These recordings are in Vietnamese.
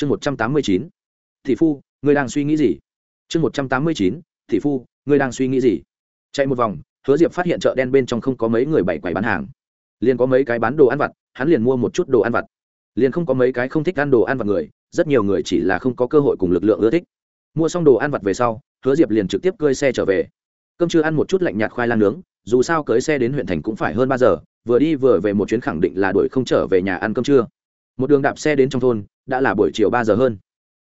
chương một trăm tám mươi chín, thị phu, ngươi đang suy nghĩ gì? Chương một trăm tám mươi chín, thị phu, ngươi đang suy nghĩ gì? Chạy một vòng, hứa diệp phát hiện chợ đen bên trong không có mấy người bày quầy bán hàng. Liền có mấy cái bán đồ ăn vặt, hắn liền mua một chút đồ ăn vặt. Liền không có mấy cái không thích ăn đồ ăn vặt người, rất nhiều người chỉ là không có cơ hội cùng lực lượng ưa thích. Mua xong đồ ăn vặt về sau, hứa diệp liền trực tiếp cơi xe trở về. Cơm chưa ăn một chút lạnh nhạt khoai lang nướng, dù sao cưới xe đến huyện thành cũng phải hơn ba giờ, vừa đi vừa về một chuyến khẳng định là đuổi không trở về nhà ăn cơm trưa một đường đạp xe đến trong thôn, đã là buổi chiều ba giờ hơn.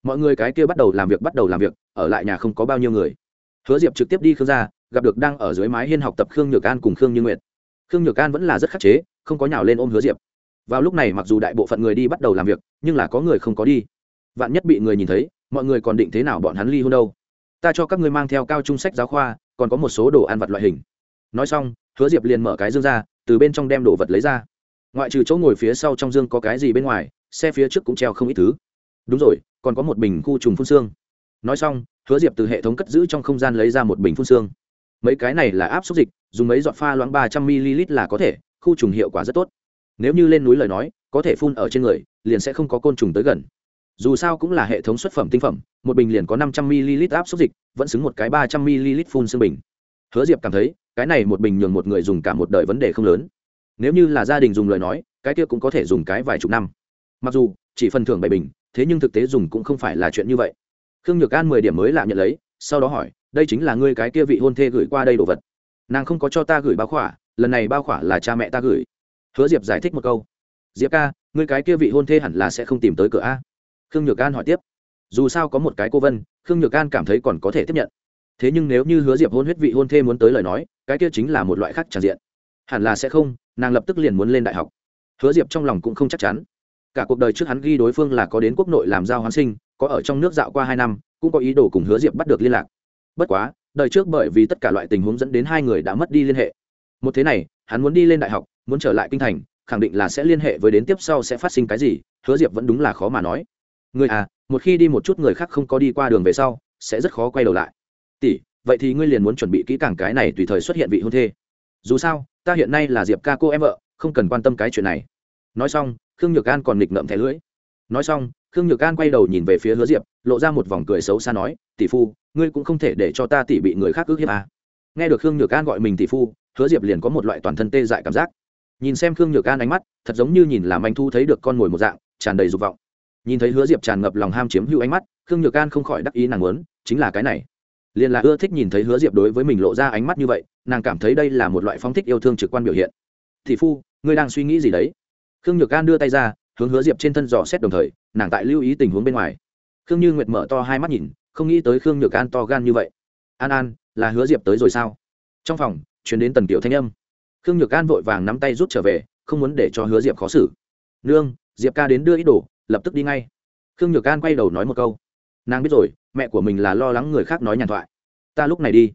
Mọi người cái kia bắt đầu làm việc bắt đầu làm việc, ở lại nhà không có bao nhiêu người. Hứa diệp trực tiếp đi khương gia, gặp được đang ở dưới mái hiên học tập khương nhược an cùng khương như nguyệt. Khương nhược an vẫn là rất khắc chế, không có nhào lên ôm hứa diệp. Vào lúc này mặc dù đại bộ phận người đi bắt đầu làm việc, nhưng là có người không có đi. Vạn nhất bị người nhìn thấy, mọi người còn định thế nào bọn hắn ly hôn đâu? Ta cho các ngươi mang theo cao trung sách giáo khoa, còn có một số đồ ăn vặt loại hình. Nói xong, hứa diệp liền mở cái dương ra, từ bên trong đem đồ vật lấy ra ngoại trừ chỗ ngồi phía sau trong dương có cái gì bên ngoài, xe phía trước cũng treo không ít thứ. Đúng rồi, còn có một bình khu trùng phun xương. Nói xong, hứa diệp từ hệ thống cất giữ trong không gian lấy ra một bình phun xương. Mấy cái này là áp xúc dịch, dùng mấy giọt pha loãng ba trăm ml là có thể, khu trùng hiệu quả rất tốt. Nếu như lên núi lời nói, có thể phun ở trên người, liền sẽ không có côn trùng tới gần. Dù sao cũng là hệ thống xuất phẩm tinh phẩm, một bình liền có năm trăm ml áp xúc dịch, vẫn xứng một cái ba trăm ml phun xương bình. Hứa diệp cảm thấy, cái này một bình nhường một người dùng cả một đời vấn đề không lớn nếu như là gia đình dùng lời nói, cái kia cũng có thể dùng cái vài chục năm. Mặc dù, chỉ phần thưởng bảy bình, thế nhưng thực tế dùng cũng không phải là chuyện như vậy. Khương nhược an mười điểm mới lạ nhận lấy, sau đó hỏi, đây chính là ngươi cái kia vị hôn thê gửi qua đây đồ vật. Nàng không có cho ta gửi bao khỏa, lần này bao khỏa là cha mẹ ta gửi. Hứa diệp giải thích một câu. Diệp ca, ngươi cái kia vị hôn thê hẳn là sẽ không tìm tới cửa a. Khương nhược an hỏi tiếp. Dù sao có một cái cô vân, khương nhược an cảm thấy còn có thể tiếp nhận. Thế nhưng nếu như hứa diệp hôn huyết vị hôn thê muốn tới lời nói, cái kia chính là một loại khác tràn diện hẳn là sẽ không, nàng lập tức liền muốn lên đại học. Hứa diệp trong lòng cũng không chắc chắn. Cả cuộc đời trước hắn ghi đối phương là có đến quốc nội làm giao hoán sinh, có ở trong nước dạo qua hai năm, cũng có ý đồ cùng hứa diệp bắt được liên lạc. Bất quá, đời trước bởi vì tất cả loại tình huống dẫn đến hai người đã mất đi liên hệ. Một thế này, hắn muốn đi lên đại học, muốn trở lại kinh thành, khẳng định là sẽ liên hệ với đến tiếp sau sẽ phát sinh cái gì, hứa diệp vẫn đúng là khó mà nói. Người à một khi đi một chút người khác không có đi qua đường về sau, sẽ rất khó quay đầu lại. Tỷ, vậy thì ngươi liền muốn chuẩn bị kỹ càng cái này tùy thời xuất hiện vị hôn thê dù sao, ta hiện nay là diệp ca cô em vợ, không cần quan tâm cái chuyện này. Nói xong, khương nhược an còn nghịch ngợm thẻ lưỡi. Nói xong, khương nhược an quay đầu nhìn về phía hứa diệp, lộ ra một vòng cười xấu xa nói, tỷ phu, ngươi cũng không thể để cho ta tỷ bị người khác ước hiếp à. nghe được khương nhược an gọi mình tỷ phu, hứa diệp liền có một loại toàn thân tê dại cảm giác. Nhìn xem khương nhược an ánh mắt, thật giống như nhìn làm anh thu thấy được con mồi một dạng, tràn đầy dục vọng. Nhìn thấy hứa diệp tràn ngập lòng ham chiếm hữu ánh mắt, khương nhược an không khỏi đắc ý nàng muốn, chính là cái này liền là ưa thích nhìn thấy hứa diệp đối với mình lộ ra ánh mắt như vậy, nàng cảm thấy đây là một loại phong thích yêu thương trực quan biểu hiện. Thị phu, ngươi đang suy nghĩ gì đấy? Khương nhược an đưa tay ra, hướng hứa diệp trên thân dò xét đồng thời, nàng tại lưu ý tình huống bên ngoài. Khương như nguyệt mở to hai mắt nhìn, không nghĩ tới khương nhược an to gan như vậy. An an, là hứa diệp tới rồi sao? Trong phòng chuyển đến tần kiểu thanh âm. Khương nhược an vội vàng nắm tay rút trở về, không muốn để cho hứa diệp khó xử. Nương, diệp ca đến đưa ít đồ, lập tức đi ngay. Khương nhược an quay đầu nói một câu nàng biết rồi, mẹ của mình là lo lắng người khác nói nhàn thoại. Ta lúc này đi.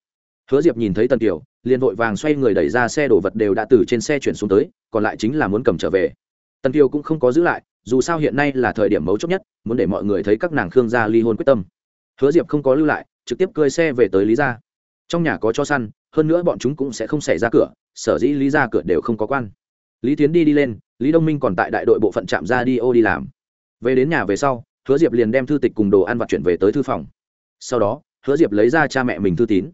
Hứa diệp nhìn thấy tần kiều, liền vội vàng xoay người đẩy ra xe đổ vật đều đã từ trên xe chuyển xuống tới, còn lại chính là muốn cầm trở về. Tần kiều cũng không có giữ lại, dù sao hiện nay là thời điểm mấu chốt nhất, muốn để mọi người thấy các nàng khương gia ly hôn quyết tâm. Hứa diệp không có lưu lại, trực tiếp cơi xe về tới lý gia. Trong nhà có cho săn, hơn nữa bọn chúng cũng sẽ không xảy ra cửa, sở dĩ lý ra cửa đều không có quan. Lý tiến đi đi lên, lý đông minh còn tại đại đội bộ phận trạm ra đi ô đi làm. Về đến nhà về sau hứa diệp liền đem thư tịch cùng đồ ăn vặt chuyển về tới thư phòng. Sau đó, hứa diệp lấy ra cha mẹ mình thư tín.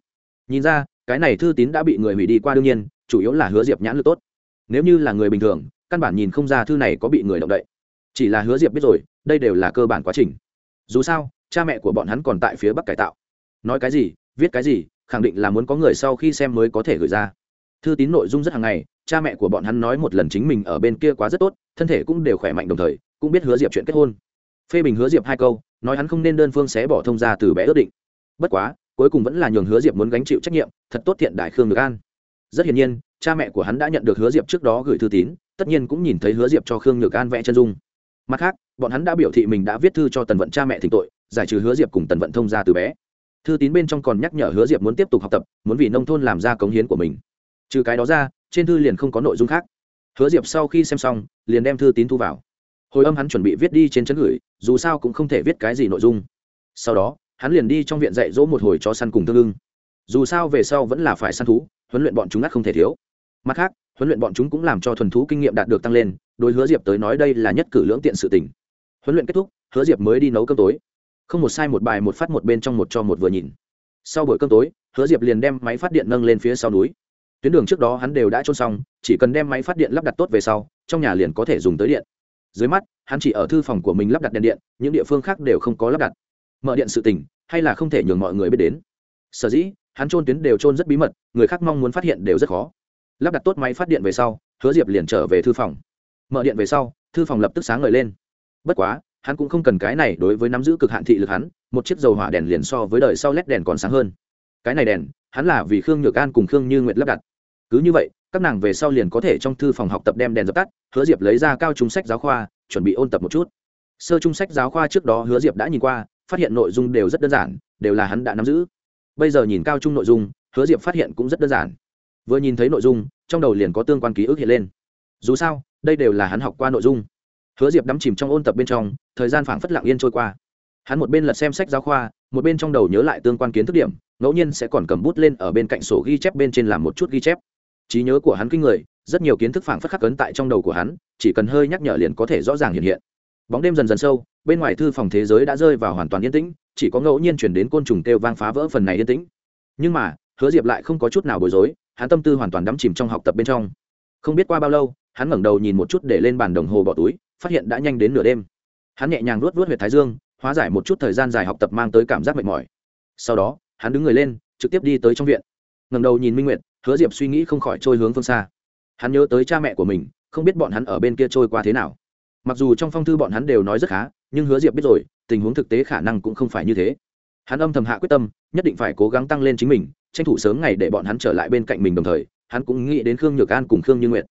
Nhìn ra, cái này thư tín đã bị người hủy đi qua đương nhiên, chủ yếu là hứa diệp nhãn lực tốt. Nếu như là người bình thường, căn bản nhìn không ra thư này có bị người động đậy. Chỉ là hứa diệp biết rồi, đây đều là cơ bản quá trình. Dù sao, cha mẹ của bọn hắn còn tại phía bắc cải tạo. Nói cái gì, viết cái gì, khẳng định là muốn có người sau khi xem mới có thể gửi ra. Thư tín nội dung rất hàng ngày, cha mẹ của bọn hắn nói một lần chính mình ở bên kia quá rất tốt, thân thể cũng đều khỏe mạnh đồng thời, cũng biết hứa diệp chuyện kết hôn phê bình hứa diệp hai câu, nói hắn không nên đơn phương xé bỏ thông ra từ bé ước định. Bất quá, cuối cùng vẫn là nhường hứa diệp muốn gánh chịu trách nhiệm, thật tốt thiện đại khương được an. Rất hiển nhiên, cha mẹ của hắn đã nhận được hứa diệp trước đó gửi thư tín, tất nhiên cũng nhìn thấy hứa diệp cho khương nhược an vẽ chân dung. Mặt khác, bọn hắn đã biểu thị mình đã viết thư cho tần vận cha mẹ thỉnh tội, giải trừ hứa diệp cùng tần vận thông ra từ bé. Thư tín bên trong còn nhắc nhở hứa diệp muốn tiếp tục học tập, muốn vì nông thôn làm ra cống hiến của mình. Trừ cái đó ra, trên thư liền không có nội dung khác. Hứa diệp sau khi xem xong, liền đem thư tín thu vào hồi âm hắn chuẩn bị viết đi trên chấn gửi, dù sao cũng không thể viết cái gì nội dung. Sau đó, hắn liền đi trong viện dạy dỗ một hồi cho săn cùng tương ưng. Dù sao về sau vẫn là phải săn thú, huấn luyện bọn chúng ngắt không thể thiếu. Mặt khác, huấn luyện bọn chúng cũng làm cho thuần thú kinh nghiệm đạt được tăng lên, đối hứa diệp tới nói đây là nhất cử lưỡng tiện sự tình. Huấn luyện kết thúc, hứa diệp mới đi nấu cơm tối. Không một sai một bài một phát một bên trong một cho một vừa nhìn. Sau buổi cơm tối, hứa diệp liền đem máy phát điện nâng lên phía sau núi. Tuyến đường trước đó hắn đều đã trôn xong, chỉ cần đem máy phát điện lắp đặt tốt về sau, trong nhà liền có thể dùng tới điện dưới mắt, hắn chỉ ở thư phòng của mình lắp đặt đèn điện, những địa phương khác đều không có lắp đặt. Mở điện sự tình, hay là không thể nhường mọi người biết đến. Sở dĩ, hắn trôn tuyến đều trôn rất bí mật, người khác mong muốn phát hiện đều rất khó. Lắp đặt tốt máy phát điện về sau, hứa diệp liền trở về thư phòng. Mở điện về sau, thư phòng lập tức sáng ngời lên. Bất quá, hắn cũng không cần cái này đối với nắm giữ cực hạn thị lực hắn, một chiếc dầu hỏa đèn liền so với đời sau led đèn còn sáng hơn. Cái này đèn, hắn là vì khương nhược an cùng khương như nguyệt lắp đặt. Cứ như vậy các nàng về sau liền có thể trong thư phòng học tập đem đèn dập tắt, hứa diệp lấy ra cao trung sách giáo khoa, chuẩn bị ôn tập một chút. Sơ trung sách giáo khoa trước đó hứa diệp đã nhìn qua, phát hiện nội dung đều rất đơn giản, đều là hắn đã nắm giữ. Bây giờ nhìn cao trung nội dung, hứa diệp phát hiện cũng rất đơn giản. Vừa nhìn thấy nội dung, trong đầu liền có tương quan ký ức hiện lên. Dù sao, đây đều là hắn học qua nội dung. Hứa diệp đắm chìm trong ôn tập bên trong, thời gian phảng phất lặng yên trôi qua. Hắn một bên lật xem sách giáo khoa, một bên trong đầu nhớ lại tương quan kiến thức điểm, ngẫu nhiên sẽ còn cầm bút lên ở bên cạnh sổ ghi chép bên trên làm một chút ghi chép trí nhớ của hắn kinh người, rất nhiều kiến thức phảng phất khắc cấn tại trong đầu của hắn, chỉ cần hơi nhắc nhở liền có thể rõ ràng hiện hiện. Bóng đêm dần dần sâu, bên ngoài thư phòng thế giới đã rơi vào hoàn toàn yên tĩnh, chỉ có ngẫu nhiên chuyển đến côn trùng kêu vang phá vỡ phần này yên tĩnh. Nhưng mà, hứa diệp lại không có chút nào bối rối, hắn tâm tư hoàn toàn đắm chìm trong học tập bên trong. Không biết qua bao lâu, hắn ngẩng đầu nhìn một chút để lên bàn đồng hồ bỏ túi, phát hiện đã nhanh đến nửa đêm. Hắn nhẹ nhàng luốt luốt huyệt thái dương, hóa giải một chút thời gian dài học tập mang tới cảm giác mệt mỏi. Sau đó, hắn đứng người lên, trực tiếp đi tới trong viện. Ngẩng đầu nhìn minh nguyệt hứa diệp suy nghĩ không khỏi trôi hướng phương xa. Hắn nhớ tới cha mẹ của mình, không biết bọn hắn ở bên kia trôi qua thế nào. Mặc dù trong phong thư bọn hắn đều nói rất khá, nhưng hứa diệp biết rồi, tình huống thực tế khả năng cũng không phải như thế. Hắn âm thầm hạ quyết tâm, nhất định phải cố gắng tăng lên chính mình, tranh thủ sớm ngày để bọn hắn trở lại bên cạnh mình đồng thời, hắn cũng nghĩ đến khương nhược an cùng khương như nguyệt.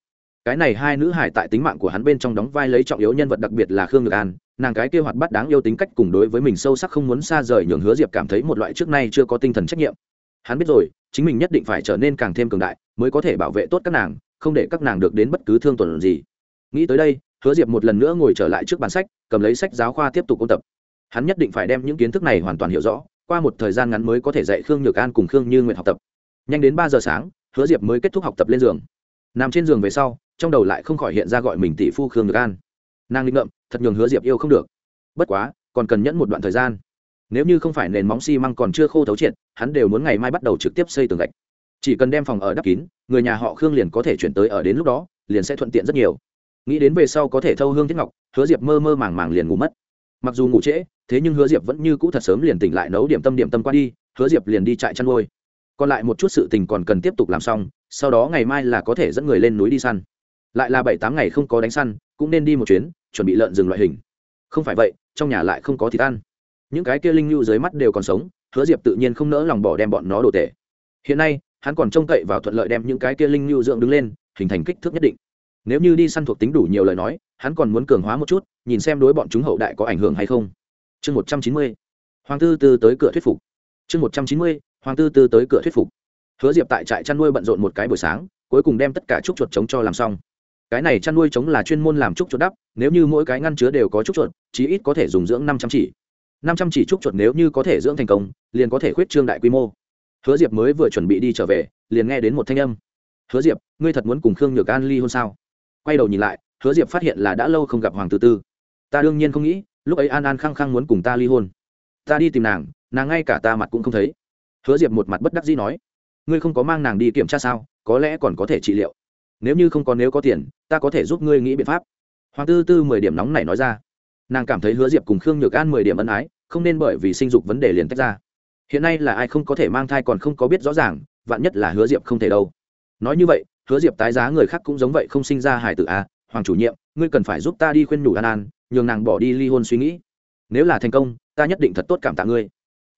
Cái này hai nữ hải tại tính mạng của hắn bên trong đóng vai lấy trọng yếu nhân vật đặc biệt là khương nhược an, nàng cái kia hoạt bát đáng yêu tính cách cùng đối với mình sâu sắc không muốn xa rời nhường hứa diệp cảm thấy một loại trước nay chưa có tinh thần trách nhiệm hắn biết rồi, chính mình nhất định phải trở nên càng thêm cường đại mới có thể bảo vệ tốt các nàng, không để các nàng được đến bất cứ thương tổn gì. Nghĩ tới đây, hứa diệp một lần nữa ngồi trở lại trước bàn sách, cầm lấy sách giáo khoa tiếp tục ôn tập. Hắn nhất định phải đem những kiến thức này hoàn toàn hiểu rõ, qua một thời gian ngắn mới có thể dạy khương nhược an cùng khương như nguyện học tập. Nhanh đến ba giờ sáng, hứa diệp mới kết thúc học tập lên giường. Nằm trên giường về sau, trong đầu lại không khỏi hiện ra gọi mình tỷ phu khương nhược an. Nàng linh ngậm thật nhường hứa diệp yêu không được. Bất quá, còn cần nhẫn một đoạn thời gian nếu như không phải nền móng xi măng còn chưa khô thấu triệt, hắn đều muốn ngày mai bắt đầu trực tiếp xây tường gạch. Chỉ cần đem phòng ở đắp kín, người nhà họ khương liền có thể chuyển tới ở đến lúc đó, liền sẽ thuận tiện rất nhiều. Nghĩ đến về sau có thể thâu hương thiết ngọc, hứa diệp mơ mơ màng màng liền ngủ mất. Mặc dù ngủ trễ, thế nhưng hứa diệp vẫn như cũ thật sớm liền tỉnh lại nấu điểm tâm điểm tâm qua đi, hứa diệp liền đi trại chăn nuôi. Còn lại một chút sự tình còn cần tiếp tục làm xong, sau đó ngày mai là có thể dẫn người lên núi đi săn. Lại là bảy tám ngày không có đánh săn, cũng nên đi một chuyến, chuẩn bị lợn rừng loại hình. Không phải vậy, trong nhà lại không có thịt ăn những cái kia linh lưu dưới mắt đều còn sống, hứa diệp tự nhiên không nỡ lòng bỏ đem bọn nó đồ tể. Hiện nay, hắn còn trông cậy vào thuận lợi đem những cái kia linh lưu dưỡng đứng lên, hình thành kích thước nhất định. Nếu như đi săn thuộc tính đủ nhiều lời nói, hắn còn muốn cường hóa một chút, nhìn xem đối bọn chúng hậu đại có ảnh hưởng hay không. Chương một trăm chín mươi. Hoàng tư tư tới cửa thuyết phục. Chương một trăm chín mươi, hoàng tư tư tới cửa thuyết phục. Hứa diệp tại trại chăn nuôi bận rộn một cái buổi sáng, cuối cùng đem tất cả trúc chuột trống cho làm xong. Cái này chăn nuôi trống là chuyên môn làm trúc chuột đắp, nếu như mỗi cái ngăn chứa đều có trúc chuột, chí ít có thể dùng dưỡng năm trăm chỉ năm trăm chỉ trúc chuột nếu như có thể dưỡng thành công, liền có thể khuyết trương đại quy mô. Hứa diệp mới vừa chuẩn bị đi trở về, liền nghe đến một thanh âm. Hứa diệp, ngươi thật muốn cùng khương nhược an ly hôn sao? Quay đầu nhìn lại, hứa diệp phát hiện là đã lâu không gặp hoàng tư tư. Ta đương nhiên không nghĩ, lúc ấy an an khăng khăng muốn cùng ta ly hôn. Ta đi tìm nàng nàng ngay cả ta mặt cũng không thấy. Hứa diệp một mặt bất đắc dĩ nói. Ngươi không có mang nàng đi kiểm tra sao, có lẽ còn có thể trị liệu. Nếu như không có, nếu có tiền, ta có thể giúp ngươi nghĩ biện pháp. Hoàng tư tư mười điểm nóng này nói ra nàng cảm thấy hứa diệp cùng khương nhược an mười điểm ân ái không nên bởi vì sinh dục vấn đề liền tách ra. hiện nay là ai không có thể mang thai còn không có biết rõ ràng vạn nhất là hứa diệp không thể đâu. nói như vậy hứa diệp tái giá người khác cũng giống vậy không sinh ra hải tử a à, hoàng chủ nhiệm ngươi cần phải giúp ta đi khuyên nhủ an an nhường nàng bỏ đi ly hôn suy nghĩ. nếu là thành công ta nhất định thật tốt cảm tạ ngươi.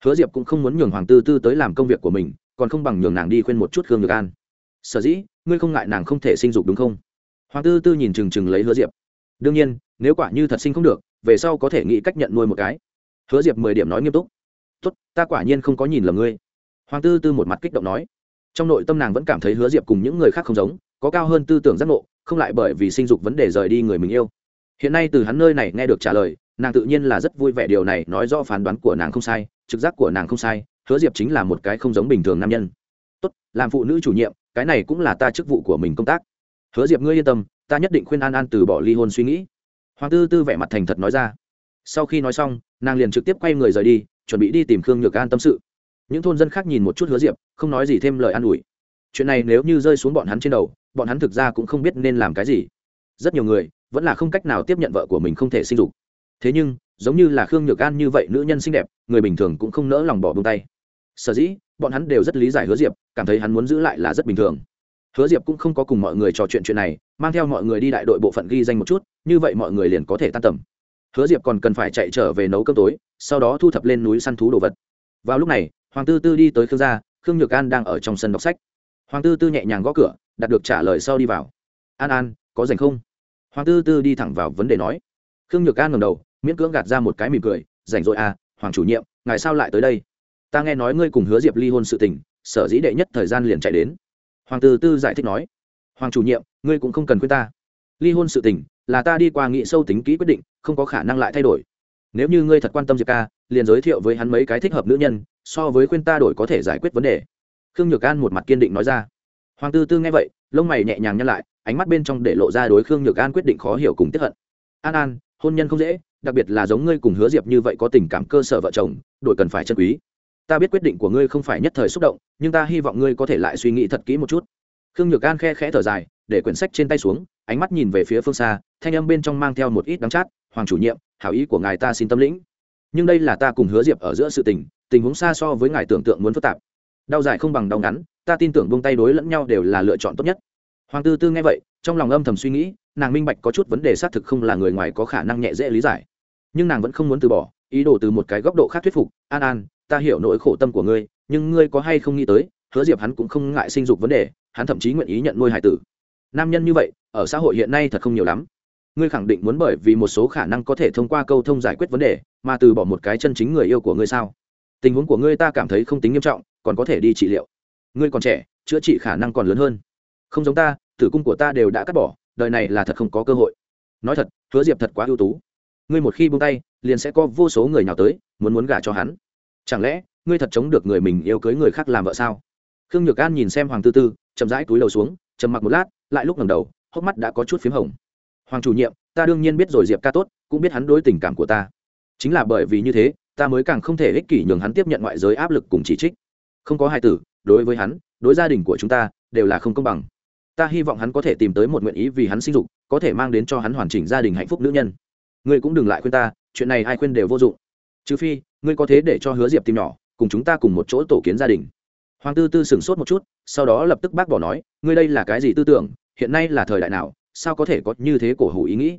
hứa diệp cũng không muốn nhường hoàng tư tư tới làm công việc của mình còn không bằng nhường nàng đi khuyên một chút khương nhược an. sở dĩ ngươi không ngại nàng không thể sinh dục đúng không? hoàng tư tư nhìn chừng chừng lấy hứa diệp. đương nhiên nếu quả như thật sinh không được về sau có thể nghĩ cách nhận nuôi một cái. Hứa diệp mười điểm nói nghiêm túc. Tốt, ta quả nhiên không có nhìn lầm ngươi. Hoàng tư tư một mặt kích động nói. Trong nội tâm nàng vẫn cảm thấy hứa diệp cùng những người khác không giống, có cao hơn tư tưởng giác ngộ, không lại bởi vì sinh dục vấn đề rời đi người mình yêu. Hiện nay từ hắn nơi này nghe được trả lời, nàng tự nhiên là rất vui vẻ điều này nói do phán đoán của nàng không sai, trực giác của nàng không sai, hứa diệp chính là một cái không giống bình thường nam nhân. Tốt, làm phụ nữ chủ nhiệm, cái này cũng là ta chức vụ của mình công tác. Hứa diệp, ngươi yên tâm, ta nhất định khuyên an an từ bỏ ly hôn suy nghĩ hoàng tư tư vẻ mặt thành thật nói ra. Sau khi nói xong, nàng liền trực tiếp quay người rời đi, chuẩn bị đi tìm khương nhược an tâm sự. Những thôn dân khác nhìn một chút hứa diệp, không nói gì thêm lời an ủi. Chuyện này nếu như rơi xuống bọn hắn trên đầu, bọn hắn thực ra cũng không biết nên làm cái gì. Rất nhiều người vẫn là không cách nào tiếp nhận vợ của mình không thể sinh dục. Thế nhưng, giống như là khương nhược an như vậy nữ nhân xinh đẹp, người bình thường cũng không nỡ lòng bỏ bông tay. Sở dĩ, bọn hắn đều rất lý giải hứa diệp, cảm thấy hắn muốn giữ lại là rất bình thường hứa diệp cũng không có cùng mọi người trò chuyện chuyện này, mang theo mọi người đi đại đội bộ phận ghi danh một chút, như vậy mọi người liền có thể tan tầm. Hứa diệp còn cần phải chạy trở về nấu cơm tối, sau đó thu thập lên núi săn thú đồ vật. Vào lúc này, hoàng tư tư đi tới khương gia, khương nhược an đang ở trong sân đọc sách. Hoàng tư tư nhẹ nhàng gõ cửa, đạt được trả lời sau đi vào. An an, có dành không? Hoàng tư tư đi thẳng vào vấn đề nói. Khương nhược an ngầm đầu, miễn cưỡng gạt ra một cái mỉm cười, rảnh rồi à hoàng chủ nhiệm, ngài sao lại tới đây? Ta nghe nói ngươi cùng hứa diệp ly hôn sự tình, sở dĩ đệ nhất thời gian liền chạy đến hoàng tư tư giải thích nói, hoàng chủ nhiệm, ngươi cũng không cần khuyên ta. Ly hôn sự tình là ta đi qua nghị sâu tính kỹ quyết định, không có khả năng lại thay đổi. Nếu như ngươi thật quan tâm diệp ca, liền giới thiệu với hắn mấy cái thích hợp nữ nhân, so với khuyên ta đổi có thể giải quyết vấn đề. Khương nhược an một mặt kiên định nói ra. Hoàng tư tư nghe vậy, lông mày nhẹ nhàng nhăn lại, ánh mắt bên trong để lộ ra đối khương nhược an quyết định khó hiểu cùng tiếp hận. An an, hôn nhân không dễ, đặc biệt là giống ngươi cùng hứa diệp như vậy có tình cảm cơ sở vợ chồng, đổi cần phải chân quý ta biết quyết định của ngươi không phải nhất thời xúc động, nhưng ta hy vọng ngươi có thể lại suy nghĩ thật kỹ một chút. Khương nhược an khe khẽ thở dài, để quyển sách trên tay xuống, ánh mắt nhìn về phía phương xa, thanh âm bên trong mang theo một ít đắng chát, hoàng chủ nhiệm, hảo ý của ngài ta xin tâm lĩnh. Nhưng đây là ta cùng hứa diệp ở giữa sự tình tình huống xa so với ngài tưởng tượng muốn phức tạp. Đau dài không bằng đau ngắn, ta tin tưởng buông tay đối lẫn nhau đều là lựa chọn tốt nhất. Hoàng tư tư nghe vậy, trong lòng âm thầm suy nghĩ, nàng minh bạch có chút vấn đề xác thực không là người ngoài có khả năng nhẹ dễ lý giải. Nhưng nàng vẫn không muốn từ bỏ, ý đồ từ một cái góc độ khác thuyết phục, an an ta hiểu nỗi khổ tâm của ngươi, nhưng ngươi có hay không nghĩ tới, hứa diệp hắn cũng không ngại sinh dục vấn đề, hắn thậm chí nguyện ý nhận nuôi hải tử. Nam nhân như vậy, ở xã hội hiện nay thật không nhiều lắm. Ngươi khẳng định muốn bởi vì một số khả năng có thể thông qua câu thông giải quyết vấn đề, mà từ bỏ một cái chân chính người yêu của ngươi sao? Tình huống của ngươi ta cảm thấy không tính nghiêm trọng, còn có thể đi trị liệu. Ngươi còn trẻ, chữa trị khả năng còn lớn hơn. Không giống ta, tử cung của ta đều đã cắt bỏ, đời này là thật không có cơ hội. Nói thật, hứa diệp thật quá ưu tú. Ngươi một khi buông tay, liền sẽ có vô số người nào tới, muốn muốn gả cho hắn chẳng lẽ, ngươi thật chống được người mình yêu cưới người khác làm vợ sao? Khương nhược an nhìn xem hoàng tư tư, chậm rãi túi đầu xuống, trầm mặc một lát, lại lúc ngầm đầu, hốc mắt đã có chút p h í m hồng. Hoàng chủ nhiệm, ta đương nhiên biết rồi diệp ca tốt, cũng biết hắn đối tình cảm của ta. Chính là bởi vì như thế, ta mới càng không thể ích kỷ nhường hắn tiếp nhận ngoại giới áp lực cùng chỉ trích. Không có hai tử đối với hắn, đối gia đình của chúng ta, đều là không công bằng. Ta hy vọng hắn có thể tìm tới một nguyện ý vì hắn sinh dục, có thể mang đến cho hắn hoàn chỉnh gia đình hạnh phúc nữ nhân. Ngươi cũng đừng lại khuyên ta, chuyện này ai khuyên đều vô dụng. Trừ phi ngươi có thế để cho hứa diệp tìm nhỏ, cùng chúng ta cùng một chỗ tổ kiến gia đình. Hoàng tư tư sửng sốt một chút, sau đó lập tức bác bỏ nói, ngươi đây là cái gì tư tưởng, hiện nay là thời đại nào, sao có thể có như thế cổ hủ ý nghĩ?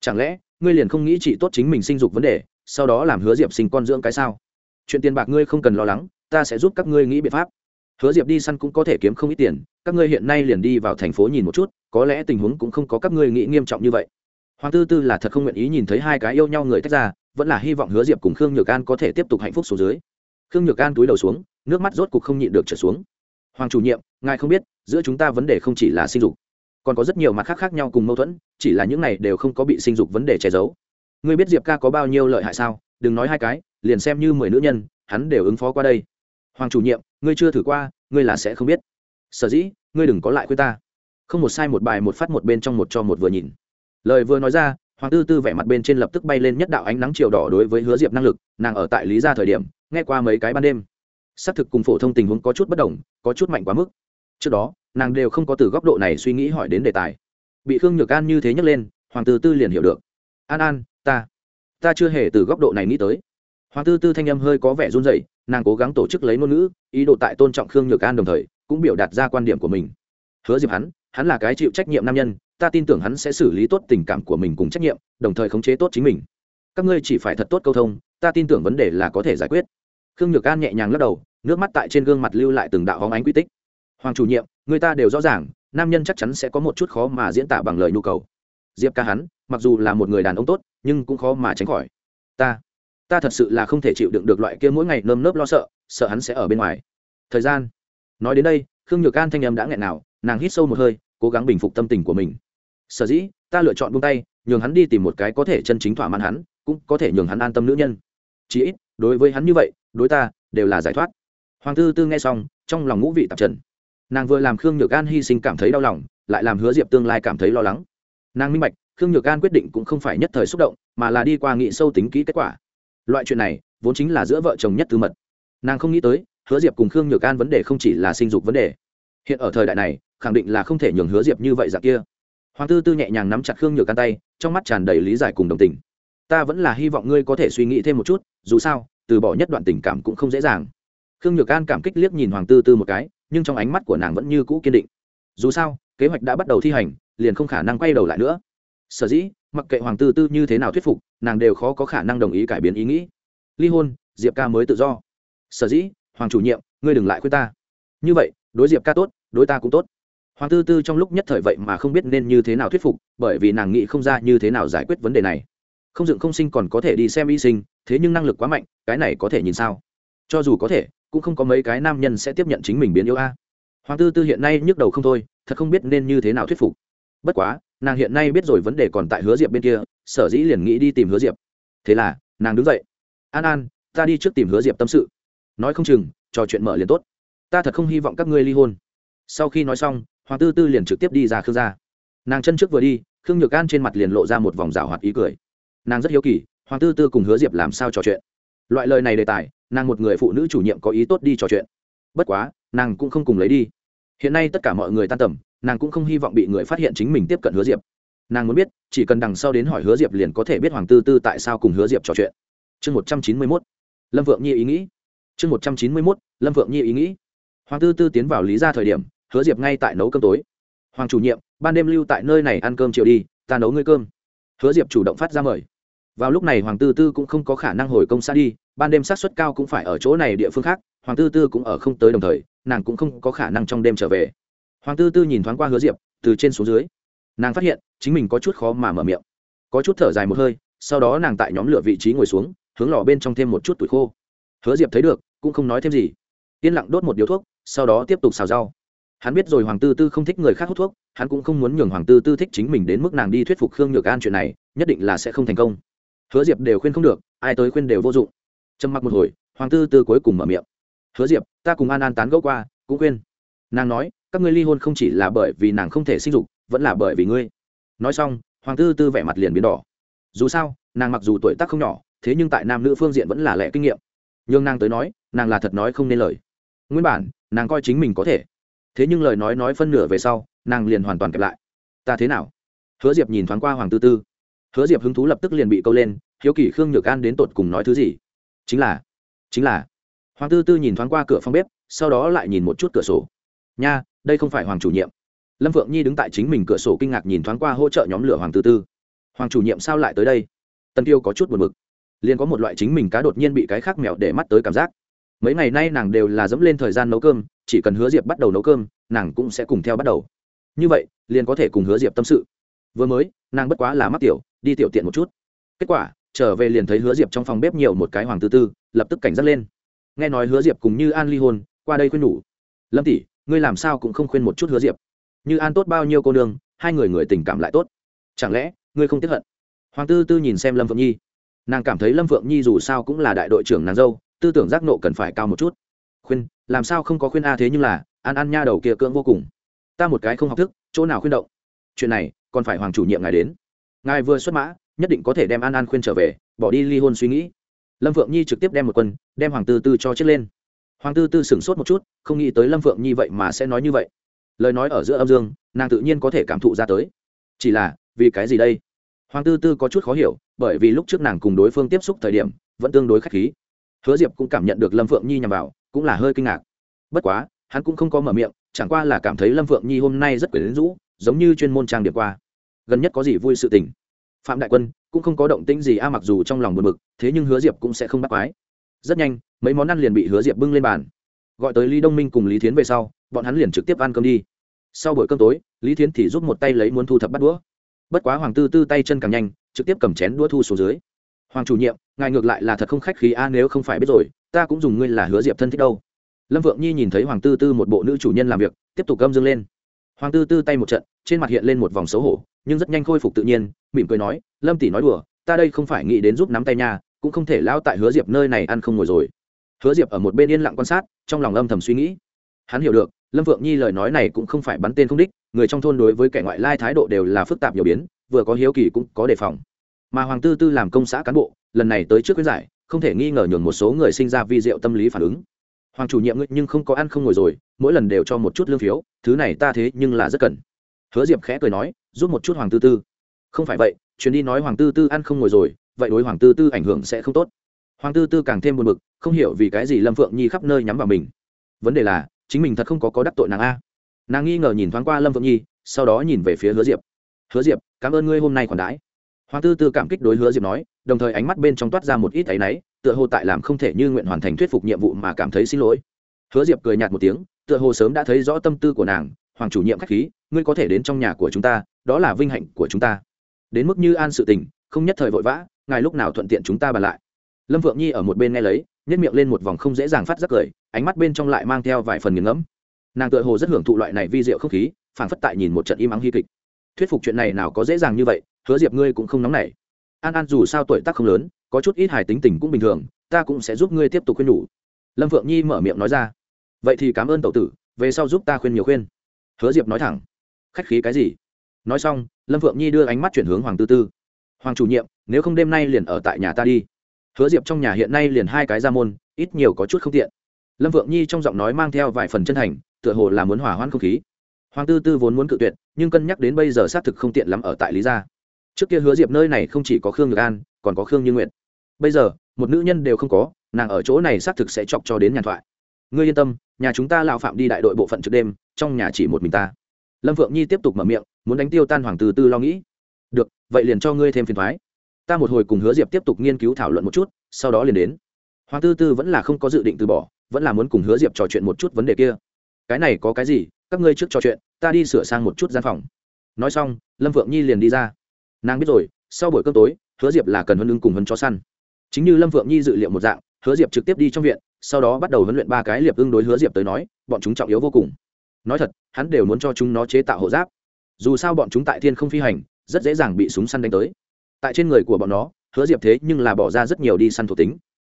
Chẳng lẽ, ngươi liền không nghĩ chỉ tốt chính mình sinh dục vấn đề, sau đó làm hứa diệp sinh con dưỡng cái sao? Chuyện tiền bạc ngươi không cần lo lắng, ta sẽ giúp các ngươi nghĩ biện pháp. Hứa diệp đi săn cũng có thể kiếm không ít tiền, các ngươi hiện nay liền đi vào thành phố nhìn một chút, có lẽ tình huống cũng không có các ngươi nghĩ nghiêm trọng như vậy. Hoàng tư tư là thật không nguyện ý nhìn thấy hai cái yêu nhau người tách ra vẫn là hy vọng hứa diệp cùng khương nhược an có thể tiếp tục hạnh phúc xuống dưới. Khương nhược an túi đầu xuống, nước mắt rốt cục không nhịn được trở xuống. Hoàng chủ nhiệm, ngài không biết, giữa chúng ta vấn đề không chỉ là sinh dục, còn có rất nhiều mặt khác khác nhau cùng mâu thuẫn, chỉ là những này đều không có bị sinh dục vấn đề che giấu. Ngươi biết diệp ca có bao nhiêu lợi hại sao? Đừng nói hai cái, liền xem như mười nữ nhân, hắn đều ứng phó qua đây. Hoàng chủ nhiệm, ngươi chưa thử qua, ngươi là sẽ không biết. Sở dĩ, ngươi đừng có lại quê ta. Không một sai một bài một phát một bên trong một cho một vừa nhìn. Lời vừa nói ra hoàng tư tư vẻ mặt bên trên lập tức bay lên nhất đạo ánh nắng chiều đỏ đối với hứa diệp năng lực, nàng ở tại lý gia thời điểm, nghe qua mấy cái ban đêm. Xác thực cùng phổ thông tình huống có chút bất đồng, có chút mạnh quá mức. Trước đó, nàng đều không có từ góc độ này suy nghĩ hỏi đến đề tài. Bị khương nhược an như thế nhấc lên, hoàng tư tư liền hiểu được. An an, ta ta chưa hề từ góc độ này nghĩ tới. Hoàng tư tư thanh âm hơi có vẻ run rẩy, nàng cố gắng tổ chức lấy ngôn ngữ, ý đồ tại tôn trọng khương nhược an đồng thời, cũng biểu đạt ra quan điểm của mình. Hứa diệp hắn hắn là cái chịu trách nhiệm nam nhân, ta tin tưởng hắn sẽ xử lý tốt tình cảm của mình cùng trách nhiệm, đồng thời khống chế tốt chính mình. Các ngươi chỉ phải thật tốt câu thông, ta tin tưởng vấn đề là có thể giải quyết. Khương nhược an nhẹ nhàng lắc đầu, nước mắt tại trên gương mặt lưu lại từng đạo hóng ánh quy tích. Hoàng chủ nhiệm, người ta đều rõ ràng, nam nhân chắc chắn sẽ có một chút khó mà diễn tả bằng lời nhu cầu. Diệp ca hắn, mặc dù là một người đàn ông tốt, nhưng cũng khó mà tránh khỏi. Ta ta thật sự là không thể chịu đựng được loại kia mỗi ngày nơm nớp lo sợ sợ hắn sẽ ở bên ngoài. Thời gian. Nói đến đây, khương nhược an thanh âm đã nghẹn nào, nàng hít sâu một hơi cố gắng bình phục tâm tình của mình. Sở dĩ, ta lựa chọn buông tay, nhường hắn đi tìm một cái có thể chân chính thỏa mãn hắn, cũng có thể nhường hắn an tâm nữ nhân. Chí ít, đối với hắn như vậy, đối ta, đều là giải thoát. Hoàng tư tư nghe xong, trong lòng ngũ vị tạp trần. Nàng vừa làm khương nhược an hy sinh cảm thấy đau lòng, lại làm hứa diệp tương lai cảm thấy lo lắng. Nàng minh bạch, khương nhược an quyết định cũng không phải nhất thời xúc động, mà là đi qua nghị sâu tính kỹ kết quả. Loại chuyện này, vốn chính là giữa vợ chồng nhất tư mật. Nàng không nghĩ tới, hứa diệp cùng khương nhược an vấn đề không chỉ là sinh dục vấn đề. Hiện ở thời đại này khẳng định là không thể nhường hứa diệp như vậy dạng kia. Hoàng tư tư nhẹ nhàng nắm chặt khương nhược Can tay, trong mắt tràn đầy lý giải cùng đồng tình. Ta vẫn là hy vọng ngươi có thể suy nghĩ thêm một chút, dù sao, từ bỏ nhất đoạn tình cảm cũng không dễ dàng. Khương nhược Can cảm kích liếc nhìn hoàng tư tư một cái, nhưng trong ánh mắt của nàng vẫn như cũ kiên định. Dù sao, kế hoạch đã bắt đầu thi hành, liền không khả năng quay đầu lại nữa. Sở dĩ, mặc kệ hoàng tư tư như thế nào thuyết phục, nàng đều khó có khả năng đồng ý cải biến ý nghĩ. Ly hôn, diệp ca mới tự do. Sở dĩ, hoàng chủ nhiệm, ngươi đừng lại khuyên ta. Như vậy, đối diệp ca tốt, đối ta cũng tốt hoàng tư tư trong lúc nhất thời vậy mà không biết nên như thế nào thuyết phục, bởi vì nàng nghĩ không ra như thế nào giải quyết vấn đề này. Không dựng không sinh còn có thể đi xem y sinh, thế nhưng năng lực quá mạnh, cái này có thể nhìn sao? Cho dù có thể, cũng không có mấy cái nam nhân sẽ tiếp nhận chính mình biến yếu a. Hoàng tư tư hiện nay nhức đầu không thôi, thật không biết nên như thế nào thuyết phục. Bất quá, nàng hiện nay biết rồi vấn đề còn tại hứa diệp bên kia, sở dĩ liền nghĩ đi tìm hứa diệp. Thế là, nàng đứng dậy. An an, ta đi trước tìm hứa diệp tâm sự. Nói không chừng, trò chuyện mở liền tốt. Ta thật không hy vọng các ngươi ly hôn. Sau khi nói xong hoàng tư tư liền trực tiếp đi ra khương gia. Nàng chân trước vừa đi, khương nhược an trên mặt liền lộ ra một vòng rào hoạt ý cười. Nàng rất hiếu kỳ, hoàng tư tư cùng hứa diệp làm sao trò chuyện? Loại lời này đề tài, nàng một người phụ nữ chủ nhiệm có ý tốt đi trò chuyện. Bất quá, nàng cũng không cùng lấy đi. Hiện nay tất cả mọi người tan tầm, nàng cũng không hy vọng bị người phát hiện chính mình tiếp cận hứa diệp. Nàng muốn biết, chỉ cần đằng sau đến hỏi hứa diệp liền có thể biết hoàng tư tư tại sao cùng hứa diệp trò chuyện. Chương một trăm chín mươi mốt. Lâm vượng nhi ý nghĩ. Chương một trăm chín mươi mốt, lâm vượng nhi ý nghĩ. Hoàng tư tư tiến vào lý ra thời điểm hứa diệp ngay tại nấu cơm tối. Hoàng chủ nhiệm, ban đêm lưu tại nơi này ăn cơm chiều đi, ta nấu ngươi cơm. Hứa diệp chủ động phát ra mời. Vào lúc này hoàng tư tư cũng không có khả năng hồi công xa đi, ban đêm sát xuất cao cũng phải ở chỗ này địa phương khác, hoàng tư tư cũng ở không tới đồng thời, nàng cũng không có khả năng trong đêm trở về. Hoàng tư tư nhìn thoáng qua hứa diệp, từ trên xuống dưới. Nàng phát hiện, chính mình có chút khó mà mở miệng. Có chút thở dài một hơi, sau đó nàng tại nhóm lửa vị trí ngồi xuống, hướng lò bên trong thêm một chút tuổi khô. Hứa diệp thấy được, cũng không nói thêm gì. Yên lặng đốt một điếu thuốc, sau đó tiếp tục xào rau hắn biết rồi hoàng tư tư không thích người khác hút thuốc, hắn cũng không muốn nhường hoàng tư tư thích chính mình đến mức nàng đi thuyết phục khương nhược an chuyện này, nhất định là sẽ không thành công. Hứa diệp đều khuyên không được, ai tới khuyên đều vô dụng. Trầm mặc một hồi, hoàng tư tư cuối cùng mở miệng. Hứa diệp, ta cùng an an tán gẫu qua, cũng khuyên. Nàng nói, các ngươi ly hôn không chỉ là bởi vì nàng không thể sinh dục, vẫn là bởi vì ngươi. Nói xong, hoàng tư tư vẻ mặt liền biến đỏ. Dù sao, nàng mặc dù tuổi tác không nhỏ, thế nhưng tại nam nữ phương diện vẫn là lẽ kinh nghiệm. Nhưng nàng tới nói, nàng là thật nói không nên lời. Nguyên bản, nàng coi chính mình có thể thế nhưng lời nói nói phân nửa về sau, nàng liền hoàn toàn kẹp lại. Ta thế nào? Hứa diệp nhìn thoáng qua hoàng tư tư. Hứa diệp hứng thú lập tức liền bị câu lên, hiếu kỳ khương nhược an đến tột cùng nói thứ gì? Chính là chính là. Hoàng tư tư nhìn thoáng qua cửa phòng bếp, sau đó lại nhìn một chút cửa sổ. Nha, đây không phải hoàng chủ nhiệm. Lâm phượng nhi đứng tại chính mình cửa sổ kinh ngạc nhìn thoáng qua hỗ trợ nhóm lửa hoàng tư tư. Hoàng chủ nhiệm sao lại tới đây? Tân tiêu có chút buồn b ự c liền có một loại chính mình cá đột nhiên bị cái khác mèo để mắt tới cảm giác. Mấy ngày nay nàng đều là dẫm lên thời gian nấu cơm chỉ cần hứa diệp bắt đầu nấu cơm, nàng cũng sẽ cùng theo bắt đầu. Như vậy, liền có thể cùng hứa diệp tâm sự. Vừa mới, nàng bất quá là mắc tiểu, đi tiểu tiện một chút. Kết quả, trở về liền thấy hứa diệp trong phòng bếp nhiều một cái hoàng tư tư, lập tức cảnh giác lên. Nghe nói hứa diệp cùng như an ly hôn, qua đây khuyên nhủ. Lâm tỷ, ngươi làm sao cũng không khuyên một chút hứa diệp. Như an tốt bao nhiêu cô nương, hai người người tình cảm lại tốt. Chẳng lẽ, ngươi không tiếp hận? Hoàng tư tư nhìn xem lâm phượng nhi. Nàng cảm thấy lâm phượng nhi dù sao cũng là đại đội trưởng nàng dâu, tư tưởng giác nộ cần phải cao một chút. Khuyên làm sao không có khuyên a thế nhưng là, an an nha đầu kia cưỡng vô cùng. Ta một cái không học thức, chỗ nào khuyên động? Chuyện này, còn phải hoàng chủ nhiệm ngài đến. Ngài vừa xuất mã, nhất định có thể đem an an khuyên trở về, bỏ đi ly hôn suy nghĩ. Lâm phượng nhi trực tiếp đem một quân, đem hoàng tư tư cho chết lên. Hoàng tư tư sửng sốt một chút, không nghĩ tới lâm phượng nhi vậy mà sẽ nói như vậy. Lời nói ở giữa âm dương, nàng tự nhiên có thể cảm thụ ra tới. Chỉ là, vì cái gì đây? Hoàng tư tư có chút khó hiểu, bởi vì lúc trước nàng cùng đối phương tiếp xúc thời điểm, vẫn tương đối k h á c h khí. Hứa diệp cũng cảm nhận được lâm phượng nhi nhằm vào cũng là hơi kinh ngạc. Bất quá, hắn cũng không có mở miệng, chẳng qua là cảm thấy lâm phượng nhi hôm nay rất quyển rũ, giống như chuyên môn trang điểm qua. Gần nhất có gì vui sự tình? Phạm đại quân cũng không có động tĩnh gì, a, mặc dù trong lòng buồn bực, thế nhưng hứa diệp cũng sẽ không bắt quái. Rất nhanh, mấy món ăn liền bị hứa diệp bưng lên bàn. Gọi tới lý đông minh cùng lý thiến về sau, bọn hắn liền trực tiếp ăn cơm đi. Sau buổi cơm tối, lý thiến thì giúp một tay lấy muốn thu thập bắt đũa. Bất quá hoàng tư tư tay chân càng nhanh, trực tiếp cầm chén đũa thu xuống dưới. Hoàng chủ nhiệm, ngài ngược lại là thật không khách khí a, nếu không phải biết rồi ta cũng dùng ngươi là hứa diệp thân thích đâu. Lâm vượng nhi nhìn thấy hoàng tư tư một bộ nữ chủ nhân làm việc, tiếp tục gâm dâng lên. Hoàng tư tư tay một trận, trên mặt hiện lên một vòng xấu hổ, nhưng rất nhanh khôi phục tự nhiên, mỉm cười nói, lâm tỷ nói đùa, ta đây không phải nghĩ đến giúp nắm tay nha, cũng không thể lao tại hứa diệp nơi này ăn không ngồi rồi. Hứa diệp ở một bên yên lặng quan sát, trong lòng âm thầm suy nghĩ. Hắn hiểu được, lâm vượng nhi lời nói này cũng không phải bắn tên không đích, người trong thôn đối với kẻ ngoại lai thái độ đều là phức tạp nhiều biến, vừa có hiếu kỳ cũng có đề phòng. Mà hoàng tư tư làm công xã cán bộ, lần này tới trước khuyến giải không thể nghi ngờ nhường một số người sinh ra vi diệu tâm lý phản ứng. Hoàng chủ nhiệm ngươi nhưng không có ăn không ngồi rồi, mỗi lần đều cho một chút lương phiếu, thứ này ta thế nhưng là rất cần. Hứa diệp khẽ cười nói, giúp một chút hoàng tư tư. Không phải vậy, chuyến đi nói hoàng tư tư ăn không ngồi rồi, vậy đối hoàng tư tư ảnh hưởng sẽ không tốt. Hoàng tư tư càng thêm buồn bực, không hiểu vì cái gì lâm phượng nhi khắp nơi nhắm vào mình. Vấn đề là, chính mình thật không có có đắc tội nàng a. Nàng nghi ngờ nhìn thoáng qua lâm phượng nhi, sau đó nhìn về phía hứa diệp. Hứa diệp, cảm ơn ngươi hôm nay còn đãi hoàng tư tư cảm kích đối hứa diệp nói, đồng thời ánh mắt bên trong toát ra một ít thấy náy, tựa hồ tại làm không thể như nguyện hoàn thành thuyết phục nhiệm vụ mà cảm thấy xin lỗi. Hứa diệp cười nhạt một tiếng, tựa hồ sớm đã thấy rõ tâm tư của nàng, hoàng chủ nhiệm k h á c h khí, ngươi có thể đến trong nhà của chúng ta, đó là vinh hạnh của chúng ta. Đến mức như an sự tình, không nhất thời vội vã, ngài lúc nào thuận tiện chúng ta bàn lại? Lâm vượng nhi ở một bên nghe lấy nhét miệng lên một vòng không dễ dàng phát giác cười, ánh mắt bên trong lại mang theo vài phần nghiền ngẫm. Nàng tựa hồ rất hưởng thụ loại này vi diệu không khí, phảng phất tại nhìn một trận im ắng hy kịch. Thuyết phục chuyện này nào có dễ dàng như vậy hứa diệp ngươi cũng không nóng nảy. An an dù sao tuổi tác không lớn, có chút ít hài tính tình cũng bình thường, ta cũng sẽ giúp ngươi tiếp tục khuyên nhủ. Lâm phượng nhi mở miệng nói ra. Vậy thì cảm ơn tậu tử, về sau giúp ta khuyên nhiều khuyên. Hứa diệp nói thẳng. Khách khí cái gì? Nói xong, lâm phượng nhi đưa ánh mắt chuyển hướng hoàng tư tư. Hoàng chủ nhiệm, nếu không đêm nay liền ở tại nhà ta đi. Hứa diệp trong nhà hiện nay liền hai cái ra môn, ít nhiều có chút không tiện. Lâm phượng nhi trong giọng nói mang theo vài phần chân thành, tựa hồ là muốn hỏa hoãn không khí. Hoàng tư tư vốn muốn cự tuyệt, nhưng cân nhắc đến bây giờ xác thực không tiện lắm ở tại lý gia trước kia hứa diệp nơi này không chỉ có khương nhược an, còn có khương như nguyện bây giờ, một nữ nhân đều không có, nàng ở chỗ này xác thực sẽ chọc cho đến nhàn thoại. Ngươi yên tâm, nhà chúng ta lao phạm đi đại đội bộ phận trước đêm, trong nhà chỉ một mình ta. Lâm phượng nhi tiếp tục mở miệng, muốn đánh tiêu tan hoàng tư tư lo nghĩ. Được, vậy liền cho ngươi thêm phiền thoái. Ta một hồi cùng hứa diệp tiếp tục nghiên cứu thảo luận một chút, sau đó liền đến. Hoàng tư tư vẫn là không có dự định từ bỏ, vẫn là muốn cùng hứa diệp trò chuyện một chút vấn đề kia. Cái này có cái gì? Các ngươi trước trò chuyện, ta đi sửa sang một chút gian phòng. Nói xong, lâm phượng nhi liền đi ra nàng biết rồi, sau buổi cơm tối, hứa diệp là cần huấn lưng cùng huấn chó săn. Chính như lâm phượng nhi dự liệu một dạng, hứa diệp trực tiếp đi trong viện, sau đó bắt đầu huấn luyện ba cái liệp ưng đối hứa diệp tới nói, bọn chúng trọng yếu vô cùng. Nói thật, hắn đều muốn cho chúng nó chế tạo hộ giáp. Dù sao bọn chúng tại thiên không phi hành, rất dễ dàng bị súng săn đánh tới. Tại trên người của bọn nó, hứa diệp thế nhưng là bỏ ra rất nhiều đi săn thuộc tính.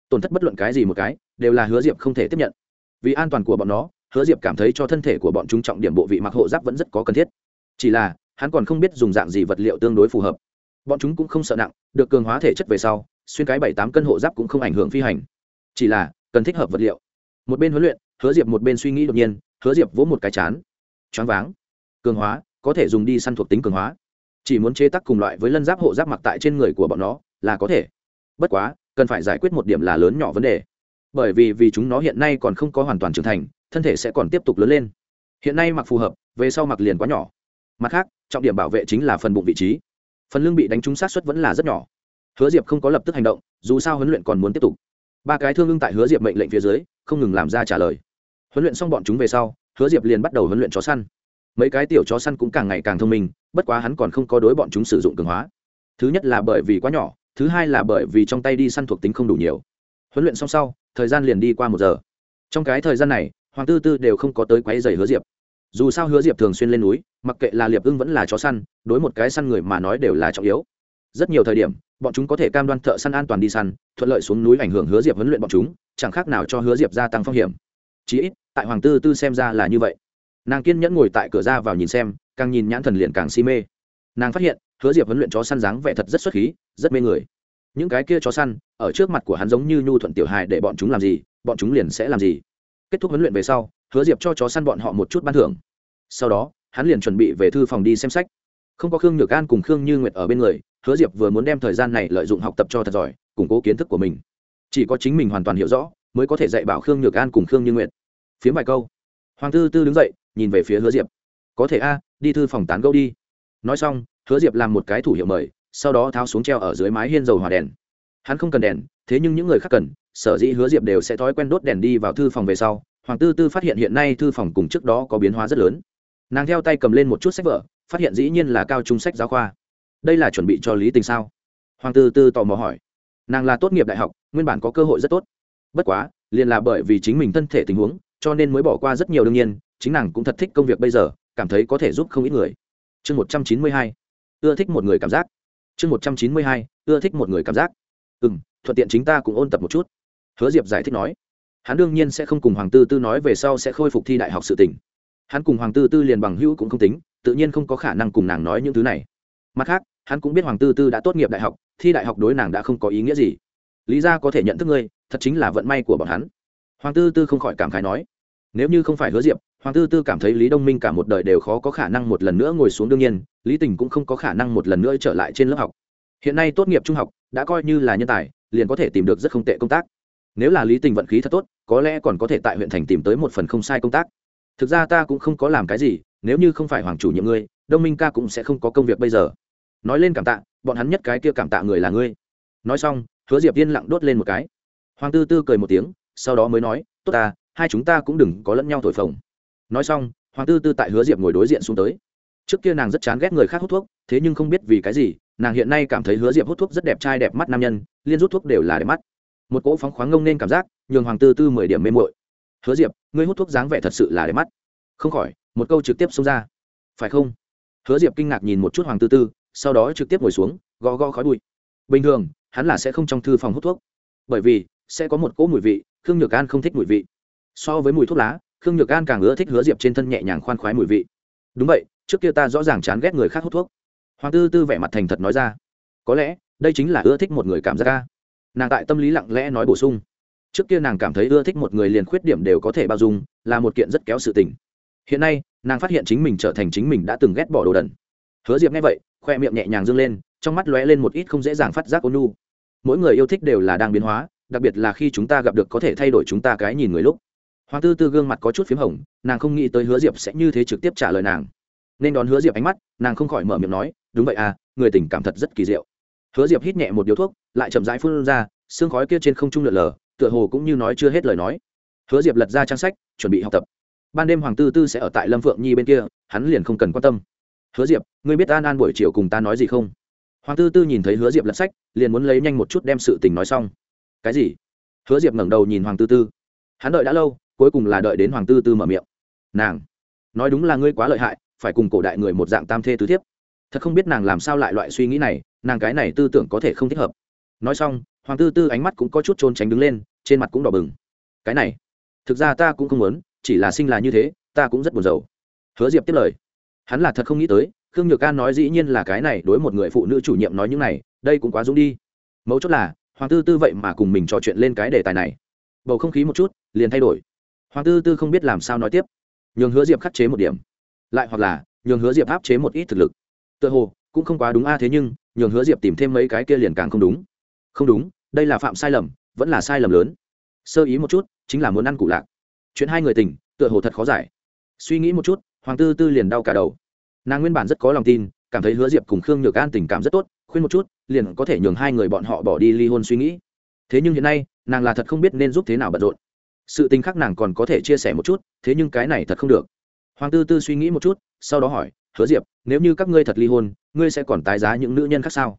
Tổn thất bất luận cái gì một cái, đều là hứa diệp không thể tiếp nhận. Vì an toàn của bọn nó, hứa diệp cảm thấy cho thân thể của bọn chúng trọng điểm bộ vị mặc hộ giáp vẫn rất có cần thiết. Chỉ là hắn còn không biết dùng dạng gì vật liệu tương đối phù hợp. Bọn chúng cũng không sợ nặng, được cường hóa thể chất về sau, xuyên cái bảy tám cân hộ giáp cũng không ảnh hưởng phi hành. Chỉ là, cần thích hợp vật liệu. Một bên huấn luyện, hứa diệp một bên suy nghĩ đột nhiên, hứa diệp vỗ một cái chán. Choáng váng. Cường hóa, có thể dùng đi săn thuộc tính cường hóa. Chỉ muốn chế tác cùng loại với lân giáp hộ giáp mặc tại trên người của bọn nó, là có thể. Bất quá, cần phải giải quyết một điểm là lớn nhỏ vấn đề. Bởi vì vì chúng nó hiện nay còn không có hoàn toàn trưởng thành, thân thể sẽ còn tiếp tục lớn lên. Hiện nay mặc phù hợp, về sau mặc liền quá nhỏ. Mặt khác trọng điểm bảo vệ chính là phần bụng vị trí. Phần lưng bị đánh trúng sát xuất vẫn là rất nhỏ. Hứa diệp không có lập tức hành động, dù sao huấn luyện còn muốn tiếp tục. Ba cái thương ưng tại hứa diệp mệnh lệnh phía dưới, không ngừng làm ra trả lời. Huấn luyện xong bọn chúng về sau, hứa diệp liền bắt đầu huấn luyện chó săn. Mấy cái tiểu chó săn cũng càng ngày càng thông minh, bất quá hắn còn không có đối bọn chúng sử dụng cường hóa. Thứ nhất là bởi vì quá nhỏ, thứ hai là bởi vì trong tay đi săn thuộc tính không đủ nhiều. Huấn luyện xong sau, thời gian liền đi qua một giờ. Trong cái thời gian này, hoàng tư tư đều không có tới quáy dày hứa diệp. Dù sao hứa diệp thường xuyên lên núi mặc kệ là liệp ưng vẫn là chó săn, đối một cái săn người mà nói đều là trọng yếu. Rất nhiều thời điểm, bọn chúng có thể cam đoan thợ săn an toàn đi săn, thuận lợi xuống núi ảnh hưởng hứa diệp huấn luyện bọn chúng, chẳng khác nào cho hứa diệp gia tăng phong hiểm. Chí ít, tại hoàng tư tư xem ra là như vậy. Nàng kiên nhẫn ngồi tại cửa ra vào nhìn xem, càng nhìn nhãn thần liền càng si mê. Nàng phát hiện, hứa diệp huấn luyện chó săn dáng vẻ thật rất xuất khí, rất mê người. Những cái kia chó săn, ở trước mặt của hắn giống như nhu thuận tiểu hài để bọn chúng làm gì, bọn chúng liền sẽ làm gì. Kết thúc huấn luyện về sau, hứa diệp cho chó săn bọn họ một chút ban thưởng. Sau đó hắn liền chuẩn bị về thư phòng đi xem sách. Không có khương nhược an cùng khương như nguyệt ở bên người, hứa diệp vừa muốn đem thời gian này lợi dụng học tập cho thật giỏi, củng cố kiến thức của mình. Chỉ có chính mình hoàn toàn hiểu rõ, mới có thể dạy bảo khương nhược an cùng khương như nguyệt. Phiếm vài câu, hoàng tư tư đứng dậy, nhìn về phía hứa diệp. Có thể a, đi thư phòng tán gẫu đi. Nói xong, hứa diệp làm một cái thủ hiệu mời, sau đó tháo xuống treo ở dưới mái hiên dầu hỏa đèn. Hắn không cần đèn, thế nhưng những người khác cần, sở dĩ hứa diệp đều sẽ thói quen đốt đèn đi vào thư phòng về sau. Hoàng tư tư phát hiện hiện nay thư phòng cùng trước đó có biến hóa rất lớn nàng theo tay cầm lên một chút sách vở, phát hiện dĩ nhiên là cao trung sách giáo khoa. Đây là chuẩn bị cho lý tình sao? Hoàng tư tư tò mò hỏi. Nàng là tốt nghiệp đại học, nguyên bản có cơ hội rất tốt. Bất quá, liền là bởi vì chính mình thân thể tình huống, cho nên mới bỏ qua rất nhiều đương nhiên, chính nàng cũng thật thích công việc bây giờ, cảm thấy có thể giúp không ít người. Chương một trăm chín mươi hai. Ưa thích một người cảm giác. Chương một trăm chín mươi hai. Ưa thích một người cảm giác. Ừ m thuận tiện chính ta cũng ôn tập một chút. Hứa diệp giải thích nói. Hắn đương nhiên sẽ không cùng hoàng tư tư nói về sau sẽ khôi phục thi đại học sự tỉnh hắn cùng hoàng tư tư liền bằng hữu cũng không tính, tự nhiên không có khả năng cùng nàng nói những thứ này. Mặt khác, hắn cũng biết hoàng tư tư đã tốt nghiệp đại học, thi đại học đối nàng đã không có ý nghĩa gì. Lý ra có thể nhận thức ngươi, thật chính là vận may của bọn hắn. Hoàng tư tư không khỏi cảm khái nói. Nếu như không phải hứa diệp, hoàng tư tư cảm thấy lý đông minh cả một đời đều khó có khả năng một lần nữa ngồi xuống đương nhiên, lý tình cũng không có khả năng một lần nữa trở lại trên lớp học. Hiện nay tốt nghiệp trung học, đã coi như là nhân tài, liền có thể tìm được rất không tệ công tác. Nếu là lý tình vận khí thật tốt, có lẽ còn có thể tại huyện thành tìm tới một phần không sai công tác thực ra ta cũng không có làm cái gì, nếu như không phải hoàng chủ nhiệm ngươi, đông minh ca cũng sẽ không có công việc bây giờ. Nói lên cảm tạ, bọn hắn nhất cái kia cảm tạ người là ngươi. Nói xong, hứa diệp yên lặng đốt lên một cái. Hoàng tư tư cười một tiếng, sau đó mới nói, tốt ta, hai chúng ta cũng đừng có lẫn nhau thổi phồng. Nói xong, hoàng tư tư tại hứa diệp ngồi đối diện xuống tới. Trước kia nàng rất chán ghét người khác hút thuốc, thế nhưng không biết vì cái gì, nàng hiện nay cảm thấy hứa diệp hút thuốc rất đẹp trai đẹp mắt nam nhân, liên rút thuốc đều là đẹp mắt. Một cỗ phóng khoáng ngông nên cảm giác, nhường hoàng tư tư mười điểm mê mội hứa diệp, ngươi hút thuốc dáng vẻ thật sự là đẹp mắt. Không khỏi, một câu trực tiếp xông ra. Phải không? Hứa diệp kinh ngạc nhìn một chút hoàng tư tư, sau đó trực tiếp ngồi xuống, gõ gõ khói bụi. Bình thường, hắn là sẽ không trong thư phòng hút thuốc, bởi vì sẽ có một cỗ mùi vị, khương nhược an không thích mùi vị. So với mùi thuốc lá, khương nhược an càng ưa thích hứa diệp trên thân nhẹ nhàng khoan khoái mùi vị. Đúng vậy, trước kia ta rõ ràng chán ghét người khác hút thuốc. Hoàng tư tư vẻ mặt thành thật nói ra. Có lẽ, đây chính là ưa thích một người cảm giác ca nàng tại tâm lý lặng lẽ nói bổ sung trước kia nàng cảm thấy ưa thích một người liền khuyết điểm đều có thể bao dung, là một kiện rất kéo sự tình. Hiện nay, nàng phát hiện chính mình trở thành chính mình đã từng ghét bỏ đồ đần. Hứa diệp nghe vậy, khoe miệng nhẹ nhàng dâng lên, trong mắt lóe lên một ít không dễ dàng phát giác ônu nu mỗi người yêu thích đều là đang biến hóa, đặc biệt là khi chúng ta gặp được có thể thay đổi chúng ta cái nhìn người lúc. Hoàng tư tư gương mặt có chút p h í m hồng, nàng không nghĩ tới hứa diệp sẽ như thế trực tiếp trả lời nàng. Nên đón hứa diệp ánh mắt, nàng không khỏi mở miệng nói, đúng vậy à người tình cảm thật rất kỳ diệu. Hứa diệp hít nhẹ một điếu thuốc, lại chậm rãi phun ra, xương khói kia trên không trung lượn lờ tựa hồ cũng như nói chưa hết lời nói. Hứa diệp lật ra trang sách, chuẩn bị học tập. Ban đêm hoàng tư tư sẽ ở tại lâm phượng nhi bên kia, hắn liền không cần quan tâm. Hứa diệp, ngươi biết an an buổi chiều cùng ta nói gì không? Hoàng tư tư nhìn thấy hứa diệp lật sách, liền muốn lấy nhanh một chút đem sự tình nói xong. Cái gì? Hứa diệp ngẩng đầu nhìn hoàng tư tư. Hắn đợi đã lâu, cuối cùng là đợi đến hoàng tư tư mở miệng. Nàng, nói đúng là ngươi quá lợi hại, phải cùng cổ đại người một dạng tam thê tứ thiếp. Thật không biết nàng làm sao lại loại suy nghĩ này, nàng cái này tư tưởng có thể không thích hợp nói xong, hoàng tư tư ánh mắt cũng có chút trôn tránh đứng lên, trên mặt cũng đỏ bừng. Cái này, thực ra ta cũng không muốn, chỉ là sinh là như thế, ta cũng rất buồn rầu. Hứa diệp tiếp lời. Hắn là thật không nghĩ tới, khương nhược an nói dĩ nhiên là cái này đối một người phụ nữ chủ nhiệm nói những này, đây cũng quá dũng đi. Mấu chốt là, hoàng tư tư vậy mà cùng mình trò chuyện lên cái đề tài này. Bầu không khí một chút, liền thay đổi. Hoàng tư tư không biết làm sao nói tiếp. Nhường hứa diệp khắc chế một điểm. Lại hoặc là, nhường hứa diệp áp chế một ít thực lực. Tựa hồ, cũng không quá đúng a, thế nhưng, nhường hứa diệp tìm thêm mấy cái kia liền càng không đúng không đúng, đây là phạm sai lầm, vẫn là sai lầm lớn. Sơ ý một chút, chính là muốn ăn cụ lạc. Chuyện hai người tình, tựa hồ thật khó giải. Suy nghĩ một chút, hoàng tư tư liền đau cả đầu. Nàng nguyên bản rất có lòng tin, cảm thấy hứa diệp cùng khương nhược an tình cảm rất tốt, khuyên một chút, liền có thể nhường hai người bọn họ bỏ đi ly hôn suy nghĩ. Thế nhưng hiện nay, nàng là thật không biết nên giúp thế nào bận rộn. Sự tình khác nàng còn có thể chia sẻ một chút, thế nhưng cái này thật không được. Hoàng tư tư suy nghĩ một chút, sau đó hỏi, hứa diệp, nếu như các ngươi thật ly hôn, ngươi sẽ còn tái giá những nữ nhân khác sao?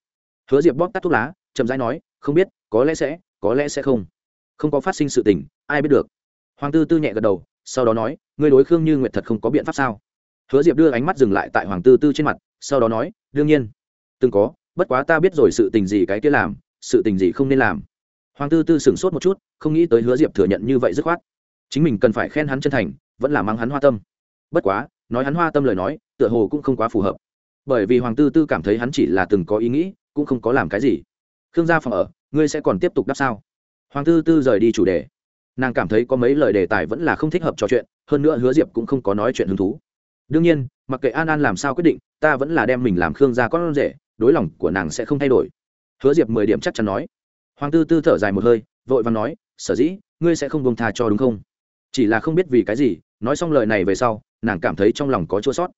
Hứa diệp bóp tắt thuốc lá, chậm rãi nói không biết, có lẽ sẽ, có lẽ sẽ không. Không có phát sinh sự tình, ai biết được. Hoàng tư tư nhẹ gật đầu, sau đó nói, ngươi đối khương như nguyệt thật không có biện pháp sao? Hứa diệp đưa ánh mắt dừng lại tại hoàng tư tư trên mặt, sau đó nói, đương nhiên. Từng có, bất quá ta biết rồi sự tình gì cái kia làm, sự tình gì không nên làm. Hoàng tư tư sửng sốt một chút, không nghĩ tới hứa diệp thừa nhận như vậy dứt khoát. Chính mình cần phải khen hắn chân thành, vẫn là mang hắn hoa tâm. Bất quá, nói hắn hoa tâm lời nói, tựa hồ cũng không quá phù hợp. Bởi vì hoàng tư tư cảm thấy hắn chỉ là từng có ý nghĩ, cũng không có làm cái gì. Khương gia phòng ở ngươi sẽ còn tiếp tục đáp sao? Hoàng tư tư rời đi chủ đề. Nàng cảm thấy có mấy lời đề tài vẫn là không thích hợp trò chuyện, hơn nữa hứa diệp cũng không có nói chuyện hứng thú. Đương nhiên, mặc kệ an an làm sao quyết định, ta vẫn là đem mình làm khương gia con rể, đối lòng của nàng sẽ không thay đổi. Hứa diệp mười điểm chắc chắn nói. Hoàng tư tư thở dài một hơi, vội và nói, sở dĩ, ngươi sẽ không bông tha cho đúng không? Chỉ là không biết vì cái gì, nói xong lời này về sau, nàng cảm thấy trong lòng có chua sót.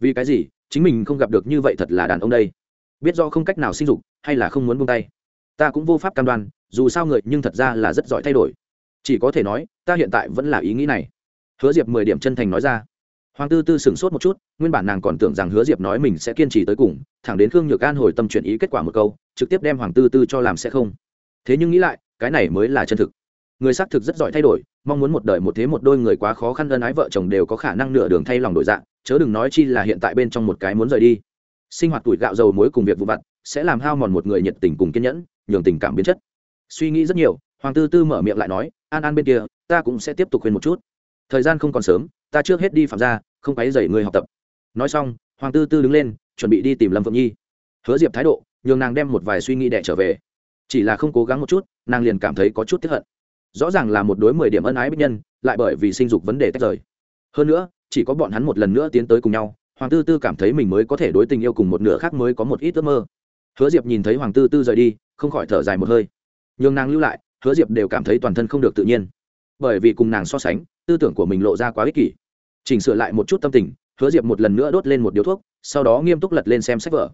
Vì cái gì? Chính mình không gặp được như vậy thật là đàn ông đây. Biết do không cách nào sinh dục, hay là không muốn buông tay? Ta cũng vô pháp cam đoan, dù sao người nhưng thật ra là rất giỏi thay đổi. Chỉ có thể nói, ta hiện tại vẫn là ý nghĩ này. Hứa diệp mười điểm chân thành nói ra. Hoàng tư tư sửng sốt một chút, nguyên bản nàng còn tưởng rằng hứa diệp nói mình sẽ kiên trì tới cùng, thẳng đến khương nhược an hồi tâm chuyển ý kết quả một câu, trực tiếp đem hoàng tư tư cho làm sẽ không. Thế nhưng nghĩ lại, cái này mới là chân thực. Người xác thực rất giỏi thay đổi, mong muốn một đời một thế một đôi người quá khó khăn ân ái vợ chồng đều có khả năng nửa đường thay lòng đổi dạng chớ đừng nói chi là hiện tại bên trong một cái muốn rời đi. Sinh hoạt tuổi gạo dầu muối cùng việc vụ vặt, sẽ làm hao mòn một người nhiệt tình cùng kiên nhẫn nhường tình cảm biến chất. Suy nghĩ rất nhiều, hoàng tư tư mở miệng lại nói, an an bên kia, ta cũng sẽ tiếp tục khuyên một chút. Thời gian không còn sớm, ta trước hết đi phạm ra không quấy dậy người học tập. Nói xong, hoàng tư tư đứng lên, chuẩn bị đi tìm lâm phượng nhi. Hứa diệp thái độ, nhường nàng đem một vài suy nghĩ đẻ trở về. Chỉ là không cố gắng một chút, nàng liền cảm thấy có chút tiếp hận. Rõ ràng là một đối mười điểm ân ái bích nhân, lại bởi vì sinh dục vấn đề tách rời. Hơn nữa, chỉ có bọn hắn một lần nữa tiến tới cùng nhau, hoàng tư tư cảm thấy mình mới có thể đối tình yêu cùng một nửa khác mới có một ít ước mơ hứa diệp nhìn thấy hoàng tư tư rời đi, không khỏi thở dài một hơi. Nhường nàng lưu lại, hứa diệp đều cảm thấy toàn thân không được tự nhiên. Bởi vì cùng nàng so sánh, tư tưởng của mình lộ ra quá ích kỷ. Chỉnh sửa lại một chút tâm tình, hứa diệp một lần nữa đốt lên một điếu thuốc, sau đó nghiêm túc lật lên xem sách vở.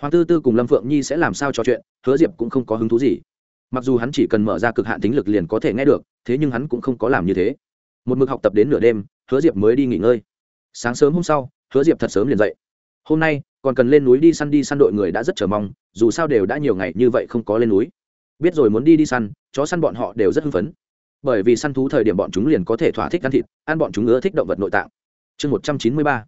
Hoàng tư tư cùng lâm phượng nhi sẽ làm sao trò chuyện, hứa diệp cũng không có hứng thú gì. Mặc dù hắn chỉ cần mở ra cực hạn tính lực liền có thể nghe được, thế nhưng hắn cũng không có làm như thế. Một mực học tập đến nửa đêm, hứa diệp mới đi nghỉ ngơi. Sáng sớm hôm sau, hứa diệp thật sớm liền dậy. Hôm nay, còn cần lên núi đi săn đi săn đội người đã rất chờ mong dù sao đều đã nhiều ngày như vậy không có lên núi. Biết rồi muốn đi đi săn, chó săn bọn họ đều rất hưng phấn. Bởi vì săn thú thời điểm bọn chúng liền có thể thỏa thích ăn thịt, ăn bọn chúng ưa thích động vật nội tạng. Chương một trăm chín mươi ba.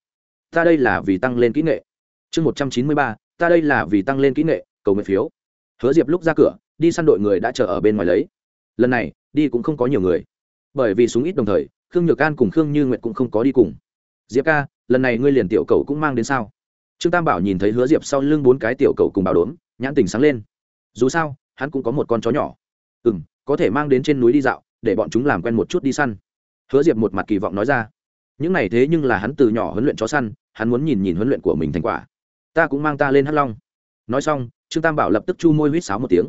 Ta đây là vì tăng lên kỹ nghệ. Chương một trăm chín mươi ba. Ta đây là vì tăng lên kỹ nghệ, cầu nguyện phiếu. Hứa diệp lúc ra cửa, đi săn đội người đã chờ ở bên ngoài lấy. Lần này, đi cũng không có nhiều người. Bởi vì súng ít đồng thời, khương nhược an cùng khương như nguyệt cũng không có đi cùng. Diệp ca, lần này ngươi liền tiểu cầu cũng mang đến sao? Trương tam bảo nhìn thấy hứa diệp sau lưng bốn cái tiểu cầu cùng bảo đốm, nhãn tình sáng lên. Dù sao, hắn cũng có một con chó nhỏ. Ừ m có thể mang đến trên núi đi dạo, để bọn chúng làm quen một chút đi săn. Hứa diệp một mặt kỳ vọng nói ra. Những này thế nhưng là hắn từ nhỏ huấn luyện chó săn, hắn muốn nhìn nhìn huấn luyện của mình thành quả. Ta cũng mang ta lên hắt long. Nói xong, trương tam bảo lập tức chu môi huýt sáo một tiếng.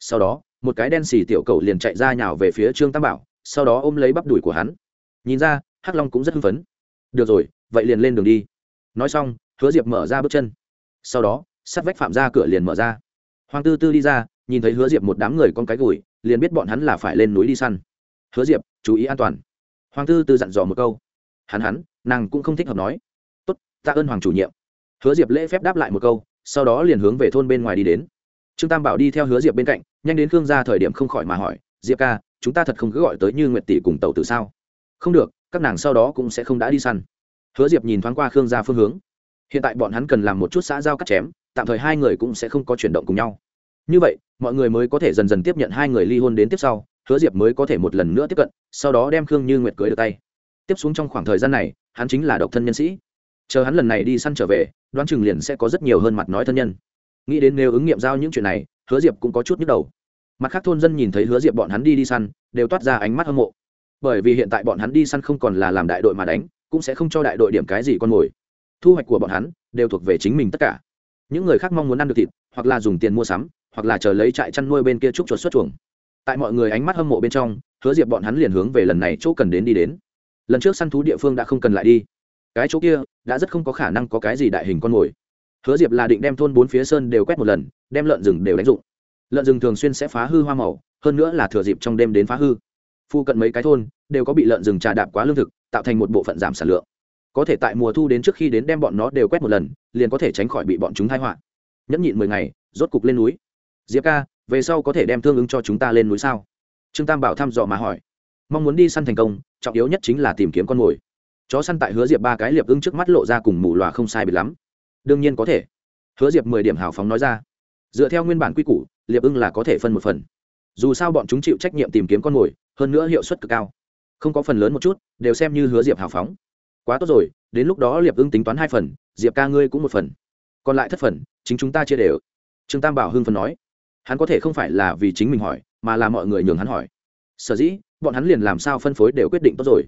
Sau đó, một cái đen xì tiểu cầu liền chạy ra nhào về phía trương tam bảo, sau đó ôm lấy bắp đùi của hắn. Nhìn ra, hắc long cũng rất hưng phấn. Được rồi, vậy liền lên đường đi. Nói xong hứa diệp mở ra bước chân. Sau đó, sắt vách phạm ra cửa liền mở ra. Hoàng tư tư đi ra, nhìn thấy hứa diệp một đám người con cái gùi, liền biết bọn hắn là phải lên núi đi săn. Hứa diệp, chú ý an toàn. Hoàng tư tư dặn dò một câu. Hắn hắn, nàng cũng không thích hợp nói. Tốt, tạ ơn hoàng chủ nhiệm. Hứa diệp lễ phép đáp lại một câu, sau đó liền hướng về thôn bên ngoài đi đến. Trương tam bảo đi theo hứa diệp bên cạnh, nhanh đến khương ra thời điểm không khỏi mà hỏi, diệp ca, chúng ta thật không cứ gọi tới như nguyệt tỷ cùng tàu từ sao? Không được, các nàng sau đó cũng sẽ không đã đi săn. Hứa diệp nhìn thoáng qua khương ra phương hướng hiện tại bọn hắn cần làm một chút xã giao cắt chém, tạm thời hai người cũng sẽ không có chuyển động cùng nhau. Như vậy, mọi người mới có thể dần dần tiếp nhận hai người ly hôn đến tiếp sau, hứa diệp mới có thể một lần nữa tiếp cận, sau đó đem khương như nguyệt cưới được tay. Tiếp xuống trong khoảng thời gian này, hắn chính là độc thân nhân sĩ. Chờ hắn lần này đi săn trở về, đoán chừng liền sẽ có rất nhiều hơn mặt nói thân nhân. Nghĩ đến nếu ứng nghiệm giao những chuyện này, hứa diệp cũng có chút nhức đầu. Mặt khác thôn dân nhìn thấy hứa diệp bọn hắn đi đi săn, đều toát ra ánh mắt hâm mộ. Bởi vì hiện tại bọn hắn đi săn không còn là làm đại đội mà đánh, cũng sẽ không cho đại đội điểm cái gì con mồi thu hoạch của bọn hắn đều thuộc về chính mình tất cả. Những người khác mong muốn ăn được thịt, hoặc là dùng tiền mua sắm, hoặc là chờ lấy trại chăn nuôi bên kia trúc chuột xuất chuồng. Tại mọi người ánh mắt hâm mộ bên trong, hứa diệp bọn hắn liền hướng về lần này chỗ cần đến đi đến. Lần trước săn thú địa phương đã không cần lại đi. Cái chỗ kia đã rất không có khả năng có cái gì đại hình con mồi. Hứa diệp là định đem thôn bốn phía sơn đều quét một lần, đem lợn rừng đều đánh dụng. Lợn rừng thường xuyên sẽ phá hư hoa màu, hơn nữa là thừa dịp trong đêm đến phá hư. Phu cận mấy cái thôn đều có bị lợn rừng trà đạp quá lương thực, tạo thành một bộ phận giảm sản lượng có thể tại mùa thu đến trước khi đến đem bọn nó đều quét một lần, liền có thể tránh khỏi bị bọn chúng thai họa. Nhẫn nhịn mười ngày, rốt cục lên núi. Diệp ca, về sau có thể đem thương ứng cho chúng ta lên núi sao? Trương tam bảo thăm dò mà hỏi. Mong muốn đi săn thành công, trọng yếu nhất chính là tìm kiếm con mồi. Chó săn tại hứa diệp ba cái liệp ưng trước mắt lộ ra cùng mù loà không sai biệt lắm. Đương nhiên có thể. Hứa diệp mười điểm hào phóng nói ra. Dựa theo nguyên bản quy củ, liệp ưng là có thể phân một phần. Dù sao bọn chúng chịu trách nhiệm tìm kiếm con mồi, hơn nữa hiệu suất cực cao. Không có phần lớn một chút, đều xem như hứa diệp hào phóng quá tốt rồi, đến lúc đó liệp ưng tính toán hai phần, diệp ca ngươi cũng một phần. Còn lại thất phần, chính chúng ta chia đều. Trương tam bảo hưng phần nói. Hắn có thể không phải là vì chính mình hỏi, mà là mọi người nhường hắn hỏi. Sở dĩ, bọn hắn liền làm sao phân phối đều quyết định tốt rồi.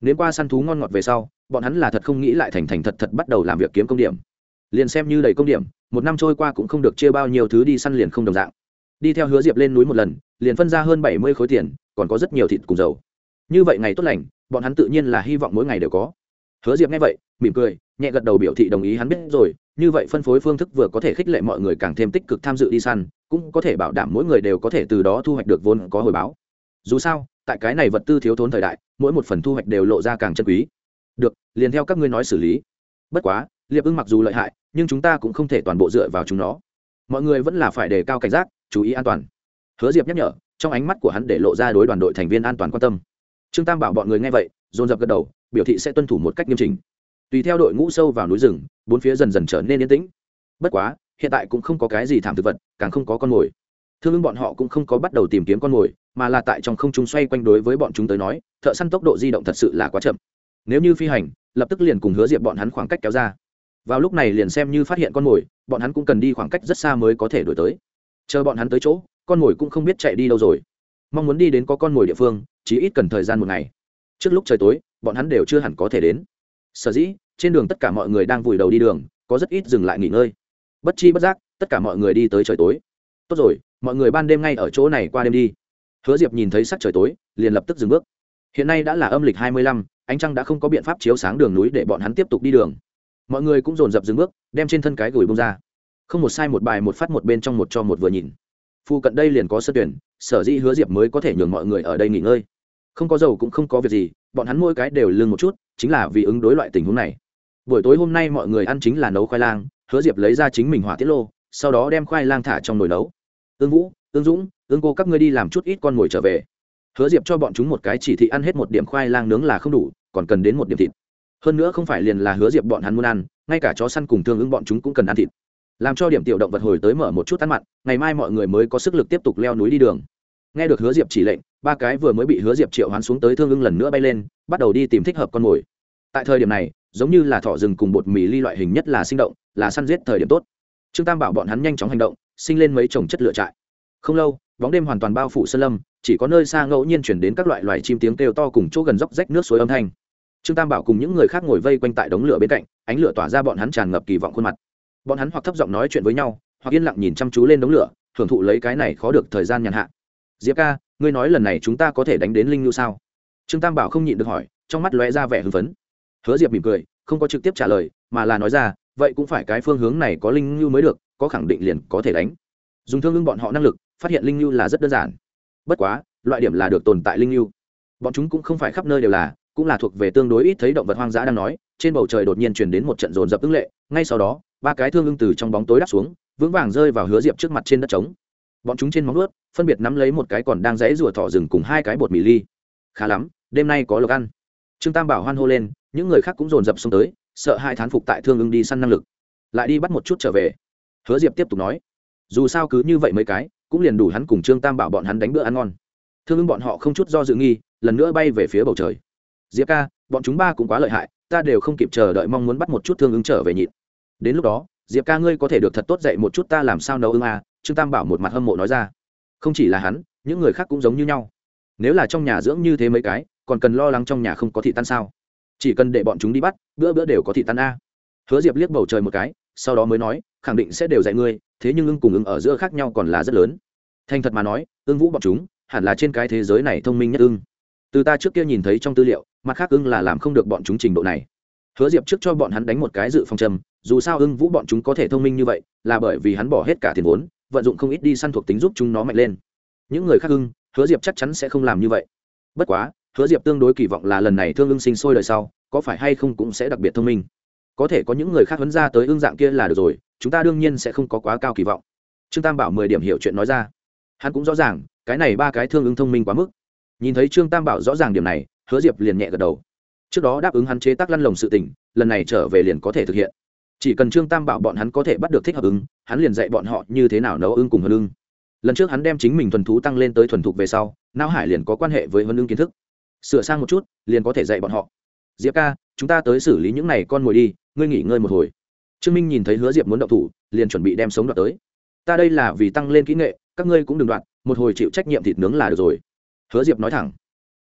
Nếu qua săn thú ngon ngọt về sau, bọn hắn là thật không nghĩ lại thành thành thật thật bắt đầu làm việc kiếm công điểm. Liền xem như đầy công điểm, một năm trôi qua cũng không được chia bao nhiêu thứ đi săn liền không đồng dạng. Đi theo hứa diệp lên núi một lần, liền phân ra hơn bảy mươi khối tiền, còn có rất nhiều thịt cùng dầu. Như vậy ngày tốt lành, bọn hắn tự nhiên là hy vọng mỗi ngày đều có hứa diệp nghe vậy, mỉm cười, nhẹ gật đầu biểu thị đồng ý hắn biết rồi, như vậy phân phối phương thức vừa có thể khích lệ mọi người càng thêm tích cực tham dự đi săn, cũng có thể bảo đảm mỗi người đều có thể từ đó thu hoạch được vốn có hồi báo. Dù sao, tại cái này vật tư thiếu thốn thời đại, mỗi một phần thu hoạch đều lộ ra càng chân quý. Được, liền theo các ngươi nói xử lý. Bất quá, liệp ưng mặc dù lợi hại, nhưng chúng ta cũng không thể toàn bộ dựa vào chúng nó. Mọi người vẫn là phải đề cao cảnh giác, chú ý an toàn. Hứa diệp nhắc nhở, trong ánh mắt của hắn để lộ ra đối đoàn đội thành viên an toàn quan tâm. Trương tam bảo bọn người nghe vậy, dồn dập gật đầu biểu thị sẽ tuân thủ một cách nghiêm chỉnh. tùy theo đội ngũ sâu vào núi rừng, bốn phía dần dần trở nên yên tĩnh. Bất quá, hiện tại cũng không có cái gì thảm thực vật, càng không có con mồi. Thương ứng bọn họ cũng không có bắt đầu tìm kiếm con mồi, mà là tại trong không trung xoay quanh đối với bọn chúng tới nói, thợ săn tốc độ di động thật sự là quá chậm. Nếu như phi hành, lập tức liền cùng hứa diệp bọn hắn khoảng cách kéo ra. Vào lúc này liền xem như phát hiện con mồi, bọn hắn cũng cần đi khoảng cách rất xa mới có thể đổi tới. Chờ bọn hắn tới chỗ, con mồi cũng không biết chạy đi đâu rồi. Mong muốn đi đến có con mồi địa phương chỉ ít cần thời gian một ngày. Trước lúc trời tối bọn hắn đều chưa hẳn có thể đến. Sở dĩ, trên đường tất cả mọi người đang vùi đầu đi đường, có rất ít dừng lại nghỉ ngơi. Bất chi bất giác, tất cả mọi người đi tới trời tối. Tốt rồi, mọi người ban đêm ngay ở chỗ này qua đêm đi. Hứa diệp nhìn thấy sắc trời tối, liền lập tức dừng bước. Hiện nay đã là âm lịch hai mươi lăm, ánh trăng đã không có biện pháp chiếu sáng đường núi để bọn hắn tiếp tục đi đường. Mọi người cũng dồn dập dừng bước, đem trên thân cái gửi bông ra. Không một sai một bài một phát một bên trong một cho một vừa nhìn. Phu cận đây liền có sơ tuyển, sở dĩ hứa diệp mới có thể nhường mọi người ở đây nghỉ ngơi. Không có dầu cũng không có việc gì bọn hắn mỗi cái đều lưng một chút, chính là vì ứng đối loại tình huống này. Buổi tối hôm nay mọi người ăn chính là nấu khoai lang, hứa diệp lấy ra chính mình hỏa tiết lô, sau đó đem khoai lang thả trong nồi nấu. Ương vũ ương dũng ương cô các ngươi đi làm chút ít con mồi trở về. Hứa diệp cho bọn chúng một cái chỉ thị ăn hết một điểm khoai lang nướng là không đủ, còn cần đến một điểm thịt. Hơn nữa không phải liền là hứa diệp bọn hắn muốn ăn, ngay cả chó săn cùng thương ứng bọn chúng cũng cần ăn thịt. Làm cho điểm tiểu động vật hồi tới mở một chút ăn mặn, ngày mai mọi người mới có sức lực tiếp tục leo núi đi đường nghe được hứa diệp chỉ lệnh, ba cái vừa mới bị hứa diệp triệu hoán xuống tới thương ưng lần nữa bay lên, bắt đầu đi tìm thích hợp con mồi. Tại thời điểm này, giống như là thỏ rừng cùng bột mì ly loại hình nhất là sinh động, là săn giết thời điểm tốt. Trương tam bảo bọn hắn nhanh chóng hành động, sinh lên mấy trồng chất lựa trại. Không lâu, bóng đêm hoàn toàn bao phủ sơn lâm, chỉ có nơi xa ngẫu nhiên chuyển đến các loại loài chim tiếng kêu to cùng chỗ gần dốc rách nước suối âm thanh. Trương tam bảo cùng những người khác ngồi vây quanh tại đống lửa bên cạnh, ánh lửa tỏa ra bọn hắn tràn ngập kỳ vọng khuôn mặt. Bọn hắn hoặc thấp giọng nói chuyện với nhau, hoặc yên lặng nhìn chăm chú lên đống lửa, hưởng thụ lấy cái này khó được thời gian nhàn hạ diệp ca, ngươi nói lần này chúng ta có thể đánh đến linh lưu sao? Trương tam bảo không nhịn được hỏi, trong mắt lóe ra vẻ hưng phấn. Hứa diệp mỉm cười, không có trực tiếp trả lời, mà là nói ra, vậy cũng phải cái phương hướng này có linh lưu mới được, có khẳng định liền có thể đánh. Dùng thương ưng bọn họ năng lực, phát hiện linh lưu là rất đơn giản. Bất quá, loại điểm là được tồn tại linh lưu bọn chúng cũng không phải khắp nơi đều là, cũng là thuộc về tương đối ít thấy động vật hoang dã đang nói, trên bầu trời đột nhiên chuyển đến một trận rồn rập ứng lệ, ngay sau đó, ba cái thương ưng từ trong bóng tối đắp xuống, vững vàng rơi vào hứa diệp trước mặt trên đất trống bọn chúng trên móng ướt phân biệt nắm lấy một cái còn đang dãy rùa thỏ rừng cùng hai cái bột mì ly. Khá lắm, đêm nay có lộc ăn. Trương tam bảo hoan hô lên, những người khác cũng dồn dập xông tới, sợ hai thán phục tại thương ưng đi săn năng lực. Lại đi bắt một chút trở về. Hứa diệp tiếp tục nói, dù sao cứ như vậy mấy cái, cũng liền đủ hắn cùng trương tam bảo bọn hắn đánh bữa ăn ngon. Thương ưng bọn họ không chút do dự nghi, lần nữa bay về phía bầu trời. Diệp ca, bọn chúng ba cũng quá lợi hại, ta đều không kịp chờ đợi mong muốn bắt một chút thương ứng trở về nhịn. Đến lúc đó, diệp ca ngươi có thể được thật tốt dạy một chút ta làm sao nấu ưng à trương tam bảo một mặt hâm mộ nói ra. Không chỉ là hắn, những người khác cũng giống như nhau. Nếu là trong nhà dưỡng như thế mấy cái, còn cần lo lắng trong nhà không có thị tan sao? Chỉ cần để bọn chúng đi bắt, bữa bữa đều có thị tan a. Hứa diệp liếc bầu trời một cái, sau đó mới nói, khẳng định sẽ đều dạy ngươi, thế nhưng ưng cùng ưng ở giữa khác nhau còn là rất lớn. Thành thật mà nói, ưng vũ bọn chúng, hẳn là trên cái thế giới này thông minh nhất ưng. Từ ta trước kia nhìn thấy trong tư liệu, mặt khác ưng là làm không được bọn chúng trình độ này. Hứa diệp trước cho bọn hắn đánh một cái dự phòng châm dù sao ưng vũ bọn chúng có thể thông minh như vậy, là bởi vì hắn bỏ hết cả tiền vốn vận dụng không ít đi săn thuộc tính giúp chúng nó mạnh lên. Những người khác hưng hứa diệp chắc chắn sẽ không làm như vậy. Bất quá, hứa diệp tương đối kỳ vọng là lần này thương ưng sinh sôi đời sau, có phải hay không cũng sẽ đặc biệt thông minh. Có thể có những người khác huấn ra tới ưng dạng kia là được rồi, chúng ta đương nhiên sẽ không có quá cao kỳ vọng. Trương tam bảo mười điểm hiểu chuyện nói ra. Hắn cũng rõ ràng, cái này ba cái thương ưng thông minh quá mức. Nhìn thấy trương tam bảo rõ ràng điểm này, hứa diệp liền nhẹ gật đầu. Trước đó đáp ứng hắn chế tác lăn lồng sự tỉnh lần này trở về liền có thể thực hiện chỉ cần trương tam bảo bọn hắn có thể bắt được thích hợp ứng, hắn liền dạy bọn họ như thế nào nấu ưng cùng hơn ưng lần trước hắn đem chính mình thuần thú tăng lên tới thuần thục về sau, não hải liền có quan hệ với hơn ưng kiến thức. Sửa sang một chút, liền có thể dạy bọn họ. Diệp ca, chúng ta tới xử lý những này con mồi đi, ngươi nghỉ ngơi một hồi. Trương minh nhìn thấy hứa diệp muốn động thủ, liền chuẩn bị đem sống đoạt tới. Ta đây là vì tăng lên kỹ nghệ, các ngươi cũng đừng đoạt, một hồi chịu trách nhiệm thịt nướng là được rồi. Hứa diệp nói thẳng.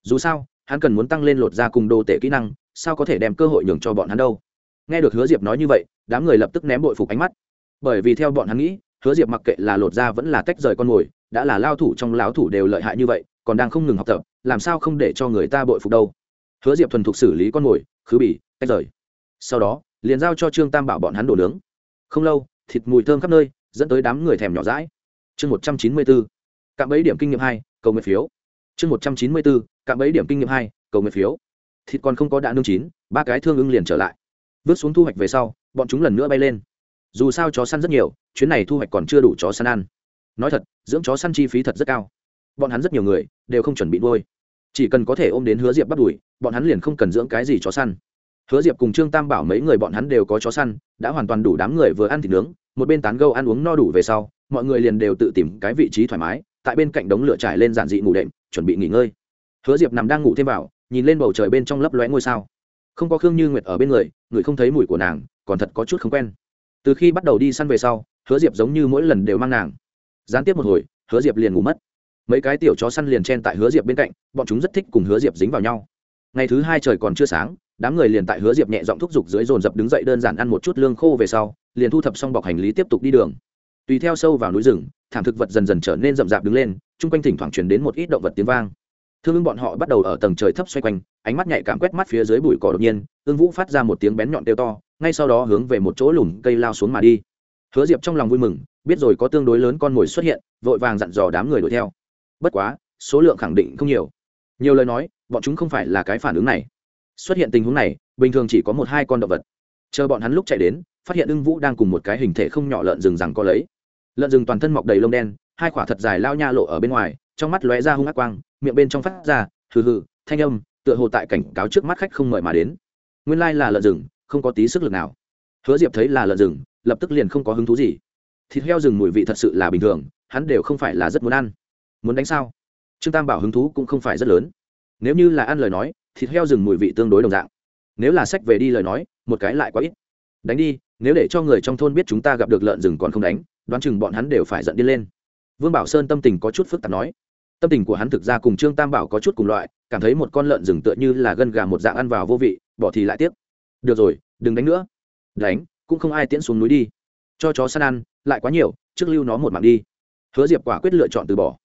Dù sao, hắn cần muốn tăng lên lột ra cùng đồ tể kỹ năng, sao có thể đem cơ hội nhường cho bọn hắn đâu? Nghe được hứa diệp nói như vậy, đám người lập tức ném bội phục ánh mắt. Bởi vì theo bọn hắn nghĩ, hứa diệp mặc kệ là lột ra vẫn là tách rời con mồi, đã là lao thủ trong láo thủ đều lợi hại như vậy, còn đang không ngừng học tập, làm sao không để cho người ta bội phục đâu? Hứa diệp thuần thục xử lý con mồi, khứ bỉ, tách rời. Sau đó, liền giao cho trương tam bảo bọn hắn đổ nướng. Không lâu, thịt mùi thơm khắp nơi, dẫn tới đám người thèm nhỏ rãi chương một trăm chín mươi bốn cạm bẫy điểm kinh nghiệm hai, cầu nguyện phiếu. Chương một trăm chín mươi bốn cạm bẫy điểm kinh nghiệm hai, cầu nguyện phiếu. Thịt còn không có đạn nương chín, ba cái thương ưng liền trở lại vứt xuống thu hoạch về sau, bọn chúng lần nữa bay lên. Dù sao chó săn rất nhiều, chuyến này thu hoạch còn chưa đủ chó săn ăn. Nói thật, dưỡng chó săn chi phí thật rất cao. Bọn hắn rất nhiều người đều không chuẩn bị nuôi. Chỉ cần có thể ôm đến hứa diệp bắt đùi bọn hắn liền không cần dưỡng cái gì chó săn. Hứa diệp cùng trương tam bảo mấy người bọn hắn đều có chó săn, đã hoàn toàn đủ đám người vừa ăn thịt nướng, một bên tán gâu ăn uống no đủ về sau, mọi người liền đều tự tìm cái vị trí thoải mái, tại bên cạnh đống lửa trải lên giản dị ngủ đệm, chuẩn bị nghỉ ngơi. Hứa diệp nằm đang ngủ thêm vào, nhìn lên bầu trời bên trong lấp lóe ngôi sao không có khương như nguyệt ở bên người người không thấy mùi của nàng, còn thật có chút không quen. Từ khi bắt đầu đi săn về sau, hứa diệp giống như mỗi lần đều mang nàng. Gián tiếp một hồi, hứa diệp liền ngủ mất. Mấy cái tiểu chó săn liền chen tại hứa diệp bên cạnh, bọn chúng rất thích cùng hứa diệp dính vào nhau. Ngày thứ hai trời còn chưa sáng, đám người liền tại hứa diệp nhẹ giọng thúc giục dưới dồn dập đứng dậy đơn giản ăn một chút lương khô về sau, liền thu thập xong bọc hành lý tiếp tục đi đường. Tùy theo sâu vào núi rừng, thảm thực vật dần dần trở nên rậm rạp đứng lên, chung quanh thỉnh thoảng chuyển đến một ít động vật tiếng vang thương ưng bọn họ bắt đầu ở tầng trời thấp xoay quanh, ánh mắt nhạy cảm quét mắt phía dưới bụi cỏ đột nhiên, ưng vũ phát ra một tiếng bén nhọn tiêu to, ngay sau đó hướng về một chỗ lùm cây lao xuống mà đi. Hứa diệp trong lòng vui mừng, biết rồi có tương đối lớn con mồi xuất hiện, vội vàng dặn dò đám người đuổi theo. Bất quá, số lượng khẳng định không nhiều. Nhiều lời nói, bọn chúng không phải là cái phản ứng này. Xuất hiện tình huống này, bình thường chỉ có một hai con động vật. Chờ bọn hắn lúc chạy đến, phát hiện ưng vũ đang cùng một cái hình thể không nhỏ lợn rừng rằng có lấy. Lợn rừng toàn thân mọc đầy lông đen, hai khỏa thật dài lao nha lộ ở bên ngoài, trong mắt lóe ra hung ác quang miệng bên trong phát ra, hừ hừ, thanh âm, tựa hồ tại cảnh cáo trước mắt khách không mời mà đến. Nguyên lai là lợn rừng, không có tí sức lực nào. Hứa diệp thấy là lợn rừng, lập tức liền không có hứng thú gì. Thịt heo rừng mùi vị thật sự là bình thường, hắn đều không phải là rất muốn ăn. Muốn đánh sao? Trương tam bảo hứng thú cũng không phải rất lớn. Nếu như là ăn lời nói, thịt heo rừng mùi vị tương đối đồng dạng. Nếu là sách về đi lời nói, một cái lại quá ít. Đánh đi, nếu để cho người trong thôn biết chúng ta gặp được lợn rừng còn không đánh, đoán chừng bọn hắn đều phải giận đi lên. Vương bảo sơn tâm tình có chút phức tạp nói tâm tình của hắn thực ra cùng trương tam bảo có chút cùng loại, cảm thấy một con lợn rừng tựa như là gân gà một dạng ăn vào vô vị, bỏ thì lại tiếp được rồi, đừng đánh nữa. Đánh, cũng không ai tiễn xuống núi đi. Cho chó săn ăn, lại quá nhiều, trước lưu nó một mạng đi. Hứa diệp quả quyết lựa chọn từ bỏ.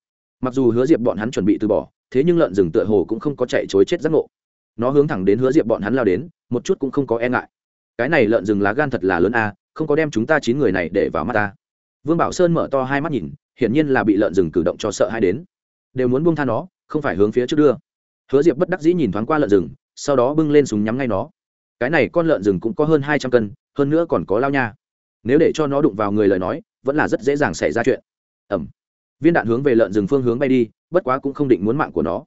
Mặc dù hứa diệp bọn hắn chuẩn bị từ bỏ, thế nhưng lợn rừng tựa hồ cũng không có chạy chối chết giác ngộ. Nó hướng thẳng đến hứa diệp bọn hắn lao đến, một chút cũng không có e ngại. Cái này lợn rừng lá gan thật là lớn a, không có đem chúng ta chín người này để vào mắt ta. Vương bảo sơn mở to hai mắt nhìn, hiển nhiên là bị lợn rừng cử động cho sợ hai đến đều muốn buông tha nó, không phải hướng phía trước đưa. Hứa diệp bất đắc dĩ nhìn thoáng qua lợn rừng, sau đó bưng lên súng nhắm ngay nó. Cái này con lợn rừng cũng có hơn hai trăm cân, hơn nữa còn có lao nha. Nếu để cho nó đụng vào người lời nói, vẫn là rất dễ dàng xảy ra chuyện. Ẩm. Viên đạn hướng về lợn rừng phương hướng bay đi, bất quá cũng không định muốn mạng của nó.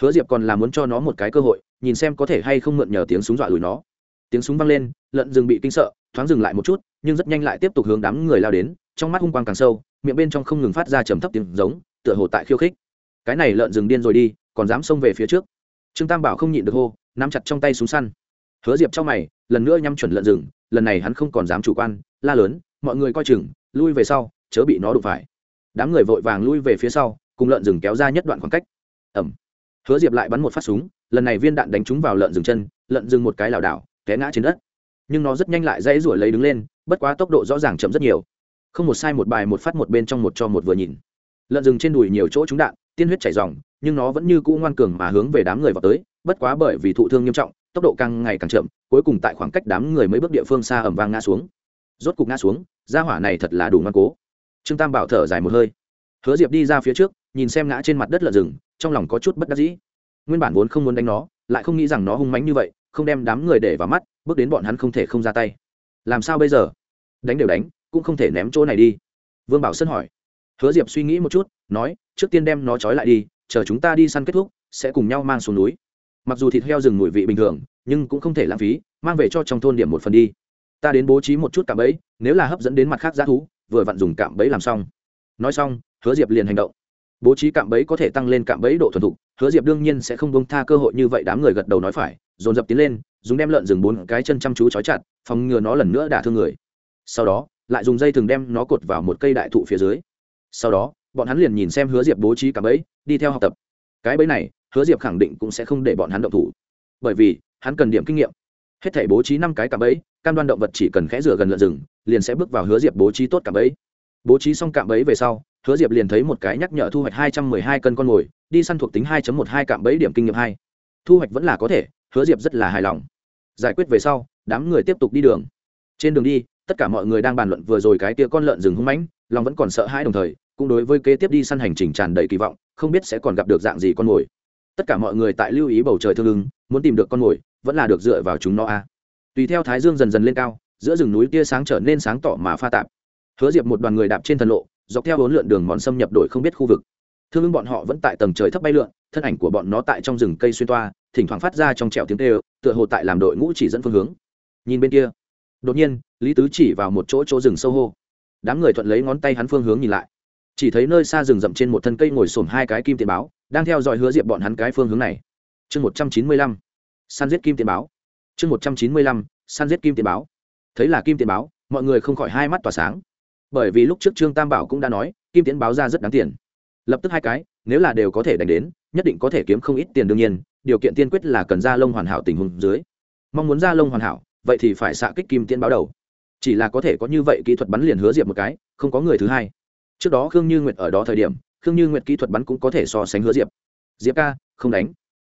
Hứa diệp còn là muốn cho nó một cái cơ hội, nhìn xem có thể hay không mượn nhờ tiếng súng dọa lùi nó. Tiếng súng vang lên, lợn rừng bị kinh sợ, thoáng dừng lại một chút, nhưng rất nhanh lại tiếp tục hướng đám người lao đến, trong mắt hung quang càng sâu, miệng bên trong không ngừng phát ra trầm thấp tiếng giống, tựa hồ tại khiêu khích cái này lợn rừng điên rồi đi, còn dám xông về phía trước. Trương tam bảo không nhịn được hô, nắm chặt trong tay súng săn. Hứa diệp trong mày, lần nữa nhắm chuẩn lợn rừng, lần này hắn không còn dám chủ quan, la lớn, mọi người coi chừng, lui về sau, chớ bị nó đụng phải. Đám người vội vàng lui về phía sau, cùng lợn rừng kéo ra nhất đoạn khoảng cách. Ẩm. Hứa diệp lại bắn một phát súng, lần này viên đạn đánh trúng vào lợn rừng chân, lợn rừng một cái lảo đảo, té ngã trên đất. Nhưng nó rất nhanh lại dãy ruổi lấy đứng lên, bất quá tốc độ rõ ràng chậm rất nhiều. Không một sai một bài một phát một bên trong một cho một vừa nhìn. Lợn rừng trên đùi nhiều chỗ trúng đạn tiên huyết chảy dòng, nhưng nó vẫn như cũ ngoan cường mà hướng về đám người vào tới, bất quá bởi vì thụ thương nghiêm trọng, tốc độ càng ngày càng chậm, cuối cùng tại khoảng cách đám người mấy bước địa phương xa ẩm vang ngã xuống. Rốt cục ngã xuống, gia hỏa này thật là đủ ngoan cố. Trương tam bảo thở dài một hơi. Hứa diệp đi ra phía trước, nhìn xem ngã trên mặt đất lợn rừng, trong lòng có chút bất đắc dĩ. Nguyên bản vốn không muốn đánh nó, lại không nghĩ rằng nó hung mánh như vậy, không đem đám người để vào mắt, bước đến bọn hắn không thể không ra tay. Làm sao bây giờ? Đánh đều đánh, cũng không thể ném chỗ này đi. Vương bảo sơn hỏi hứa diệp suy nghĩ một chút, nói, trước tiên đem nó trói lại đi, chờ chúng ta đi săn kết thúc, sẽ cùng nhau mang xuống núi. Mặc dù thịt heo rừng mùi vị bình thường, nhưng cũng không thể lãng phí, mang về cho trong thôn điểm một phần đi. Ta đến bố trí một chút cạm bẫy, nếu là hấp dẫn đến mặt khác g thú, vừa vặn dùng cạm bẫy làm xong. Nói xong, hứa diệp liền hành động. Bố trí cạm bẫy có thể tăng lên cạm bẫy độ thuần thục, hứa diệp đương nhiên sẽ không bông tha cơ hội như vậy đám người gật đầu nói phải, dồn dập tiến lên, dùng đem lợn rừng bốn cái chân chăm chú trói chặt, phòng ngừa nó lần nữa đả thương người. Sau đó, lại dùng dây thừng đem nó cột vào một cây đại thụ phía dưới sau đó, bọn hắn liền nhìn xem hứa diệp bố trí cạm bẫy, đi theo học tập. Cái bẫy này, hứa diệp khẳng định cũng sẽ không để bọn hắn động thủ. Bởi vì, hắn cần điểm kinh nghiệm. Hết thể bố trí năm cái cạm bẫy, cam đoan động vật chỉ cần khẽ rửa gần lợn rừng, liền sẽ bước vào hứa diệp bố trí tốt cạm bẫy. Bố trí xong cạm bẫy về sau, hứa diệp liền thấy một cái nhắc nhở thu hoạch hai trăm mười hai cân con mồi, đi săn thuộc tính hai một hai cạm bẫy điểm kinh nghiệm hai. Thu hoạch vẫn là có thể, hứa diệp rất là hài lòng. Giải quyết về sau, đám người tiếp tục đi đường. Trên đường đi, tất cả mọi người đang bàn luận vừa rồi cái tia con lợn rừng hung mãnh lòng vẫn còn sợ hãi đồng thời, cũng đối với kế tiếp đi săn hành trình tràn đầy kỳ vọng, không biết sẽ còn gặp được dạng gì con mồi. Tất cả mọi người tại lưu ý bầu trời thương ứng muốn tìm được con mồi, vẫn là được dựa vào chúng nó a. Tùy theo thái dương dần dần lên cao, giữa rừng núi tia sáng trở nên sáng tỏ mà pha tạp. Hứa diệp một đoàn người đạp trên thần lộ, dọc theo bốn lượn đường mòn xâm nhập đổi không biết khu vực. Thương ứng bọn họ vẫn tại tầng trời thấp bay lượn, thân ảnh của bọn nó tại trong rừng cây xuyên toa, thỉnh thoảng phát ra trong trẹo tiếng tê tựa hồ tại làm đội ngũ chỉ dẫn phương hướng. Nhìn bên kia, đột nhiên, lý tứ chỉ vào một chỗ chỗ rừng sâu hô đám người thuận lấy ngón tay hắn phương hướng nhìn lại. Chỉ thấy nơi xa rừng rậm trên một thân cây ngồi xổm hai cái kim tiền báo, đang theo dõi hứa diệp bọn hắn cái phương hướng này. Chương một trăm chín mươi lăm. San giết kim tiền báo. Chương một trăm chín mươi lăm. San giết kim tiền báo. Thấy là kim tiền báo, mọi người không khỏi hai mắt tỏa sáng. Bởi vì lúc trước trương tam bảo cũng đã nói, kim tiến báo ra rất đáng tiền. Lập tức hai cái, nếu là đều có thể đánh đến, nhất định có thể kiếm không ít tiền đương nhiên, điều kiện tiên quyết là cần ra lông hoàn hảo tình huống dưới. Mong muốn ra lông hoàn hảo, vậy thì phải xạ kích kim tiến báo đầu chỉ là có thể có như vậy kỹ thuật bắn liền hứa diệp một cái, không có người thứ hai. Trước đó khương như nguyệt ở đó thời điểm, khương như nguyệt kỹ thuật bắn cũng có thể so sánh hứa diệp. Diệp ca, không đánh.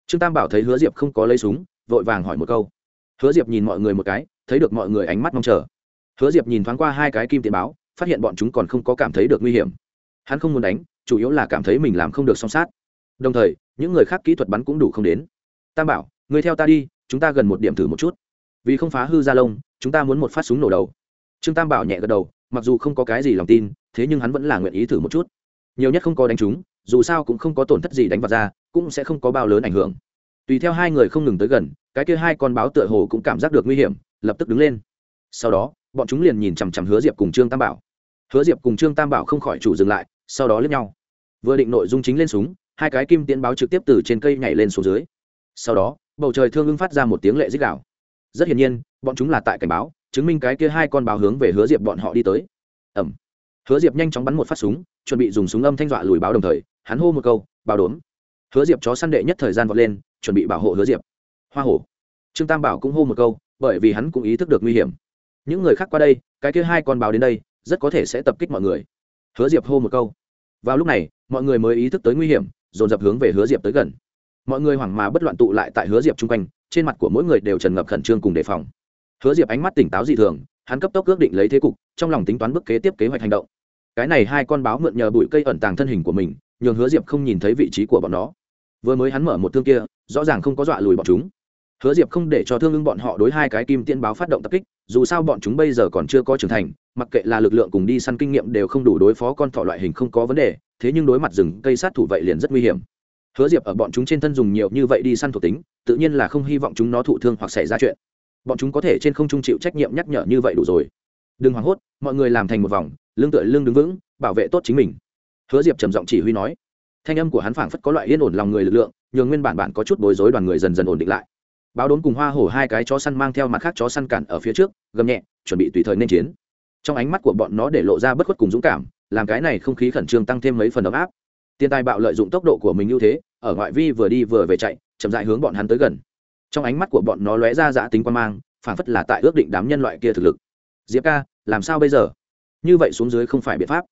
Trương tam bảo thấy hứa diệp không có lấy súng, vội vàng hỏi một câu. Hứa diệp nhìn mọi người một cái, thấy được mọi người ánh mắt mong chờ. Hứa diệp nhìn thoáng qua hai cái kim tiền báo, phát hiện bọn chúng còn không có cảm thấy được nguy hiểm. Hắn không muốn đánh, chủ yếu là cảm thấy mình làm không được song sát. Đồng thời, những người khác kỹ thuật bắn cũng đủ không đến. Tam bảo người theo ta đi, chúng ta gần một điểm thử một chút. Vì không phá hư gia lông chúng ta muốn một phát súng nổ đầu. Trương tam bảo nhẹ gật đầu, mặc dù không có cái gì lòng tin, thế nhưng hắn vẫn là nguyện ý thử một chút. Nhiều nhất không có đánh chúng, dù sao cũng không có tổn thất gì đánh vào ra cũng sẽ không có bao lớn ảnh hưởng. Tùy theo hai người không ngừng tới gần, cái kia hai con báo tựa hồ cũng cảm giác được nguy hiểm, lập tức đứng lên. Sau đó, bọn chúng liền nhìn chằm chằm hứa diệp cùng trương tam bảo. Hứa diệp cùng trương tam bảo không khỏi chủ dừng lại, sau đó lướt nhau. Vừa định nội dung chính lên súng, hai cái kim tiễn báo trực tiếp từ trên cây nhảy lên xuống dưới. Sau đó, bầu trời thương ưng phát ra một tiếng lệ dích đạo rất hiển nhiên, bọn chúng là tại cảnh báo, chứng minh cái kia hai con báo hướng về hứa diệp bọn họ đi tới. Ẩm hứa diệp nhanh chóng bắn một phát súng, chuẩn bị dùng súng âm thanh dọa lùi báo đồng thời, hắn hô một câu bảo đốn hứa diệp chó săn đệ nhất thời gian vọt lên, chuẩn bị bảo hộ hứa diệp. Hoa hổ. Trương tam bảo cũng hô một câu, bởi vì hắn cũng ý thức được nguy hiểm. Những người khác qua đây, cái kia hai con báo đến đây, rất có thể sẽ tập kích mọi người. Hứa diệp hô một câu. Vào lúc này, mọi người mới ý thức tới nguy hiểm, dồn dập hướng về hứa diệp tới gần. Mọi người hoảng mà bất loạn tụ lại tại hứa diệp chung quanh trên mặt của mỗi người đều trần ngập khẩn trương cùng đề phòng. Hứa diệp ánh mắt tỉnh táo dị thường, hắn cấp tốc ước định lấy thế cục, trong lòng tính toán bước kế tiếp kế hoạch hành động. Cái này hai con báo mượn nhờ bụi cây ẩn tàng thân hình của mình, nhường hứa diệp không nhìn thấy vị trí của bọn nó. Vừa mới hắn mở một thương kia, rõ ràng không có dọa lùi bọn chúng. Hứa diệp không để cho thương ưng bọn họ đối hai cái kim tiễn báo phát động tập kích, dù sao bọn chúng bây giờ còn chưa có trưởng thành, mặc kệ là lực lượng cùng đi săn kinh nghiệm đều không đủ đối phó con thỏ loại hình không có vấn đề, thế nhưng đối mặt rừng cây sát thủ vậy liền rất nguy hiểm hứa diệp ở bọn chúng trên thân dùng nhiều như vậy đi săn thuộc tính, tự nhiên là không hy vọng chúng nó thụ thương hoặc xảy ra chuyện. Bọn chúng có thể trên không trung chịu trách nhiệm nhắc nhở như vậy đủ rồi. Đừng hoảng hốt, mọi người làm thành một vòng lưng tựa lưng đứng vững, bảo vệ tốt chính mình. Hứa diệp trầm giọng chỉ huy nói. Thanh âm của hắn phảng phất có loại yên ổn lòng người lực lượng, nhường nguyên bản bản có chút bối rối đoàn người dần dần ổn định lại. Báo đốn cùng hoa hổ hai cái chó săn mang theo mặt khác chó săn cản ở phía trước, gầm nhẹ, chuẩn bị tùy thời nên chiến. Trong ánh mắt của bọn nó để lộ ra bất khuất cùng dũng cảm, làm cái này không khí khẩn trương tăng thêm mấy phần ấm áp tiền tài bạo lợi dụng tốc độ của mình ưu thế, ở ngoại vi vừa đi vừa về chạy, chậm dại hướng bọn hắn tới gần. Trong ánh mắt của bọn nó lóe ra giã tính quan mang, phảng phất là tại ước định đám nhân loại kia thực lực. Diệp ca, làm sao bây giờ? Như vậy xuống dưới không phải biện pháp.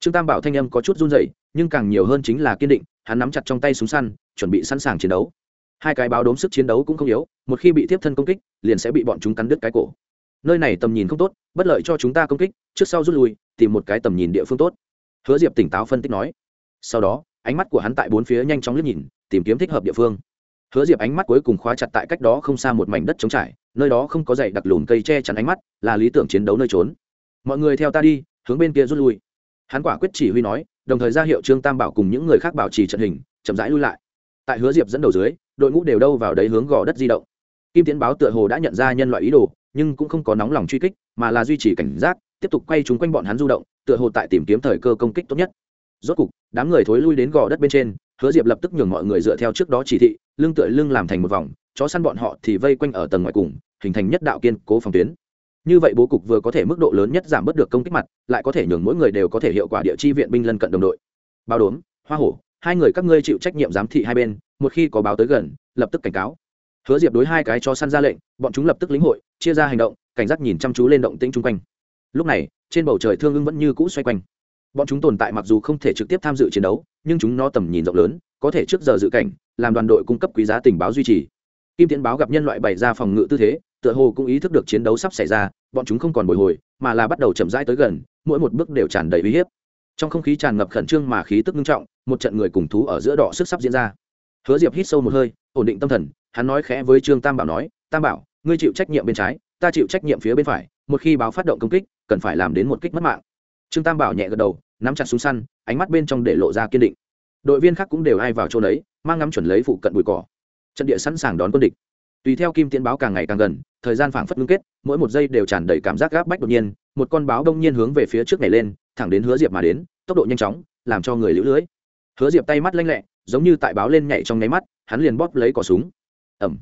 Trương tam bảo thanh âm có chút run rẩy, nhưng càng nhiều hơn chính là kiên định, hắn nắm chặt trong tay súng săn, chuẩn bị sẵn sàng chiến đấu. Hai cái báo đốm sức chiến đấu cũng không yếu, một khi bị tiếp thân công kích, liền sẽ bị bọn chúng cắn đứt cái cổ. Nơi này tầm nhìn không tốt, bất lợi cho chúng ta công kích, trước sau rút lui, tìm một cái tầm nhìn địa phương tốt. Hứa diệp tỉnh táo phân tích nói sau đó, ánh mắt của hắn tại bốn phía nhanh chóng liếc nhìn, tìm kiếm thích hợp địa phương. Hứa diệp ánh mắt cuối cùng khóa chặt tại cách đó không xa một mảnh đất trống trải, nơi đó không có dày đặc lùm cây che chắn ánh mắt, là lý tưởng chiến đấu nơi trốn. Mọi người theo ta đi, hướng bên kia rút lui. Hắn quả quyết chỉ huy nói, đồng thời ra hiệu trương tam bảo cùng những người khác bảo trì trận hình, chậm rãi lui lại. Tại hứa diệp dẫn đầu dưới, đội ngũ đều đâu vào đấy hướng gò đất di động. Kim tiến báo tựa hồ đã nhận ra nhân loại ý đồ, nhưng cũng không có nóng lòng truy kích, mà là duy trì cảnh giác, tiếp tục quay chúng quanh bọn hắn du động, tựa hồ tại tìm kiếm thời cơ công kích tốt nhất rốt cục, đám người thối lui đến gò đất bên trên, hứa diệp lập tức nhường mọi người dựa theo trước đó chỉ thị, lưng tựa lưng làm thành một vòng, chó săn bọn họ thì vây quanh ở tầng ngoài cùng, hình thành nhất đạo kiên cố phòng tuyến. Như vậy bố cục vừa có thể mức độ lớn nhất giảm bớt được công kích mặt, lại có thể nhường mỗi người đều có thể hiệu quả địa chi viện binh lân cận đồng đội. Bao đốm, hoa hổ, hai người các ngươi chịu trách nhiệm giám thị hai bên, một khi có báo tới gần, lập tức cảnh cáo. Hứa diệp đối hai cái cho săn ra lệnh, bọn chúng lập tức lĩnh hội, chia ra hành động, cảnh giác nhìn chăm chú lên động tĩnh chung quanh. Lúc này, trên bầu trời thương ưng vẫn như cũ xoay quanh bọn chúng tồn tại mặc dù không thể trực tiếp tham dự chiến đấu, nhưng chúng nó tầm nhìn rộng lớn, có thể trước giờ dự cảnh, làm đoàn đội cung cấp quý giá tình báo duy trì. Kim tiến báo gặp nhân loại bày ra phòng ngự tư thế, tựa hồ cũng ý thức được chiến đấu sắp xảy ra, bọn chúng không còn bồi hồi, mà là bắt đầu chậm rãi tới gần, mỗi một bước đều tràn đầy uy hiếp. Trong không khí tràn ngập khẩn trương mà khí tức nghiêm trọng, một trận người cùng thú ở giữa đỏ sức sắp diễn ra. Hứa diệp hít sâu một hơi, ổn định tâm thần, hắn nói khẽ với trương tam bảo nói, tam bảo, ngươi chịu trách nhiệm bên trái, ta chịu trách nhiệm phía bên phải, một khi báo phát động công kích, cần phải làm đến một kích mất mạng. Trương tam bảo nhẹ gật đầu nắm chặt súng săn, ánh mắt bên trong để lộ ra kiên định. Đội viên khác cũng đều ai vào chỗ đấy, mang ngắm chuẩn lấy phụ cận bụi cỏ. Trận địa sẵn sàng đón quân địch. Tùy theo kim tiễn báo càng ngày càng gần, thời gian phảng phất ngưng kết, mỗi một giây đều tràn đầy cảm giác gáp bách đột nhiên, một con báo đông nhiên hướng về phía trước này lên, thẳng đến hứa diệp mà đến, tốc độ nhanh chóng, làm cho người lũ lưới. Hứa diệp tay mắt lanh lẹ, giống như tại báo lên nhảy trong nháy mắt, hắn liền bóp lấy cỏ súng. Ẩm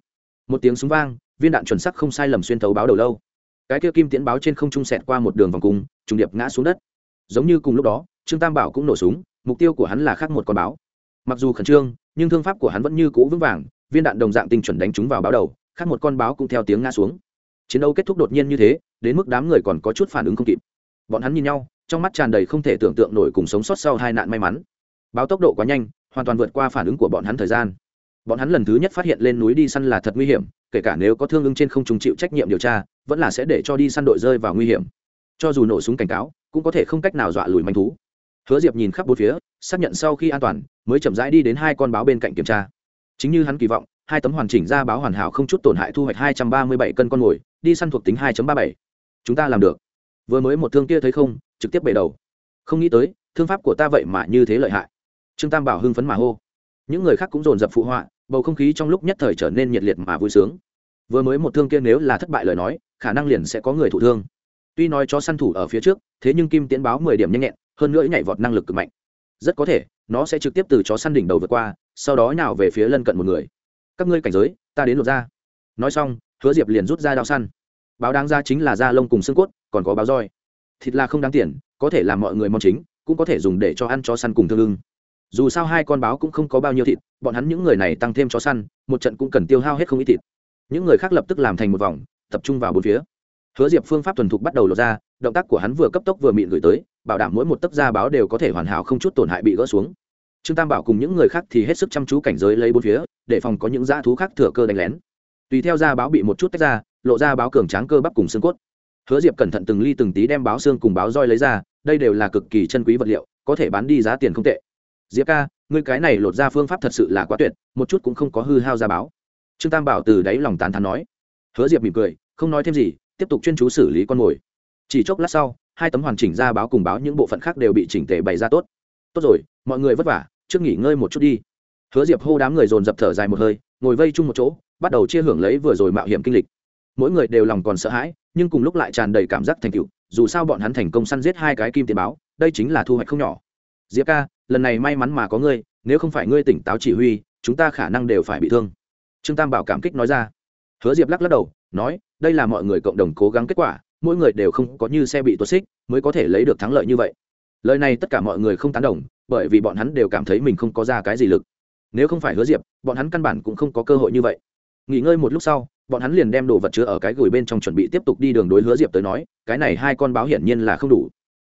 một tiếng súng vang, viên đạn chuẩn sắc không sai lầm xuyên thấu báo đầu lâu. Cái kia kim tiễn báo trên không trung sẹt qua một đường vòng cung, trùng điệp ngã xuống đất giống như cùng lúc đó, trương tam bảo cũng nổ súng, mục tiêu của hắn là khác một con báo. Mặc dù khẩn trương, nhưng thương pháp của hắn vẫn như cũ vững vàng, viên đạn đồng dạng tinh chuẩn đánh trúng vào báo đầu khác một con báo cũng theo tiếng ngã xuống. Chiến đấu kết thúc đột nhiên như thế, đến mức đám người còn có chút phản ứng không kịp. Bọn hắn nhìn nhau, trong mắt tràn đầy không thể tưởng tượng nổi cùng sống sót sau hai nạn may mắn. Báo tốc độ quá nhanh, hoàn toàn vượt qua phản ứng của bọn hắn thời gian. Bọn hắn lần thứ nhất phát hiện lên núi đi săn là thật nguy hiểm, kể cả nếu có thương ứng trên không trùng chịu trách nhiệm điều tra, vẫn là sẽ để cho đi săn đội rơi vào nguy hiểm. Cho dù nổ súng cảnh cáo cũng có thể không cách nào dọa lùi manh thú. Hứa diệp nhìn khắp bốn phía, xác nhận sau khi an toàn, mới chậm rãi đi đến hai con báo bên cạnh kiểm tra. Chính như hắn kỳ vọng, hai tấm hoàn chỉnh ra báo hoàn hảo không chút tổn hại thu hoạch hai trăm ba mươi bảy cân con mồi, đi săn thuộc tính hai ba bảy. Chúng ta làm được. Vừa mới một thương kia thấy không, trực tiếp bể đầu. Không nghĩ tới, thương pháp của ta vậy mà như thế lợi hại. Trương tam bảo hưng phấn mà hô. Những người khác cũng dồn dập phụ họa, bầu không khí trong lúc nhất thời trở nên nhiệt liệt mà vui sướng. Vừa mới một thương kia nếu là thất bại lời nói, khả năng liền sẽ có người thụ thương tuy nói cho săn thủ ở phía trước, thế nhưng kim tiễn báo mười điểm nhanh nhẹn, hơn nữa nhảy vọt năng lực cực mạnh. Rất có thể, nó sẽ trực tiếp từ chó săn đỉnh đầu vượt qua, sau đó nhào về phía lân cận một người. Các ngươi cảnh giới, ta đến lột ra nói xong, hứa diệp liền rút ra đao săn. Báo đáng ra chính là da lông cùng xương cốt, còn có báo roi. Thịt là không đáng tiền, có thể làm mọi người mong chính, cũng có thể dùng để cho ăn chó săn cùng thương ưng. Dù sao hai con báo cũng không có bao nhiêu thịt, bọn hắn những người này tăng thêm chó săn, một trận cũng cần tiêu hao hết không ít thịt. Những người khác lập tức làm thành một vòng, tập trung vào bốn phía hứa diệp phương pháp thuần thục bắt đầu lột ra, động tác của hắn vừa cấp tốc vừa mịn gửi tới, bảo đảm mỗi một tấc da báo đều có thể hoàn hảo không chút tổn hại bị gỡ xuống. Trương tam bảo cùng những người khác thì hết sức chăm chú cảnh giới lấy bốn phía, để phòng có những dã thú khác thừa cơ đánh lén. Tùy theo da báo bị một chút tách ra, lộ ra báo cường tráng cơ bắp cùng xương cốt. Hứa diệp cẩn thận từng ly từng tí đem báo xương cùng báo roi lấy ra, đây đều là cực kỳ chân quý vật liệu, có thể bán đi giá tiền không tệ. Diệp ca, ngươi cái này lột ra phương pháp thật sự là quá tuyệt, một chút cũng không có hư hao ra báo. Trương tam bảo từ đáy lòng tán thán nói. Hứa diệp mỉm cười, không nói thêm gì tiếp tục chuyên chú xử lý con mồi. Chỉ chốc lát sau, hai tấm hoàn chỉnh ra báo cùng báo những bộ phận khác đều bị chỉnh tề bày ra tốt. Tốt rồi, mọi người vất vả, trước nghỉ ngơi một chút đi. Hứa diệp hô đám người dồn dập thở dài một hơi, ngồi vây chung một chỗ, bắt đầu chia hưởng lấy vừa rồi mạo hiểm kinh lịch. Mỗi người đều lòng còn sợ hãi, nhưng cùng lúc lại tràn đầy cảm giác thành tựu, dù sao bọn hắn thành công săn giết hai cái kim tiền báo, đây chính là thu hoạch không nhỏ. Diệp ca, lần này may mắn mà có ngươi, nếu không phải ngươi tỉnh táo chỉ huy, chúng ta khả năng đều phải bị thương. Trương tam bảo cảm kích nói ra. Hứa diệp lắc lắc đầu nói, đây là mọi người cộng đồng cố gắng kết quả, mỗi người đều không có như xe bị tuột xích mới có thể lấy được thắng lợi như vậy. Lời này tất cả mọi người không tán đồng, bởi vì bọn hắn đều cảm thấy mình không có ra cái gì lực. Nếu không phải hứa diệp, bọn hắn căn bản cũng không có cơ hội như vậy. Nghỉ ngơi một lúc sau, bọn hắn liền đem đồ vật chứa ở cái gửi bên trong chuẩn bị tiếp tục đi đường đối hứa diệp tới nói, cái này hai con báo hiển nhiên là không đủ.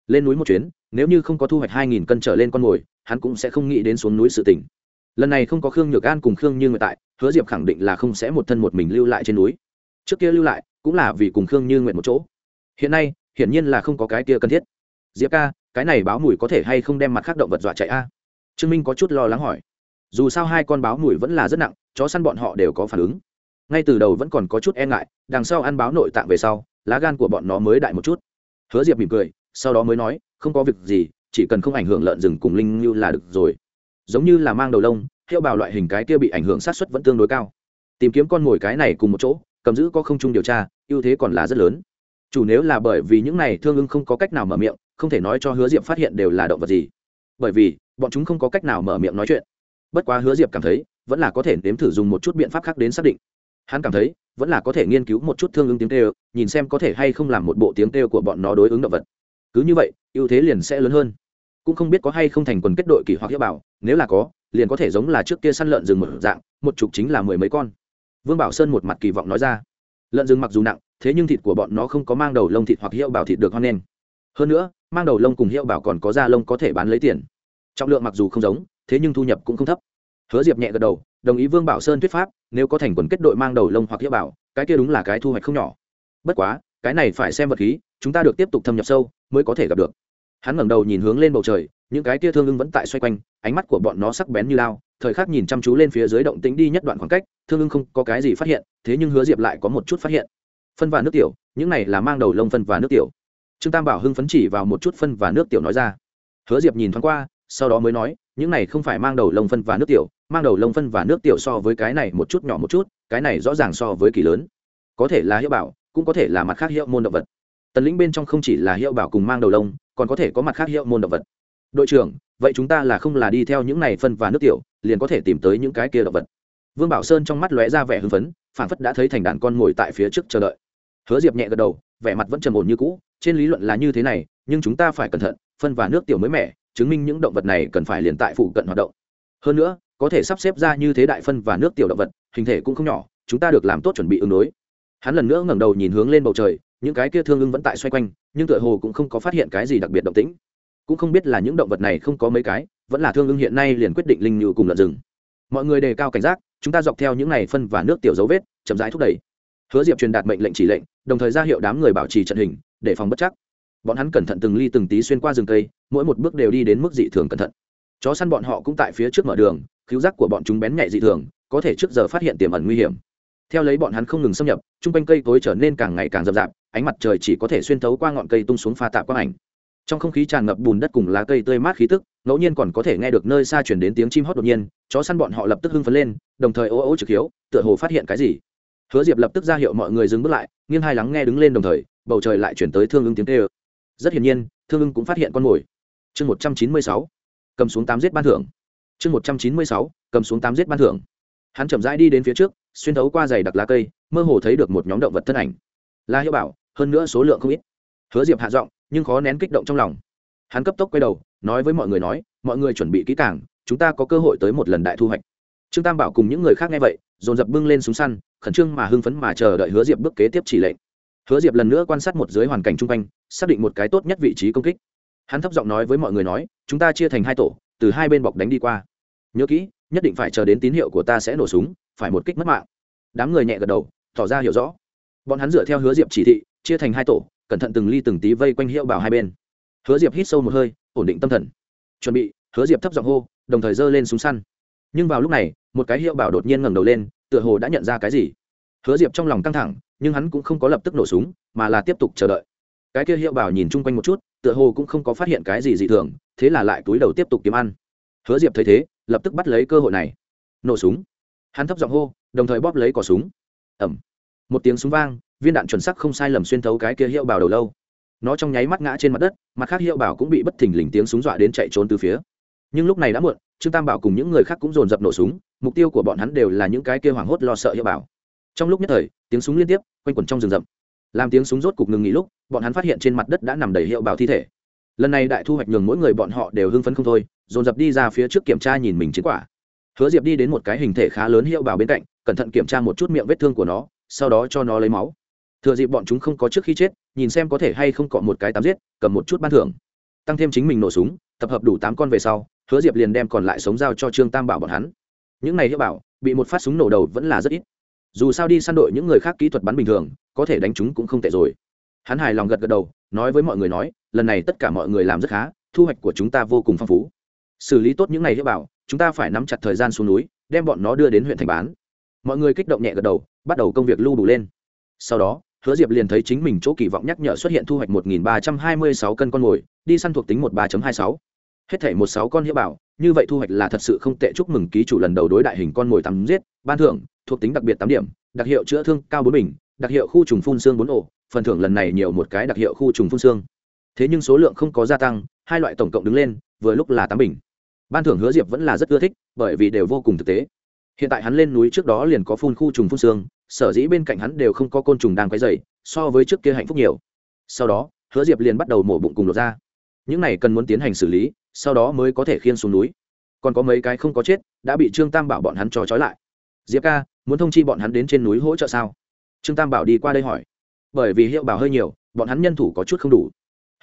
Lên núi một chuyến, nếu như không có thu hoạch hai nghìn cân trở lên con mồi, hắn cũng sẽ không nghĩ đến xuống núi sự tỉnh lần này không có khương nhược an cùng khương như người tại, hứa diệp khẳng định là không sẽ một thân một mình lưu lại trên núi trước kia lưu lại, cũng là vì cùng khương như nguyện một chỗ. Hiện nay, hiển nhiên là không có cái kia cần thiết. Diệp ca, cái này báo mùi có thể hay không đem mặt khác động vật dọa chạy a? Trương minh có chút lo lắng hỏi. Dù sao hai con báo mùi vẫn là rất nặng, chó săn bọn họ đều có phản ứng. Ngay từ đầu vẫn còn có chút e ngại, đằng sau ăn báo nội tạng về sau, lá gan của bọn nó mới đại một chút. Hứa diệp mỉm cười, sau đó mới nói, không có việc gì, chỉ cần không ảnh hưởng lợn rừng cùng linh như là được rồi. Giống như là mang đầu lông, hiệu bào loại hình cái kia bị ảnh hưởng sát xuất vẫn tương đối cao. Tìm kiếm con mồi cái này cùng một chỗ cầm giữ có không chung điều tra, ưu thế còn là rất lớn. Chủ nếu là bởi vì những này thương ưng không có cách nào mở miệng, không thể nói cho hứa diệp phát hiện đều là động vật gì. Bởi vì, bọn chúng không có cách nào mở miệng nói chuyện. Bất quá hứa diệp cảm thấy, vẫn là có thể nếm thử dùng một chút biện pháp khác đến xác định. Hắn cảm thấy, vẫn là có thể nghiên cứu một chút thương ứng tiếng tê nhìn xem có thể hay không làm một bộ tiếng tê của bọn nó đối ứng động vật. Cứ như vậy, ưu thế liền sẽ lớn hơn. Cũng không biết có hay không thành quần kết đội kỳ hoặc hiếp bảo, nếu là có, liền có thể giống là trước kia săn lợn rừng một dạng, một chục chính là mười mấy con vương bảo sơn một mặt kỳ vọng nói ra. Lợn rừng mặc dù nặng, thế nhưng thịt của bọn nó không có mang đầu lông thịt hoặc hiệu bảo thịt được hoan nghênh. Hơn nữa, mang đầu lông cùng hiệu bảo còn có da lông có thể bán lấy tiền. Trọng lượng mặc dù không giống, thế nhưng thu nhập cũng không thấp. Hứa diệp nhẹ gật đầu, đồng ý vương bảo sơn thuyết pháp, nếu có thành quần kết đội mang đầu lông hoặc hiệu bảo, cái kia đúng là cái thu hoạch không nhỏ. Bất quá, cái này phải xem vật khí, chúng ta được tiếp tục thâm nhập sâu, mới có thể gặp được. Hắn ngẩng đầu nhìn hướng lên bầu trời, những cái kia thương ưng vẫn tại xoay quanh, ánh mắt của bọn nó sắc bén như lao thời khắc nhìn chăm chú lên phía dưới động tĩnh đi nhất đoạn khoảng cách, thương ưng không có cái gì phát hiện, thế nhưng hứa diệp lại có một chút phát hiện. Phân và nước tiểu, những này là mang đầu lông phân và nước tiểu. Trương tam bảo hưng phấn chỉ vào một chút phân và nước tiểu nói ra. Hứa diệp nhìn thoáng qua, sau đó mới nói, những này không phải mang đầu lông phân và nước tiểu, mang đầu lông phân và nước tiểu so với cái này một chút nhỏ một chút, cái này rõ ràng so với kỳ lớn. Có thể là hiệu bảo, cũng có thể là mặt khác hiệu môn động vật. Tần lĩnh bên trong không chỉ là hiệu bảo cùng mang đầu lông, còn có thể có mặt khác hiệu môn động vật. Đội trưởng vậy chúng ta là không là đi theo những này phân và nước tiểu, liền có thể tìm tới những cái kia động vật. Vương bảo sơn trong mắt lóe ra vẻ hưng phấn phản phất đã thấy thành đàn con ngồi tại phía trước chờ đợi. Hứa diệp nhẹ gật đầu, vẻ mặt vẫn trầm ổn như cũ, trên lý luận là như thế này, nhưng chúng ta phải cẩn thận, phân và nước tiểu mới mẻ, chứng minh những động vật này cần phải liền tại phụ cận hoạt động. Hơn nữa, có thể sắp xếp ra như thế đại phân và nước tiểu động vật, hình thể cũng không nhỏ, chúng ta được làm tốt chuẩn bị ứng đối. Hắn lần nữa ngẩng đầu nhìn hướng lên bầu trời, những cái kia thương ưng vẫn tại xoay quanh, nhưng tựa hồ cũng không có phát hiện cái gì đặc biệt động tĩnh cũng không biết là những động vật này không có mấy cái, vẫn là thương ưng hiện nay liền quyết định linh như cùng lợn rừng. Mọi người đề cao cảnh giác, chúng ta dọc theo những này phân và nước tiểu dấu vết, chậm rãi thúc đẩy. Hứa diệp truyền đạt mệnh lệnh chỉ lệnh, đồng thời ra hiệu đám người bảo trì trận hình, để phòng bất chắc. Bọn hắn cẩn thận từng ly từng tí xuyên qua rừng cây, mỗi một bước đều đi đến mức dị thường cẩn thận. Chó săn bọn họ cũng tại phía trước mở đường, cứu giác của bọn chúng bén nhạy dị thường, có thể trước giờ phát hiện tiềm ẩn nguy hiểm. Theo lấy bọn hắn không ngừng xâm nhập, chung quanh cây tối trở nên càng ngày càng rậm rạp, ánh mặt trời chỉ có thể xuyên thấu qua ngọn cây tung xuống pha tạp quang ảnh trong không khí tràn ngập bùn đất cùng lá cây tươi mát khí tức, ngẫu nhiên còn có thể nghe được nơi xa chuyển đến tiếng chim hót đột nhiên, chó săn bọn họ lập tức hưng phấn lên, đồng thời ô ô trực hiếu, tựa hồ phát hiện cái gì. Hứa diệp lập tức ra hiệu mọi người dừng bước lại, nghiêng hai lắng nghe đứng lên đồng thời, bầu trời lại chuyển tới thương ưng tiếng tê ơ rất hiển nhiên, thương ưng cũng phát hiện con mồi. Chương một trăm chín mươi sáu, cầm xuống tám giết ban thưởng. Chương một trăm chín mươi sáu, cầm xuống tám giết ban thưởng. Hắn chậm rãi đi đến phía trước, xuyên thấu qua giày đặc lá cây, mơ hồ thấy được một nhóm động vật thân ảnh. La hiệu bảo, hơn nữa số lượng không ít. Hứa diệp hạ giọng nhưng khó nén kích động trong lòng. Hắn cấp tốc quay đầu, nói với mọi người nói, mọi người chuẩn bị kỹ càng, chúng ta có cơ hội tới một lần đại thu hoạch. Trương tam bảo cùng những người khác nghe vậy, dồn dập bưng lên súng săn, khẩn trương mà hưng phấn mà chờ đợi hứa diệp bước kế tiếp chỉ lệnh. Hứa diệp lần nữa quan sát một dưới hoàn cảnh chung quanh, xác định một cái tốt nhất vị trí công kích. Hắn thấp giọng nói với mọi người nói, chúng ta chia thành hai tổ, từ hai bên bọc đánh đi qua. Nhớ kỹ, nhất định phải chờ đến tín hiệu của ta sẽ nổ súng, phải một kích mất mạng. Đám người nhẹ gật đầu, tỏ ra hiểu rõ. Bọn hắn dựa theo hứa diệp chỉ thị, chia thành hai tổ cẩn thận từng ly từng tí vây quanh hiệu bảo hai bên. Hứa diệp hít sâu một hơi, ổn định tâm thần. Chuẩn bị, hứa diệp thấp giọng hô, đồng thời giơ lên súng săn. Nhưng vào lúc này, một cái hiệu bảo đột nhiên ngẩng đầu lên, tựa hồ đã nhận ra cái gì. Hứa diệp trong lòng căng thẳng, nhưng hắn cũng không có lập tức nổ súng, mà là tiếp tục chờ đợi. Cái kia hiệu bảo nhìn chung quanh một chút, tựa hồ cũng không có phát hiện cái gì dị thường, thế là lại túi đầu tiếp tục kiếm ăn. Hứa diệp thấy thế, lập tức bắt lấy cơ hội này. Nổ súng. Hắn thấp giọng hô, đồng thời bóp lấy cỏ súng. Ẩm một tiếng súng vang viên đạn chuẩn sắc không sai lầm xuyên thấu cái kia hiệu bảo đầu lâu. Nó trong nháy mắt ngã trên mặt đất, mặt khác hiệu bảo cũng bị bất thình lình tiếng súng dọa đến chạy trốn từ phía. Nhưng lúc này đã muộn, trương tam bảo cùng những người khác cũng dồn dập nổ súng, mục tiêu của bọn hắn đều là những cái kia hoảng hốt lo sợ hiệu bảo. Trong lúc nhất thời, tiếng súng liên tiếp quanh quẩn trong rừng rậm. Làm tiếng súng rốt cục ngừng nghỉ lúc, bọn hắn phát hiện trên mặt đất đã nằm đầy hiệu bảo thi thể. Lần này đại thu hoạch nhường mỗi người bọn họ đều hưng phấn không thôi, dồn dập đi ra phía trước kiểm tra nhìn mình chiến quả. Hứa diệp đi đến một cái hình thể khá lớn hiệu bảo bên cạnh, cẩn thận kiểm tra một chút miệng vết thương của nó, sau đó cho nó lấy máu thừa dịp bọn chúng không có trước khi chết, nhìn xem có thể hay không cọ một cái tám giết, cầm một chút ban thưởng. Tăng thêm chính mình nổ súng, tập hợp đủ tám con về sau, hứa diệp liền đem còn lại sống giao cho trương tam bảo bọn hắn. Những này hiệu bảo, bị một phát súng nổ đầu vẫn là rất ít. Dù sao đi săn đội những người khác kỹ thuật bắn bình thường, có thể đánh chúng cũng không tệ rồi. Hắn hài lòng gật gật đầu, nói với mọi người nói, lần này tất cả mọi người làm rất khá, thu hoạch của chúng ta vô cùng phong phú. Xử lý tốt những ngày hiệu bảo, chúng ta phải nắm chặt thời gian xuống núi, đem bọn nó đưa đến huyện thành bán. Mọi người kích động nhẹ gật đầu, bắt đầu công việc lưu đủ lên. Sau đó hứa diệp liền thấy chính mình chỗ kỳ vọng nhắc nhở xuất hiện thu hoạch một nghìn ba trăm hai mươi sáu cân con mồi, đi săn thuộc tính một ba hai sáu. Hết thể một sáu con hiệu bảo, như vậy thu hoạch là thật sự không tệ, chúc mừng ký chủ lần đầu đối đại hình con mồi tắm giết, ban thưởng, thuộc tính đặc biệt tám điểm, đặc hiệu chữa thương cao bốn bình, đặc hiệu khu trùng phun xương bốn ổ, phần thưởng lần này nhiều một cái đặc hiệu khu trùng phun xương. Thế nhưng số lượng không có gia tăng, hai loại tổng cộng đứng lên, vừa lúc là tám bình. Ban thưởng hứa diệp vẫn là rất ưa thích, bởi vì đều vô cùng thực tế. Hiện tại hắn lên núi trước đó liền có phun khu trùng phun xương sở dĩ bên cạnh hắn đều không có côn trùng đang quấy dày so với trước kia hạnh phúc nhiều. Sau đó, hứa diệp liền bắt đầu mổ bụng cùng lột ra những này cần muốn tiến hành xử lý, sau đó mới có thể khiên xuống núi. Còn có mấy cái không có chết, đã bị trương tam bảo bọn hắn cho trói lại. Diệp ca, muốn thông chi bọn hắn đến trên núi hỗ trợ sao? Trương tam bảo đi qua đây hỏi. Bởi vì hiệu bảo hơi nhiều, bọn hắn nhân thủ có chút không đủ.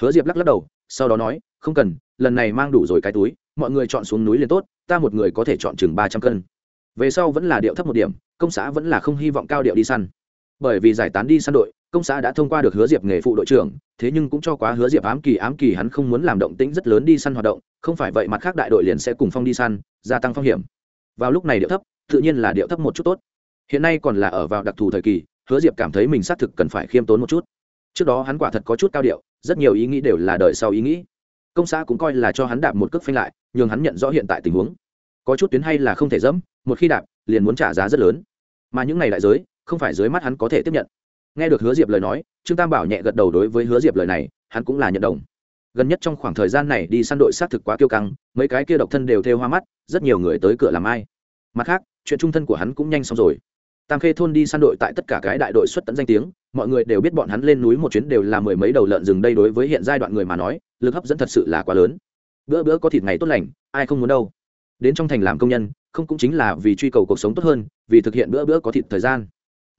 Hứa diệp lắc lắc đầu, sau đó nói, không cần, lần này mang đủ rồi cái túi, mọi người chọn xuống núi liền tốt, ta một người có thể chọn chừng ba trăm cân về sau vẫn là điệu thấp một điểm, công xã vẫn là không hy vọng cao điệu đi săn. Bởi vì giải tán đi săn đội, công xã đã thông qua được hứa diệp nghề phụ đội trưởng, thế nhưng cũng cho quá hứa diệp ám kỳ ám kỳ hắn không muốn làm động tĩnh rất lớn đi săn hoạt động, không phải vậy mặt khác đại đội liền sẽ cùng phong đi săn, gia tăng phong hiểm. Vào lúc này điệu thấp, tự nhiên là điệu thấp một chút tốt. Hiện nay còn là ở vào đặc thù thời kỳ, hứa diệp cảm thấy mình xác thực cần phải khiêm tốn một chút. Trước đó hắn quả thật có chút cao điệu, rất nhiều ý nghĩ đều là đời sau ý nghĩ. Công xã cũng coi là cho hắn đạp một cước phanh lại, nhường hắn nhận rõ hiện tại tình huống có chút tuyến hay là không thể dẫm, một khi đạp, liền muốn trả giá rất lớn. Mà những này đại giới, không phải dưới mắt hắn có thể tiếp nhận. Nghe được hứa diệp lời nói, trương tam bảo nhẹ gật đầu đối với hứa diệp lời này, hắn cũng là nhận đồng. Gần nhất trong khoảng thời gian này đi săn đội xác thực quá kiêu căng, mấy cái kia độc thân đều theo hoa mắt, rất nhiều người tới cửa làm ai. Mặt khác, chuyện trung thân của hắn cũng nhanh xong rồi. Tam khê thôn đi săn đội tại tất cả cái đại đội xuất tận danh tiếng, mọi người đều biết bọn hắn lên núi một chuyến đều là mười mấy đầu lợn rừng đây đối với hiện giai đoạn người mà nói, lực hấp dẫn thật sự là quá lớn. Bữa bữa có thịt ngày tốt lành, ai không muốn đâu đến trong thành làm công nhân, không cũng chính là vì truy cầu cuộc sống tốt hơn, vì thực hiện bữa bữa có thịt thời gian.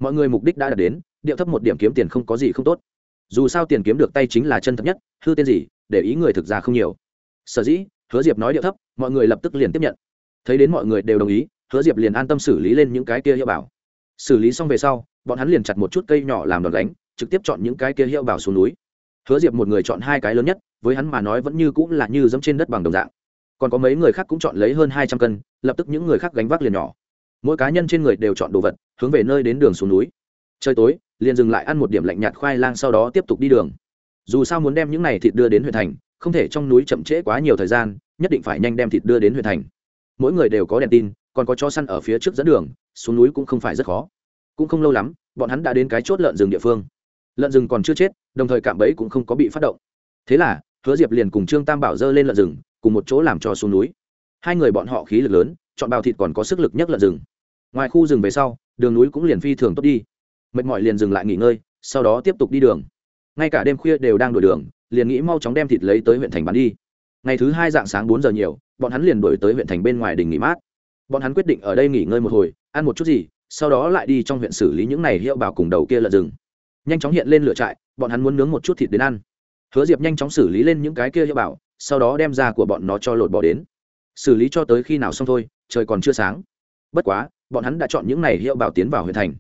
Mọi người mục đích đã đạt đến, điệu thấp một điểm kiếm tiền không có gì không tốt. Dù sao tiền kiếm được tay chính là chân thật nhất, hư tên gì, để ý người thực ra không nhiều. Sở dĩ, hứa diệp nói điệu thấp, mọi người lập tức liền tiếp nhận. Thấy đến mọi người đều đồng ý, hứa diệp liền an tâm xử lý lên những cái kia hiệu bảo. Xử lý xong về sau, bọn hắn liền chặt một chút cây nhỏ làm đòn đánh trực tiếp chọn những cái kia hiệu bảo xuống núi. Hứa diệp một người chọn hai cái lớn nhất, với hắn mà nói vẫn như cũng là như giống trên đất bằng đồng dạng còn có mấy người khác cũng chọn lấy hơn hai trăm cân, lập tức những người khác gánh vác liền nhỏ. Mỗi cá nhân trên người đều chọn đồ vật, hướng về nơi đến đường xuống núi. Trời tối, liền dừng lại ăn một điểm lạnh nhạt khoai lang sau đó tiếp tục đi đường. Dù sao muốn đem những này thịt đưa đến huyện thành, không thể trong núi chậm trễ quá nhiều thời gian, nhất định phải nhanh đem thịt đưa đến huyện thành. Mỗi người đều có đèn tin, còn có chó săn ở phía trước dẫn đường, xuống núi cũng không phải rất khó. Cũng không lâu lắm, bọn hắn đã đến cái chốt lợn rừng địa phương. Lợn rừng còn chưa chết, đồng thời cạm bẫy cũng không có bị phát động. Thế là, hứa diệp liền cùng trương tam bảo dơ lên lợn rừng cùng một chỗ làm cho xuống núi. Hai người bọn họ khí lực lớn, chọn bào thịt còn có sức lực nhất lợn rừng. Ngoài khu rừng về sau, đường núi cũng liền phi thường tốt đi. Mệt mỏi liền dừng lại nghỉ ngơi, sau đó tiếp tục đi đường. Ngay cả đêm khuya đều đang đổi đường, liền nghĩ mau chóng đem thịt lấy tới huyện thành bán đi. Ngày thứ hai dạng sáng bốn giờ nhiều, bọn hắn liền đổi tới huyện thành bên ngoài đình nghỉ mát. Bọn hắn quyết định ở đây nghỉ ngơi một hồi, ăn một chút gì, sau đó lại đi trong huyện xử lý những này hiệu bảo cùng đầu kia lợn rừng. Nhanh chóng hiện lên lửa trại, bọn hắn muốn nướng một chút thịt đến ăn. Hứa diệp nhanh chóng xử lý lên những cái kia hiệu bảo sau đó đem ra của bọn nó cho lột bỏ đến. Xử lý cho tới khi nào xong thôi, trời còn chưa sáng. Bất quá, bọn hắn đã chọn những này hiệu bảo tiến vào huyện thành.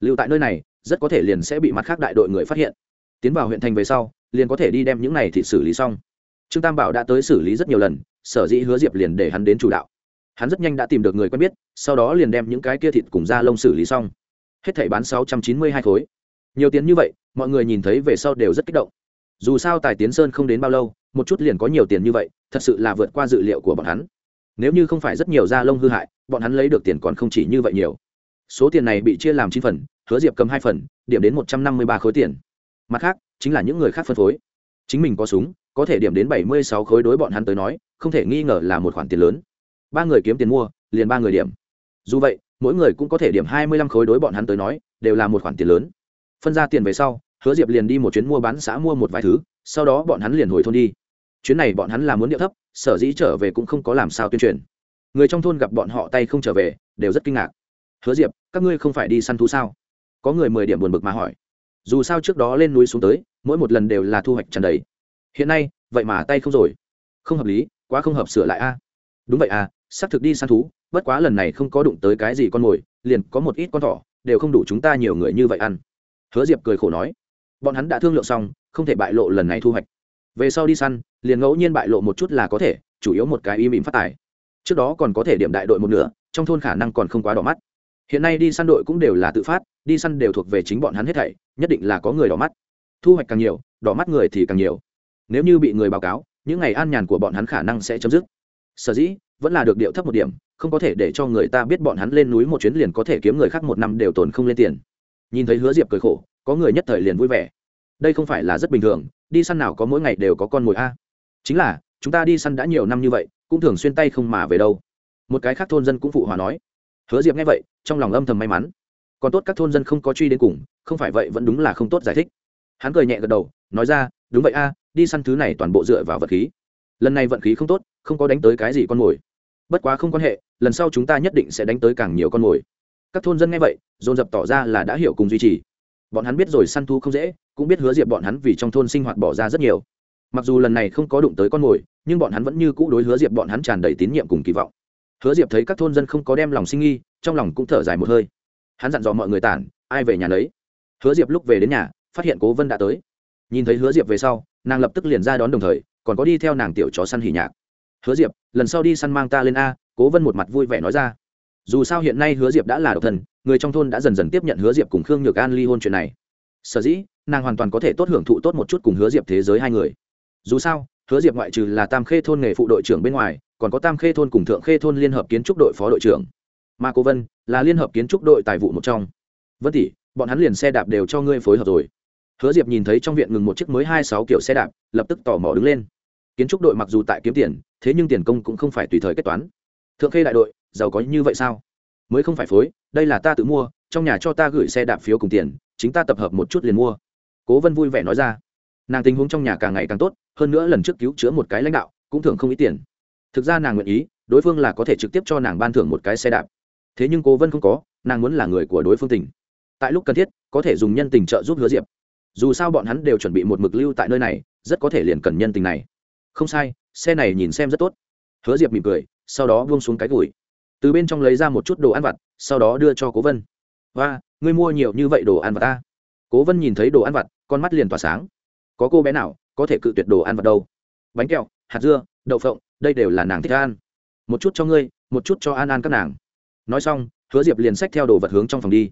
Lưu tại nơi này, rất có thể liền sẽ bị mặt khác đại đội người phát hiện. Tiến vào huyện thành về sau, liền có thể đi đem những này thịt xử lý xong. Trương tam bảo đã tới xử lý rất nhiều lần, sở dĩ hứa diệp liền để hắn đến chủ đạo. Hắn rất nhanh đã tìm được người quen biết, sau đó liền đem những cái kia thịt cùng da lông xử lý xong. Hết thảy bán sáu trăm chín mươi hai khối. Nhiều tiền như vậy, mọi người nhìn thấy về sau đều rất kích động dù sao tài tiến sơn không đến bao lâu, một chút liền có nhiều tiền như vậy, thật sự là vượt qua dự liệu của bọn hắn. Nếu như không phải rất nhiều da lông hư hại, bọn hắn lấy được tiền còn không chỉ như vậy nhiều. Số tiền này bị chia làm chín phần, hứa diệp cầm hai phần, điểm đến một trăm năm mươi ba khối tiền. Mặt khác, chính là những người khác phân phối. Chính mình có súng, có thể điểm đến bảy mươi sáu khối đối bọn hắn tới nói, không thể nghi ngờ là một khoản tiền lớn. Ba người kiếm tiền mua, liền ba người điểm. Dù vậy, mỗi người cũng có thể điểm hai mươi lăm khối đối bọn hắn tới nói, đều là một khoản tiền lớn. Phân ra tiền về sau hứa diệp liền đi một chuyến mua bán xã mua một vài thứ, sau đó bọn hắn liền hồi thôn đi. Chuyến này bọn hắn là muốn điệu thấp, sở dĩ trở về cũng không có làm sao tuyên truyền. Người trong thôn gặp bọn họ tay không trở về, đều rất kinh ngạc. Hứa diệp, các ngươi không phải đi săn thú sao? Có người mười điểm buồn bực mà hỏi. Dù sao trước đó lên núi xuống tới, mỗi một lần đều là thu hoạch tràn đầy. Hiện nay, vậy mà tay không rồi. Không hợp lý, quá không hợp sửa lại a. Đúng vậy à xác thực đi săn thú, bất quá lần này không có đụng tới cái gì con mồi, liền có một ít con thỏ, đều không đủ chúng ta nhiều người như vậy ăn. Hứa diệp cười khổ nói bọn hắn đã thương lượng xong, không thể bại lộ lần này thu hoạch. Về sau đi săn, liền ngẫu nhiên bại lộ một chút là có thể, chủ yếu một cái im ỉm phát tài. Trước đó còn có thể điểm đại đội một nửa, trong thôn khả năng còn không quá đỏ mắt. Hiện nay đi săn đội cũng đều là tự phát, đi săn đều thuộc về chính bọn hắn hết thảy, nhất định là có người đỏ mắt. Thu hoạch càng nhiều, đỏ mắt người thì càng nhiều. Nếu như bị người báo cáo, những ngày an nhàn của bọn hắn khả năng sẽ chấm dứt. Sở dĩ, vẫn là được điệu thấp một điểm, không có thể để cho người ta biết bọn hắn lên núi một chuyến liền có thể kiếm người khác một năm đều tồn không lên tiền. Nhìn thấy hứa diệp cười khổ có người nhất thời liền vui vẻ. Đây không phải là rất bình thường, đi săn nào có mỗi ngày đều có con mồi a. Chính là, chúng ta đi săn đã nhiều năm như vậy, cũng thường xuyên tay không mà về đâu. Một cái khác thôn dân cũng phụ hòa nói. Hứa diệp nghe vậy, trong lòng âm thầm may mắn. Còn tốt các thôn dân không có truy đến cùng, không phải vậy vẫn đúng là không tốt giải thích. Hắn cười nhẹ gật đầu, nói ra, đúng vậy a, đi săn thứ này toàn bộ dựa vào vật khí. Lần này vận khí không tốt, không có đánh tới cái gì con mồi. Bất quá không quan hệ, lần sau chúng ta nhất định sẽ đánh tới càng nhiều con mồi. Các thôn dân nghe vậy, dồn dập tỏ ra là đã hiểu cùng duy trì bọn hắn biết rồi săn thu không dễ, cũng biết hứa diệp bọn hắn vì trong thôn sinh hoạt bỏ ra rất nhiều. Mặc dù lần này không có đụng tới con mồi, nhưng bọn hắn vẫn như cũ đối hứa diệp bọn hắn tràn đầy tín nhiệm cùng kỳ vọng. Hứa diệp thấy các thôn dân không có đem lòng sinh nghi, trong lòng cũng thở dài một hơi. Hắn dặn dò mọi người tản, ai về nhà lấy hứa diệp lúc về đến nhà, phát hiện cố vân đã tới. Nhìn thấy hứa diệp về sau, nàng lập tức liền ra đón đồng thời, còn có đi theo nàng tiểu chó săn hỉ nhạc. Hứa diệp, lần sau đi săn mang ta lên a, cố vân một mặt vui vẻ nói ra. Dù sao hiện nay hứa diệp đã là độc thân người trong thôn đã dần dần tiếp nhận hứa diệp cùng khương nhược an ly hôn chuyện này. Sở dĩ, nàng hoàn toàn có thể tốt hưởng thụ tốt một chút cùng hứa diệp thế giới hai người. Dù sao, hứa diệp ngoại trừ là tam khê thôn nghề phụ đội trưởng bên ngoài, còn có tam khê thôn cùng thượng khê thôn liên hợp kiến trúc đội phó đội trưởng. Mà cô vân là liên hợp kiến trúc đội tài vụ một trong. Vân tỷ, bọn hắn liền xe đạp đều cho ngươi phối hợp rồi. Hứa diệp nhìn thấy trong viện ngừng một chiếc mới hai sáu kiểu xe đạp, lập tức tò mò đứng lên. Kiến trúc đội mặc dù tại kiếm tiền, thế nhưng tiền công cũng không phải tùy thời kết toán. Thượng khê đại đội, giàu có như vậy sao? Mới không phải phối, đây là ta tự mua, trong nhà cho ta gửi xe đạp phiếu cùng tiền, chính ta tập hợp một chút liền mua. Cố vân vui vẻ nói ra. Nàng tình huống trong nhà càng ngày càng tốt, hơn nữa lần trước cứu chữa một cái lãnh đạo, cũng thường không ít tiền. Thực ra nàng nguyện ý, đối phương là có thể trực tiếp cho nàng ban thưởng một cái xe đạp. Thế nhưng cố vân không có, nàng muốn là người của đối phương tỉnh tại lúc cần thiết, có thể dùng nhân tình trợ giúp hứa diệp. Dù sao bọn hắn đều chuẩn bị một mực lưu tại nơi này, rất có thể liền cần nhân tình này. Không sai, xe này nhìn xem rất tốt. Hứa diệp mỉm cười, sau đó buông xuống cái gùi từ bên trong lấy ra một chút đồ ăn vặt, sau đó đưa cho cố vân. Và ngươi mua nhiều như vậy đồ ăn vặt ta? Cố vân nhìn thấy đồ ăn vặt, con mắt liền tỏa sáng. Có cô bé nào có thể cự tuyệt đồ ăn vặt đâu? Bánh kẹo, hạt dưa, đậu phộng, đây đều là nàng thích ăn. Một chút cho ngươi, một chút cho an an các nàng. Nói xong, hứa diệp liền xách theo đồ vật hướng trong phòng đi.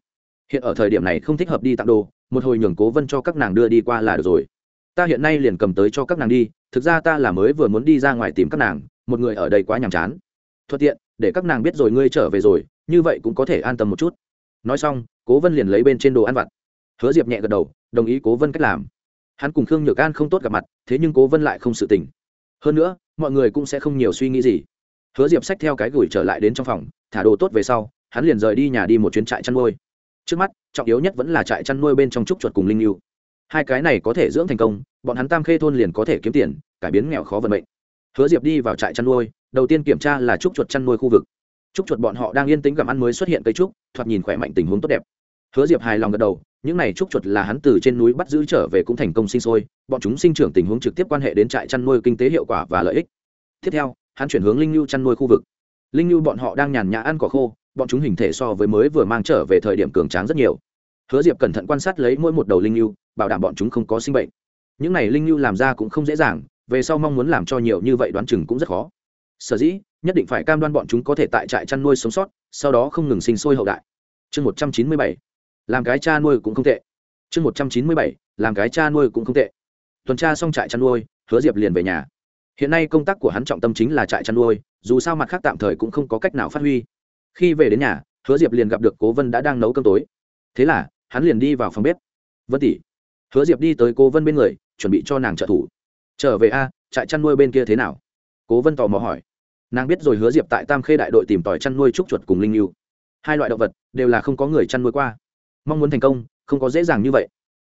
Hiện ở thời điểm này không thích hợp đi tặng đồ, một hồi nhường cố vân cho các nàng đưa đi qua là được rồi. Ta hiện nay liền cầm tới cho các nàng đi, thực ra ta là mới vừa muốn đi ra ngoài tìm các nàng, một người ở đây quá nhàm chán. Thuận tiện để các nàng biết rồi ngươi trở về rồi, như vậy cũng có thể an tâm một chút. Nói xong, cố vân liền lấy bên trên đồ ăn vặt. Hứa diệp nhẹ gật đầu, đồng ý cố vân cách làm. Hắn cùng khương nhược an không tốt gặp mặt, thế nhưng cố vân lại không sự tình. Hơn nữa, mọi người cũng sẽ không nhiều suy nghĩ gì. Hứa diệp xách theo cái gửi trở lại đến trong phòng, thả đồ tốt về sau, hắn liền rời đi nhà đi một chuyến trại chăn nuôi. Trước mắt, trọng yếu nhất vẫn là trại chăn nuôi bên trong trúc chuột cùng linh lưu. Hai cái này có thể dưỡng thành công, bọn hắn tam khê thôn liền có thể kiếm tiền, cải biến nghèo khó vận mệnh hứa diệp đi vào trại chăn nuôi, đầu tiên kiểm tra là trúc chuột chăn nuôi khu vực. Trúc chuột bọn họ đang yên tĩnh gặm ăn mới xuất hiện cây trúc, thoạt nhìn khỏe mạnh tình huống tốt đẹp. Hứa diệp hài lòng gật đầu, những này trúc chuột là hắn từ trên núi bắt giữ trở về cũng thành công sinh sôi, bọn chúng sinh trưởng tình huống trực tiếp quan hệ đến trại chăn nuôi kinh tế hiệu quả và lợi ích. Tiếp theo, hắn chuyển hướng linh lưu chăn nuôi khu vực. Linh lưu bọn họ đang nhàn nhã ăn cỏ khô, bọn chúng hình thể so với mới vừa mang trở về thời điểm cường tráng rất nhiều. Hứa diệp cẩn thận quan sát lấy mỗi một đầu linh lưu bảo đảm bọn chúng không có sinh bệnh. Những này linh lưu làm ra cũng không dễ dàng về sau mong muốn làm cho nhiều như vậy đoán chừng cũng rất khó. Sở dĩ, nhất định phải cam đoan bọn chúng có thể tại trại chăn nuôi sống sót, sau đó không ngừng sinh sôi hậu đại. Chương một trăm chín mươi bảy, làm cái cha nuôi cũng không tệ. Chương một trăm chín mươi bảy, làm cái cha nuôi cũng không tệ. Tuần tra xong trại chăn nuôi, hứa diệp liền về nhà. Hiện nay công tác của hắn trọng tâm chính là trại chăn nuôi, dù sao mặt khác tạm thời cũng không có cách nào phát huy. Khi về đến nhà, hứa diệp liền gặp được cố vân đã đang nấu cơm tối. Thế là, hắn liền đi vào phòng bếp. Vân tỷ. Hứa diệp đi tới cố vân bên người, chuẩn bị cho nàng trợ thủ trở về a, trại chăn nuôi bên kia thế nào? Cố vân tò mò hỏi. Nàng biết rồi hứa diệp tại tam khê đại đội tìm tòi chăn nuôi trúc chuột cùng linh yêu hai loại động vật đều là không có người chăn nuôi qua. Mong muốn thành công, không có dễ dàng như vậy.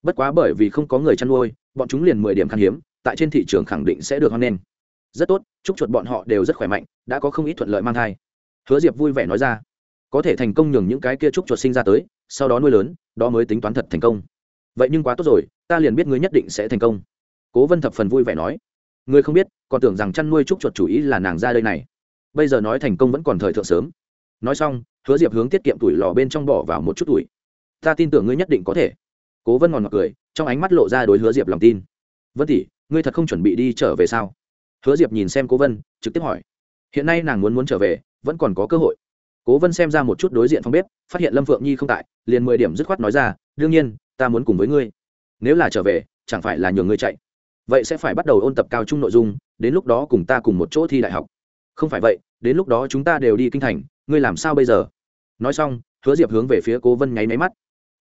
Bất quá bởi vì không có người chăn nuôi, bọn chúng liền mười điểm khan hiếm, tại trên thị trường khẳng định sẽ được hoan nghênh. Rất tốt, trúc chuột bọn họ đều rất khỏe mạnh, đã có không ít thuận lợi mang thai. Hứa diệp vui vẻ nói ra. Có thể thành công nhường những cái kia trúc chuột sinh ra tới, sau đó nuôi lớn, đó mới tính toán thật thành công. Vậy nhưng quá tốt rồi, ta liền biết ngươi nhất định sẽ thành công cố vân thập phần vui vẻ nói, ngươi không biết, còn tưởng rằng chăn nuôi trúc chuột chủ ý là nàng ra đây này. Bây giờ nói thành công vẫn còn thời thượng sớm. Nói xong, hứa diệp hướng tiết kiệm tuổi lò bên trong bỏ vào một chút tuổi. Ta tin tưởng ngươi nhất định có thể. Cố vân ngòn ngọt cười, trong ánh mắt lộ ra đối hứa diệp lòng tin. Vân tỷ, ngươi thật không chuẩn bị đi trở về sao? Hứa diệp nhìn xem cố vân, trực tiếp hỏi. Hiện nay nàng muốn muốn trở về, vẫn còn có cơ hội. Cố vân xem ra một chút đối diện phòng bếp, phát hiện lâm phượng nhi không tại, liền mười điểm dứt khoát nói ra, đương nhiên, ta muốn cùng với ngươi. Nếu là trở về, chẳng phải là nhường ngươi chạy vậy sẽ phải bắt đầu ôn tập cao trung nội dung, đến lúc đó cùng ta cùng một chỗ thi đại học. Không phải vậy, đến lúc đó chúng ta đều đi kinh thành, ngươi làm sao bây giờ? Nói xong, hứa diệp hướng về phía cố vân nháy máy mắt.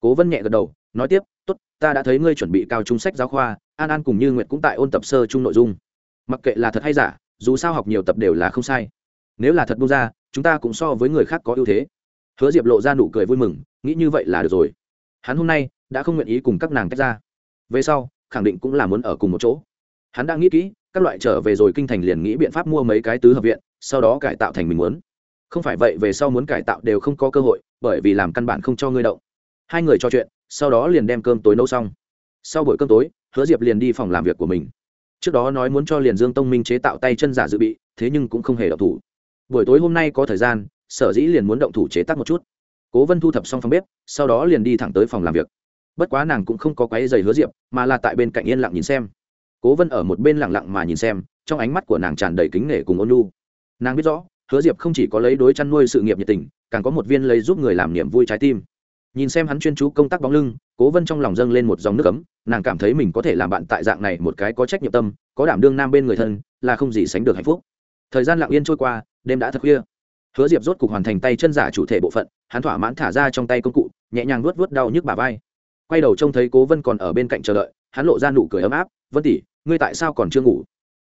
Cố vân nhẹ gật đầu, nói tiếp t ố t ta đã thấy ngươi chuẩn bị cao trung sách giáo khoa, an an cùng như nguyệt cũng tại ôn tập sơ chung nội dung. Mặc kệ là thật hay giả, dù sao học nhiều tập đều là không sai. Nếu là thật bung ra, chúng ta cũng so với người khác có ưu thế. Hứa diệp lộ ra nụ cười vui mừng, nghĩ như vậy là được rồi. Hắn hôm nay đã không nguyện ý cùng các nàng tách ra. Về sau khẳng định cũng là muốn ở cùng một chỗ. Hắn đã nghĩ kỹ, các loại trở về rồi kinh thành liền nghĩ biện pháp mua mấy cái tứ hợp viện, sau đó cải tạo thành mình muốn. Không phải vậy về sau muốn cải tạo đều không có cơ hội, bởi vì làm căn bản không cho ngươi động. Hai người trò chuyện, sau đó liền đem cơm tối nấu xong. Sau buổi cơm tối, hứa diệp liền đi phòng làm việc của mình. Trước đó nói muốn cho liền dương tông minh chế tạo tay chân giả dự bị, thế nhưng cũng không hề động thủ. Buổi tối hôm nay có thời gian, sở dĩ liền muốn động thủ chế tác một chút. Cố vân thu thập xong phòng bếp, sau đó liền đi thẳng tới phòng làm việc bất quá nàng cũng không có quái giày hứa diệp, mà là tại bên cạnh yên lặng nhìn xem. Cố vân ở một bên lặng lặng mà nhìn xem, trong ánh mắt của nàng tràn đầy kính nể cùng ôn lu nàng biết rõ, hứa diệp không chỉ có lấy đối chăn nuôi sự nghiệp nhiệt tình, càng có một viên lấy giúp người làm niềm vui trái tim. Nhìn xem hắn chuyên chú công tác bóng lưng, cố vân trong lòng dâng lên một dòng nước ấm, nàng cảm thấy mình có thể làm bạn tại dạng này một cái có trách nhiệm tâm, có đảm đương nam bên người thân, là không gì sánh được hạnh phúc. Thời gian lặng yên trôi qua, đêm đã thật khuya. Hứa diệp rốt cục hoàn thành tay chân giả chủ thể bộ phận, hắn thỏa mãn thả ra trong tay công cụ, nhẹ nhàng nuốt vớt đau nhức bà vai quay đầu trông thấy cố vân còn ở bên cạnh chờ đợi, hắn lộ ra nụ cười ấm áp, vân tỷ, ngươi tại sao còn chưa ngủ?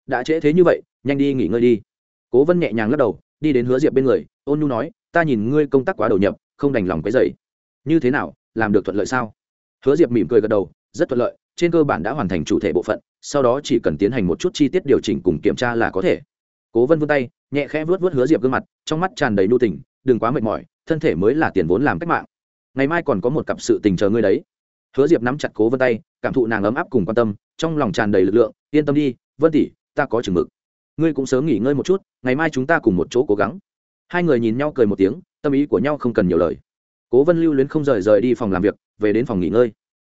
Đã trễ thế như vậy, nhanh đi nghỉ ngơi đi. Cố vân nhẹ nhàng lắc đầu, đi đến hứa diệp bên người, ôn nhu nói, ta nhìn ngươi công tác quá đầu nhập, không đành lòng cái dậy như thế nào, làm được thuận lợi sao? Hứa diệp mỉm cười gật đầu, rất thuận lợi, trên cơ bản đã hoàn thành chủ thể bộ phận, sau đó chỉ cần tiến hành một chút chi tiết điều chỉnh cùng kiểm tra là có thể. Cố vân vươn tay, nhẹ khẽ vuốt vuốt hứa diệp gương mặt, trong mắt tràn đầy nu tình, đừng quá mệt mỏi, thân thể mới là tiền vốn làm cách mạng. Ngày mai còn có một cặp sự tình chờ ngươi đấy hứa diệp nắm chặt cố vân tay, cảm thụ nàng ấm áp cùng quan tâm, trong lòng tràn đầy lực lượng, yên tâm đi, vân tỷ, ta có chừng mực. Ngươi cũng sớm nghỉ ngơi một chút, ngày mai chúng ta cùng một chỗ cố gắng. Hai người nhìn nhau cười một tiếng, tâm ý của nhau không cần nhiều lời. Cố vân lưu luyến không rời rời đi phòng làm việc, về đến phòng nghỉ ngơi.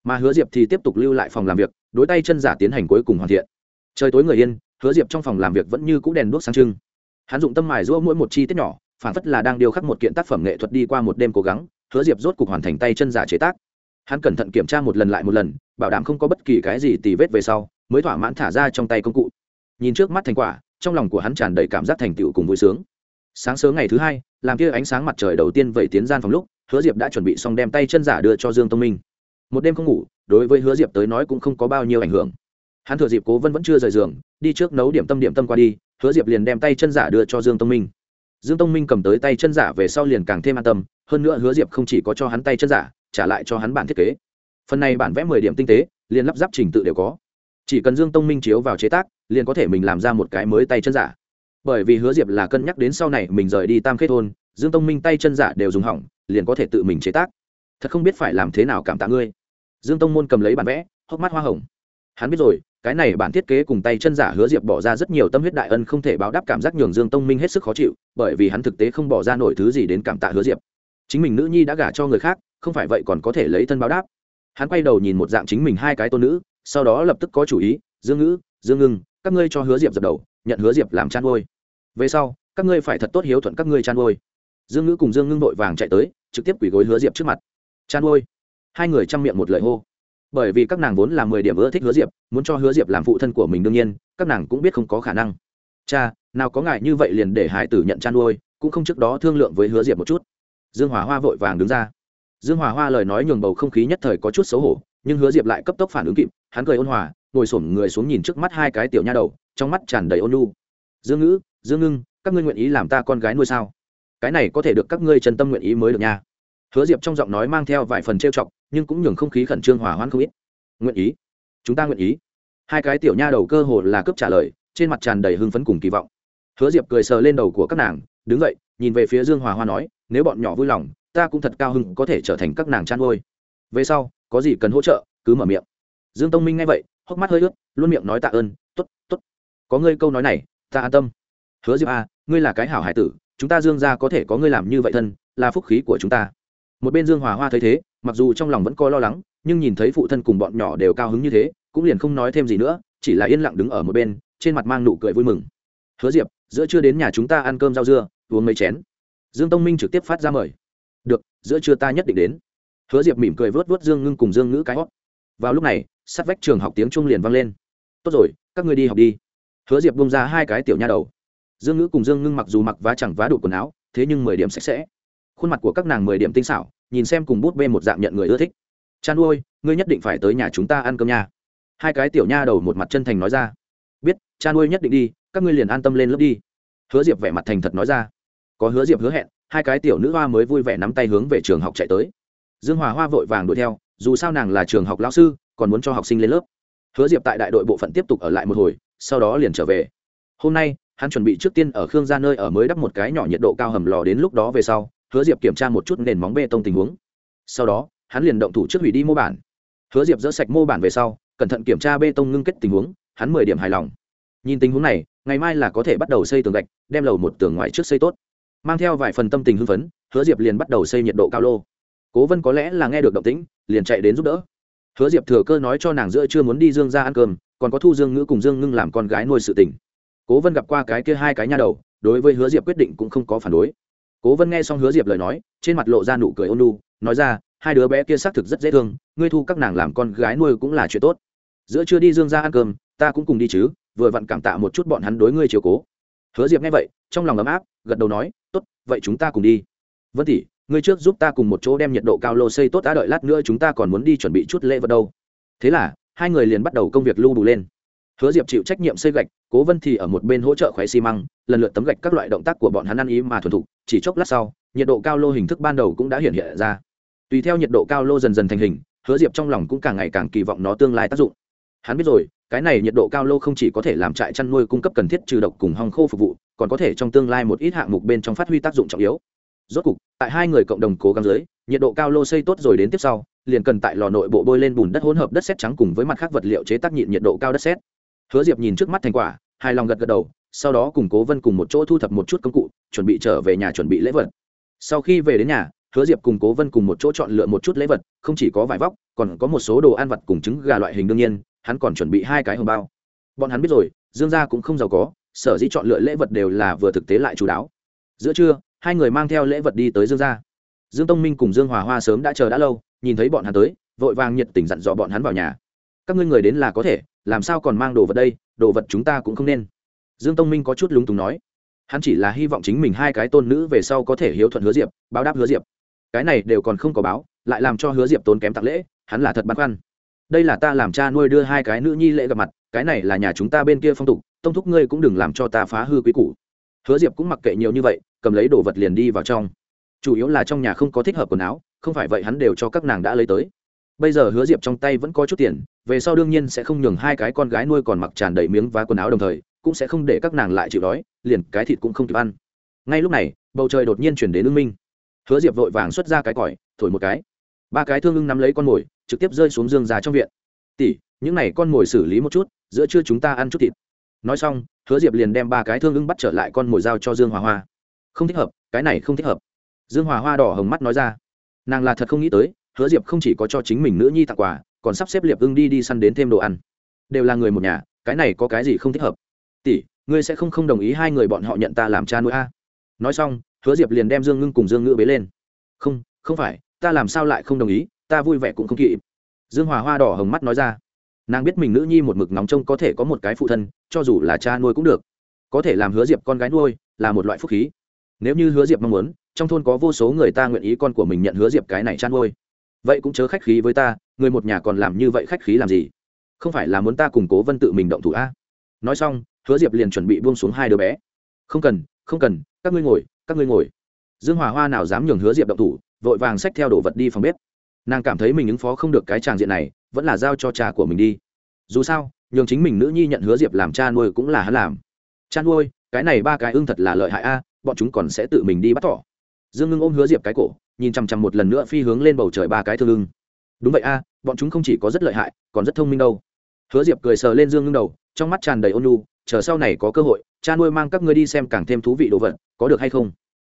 Mà hứa diệp thì tiếp tục lưu lại phòng làm việc, đối tay chân giả tiến hành cuối cùng hoàn thiện. Trời tối người yên, hứa diệp trong phòng làm việc vẫn như c ũ đèn đuốc sáng trưng. Hắn dụng tâm mài giũa mỗi một chi tiết nhỏ, phản phất là đang điêu khắc một kiện tác phẩm nghệ thuật đi qua một đêm cố gắng, hứa diệp rốt cuộc hoàn thành tay chân giả chế tác hắn cẩn thận kiểm tra một lần lại một lần, bảo đảm không có bất kỳ cái gì tì vết về sau, mới thỏa mãn thả ra trong tay công cụ. Nhìn trước mắt thành quả, trong lòng của hắn tràn đầy cảm giác thành tựu cùng vui sướng. Sáng sớm ngày thứ hai, làm kia ánh sáng mặt trời đầu tiên vẩy tiến gian phòng lúc, hứa diệp đã chuẩn bị xong đem tay chân giả đưa cho dương tông minh. Một đêm không ngủ, đối với hứa diệp tới nói cũng không có bao nhiêu ảnh hưởng. Hắn thừa dịp cố vân vẫn chưa rời giường, đi trước nấu điểm tâm điểm tâm qua đi, hứa diệp liền đem tay chân giả đưa cho dương tông minh. Dương tông minh cầm tới tay chân giả về sau liền càng thêm an tâm, hơn nữa hứa diệp không chỉ có cho hắn tay chân giả trả lại cho hắn bản thiết kế. Phần này bản vẽ mười điểm tinh tế, liền lắp ráp trình tự đều có. Chỉ cần dương tông minh chiếu vào chế tác, liền có thể mình làm ra một cái mới tay chân giả. Bởi vì hứa diệp là cân nhắc đến sau này mình rời đi tam khê thôn, dương tông minh tay chân giả đều dùng hỏng, liền có thể tự mình chế tác. Thật không biết phải làm thế nào cảm tạ ngươi. Dương tông môn cầm lấy bản vẽ, hốc mắt hoa hồng. Hắn biết rồi, cái này bản thiết kế cùng tay chân giả hứa diệp bỏ ra rất nhiều tâm huyết đại ân không thể báo đáp cảm giác nhường dương tông minh hết sức khó chịu, bởi vì hắn thực tế không bỏ ra nổi thứ gì đến cảm tạ hứa diệp. Chính mình nữ nhi đã gả cho người khác không phải vậy còn có thể lấy thân báo đáp. Hắn quay đầu nhìn một dạng chính mình hai cái tôn nữ, sau đó lập tức có chủ ý, dương ngữ, dương ngưng, các ngươi cho hứa diệp dập đầu, nhận hứa diệp làm chăn ngôi về sau, các ngươi phải thật tốt hiếu thuận các ngươi chăn ngôi dương ngữ cùng dương ngưng vội vàng chạy tới, trực tiếp quỳ gối hứa diệp trước mặt. Chăn ngôi hai người chăm miệng một lời hô. Bởi vì các nàng vốn là mười điểm ưa thích hứa diệp, muốn cho hứa diệp làm phụ thân của mình đương nhiên, các nàng cũng biết không có khả năng. Cha, nào có ngại như vậy liền để hải tử nhận chăn nuôi cũng không trước đó thương lượng với hứa diệp một chút. Dương hỏa hoa vội vàng đứng ra dương hòa hoa lời nói nhường bầu không khí nhất thời có chút xấu hổ, nhưng hứa diệp lại cấp tốc phản ứng kịp, hắn cười ôn hòa, ngồi xổm người xuống nhìn trước mắt hai cái tiểu nha đầu, trong mắt tràn đầy ôn lu dương ngữ, dương ngưng, các ngươi nguyện ý làm ta con gái nuôi sao? Cái này có thể được các ngươi chân tâm nguyện ý mới được nha. Hứa diệp trong giọng nói mang theo vài phần trêu chọc, nhưng cũng nhường không khí khẩn trương hỏa hoãn không ít. Nguyện ý. Chúng ta nguyện ý. Hai cái tiểu nha đầu cơ hồ là cướp trả lời, trên mặt tràn đầy hưng phấn cùng kỳ vọng. Hứa diệp cười sờ lên đầu của các nàng, đứng dậy, nhìn về phía dương hòa hoa nói, nếu bọn nhỏ vui lòng ta cũng thật cao hứng có thể trở thành các nàng chăn nuôi. Về sau có gì cần hỗ trợ cứ mở miệng. Dương tông minh nghe vậy hốc mắt hơi ướt luôn miệng nói tạ ơn t ố t t ố t có ngươi câu nói này ta an tâm. Hứa diệp a à, ngươi là cái hảo hải tử chúng ta dương ra có thể có ngươi làm như vậy thân là phúc khí của chúng ta. Một bên dương hòa hoa thấy thế mặc dù trong lòng vẫn có lo lắng nhưng nhìn thấy phụ thân cùng bọn nhỏ đều cao hứng như thế cũng liền không nói thêm gì nữa chỉ là yên lặng đứng ở một bên trên mặt mang nụ cười vui mừng. Hứa diệp giữa trưa đến nhà chúng ta ăn cơm rau dưa uống mấy chén. Dương tông minh trực tiếp phát ra mời được, giữa trưa ta nhất định đến. Hứa diệp mỉm cười vớt vớt dương ngưng cùng dương ngữ cái hót. Vào lúc này, sát vách trường học tiếng trung liền vang lên. Tốt rồi, các ngươi đi học đi. Hứa diệp bông ra hai cái tiểu nha đầu. Dương ngữ cùng dương ngưng mặc dù mặc vá chẳng vá đủ quần áo, thế nhưng mười điểm sạch sẽ. Khuôn mặt của các nàng mười điểm tinh xảo, nhìn xem cùng bút bê một dạng nhận người ưa thích. Chan ôi ngươi nhất định phải tới nhà chúng ta ăn cơm nha. Hai cái tiểu nha đầu một mặt chân thành nói ra. Biết cha nuôi nhất định đi, các ngươi liền an tâm lên lớp đi. Hứa diệp vẻ mặt thành thật nói ra có hứa diệp hứa hẹn, hai cái tiểu nữ hoa mới vui vẻ nắm tay hướng về trường học chạy tới. Dương hòa hoa vội vàng đuổi theo, dù sao nàng là trường học lão sư, còn muốn cho học sinh lên lớp. Hứa diệp tại đại đội bộ phận tiếp tục ở lại một hồi, sau đó liền trở về. Hôm nay, hắn chuẩn bị trước tiên ở khương gia nơi ở mới đắp một cái nhỏ nhiệt độ cao hầm lò đến lúc đó về sau, hứa diệp kiểm tra một chút nền móng bê tông tình huống. Sau đó, hắn liền động thủ trước hủy đi mô bản. Hứa diệp dỡ sạch mô bản về sau, cẩn thận kiểm tra bê tông ngưng kết tình huống, hắn mười điểm hài lòng. Nhìn tình huống này, ngày mai là có thể bắt đầu xây tường gạch, đem lầu một tường ngoài trước xây tốt mang theo vài phần tâm tình hưng phấn, hứa diệp liền bắt đầu xây nhiệt độ cao lô. Cố vân có lẽ là nghe được động tĩnh, liền chạy đến giúp đỡ. Hứa diệp thừa cơ nói cho nàng giữa chưa muốn đi dương ra ăn cơm, còn có thu dương ngữ cùng dương ngưng làm con gái nuôi sự tình. Cố vân gặp qua cái kia hai cái nha đầu, đối với hứa diệp quyết định cũng không có phản đối. Cố vân nghe xong hứa diệp lời nói, trên mặt lộ ra nụ cười ôn lu nói ra, hai đứa bé kia xác thực rất dễ thương, ngươi thu các nàng làm con gái nuôi cũng là chuyện tốt. Giữa chưa đi dương ra ăn cơm, ta cũng cùng đi chứ, vừa vặn cảm tạ một chút bọn hắn đối ngươi chiều cố. Hứa diệp nghe vậy, trong lòng ấm áp, gật đầu nói vậy chúng ta cùng đi. Vân tỷ, ngươi trước giúp ta cùng một chỗ đem nhiệt độ cao lô xây tốt đã đợi lát nữa chúng ta còn muốn đi chuẩn bị chút lễ vật đâu. Thế là, hai người liền bắt đầu công việc lưu đủ lên. Hứa diệp chịu trách nhiệm xây gạch, cố vân thì ở một bên hỗ trợ khoé xi măng, lần lượt tấm gạch các loại động tác của bọn hắn ăn ý mà thuần thục, chỉ chốc lát sau, nhiệt độ cao lô hình thức ban đầu cũng đã hiện hiện ra. Tùy theo nhiệt độ cao lô dần dần thành hình, hứa diệp trong lòng cũng càng ngày càng kỳ vọng nó tương lai tác dụng. Hắn biết rồi cái này nhiệt độ cao lô không chỉ có thể làm trại chăn nuôi cung cấp cần thiết trừ độc cùng hong khô phục vụ, còn có thể trong tương lai một ít hạng mục bên trong phát huy tác dụng trọng yếu. Rốt cục, tại hai người cộng đồng cố gắng dưới, nhiệt độ cao lô xây tốt rồi đến tiếp sau, liền cần tại lò nội bộ bôi lên bùn đất hỗn hợp đất sét trắng cùng với mặt khác vật liệu chế tác nhịn nhiệt độ cao đất sét. Hứa diệp nhìn trước mắt thành quả, hài lòng gật gật đầu, sau đó cùng cố vân cùng một chỗ thu thập một chút công cụ, chuẩn bị trở về nhà chuẩn bị lễ vật. Sau khi về đến nhà, hứa diệp cùng cố vân cùng một chỗ chọn lựa một chút lễ vật, không chỉ có vải vóc, còn có một số đồ ăn vặt cùng trứng gà loại hình đương nhiên hắn còn chuẩn bị hai cái hồng bao. Bọn hắn biết rồi, dương gia cũng không giàu có, sở dĩ chọn lựa lễ vật đều là vừa thực tế lại chú đáo. Giữa trưa, hai người mang theo lễ vật đi tới dương gia. Dương tông minh cùng dương hòa hoa sớm đã chờ đã lâu, nhìn thấy bọn hắn tới, vội vàng nhiệt tình dặn dò bọn hắn vào nhà. Các ngươi người đến là có thể, làm sao còn mang đồ vật đây, đồ vật chúng ta cũng không nên. Dương tông minh có chút lúng túng nói. Hắn chỉ là hy vọng chính mình hai cái tôn nữ về sau có thể hiếu thuận hứa diệp, báo đáp hứa diệp. Cái này đều còn không có báo, lại làm cho hứa diệp tốn kém tặng lễ, hắn là thật băn khoăn đây là ta làm cha nuôi đưa hai cái nữ nhi lễ gặp mặt, cái này là nhà chúng ta bên kia phong tục, tông thúc ngươi cũng đừng làm cho ta phá hư quý củ. Hứa diệp cũng mặc kệ nhiều như vậy, cầm lấy đồ vật liền đi vào trong. Chủ yếu là trong nhà không có thích hợp quần áo, không phải vậy hắn đều cho các nàng đã lấy tới. Bây giờ hứa diệp trong tay vẫn có chút tiền, về sau đương nhiên sẽ không nhường hai cái con gái nuôi còn mặc tràn đầy miếng và quần áo đồng thời, cũng sẽ không để các nàng lại chịu đói, liền cái thịt cũng không kịp ăn. Ngay lúc này, bầu trời đột nhiên chuyển đến ưng minh. Hứa diệp vội vàng xuất ra cái còi, thổi một cái. Ba cái thương ưng nắm lấy con mồi trực tiếp rơi xuống dương già trong viện. Tỷ, những này con mồi xử lý một chút, giữa trưa chúng ta ăn chút thịt. Nói xong, hứa diệp liền đem ba cái thương ưng bắt trở lại con mồi giao cho dương hòa hoa. Không thích hợp, cái này không thích hợp. Dương hòa hoa đỏ hồng mắt nói ra. Nàng là thật không nghĩ tới, hứa diệp không chỉ có cho chính mình nữ nhi tặng quà, còn sắp xếp liệp ưng đi đi săn đến thêm đồ ăn. Đều là người một nhà, cái này có cái gì không thích hợp? Tỷ, ngươi sẽ không không đồng ý hai người bọn họ nhận ta làm cha nuôi a? Nói xong, hứa diệp liền đem dương ngưng cùng dương ngữ bế lên. Không không phải, ta làm sao lại không đồng ý? Ta vui vẻ cũng không kỵ dương hòa hoa đỏ hồng mắt nói ra. Nàng biết mình nữ nhi một mực nóng trông có thể có một cái phụ thân, cho dù là cha nuôi cũng được. Có thể làm hứa diệp con gái nuôi, là một loại phúc khí. Nếu như hứa diệp mong muốn, trong thôn có vô số người ta nguyện ý con của mình nhận hứa diệp cái này chăn nuôi. Vậy cũng chớ khách khí với ta, người một nhà còn làm như vậy khách khí làm gì? Không phải là muốn ta củng cố vân tự mình động thủ a? Nói xong, hứa diệp liền chuẩn bị buông xuống hai đứa bé. Không cần không cần, các ngươi ngồi, các ngươi ngồi. Dương hòa hoa nào dám nhường hứa diệp động thủ, vội vàng xách theo đồ vật đi phòng bếp nàng cảm thấy mình ứng phó không được cái tràng diện này, vẫn là giao cho cha của mình đi. Dù sao, nhường chính mình nữ nhi nhận hứa diệp làm cha nuôi cũng là hắn làm. Cha nuôi, cái này ba cái ưng thật là lợi hại a, bọn chúng còn sẽ tự mình đi bắt thỏ. Dương ngưng ôm hứa diệp cái cổ, nhìn chằm chằm một lần nữa phi hướng lên bầu trời ba cái thương ưng. Đúng vậy a, bọn chúng không chỉ có rất lợi hại, còn rất thông minh đâu. Hứa diệp cười sờ lên dương ngưng đầu, trong mắt tràn đầy ôn lu chờ sau này có cơ hội, cha nuôi mang các ngươi đi xem càng thêm thú vị đồ vật, có được hay không?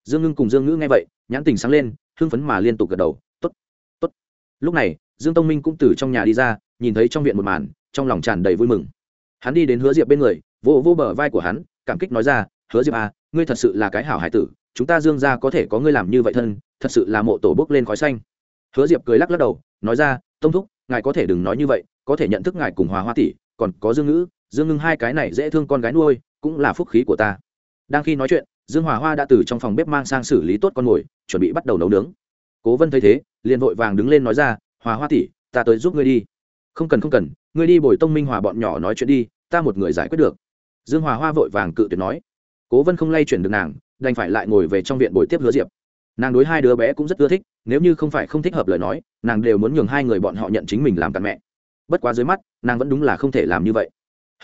Dương ngưng cùng dương ngữ nghe vậy, nhãn tình sáng lên, hưng phấn mà liên tục gật đầu lúc này, dương tông minh cũng từ trong nhà đi ra, nhìn thấy trong viện một màn, trong lòng tràn đầy vui mừng. Hắn đi đến hứa diệp bên người vô vô bờ vai của hắn, cảm kích nói ra, hứa diệp à ngươi thật sự là cái hảo hải tử, chúng ta dương ra có thể có ngươi làm như vậy thân, thật sự là mộ tổ bốc lên khói xanh. Hứa diệp cười lắc lắc đầu, nói ra, tông thúc, ngài có thể đừng nói như vậy, có thể nhận thức ngài cùng hòa hoa tỷ, còn có dương ngữ, dương ngưng hai cái này dễ thương con gái nuôi, cũng là phúc khí của ta. Đang khi nói chuyện, dương hòa hoa đã từ trong phòng bếp mang sang xử lý tốt con mồi, chuẩn bị bắt đầu nấu nướng. Cố vân thấy thế liền vội vàng đứng lên nói ra, hòa hoa tỷ, ta tới giúp ngươi đi. Không cần không cần, ngươi đi bồi tông minh hòa bọn nhỏ nói chuyện đi, ta một người giải quyết được. Dương hòa hoa vội vàng cự tuyệt nói. Cố vân không lay chuyển được nàng, đành phải lại ngồi về trong viện bồi tiếp hứa diệp. Nàng đối hai đứa bé cũng rất ưa thích, nếu như không phải không thích hợp lời nói, nàng đều muốn nhường hai người bọn họ nhận chính mình làm cặn mẹ. Bất quá dưới mắt, nàng vẫn đúng là không thể làm như vậy.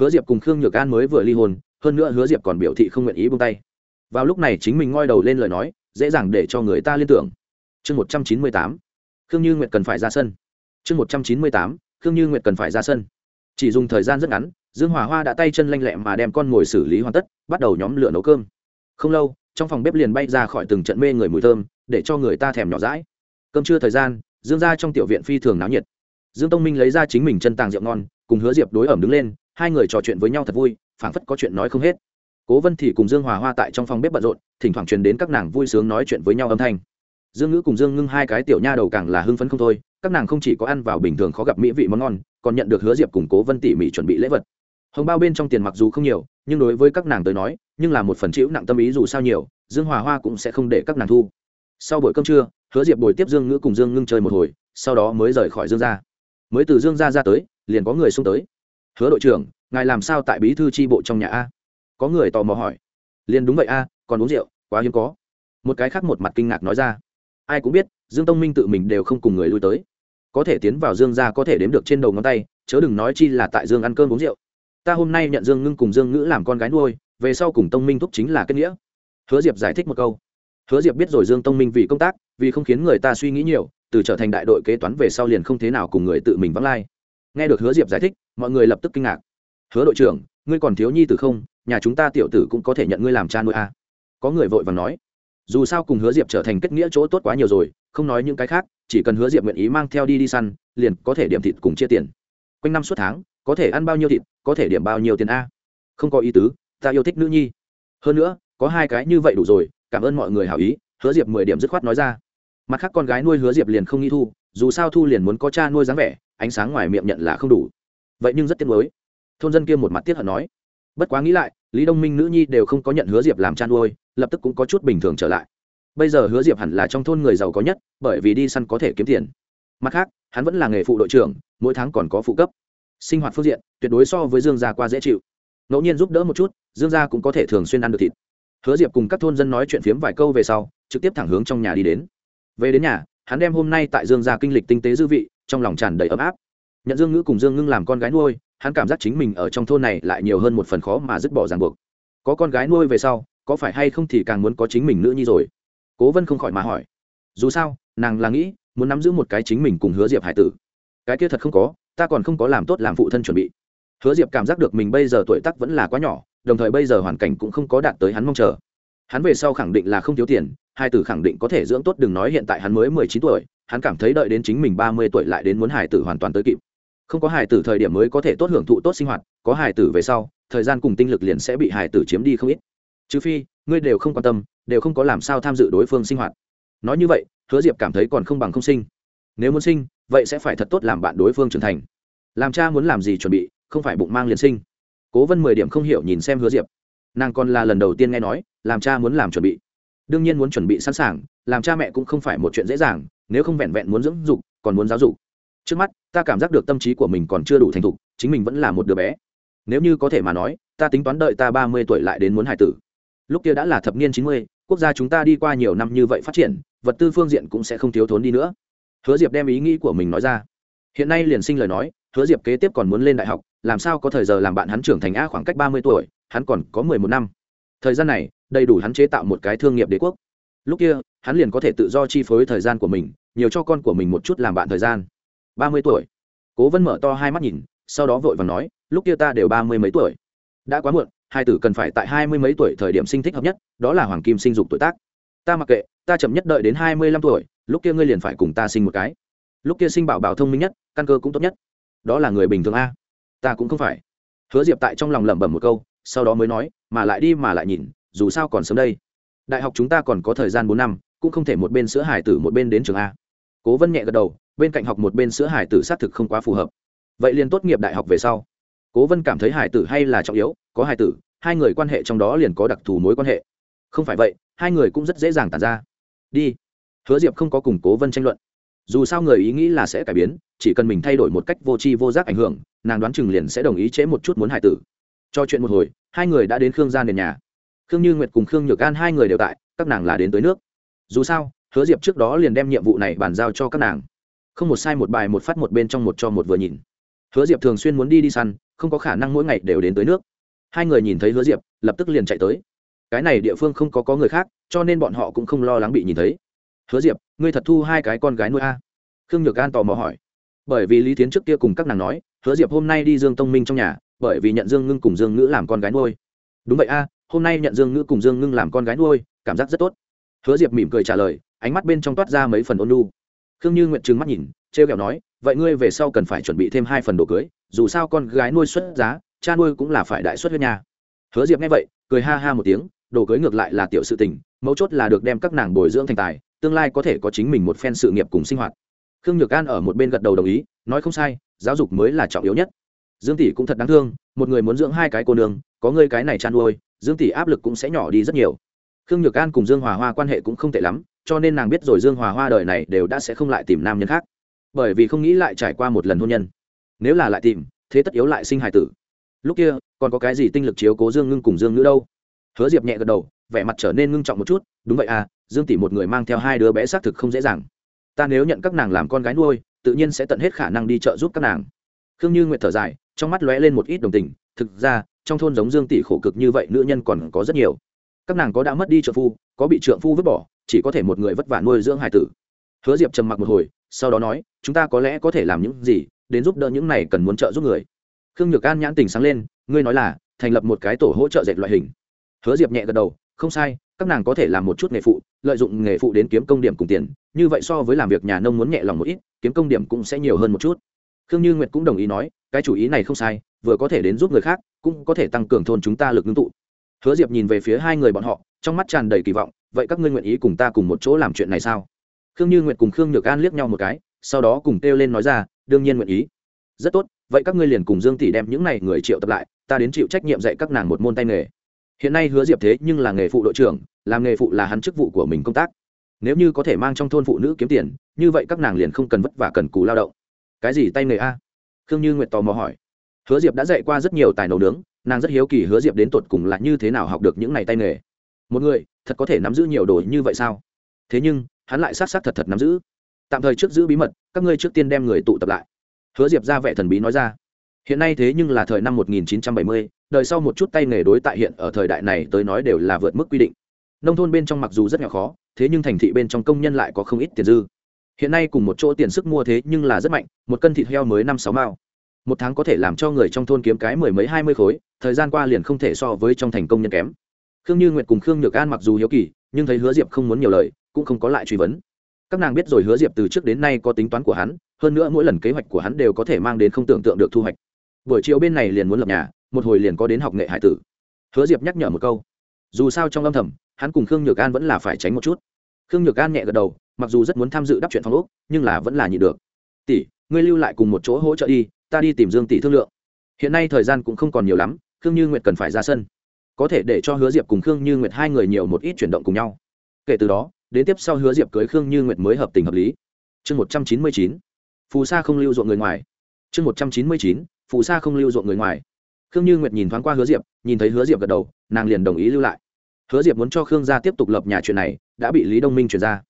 Hứa diệp cùng khương nhược an mới vừa ly hôn, hơn nữa hứa diệp còn biểu thị không nguyện ý buông tay. Vào lúc này chính mình ngoi đầu lên lời nói, dễ dàng để cho người ta liên tưởng. Chương một trăm chín mươi tám khương như nguyệt cần phải ra sân. Chương một trăm chín mươi tám, khương như nguyệt cần phải ra sân. Chỉ dùng thời gian rất ngắn, dương hòa hoa đã tay chân lanh lẹ mà đem con ngồi xử lý hoàn tất, bắt đầu nhóm lửa nấu cơm. Không lâu, trong phòng bếp liền bay ra khỏi từng trận mê người mùi thơm, để cho người ta thèm nhỏ rãi cơm trưa thời gian, dương ra trong tiểu viện phi thường náo nhiệt. Dương tông minh lấy ra chính mình chân tàng rượu ngon, cùng hứa diệp đối ẩm đứng lên, hai người trò chuyện với nhau thật vui, phảng phất có chuyện nói không hết. Cố vân thì cùng dương hòa hoa tại trong phòng bếp bận rộn, thỉnh thoảng truyền đến các nàng vui sướng nói chuyện với nhau âm thanh dương ngữ cùng dương ngưng hai cái tiểu nha đầu càng là hưng phấn không thôi, các nàng không chỉ có ăn vào bình thường khó gặp mỹ vị món ngon, còn nhận được hứa diệp cùng cố vân tỉ mỉ chuẩn bị lễ vật. Hồng bao bên trong tiền mặc dù không nhiều, nhưng đối với các nàng tới nói, nhưng là một phần chịu nặng tâm ý dù sao nhiều, dương hòa hoa cũng sẽ không để các nàng thu. Sau buổi cơm trưa, hứa diệp bồi tiếp dương ngữ cùng dương ngưng chơi một hồi, sau đó mới rời khỏi dương gia. Mới từ dương gia ra tới, liền có người xung tới. Hứa đội trưởng, ngài làm sao tại bí thư tri bộ trong nhà a? Có người tò mò hỏi. Liền đúng vậy a, còn uống rượu, quá hiếm có. Một cái khác một mặt kinh ngạc nói ra ai cũng biết, dương tông minh tự mình đều không cùng người lui tới. Có thể tiến vào dương gia có thể đếm được trên đầu ngón tay, chớ đừng nói chi là tại dương ăn cơm uống rượu. Ta hôm nay nhận dương ngưng cùng dương ngữ làm con gái nuôi, về sau cùng tông minh thúc chính là kết nghĩa. Hứa diệp giải thích một câu. Hứa diệp biết rồi dương tông minh vì công tác, vì không khiến người ta suy nghĩ nhiều, từ trở thành đại đội kế toán về sau liền không thế nào cùng người tự mình vắng lai. Nghe được hứa diệp giải thích, mọi người lập tức kinh ngạc. Hứa đội trưởng, ngươi còn thiếu nhi tử không? Nhà chúng ta tiểu tử cũng có thể nhận ngươi làm cha nuôi à. có người vội và nói dù sao cùng hứa diệp trở thành kết nghĩa chỗ tốt quá nhiều rồi, không nói những cái khác, chỉ cần hứa diệp nguyện ý mang theo đi đi săn, liền có thể điểm thịt cùng chia tiền. Quanh năm suốt tháng, có thể ăn bao nhiêu thịt, có thể điểm bao nhiêu tiền a? Không có ý tứ, ta yêu thích nữ nhi. Hơn nữa, có hai cái như vậy đủ rồi, cảm ơn mọi người hảo ý, hứa diệp mười điểm dứt khoát nói ra. Mặt khác con gái nuôi hứa diệp liền không nghĩ thu, dù sao thu liền muốn có cha nuôi dáng vẻ, ánh sáng ngoài miệng nhận là không đủ. Vậy nhưng rất tiếc mới thôn dân kia một mặt tiếc hận nói bất quá nghĩ lại, lý đông minh nữ nhi đều không có nhận hứa diệp làm cha nuôi, lập tức cũng có chút bình thường trở lại. Bây giờ hứa diệp hẳn là trong thôn người giàu có nhất, bởi vì đi săn có thể kiếm tiền. Mặt khác, hắn vẫn là nghề phụ đội trưởng, mỗi tháng còn có phụ cấp. Sinh hoạt phương diện, tuyệt đối so với dương gia qua dễ chịu. Ngẫu nhiên giúp đỡ một chút, dương gia cũng có thể thường xuyên ăn được thịt. Hứa diệp cùng các thôn dân nói chuyện phiếm vài câu về sau, trực tiếp thẳng hướng trong nhà đi đến. Về đến nhà, hắn đem hôm nay tại dương gia kinh lịch tinh tế dư vị, trong lòng tràn đầy ấm áp. Nhận dương ngữ cùng dương ngưng làm con gái nuôi hắn cảm giác chính mình ở trong thôn này lại nhiều hơn một phần khó mà dứt bỏ ràng buộc. Có con gái nuôi về sau, có phải hay không thì càng muốn có chính mình nữa nhi rồi? Cố vân không khỏi mà hỏi. Dù sao, nàng là nghĩ, muốn nắm giữ một cái chính mình cùng hứa diệp hải tử. Cái kia thật không có, ta còn không có làm tốt làm phụ thân chuẩn bị. Hứa diệp cảm giác được mình bây giờ tuổi tác vẫn là quá nhỏ, đồng thời bây giờ hoàn cảnh cũng không có đạt tới hắn mong chờ. Hắn về sau khẳng định là không thiếu tiền, hai tử khẳng định có thể dưỡng tốt, đừng nói hiện tại hắn mới mười chín tuổi, hắn cảm thấy đợi đến chính mình ba mươi tuổi lại đến muốn hải tử hoàn toàn tới kịp không có hài tử thời điểm mới có thể tốt hưởng thụ tốt sinh hoạt, có hài tử về sau, thời gian cùng tinh lực liền sẽ bị hài tử chiếm đi không ít. Trừ phi, ngươi đều không quan tâm, đều không có làm sao tham dự đối phương sinh hoạt. Nói như vậy, hứa diệp cảm thấy còn không bằng không sinh. Nếu muốn sinh, vậy sẽ phải thật tốt làm bạn đối phương trưởng thành. Làm cha muốn làm gì chuẩn bị, không phải bụng mang liền sinh. Cố vân mười điểm không hiểu nhìn xem hứa diệp. Nàng còn là lần đầu tiên nghe nói, làm cha muốn làm chuẩn bị. Đương nhiên muốn chuẩn bị sẵn sàng, làm cha mẹ cũng không phải một chuyện dễ dàng, nếu không vẹn vẹn muốn dưỡng dục, còn muốn giáo dục. Trước mắt ta cảm giác được tâm trí của mình còn chưa đủ thành thục, chính mình vẫn là một đứa bé. Nếu như có thể mà nói, ta tính toán đợi ta ba mươi tuổi lại đến muốn hải tử. Lúc kia đã là thập niên chín mươi, quốc gia chúng ta đi qua nhiều năm như vậy phát triển, vật tư phương diện cũng sẽ không thiếu thốn đi nữa. Hứa diệp đem ý nghĩ của mình nói ra. Hiện nay liền sinh lời nói, hứa diệp kế tiếp còn muốn lên đại học, làm sao có thời giờ làm bạn hắn trưởng thành a khoảng cách ba mươi tuổi, hắn còn có mười một năm. Thời gian này, đầy đủ hắn chế tạo một cái thương nghiệp đế quốc. Lúc kia, hắn liền có thể tự do chi phối thời gian của mình, nhiều cho con của mình một chút làm bạn thời gian ba mươi tuổi. Cố vân mở to hai mắt nhìn, sau đó vội và nói, lúc kia ta đều ba mươi mấy tuổi. Đã quá muộn, hai tử cần phải tại hai mươi mấy tuổi thời điểm sinh thích hợp nhất, đó là hoàng kim sinh dục tuổi tác. Ta mặc kệ, ta chậm nhất đợi đến hai mươi lăm tuổi, lúc kia ngươi liền phải cùng ta sinh một cái. Lúc kia sinh bảo bảo thông minh nhất, căn cơ cũng tốt nhất. Đó là người bình thường a. Ta cũng không phải. Hứa diệp tại trong lòng lẩm bẩm một câu, sau đó mới nói, mà lại đi mà lại nhìn, dù sao còn sớm đây. Đại học chúng ta còn có thời gian bốn năm, cũng không thể một bên sữa hải tử một bên đến trường a. Cố vân nhẹ gật đầu bên cạnh học một bên sữa hải tử xác thực không quá phù hợp. Vậy liền tốt nghiệp đại học về sau. Cố vân cảm thấy hải tử hay là trọng yếu, có hải tử, hai người quan hệ trong đó liền có đặc thù mối quan hệ. Không phải vậy, hai người cũng rất dễ dàng tàn ra. Đi. Hứa diệp không có cùng cố vân tranh luận. Dù sao người ý nghĩ là sẽ cải biến, chỉ cần mình thay đổi một cách vô tri vô giác ảnh hưởng, nàng đoán chừng liền sẽ đồng ý chế một chút muốn hải tử. Cho chuyện một hồi, hai người đã đến khương gia nền nhà. Khương như nguyệt cùng khương nhược an hai người đều tại, các nàng là đến tới nước. Dù sao, hứa diệp trước đó liền đem nhiệm vụ này bàn giao cho các nàng không một sai một bài một phát một bên trong một cho một vừa nhìn. Hứa diệp thường xuyên muốn đi đi săn, không có khả năng mỗi ngày đều đến tới nước. Hai người nhìn thấy hứa diệp, lập tức liền chạy tới. Cái này địa phương không có có người khác, cho nên bọn họ cũng không lo lắng bị nhìn thấy. Hứa diệp, ngươi thật thu hai cái con gái nuôi a? À? khương nhược an tò mò hỏi. Bởi vì lý tiến trước kia cùng các nàng nói, hứa diệp hôm nay đi dương tông minh trong nhà, bởi vì nhận dương ngưng cùng dương ngữ làm con gái nuôi. Đúng vậy a, hôm nay nhận dương ngữ cùng dương ngưng làm con gái nuôi, cảm giác rất tốt. Hứa diệp mỉm cười trả lời, ánh mắt bên trong toát ra mấy phần ôn lu khương như nguyện trừng mắt nhìn t r e o kẹo nói, vậy ngươi về sau cần phải chuẩn bị thêm hai phần đồ cưới, dù sao con gái nuôi xuất giá, cha nuôi cũng là phải đại xuất huyết nhà hứa diệp nghe vậy, cười ha ha một tiếng, đồ cưới ngược lại là tiểu sự tình, mấu chốt là được đem các nàng bồi dưỡng thành tài, tương lai có thể có chính mình một phen sự nghiệp cùng sinh hoạt. Khương nhược an ở một bên gật đầu đồng ý, nói không sai, giáo dục mới là trọng yếu nhất. Dương tỷ cũng thật đáng thương, một người muốn dưỡng hai cái cô nương, có ngươi cái này chăn nuôi, dương tỷ áp lực cũng sẽ nhỏ đi rất nhiều. Khương nhược an cùng dương hòa hoa quan hệ cũng không tệ lắm cho nên nàng biết rồi dương hòa hoa đời này đều đã sẽ không lại tìm nam nhân khác. Bởi vì không nghĩ lại trải qua một lần hôn nhân. Nếu là lại tìm, thế tất yếu lại sinh hài tử. Lúc kia, còn có cái gì tinh lực chiếu cố dương ngưng cùng dương nữ đâu? Hứa diệp nhẹ gật đầu, vẻ mặt trở nên ngưng trọng một chút, đúng vậy à dương tỷ một người mang theo hai đứa bé xác thực không dễ dàng. Ta nếu nhận các nàng làm con gái nuôi, tự nhiên sẽ tận hết khả năng đi trợ giúp các nàng. Khương như nguyệt thở dài, trong mắt lóe lên một ít đồng tình, thực ra, trong thôn giống dương tỷ khổ cực như vậy, nữ nhân còn có rất nhiều. Các nàng có đã mất đi trợ phu, có bị trợ phu vứt bỏ chỉ có thể một người vất vả nuôi dưỡng hải tử. Hứa diệp trầm mặc một hồi, sau đó nói, chúng ta có lẽ có thể làm những gì, đến giúp đỡ những này cần muốn trợ giúp người. Khương nhược an nhãn tình sáng lên, ngươi nói là, thành lập một cái tổ hỗ trợ dệt loại hình. Hứa diệp nhẹ gật đầu, không sai, các nàng có thể làm một chút nghề phụ, lợi dụng nghề phụ đến kiếm công điểm cùng tiền, như vậy so với làm việc nhà nông muốn nhẹ lòng một ít, kiếm công điểm cũng sẽ nhiều hơn một chút. Khương như nguyệt cũng đồng ý nói, cái chủ ý này không sai, vừa có thể đến giúp người khác, cũng có thể tăng cường thôn chúng ta lực ngưng tụ. Hứa diệp nhìn về phía hai người bọn họ, trong mắt tràn đầy kỳ vọng vậy các ngươi nguyện ý cùng ta cùng một chỗ làm chuyện này sao? Khương như nguyệt cùng khương nhược an liếc nhau một cái, sau đó cùng kêu lên nói ra, đương nhiên nguyện ý. Rất tốt, vậy các ngươi liền cùng dương tỷ đem những này người triệu tập lại, ta đến chịu trách nhiệm dạy các nàng một môn tay nghề. Hiện nay hứa diệp thế nhưng là nghề phụ đội trưởng, làm nghề phụ là hắn chức vụ của mình công tác. Nếu như có thể mang trong thôn phụ nữ kiếm tiền, như vậy các nàng liền không cần vất vả cần cù lao động. Cái gì tay nghề a? Khương như nguyệt tò mò hỏi. Hứa diệp đã dạy qua rất nhiều tài nấu nướng, nàng rất hiếu kỳ hứa diệp đến tột cùng là như thế nào học được những này tay nghề. Một người thật có thể nắm giữ nhiều đồ như vậy sao? Thế nhưng hắn lại sát sát thật thật nắm giữ. Tạm thời trước giữ bí mật các ngươi trước tiên đem người tụ tập lại. Hứa diệp ra vẻ thần bí nói ra. Hiện nay thế nhưng là thời năm 1970, đời sau một chút tay nghề đối tại hiện ở thời đại này tới nói đều là vượt mức quy định. Nông thôn bên trong mặc dù rất nhỏ khó thế nhưng thành thị bên trong công nhân lại có không ít tiền dư. Hiện nay cùng một chỗ tiền sức mua thế nhưng là rất mạnh một cân thịt heo mới năm sáu mao. Một tháng có thể làm cho người trong thôn kiếm cái mười mấy hai mươi khối thời gian qua liền không thể so với trong thành công nhân kém khương như nguyệt cùng khương nhược an mặc dù hiếu kỳ, nhưng thấy hứa diệp không muốn nhiều lời, cũng không có lại truy vấn. Các nàng biết rồi hứa diệp từ trước đến nay có tính toán của hắn, hơn nữa mỗi lần kế hoạch của hắn đều có thể mang đến không tưởng tượng được thu hoạch. Buổi chiều bên này liền muốn lập nhà, một hồi liền có đến học nghệ hải tử. Hứa diệp nhắc nhở một câu. Dù sao trong âm thầm, hắn cùng khương nhược an vẫn là phải tránh một chút. Khương nhược an nhẹ gật đầu, mặc dù rất muốn tham dự đắp chuyện phòng úc nhưng là vẫn là nhịn được. Tỷ, ngươi lưu lại cùng một chỗ hỗ trợ đi, ta đi tìm dương tỷ thương lượng. Hiện nay thời gian cũng không còn nhiều lắm, khương như nguyệt cần phải ra sân có thể để cho hứa diệp cùng khương như nguyệt hai người nhiều một ít chuyển động cùng nhau. Kể từ đó, đến tiếp sau hứa diệp cưới khương như nguyệt mới hợp tình hợp lý. Chương một trăm chín mươi chín, phù sa không lưu ruộng người ngoài. Chương một trăm chín mươi chín, phù sa không lưu ruộng người ngoài. Khương như nguyệt nhìn thoáng qua hứa diệp, nhìn thấy hứa diệp gật đầu, nàng liền đồng ý lưu lại. Hứa diệp muốn cho khương gia tiếp tục lập nhà chuyện này, đã bị lý đông minh chuyển ra.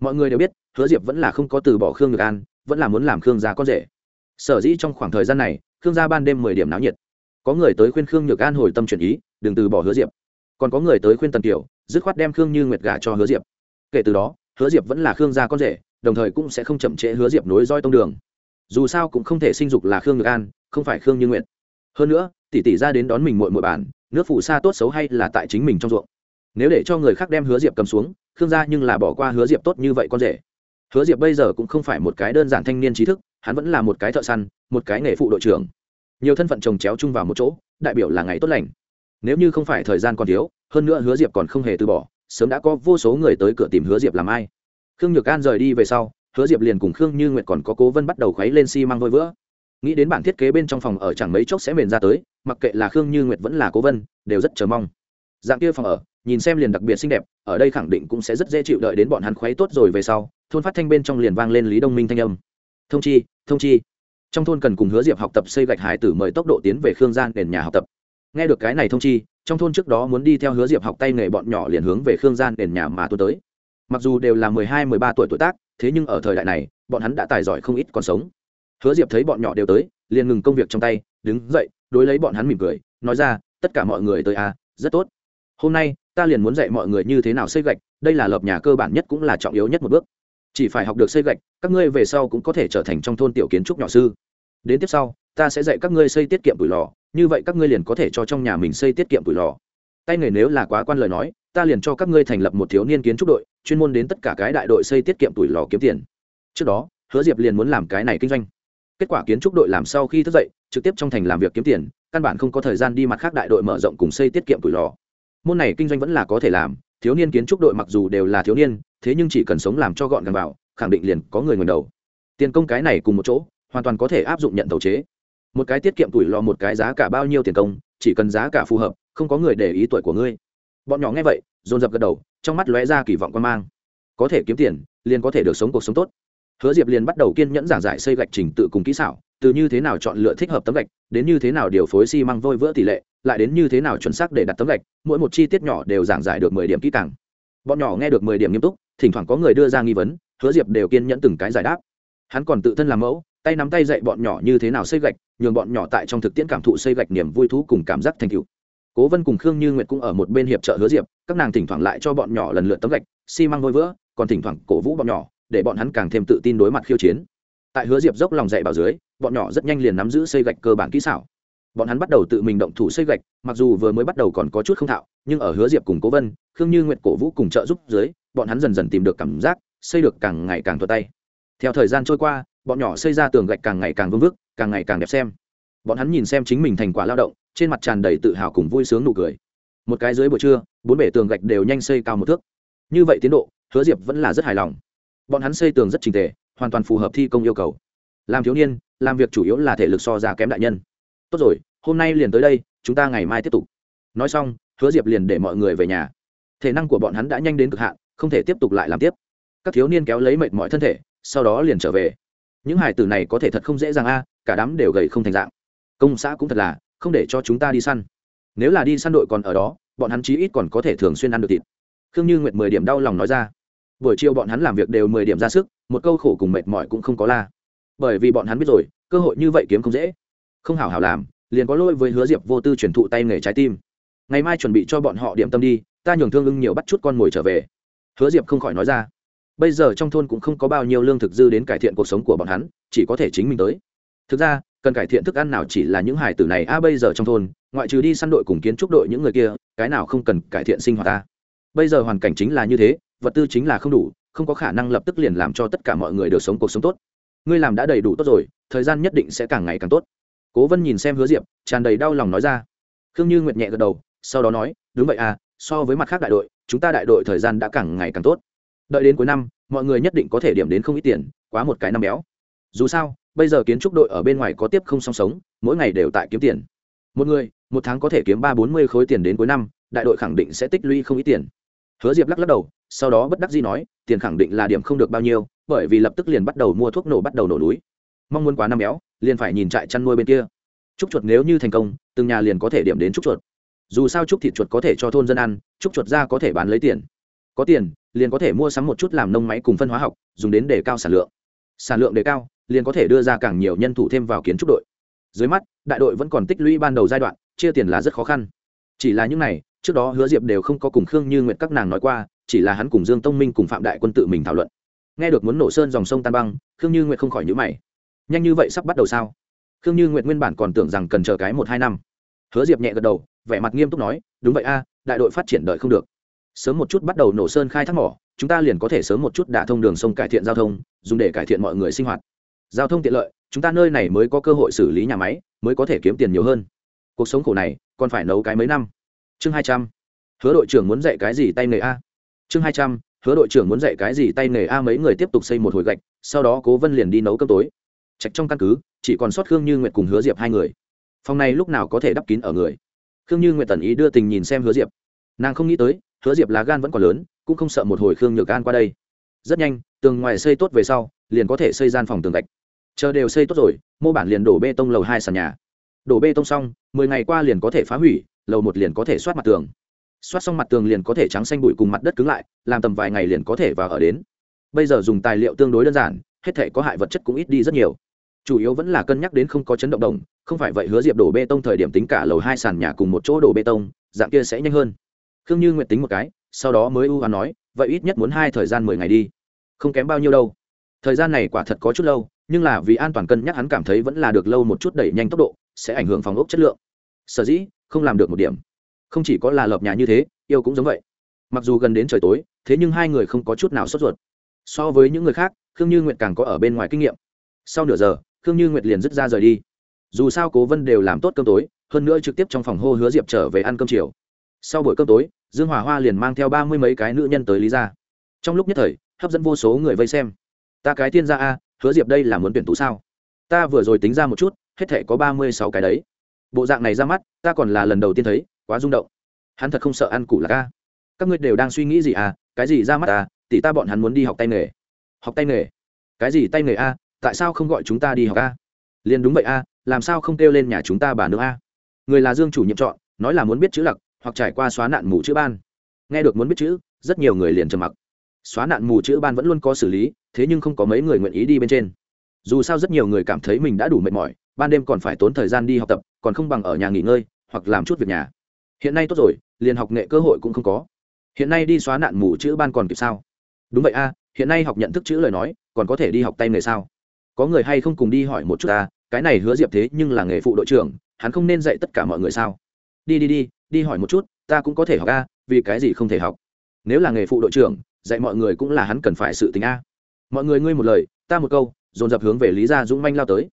Mọi người đều biết, hứa diệp vẫn là không có từ bỏ khương nhược an, vẫn là muốn làm khương gia con rể. Sở dĩ trong khoảng thời gian này, khương gia ban đêm mười điểm náo nhiệt. Có người tới khuyên khương nhược an hồi tâm chuyển ý đừng từ bỏ hứa diệp. Còn có người tới khuyên tần kiều, dứt khoát đem khương như nguyệt gả cho hứa diệp. Kể từ đó, hứa diệp vẫn là khương gia con rể, đồng thời cũng sẽ không chậm trễ hứa diệp nối roi tông đường. Dù sao cũng không thể sinh dục là khương nhược an, không phải khương như nguyệt. Hơn nữa, tỷ tỷ ra đến đón mình muội muội bản, nước phụ sa tốt xấu hay là tại chính mình trong ruộng. Nếu để cho người khác đem hứa diệp cầm xuống, khương gia nhưng là bỏ qua hứa diệp tốt như vậy con rể. Hứa diệp bây giờ cũng không phải một cái đơn giản thanh niên trí thức, hắn vẫn là một cái thợ săn, một cái nghề phụ đội trưởng. Nhiều thân phận chồng chéo chung vào một chỗ, đại biểu là ngày tốt lành nếu như không phải thời gian còn thiếu, hơn nữa hứa diệp còn không hề từ bỏ, sớm đã có vô số người tới cửa tìm hứa diệp làm ai. Khương nhược an rời đi về sau, hứa diệp liền cùng khương như nguyệt còn có cố vân bắt đầu khuấy lên xi、si、măng vôi vữa. Nghĩ đến bản thiết kế bên trong phòng ở chẳng mấy chốc sẽ mền ra tới, mặc kệ là khương như nguyệt vẫn là cố vân, đều rất chờ mong. Dạng kia phòng ở, nhìn xem liền đặc biệt xinh đẹp, ở đây khẳng định cũng sẽ rất dễ chịu đợi đến bọn hắn khuấy tốt rồi về sau, thôn phát thanh bên trong liền vang lên lý đông minh thanh âm. Thông chi thông chi. Trong thôn cần cùng hứa diệp học tập xây gạch hải tử mời tốc độ tiến về khương gian nền nhà học tập nghe được cái này thông chi, trong thôn trước đó muốn đi theo hứa diệp học tay nghề bọn nhỏ liền hướng về khương gian đền nhà mà tôi tới. Mặc dù đều là mười hai, mười ba tuổi tuổi tác, thế nhưng ở thời đại này, bọn hắn đã tài giỏi không ít còn sống. Hứa diệp thấy bọn nhỏ đều tới, liền ngừng công việc trong tay, đứng dậy, đối lấy bọn hắn mỉm cười, nói ra, tất cả mọi người tới à rất tốt. Hôm nay, ta liền muốn dạy mọi người như thế nào xây gạch, đây là lập nhà cơ bản nhất cũng là trọng yếu nhất một bước. Chỉ phải học được xây gạch, các ngươi về sau cũng có thể trở thành trong thôn tiểu kiến trúc nhỏ sư. Đến tiếp sau, ta sẽ dạy các ngươi xây tiết kiệm bụi lò như vậy các ngươi liền có thể cho trong nhà mình xây tiết kiệm tuổi lò. Tay nghề nếu là quá quan lời nói, ta liền cho các ngươi thành lập một thiếu niên kiến trúc đội, chuyên môn đến tất cả cái đại đội xây tiết kiệm tuổi lò kiếm tiền. Trước đó, hứa diệp liền muốn làm cái này kinh doanh. Kết quả kiến trúc đội làm sau khi thức dậy, trực tiếp trong thành làm việc kiếm tiền, căn bản không có thời gian đi mặt khác đại đội mở rộng cùng xây tiết kiệm tuổi lò. Môn này kinh doanh vẫn là có thể làm, thiếu niên kiến trúc đội mặc dù đều là thiếu niên, thế nhưng chỉ cần sống làm cho gọn gàng vào, khẳng định liền có người ngần đầu. Tiền công cái này cùng một chỗ, hoàn toàn có thể áp dụng nhận thầu chế một cái tiết kiệm tuổi lò một cái giá cả bao nhiêu tiền công, chỉ cần giá cả phù hợp, không có người để ý tuổi của ngươi. Bọn nhỏ nghe vậy, dồn dập gật đầu, trong mắt lóe ra kỳ vọng quan mang. Có thể kiếm tiền, liền có thể được sống cuộc sống tốt. Hứa diệp liền bắt đầu kiên nhẫn giảng giải xây gạch trình tự cùng kỹ xảo, từ như thế nào chọn lựa thích hợp tấm gạch, đến như thế nào điều phối xi măng vôi vỡ tỷ lệ, lại đến như thế nào chuẩn xác để đặt tấm gạch, mỗi một chi tiết nhỏ đều giảng giải được mười điểm kỹ càng. Bọn nhỏ nghe được mười điểm nghiêm túc, thỉnh thoảng có người đưa ra nghi vấn, hứa diệp đều kiên nhẫn từng cái giải đáp. Hắn còn tự thân làm mẫu tay nắm tay dạy bọn nhỏ như thế nào xây gạch, nhường bọn nhỏ tại trong thực tiễn cảm thụ xây gạch niềm vui thú cùng cảm giác thành cựu cố vân cùng khương như nguyệt cũng ở một bên hiệp trợ hứa diệp, các nàng thỉnh thoảng lại cho bọn nhỏ lần lượt tấm gạch, xi măng vôi vữa, còn thỉnh thoảng cổ vũ bọn nhỏ, để bọn hắn càng thêm tự tin đối mặt khiêu chiến. Tại hứa diệp dốc lòng dạy bảo dưới, bọn nhỏ rất nhanh liền nắm giữ xây gạch cơ bản kỹ xảo. Bọn hắn bắt đầu tự mình động thủ xây gạch, mặc dù vừa mới bắt đầu còn có chút không thạo, nhưng ở hứa diệp cùng cố vân, khương như nguyệt cổ vũ cùng trợ giúp dưới, bọn hắn dần dần tìm được cảm giác, xây được càng ngày càng thuật tay. Theo thời gian trôi qua bọn nhỏ xây ra tường gạch càng ngày càng vương vức, càng ngày càng đẹp xem. Bọn hắn nhìn xem chính mình thành quả lao động, trên mặt tràn đầy tự hào cùng vui sướng nụ cười. Một cái dưới buổi trưa, bốn bể tường gạch đều nhanh xây cao một thước. Như vậy tiến độ, hứa diệp vẫn là rất hài lòng. Bọn hắn xây tường rất trình tề, hoàn toàn phù hợp thi công yêu cầu. Làm thiếu niên, làm việc chủ yếu là thể lực so ra kém đại nhân. Tốt rồi, hôm nay liền tới đây, chúng ta ngày mai tiếp tục. Nói xong, hứa diệp liền để mọi người về nhà. Thể năng của bọn hắn đã nhanh đến cực hạn, không thể tiếp tục lại làm tiếp. Các thiếu niên kéo lấy mệt mọi thân thể, sau đó liền trở về những hải tử này có thể thật không dễ dàng a, cả đám đều gầy không thành dạng. Công xã cũng thật là, không để cho chúng ta đi săn. Nếu là đi săn đội còn ở đó, bọn hắn chí ít còn có thể thường xuyên ăn được thịt. Khương như nguyệt mười điểm đau lòng nói ra. Buổi chiều bọn hắn làm việc đều mười điểm ra sức, một câu khổ cùng mệt mỏi cũng không có la. Bởi vì bọn hắn biết rồi, cơ hội như vậy kiếm không dễ. Không hảo hảo làm, liền có lỗi với hứa diệp vô tư truyền thụ tay nghề trái tim. Ngày mai chuẩn bị cho bọn họ điểm tâm đi, ta nhường thương ưng nhiều bắt chút con mồi trở về. Hứa diệp không khỏi nói ra bây giờ trong thôn cũng không có bao nhiêu lương thực dư đến cải thiện cuộc sống của bọn hắn, chỉ có thể chính mình tới. Thực ra, cần cải thiện thức ăn nào chỉ là những hải tử này, a, bây giờ trong thôn, ngoại trừ đi săn đội cùng kiến trúc đội những người kia, cái nào không cần cải thiện sinh hoạt ta? Bây giờ hoàn cảnh chính là như thế, vật tư chính là không đủ, không có khả năng lập tức liền làm cho tất cả mọi người được sống cuộc sống tốt. Ngươi làm đã đầy đủ tốt rồi, thời gian nhất định sẽ càng ngày càng tốt. Cố vân nhìn xem hứa diệp, tràn đầy đau lòng nói ra. Khương như nguyệt nhẹ gật đầu, sau đó nói, đúng vậy à so với mặt khác đại đội, chúng ta đại đội thời gian đã càng ngày càng tốt đợi đến cuối năm, mọi người nhất định có thể điểm đến không ít tiền, quá một cái năm béo. Dù sao, bây giờ kiến trúc đội ở bên ngoài có tiếp không song sống, mỗi ngày đều tại kiếm tiền. Một người, một tháng có thể kiếm ba bốn mươi khối tiền đến cuối năm, đại đội khẳng định sẽ tích lũy không ít tiền. Hứa diệp lắc lắc đầu, sau đó bất đắc dĩ nói, tiền khẳng định là điểm không được bao nhiêu, bởi vì lập tức liền bắt đầu mua thuốc nổ bắt đầu nổ núi. Mong muốn quá năm béo, liền phải nhìn trại chăn nuôi bên kia. Trúc chuột nếu như thành công, từng nhà liền có thể điểm đến trúc chuột. Dù sao trúc thịt chuột có thể cho thôn dân ăn, trúc chuột ra có thể bán lấy tiền. Có tiền liền có thể mua sắm một chút làm nông máy cùng phân hóa học, dùng đến để cao sản lượng. Sản lượng đề cao, liền có thể đưa ra càng nhiều nhân thủ thêm vào kiến trúc đội. Dưới mắt, đại đội vẫn còn tích lũy ban đầu giai đoạn, chia tiền là rất khó khăn. Chỉ là những này, trước đó hứa diệp đều không có cùng khương như nguyện các nàng nói qua, chỉ là hắn cùng dương tông minh cùng phạm đại quân tự mình thảo luận. Nghe được muốn nổ sơn dòng sông tan băng, khương như nguyện không khỏi nhữ mày. Nhanh như vậy sắp bắt đầu sao? Khương như nguyện nguyên bản còn tưởng rằng cần chờ cái một hai năm. Hứa diệp nhẹ gật đầu, vẻ mặt nghiêm túc nói, đúng vậy a, đại đội phát triển đợi không được sớm một chút bắt đầu nổ sơn khai thác mỏ, chúng ta liền có thể sớm một chút đả thông đường sông cải thiện giao thông, dùng để cải thiện mọi người sinh hoạt. Giao thông tiện lợi, chúng ta nơi này mới có cơ hội xử lý nhà máy, mới có thể kiếm tiền nhiều hơn. Cuộc sống khổ này, còn phải nấu cái mấy năm. Chương hai trăm. Hứa đội trưởng muốn dạy cái gì tay nghề a. Chương hai trăm. Hứa đội trưởng muốn dạy cái gì tay nghề a mấy người tiếp tục xây một hồi gạch, sau đó cố vân liền đi nấu cơm tối. Trạch trong căn cứ, chỉ còn sót khương như nguyệt cùng hứa diệp hai người. Phòng này lúc nào có thể đắp kín ở người? Khương như nguyệt tần ý đưa tình nhìn xem hứa diệp. Nàng không nghĩ tới hứa diệp lá gan vẫn còn lớn, cũng không sợ một hồi khương nhược gan qua đây. Rất nhanh, tường ngoài xây tốt về sau, liền có thể xây gian phòng tường gạch. Chờ đều xây tốt rồi, mô bản liền đổ bê tông lầu hai sàn nhà. Đổ bê tông xong, mười ngày qua liền có thể phá hủy, lầu một liền có thể soát mặt tường. Soát xong mặt tường liền có thể trắng xanh bụi cùng mặt đất cứng lại, làm tầm vài ngày liền có thể vào ở đến. Bây giờ dùng tài liệu tương đối đơn giản, hết thể có hại vật chất cũng ít đi rất nhiều. Chủ yếu vẫn là cân nhắc đến không có chấn động đồng, không phải vậy hứa diệp đổ bê tông thời điểm tính cả lầu hai sàn nhà cùng một chỗ đổ bê tông, dạng kia sẽ nhanh hơn khương như nguyện tính một cái, sau đó mới ưu hoán nói, vậy ít nhất muốn hai thời gian mười ngày đi. Không kém bao nhiêu đâu. Thời gian này quả thật có chút lâu, nhưng là vì an toàn cân nhắc hắn cảm thấy vẫn là được lâu một chút đẩy nhanh tốc độ, sẽ ảnh hưởng phòng ốc chất lượng. Sở dĩ, không làm được một điểm. Không chỉ có là lợp nhà như thế, yêu cũng giống vậy. Mặc dù gần đến trời tối, thế nhưng hai người không có chút nào sốt ruột. So với những người khác, khương như nguyệt càng có ở bên ngoài kinh nghiệm. Sau nửa giờ, khương như nguyệt liền dứt ra rời đi. Dù sao cố vân đều làm tốt cơm tối, hơn nữa trực tiếp trong phòng hô hứa diệp trở về ăn cơm chiều sau buổi cơm tối, dương hòa hoa liền mang theo ba mươi mấy cái nữ nhân tới lý ra trong lúc nhất thời, hấp dẫn vô số người vây xem. Ta cái tiên ra a, hứa diệp đây là muốn tuyển tú sao? Ta vừa rồi tính ra một chút, hết thể có ba mươi sáu cái đấy. Bộ dạng này ra mắt, ta còn là lần đầu tiên thấy, quá rung động. Hắn thật không sợ ăn củ là ca các ngươi đều đang suy nghĩ gì à? Cái gì ra mắt à? Tỷ ta bọn hắn muốn đi học tay nghề. Học tay nghề? Cái gì tay nghề a? Tại sao không gọi chúng ta đi học a? Liền đúng vậy a, làm sao không kêu lên nhà chúng ta bà nữa a? Người là dương chủ nhiệm chọn, nói là muốn biết chữ lặc hoặc trải qua xóa nạn mù chữ ban. Nghe được muốn biết chữ, rất nhiều người liền trầm mặc. Xóa nạn mù chữ ban vẫn luôn có xử lý, thế nhưng không có mấy người nguyện ý đi bên trên. Dù sao rất nhiều người cảm thấy mình đã đủ mệt mỏi, ban đêm còn phải tốn thời gian đi học tập, còn không bằng ở nhà nghỉ ngơi, hoặc làm chút việc nhà. Hiện nay tốt rồi, liền học nghệ cơ hội cũng không có. Hiện nay đi xóa nạn mù chữ ban còn kịp sao? Đúng vậy a, hiện nay học nhận thức chữ lời nói, còn có thể đi học tay nghề sao? Có người hay không cùng đi hỏi một chút ta, cái này hứa diệp thế nhưng là nghề phụ đội trưởng, hắn không nên dạy tất cả mọi người sao? Đi đi đi đi hỏi một chút, ta cũng có thể học a, vì cái gì không thể học? Nếu là nghề phụ đội trưởng, dạy mọi người cũng là hắn cần phải sự tình a. Mọi người ngươi một lời, ta một câu, dồn dập hướng về lý gia dũng manh lao tới.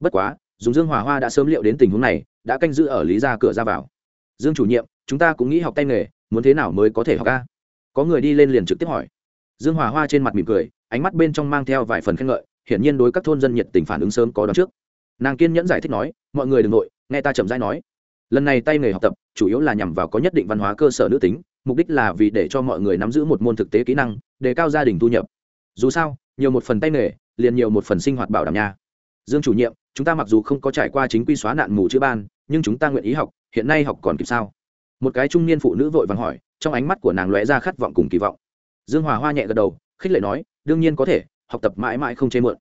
Bất quá, dùng dương hòa hoa đã sớm liệu đến tình huống này, đã canh giữ ở lý gia cửa ra vào. Dương chủ nhiệm, chúng ta cũng nghĩ học tay nghề, muốn thế nào mới có thể học a? Có người đi lên liền trực tiếp hỏi. Dương hòa hoa trên mặt mỉm cười, ánh mắt bên trong mang theo vài phần khen ngợi, hiển nhiên đối các thôn dân nhiệt tình phản ứng sớm có đón trước. Nàng kiên nhẫn giải thích nói, mọi người đ ừ n g nội, nghe ta chậm rãi nói lần này tay nghề học tập, chủ yếu là nhằm vào có nhất định văn hóa cơ sở nữ tính, mục đích là vì để cho mọi người nắm giữ một môn thực tế kỹ năng để cao gia đình thu nhập. Dù sao, nhiều một phần tay nghề, liền nhiều một phần sinh hoạt bảo đảm nha. Dương chủ nhiệm, chúng ta mặc dù không có trải qua chính quy xóa nạn mù chữ ban, nhưng chúng ta nguyện ý học, hiện nay học còn kịp sao? Một cái trung niên phụ nữ vội vàng hỏi, trong ánh mắt của nàng lóe ra khát vọng cùng kỳ vọng. Dương hòa hoa nhẹ gật đầu, khích lệ nói, đương nhiên có thể, học tập mãi mãi không chê mượn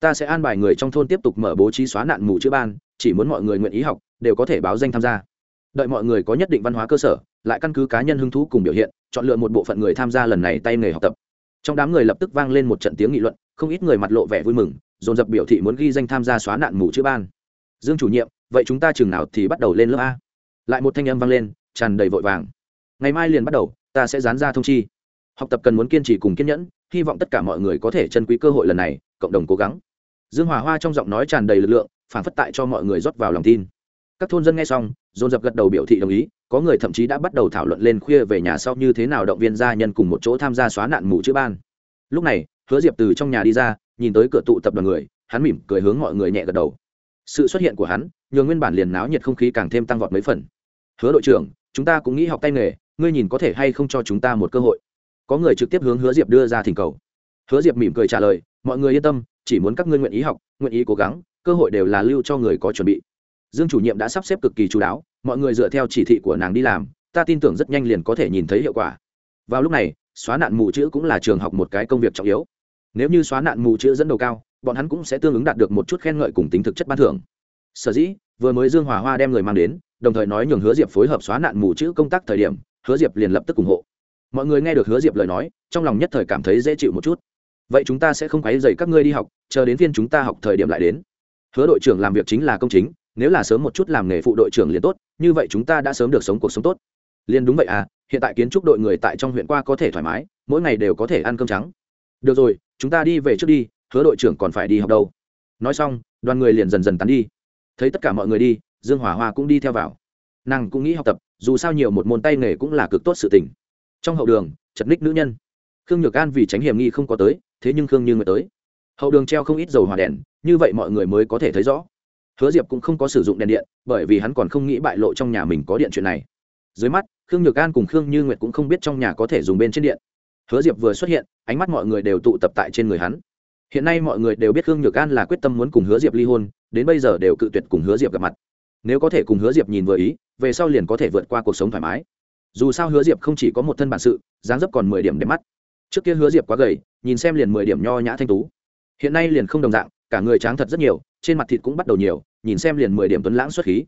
ta sẽ an bài người trong thôn tiếp tục mở bố trí xóa nạn mù chữ ban, chỉ muốn mọi người nguyện ý học, đều có thể báo danh tham gia. Đợi mọi người có nhất định văn hóa cơ sở, lại căn cứ cá nhân hứng thú cùng biểu hiện, chọn lựa một bộ phận người tham gia lần này tay nghề học tập. Trong đám người lập tức vang lên một trận tiếng nghị luận, không ít người mặt lộ vẻ vui mừng, dồn dập biểu thị muốn ghi danh tham gia xóa nạn mù chữ ban. Dương chủ nhiệm, vậy chúng ta chừng nào thì bắt đầu lên lớp a? Lại một thanh âm vang lên, tràn đầy vội vàng. Ngày mai liền bắt đầu, ta sẽ dán ra thông chi. Học tập cần muốn kiên trì cùng kiên nhẫn, hy vọng tất cả mọi người có thể trân quý cơ hội lần này, cộng đồng cố gắng dương hòa hoa trong giọng nói tràn đầy lực lượng phản phất tại cho mọi người rót vào lòng tin. Các thôn dân nghe xong, dồn dập gật đầu biểu thị đồng ý, có người thậm chí đã bắt đầu thảo luận lên khuya về nhà sau như thế nào động viên gia nhân cùng một chỗ tham gia xóa nạn mù chữ ban. Lúc này, hứa diệp từ trong nhà đi ra, nhìn tới cửa tụ tập đoàn người, hắn mỉm cười hướng mọi người nhẹ gật đầu. Sự xuất hiện của hắn nhường nguyên bản liền náo nhiệt không khí càng thêm tăng vọt mấy phần. Hứa đội trưởng, chúng ta cũng nghĩ học tay nghề, ngươi nhìn có thể hay không cho chúng ta một cơ hội. Có người trực tiếp hướng hứa diệp đưa ra thỉnh cầu. Hứa diệp mỉm cười trả lời, mọi người yên tâm chỉ muốn các ngươi nguyện ý học, nguyện ý cố gắng, cơ hội đều là lưu cho người có chuẩn bị. Dương chủ nhiệm đã sắp xếp cực kỳ chú đáo, mọi người dựa theo chỉ thị của nàng đi làm, ta tin tưởng rất nhanh liền có thể nhìn thấy hiệu quả. Vào lúc này, xóa nạn mù chữ cũng là trường học một cái công việc trọng yếu. Nếu như xóa nạn mù chữ dẫn đầu cao, bọn hắn cũng sẽ tương ứng đạt được một chút khen ngợi cùng tính thực chất ban thưởng. Sở dĩ, vừa mới dương hòa hoa đem người mang đến, đồng thời nói nhường hứa diệp phối hợp xóa nạn mù chữ công tác thời điểm, hứa diệp liền lập tức ủng hộ. Mọi người nghe được hứa diệp lời nói, trong lòng nhất thời cảm thấy dễ chịu một chút vậy chúng ta sẽ không quấy dày các ngươi đi học, chờ đến viên chúng ta học thời điểm lại đến. Hứa đội trưởng làm việc chính là công chính, nếu là sớm một chút làm nghề phụ đội trưởng liền tốt, như vậy chúng ta đã sớm được sống cuộc sống tốt. Liền đúng vậy à hiện tại kiến trúc đội người tại trong huyện qua có thể thoải mái, mỗi ngày đều có thể ăn cơm trắng. Được rồi, chúng ta đi về trước đi, hứa đội trưởng còn phải đi học đâu. Nói xong, đoàn người liền dần dần tán đi. Thấy tất cả mọi người đi, dương hỏa hoa cũng đi theo vào. Nàng cũng nghĩ học tập, dù sao nhiều một môn tay nghề cũng là cực tốt sự tình. Trong hậu đường, chật ních nữ nhân. Khương nhược an vì tránh hiểm nghi không có tới thế nhưng khương như nguyệt tới. Hậu đường treo không ít dầu hỏa đèn, như vậy mọi người mới có thể thấy rõ. Hứa diệp cũng không có sử dụng đèn điện, bởi vì hắn còn không nghĩ bại lộ trong nhà mình có điện chuyện này. Dưới mắt, khương nhược an cùng khương như nguyệt cũng không biết trong nhà có thể dùng bên trên điện. Hứa diệp vừa xuất hiện, ánh mắt mọi người đều tụ tập tại trên người hắn. Hiện nay mọi người đều biết khương nhược an là quyết tâm muốn cùng hứa diệp ly hôn, đến bây giờ đều cự tuyệt cùng hứa diệp gặp mặt. Nếu có thể cùng hứa diệp nhìn vừa ý, về sau liền có thể vượt qua cuộc sống thoải mái. Dù sao hứa diệp không chỉ có một thân bản sự, dáng dấp còn mười điểm đẹp mắt trước kia hứa diệp quá gầy, nhìn xem liền mười điểm nho nhã thanh tú. Hiện nay liền không đồng dạng, cả người tráng thật rất nhiều, trên mặt thịt cũng bắt đầu nhiều, nhìn xem liền mười điểm tuấn lãng xuất khí.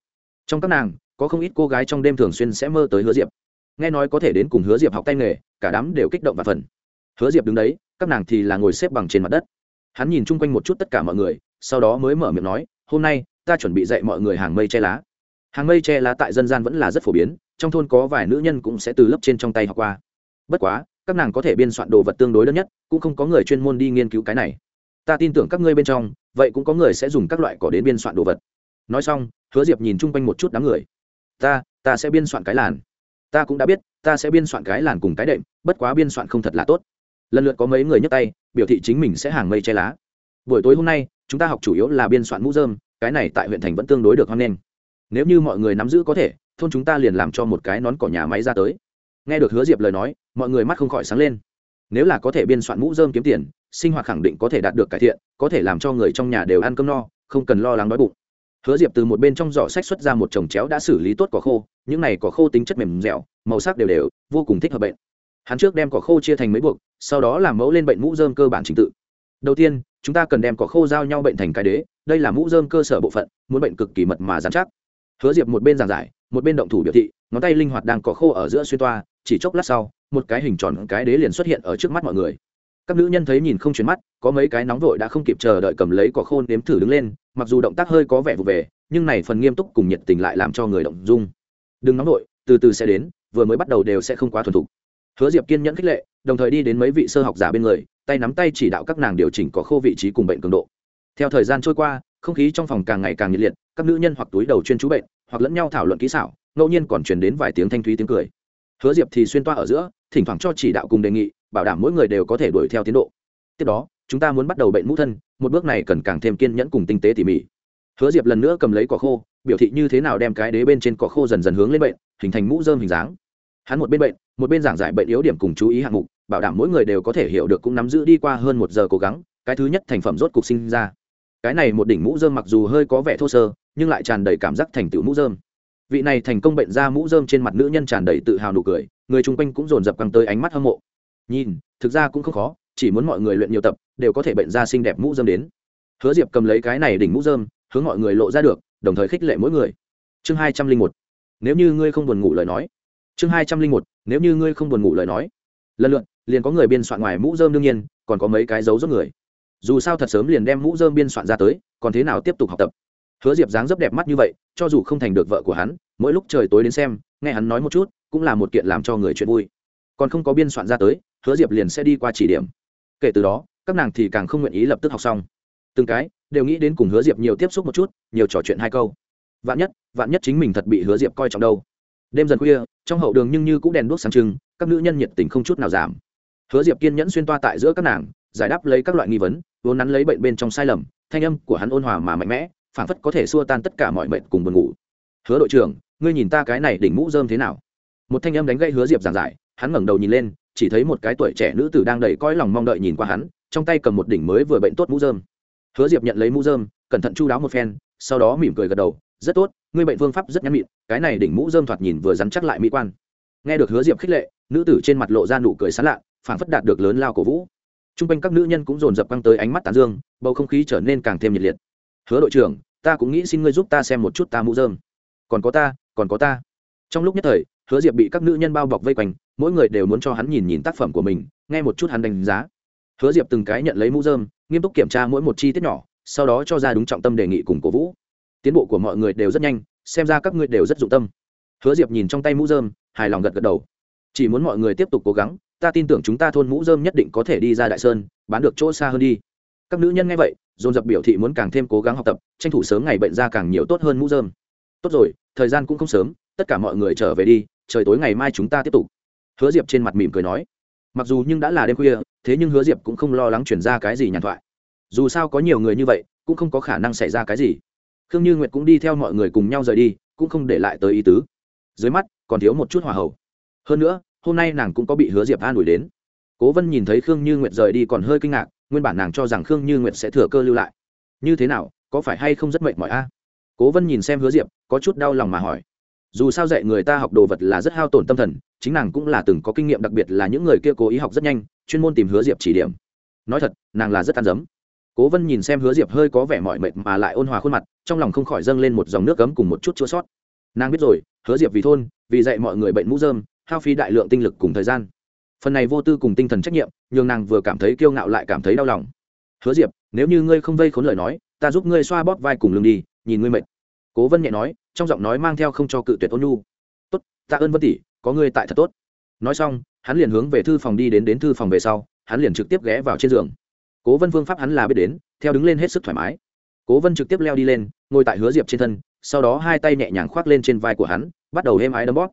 Trong các nàng, có không ít cô gái trong đêm thường xuyên sẽ mơ tới hứa diệp. Nghe nói có thể đến cùng hứa diệp học tay nghề, cả đám đều kích động và phần hứa diệp đứng đấy, các nàng thì là ngồi xếp bằng trên mặt đất. Hắn nhìn chung quanh một chút tất cả mọi người, sau đó mới mở miệng nói, hôm nay, ta chuẩn bị dạy mọi người hàng mây che lá. Hàng mây che lá tại dân gian vẫn là rất phổ biến, trong thôn có vài nữ nhân cũng sẽ từ lớp trên trong tay học qua. Bất quá các nàng có thể biên soạn đồ vật tương đối đơn nhất, cũng không có người chuyên môn đi nghiên cứu cái này. Ta tin tưởng các ngươi bên trong, vậy cũng có người sẽ dùng các loại cỏ đến biên soạn đồ vật. Nói xong, hứa diệp nhìn chung quanh một chút đám người. Ta ta sẽ biên soạn cái làn. Ta cũng đã biết, ta sẽ biên soạn cái làn cùng cái đệm, bất quá biên soạn không thật là tốt. Lần lượt có mấy người nhấc tay, biểu thị chính mình sẽ hàng mây che lá. Buổi tối hôm nay, chúng ta học chủ yếu là biên soạn mũ dơm cái này tại huyện thành vẫn tương đối được hoan nghênh. Nếu như mọi người nắm giữ có thể, thôn chúng ta liền làm cho một cái nón cỏ nhà máy ra tới nghe được hứa diệp lời nói, mọi người mắt không khỏi sáng lên. Nếu là có thể biên soạn mũ dơm kiếm tiền, sinh hoạt khẳng định có thể đạt được cải thiện, có thể làm cho người trong nhà đều ăn cơm no, không cần lo lắng đói bụng. Hứa diệp từ một bên trong giỏ sách xuất ra một chồng chéo đã xử lý tốt cỏ khô, những này cỏ khô tính chất mềm dẻo, màu sắc đều đều, vô cùng thích hợp bệnh. Hắn trước đem cỏ khô chia thành mấy buộc, sau đó làm mẫu lên bệnh mũ dơm cơ bản trình tự. Đầu tiên, chúng ta cần đem cỏ khô giao nhau bệnh thành cái đế, đây là mũ dơm cơ sở bộ phận, muốn bệnh cực kỳ mật mà dán chắc hứa diệp một bên giảng giải, một bên động thủ biểu thị, ngón tay linh hoạt đang cỏ khô ở giữa xuyên toa, chỉ chốc lát sau, một cái hình tròn cái đế liền xuất hiện ở trước mắt mọi người. Các nữ nhân thấy nhìn không chuyển mắt, có mấy cái nóng vội đã không kịp chờ đợi cầm lấy cỏ khô nếm thử đứng lên, mặc dù động tác hơi có vẻ vụ về, nhưng này phần nghiêm túc cùng nhiệt tình lại làm cho người động dung. Đừng nóng vội, từ từ sẽ đến, vừa mới bắt đầu đều sẽ không quá thuần thục. Hứa diệp kiên nhẫn khích lệ, đồng thời đi đến mấy vị sơ học giả bên người, tay nắm tay chỉ đạo các nàng điều chỉnh cọ khô vị trí cùng bệnh cường độ. Theo thời gian trôi qua không khí trong phòng càng ngày càng nhiệt liệt, các nữ nhân hoặc túi đầu chuyên chú bệnh, hoặc lẫn nhau thảo luận kỹ xảo, ngẫu nhiên còn truyền đến vài tiếng thanh thúy tiếng cười. Hứa diệp thì xuyên toa ở giữa, thỉnh thoảng cho chỉ đạo cùng đề nghị, bảo đảm mỗi người đều có thể đuổi theo tiến độ. Tiếp đó, chúng ta muốn bắt đầu bệnh mũ thân, một bước này cần càng thêm kiên nhẫn cùng tinh tế tỉ mỉ. Hứa diệp lần nữa cầm lấy cỏ khô, biểu thị như thế nào đem cái đế bên trên cỏ khô dần dần hướng lên bệnh, hình thành mũ dơm hình dáng. Hắn một bên bệnh, một bên giảng giải bệnh yếu điểm cùng chú ý hạng mục, bảo đảm mỗi người đều có thể hiểu được cũng nắm giữ đi qua hơn một giờ cố gắng, cái thứ nhất thành phẩm rốt cục sinh ra cái này một đỉnh mũ dơm mặc dù hơi có vẻ thô sơ, nhưng lại tràn đầy cảm giác thành tựu mũ dơm vị này thành công bệnh ra mũ dơm trên mặt nữ nhân tràn đầy tự hào nụ cười, người chung quanh cũng dồn dập căng tới ánh mắt hâm mộ. Nhìn, thực ra cũng không khó, chỉ muốn mọi người luyện nhiều tập, đều có thể bệnh ra xinh đẹp mũ dơm đến. Hứa diệp cầm lấy cái này đỉnh mũ dơm hướng mọi người lộ ra được, đồng thời khích lệ mỗi người. Chương hai trăm linh một, nếu như ngươi không buồn ngủ lời nói. Chương hai trăm linh một, nếu như ngươi không buồn ngủ lời nói. Lần lượt, liền có người biên soạn ngoài mũ dơm đương nhiên, còn có mấy cái dấu rốt người dù sao thật sớm liền đem mũ dơm biên soạn ra tới, còn thế nào tiếp tục học tập? Hứa diệp dáng dấp đẹp mắt như vậy, cho dù không thành được vợ của hắn, mỗi lúc trời tối đến xem, nghe hắn nói một chút, cũng là một kiện làm cho người chuyện vui. Còn không có biên soạn ra tới, hứa diệp liền sẽ đi qua chỉ điểm. Kể từ đó, các nàng thì càng không nguyện ý lập tức học xong. Từng cái đều nghĩ đến cùng hứa diệp nhiều tiếp xúc một chút, nhiều trò chuyện hai câu. Vạn nhất vạn nhất chính mình thật bị hứa diệp coi trọng đâu. Đêm dần khuya, trong hậu đường nhưng như cũng đèn đuốc sáng trưng, các nữ nhân nhiệt tình không chút nào giảm. Hứa diệp kiên nhẫn xuyên toa tại giữa các nàng giải đáp lấy các loại nghi vấn, vốn nắn lấy bệnh bên trong sai lầm, thanh âm của hắn ôn hòa mà mạnh mẽ, phảng phất có thể xua tan tất cả mọi mệnh cùng buồn ngủ. Hứa đội trưởng, ngươi nhìn ta cái này đỉnh mũ dơm thế nào? Một thanh âm đánh gây hứa diệp giảng giải, hắn ngẩng đầu nhìn lên, chỉ thấy một cái tuổi trẻ nữ tử đang đầy coi lòng mong đợi nhìn qua hắn, trong tay cầm một đỉnh mới vừa bệnh tốt mũ dơm hứa diệp nhận lấy mũ dơm cẩn thận chu đáo một phen, sau đó mỉm cười gật đầu, rất tốt, ngươi bệnh phương pháp rất nhắn mịn cái này đỉnh mũ dơm thoạt nhìn vừa rắn chắc lại mỹ quan. Nghe được hứa diệp khích lệ, nữ tử trên mặt lộ ra nụ cười sán lạ, phảng phất đạt được lớn lao cổ vũ t r u n g quanh các nữ nhân cũng dồn dập căng tới ánh mắt tán dương, bầu không khí trở nên càng thêm nhiệt liệt. Hứa đội trưởng, ta cũng nghĩ xin ngươi giúp ta xem một chút ta mũ dơm còn có ta, còn có ta. Trong lúc nhất thời, hứa diệp bị các nữ nhân bao bọc vây quanh, mỗi người đều muốn cho hắn nhìn nhìn tác phẩm của mình, nghe một chút hắn đánh giá. Hứa diệp từng cái nhận lấy mũ dơm nghiêm túc kiểm tra mỗi một chi tiết nhỏ, sau đó cho ra đúng trọng tâm đề nghị cùng cổ vũ. Tiến bộ của mọi người đều rất nhanh, xem ra các ngươi đều rất dụng tâm. Hứa diệp nhìn trong tay mũ dơm hài lòng gật gật đầu. Chỉ muốn mọi người tiếp tục cố gắng ta tin tưởng chúng ta thôn mũ dơm nhất định có thể đi ra đại sơn, bán được chỗ xa hơn đi. Các nữ nhân nghe vậy, dồn dập biểu thị muốn càng thêm cố gắng học tập, tranh thủ sớm ngày bệnh ra càng nhiều tốt hơn mũ dơm tốt rồi, thời gian cũng không sớm, tất cả mọi người trở về đi, trời tối ngày mai chúng ta tiếp tục. Hứa diệp trên mặt mỉm cười nói. Mặc dù nhưng đã là đêm khuya, thế nhưng hứa diệp cũng không lo lắng chuyển ra cái gì nhàn thoại. Dù sao có nhiều người như vậy, cũng không có khả năng xảy ra cái gì. Khương như nguyệt cũng đi theo mọi người cùng nhau rời đi, cũng không để lại tới ý tứ. Dưới mắt, còn thiếu một chút hòa hậu. Hơn nữa hôm nay nàng cũng có bị hứa diệp an ủi đến. Cố vân nhìn thấy khương như nguyệt rời đi còn hơi kinh ngạc, nguyên bản nàng cho rằng khương như nguyệt sẽ thừa cơ lưu lại. Như thế nào, có phải hay không rất mệt mỏi a? Cố vân nhìn xem hứa diệp, có chút đau lòng mà hỏi. Dù sao dạy người ta học đồ vật là rất hao tổn tâm thần, chính nàng cũng là từng có kinh nghiệm, đặc biệt là những người kia cố ý học rất nhanh, chuyên môn tìm hứa diệp chỉ điểm. Nói thật, nàng là rất an dấm. Cố vân nhìn xem hứa diệp hơi có vẻ mỏi mệt mà lại ôn hòa khuôn mặt, trong lòng không khỏi dâng lên một dòng nước cấm cùng một chút chua sót. Nàng biết rồi, hứa diệp vì thôn, vì dạy mọi người bệnh mũ dơm hao phí đại lượng tinh lực cùng thời gian. Phần này vô tư cùng tinh thần trách nhiệm, nhường nàng vừa cảm thấy kiêu ngạo lại cảm thấy đau lòng. Hứa diệp, nếu như ngươi không vây khốn lời nói, ta giúp ngươi xoa bóp vai cùng lưng đi, nhìn ngươi mệt. Cố vân nhẹ nói, trong giọng nói mang theo không cho cự tuyệt ôn nhu. Tốt ta ơn vân tỷ, có ngươi tại thật tốt. Nói xong, hắn liền hướng về thư phòng đi đến đến thư phòng về sau, hắn liền trực tiếp ghé vào trên giường. Cố vân phương pháp hắn là biết đến, theo đứng lên hết sức thoải mái. Cố vân trực tiếp leo đi lên, ngồi tại hứa diệp trên thân, sau đó hai tay nhẹ nhàng khoác lên trên vai của hắn, bắt đầu êm ái đấm bóp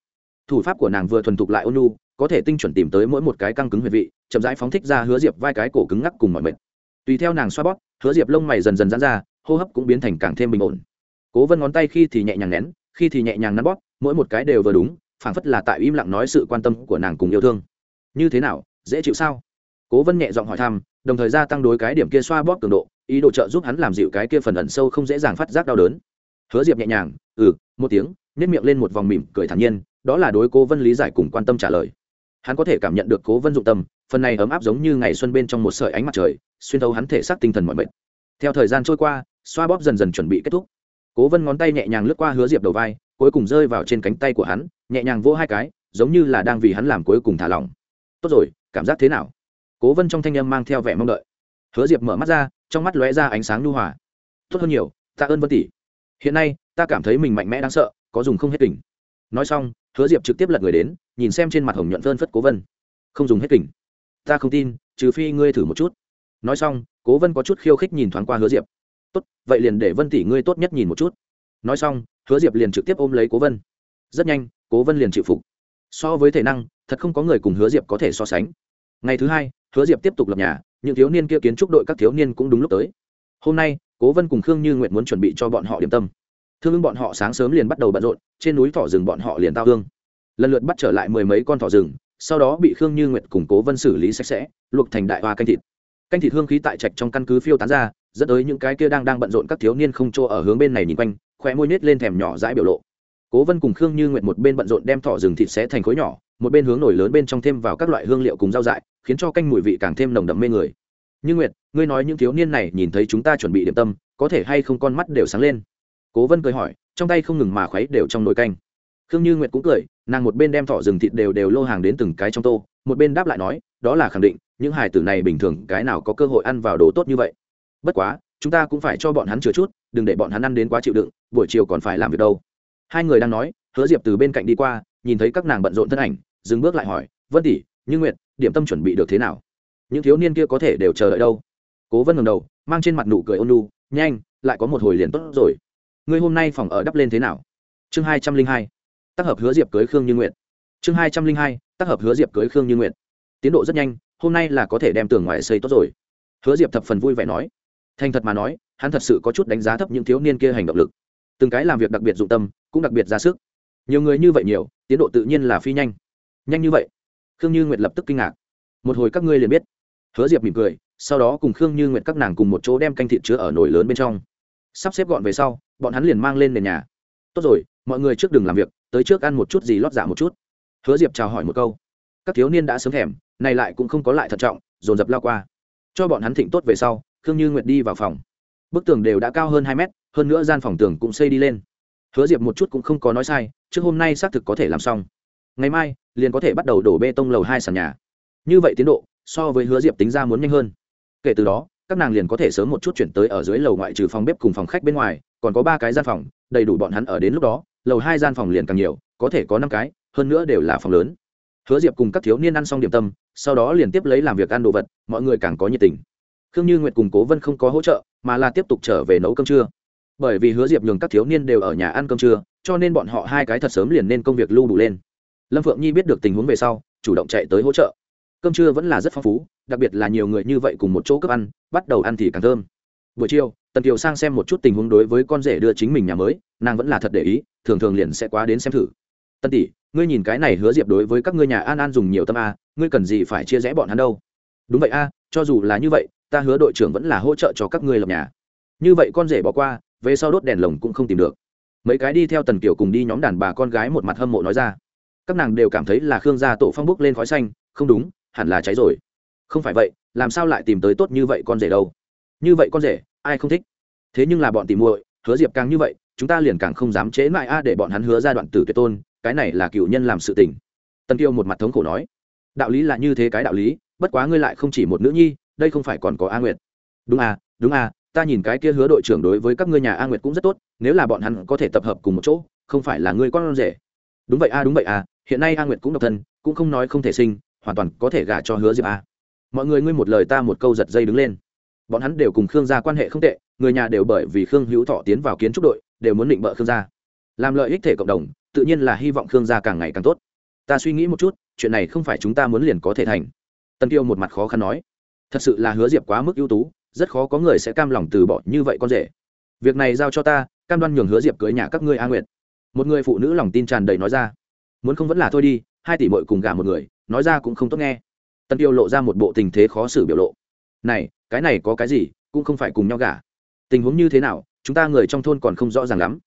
thủ pháp của nàng vừa thuần thục lại ôn nhu, có thể tinh chuẩn tìm tới mỗi một cái căng cứng huyệt vị chậm rãi phóng thích ra hứa diệp vai cái cổ cứng ngắc cùng mọi mệt. Tùy theo nàng xoa bóp hứa diệp lông mày dần dần dán ra hô hấp cũng biến thành càng thêm bình ổn. Cố vân ngón tay khi thì nhẹ nhàng nén khi thì nhẹ nhàng nắn bóp mỗi một cái đều vừa đúng phảng phất là tại im lặng nói sự quan tâm của nàng cùng yêu thương. Như thế nào dễ chịu sao? Cố vân nhẹ giọng hỏi thăm đồng thời gia tăng đối cái điểm kia xoa bóp cường độ ý đồ trợ giúp hắn làm dịu cái kia phần ẩn sâu không dễ dàng phát giác đau đớn. Hứa diệp nhẹ nhàng ừ một tiếng nhét miệng lên một vòng mỉm cười thản nhiên, đó là đối cố vân lý giải cùng quan tâm trả lời. Hắn có thể cảm nhận được cố vân dụng tâm, phần này ấm áp giống như ngày xuân bên trong một sợi ánh mặt trời, xuyên thấu hắn thể xác tinh thần mọi mệt theo thời gian trôi qua, xoa bóp dần dần chuẩn bị kết thúc. Cố vân ngón tay nhẹ nhàng lướt qua hứa diệp đầu vai, cuối cùng rơi vào trên cánh tay của hắn, nhẹ nhàng vỗ hai cái, giống như là đang vì hắn làm cuối cùng thả lỏng. Tốt rồi, cảm giác thế nào? Cố vân trong thanh âm mang theo vẻ mong đợi. Hứa diệp mở mắt ra, trong mắt lóe ra ánh sáng nhu hòa. Tốt hơn nhiều, tạ ơn vân tỷ. Hiện nay, ta cảm thấy mình mạnh mẽ đáng sợ có dùng không hết kình. Nói xong, hứa diệp trực tiếp lật người đến, nhìn xem trên mặt hồng nhuận vơn phất cố vân. Không dùng hết kình. Ta không tin, trừ phi ngươi thử một chút. Nói xong, cố vân có chút khiêu khích nhìn thoáng qua hứa diệp. Tốt, vậy liền để vân tỷ ngươi tốt nhất nhìn một chút. Nói xong, hứa diệp liền trực tiếp ôm lấy cố vân. Rất nhanh, cố vân liền chịu phục. So với thể năng, thật không có người cùng hứa diệp có thể so sánh. Ngày thứ hai, hứa diệp tiếp tục lập nhà, những thiếu niên kia kiến trúc đội các thiếu niên cũng đúng lúc tới. Hôm nay, cố vân cùng khương như nguyện muốn chuẩn bị cho bọn họ điểm tâm thương ưng bọn họ sáng sớm liền bắt đầu bận rộn, trên núi thỏ rừng bọn họ liền tao hương lần lượt bắt trở lại mười mấy con thỏ rừng, sau đó bị khương như nguyệt củng cố vân xử lý sạch sẽ, luộc thành đại hoa canh thịt. Canh thịt hương khí tại trạch trong căn cứ phiêu tán ra, dẫn tới những cái kia đang đang bận rộn các thiếu niên không chỗ ở hướng bên này nhìn quanh, khóe môi nết lên thèm nhỏ dãi biểu lộ. Cố vân cùng khương như nguyệt một bên bận rộn đem thỏ rừng thịt xé thành khối nhỏ, một bên hướng nổi lớn bên trong thêm vào các loại hương liệu cùng rau dại, khiến cho canh mùi vị càng thêm nồng đậm mê người. Như nguyệt, ngươi nói những thiếu niên này nhìn thấy chúng ta chuẩn bị điểm tâm, có thể hay không con mắt đều sáng lên? Cố vân cười hỏi, trong tay không ngừng mà khuấy đều trong nồi canh. Khương như nguyệt cũng cười, nàng một bên đem thỏ rừng thịt đều đều lô hàng đến từng cái trong tô, một bên đáp lại nói, đó là khẳng định, những hải tử này bình thường cái nào có cơ hội ăn vào đồ tốt như vậy. Bất quá, chúng ta cũng phải cho bọn hắn chừa chút, đừng để bọn hắn ăn đến quá chịu đựng, buổi chiều còn phải làm việc đâu. Hai người đang nói, hứa diệp từ bên cạnh đi qua, nhìn thấy các nàng bận rộn thân ảnh, dừng bước lại hỏi, vân tỷ, như nguyệt, điểm tâm chuẩn bị được thế nào? Những thiếu niên kia có thể đều chờ đợi đâu? Cố vân ngầm đầu, mang trên mặt nụ cười ôn lu nhanh, lại có một hồi liền tốt rồi ngươi hôm nay phòng ở đắp lên thế nào? Chương hai trăm linh hai, tác hợp hứa diệp cưới khương như nguyện chương hai trăm linh hai, tác hợp hứa diệp cưới khương như nguyện tiến độ rất nhanh, hôm nay là có thể đem tường ngoài xây tốt rồi. Hứa diệp thập phần vui vẻ nói. Thành thật mà nói, hắn thật sự có chút đánh giá thấp những thiếu niên kia hành động lực. Từng cái làm việc đặc biệt dụng tâm, cũng đặc biệt ra sức. Nhiều người như vậy nhiều, tiến độ tự nhiên là phi nhanh. Nhanh như vậy? Khương như nguyệt lập tức kinh ngạc. Một hồi các ngươi liền biết. Hứa diệp mỉm cười, sau đó cùng khương như nguyệt các nàng cùng một chỗ đem canh thịt chứa ở nồi lớn bên trong sắp xếp gọn về sau, bọn hắn liền mang lên nền nhà. Tốt rồi, mọi người trước đừng làm việc, tới trước ăn một chút gì lót dạ một chút. Hứa diệp chào hỏi một câu. Các thiếu niên đã sớm thèm, này lại cũng không có lại thận trọng, dồn dập lao qua. Cho bọn hắn thịnh tốt về sau, khương như nguyệt đi vào phòng. Bức tường đều đã cao hơn hai mét, hơn nữa gian phòng tường cũng xây đi lên. Hứa diệp một chút cũng không có nói sai, trước hôm nay xác thực có thể làm xong. Ngày mai, liền có thể bắt đầu đổ bê tông lầu hai sàn nhà. Như vậy tiến độ, so với hứa diệp tính ra muốn nhanh hơn. Kể từ đó các nàng liền có thể sớm một chút chuyển tới ở dưới lầu ngoại trừ phòng bếp cùng phòng khách bên ngoài, còn có ba cái gian phòng, đầy đủ bọn hắn ở đến lúc đó, lầu hai gian phòng liền càng nhiều, có thể có năm cái, hơn nữa đều là phòng lớn. Hứa diệp cùng các thiếu niên ăn xong điểm tâm, sau đó liền tiếp lấy làm việc ăn đồ vật, mọi người càng có nhiệt tình. Khương như nguyệt cùng cố vân không có hỗ trợ, mà là tiếp tục trở về nấu cơm trưa. Bởi vì hứa diệp nhường các thiếu niên đều ở nhà ăn cơm trưa, cho nên bọn họ hai cái thật sớm liền nên công việc lưu đủ lên. Lâm phượng nhi biết được tình huống về sau, chủ động chạy tới hỗ trợ cơm trưa vẫn là rất phong phú, đặc biệt là nhiều người như vậy cùng một chỗ cấp ăn, bắt đầu ăn thì càng thơm. Buổi chiều, tần kiều sang xem một chút tình huống đối với con rể đưa chính mình nhà mới, nàng vẫn là thật để ý, thường thường liền sẽ quá đến xem thử. Tân tỷ, ngươi nhìn cái này hứa diệp đối với các ngươi nhà an an dùng nhiều tâm a, ngươi cần gì phải chia rẽ bọn hắn đâu? Đúng vậy a, cho dù là như vậy, ta hứa đội trưởng vẫn là hỗ trợ cho các ngươi lập nhà. Như vậy con rể bỏ qua, về sau đốt đèn lồng cũng không tìm được. Mấy cái đi theo tần kiều cùng đi nhóm đàn bà con gái một mặt hâm mộ nói ra. Các nàng đều cảm thấy là khương gia tổ phong bốc lên khói xanh, không đúng hẳn là cháy rồi. Không phải vậy, làm sao lại tìm tới tốt như vậy con rể đâu? Như vậy con rể, ai không thích? Thế nhưng là bọn tìm muội, hứa diệp càng như vậy, chúng ta liền càng không dám chế mại a để bọn hắn hứa ra đoạn tử tuyệt tôn, cái này là cựu nhân làm sự tình. Tân tiêu một mặt thống khổ nói, đạo lý là như thế cái đạo lý, bất quá ngươi lại không chỉ một nữ nhi, đây không phải còn có a nguyệt. Đúng à đúng à ta nhìn cái kia hứa đội trưởng đối với các ngươi nhà a nguyệt cũng rất tốt, nếu là bọn hắn có thể tập hợp cùng một chỗ, không phải là ngươi con rể. Đúng vậy a, đúng vậy à hiện nay a nguyệt cũng độc thân, cũng không nói không thể sinh hoàn toàn có thể gả cho hứa diệp a. Mọi người ngươi một lời ta một câu giật dây đứng lên. Bọn hắn đều cùng khương gia quan hệ không tệ, người nhà đều bởi vì khương hữu thọ tiến vào kiến trúc đội, đều muốn định bợ khương gia. Làm lợi ích thể cộng đồng, tự nhiên là hy vọng khương gia càng ngày càng tốt. Ta suy nghĩ một chút, chuyện này không phải chúng ta muốn liền có thể thành. Tân tiêu một mặt khó khăn nói. Thật sự là hứa diệp quá mức ưu tú, rất khó có người sẽ cam lòng từ bỏ như vậy con rể. Việc này giao cho ta, cam đoan nhường hứa diệp cưới nhà các ngươi a nguyện một người phụ nữ lòng tin tràn đầy nói ra. Muốn không vẫn là thôi đi, hai tỷ mội cùng gả một người nói ra cũng không tốt nghe. Tân tiêu lộ ra một bộ tình thế khó xử biểu lộ. Này, cái này có cái gì, cũng không phải cùng nhau gả. Tình huống như thế nào, chúng ta người trong thôn còn không rõ ràng lắm.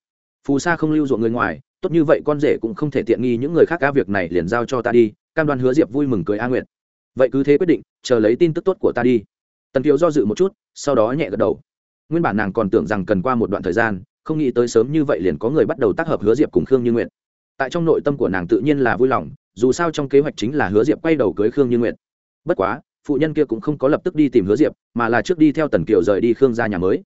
Phù sa không lưu ruộng người ngoài, tốt như vậy con rể cũng không thể tiện nghi những người khác cá việc này liền giao cho ta đi, cam đoan hứa diệp vui mừng cười a nguyệt. Vậy cứ thế quyết định, chờ lấy tin tức tốt của ta đi. Tần kiều do dự một chút, sau đó nhẹ gật đầu. Nguyên bản nàng còn tưởng rằng cần qua một đoạn thời gian, không nghĩ tới sớm như vậy liền có người bắt đầu tác hợp hứa diệp cùng khương như nguyện tại trong nội tâm của nàng tự nhiên là vui lòng dù sao trong kế hoạch chính là hứa diệp quay đầu cưới khương như nguyện bất quá, phụ nhân kia cũng không có lập tức đi tìm hứa diệp, mà là trước đi theo tần kiều rời đi khương ra nhà mới.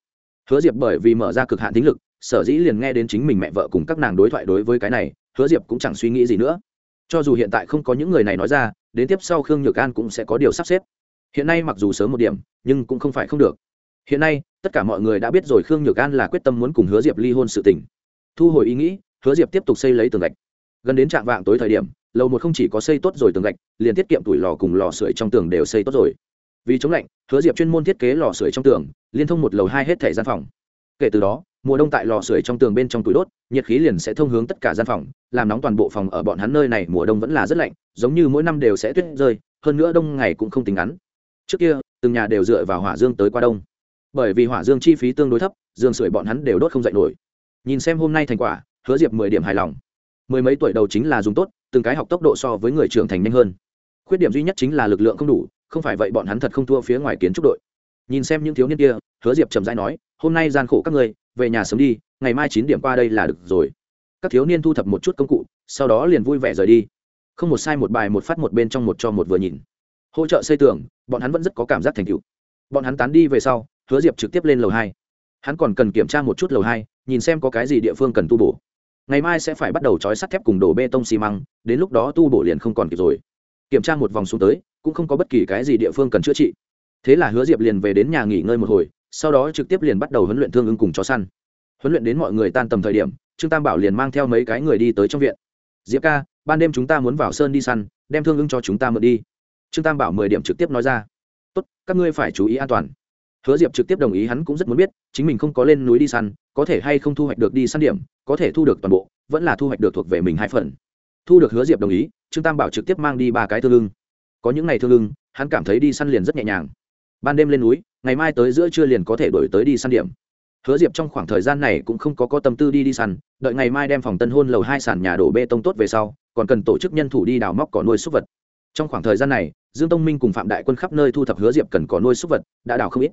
Hứa diệp bởi vì mở ra cực hạn tính lực, sở dĩ liền nghe đến chính mình mẹ vợ cùng các nàng đối thoại đối với cái này, hứa diệp cũng chẳng suy nghĩ gì nữa. Cho dù hiện tại không có những người này nói ra, đến tiếp sau khương nhược an cũng sẽ có điều sắp xếp. Hiện nay mặc dù sớm một điểm, nhưng cũng không phải không được. Hiện nay, tất cả mọi người đã biết rồi khương nhược an là quyết tâm muốn cùng hứa diệp ly hôn sự tình. Thu hồi ý nghĩ, hứa diệp tiếp tục xây lấy tường gạch. Gần đến trạm vạng tối thời điểm lầu một không chỉ có xây tốt rồi tường gạch, liền tiết kiệm tuổi lò cùng lò sưởi trong tường đều xây tốt rồi. Vì chống lạnh, hứa diệp chuyên môn thiết kế lò sưởi trong tường, liên thông một lầu hai hết thẻ gian phòng. Kể từ đó, mùa đông tại lò sưởi trong tường bên trong tủi đốt, nhiệt khí liền sẽ thông hướng tất cả gian phòng, làm nóng toàn bộ phòng ở bọn hắn nơi này mùa đông vẫn là rất lạnh, giống như mỗi năm đều sẽ tuyết rơi, hơn nữa đông ngày cũng không tính ngắn. Trước kia, từng nhà đều dựa vào hỏa dương tới qua đông. Bởi vì hỏa dương chi phí tương đối thấp, dương sưởi bọn hắn đều đốt không dậy nổi. Nhìn xem hôm nay thành quả, hứa diệp mười điểm hài lòng mười mấy tuổi đầu chính là dùng tốt, từng cái học tốc độ so với người trưởng thành nhanh hơn. Khuyết điểm duy nhất chính là lực lượng không đủ, không phải vậy bọn hắn thật không thua phía ngoài kiến trúc đội. Nhìn xem những thiếu niên kia, hứa diệp trầm rãi nói, hôm nay gian khổ các ngươi, về nhà sớm đi, ngày mai chín điểm qua đây là được rồi. Các thiếu niên thu thập một chút công cụ, sau đó liền vui vẻ rời đi. Không một sai một bài, một phát một bên trong một cho một vừa nhìn. Hỗ trợ xây tường, bọn hắn vẫn rất có cảm giác thành tựu. Bọn hắn tán đi về sau, hứa diệp trực tiếp lên lầu hai. Hắn còn cần kiểm tra một chút lầu hai, nhìn xem có cái gì địa phương cần tu bổ ngày mai sẽ phải bắt đầu trói sắt thép cùng đổ bê tông xi măng, đến lúc đó tu bổ liền không còn kịp rồi. Kiểm tra một vòng xuống tới, cũng không có bất kỳ cái gì địa phương cần chữa trị. Thế là hứa diệp liền về đến nhà nghỉ ngơi một hồi, sau đó trực tiếp liền bắt đầu huấn luyện thương ưng cùng chó săn. Huấn luyện đến mọi người tan tầm thời điểm, trương tam bảo liền mang theo mấy cái người đi tới trong viện. Diệp ca, ban đêm chúng ta muốn vào sơn đi săn, đem thương ưng cho chúng ta mượn đi. Trương tam bảo mười điểm trực tiếp nói ra. Tốt, các ngươi phải chú ý an toàn. Hứa diệp trực tiếp đồng ý hắn cũng rất muốn biết, chính mình không có lên núi đi săn có thể hay không thu hoạch được đi săn điểm, có thể thu được toàn bộ, vẫn là thu hoạch được thuộc về mình hai phần. Thu được hứa diệp đồng ý, trương tam bảo trực tiếp mang đi ba cái thương lưng. Có những ngày thương lưng, hắn cảm thấy đi săn liền rất nhẹ nhàng. Ban đêm lên núi, ngày mai tới giữa trưa liền có thể đổi tới đi săn điểm. Hứa diệp trong khoảng thời gian này cũng không có có tâm tư đi đi săn, đợi ngày mai đem phòng tân hôn lầu hai sàn nhà đổ bê tông tốt về sau, còn cần tổ chức nhân thủ đi đào móc cỏ nuôi súc vật. Trong khoảng thời gian này, dương tông minh cùng phạm đại quân khắp nơi thu thập hứa diệp cần cỏ nuôi súc vật, đã đào không ít.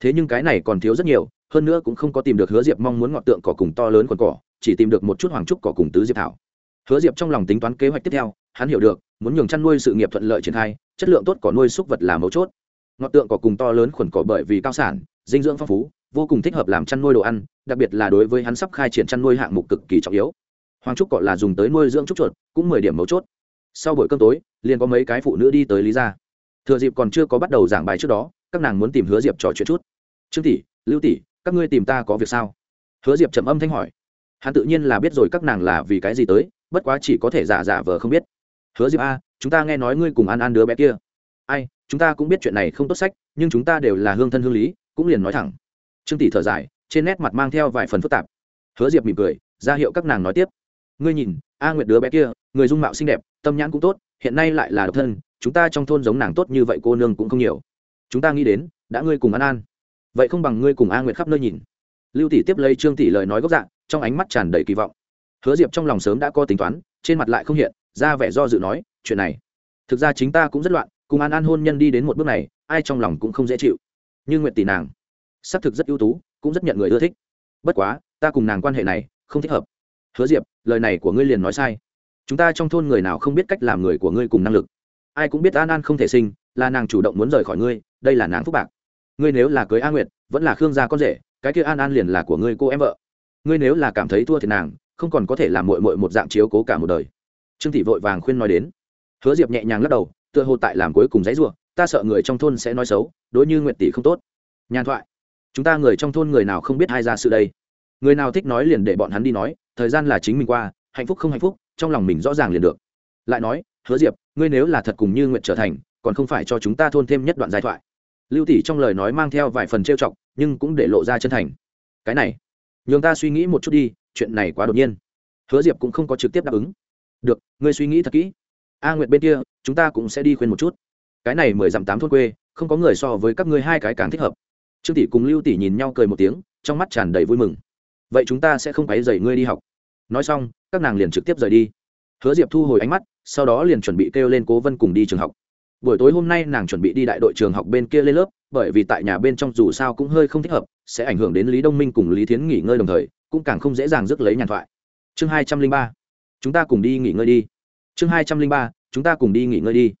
Thế nhưng cái này còn thiếu rất nhiều hơn nữa cũng không có tìm được hứa diệp mong muốn ngọn tượng cỏ cùng to lớn còn cỏ, chỉ tìm được một chút hoàng trúc cỏ cùng tứ diệp thảo. Hứa diệp trong lòng tính toán kế hoạch tiếp theo, hắn hiểu được, muốn nhường chăn nuôi sự nghiệp thuận lợi triển khai, chất lượng tốt cỏ nuôi súc vật là mấu chốt. Ngọn tượng cỏ cùng to lớn khuẩn cỏ bởi vì cao sản, dinh dưỡng phong phú, vô cùng thích hợp làm chăn nuôi đồ ăn, đặc biệt là đối với hắn sắp khai triển chăn nuôi hạng mục cực kỳ trọng yếu. Hoàng trúc cỏ là dùng tới nuôi dưỡng trúc chuột, cũng mười điểm mấu chốt. Sau buổi cơm tối, liền có mấy cái phụ nữ đi tới lý gia. Thừa dịp còn chưa có bắt đầu giảng bài trước đó, các nàng muốn tìm hứa diệp trò chuyện chút. Trương tỷ, lưu tỷ các ngươi tìm ta có việc sao? Hứa diệp trầm âm thanh hỏi. Hắn tự nhiên là biết rồi các nàng là vì cái gì tới, bất quá chỉ có thể giả giả vờ không biết. Hứa diệp a, chúng ta nghe nói ngươi cùng ăn ăn đứa bé kia. Ai, chúng ta cũng biết chuyện này không tốt sách, nhưng chúng ta đều là hương thân hương lý, cũng liền nói thẳng. Trương tỷ thở dài, trên nét mặt mang theo vài phần phức tạp. Hứa diệp mỉm cười, ra hiệu các nàng nói tiếp. Ngươi nhìn, a nguyệt đứa bé kia, người dung mạo xinh đẹp, tâm nhãn cũng tốt, hiện nay lại là độc thân, chúng ta trong thôn giống nàng tốt như vậy cô nương cũng không nhiều. Chúng ta nghĩ đến, đã ngươi cùng ăn an vậy không bằng ngươi cùng a nguyệt khắp nơi nhìn. Lưu tỷ tiếp lấy trương tỷ lời nói gốc dạng, trong ánh mắt tràn đầy kỳ vọng. Hứa diệp trong lòng sớm đã có tính toán, trên mặt lại không hiện, ra vẻ do dự nói, chuyện này, thực ra chính ta cũng rất loạn, cùng an an hôn nhân đi đến một bước này, ai trong lòng cũng không dễ chịu. Nhưng nguyện tỷ nàng, xác thực rất ưu tú, cũng rất nhận người ưa thích. Bất quá, ta cùng nàng quan hệ này, không thích hợp. Hứa diệp, lời này của ngươi liền nói sai. Chúng ta trong thôn người nào không biết cách làm người của ngươi cùng năng lực. Ai cũng biết an an không thể sinh, là nàng chủ động muốn rời khỏi ngươi, đây là nàng phúc bạc ngươi nếu là cưới a nguyệt, vẫn là khương gia con rể, cái kia an an liền là của ngươi cô em vợ. Ngươi nếu là cảm thấy thua thì nàng, không còn có thể làm mội mội một dạng chiếu cố cả một đời. Trương thị vội vàng khuyên nói đến. Hứa diệp nhẹ nhàng lắc đầu, tựa hồ tại làm cuối cùng giấy ruộng ta sợ người trong thôn sẽ nói xấu, đối như nguyệt tỷ không tốt. Nhàn thoại, chúng ta người trong thôn người nào không biết hai ra sự đây? Người nào thích nói liền để bọn hắn đi nói, thời gian là chính mình qua, hạnh phúc không hạnh phúc, trong lòng mình rõ ràng liền được. Lại nói, hứa diệp, ngươi nếu là thật cùng như nguyện trở thành, còn không phải cho chúng ta thôn thêm nhất đoạn giai thoại lưu tỷ trong lời nói mang theo vài phần trêu chọc, nhưng cũng để lộ ra chân thành. Cái này, nhường ta suy nghĩ một chút đi, chuyện này quá đột nhiên. Hứa diệp cũng không có trực tiếp đáp ứng. Được, ngươi suy nghĩ thật kỹ. A nguyệt bên kia, chúng ta cũng sẽ đi khuyên một chút. Cái này mười dặm tám thôn quê, không có người so với các ngươi hai cái càng thích hợp. Trương tỷ cùng lưu tỷ nhìn nhau cười một tiếng, trong mắt tràn đầy vui mừng. Vậy chúng ta sẽ không phải dậy ngươi đi học. Nói xong, các nàng liền trực tiếp rời đi. Hứa diệp thu hồi ánh mắt, sau đó liền chuẩn bị kêu lên cố vân cùng đi trường học buổi tối hôm nay nàng chuẩn bị đi đại đội trường học bên kia lên lớp, bởi vì tại nhà bên trong dù sao cũng hơi không thích hợp, sẽ ảnh hưởng đến lý đông minh cùng lý thiến nghỉ ngơi đồng thời, cũng càng không dễ dàng rước lấy nhàn thoại. Chương hai trăm linh ba, chúng ta cùng đi nghỉ ngơi đi. Chương hai trăm linh ba, chúng ta cùng đi nghỉ ngơi đi.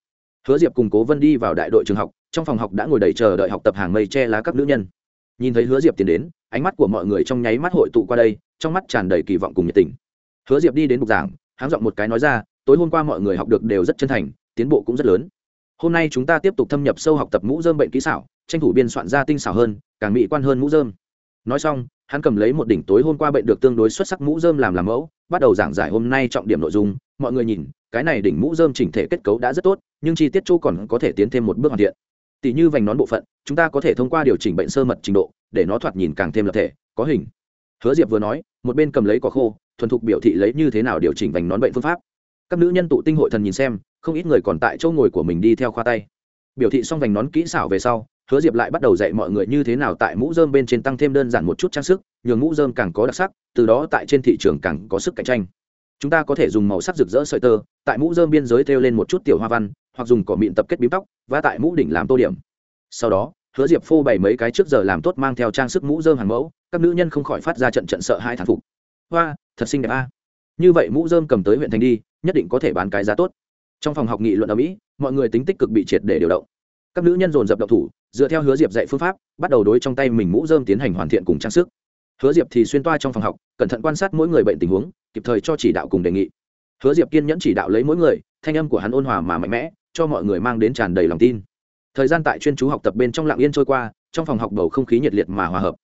Hứa diệp cùng cố vân đi vào đại đội trường học, trong phòng học đã ngồi đầy chờ đợi học tập hàng mây che lá các nữ nhân. Nhìn thấy hứa diệp tiến đến, ánh mắt của mọi người trong nháy mắt hội tụ qua đây, trong mắt tràn đầy kỳ vọng cùng nhiệt tình. Hứa diệp đi đến bục giảng, háng giọng một cái nói ra, tối hôm qua mọi người học được đều rất chân thành, tiến bộ cũng rất lớn hôm nay chúng ta tiếp tục thâm nhập sâu học tập mũ dơm bệnh kỹ xảo, tranh thủ biên soạn ra tinh xảo hơn, càng mỹ quan hơn mũ dơm nói xong, hắn cầm lấy một đỉnh tối hôm qua bệnh được tương đối xuất sắc mũ dơm làm làm mẫu, bắt đầu giảng giải hôm nay trọng điểm nội dung. Mọi người nhìn, cái này đỉnh mũ dơm chỉnh thể kết cấu đã rất tốt, nhưng chi tiết chỗ còn có thể tiến thêm một bước hoàn thiện. Tỷ như vành nón bộ phận, chúng ta có thể thông qua điều chỉnh bệnh sơ mật trình độ, để nó thoạt nhìn càng thêm lập thể, có hình. Hứa diệp vừa nói, một bên cầm lấy cỏ khô, thuần thục biểu thị lấy như thế nào điều chỉnh vành nón bệnh phương pháp. Các nữ nhân tụ tinh hội thần nhìn xem không ít người còn tại chỗ ngồi của mình đi theo khoa tay. Biểu thị xong vành nón kỹ xảo về sau, hứa diệp lại bắt đầu dạy mọi người như thế nào tại mũ dơm bên trên tăng thêm đơn giản một chút trang sức, nhường mũ dơm càng có đặc sắc, từ đó tại trên thị trường càng có sức cạnh tranh. Chúng ta có thể dùng màu sắc rực rỡ sợi tơ, tại mũ dơm biên giới thêu lên một chút tiểu hoa văn, hoặc dùng cỏ mịn tập kết bím tóc và tại mũ đỉnh làm tô điểm. Sau đó, hứa diệp phô bày mấy cái trước giờ làm tốt mang theo trang sức mũ dơm hàng mẫu, các nữ nhân không khỏi phát ra trận trận sợ hai thản phục. Hoa, thật xinh đẹp a. Như vậy mũ dơm cầm tới huyện thành đi, nhất định có thể bán cái giá tốt trong phòng học nghị luận ở mỹ, mọi người tính tích cực bị triệt để điều động. Các nữ nhân dồn dập độc thủ, dựa theo hứa diệp dạy phương pháp, bắt đầu đối trong tay mình mũ dơm tiến hành hoàn thiện cùng trang sức. Hứa diệp thì xuyên toa trong phòng học, cẩn thận quan sát mỗi người bệnh tình huống, kịp thời cho chỉ đạo cùng đề nghị. Hứa diệp kiên nhẫn chỉ đạo lấy mỗi người, thanh âm của hắn ôn hòa mà mạnh mẽ, cho mọi người mang đến tràn đầy lòng tin. Thời gian tại chuyên chú học tập bên trong lặng yên trôi qua, trong phòng học bầu không khí nhiệt liệt mà hòa hợp.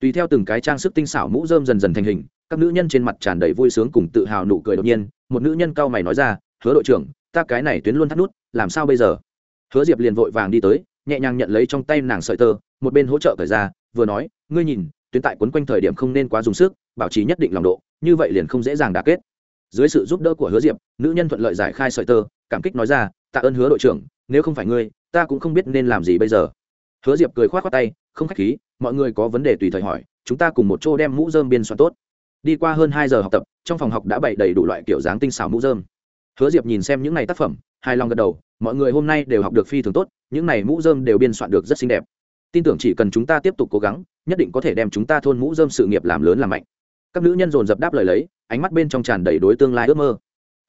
Tùy theo từng cái trang sức tinh xảo mũ dơm dần dần thành hình, các nữ nhân trên mặt tràn đầy vui sướng cùng tự hào nụ cười đột nhiên, một nữ nhân cao mày nói ra, hứa đội trưởng ta cái này tuyến luôn thắt nút, làm sao bây giờ? Hứa diệp liền vội vàng đi tới, nhẹ nhàng nhận lấy trong tay nàng sợi tơ, một bên hỗ trợ cởi ra, vừa nói, ngươi nhìn, tuyến tại quấn quanh thời điểm không nên quá dùng sức, bảo trì nhất định lòng độ, như vậy liền không dễ dàng đà kết. Dưới sự giúp đỡ của hứa diệp, nữ nhân thuận lợi giải khai sợi tơ, cảm kích nói ra, tạ ơn hứa đội trưởng, nếu không phải ngươi, ta cũng không biết nên làm gì bây giờ. Hứa diệp cười k h o á t khoác tay, không k h á c h khí, mọi người có vấn đề tùy thời hỏi, chúng ta cùng một chỗ đem mũ dơm biên soạn tốt. Đi qua hơn hai giờ học tập, trong phòng học đã bày đầy đủ loại kiểu dáng tinh xảo mũ dơm hứa diệp nhìn xem những này tác phẩm, hài lòng gật đầu, mọi người hôm nay đều học được phi thường tốt, những này mũ dơm đều biên soạn được rất xinh đẹp. Tin tưởng chỉ cần chúng ta tiếp tục cố gắng, nhất định có thể đem chúng ta thôn mũ dơm sự nghiệp làm lớn làm mạnh. Các nữ nhân dồn dập đáp lời lấy, ánh mắt bên trong tràn đầy đối tương lai ước mơ.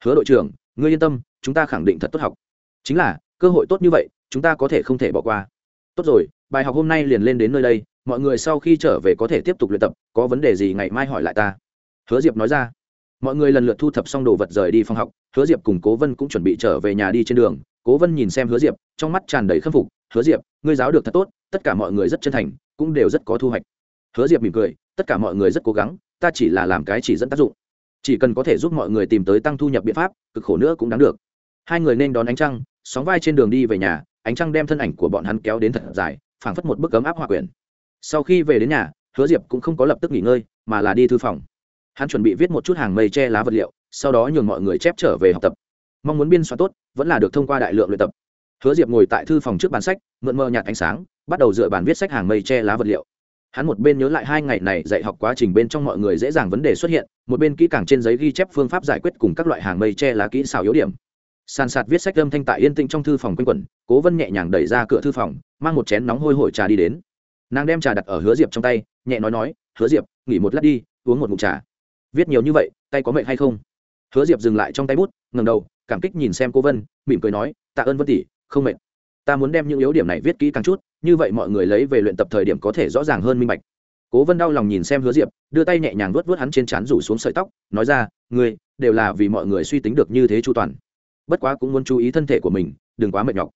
Hứa đội trưởng, ngươi yên tâm, chúng ta khẳng định thật tốt học. Chính là, cơ hội tốt như vậy, chúng ta có thể không thể bỏ qua. Tốt rồi, bài học hôm nay liền lên đến nơi đây, mọi người sau khi trở về có thể tiếp tục luyện tập, có vấn đề gì ngày mai hỏi lại ta. Hứa diệp nói ra mọi người lần lượt thu thập xong đồ vật rời đi phòng học, hứa diệp cùng cố vân cũng chuẩn bị trở về nhà đi trên đường. Cố vân nhìn xem hứa diệp, trong mắt tràn đầy khâm phục, hứa diệp, ngươi giáo được thật tốt, tất cả mọi người rất chân thành, cũng đều rất có thu hoạch. Hứa diệp mỉm cười, tất cả mọi người rất cố gắng, ta chỉ là làm cái chỉ dẫn tác dụng. Chỉ cần có thể giúp mọi người tìm tới tăng thu nhập biện pháp, cực khổ nữa cũng đáng được. Hai người nên đón ánh trăng, sóng vai trên đường đi về nhà, ánh trăng đem thân ảnh của bọn hắn kéo đến thật dài, phảng phất một bức ấm áp hòa quyền sau khi về đến nhà, hứa diệp cũng không có lập tức nghỉ ngơi, mà là đi thư phòng hắn chuẩn bị viết một chút hàng mây che lá vật liệu, sau đó nhường mọi người chép trở về học tập. Mong muốn biên soạn tốt, vẫn là được thông qua đại lượng luyện tập. Hứa diệp ngồi tại thư phòng trước bàn sách, mượn mơ nhạt ánh sáng, bắt đầu dựa bàn viết sách hàng mây che lá vật liệu. Hắn một bên nhớ lại hai ngày này dạy học quá trình bên trong mọi người dễ dàng vấn đề xuất hiện, một bên kỹ càng trên giấy ghi chép phương pháp giải quyết cùng các loại hàng mây che lá kỹ xảo yếu điểm. Sàn sạt viết sách âm thanh tại yên tĩnh trong thư phòng quanh quẩn, cố vân nhẹ nhàng đẩy ra cửa thư phòng, mang một chén nóng hôi hổi trà đi đến. Nàng đem trà đặt ở hứa diệp trong tay, nhẹ nói nói, hứa diệp, nghỉ một lát đi, uống một mụn trà viết nhiều như vậy, tay có mệnh hay không? Hứa diệp dừng lại trong tay bút ngầm đầu, cảm kích nhìn xem cô vân, mỉm cười nói, tạ ơn vân tỷ, không mệt. Ta muốn đem những yếu điểm này viết kỹ càng chút, như vậy mọi người lấy về luyện tập thời điểm có thể rõ ràng hơn minh bạch. Cố vân đau lòng nhìn xem hứa diệp, đưa tay nhẹ nhàng vuốt vuốt hắn trên trán rủ xuống sợi tóc, nói ra, ngươi, đều là vì mọi người suy tính được như thế chu toàn. Bất quá cũng muốn chú ý thân thể của mình, đừng quá mệt nhọc.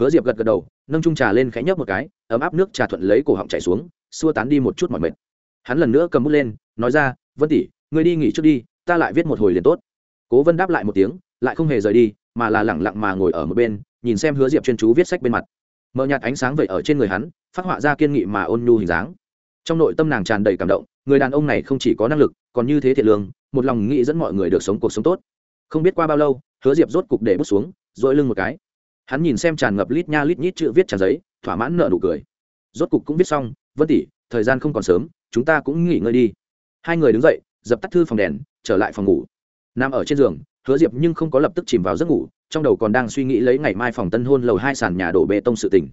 Hứa diệp gật gật đầu, nâng trung trà lên khẽ nhấp một cái, ấm áp nước trà thuận lấy cổ họng chảy xuống, xua tán đi một chút mọi mệt. Hắn lần nữa cầm bút lên, nói ra, vân tỷ ngươi đi nghỉ trước đi, ta lại viết một hồi liền tốt. Cố vân đáp lại một tiếng, lại không hề rời đi, mà là lẳng lặng mà ngồi ở một bên, nhìn xem hứa diệp chuyên chú viết sách bên mặt. Mờ nhạt ánh sáng vậy ở trên người hắn, phát họa ra kiên nghị mà ôn nhu hình dáng. Trong nội tâm nàng tràn đầy cảm động, người đàn ông này không chỉ có năng lực, còn như thế thiệt lương, một lòng nghĩ dẫn mọi người được sống cuộc sống tốt. Không biết qua bao lâu, hứa diệp rốt cục để bút xuống, dội lưng một cái. Hắn nhìn xem tràn ngập lít nha lít nhít chữ viết tràn giấy, thỏa mãn nợ nụ cười. Rốt cục cũng viết xong, vân tỷ, thời gian không còn sớm, chúng ta cũng nghỉ ngơi đi. Hai người đứng dậy dập tắt thư phòng đèn, trở lại phòng ngủ. Nằm ở trên giường, hứa diệp nhưng không có lập tức chìm vào giấc ngủ, trong đầu còn đang suy nghĩ lấy ngày mai phòng tân hôn lầu hai sàn nhà đổ bê tông sự tình.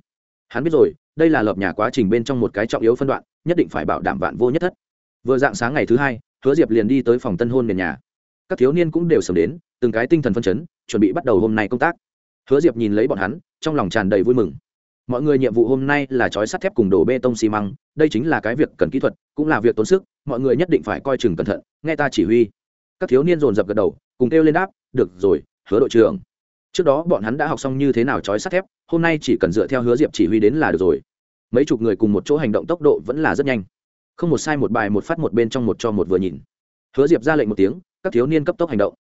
Hắn biết rồi, đây là lợp nhà quá trình bên trong một cái trọng yếu phân đoạn, nhất định phải bảo đảm vạn vô nhất thất. Vừa dạng sáng ngày thứ hai, hứa diệp liền đi tới phòng tân hôn nền nhà. Các thiếu niên cũng đều sớm đến, từng cái tinh thần phân chấn, chuẩn bị bắt đầu hôm nay công tác. Hứa diệp nhìn lấy bọn hắn, trong lòng tràn đầy vui mừng mọi người nhiệm vụ hôm nay là trói sắt thép cùng đổ bê tông xi măng, đây chính là cái việc cần kỹ thuật, cũng là việc tốn sức, mọi người nhất định phải coi chừng cẩn thận, nghe ta chỉ huy. Các thiếu niên dồn dập gật đầu, cùng kêu lên đáp, được rồi, hứa đội trưởng. Trước đó bọn hắn đã học xong như thế nào trói sắt thép, hôm nay chỉ cần dựa theo hứa diệp chỉ huy đến là được rồi. Mấy chục người cùng một chỗ hành động tốc độ vẫn là rất nhanh. Không một sai một bài, một phát một bên trong một cho một vừa nhìn. Hứa diệp ra lệnh một tiếng, các thiếu niên cấp tốc hành động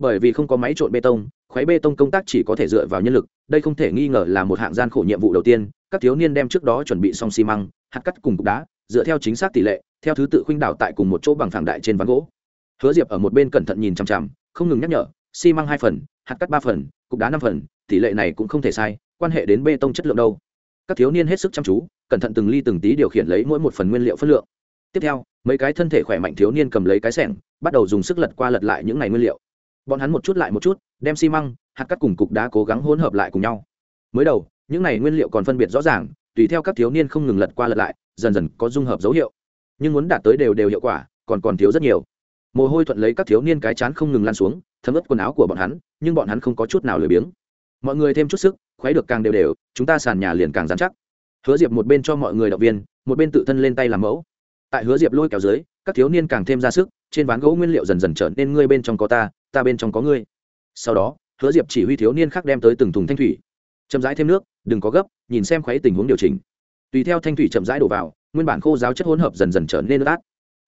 bởi vì không có máy trộn bê tông khoáy bê tông công tác chỉ có thể dựa vào nhân lực, đây không thể nghi ngờ là một hạng gian khổ nhiệm vụ đầu tiên, các thiếu niên đem trước đó chuẩn bị xong xi măng, hạt cắt cùng cục đá, dựa theo chính xác tỷ lệ, theo thứ tự khuynh đảo tại cùng một chỗ bằng phẳng đại trên ván gỗ. Hứa diệp ở một bên cẩn thận nhìn chằm chằm, không ngừng nhắc nhở, xi măng hai phần, hạt cắt ba phần, cục đá năm phần, tỷ lệ này cũng không thể sai, quan hệ đến bê tông chất lượng đâu. Các thiếu niên hết sức chăm chú, cẩn thận từng ly từng tí điều khiển lấy mỗi một phần nguyên liệu phân lượng. Tiếp theo, mấy cái thân thể khỏe mạnh thiếu niên cầm lấy cái sẻng, bắt đầu dùng sức lật qua lật lại những ngày nguyên liệu bọn hắn một chút lại một chút, đem xi măng, hạt cắt cùng cục đá cố gắng hỗn hợp lại cùng nhau. Mới đầu, những này nguyên liệu còn phân biệt rõ ràng, tùy theo các thiếu niên không ngừng lật qua lật lại, dần dần có dung hợp dấu hiệu. Nhưng muốn đạt tới đều đều hiệu quả, còn còn thiếu rất nhiều. Mồ hôi thuận lấy các thiếu niên cái chán không ngừng lan xuống, thấm ướt quần áo của bọn hắn, nhưng bọn hắn không có chút nào lười biếng. Mọi người thêm chút sức khoái được càng đều đều, chúng ta sàn nhà liền càng dán chắc. Hứa diệp một bên cho mọi người động viên, một bên tự thân lên tay làm mẫu. Tại hứa diệp lôi kéo dưới, các thiếu niên càng thêm ra sức, trên ván gỗ nguyên liệu dần dần trở nên ngươi bên trong có ta ta bên trong có ngươi. Sau đó, hứa diệp chỉ huy thiếu niên khác đem tới từng thùng thanh thủy. Chậm rãi thêm nước, đừng có gấp, nhìn xem khuấy tình huống điều chỉnh. Tùy theo thanh thủy chậm rãi đổ vào, nguyên bản khô giáo chất hỗn hợp dần dần trở nên ướt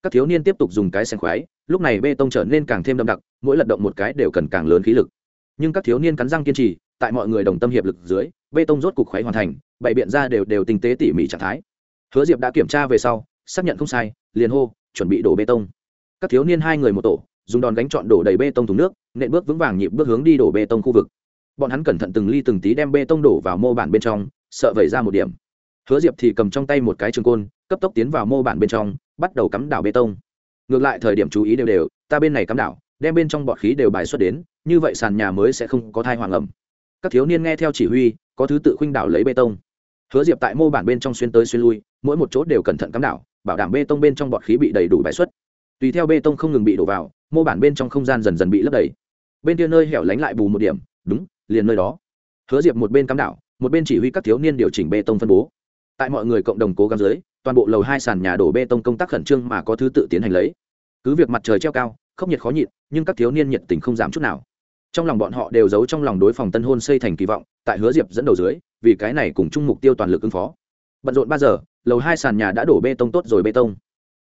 các thiếu niên tiếp tục dùng cái sen khoái lúc này bê tông trở nên càng thêm đậm đặc, mỗi lật động một cái đều cần càng lớn khí lực. Nhưng các thiếu niên cắn răng kiên trì, tại mọi người đồng tâm hiệp lực dưới, bê tông rốt cục khoái hoàn thành bày biện ra đều đều tinh tế tỉ mỉ trạng thái. Hứa diệp đã kiểm tra về sau, xác nhận không sai, liền hô, chuẩn bị đổ bê tông. Các thiếu niên hai người một tổ dùng đòn gánh chọn đổ đầy bê tông thùng nước, nện bước vững vàng nhịp bước hướng đi đổ bê tông khu vực. Bọn hắn cẩn thận từng ly từng tí đem bê tông đổ vào mô bản bên trong, sợ vẩy ra một điểm. Hứa diệp thì cầm trong tay một cái trường côn, cấp tốc tiến vào mô bản bên trong, bắt đầu cắm đảo bê tông. Ngược lại thời điểm chú ý đều đều, ta bên này cắm đảo, đem bên trong bọt khí đều bài xuất đến, như vậy sàn nhà mới sẽ không có thai hoàng ẩm. Các thiếu niên nghe theo chỉ huy, có thứ tự khuynh đảo lấy bê tông. Hứa diệp tại mô bản bên trong xuyên tới xuyên lui, mỗi một chỗ đều cẩn thận cắm đảo, bảo đảm bê tông bên trong bọt khí bị đầy đủ bài xuất. Tùy theo bê tông không ngừng bị đổ vào mô bản bên trong không gian dần dần bị lấp đầy. Bên kia nơi hẻo lánh lại bù một điểm, đúng, liền nơi đó. Hứa diệp một bên cắm đảo, một bên chỉ huy các thiếu niên điều chỉnh bê tông phân bố. Tại mọi người cộng đồng cố gắng dưới, toàn bộ lầu hai sàn nhà đổ bê tông công tác khẩn trương mà có thứ tự tiến hành lấy. Cứ việc mặt trời treo cao không nhiệt khó nhịn, nhưng các thiếu niên nhiệt tình không giảm chút nào. Trong lòng bọn họ đều giấu trong lòng đối phòng tân hôn xây thành kỳ vọng, tại hứa diệp dẫn đầu dưới, vì cái này cùng chung mục tiêu toàn lực ứng phó. Bận rộn ba giờ, lầu hai sàn nhà đã đổ bê tông tốt rồi bê tông.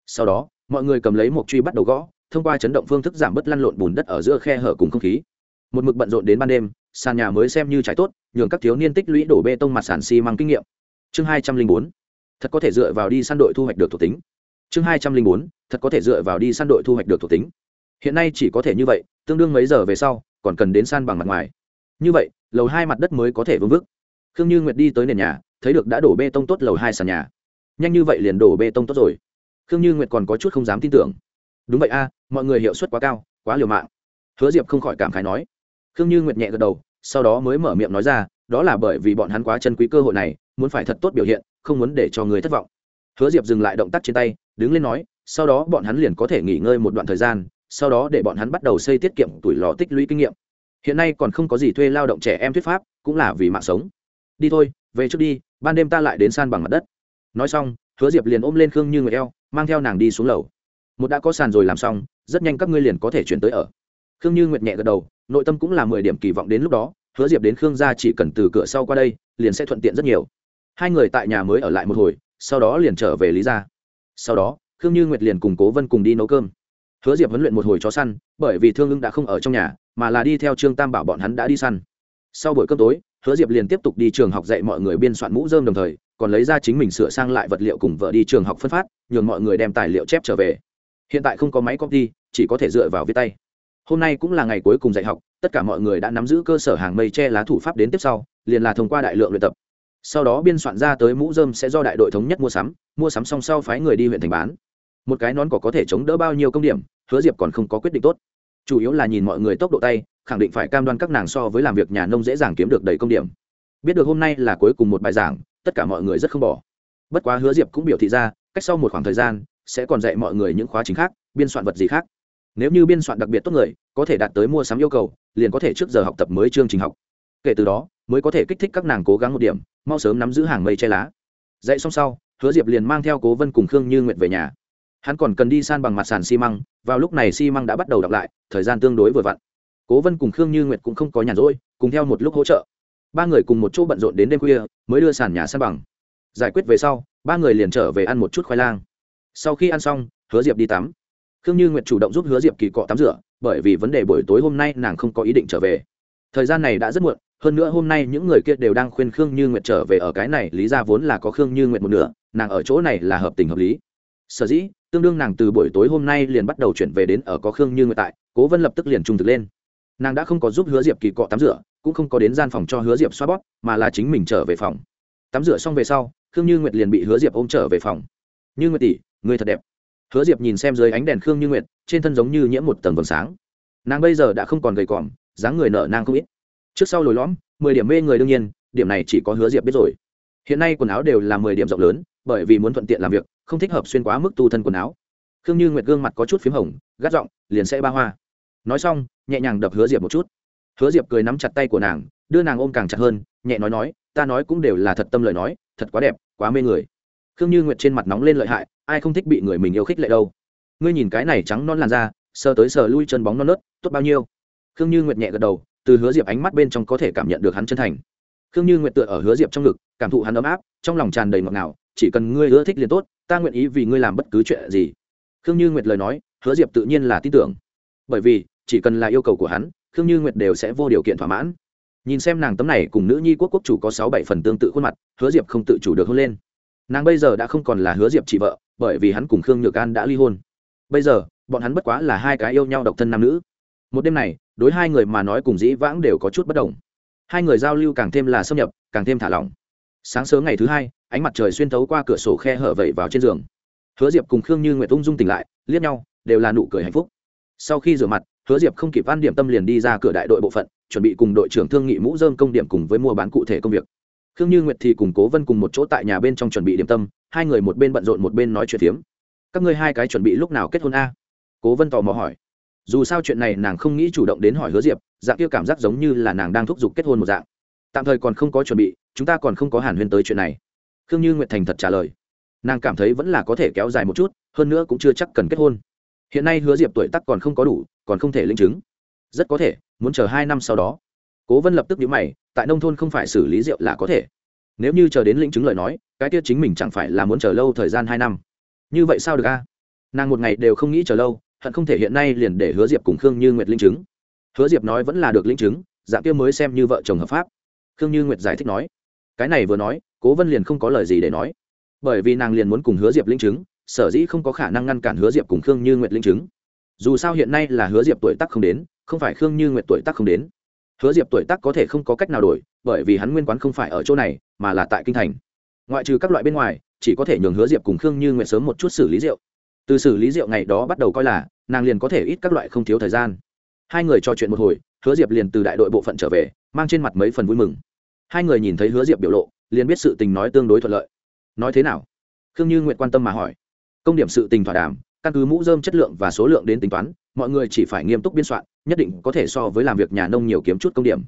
Sau đó, mọi người cầm lấy một truy bắt đầu gõ thông qua chấn động phương thức giảm bớt lăn lộn bùn đất ở giữa khe hở cùng không khí. Một mực bận rộn đến ban đêm, sàn nhà mới xem như trái tốt, nhường các thiếu niên tích lũy đổ bê tông mặt sàn xi măng kinh nghiệm. Chương hai trăm linh bốn, thật có thể dựa vào đi săn đội thu hoạch được thuộc tính. Chương hai trăm linh bốn, thật có thể dựa vào đi săn đội thu hoạch được thuộc tính. Hiện nay chỉ có thể như vậy, tương đương mấy giờ về sau, còn cần đến san bằng mặt ngoài. Như vậy, lầu hai mặt đất mới có thể vương vức. Khương như nguyệt đi tới nền nhà, thấy được đã đổ bê tông tốt lầu hai sàn nhà. Nhanh như vậy liền đổ bê tông tốt rồi. Khương như nguyệt còn có chút không dám tin tưởng đúng vậy a, mọi người hiệu suất quá cao, quá liều mạng. Hứa diệp không khỏi cảm khái nói. Khương như nguyệt nhẹ gật đầu, sau đó mới mở miệng nói ra, đó là bởi vì bọn hắn quá chân quý cơ hội này, muốn phải thật tốt biểu hiện, không muốn để cho người thất vọng. Hứa diệp dừng lại động tác trên tay, đứng lên nói, sau đó bọn hắn liền có thể nghỉ ngơi một đoạn thời gian, sau đó để bọn hắn bắt đầu xây tiết kiệm tuổi lò tích lũy kinh nghiệm. Hiện nay còn không có gì thuê lao động trẻ em thuyết pháp, cũng là vì mạng sống. Đi thôi, về trước đi, ban đêm ta lại đến san bằng mặt đất. Nói xong, hứa diệp liền ôm lên khương như người eo, mang theo nàng đi xuống lầu một đã có sàn rồi làm xong, rất nhanh các ngươi liền có thể chuyển tới ở. Khương như nguyệt nhẹ gật đầu, nội tâm cũng là mười điểm kỳ vọng đến lúc đó, hứa diệp đến khương gia chỉ cần từ cửa sau qua đây, liền sẽ thuận tiện rất nhiều. Hai người tại nhà mới ở lại một hồi, sau đó liền trở về lý gia. Sau đó, khương như nguyệt liền cùng cố vân cùng đi nấu cơm. Hứa diệp huấn luyện một hồi chó săn, bởi vì thương ưng đã không ở trong nhà, mà là đi theo trương tam bảo bọn hắn đã đi săn. Sau buổi cơm tối, hứa diệp liền tiếp tục đi trường học dạy mọi người biên soạn mũ dơm đồng thời, còn lấy ra chính mình sửa sang lại vật liệu cùng vợ đi trường học phân phát, nhường mọi người đem tài liệu chép trở về hiện tại không có máy copy, chỉ có thể dựa vào viết tay. Hôm nay cũng là ngày cuối cùng dạy học, tất cả mọi người đã nắm giữ cơ sở hàng mây che lá thủ pháp đến tiếp sau, liền là thông qua đại lượng luyện tập. Sau đó biên soạn ra tới mũ dơm sẽ do đại đội thống nhất mua sắm mua sắm xong sau phái người đi huyện thành bán. Một cái nón cỏ có thể chống đỡ bao nhiêu công điểm, hứa diệp còn không có quyết định tốt. Chủ yếu là nhìn mọi người tốc độ tay, khẳng định phải cam đoan các nàng so với làm việc nhà nông dễ dàng kiếm được đầy công điểm. Biết được hôm nay là cuối cùng một bài giảng, tất cả mọi người rất không bỏ. Bất quá hứa diệp cũng biểu thị ra, cách sau một khoảng thời gian sẽ còn dạy mọi người những khóa chính khác, biên soạn vật gì khác. Nếu như biên soạn đặc biệt tốt người, có thể đạt tới mua sắm yêu cầu, liền có thể trước giờ học tập mới chương trình học. Kể từ đó, mới có thể kích thích các nàng cố gắng một điểm, mau sớm nắm giữ hàng mây che lá. Dạy xong sau, hứa diệp liền mang theo cố vân cùng khương như nguyệt về nhà. Hắn còn cần đi san bằng mặt sàn xi măng, vào lúc này xi măng đã bắt đầu đọc lại, thời gian tương đối vừa vặn. Cố vân cùng khương như nguyệt cũng không có nhàn rỗi, cùng theo một lúc hỗ trợ. Ba người cùng một chỗ bận rộn đến đêm khuya, mới đưa sàn nhà san bằng. Giải quyết về sau, ba người liền trở về ăn một chút khoai lang sau khi ăn xong, hứa diệp đi tắm. Khương như nguyệt chủ động giúp hứa diệp kỳ cọ tắm rửa, bởi vì vấn đề buổi tối hôm nay nàng không có ý định trở về. Thời gian này đã rất muộn, hơn nữa hôm nay những người kia đều đang khuyên khương như nguyệt trở về ở cái này, lý ra vốn là có khương như nguyệt một nửa, nàng ở chỗ này là hợp tình hợp lý. Sở dĩ, tương đương nàng từ buổi tối hôm nay liền bắt đầu chuyển về đến ở có khương như nguyệt tại, cố vân lập tức liền trung thực lên. Nàng đã không có giúp hứa diệp kỳ cọ tắm rửa, cũng không có đến gian phòng cho hứa diệp xoa bóp, mà là chính mình trở về phòng. Tắm rửa xong về sau, khương như nguyệt liền bị hứa diệp ôm trở về phòng. Như nguyệt tỷ người thật đẹp. Hứa diệp nhìn xem dưới ánh đèn khương như nguyệt, trên thân giống như nhiễm một tầng vầng sáng. Nàng bây giờ đã không còn gầy còm, dáng người nở nang không ít. Trước sau lồi lõm, mười điểm mê người đương nhiên, điểm này chỉ có hứa diệp biết rồi. Hiện nay quần áo đều là mười điểm rộng lớn, bởi vì muốn thuận tiện làm việc, không thích hợp xuyên quá mức tu thân quần áo. Khương như nguyệt gương mặt có chút p h í m hồng, gắt giọng, liền sẽ ba hoa. Nói xong, nhẹ nhàng đập hứa diệp một chút. Hứa diệp cười nắm chặt tay của nàng, đưa nàng ôm càng chặt hơn, nhẹ nói nói, ta nói cũng đều là thật tâm lời nói, thật quá đẹp, quá mê người khương như nguyệt trên mặt nóng lên lợi hại, ai không thích bị người mình yêu khích lệ đâu. Ngươi nhìn cái này trắng non làn da, sờ tới sờ lui chân bóng non nớt, tốt bao nhiêu? Khương như nguyệt nhẹ gật đầu, từ hứa diệp ánh mắt bên trong có thể cảm nhận được hắn chân thành. Khương như nguyệt tựa ở hứa diệp trong ngực, cảm thụ hắn ấm áp, trong lòng tràn đầy ngọt ngào, chỉ cần ngươi ưa thích liền tốt, ta nguyện ý vì ngươi làm bất cứ chuyện gì. Khương như nguyệt lời nói, hứa diệp tự nhiên là tin tưởng. Bởi vì, chỉ cần là yêu cầu của hắn, khương như nguyệt đều sẽ vô điều kiện thỏa mãn. Nhìn xem nàng tấm này cùng nữ nhi quốc quốc chủ có sáu bảy phần tương tự khuôn mặt, hứa diệp không tự chủ được hôn lên nàng bây giờ đã không còn là hứa diệp chị vợ, bởi vì hắn cùng khương nhược an đã ly hôn. Bây giờ, bọn hắn bất quá là hai cái yêu nhau độc thân nam nữ. Một đêm này, đối hai người mà nói cùng dĩ vãng đều có chút bất đồng. Hai người giao lưu càng thêm là xâm nhập, càng thêm thả lỏng. Sáng sớm ngày thứ hai, ánh mặt trời xuyên thấu qua cửa sổ khe hở vẩy vào trên giường. Hứa diệp cùng khương như nguyệt ung dung tỉnh lại, liếc nhau, đều là nụ cười hạnh phúc. Sau khi rửa mặt, hứa diệp không kịp ăn điểm tâm liền đi ra cửa đại đội bộ phận, chuẩn bị cùng đội trưởng thương nghị mũ dơm công điểm cùng với mua bán cụ thể công việc khương như nguyệt thì cùng cố vân cùng một chỗ tại nhà bên trong chuẩn bị điểm tâm, hai người một bên bận rộn một bên nói chuyện phiếm. Các ngươi hai cái chuẩn bị lúc nào kết hôn a? Cố vân tò mò hỏi. Dù sao chuyện này nàng không nghĩ chủ động đến hỏi hứa diệp, dạng kia cảm giác giống như là nàng đang thúc giục kết hôn một dạng. Tạm thời còn không có chuẩn bị, chúng ta còn không có hàn huyên tới chuyện này. Khương như nguyệt thành thật trả lời. Nàng cảm thấy vẫn là có thể kéo dài một chút, hơn nữa cũng chưa chắc cần kết hôn. Hiện nay hứa diệp tuổi tắc còn không có đủ, còn không thể linh chứng. Rất có thể, muốn chờ hai năm sau đó cố vân lập tức nhíu mày, tại nông thôn không phải xử lý rượu là có thể. Nếu như chờ đến lĩnh chứng lời nói, cái tiết chính mình chẳng phải là muốn chờ lâu thời gian hai năm. Như vậy sao được a? Nàng một ngày đều không nghĩ chờ lâu, hận không thể hiện nay liền để hứa diệp cùng khương như nguyệt linh chứng. Hứa diệp nói vẫn là được linh chứng, dạng kia mới xem như vợ chồng hợp pháp. Khương như nguyệt giải thích nói. Cái này vừa nói, cố vân liền không có lời gì để nói. Bởi vì nàng liền muốn cùng hứa diệp linh chứng, sở dĩ không có khả năng ngăn cản hứa diệp cùng khương như nguyệt linh chứng. Dù sao hiện nay là hứa diệp tuổi tác không đến, không phải khương như nguyệt tuổi tác không đến hứa diệp tuổi tác có thể không có cách nào đổi, bởi vì hắn nguyên quán không phải ở chỗ này, mà là tại kinh thành. Ngoại trừ các loại bên ngoài, chỉ có thể nhường hứa diệp cùng khương như nguyện sớm một chút xử lý rượu. Từ xử lý rượu ngày đó bắt đầu coi là, nàng liền có thể ít các loại không thiếu thời gian. Hai người trò chuyện một hồi, hứa diệp liền từ đại đội bộ phận trở về, mang trên mặt mấy phần vui mừng. Hai người nhìn thấy hứa diệp biểu lộ, liền biết sự tình nói tương đối thuận lợi. Nói thế nào? Khương như nguyện quan tâm mà hỏi. Công điểm sự tình thỏa đàm, căn cứ mũ dơm chất lượng và số lượng đến tính toán, mọi người chỉ phải nghiêm túc biên soạn nhất định có thể so với làm việc nhà nông nhiều kiếm chút công điểm.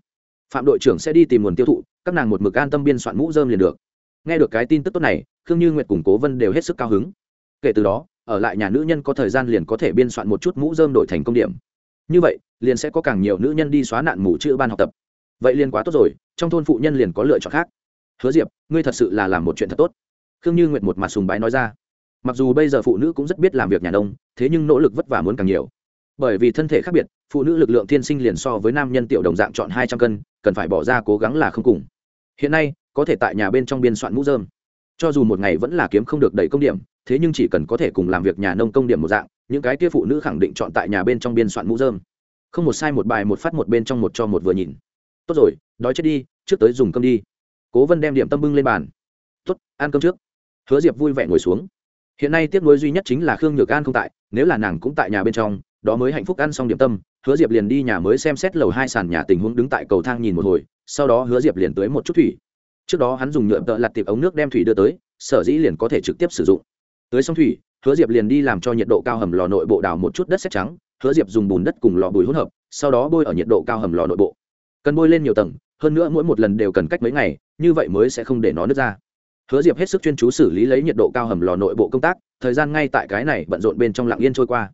Phạm đội trưởng sẽ đi tìm nguồn tiêu thụ, các nàng một mực an tâm biên soạn mũ dơm liền được. Nghe được cái tin tức tốt này, khương như nguyệt cùng cố vân đều hết sức cao hứng. Kể từ đó, ở lại nhà nữ nhân có thời gian liền có thể biên soạn một chút mũ dơm đổi thành công điểm. Như vậy, liền sẽ có càng nhiều nữ nhân đi xóa nạn mù chữ ban học tập. Vậy liền quá tốt rồi, trong thôn phụ nhân liền có lựa chọn khác. Hứa diệp, ngươi thật sự là làm một chuyện thật tốt. Khương như nguyệt một mặt sùng bái nói ra. Mặc dù bây giờ phụ nữ cũng rất biết làm việc nhà nông, thế nhưng nỗ lực vất vả muốn càng nhiều bởi vì thân thể khác biệt, phụ nữ lực lượng thiên sinh liền so với nam nhân tiểu đồng dạng chọn hai trăm cân, cần phải bỏ ra cố gắng là không cùng. Hiện nay, có thể tại nhà bên trong biên soạn mũ dơm cho dù một ngày vẫn là kiếm không được đầy công điểm, thế nhưng chỉ cần có thể cùng làm việc nhà nông công điểm một dạng, những cái kia phụ nữ khẳng định chọn tại nhà bên trong biên soạn mũ dơm không một sai một bài, một phát một bên trong một cho một vừa nhìn. Tốt rồi, đói chết đi, trước tới dùng cơm đi. Cố vân đem điểm tâm bưng lên bàn. Tốt, ăn cơm trước. Hứa diệp vui vẻ ngồi xuống. Hiện nay tiếc nuối duy nhất chính là khương nhược an không tại, nếu là nàng cũng tại nhà bên trong đó mới hạnh phúc ăn xong điểm tâm, hứa diệp liền đi nhà mới xem xét lầu hai sàn nhà tình huống đứng tại cầu thang nhìn một hồi, sau đó hứa diệp liền tới một chút thủy. Trước đó hắn dùng nhựa tợ lặt tiệp ống nước đem thủy đưa tới, sở dĩ liền có thể trực tiếp sử dụng. Tới xong thủy, hứa diệp liền đi làm cho nhiệt độ cao hầm lò nội bộ đào một chút đất sét trắng, hứa diệp dùng bùn đất cùng lò bùi hỗn hợp, sau đó bôi ở nhiệt độ cao hầm lò nội bộ. Cần bôi lên nhiều tầng, hơn nữa mỗi một lần đều cần cách mấy ngày, như vậy mới sẽ không để nó nứt ra. Hứa diệp hết sức chuyên chú xử lý lấy nhiệt độ cao hầm lò nội bộ công tác, thời gian ngay tại cái này bận rộn bên trong lặng yên trôi qua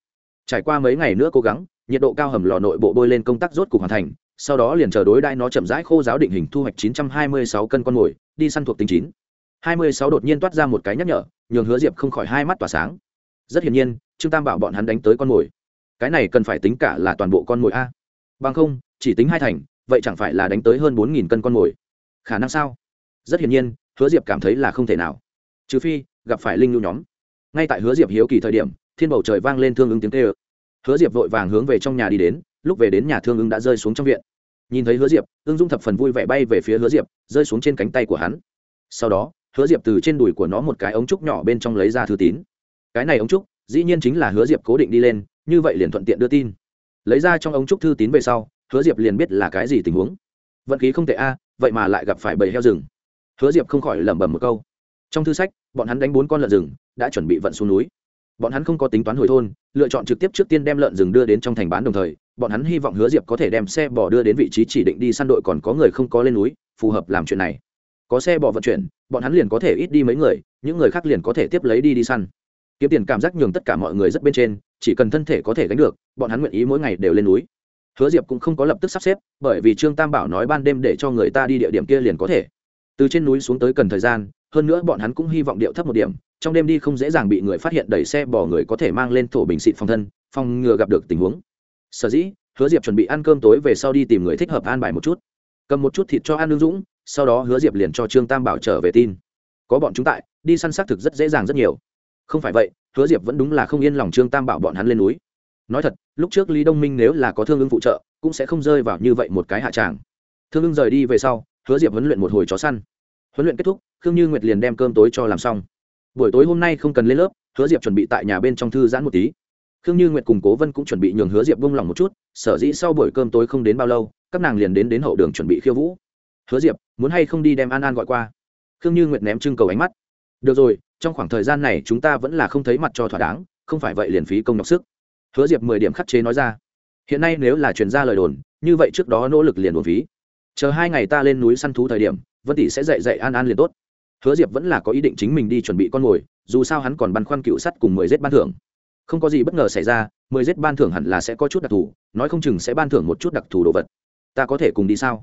trải qua mấy ngày nữa cố gắng, nhiệt độ cao hầm lò nội bộ bôi lên công tác rốt cục hoàn thành, sau đó liền chờ đối đai nó chậm rãi khô giáo định hình thu hoạch 926 cân con mồi, đi săn thuộc tính chín. 26 đột nhiên toát ra một cái nhắc nhở, nhường hứa diệp không khỏi hai mắt tỏa sáng. Rất hiển nhiên, trương tam bảo bọn hắn đánh tới con mồi. Cái này cần phải tính cả là toàn bộ con mồi a. Bằng không, chỉ tính hai thành, vậy chẳng phải là đánh tới hơn bốn nghìn cân con mồi. Khả năng sao? Rất hiển nhiên, hứa diệp cảm thấy là không thể nào. Trừ phi, gặp phải linh lưu nhóm. Ngay tại hứa diệp hiếu kỳ thời điểm thiên bầu trời vang lên thương ứng tiếng tê ơ hứa diệp vội vàng hướng về trong nhà đi đến, lúc về đến nhà thương ứng đã rơi xuống trong viện. Nhìn thấy hứa diệp ưng dung thập phần vui vẻ bay về phía hứa diệp, rơi xuống trên cánh tay của hắn. Sau đó, hứa diệp từ trên đùi của nó một cái ống trúc nhỏ bên trong lấy ra thư tín. Cái này ống trúc, dĩ nhiên chính là hứa diệp cố định đi lên, như vậy liền thuận tiện đưa tin. Lấy ra trong ống trúc thư tín về sau, hứa diệp liền biết là cái gì tình huống. Vận khí không tệ a, vậy mà lại gặp phải bầy heo rừng. Hứa diệp không khỏi lẩm bẩm một câu. Trong thư sách, bọn hắn đánh bốn con lợn rừng, đã chuẩn bị vận xuống núi bọn hắn không có tính toán hồi thôn, lựa chọn trực tiếp trước tiên đem lợn rừng đưa đến trong thành bán đồng thời, bọn hắn hy vọng hứa diệp có thể đem xe bò đưa đến vị trí chỉ định đi săn đội còn có người không có lên núi, phù hợp làm chuyện này. Có xe bò vận chuyển, bọn hắn liền có thể ít đi mấy người, những người khác liền có thể tiếp lấy đi đi săn. Kiếm tiền cảm giác nhường tất cả mọi người rất bên trên, chỉ cần thân thể có thể gánh được, bọn hắn nguyện ý mỗi ngày đều lên núi. Hứa diệp cũng không có lập tức sắp xếp, bởi vì trương tam bảo nói ban đêm để cho người ta đi địa điểm kia liền có thể. Từ trên núi xuống tới cần thời gian hơn nữa bọn hắn cũng hy vọng điệu thấp một điểm, trong đêm đi không dễ dàng bị người phát hiện đẩy xe bỏ người có thể mang lên thổ bình xịt phòng thân, phòng ngừa gặp được tình huống. Sở dĩ, hứa diệp chuẩn bị ăn cơm tối về sau đi tìm người thích hợp an bài một chút. Cầm một chút thịt cho an lương dũng, sau đó hứa diệp liền cho trương tam bảo trở về tin. Có bọn chúng tại, đi săn xác thực rất dễ dàng rất nhiều. Không phải vậy, hứa diệp vẫn đúng là không yên lòng trương tam bảo bọn hắn lên núi. Nói thật, lúc trước lý đông minh nếu là có thương ưng phụ trợ, cũng sẽ không rơi vào như vậy một cái hạ tràng. Thương ưng rời đi về sau, hứa diệp huấn luyện một hồi chó săn huấn luyện kết thúc, khương như nguyệt liền đem cơm tối cho làm xong. Buổi tối hôm nay không cần lên lớp, hứa diệp chuẩn bị tại nhà bên trong thư giãn một tí. Khương như nguyệt cùng cố vân cũng chuẩn bị nhường hứa diệp bông lòng một chút, sở dĩ sau buổi cơm tối không đến bao lâu, các nàng liền đến đến hậu đường chuẩn bị khiêu vũ. Hứa diệp, muốn hay không đi đem an an gọi qua? Khương như nguyệt ném trưng cầu ánh mắt. Được rồi, trong khoảng thời gian này chúng ta vẫn là không thấy mặt cho thỏa đáng, không phải vậy liền phí công nhọc sức. Hứa diệp mười điểm khắc chế nói ra. Hiện nay nếu là truyền ra lời đồn, như vậy trước đó nỗ lực liền đồn phí. Chờ hai ngày ta lên núi săn thú thời điểm vân tỷ sẽ dạy dạy an an liền tốt. Hứa diệp vẫn là có ý định chính mình đi chuẩn bị con mồi, dù sao hắn còn băn khoăn cựu sắt cùng mười giết ban thưởng. Không có gì bất ngờ xảy ra, mười giết ban thưởng hẳn là sẽ có chút đặc thù, nói không chừng sẽ ban thưởng một chút đặc thù đồ vật. Ta có thể cùng đi sao?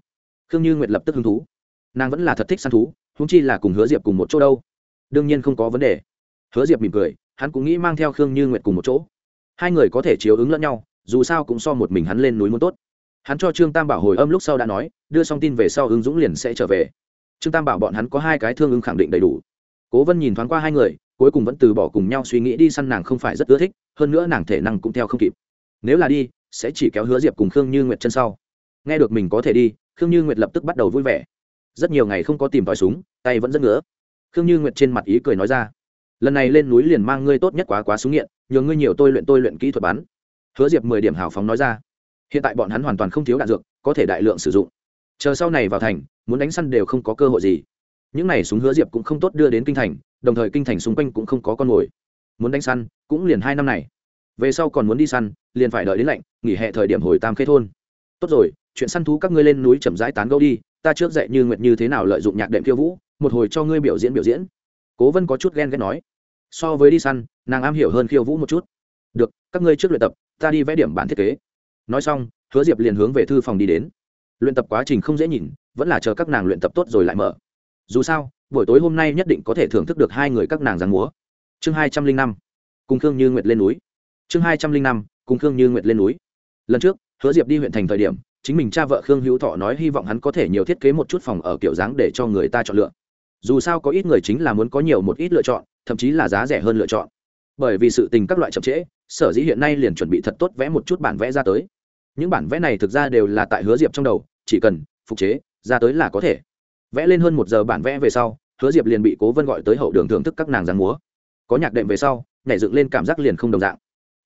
Khương như nguyệt lập tức hứng thú. Nàng vẫn là thật thích săn thú húng chi là cùng hứa diệp cùng một chỗ đâu. Đương nhiên không có vấn đề. Hứa diệp mỉm cười, hắn cũng nghĩ mang theo khương như nguyệt cùng một chỗ. Hai người có thể chiếu ứng lẫn nhau, dù sao cũng so một mình hắn lên núi muốn tốt. Hắn cho trương tam bảo hồi âm lúc sau đã nói, đưa xong tin về sau ứng dũng liền sẽ trở về trương tam bảo bọn hắn có hai cái thương ứng khẳng định đầy đủ. Cố vân nhìn thoáng qua hai người, cuối cùng vẫn từ bỏ cùng nhau suy nghĩ đi săn nàng không phải rất ưa thích, hơn nữa nàng thể năng cũng theo không kịp. Nếu là đi, sẽ chỉ kéo hứa diệp cùng khương như nguyệt chân sau. Nghe được mình có thể đi, khương như nguyệt lập tức bắt đầu vui vẻ. Rất nhiều ngày không có tìm tòi súng, tay vẫn rất ngứa. Khương như nguyệt trên mặt ý cười nói ra, lần này lên núi liền mang ngươi tốt nhất quá quá súng nghiện, nhờ ngươi nhiều tôi luyện tôi luyện kỹ thuật bắn. Hứa diệp mười điểm hào phóng nói ra, hiện tại bọn hắn hoàn toàn không thiếu đạn dược, có thể đại lượng sử dụng chờ sau này vào thành, muốn đánh săn đều không có cơ hội gì. Những này súng hứa diệp cũng không tốt đưa đến kinh thành, đồng thời kinh thành xung quanh cũng không có con mồi. Muốn đánh săn, cũng liền hai năm này. Về sau còn muốn đi săn, liền phải đợi đến lạnh, nghỉ hè thời điểm hồi tam khê thôn. Tốt rồi, chuyện săn thú các ngươi lên núi chậm rãi tán gẫu đi, ta trước dạy như nguyệt như thế nào lợi dụng nhạc đệm khiêu vũ, một hồi cho ngươi biểu diễn biểu diễn. Cố vân có chút ghen ghét nói. So với đi săn, nàng am hiểu hơn khiêu vũ một chút. Được, các ngươi trước luyện tập, ta đi vẽ điểm bản thiết kế. Nói xong, hứa diệp liền hướng về thư phòng đi đến luyện tập quá trình không dễ nhìn, vẫn là chờ các nàng luyện tập tốt rồi lại mở. Dù sao, buổi tối hôm nay nhất định có thể thưởng thức được hai người các nàng giang múa. Chương hai trăm linh năm, cùng khương như nguyệt lên núi. Chương hai trăm linh năm, cùng khương như nguyệt lên núi. Lần trước, hứa diệp đi huyện thành thời điểm, chính mình cha vợ khương hữu thọ nói hy vọng hắn có thể nhiều thiết kế một chút phòng ở kiểu dáng để cho người ta chọn lựa. Dù sao có ít người chính là muốn có nhiều một ít lựa chọn, thậm chí là giá rẻ hơn lựa chọn. Bởi vì sự tình các loại chậm trễ, sở dĩ hiện nay liền chuẩn bị thật tốt vẽ một chút bản vẽ ra tới những bản vẽ này thực ra đều là tại hứa diệp trong đầu, chỉ cần phục chế, ra tới là có thể. Vẽ lên hơn một giờ bản vẽ về sau, hứa diệp liền bị cố vân gọi tới hậu đường thưởng thức các nàng giang múa. Có nhạc đệm về sau, nhảy dựng lên cảm giác liền không đồng dạng.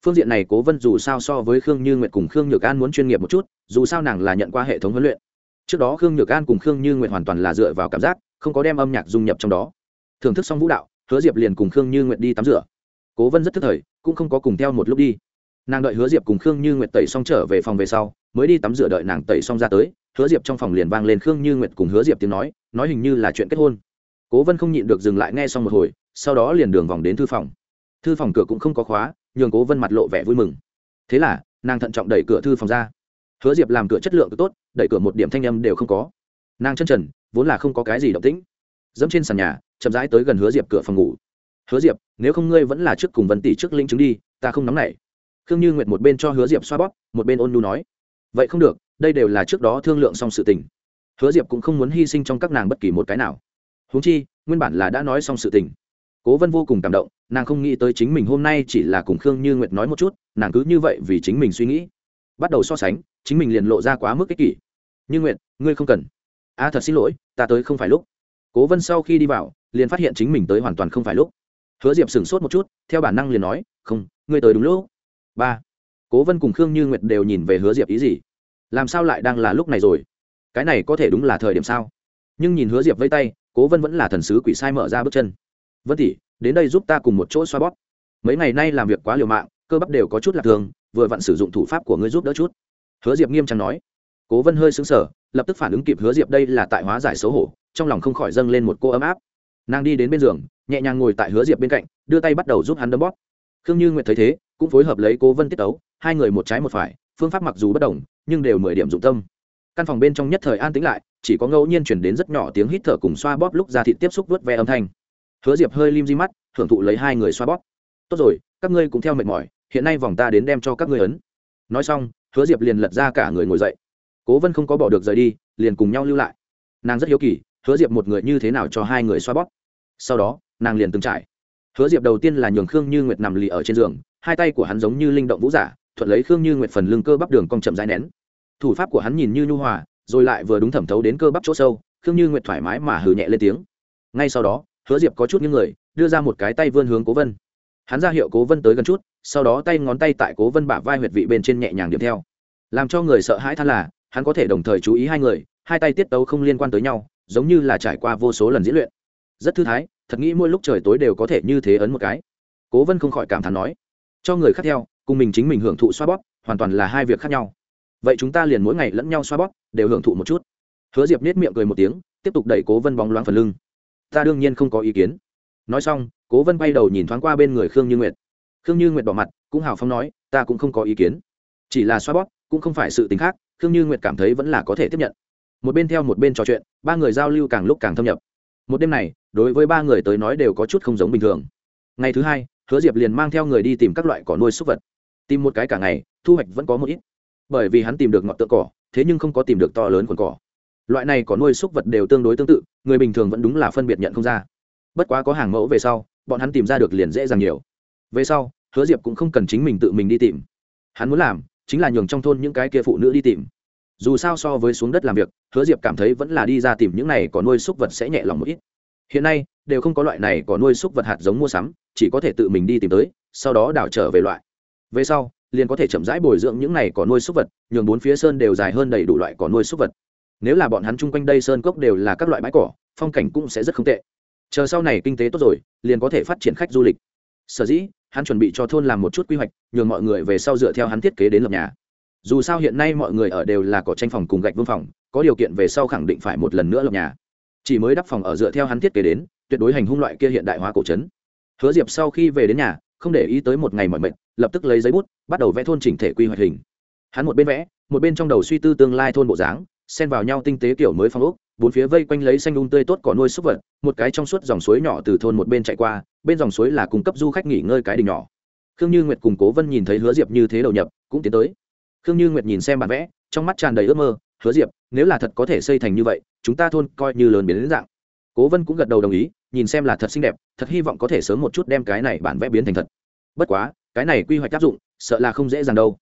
Phương diện này cố vân dù sao so với khương như nguyệt cùng khương nhược an muốn chuyên nghiệp một chút, dù sao nàng là nhận qua hệ thống huấn luyện. Trước đó khương nhược an cùng khương như nguyệt hoàn toàn là dựa vào cảm giác, không có đem âm nhạc dung nhập trong đó. Thưởng thức xong vũ đạo, hứa diệp liền cùng khương như nguyệt đi tắm rửa. Cố vân rất thức thời, cũng không có cùng theo một lúc đi nàng đợi hứa diệp cùng khương như nguyệt tẩy xong trở về phòng về sau, mới đi tắm rửa đợi nàng tẩy xong ra tới, hứa diệp trong phòng liền vang lên khương như nguyệt cùng hứa diệp tiếng nói nói hình như là chuyện kết hôn. Cố vân không nhịn được dừng lại nghe xong một hồi, sau đó liền đường vòng đến thư phòng. Thư phòng cửa cũng không có khóa, nhường cố vân mặt lộ vẻ vui mừng. Thế là, nàng thận trọng đẩy cửa thư phòng ra. Hứa diệp làm cửa chất lượng tốt, đẩy cửa một điểm thanh âm đều không có. Nàng chân trần, vốn là không có cái gì động tĩnh. Dẫm trên sàn nhà, chậm rãi tới gần hứa diệp cửa phòng ngủ. Hứa diệp, nếu không ngươi vẫn là trước cùng vân tỷ trước linh chứng đi, ta không nóng nảy khương như nguyệt một bên cho hứa diệp xoa bóp một bên ôn nu nói vậy không được đây đều là trước đó thương lượng xong sự tình. Hứa diệp cũng không muốn hy sinh trong các nàng bất kỳ một cái nào. Huống chi nguyên bản là đã nói xong sự tình. Cố vân vô cùng cảm động nàng không nghĩ tới chính mình hôm nay chỉ là cùng khương như nguyệt nói một chút nàng cứ như vậy vì chính mình suy nghĩ. Bắt đầu so sánh chính mình liền lộ ra quá mức ích kỷ. Như nguyệt ngươi không cần. A à, thật xin lỗi ta tới không phải lúc. Cố vân sau khi đi vào liền phát hiện chính mình tới hoàn toàn không phải lúc. Hứa diệp sửng sốt một chút theo bản năng liền nói không ngươi tới đúng lúc ba. Cố vân cùng khương như nguyệt đều nhìn về hứa diệp ý gì? Làm sao lại đang là lúc này rồi? Cái này có thể đúng là thời điểm sao? Nhưng nhìn hứa diệp vây tay, cố vân vẫn là thần sứ quỷ sai mở ra bước chân. Vân tỷ, đến đây giúp ta cùng một chỗ xoa bóp. Mấy ngày nay làm việc quá liều mạng, cơ bắp đều có chút lạc thường, vừa vặn sử dụng thủ pháp của ngươi giúp đỡ chút. Hứa diệp nghiêm trang nói. Cố vân hơi xứng sở lập tức phản ứng kịp hứa diệp đây là tại hóa giải xấu hổ, trong lòng không khỏi dâng lên một cô ấm áp. Nàng đi đến bên giường, nhẹ nhàng ngồi tại hứa diệp bên cạnh, đưa tay bắt đầu giúp hắn đấm bóp. Khương như nguyệt thấy thế cũng phối hợp lấy cố vân tiết tấu, hai người một trái một phải, phương pháp mặc dù bất đồng, nhưng đều mười điểm dụng tâm. Căn phòng bên trong nhất thời an tĩnh lại, chỉ có ngẫu nhiên chuyển đến rất nhỏ tiếng hít thở cùng xoa bóp lúc ra thịt tiếp xúc vớt ve âm thanh. Hứa diệp hơi lim di mắt, hưởng thụ lấy hai người xoa bóp. Tốt rồi, các ngươi cũng theo mệt mỏi, hiện nay vòng ta đến đem cho các ngươi ấn. Nói xong, hứa diệp liền lật ra cả người ngồi dậy. Cố vân không có bỏ được rời đi, liền cùng nhau lưu lại. Nàng rất hiếu kỳ, hứa diệp một người như thế nào cho hai người xoa bóp. Sau đó, nàng liền từng trải. Hứa diệp đầu tiên là nhường khương như nguyệt nằm lì ở trên giường hai tay của hắn giống như linh động vũ giả, thuận lấy khương như nguyệt phần lưng cơ bắp đường cong chậm dài nén. Thủ pháp của hắn nhìn như nhu hòa, rồi lại vừa đúng thẩm thấu đến cơ bắp chỗ sâu, khương như nguyệt thoải mái mà hừ nhẹ lên tiếng. Ngay sau đó, hứa diệp có chút những người, đưa ra một cái tay vươn hướng cố vân. Hắn ra hiệu cố vân tới gần chút, sau đó tay ngón tay tại cố vân bả vai huyệt vị bên trên nhẹ nhàng điểm theo. Làm cho người sợ hãi than là, hắn có thể đồng thời chú ý hai người, hai tay tiết tấu không liên quan tới nhau, giống như là trải qua vô số lần diễn luyện. Rất thư thái, thật nghĩ mỗi lúc trời tối đều có thể như thế ấn một cái. Cố vân không khỏi cảm thán nói cho người khác theo, cùng mình chính mình hưởng thụ xoa bóp, hoàn toàn là hai việc khác nhau. Vậy chúng ta liền mỗi ngày lẫn nhau xoa bóp, đều hưởng thụ một chút. Hứa diệp nết miệng cười một tiếng, tiếp tục đẩy cố vân bóng loáng phần lưng. Ta đương nhiên không có ý kiến. Nói xong, cố vân bay đầu nhìn thoáng qua bên người khương như nguyệt. Khương như nguyệt bỏ mặt, cũng hào phong nói, ta cũng không có ý kiến. Chỉ là xoa bóp, cũng không phải sự t ì n h khác, khương như nguyệt cảm thấy vẫn là có thể tiếp nhận. Một bên theo một bên trò chuyện, ba người giao lưu càng lúc càng thâm nhập. Một đêm này, đối với ba người tới nói đều có chút không giống bình thường. Ngày thứ hai hứa diệp liền mang theo người đi tìm các loại cỏ nuôi súc vật. Tìm một cái cả ngày, thu hoạch vẫn có một ít. Bởi vì hắn tìm được ngọn tượng cỏ, thế nhưng không có tìm được to lớn quần cỏ. Loại này có nuôi súc vật đều tương đối tương tự, người bình thường vẫn đúng là phân biệt nhận không ra. Bất quá có hàng mẫu về sau, bọn hắn tìm ra được liền dễ dàng nhiều. Về sau, hứa diệp cũng không cần chính mình tự mình đi tìm. Hắn muốn làm chính là nhường trong thôn những cái kia phụ nữ đi tìm. Dù sao so với xuống đất làm việc, hứa diệp cảm thấy vẫn là đi ra tìm những này có nuôi súc vật sẽ nhẹ lòng một ít. Hiện nay đều không có loại này có nuôi súc vật hạt giống mua sắm, chỉ có thể tự mình đi tìm tới, sau đó đảo trở về loại. Về sau, liền có thể chậm rãi bồi dưỡng những này có nuôi súc vật, nhường bốn phía sơn đều dài hơn đầy đủ loại có nuôi súc vật. Nếu là bọn hắn chung quanh đây sơn cốc đều là các loại bãi cỏ, phong cảnh cũng sẽ rất không tệ. Chờ sau này kinh tế tốt rồi, liền có thể phát triển khách du lịch. Sở dĩ, hắn chuẩn bị cho thôn làm một chút quy hoạch, nhường mọi người về sau dựa theo hắn thiết kế đến lập nhà. Dù sao hiện nay mọi người ở đều là cỏ tranh phòng cùng gạch vương phòng, có điều kiện về sau khẳng định phải một lần nữa lập nhà. Chỉ mới đắp phòng ở dựa theo hắn thiết kế đến tuyệt đối hành hung loại kia hiện đại hóa cổ trấn. Hứa diệp sau khi về đến nhà, không để ý tới một ngày mọi mệnh lập tức lấy giấy bút, bắt đầu vẽ thôn chỉnh thể quy hoạch hình. Hắn một bên vẽ, một bên trong đầu suy tư tương lai thôn bộ dáng, xen vào nhau tinh tế kiểu mới phong ốc, bốn phía vây quanh lấy xanh đun tươi tốt cỏ nuôi súc vật, một cái trong suốt dòng suối nhỏ từ thôn một bên chạy qua, bên dòng suối là cung cấp du khách nghỉ ngơi cái đình nhỏ. Khương như nguyệt cùng cố vân nhìn thấy hứa diệp như thế đầu nhập, cũng tiến tới. Khương như nguyệt nhìn xem bản vẽ, trong mắt tràn đầy ước mơ, hứa diệp, nếu là thật có thể xây thành như vậy, chúng ta thôn coi như lớn biến đến dạng cố vân cũng gật đầu đồng ý, nhìn xem là thật xinh đẹp, thật hy vọng có thể sớm một chút đem cái này bản vẽ biến thành thật. Bất quá, cái này quy hoạch áp dụng, sợ là không dễ dàng đâu.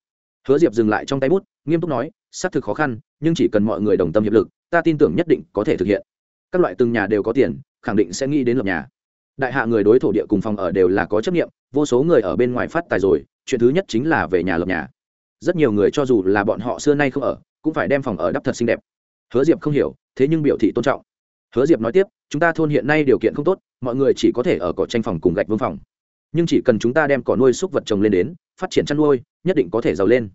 Hứa diệp dừng lại trong tay bút, nghiêm túc nói, xác thực khó khăn, nhưng chỉ cần mọi người đồng tâm hiệp lực, ta tin tưởng nhất định có thể thực hiện. Các loại từng nhà đều có tiền, khẳng định sẽ nghĩ đến lập nhà. Đại hạ người đối thổ địa cùng phòng ở đều là có trách nhiệm vô số người ở bên ngoài phát tài rồi, chuyện thứ nhất chính là về nhà lập nhà. Rất nhiều người cho dù là bọn họ xưa nay không ở, cũng phải đem phòng ở đắp thật xinh đẹp. Hứa diệp không hiểu, thế nhưng biểu thị tôn trọng hứa diệp nói tiếp, chúng ta thôn hiện nay điều kiện không tốt, mọi người chỉ có thể ở cỏ tranh phòng cùng gạch vương phòng. Nhưng chỉ cần chúng ta đem cỏ nuôi súc vật trồng lên đến, phát triển chăn nuôi, nhất định có thể giàu lên.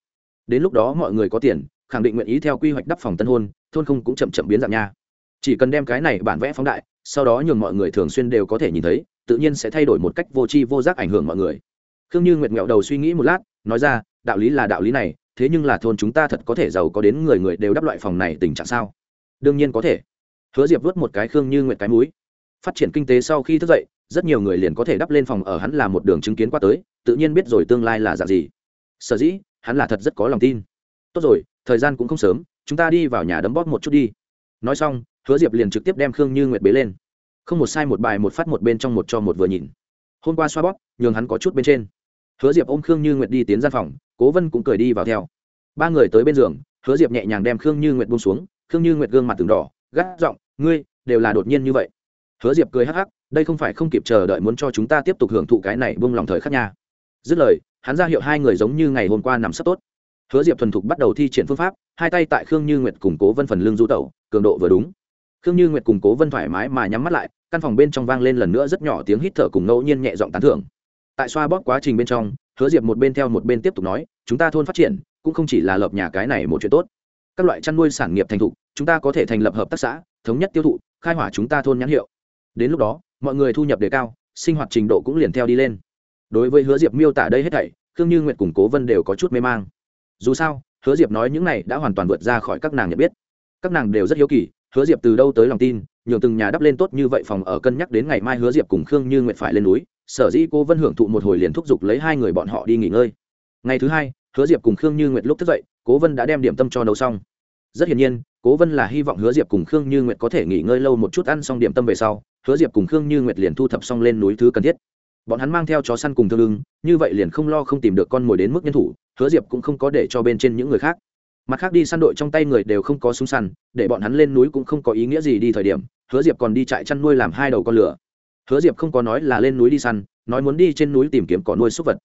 Đến lúc đó mọi người có tiền, khẳng định nguyện ý theo quy hoạch đắp phòng tân hôn, thôn không cũng chậm chậm biến dạng nha. Chỉ cần đem cái này bản vẽ phóng đại, sau đó nhường mọi người thường xuyên đều có thể nhìn thấy, tự nhiên sẽ thay đổi một cách vô tri vô giác ảnh hưởng mọi người. Khương như nguyệt nghẹo đầu suy nghĩ một lát, nói ra, đạo lý là đạo lý này, thế nhưng là thôn chúng ta thật có thể giàu có đến người người đều đắp loại phòng này tình trạng sao? Đương nhiên có thể hứa diệp vớt một cái khương như nguyệt cái múi phát triển kinh tế sau khi thức dậy, rất nhiều người liền có thể đắp lên phòng ở hắn là một đường chứng kiến qua tới, tự nhiên biết rồi tương lai là dạng gì. Sở dĩ, hắn là thật rất có lòng tin. Tốt rồi, thời gian cũng không sớm, chúng ta đi vào nhà đấm bóp một chút đi. Nói xong, hứa diệp liền trực tiếp đem khương như nguyệt bế lên. Không một sai một bài một phát một bên trong một cho một vừa nhìn. Hôm qua xoa bóp, nhường hắn có chút bên trên. Hứa diệp ôm khương như nguyệt đi tiến gian phòng, cố vân cũng cười đi vào theo. Ba người tới bên giường, hứa diệp nhẹ nhàng đem khương như nguyệt buông xuống, khương như nguyệt gương mặt từng đỏ gắt giọng, ngươi, đều là đột nhiên như vậy. Hứa diệp cười hắc hắc, đây không phải không kịp chờ đợi muốn cho chúng ta tiếp tục hưởng thụ cái này buông lòng thời khắc nha. Dứt lời, hắn ra hiệu hai người giống như ngày hôm qua nằm sắp tốt. Hứa diệp thuần thục bắt đầu thi triển phương pháp, hai tay tại khương như nguyệt củng cố vân phần lưng du tẩu, cường độ vừa đúng. Khương như nguyệt củng cố vân thoải mái mà nhắm mắt lại, căn phòng bên trong vang lên lần nữa rất nhỏ tiếng hít thở cùng ngẫu nhiên nhẹ giọng tán thưởng. Tại xoa bóp quá trình bên trong, hứa diệp một bên theo một bên tiếp tục nói, chúng ta thôn phát triển, cũng không chỉ là lập nhà cái này một chuyện tốt. Các loại chăn nuôi sản nghiệp thành thục chúng ta có thể thành lập hợp tác xã, thống nhất tiêu thụ, khai hỏa chúng ta thôn nhãn hiệu. Đến lúc đó, mọi người thu nhập đề cao, sinh hoạt trình độ cũng liền theo đi lên. Đối với hứa diệp miêu tả đây hết thảy, khương như nguyệt cùng cố vân đều có chút mê mang. Dù sao, hứa diệp nói những này đã hoàn toàn vượt ra khỏi các nàng nhận biết. Các nàng đều rất hiếu kỳ, hứa diệp từ đâu tới lòng tin, nhường từng nhà đắp lên tốt như vậy phòng ở cân nhắc đến ngày mai hứa diệp cùng khương như nguyệt phải lên núi, sở dĩ cô vân hưởng thụ một hồi liền thúc giục lấy hai người bọn họ đi nghỉ ngơi. Ngày thứ hai, hứa diệp cùng khương như nguyệt lúc thức dậy, cố vân đã đem điểm tâm cho nấu xong rất hiển nhiên, cố vân là hy vọng hứa diệp cùng khương như nguyệt có thể nghỉ ngơi lâu một chút ăn xong điểm tâm về sau, hứa diệp cùng khương như nguyệt liền thu thập xong lên núi thứ cần thiết. Bọn hắn mang theo chó săn cùng thương lưng, như vậy liền không lo không tìm được con mồi đến mức nhân thủ, hứa diệp cũng không có để cho bên trên những người khác. Mặt khác đi săn đội trong tay người đều không có súng săn, để bọn hắn lên núi cũng không có ý nghĩa gì đi thời điểm, hứa diệp còn đi trại chăn nuôi làm hai đầu con lửa. Hứa diệp không có nói là lên núi đi săn, nói muốn đi trên núi tìm kiếm cỏ nuôi súc vật.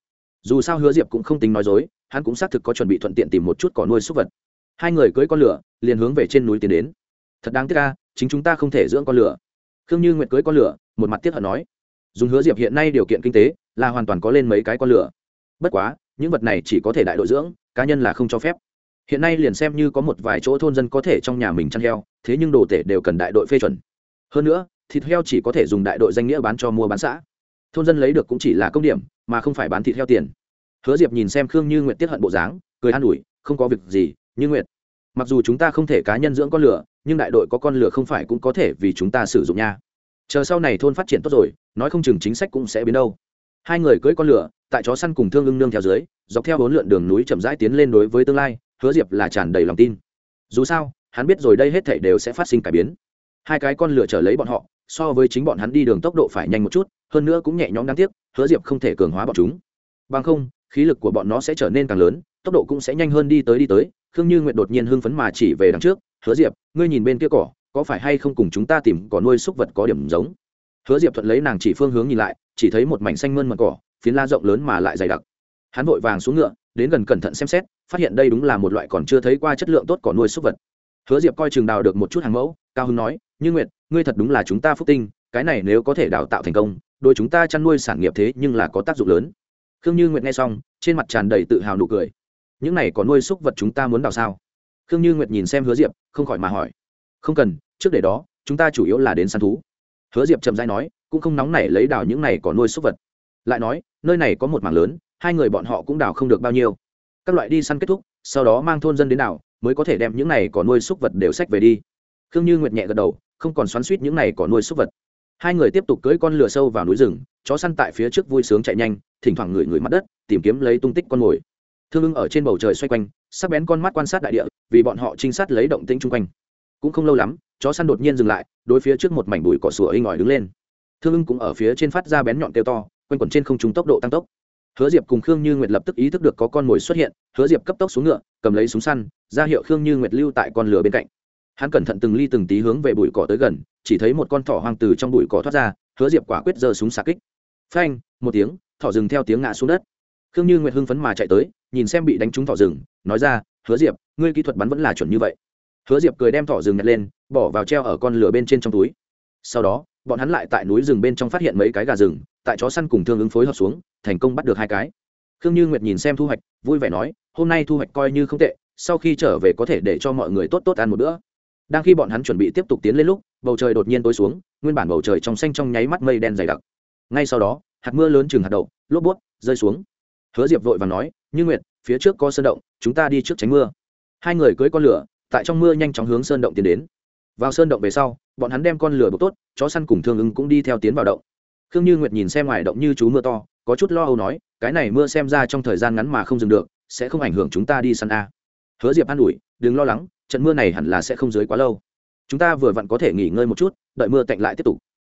Dù sao hứa diệp cũng không tính nói dối, hắn cũng xác thực có chuẩn bị thuận tiện tìm một chút cỏ nuôi súc vật hai người cưới con lửa, liền hướng về trên núi tiến đến. Thật đáng tiếc ca chính chúng ta không thể dưỡng con lửa. Khương như nguyệt cưới con lửa, một mặt tiếc hận nói. Dùng hứa diệp hiện nay điều kiện kinh tế, là hoàn toàn có lên mấy cái con lửa. Bất quá, những vật này chỉ có thể đại đội dưỡng, cá nhân là không cho phép. Hiện nay liền xem như có một vài chỗ thôn dân có thể trong nhà mình chăn heo, thế nhưng đồ tể đều cần đại đội phê chuẩn. Hơn nữa, thịt heo chỉ có thể dùng đại đội danh nghĩa bán cho mua bán xã. Thôn dân lấy được cũng chỉ là công điểm, mà không phải bán thịt heo tiền. Hứa diệp nhìn xem khương như nguyện tiết hận bộ dáng, cười an ủi, không có việc gì như Nguyệt, mặc dù chúng ta không thể cá nhân dưỡng con lửa nhưng đại đội có con lửa không phải cũng có thể vì chúng ta sử dụng nha. Chờ sau này thôn phát triển tốt rồi nói không chừng chính sách cũng sẽ biến đâu. Hai người cưỡi con lửa tại chó săn cùng thương ưng nương theo dưới dọc theo bốn lượn đường núi chậm rãi tiến lên đối với tương lai hứa diệp là tràn đầy lòng tin. Dù sao hắn biết rồi đây hết thảy đều sẽ phát sinh cải biến. Hai cái con lửa trở lấy bọn họ so với chính bọn hắn đi đường tốc độ phải nhanh một chút hơn nữa cũng nhẹ nhõm đáng tiếc hứa diệp không thể cường hóa bọn chúng. Bằng không khí lực của bọn nó sẽ trở nên càng lớn tốc độ cũng sẽ nhanh hơn đi tới đi tới khương như nguyện đột nhiên hưng phấn mà chỉ về đằng trước, hứa diệp, ngươi nhìn bên kia cỏ, có phải hay không cùng chúng ta tìm cỏ nuôi súc vật có điểm giống? Hứa diệp thuận lấy nàng chỉ phương hướng nhìn lại, chỉ thấy một mảnh xanh mơn mật cỏ, phiến la rộng lớn mà lại dày đặc. Hắn vội vàng xuống ngựa, đến gần cẩn thận xem xét, phát hiện đây đúng là một loại còn chưa thấy qua chất lượng tốt cỏ nuôi súc vật. Hứa diệp coi chừng đào được một chút hàng mẫu, cao hưng nói, như nguyệt, ngươi thật đúng là chúng ta phúc tinh, cái này nếu có thể đào tạo thành công, đôi chúng ta chăn nuôi sản nghiệp thế nhưng là có tác dụng lớn. Khương như nguyệt nghe xong, trên mặt tràn đầy tự hào nụ cười những này có nuôi súc vật chúng ta muốn đào sao? Khương như nguyệt nhìn xem hứa diệp, không khỏi mà hỏi. Không cần, trước để đó, chúng ta chủ yếu là đến săn thú. Hứa diệp chậm dãi nói, cũng không nóng nảy lấy đào những này có nuôi súc vật. Lại nói, nơi này có một mảng lớn, hai người bọn họ cũng đào không được bao nhiêu. Các loại đi săn kết thúc, sau đó mang thôn dân đến đảo mới có thể đem những này có nuôi súc vật đều xách về đi. Khương như nguyệt nhẹ gật đầu, không còn xoắn suýt những này có nuôi súc vật. Hai người tiếp tục cưỡi con lửa sâu vào núi rừng, chó săn tại phía trước vui sướng chạy nhanh, thỉnh thoảng ngửi ngửi mặt đất, tìm kiếm lấy tung tích con mồi thương ưng ở trên bầu trời xoay quanh, sắc bén con mắt quan sát đại địa, vì bọn họ trinh sát lấy động tĩnh chung quanh. Cũng không lâu lắm, chó săn đột nhiên dừng lại, đối phía trước một mảnh bụi cỏ sủa inh ỏi đứng lên. Thương ưng cũng ở phía trên phát ra bén nhọn kêu to, quanh quẩn trên không trung tốc độ tăng tốc. Hứa diệp cùng khương như nguyệt lập tức ý thức được có con mồi xuất hiện, hứa diệp cấp tốc xuống ngựa, cầm lấy súng săn, ra hiệu khương như nguyệt lưu tại con lửa bên cạnh. Hắn cẩn thận từng ly từng tí hướng về bụi cỏ tới gần, chỉ thấy một con thỏ hoang từ trong bụi cỏ thoát ra, hứa diệp quả quyết giơ súng xà kích. Phanh, một tiếng, thỏ dừng theo tiếng ngã xuống đất khương như nguyệt hưng phấn mà chạy tới, nhìn xem bị đánh trúng thỏ rừng, nói ra, hứa diệp, ngươi kỹ thuật bắn vẫn là chuẩn như vậy. Hứa diệp cười đem thỏ rừng nhặt lên, bỏ vào treo ở con lửa bên trên trong túi. Sau đó, bọn hắn lại tại núi rừng bên trong phát hiện mấy cái gà rừng, tại chó săn cùng thương ứng phối hợp xuống, thành công bắt được hai cái. Khương như nguyệt nhìn xem thu hoạch, vui vẻ nói, hôm nay thu hoạch coi như không tệ, sau khi trở về có thể để cho mọi người tốt tốt ăn một bữa. Đang khi bọn hắn chuẩn bị tiếp tục tiến lên lúc, bầu trời đột nhiên tối xuống, nguyên bản bầu trời trong xanh trong nháy mắt mây đen dày đặc. Ngay sau đó, hạt mưa lớn chừng hạt đậu, lốp bút rơi xuống hứa diệp vội và nói, như nguyệt, phía trước có sơn động, chúng ta đi trước tránh mưa. Hai người cưới con lửa, tại trong mưa nhanh chóng hướng sơn động tiến đến. Vào sơn động về sau, bọn hắn đem con lửa buộc tốt, chó săn cùng thương ưng cũng đi theo tiến vào động. Khương như nguyệt nhìn xem ngoài động như chú mưa to, có chút lo âu nói, cái này mưa xem ra trong thời gian ngắn mà không dừng được, sẽ không ảnh hưởng chúng ta đi săn a. Hứa diệp an ủi, đừng lo lắng, trận mưa này hẳn là sẽ không dưới quá lâu. Chúng ta vừa vặn có thể nghỉ ngơi một chút, đợi mưa tạnh lại tiếp tục.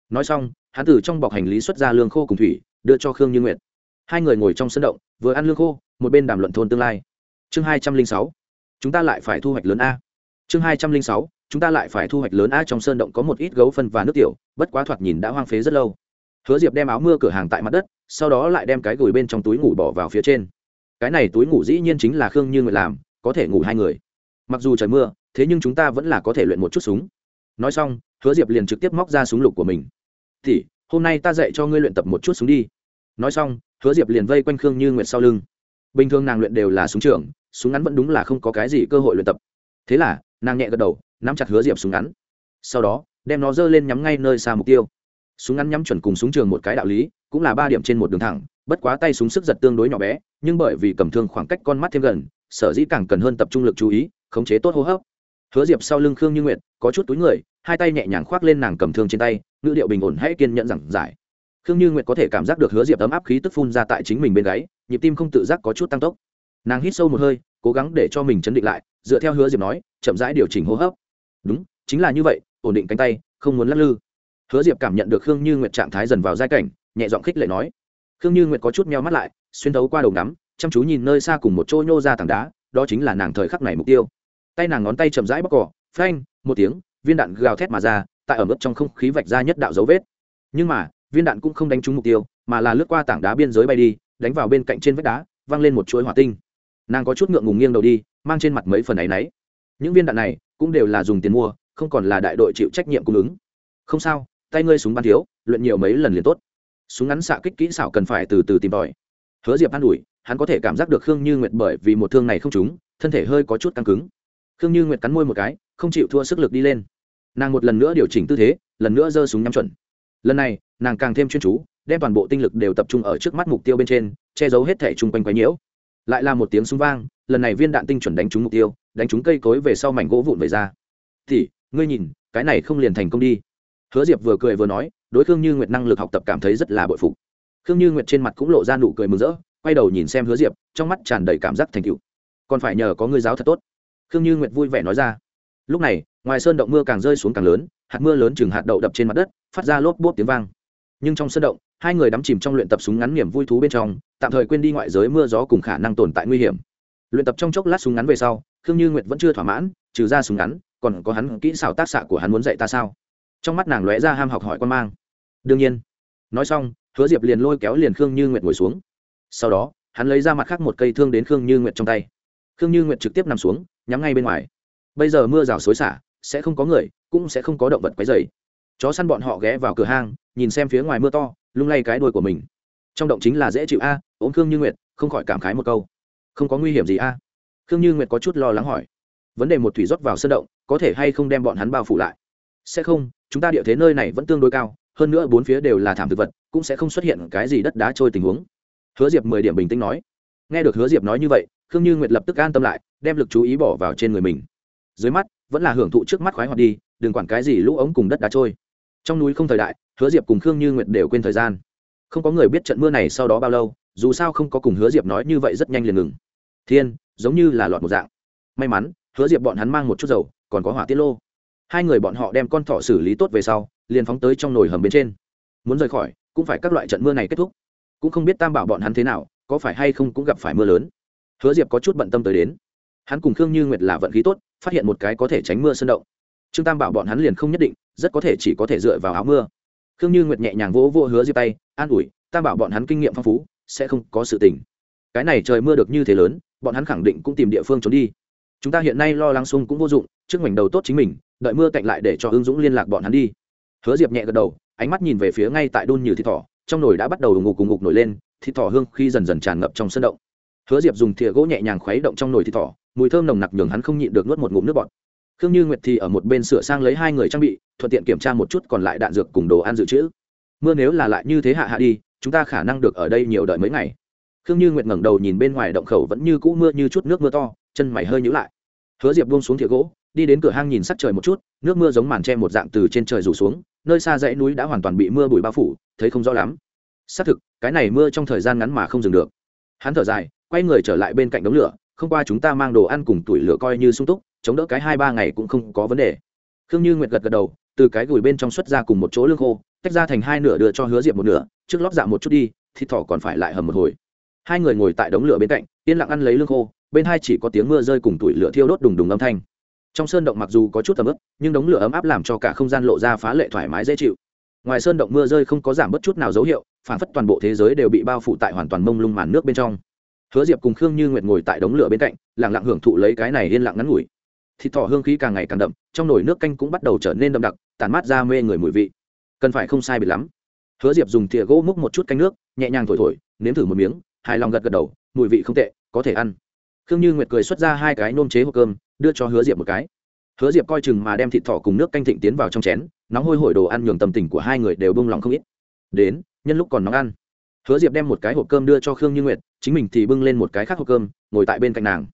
Nói xong, hắn từ trong bọc hành lý xuất ra lương khô cùng thủy, đưa cho khương như nguyệt. Hai người ngồi trong sân động vừa ăn lương khô, một bên đàm luận thôn tương lai. Chương hai trăm linh sáu, chúng ta lại phải thu hoạch lớn a. Chương hai trăm linh sáu, chúng ta lại phải thu hoạch lớn a trong sơn động có một ít gấu phân và nước tiểu, bất quá thoạt nhìn đã hoang phế rất lâu. Hứa diệp đem áo mưa cửa hàng tại mặt đất, sau đó lại đem cái gùi bên trong túi ngủ bỏ vào phía trên. Cái này túi ngủ dĩ nhiên chính là khương như người làm, có thể ngủ hai người. Mặc dù trời mưa, thế nhưng chúng ta vẫn là có thể luyện một chút súng. Nói xong, hứa diệp liền trực tiếp móc ra súng lục của mình. Thì hôm nay ta dạy cho ngươi luyện tập một chút súng đi. Nói xong hứa diệp liền vây quanh khương như nguyệt sau lưng. Bình thường nàng luyện đều là súng trường, súng ngắn vẫn đúng là không có cái gì cơ hội luyện tập. Thế là, nàng nhẹ gật đầu, nắm chặt hứa diệp súng ngắn. Sau đó, đem nó dơ lên nhắm ngay nơi xa mục tiêu. Súng ngắn nhắm chuẩn cùng súng trường một cái đạo lý, cũng là ba điểm trên một đường thẳng, bất quá tay súng sức giật tương đối nhỏ bé, nhưng bởi vì cầm thương khoảng cách con mắt thêm gần, sở dĩ càng cần hơn tập trung lực chú ý, khống chế tốt hô hấp. Hứa diệp sau lưng khương như nguyệt, có chút túi người, hai tay nhẹ nhàng khoác lên nàng cầm thương trên tay, ngữ điệu bình ổn hãy kiên nhẫn giảng giải khương như nguyệt có thể cảm giác được hứa diệp ấm áp khí tức phun ra tại chính mình bên gáy, nhịp tim không tự giác có chút tăng tốc. Nàng hít sâu một hơi, cố gắng để cho mình chấn định lại, dựa theo hứa diệp nói, chậm rãi điều chỉnh hô hấp. Đúng, chính là như vậy, ổn định cánh tay, không muốn lắc lư. Hứa diệp cảm nhận được khương như nguyệt trạng thái dần vào giai cảnh, nhẹ giọng khích lệ nói. Khương như nguyệt có chút meo mắt lại, xuyên thấu qua đầu ngắm, chăm chú nhìn nơi xa cùng một chỗ nhô ra tảng đá, đó chính là nàng thời khắc này mục tiêu. Tay nàng ngón tay chậm rãi bóc cỏ, phanh, một tiếng, viên đạn gào thét mà ra, tại ở mức trong không khí vạch ra nhất đạo dấu vết. Nhưng mà viên đạn cũng không đánh trúng mục tiêu, mà là lướt qua tảng đá biên giới bay đi, đánh vào bên cạnh trên vách đá, văng lên một chuỗi hỏa tinh. Nàng có chút ngượng ngùng nghiêng đầu đi, mang trên mặt mấy phần ấ y n ấ y những viên đạn này cũng đều là dùng tiền mua, không còn là đại đội chịu trách nhiệm cung ứng. Không sao, tay ngươi súng bắn thiếu, luyện nhiều mấy lần liền tốt. Súng ngắn xạ kích kỹ xảo cần phải từ từ tìm tòi. Hứa diệp an ủi, hắn có thể cảm giác được khương như nguyệt bởi vì một thương này không trúng, thân thể hơi có chút căng cứng. Khương như nguyệt cắn môi một cái, không chịu thua sức lực đi lên. Nàng một lần nữa điều chỉnh tư thế, lần nữa giơ súng nhắm chuẩn lần này, nàng càng thêm chuyên chú, đem toàn bộ tinh lực đều tập trung ở trước mắt mục tiêu bên trên, che giấu hết thể chung quanh quái nhiễu. Lại là một tiếng súng vang, lần này viên đạn tinh chuẩn đánh trúng mục tiêu, đánh trúng cây cối về sau mảnh gỗ vụn về ra. Thì ngươi nhìn, cái này không liền thành công đi. Hứa diệp vừa cười vừa nói, đối khương như nguyệt năng lực học tập cảm thấy rất là bội phục. Khương như nguyệt trên mặt cũng lộ ra nụ cười mừng rỡ, quay đầu nhìn xem hứa diệp, trong mắt tràn đầy cảm giác thành cựu còn phải nhờ có ngươi giáo thật tốt. Khương như nguyệt vui vẻ nói ra. Lúc này, ngoài sơn động mưa càng rơi xuống càng lớn hạt mưa lớn chừng hạt đậu đập trên mặt đất, phát ra lốp bốp tiếng vang. Nhưng trong sơn động, hai người đắm chìm trong luyện tập súng ngắn niềm vui thú bên trong, tạm thời quên đi ngoại giới mưa gió cùng khả năng tồn tại nguy hiểm. Luyện tập trong chốc lát súng ngắn về sau, khương như nguyệt vẫn chưa thỏa mãn, trừ ra súng ngắn, còn có hắn kỹ xảo tác xạ của hắn muốn dạy ta sao? Trong mắt nàng lóe ra ham học hỏi quan mang. Đương nhiên. Nói xong, hứa diệp liền lôi kéo liền khương như nguyệt ngồi xuống. Sau đó, hắn lấy ra mặt khác một cây thương đến khương như nguyệt trong tay. Khương như nguyệt trực tiếp nằm xuống, nhắm ngay bên ngoài. Bây giờ mưa rào xối xả sẽ không có người, cũng sẽ không có động vật quấy dày chó săn bọn họ ghé vào cửa hang, nhìn xem phía ngoài mưa to, lung lay cái đuôi của mình. Trong động chính là dễ chịu a, ốm khương như nguyệt, không khỏi cảm khái một câu. Không có nguy hiểm gì a? Khương như nguyệt có chút lo lắng hỏi. Vấn đề một thủy rót vào sân động, có thể hay không đem bọn hắn bao phủ lại? Sẽ không, chúng ta địa thế nơi này vẫn tương đối cao, hơn nữa bốn phía đều là thảm thực vật, cũng sẽ không xuất hiện cái gì đất đá trôi tình huống. Hứa diệp mười điểm bình tĩnh nói. Nghe được hứa diệp nói như vậy, khương như nguyệt lập tức an tâm lại, đem lực chú ý bỏ vào trên người mình. Dưới mắt vẫn là hưởng thụ trước mắt khoái hoạt đi, đừng quản cái gì lũ ống cùng đất đá trôi. Trong núi không thời đại, hứa diệp cùng khương như nguyệt đều quên thời gian. Không có người biết trận mưa này sau đó bao lâu, dù sao không có cùng hứa diệp nói như vậy rất nhanh liền ngừng. Thiên, giống như là lọt một dạng. May mắn, hứa diệp bọn hắn mang một chút dầu, còn có hỏa tiết lô. Hai người bọn họ đem con thỏ xử lý tốt về sau, liền phóng tới trong nồi hầm bên trên. Muốn rời khỏi, cũng phải các loại trận mưa này kết thúc. Cũng không biết tam bảo bọn hắn thế nào, có phải hay không cũng gặp phải mưa lớn. Hứa diệp có chút bận tâm tới đến. Hắn cùng khương như nguyệt là vận khí tốt phát hiện một cái có thể tránh mưa sơn động. Trương tam bảo bọn hắn liền không nhất định, rất có thể chỉ có thể dựa vào áo mưa. Khương như nguyệt nhẹ nhàng vỗ vỗ hứa diệp tay, an ủi, tam bảo bọn hắn kinh nghiệm phong phú, sẽ không có sự tình. Cái này trời mưa được như thế lớn, bọn hắn khẳng định cũng tìm địa phương trốn đi. Chúng ta hiện nay lo lắng sung cũng vô dụng, trước mảnh đầu tốt chính mình, đợi mưa cạnh lại để cho hưng dũng liên lạc bọn hắn đi. Hứa diệp nhẹ gật đầu, ánh mắt nhìn về phía ngay tại đun như thịt thỏ, trong nồi đã bắt đầu ngục cùng ngục nổi lên, thịt thỏ hương khi dần dần tràn ngập trong sân động. Hứa diệp dùng thìa gỗ nhẹ nhàng khuấy động trong nồi thịt thỏ mùi thơm nồng nặc nhường hắn không nhịn được nuốt một ngụm nước bọt. Khương như nguyệt thì ở một bên sửa sang lấy hai người trang bị, thuận tiện kiểm tra một chút còn lại đạn dược cùng đồ ăn dự trữ. Mưa nếu là lại như thế hạ hạ đi, chúng ta khả năng được ở đây nhiều đợi mấy ngày. Khương như nguyệt ngẩng đầu nhìn bên ngoài động khẩu vẫn như cũ mưa như chút nước mưa to, chân mày hơi nhữ lại. Hứa diệp buông xuống thìa gỗ, đi đến cửa hang nhìn sắc trời một chút, nước mưa giống màn tre một dạng từ trên trời rủ xuống, nơi xa dãy núi đã hoàn toàn bị mưa bụi bao phủ, thấy không rõ lắm. Xác thực, cái này mưa trong thời gian ngắn mà không dừng được. Hắn thở dài, quay người trở lại bên cạnh đống lửa không qua chúng ta mang đồ ăn cùng tuổi lửa coi như sung túc, chống đỡ cái hai ba ngày cũng không có vấn đề. Khương như nguyệt gật gật đầu, từ cái gửi bên trong xuất ra cùng một chỗ lương khô, tách ra thành hai nửa đưa cho hứa diệp một nửa, trước lót dạ một chút đi, thịt thỏ còn phải lại hầm một hồi. Hai người ngồi tại đống lửa bên cạnh, yên lặng ăn lấy lương khô, bên hai chỉ có tiếng mưa rơi cùng tuổi lửa thiêu đốt đùng đùng âm thanh. Trong sơn động mặc dù có chút tầm ướp nhưng đống lửa ấm áp làm cho cả không gian lộ ra phá lệ thoải mái dễ chịu. Ngoài sơn động mưa rơi không có giảm bất chút nào dấu hiệu, phản phất toàn bộ thế giới đều bị bao phủ tại hoàn toàn mông lung màn nước bên trong hứa diệp cùng khương như nguyệt ngồi tại đống lửa bên cạnh lẳng lặng hưởng thụ lấy cái này yên lặng ngắn ngủi. Thịt thỏ hương khí càng ngày càng đậm, trong nồi nước canh cũng bắt đầu trở nên đậm đặc tàn mát ra mê người mùi vị. Cần phải không sai bị lắm. Hứa diệp dùng thìa gỗ múc một chút canh nước, nhẹ nhàng thổi thổi, nếm thử một miếng, hài lòng gật gật đầu, mùi vị không tệ, có thể ăn. Khương như nguyệt cười xuất ra hai cái nôm chế hộp cơm, đưa cho hứa diệp một cái. Hứa diệp coi chừng mà đem thịt thỏ cùng nước canh thịnh tiến vào trong chén, nóng hôi hổi đồ ăn nhường tâm tình của hai người đều bông lòng không ít. Đến, nhân lúc còn nóng ăn. Hứa diệp đem một cái hộp cơm đưa cho khương như nguyệt chính mình thì bưng lên một cái khác hộp cơm, ngồi tại bên cạnh nàng.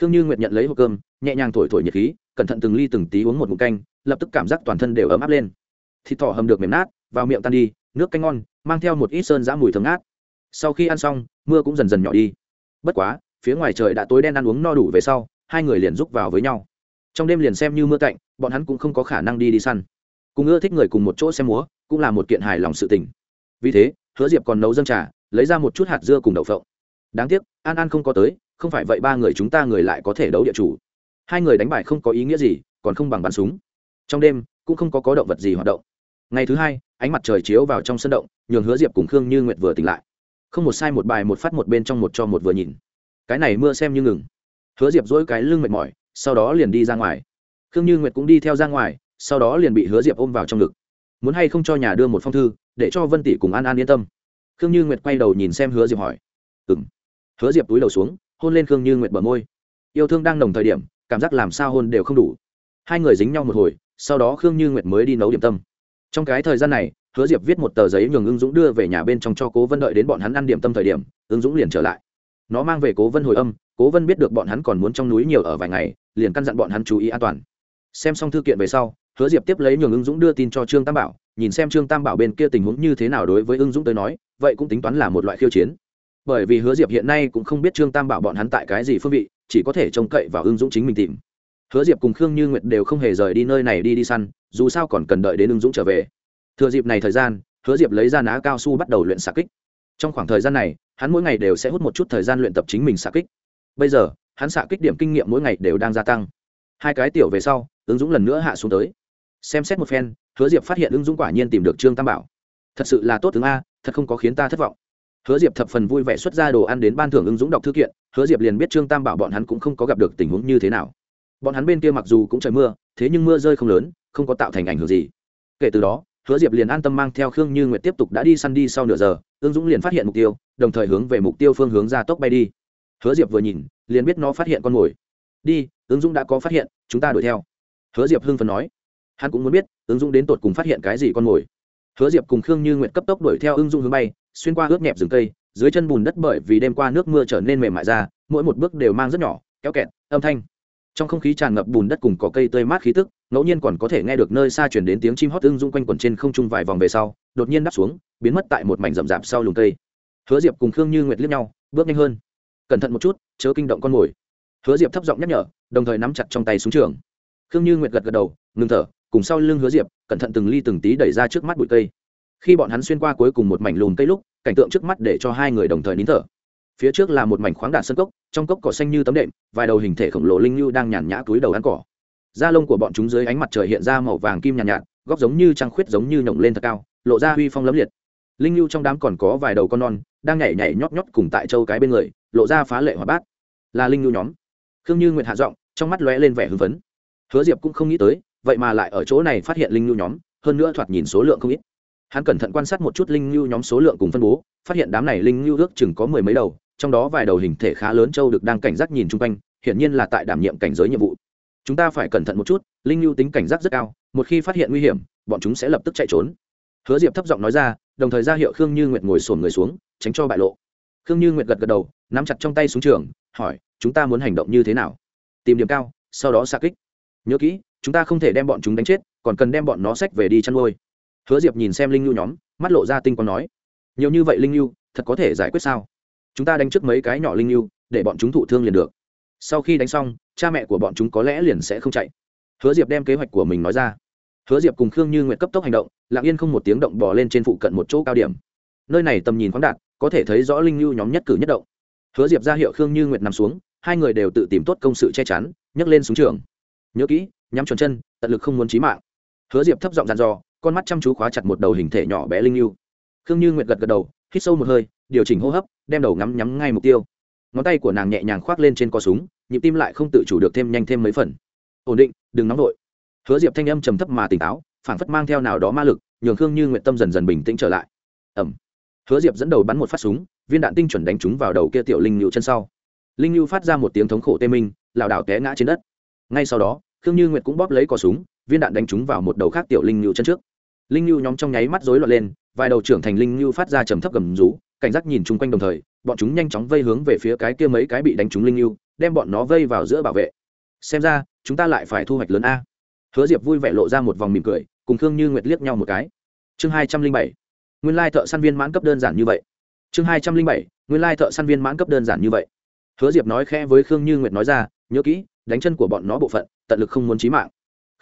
Khương như nguyệt nhận lấy hộp cơm, nhẹ nhàng thổi thổi nhiệt khí, cẩn thận từng ly từng tí uống một mụn canh, lập tức cảm giác toàn thân đều ấm áp lên. Thịt thỏ hầm được mềm nát, vào miệng tan đi, nước canh ngon, mang theo một ít sơn giã mùi thơm ngát. Sau khi ăn xong, mưa cũng dần dần nhỏ đi. Bất quá, phía ngoài trời đã tối đen ăn uống no đủ về sau, hai người liền rúc vào với nhau. Trong đêm liền xem như mưa cạnh, bọn hắn cũng không có khả năng đi đi săn. Cùng ưa thích người cùng một chỗ xem múa, cũng là một kiện hài lòng sự tình. Vì thế, hứa diệp còn nấu dâng trà, lấy ra một chút hạt dưa cùng đậu phộng đáng tiếc, an an không có tới, không phải vậy ba người chúng ta người lại có thể đấu địa chủ. Hai người đánh bài không có ý nghĩa gì, còn không bằng bắn súng. Trong đêm, cũng không có có động vật gì hoạt động. Ngày thứ hai, ánh mặt trời chiếu vào trong sân động, nhường hứa diệp cùng khương như nguyệt vừa tỉnh lại. Không một sai một bài một phát một bên trong một cho một vừa nhìn. Cái này mưa xem như ngừng. Hứa diệp dỗi cái lưng mệt mỏi, sau đó liền đi ra ngoài. Khương như nguyệt cũng đi theo ra ngoài, sau đó liền bị hứa diệp ôm vào trong ngực. Muốn hay không cho nhà đưa một phong thư, để cho vân tỷ cùng an an yên tâm. Khương như nguyệt quay đầu nhìn xem hứa diệp hỏi. Ừng hứa diệp túi đầu xuống, hôn lên khương như nguyệt bờ môi. Yêu thương đang nồng thời điểm, cảm giác làm sao hôn đều không đủ. Hai người dính nhau một hồi, sau đó khương như nguyệt mới đi nấu điểm tâm. Trong cái thời gian này, hứa diệp viết một tờ giấy nhường ưng dũng đưa về nhà bên trong cho cố vân đợi đến bọn hắn ăn điểm tâm thời điểm, ưng dũng liền trở lại. Nó mang về cố vân hồi âm, cố vân biết được bọn hắn còn muốn trong núi nhiều ở vài ngày, liền căn dặn bọn hắn chú ý an toàn. Xem xong thư kiện về sau, hứa diệp tiếp lấy nhường ưng dũng đưa tin cho trương tam bảo, nhìn xem trương tam bảo bên kia tình huống như thế nào đối với ưng dũng tới nói, vậy cũng tính toán là một loại khiêu chiến bởi vì hứa diệp hiện nay cũng không biết trương tam bảo bọn hắn tại cái gì phương vị, chỉ có thể trông cậy vào ưng dũng chính mình tìm. Hứa diệp cùng khương như nguyệt đều không hề rời đi nơi này đi đi săn, dù sao còn cần đợi đến ưng dũng trở về. Thừa dịp này thời gian, hứa diệp lấy ra ná cao su bắt đầu luyện xạ kích. Trong khoảng thời gian này, hắn mỗi ngày đều sẽ hút một chút thời gian luyện tập chính mình xạ kích. Bây giờ, hắn xạ kích điểm kinh nghiệm mỗi ngày đều đang gia tăng. Hai cái tiểu về sau, ứng dũng lần nữa hạ xuống tới. Xem xét một phen, hứa diệp phát hiện ứng dũng quả nhiên tìm được trương tam bảo. Thật sự là tốt tướng a, thật không có khiến ta thất vọng hứa diệp thập phần vui vẻ xuất ra đồ ăn đến ban thưởng ứng dũng đọc thư kiện, hứa diệp liền biết trương tam bảo bọn hắn cũng không có gặp được tình huống như thế nào. Bọn hắn bên kia mặc dù cũng trời mưa, thế nhưng mưa rơi không lớn, không có tạo thành ảnh hưởng gì. Kể từ đó, hứa diệp liền an tâm mang theo khương như nguyệt tiếp tục đã đi săn đi sau nửa giờ ương dũng liền phát hiện mục tiêu, đồng thời hướng về mục tiêu phương hướng ra tốc bay đi. Hứa diệp vừa nhìn, liền biết nó phát hiện con mồi. Đi ứng dũng đã có phát hiện, chúng ta đuổi theo. Hứa diệp hưng phần nói. Hắn cũng muốn biết ứng dũng đến tột cùng phát hiện cái gì con mồi. Hứa diệp cùng khương như Nguyệt cấp tốc đuổi theo ứng dũng hướng bay xuyên qua ướt nhẹp rừng cây, dưới chân bùn đất bởi vì đêm qua nước mưa trở nên mềm mại ra, mỗi một bước đều mang rất nhỏ, kéo kẹt, âm thanh. Trong không khí tràn ngập bùn đất cùng có cây tươi mát khí tức, ngẫu nhiên còn có thể nghe được nơi xa chuyển đến tiếng chim hót tương dung quanh quẩn trên không trung vài vòng về sau, đột nhiên đáp xuống, biến mất tại một mảnh rậm rạp sau lùm cây. Hứa diệp cùng khương như nguyệt liếc nhau, bước nhanh hơn. Cẩn thận một chút, chớ kinh động con mồi. Hứa diệp thấp giọng nhắc nhở, đồng thời nắm chặt trong tay súng trường. Khương như nguyệt gật gật đầu, ngừng thở, cùng sau lưng hứa diệp, cẩn thận từng ly từng tí đẩy ra trước mắt bụi cây khi bọn hắn xuyên qua cuối cùng một mảnh lùm cây lúc cảnh tượng trước mắt để cho hai người đồng thời nín thở. Phía trước là một mảnh khoáng đạn sân cốc trong cốc cỏ xanh như tấm đệm vài đầu hình thể khổng lồ linh như đang nhàn nhã túi đầu ăn cỏ. Da lông của bọn chúng dưới ánh mặt trời hiện ra màu vàng kim nhàn nhạt, nhạt góc giống như trăng khuyết giống như nhổng lên thật cao lộ ra huy phong lấm liệt. Linh như trong đám còn có vài đầu con non đang nhảy nhảy nhót nhót cùng tại châu cái bên người lộ ra phá lệ hóa bát. Là linh như nhóm. Khương như nguyệt hạ giọng trong mắt lóe lên vẻ hưng phấn. Hứa diệp cũng không nghĩ tới vậy mà lại ở chỗ này phát hiện linh như nhóm hơn nữa thoạt nhìn số lượng không ít hắn cẩn thận quan sát một chút linh nhu nhóm số lượng cùng phân bố, phát hiện đám này linh nhu ước chừng có mười mấy đầu, trong đó vài đầu hình thể khá lớn châu được đang cảnh giác nhìn chung quanh, hiển nhiên là tại đảm nhiệm cảnh giới nhiệm vụ. Chúng ta phải cẩn thận một chút, linh nhu tính cảnh giác rất cao, một khi phát hiện nguy hiểm, bọn chúng sẽ lập tức chạy trốn. Hứa diệp thấp giọng nói ra, đồng thời ra hiệu khương như nguyệt ngồi sổn người xuống, tránh cho bại lộ. Khương như nguyệt gật gật đầu, nắm chặt trong tay xuống trường, hỏi, chúng ta muốn hành động như thế nào? Tìm điểm cao, sau đó xa kích. Nhớ kỹ, chúng ta không thể đem bọn chúng đánh chết, còn cần đem bọn nó xách về đi chăn nuôi hứa diệp nhìn xem linh nhu nhóm, mắt lộ ra tinh quang nói, nhiều như vậy linh nhu, thật có thể giải quyết sao? Chúng ta đánh trước mấy cái nhỏ linh nhu, để bọn chúng thụ thương liền được. Sau khi đánh xong, cha mẹ của bọn chúng có lẽ liền sẽ không chạy. Hứa diệp đem kế hoạch của mình nói ra. Hứa diệp cùng khương như nguyện cấp tốc hành động, lặng yên không một tiếng động bỏ lên trên phụ cận một chỗ cao điểm. Nơi này tầm nhìn khoáng đạt, có thể thấy rõ linh nhu nhóm nhất cử nhất động. Hứa diệp ra hiệu khương như nguyệt nằm xuống, hai người đều tự tìm tốt công sự che chắn, nhấc lên xuống trường. Nhớ kỹ, nhắm tròn chân, tận lực không muốn trí mạng. Hứa diệp thấp giọng dàn dò con mắt chăm chú khóa chặt một đầu hình thể nhỏ bé linh nhu khương như nguyệt gật gật đầu, hít sâu một hơi, điều chỉnh hô hấp, đem đầu ngắm nhắm ngay mục tiêu. Ngón tay của nàng nhẹ nhàng khoác lên trên co súng, nhịp tim lại không tự chủ được thêm nhanh thêm mấy phần. Ổn định, đừng nóng vội. Hứa diệp thanh âm trầm thấp mà tỉnh táo, phảng phất mang theo nào đó ma lực, nhường khương như nguyện tâm dần dần bình tĩnh trở lại. Ẩm. Hứa diệp dẫn đầu bắn một phát súng, viên đạn tinh chuẩn đánh trúng vào đầu kia tiểu linh nhu chân sau. Linh nhu phát ra một tiếng thống khổ tê minh, lảo đảo té ngã trên đất. Ngay sau đó, khương như nguyệt cũng bóp lấy cò súng, viên đạn đánh trúng vào một đầu khác tiểu linh nhu chân trước linh nhu nhóm trong nháy mắt rối loạn lên, vài đầu trưởng thành linh nhu phát ra trầm thấp gầm rú, cảnh giác nhìn chung quanh đồng thời, bọn chúng nhanh chóng vây hướng về phía cái kia mấy cái bị đánh trúng linh nhu, đem bọn nó vây vào giữa bảo vệ. Xem ra, chúng ta lại phải thu hoạch lớn a. Hứa diệp vui vẻ lộ ra một vòng mỉm cười, cùng khương như nguyệt liếc nhau một cái. Chương hai trăm linh bảy. Nguyên lai thợ săn viên mãn cấp đơn giản như vậy. Chương hai trăm linh bảy. Nguyên lai thợ săn viên mãn cấp đơn giản như vậy. Hứa diệp nói khẽ với khương như nguyệt nói ra, nhớ kỹ, đánh chân của bọn nó bộ phận, tận lực không muốn trí mạng.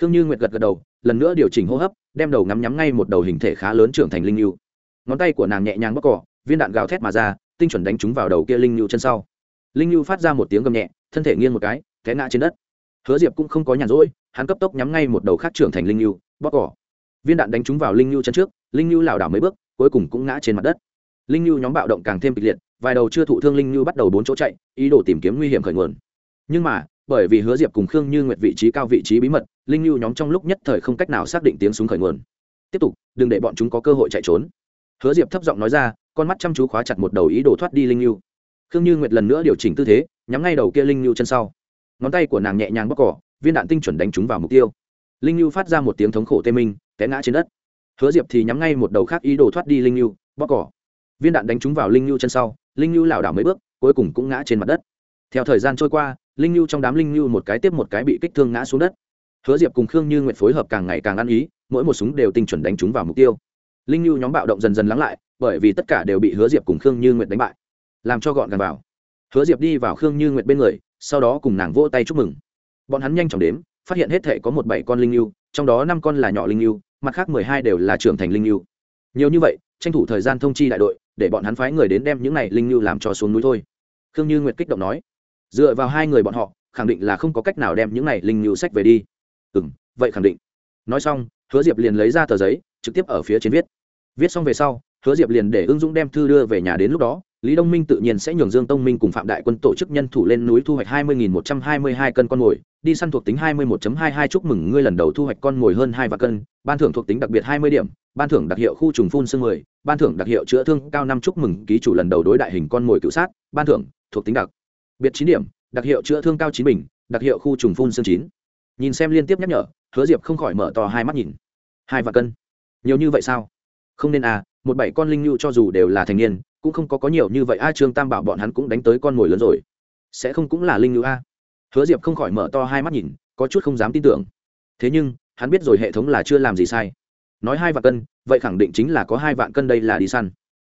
Khương như nguyệt gật gật đầu lần nữa điều chỉnh hô hấp đem đầu ngắm nhắm ngay một đầu hình thể khá lớn trưởng thành linh nhu. ngón tay của nàng nhẹ nhàng bóc cỏ viên đạn gào thét mà ra tinh chuẩn đánh trúng vào đầu kia linh nhu chân sau. Linh nhu phát ra một tiếng gầm nhẹ thân thể nghiêng một cái té ngã trên đất. Hứa diệp cũng không có nhàn rỗi hắn cấp tốc nhắm ngay một đầu khác trưởng thành linh nhu, bóc cỏ viên đạn đánh trúng vào linh nhu chân trước linh nhu lảo đảo mấy bước cuối cùng cũng ngã trên mặt đất. Linh nhu nhóm bạo động càng thêm kịch liệt vài đầu chưa thụ thương linh nhu bắt đầu bốn chỗ chạy ý đồ tìm kiếm nguy hiểm khởi nguồn. Nhưng mà bởi vì hứa diệp cùng khương như nguyệt vị trí cao vị trí bí mật, linh lưu nhóm trong lúc nhất thời không cách nào xác định tiếng súng khởi nguồn. Tiếp tục, đừng để bọn chúng có cơ hội chạy trốn. Hứa diệp thấp giọng nói ra, con mắt chăm chú khóa chặt một đầu ý đồ thoát đi linh lưu khương như nguyệt lần nữa điều chỉnh tư thế, nhắm ngay đầu kia linh lưu chân sau. Ngón tay của nàng nhẹ nhàng bóc cỏ, viên đạn tinh chuẩn đánh trúng vào mục tiêu. Linh lưu phát ra một tiếng thống khổ tê minh, té ngã trên đất. Hứa diệp thì nhắm ngay một đầu khác ý đồ thoát đi linh lưu bóc cỏ. Viên đạn đánh trúng vào linh lưu chân sau, linh lưu lảo đảo mấy bước, cuối cùng cũng ngã trên mặt đất. Theo thời gian trôi qua linh lưu trong đám linh lưu một cái tiếp một cái bị kích thương ngã xuống đất. Hứa diệp cùng khương như nguyện phối hợp càng ngày càng ăn ý, mỗi một súng đều tinh chuẩn đánh trúng vào mục tiêu. Linh lưu nhóm bạo động dần dần lắng lại, bởi vì tất cả đều bị hứa diệp cùng khương như nguyện đánh bại. Làm cho gọn gàng vào. Hứa diệp đi vào khương như nguyện bên người, sau đó cùng nàng vỗ tay chúc mừng. Bọn hắn nhanh chóng đếm, phát hiện hết thể có một bảy con linh lưu trong đó năm con là nhỏ linh lưu mặt khác mười hai đều là trưởng thành linh lưu nhiều như vậy, tranh thủ thời gian thông chi đại đội, để bọn hắn phái người đến đem những này linh lưu làm cho xuống núi thôi. Khương như nguyệt kích động nói dựa vào hai người bọn họ, khẳng định là không có cách nào đem những này linh lưu sách về đi. Ừ m vậy khẳng định. Nói xong, hứa diệp liền lấy ra tờ giấy, trực tiếp ở phía trên viết. Viết xong về sau, hứa diệp liền để ưng dũng đem thư đưa về nhà đến lúc đó, lý đông minh tự nhiên sẽ nhường dương tông minh cùng phạm đại quân tổ chức nhân thủ lên núi thu hoạch hai mươi một trăm hai mươi hai cân con mồi. Đi săn thuộc tính hai mươi một hai hai, chúc mừng ngươi lần đầu thu hoạch con mồi hơn hai vạn cân. Ban thưởng thuộc tính đặc biệt hai mươi điểm, ban thưởng đặc hiệu khu trùng phun sương mười, ban thưởng đặc hiệu chữa thương cao năm, chúc mừng ký chủ lần đầu đối đại hình con mồi cựu sát. Ban thưởng thuộc tính đặc biệt chín điểm, đặc hiệu chữa thương cao chín bình, đặc hiệu khu trùng phun sương chín. Nhìn xem liên tiếp nhắc nhở, hứa diệp không khỏi mở to hai mắt nhìn. Hai vạn cân. Nhiều như vậy sao? Không nên à một bảy con linh nhu cho dù đều là thành niên, cũng không có có nhiều như vậy, a, trương tam bảo bọn hắn cũng đánh tới con mồi lớn rồi. Sẽ không cũng là linh nhu a. Hứa diệp không khỏi mở to hai mắt nhìn, có chút không dám tin tưởng. Thế nhưng, hắn biết rồi hệ thống là chưa làm gì sai. Nói hai vạn cân, vậy khẳng định chính là có hai vạn cân đây là đi săn.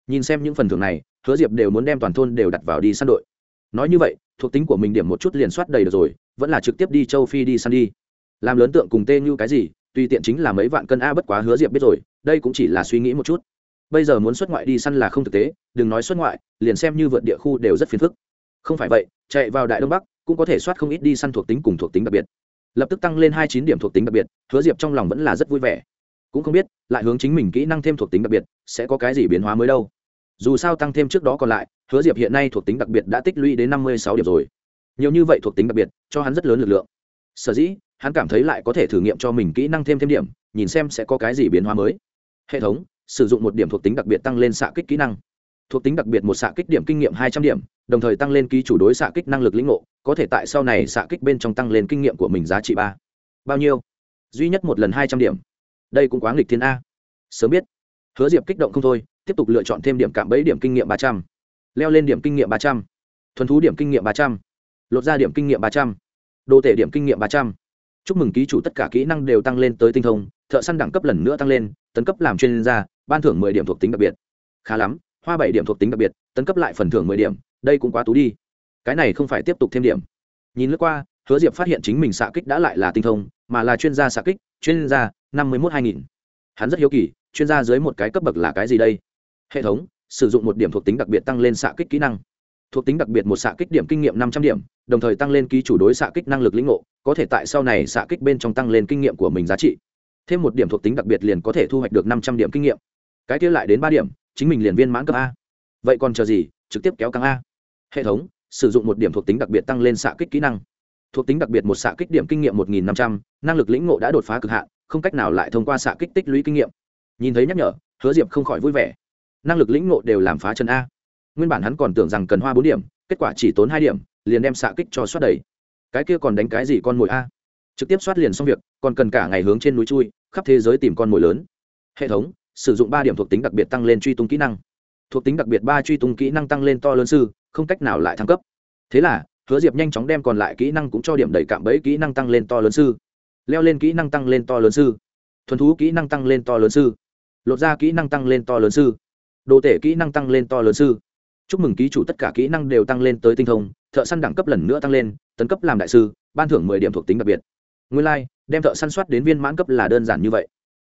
Nhìn xem những phần thưởng này, hứa diệp đều muốn đem toàn thôn đều đặt vào đi săn đội nói như vậy, thuộc tính của mình điểm một chút liền soát đầy được rồi, vẫn là trực tiếp đi châu phi đi săn đi. Làm lớn tượng cùng tê như cái gì, tùy tiện chính là mấy vạn cân a bất quá hứa diệp biết rồi, đây cũng chỉ là suy nghĩ một chút. Bây giờ muốn xuất ngoại đi săn là không thực tế, đừng nói xuất ngoại, liền xem như vượt địa khu đều rất phiền phức. Không phải vậy, chạy vào đại đông bắc, cũng có thể soát không ít đi săn thuộc tính cùng thuộc tính đặc biệt. Lập tức tăng lên hai chín điểm thuộc tính đặc biệt, hứa diệp trong lòng vẫn là rất vui vẻ. Cũng không biết, lại hướng chính mình kỹ năng thêm thuộc tính đặc biệt, sẽ có cái gì biến hóa mới đâu dù sao tăng thêm trước đó còn lại, hứa diệp hiện nay thuộc tính đặc biệt đã tích lũy đến năm mươi sáu điểm rồi. Nhiều như vậy thuộc tính đặc biệt, cho hắn rất lớn lực lượng. Sở dĩ, hắn cảm thấy lại có thể thử nghiệm cho mình kỹ năng thêm thêm điểm, nhìn xem sẽ có cái gì biến hóa mới. Hệ thống, sử dụng một điểm thuộc tính đặc biệt tăng lên xạ kích kỹ năng. Thuộc tính đặc biệt một xạ kích điểm kinh nghiệm hai trăm điểm, đồng thời tăng lên ký chủ đối xạ kích năng lực lĩnh ngộ, có thể tại sau này xạ kích bên trong tăng lên kinh nghiệm của mình giá trị ba. Bao nhiêu? Duy nhất một lần hai trăm điểm. Đây cũng quá nghịch thiên a. Sớm biết hứa diệp kích động không thôi, tiếp tục lựa chọn thêm điểm cạm bẫy điểm kinh nghiệm ba trăm. Leo lên điểm kinh nghiệm ba trăm. Thuần thú điểm kinh nghiệm ba trăm. Lột ra điểm kinh nghiệm ba trăm. Đồ tể điểm kinh nghiệm ba trăm. Chúc mừng ký chủ tất cả kỹ năng đều tăng lên tới tinh thông, thợ săn đẳng cấp lần nữa tăng lên, tấn cấp làm chuyên gia, ban thưởng mười điểm thuộc tính đặc biệt. Khá lắm, hoa bảy điểm thuộc tính đặc biệt, tấn cấp lại phần thưởng mười điểm, đây cũng quá tú đi. Cái này không phải tiếp tục thêm điểm. Nhìn lướt qua, hứa diệp phát hiện chính mình xạ kích đã lại là tinh thông, mà là chuyên gia xạ kích, chuyên gia, năm mươi một hai nghìn. Hắn rất hiếu kỳ chuyên gia dưới một cái cấp bậc là cái gì đây? Hệ thống, sử dụng một điểm thuộc tính đặc biệt tăng lên xạ kích kỹ năng. Thuộc tính đặc biệt một xạ kích điểm kinh nghiệm năm trăm điểm, đồng thời tăng lên ký chủ đối xạ kích năng lực lĩnh ngộ, có thể tại sau này xạ kích bên trong tăng lên kinh nghiệm của mình giá trị. Thêm một điểm thuộc tính đặc biệt liền có thể thu hoạch được năm trăm điểm kinh nghiệm. Cái kia lại đến ba điểm, chính mình liền viên mãn cấp a. Vậy còn chờ gì, trực tiếp kéo căng a. Hệ thống, sử dụng một điểm thuộc tính đặc biệt tăng lên xạ kích kỹ năng. Thuộc tính đặc biệt một xạ kích điểm kinh nghiệm một nghìn năm trăm, năng lực lĩnh ngộ đã đột phá cực hạn, không cách nào lại thông qua xạ kích tích lũy kinh nghiệm nhìn thấy nhắc nhở, hứa diệp không khỏi vui vẻ. Năng lực lĩnh ngộ đều làm phá chân a. Nguyên bản hắn còn tưởng rằng cần hoa bốn điểm, kết quả chỉ tốn hai điểm, liền đem xạ kích cho soát đầy. Cái kia còn đánh cái gì con mồi a? Trực tiếp soát liền xong việc, còn cần cả ngày hướng trên núi chui, khắp thế giới tìm con mồi lớn. Hệ thống, sử dụng ba điểm thuộc tính đặc biệt tăng lên truy tung kỹ năng. Thuộc tính đặc biệt ba truy tung kỹ năng tăng lên to lớn sư, không cách nào lại thăng cấp. Thế là, hứa diệp nhanh chóng đem còn lại kỹ năng cũng cho điểm đầy cạm bẫy kỹ năng tăng lên to lớn sư. Leo lên kỹ năng tăng lên to lớn sư. Thuần thú kỹ năng tăng lên to lớn sư lột ra kỹ năng tăng lên to lớn sư. Đồ tể kỹ năng tăng lên to lớn sư. Chúc mừng ký chủ tất cả kỹ năng đều tăng lên tới tinh thông thợ săn đẳng cấp lần nữa tăng lên tấn cấp làm đại sư ban thưởng mười điểm thuộc tính đặc biệt. Nguyên lai、like, đem thợ săn soát đến viên mãn cấp là đơn giản như vậy.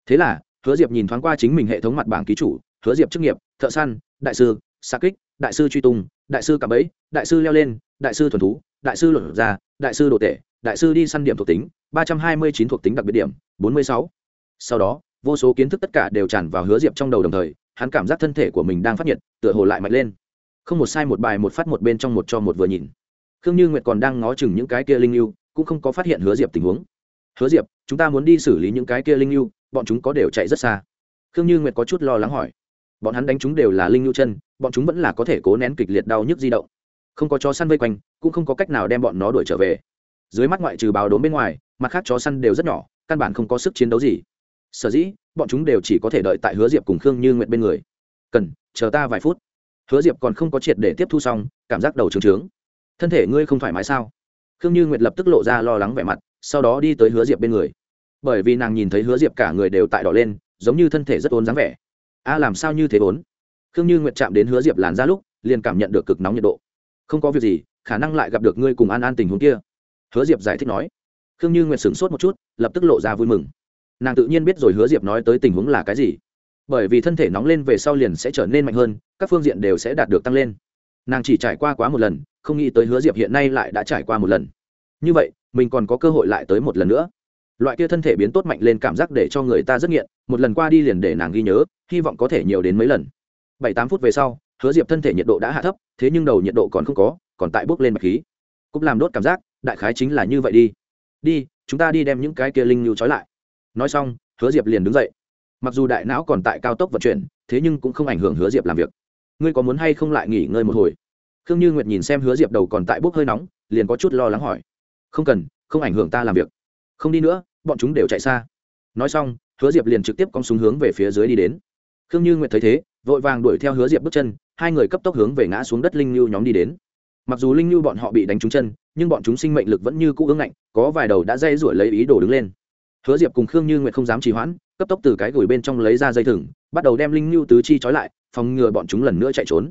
Thế là hứa diệp nhìn thoáng qua chính mình hệ thống mặt bảng ký chủ hứa diệp chức nghiệp thợ săn đại sư xa kích đại sư truy tung đại sư cạm bẫy đại sư leo lên đại sư thuần thú đại sư luật ra đại sư đồ tể đại sư đi săn điểm thuộc tính ba trăm hai mươi chín thuộc tính đặc biệt điểm bốn mươi sáu. Sau đó vô số kiến thức tất cả đều tràn vào hứa diệp trong đầu đồng thời, hắn cảm giác thân thể của mình đang phát nhiệt, tựa hồ lại mạnh lên. Không một sai một bài một phát một bên trong một cho một vừa nhìn. Khương như nguyệt còn đang ngó chừng những cái kia linh lưu cũng không có phát hiện hứa diệp tình huống. Hứa diệp, chúng ta muốn đi xử lý những cái kia linh lưu bọn chúng có đều chạy rất xa. Khương như nguyệt có chút lo lắng hỏi. Bọn hắn đánh chúng đều là linh lưu chân, bọn chúng vẫn là có thể cố nén kịch liệt đau nhức di động. Không có chó săn vây quanh, cũng không có cách nào đem bọn nó đuổi trở về. Dưới mắt ngoại trừ bào đốm bên ngoài, mặt khác chó săn đều rất nhỏ, căn bản không có sức chiến đấu gì sở dĩ, bọn chúng đều chỉ có thể đợi tại hứa diệp cùng khương như nguyệt bên người. Cần, chờ ta vài phút. Hứa diệp còn không có triệt để tiếp thu xong, cảm giác đầu trướng trướng. Thân thể ngươi không thoải mái sao? Khương như nguyệt lập tức lộ ra lo lắng vẻ mặt, sau đó đi tới hứa diệp bên người. Bởi vì nàng nhìn thấy hứa diệp cả người đều tại đỏ lên, giống như thân thể rất ốn dáng vẻ. A, làm sao như thế ốn? Khương như nguyệt chạm đến hứa diệp làn ra lúc, liền cảm nhận được cực nóng nhiệt độ. Không có việc gì, khả năng lại gặp được ngươi cùng an an tình huống kia. Hứa diệp giải thích nói. Khương như nguyệt sửng sốt một chút, lập tức lộ ra vui mừng nàng tự nhiên biết rồi hứa diệp nói tới tình huống là cái gì bởi vì thân thể nóng lên về sau liền sẽ trở nên mạnh hơn các phương diện đều sẽ đạt được tăng lên nàng chỉ trải qua quá một lần không nghĩ tới hứa diệp hiện nay lại đã trải qua một lần như vậy mình còn có cơ hội lại tới một lần nữa loại kia thân thể biến tốt mạnh lên cảm giác để cho người ta rất nghiện một lần qua đi liền để nàng ghi nhớ hy vọng có thể nhiều đến mấy lần bảy tám phút về sau hứa diệp thân thể nhiệt độ đã hạ thấp thế nhưng đầu nhiệt độ còn không có còn tại bốc lên bạch khí cũng làm đốt cảm giác đại khái chính là như vậy đi đi chúng ta đi đem những cái kia linh lưu trói lại nói xong, hứa diệp liền đứng dậy. Mặc dù đại não còn tại cao tốc vận chuyển, thế nhưng cũng không ảnh hưởng hứa diệp làm việc. Ngươi có muốn hay không lại nghỉ ngơi một hồi? Khương như nguyệt nhìn xem hứa diệp đầu còn tại bốc hơi nóng, liền có chút lo lắng hỏi. Không cần, không ảnh hưởng ta làm việc. Không đi nữa, bọn chúng đều chạy xa. Nói xong, hứa diệp liền trực tiếp cong súng hướng về phía dưới đi đến. Khương như nguyệt thấy thế, vội vàng đuổi theo hứa diệp bước chân, hai người cấp tốc hướng về ngã xuống đất linh lưu nhóm đi đến. Mặc dù linh lưu bọn họ bị đánh trúng chân, nhưng bọn chúng sinh mệnh lực vẫn như cũ ương ngạnh, có vài đầu đã dây rủi lấy ý đồ đứng lên hứa diệp cùng khương như nguyệt không dám trì hoãn, cấp tốc từ cái gửi bên trong lấy ra dây thừng, bắt đầu đem linh lưu tứ chi trói lại, phòng ngừa bọn chúng lần nữa chạy trốn.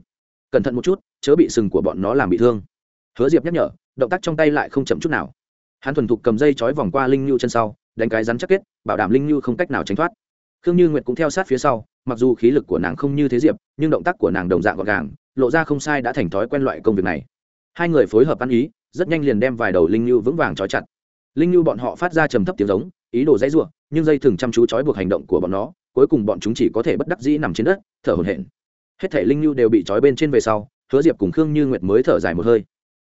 Cẩn thận một chút, chớ bị sừng của bọn nó làm bị thương. Hứa diệp nhắc nhở, động tác trong tay lại không chậm chút nào. Hắn thuần thục cầm dây trói vòng qua linh lưu chân sau, đánh cái rắn chắc kết, bảo đảm linh lưu không cách nào tránh thoát. Khương như nguyệt cũng theo sát phía sau, mặc dù khí lực của nàng không như thế diệp, nhưng động tác của nàng đồng dạng gọn gàng, lộ ra không sai đã thành thói quen loại công việc này. Hai người phối hợp ăn ý, rất nhanh liền đem vài đầu linh lưu vững vàng trói chặt. Linh lưu bọn họ phát ra trầm thấp tiếng giống ý đồ dãy ruộng nhưng dây thừng chăm chú trói buộc hành động của bọn nó, cuối cùng bọn chúng chỉ có thể bất đắc dĩ nằm trên đất, thở hổn hển. Hết thể linh lưu đều bị trói bên trên về sau, hứa diệp cùng khương như nguyệt mới thở dài một hơi.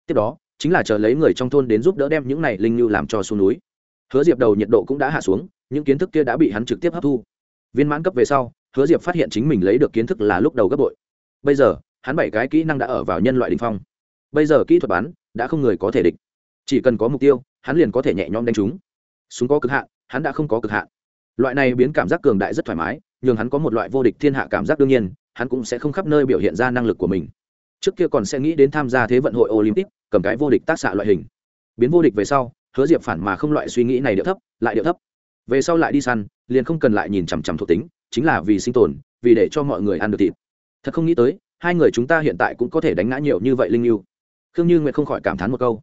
Tiếp đó, chính là chờ lấy người trong thôn đến giúp đỡ đem những này linh lưu làm cho xuống núi. Hứa diệp đầu nhiệt độ cũng đã hạ xuống, những kiến thức kia đã bị hắn trực tiếp hấp thu. Viên mãn cấp về sau, hứa diệp phát hiện chính mình lấy được kiến thức là lúc đầu gấp bội. Bây giờ, hắn bảy cái kỹ năng đã ở vào nhân loại đình phong. Bây giờ kỹ thuật bắn đã không người có thể địch. Chỉ cần có mục tiêu, hắn liền có thể nhẹ nhõm đánh chúng. Súng có cực hạn hắn đã không có cực hạn. Loại này biến cảm giác cường đại rất thoải mái, nhưng hắn có một loại vô địch thiên hạ cảm giác đương nhiên, hắn cũng sẽ không khắp nơi biểu hiện ra năng lực của mình. Trước kia còn sẽ nghĩ đến tham gia thế vận hội olympic, cầm cái vô địch tác xạ loại hình. Biến vô địch về sau, hứa diệp phản mà không loại suy nghĩ này điệu thấp, lại điệu thấp. Về sau lại đi săn, liền không cần lại nhìn chằm chằm thuộc tính, chính là vì sinh tồn, vì để cho mọi người ăn được thịt. Thật không nghĩ tới, hai người chúng ta hiện tại cũng có thể đánh ngã nhiều như vậy linh yêu. Khương như nguyệt không khỏi cảm thán một câu.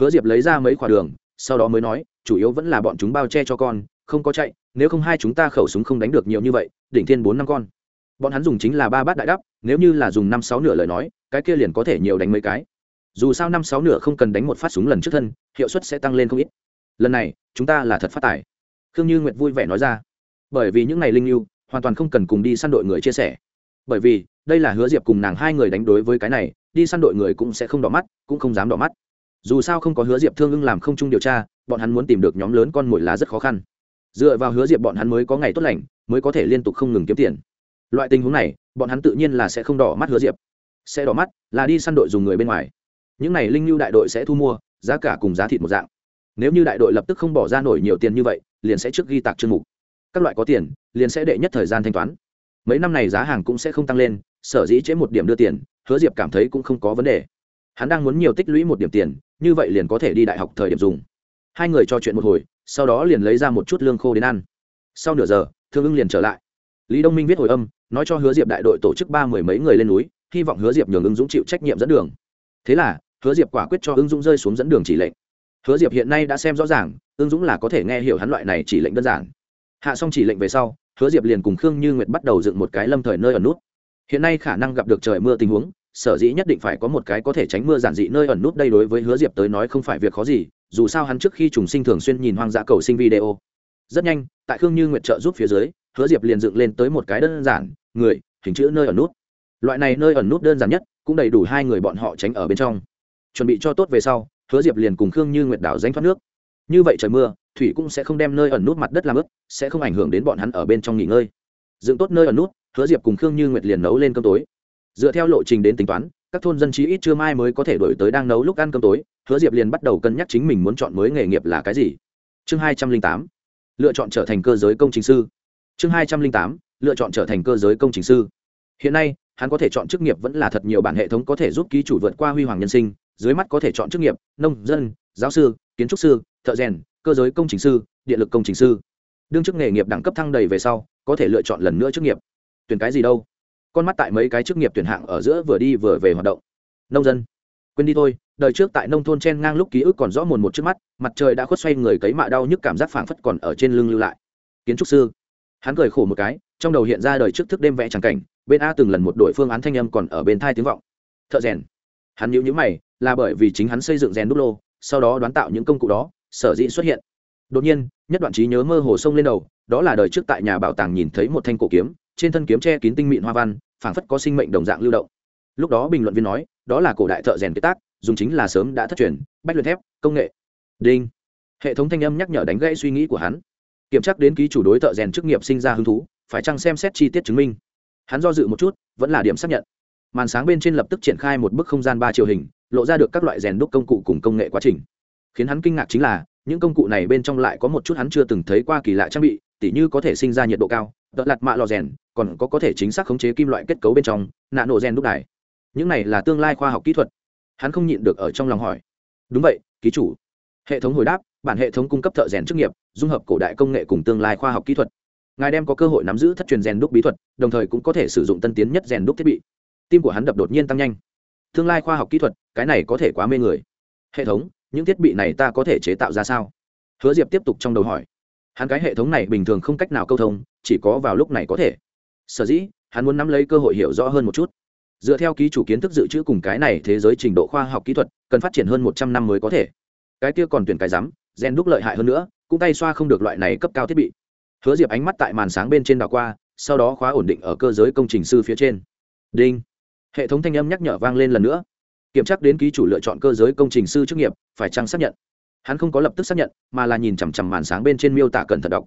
Hứa diệp lấy ra mấy khoả đường sau đó mới nói, chủ yếu vẫn là bọn chúng bao che cho con, không có chạy, nếu không hai chúng ta khẩu súng không đánh được nhiều như vậy, đỉnh thiên bốn năm con. Bọn hắn dùng chính là ba bát đại đắp nếu như là dùng năm sáu nửa lời nói, cái kia liền có thể nhiều đánh mấy cái. Dù sao năm sáu nửa không cần đánh một phát súng lần trước thân, hiệu suất sẽ tăng lên không ít. Lần này, chúng ta là thật phát tài. Khương như nguyệt vui vẻ nói ra. Bởi vì những ngày linh lưu hoàn toàn không cần cùng đi săn đội người chia sẻ. Bởi vì, đây là hứa diệp cùng nàng hai người đánh đối với cái này, đi săn đội người cũng sẽ không đỏ mắt, cũng không dám đỏ mắt dù sao không có hứa diệp thương ưng làm không chung điều tra, bọn hắn muốn tìm được nhóm lớn con mồi là rất khó khăn. Dựa vào hứa diệp bọn hắn mới có ngày tốt lành, mới có thể liên tục không ngừng kiếm tiền. Loại tình huống này, bọn hắn tự nhiên là sẽ không đỏ mắt hứa diệp. Sẽ đỏ mắt là đi săn đội dùng người bên ngoài. Những này linh lưu đại đội sẽ thu mua, giá cả cùng giá thịt một dạng. Nếu như đại đội lập tức không bỏ ra nổi nhiều tiền như vậy, liền sẽ trước ghi tạc chương mục. Các loại có tiền, liền sẽ đệ nhất thời gian thanh toán. Mấy năm này giá hàng cũng sẽ không tăng lên, sở dĩ chế một điểm đưa tiền, hứa diệp cảm thấy cũng không có vấn đề. Hắn đang muốn nhiều tích lũy một điểm tiền như vậy liền có thể đi đại học thời điểm dùng. Hai người trò chuyện một hồi, sau đó liền lấy ra một chút lương khô đến ăn. Sau nửa giờ, thương ưng liền trở lại. Lý đông minh viết hồi âm, nói cho hứa diệp đại đội tổ chức ba mười mấy người lên núi, hy vọng hứa diệp nhường ứng dũng chịu trách nhiệm dẫn đường. Thế là, hứa diệp quả quyết cho ứng dũng rơi xuống dẫn đường chỉ lệnh. Hứa diệp hiện nay đã xem rõ ràng ứng dũng là có thể nghe hiểu hắn loại này chỉ lệnh đơn giản. Hạ xong chỉ lệnh về sau, hứa diệp liền cùng khương như nguyệt bắt đầu dựng một cái lâm thời nơi ở nút. Hiện nay khả năng gặp được trời mưa tình huống sở dĩ nhất định phải có một cái có thể tránh mưa giản dị nơi ẩn nút đây đối với hứa diệp tới nói không phải việc khó gì, dù sao hắn trước khi trùng sinh thường xuyên nhìn hoang dã cầu sinh video. Rất nhanh, tại khương như nguyệt trợ giúp phía dưới, hứa diệp liền dựng lên tới một cái đơn giản, người, hình chữ nơi ẩn nút. Loại này nơi ẩn nút đơn giản nhất, cũng đầy đủ hai người bọn họ tránh ở bên trong. Chuẩn bị cho tốt về sau, hứa diệp liền cùng khương như nguyệt đảo danh thoát nước. Như vậy trời mưa, thủy cũng sẽ không đem nơi ẩn nút mặt đất làm ướt, sẽ không ảnh hưởng đến bọn hắn ở bên trong nghỉ ngơi. Dựng tốt nơi ẩn nút, hứa diệp cùng khương như nguyệt liền nấu lên cơm tối dựa theo lộ trình đến tính toán, các thôn dân trí ít chưa mai mới có thể đổi tới đang nấu lúc ăn cơm tối, hứa diệp liền bắt đầu cân nhắc chính mình muốn chọn mới nghề nghiệp là cái gì. Chương hai trăm linh tám, lựa chọn trở thành cơ giới công trình sư. Chương hai trăm linh tám, lựa chọn trở thành cơ giới công trình sư. Hiện nay, hắn có thể chọn chức nghiệp vẫn là thật nhiều bản hệ thống có thể giúp ký chủ vượt qua huy hoàng nhân sinh, dưới mắt có thể chọn chức nghiệp, nông, dân, giáo sư, kiến trúc sư, thợ rèn, cơ giới công trình sư, điện lực công trình sư. Đương chức nghề nghiệp đẳng cấp thăng đầy về sau, có thể lựa chọn lần nữa chức nghiệp. Tuyển cái gì đâu? Con mắt tại mấy cái chức nghiệp tuyển hạng ở giữa vừa đi vừa về hoạt động. Nông dân. Quên đi thôi, đời trước tại nông thôn chen ngang lúc ký ức còn rõ mồn một trước mắt, mặt trời đã khuất xoay người cấy mạ đau nhức cảm giác phảng phất còn ở trên lưng lưu lại. Kiến trúc sư. Hắn cười khổ một cái, trong đầu hiện ra đời trước thức đêm vẽ tràng cảnh, bên a từng lần một đội phương án thanh âm còn ở bên thai tiếng vọng. Thợ rèn. Hắn nhữ nhữ mày, là bởi vì chính hắn xây dựng rèn đúc lô, sau đó đoán tạo những công cụ đó, sở dĩ xuất hiện. Đột nhiên, nhất đoạn trí nhớ mơ hồ sông lên đầu, đó là đời trước tại nhà bảo tàng nhìn thấy một thanh cổ kiếm, trên thân kiếm che kín tinh mịn hoa văn phảng phất có sinh mệnh đồng dạng lưu động. Lúc đó bình luận viên nói, đó là cổ đại thợ rèn kế tác, dùng chính là sớm đã thất truyền, bách luyện thép, công nghệ. Đinh. Hệ thống thanh âm nhắc nhở đánh gãy suy nghĩ của hắn. Kiểm tra đến ký chủ đối thợ rèn chức nghiệp sinh ra hứng thú, phải chăng xem xét chi tiết chứng minh. Hắn do dự một chút, vẫn là điểm xác nhận. Màn sáng bên trên lập tức triển khai một bức không gian ba chiều hình, lộ ra được các loại rèn đúc công cụ cùng công nghệ quá trình. Khiến hắn kinh ngạc chính là, những công cụ này bên trong lại có một chút hắn chưa từng thấy qua kỳ lạ trang bị, tỉ như có thể sinh ra nhiệt độ cao đợt lạt mạ lò rèn, còn có có thể chính xác khống chế kim loại kết cấu bên trong, nạ nổ rèn đúc đài những này là tương lai khoa học kỹ thuật. Hắn không nhịn được ở trong lòng hỏi. Đúng vậy, ký chủ. Hệ thống hồi đáp, bản hệ thống cung cấp thợ rèn chức nghiệp, dung hợp cổ đại công nghệ cùng tương lai khoa học kỹ thuật. Ngài đem có cơ hội nắm giữ thất truyền rèn đúc bí thuật, đồng thời cũng có thể sử dụng tân tiến nhất rèn đúc thiết bị. Tim của hắn đập đột nhiên tăng nhanh. Tương lai khoa học kỹ thuật, cái này có thể quá mê người. Hệ thống, những thiết bị này ta có thể chế tạo ra sao? Hứa diệp tiếp tục trong đầu hỏi. Hắn cái hệ thống này bình thường không cách nào câu thông chỉ có vào lúc này có thể. Sở dĩ, hắn muốn nắm lấy cơ hội hiểu rõ hơn một chút. Dựa theo ký chủ kiến thức dự trữ cùng cái này thế giới trình độ khoa học kỹ thuật, cần phát triển hơn một trăm năm mới có thể. Cái kia còn tuyển cái rắm, gen đúc lợi hại hơn nữa, cũng tay xoa không được loại này cấp cao thiết bị. Hứa diệp ánh mắt tại màn sáng bên trên đảo qua, sau đó khóa ổn định ở cơ giới công trình sư phía trên. Đinh. Hệ thống thanh âm nhắc nhở vang lên lần nữa. Kiểm tra đến ký chủ lựa chọn cơ giới công trình sư chức nghiệp, phải chăng xác nhận? Hắn không có lập tức xác nhận, mà là nhìn chằm chằm màn sáng bên trên miêu tả cẩn thận đọc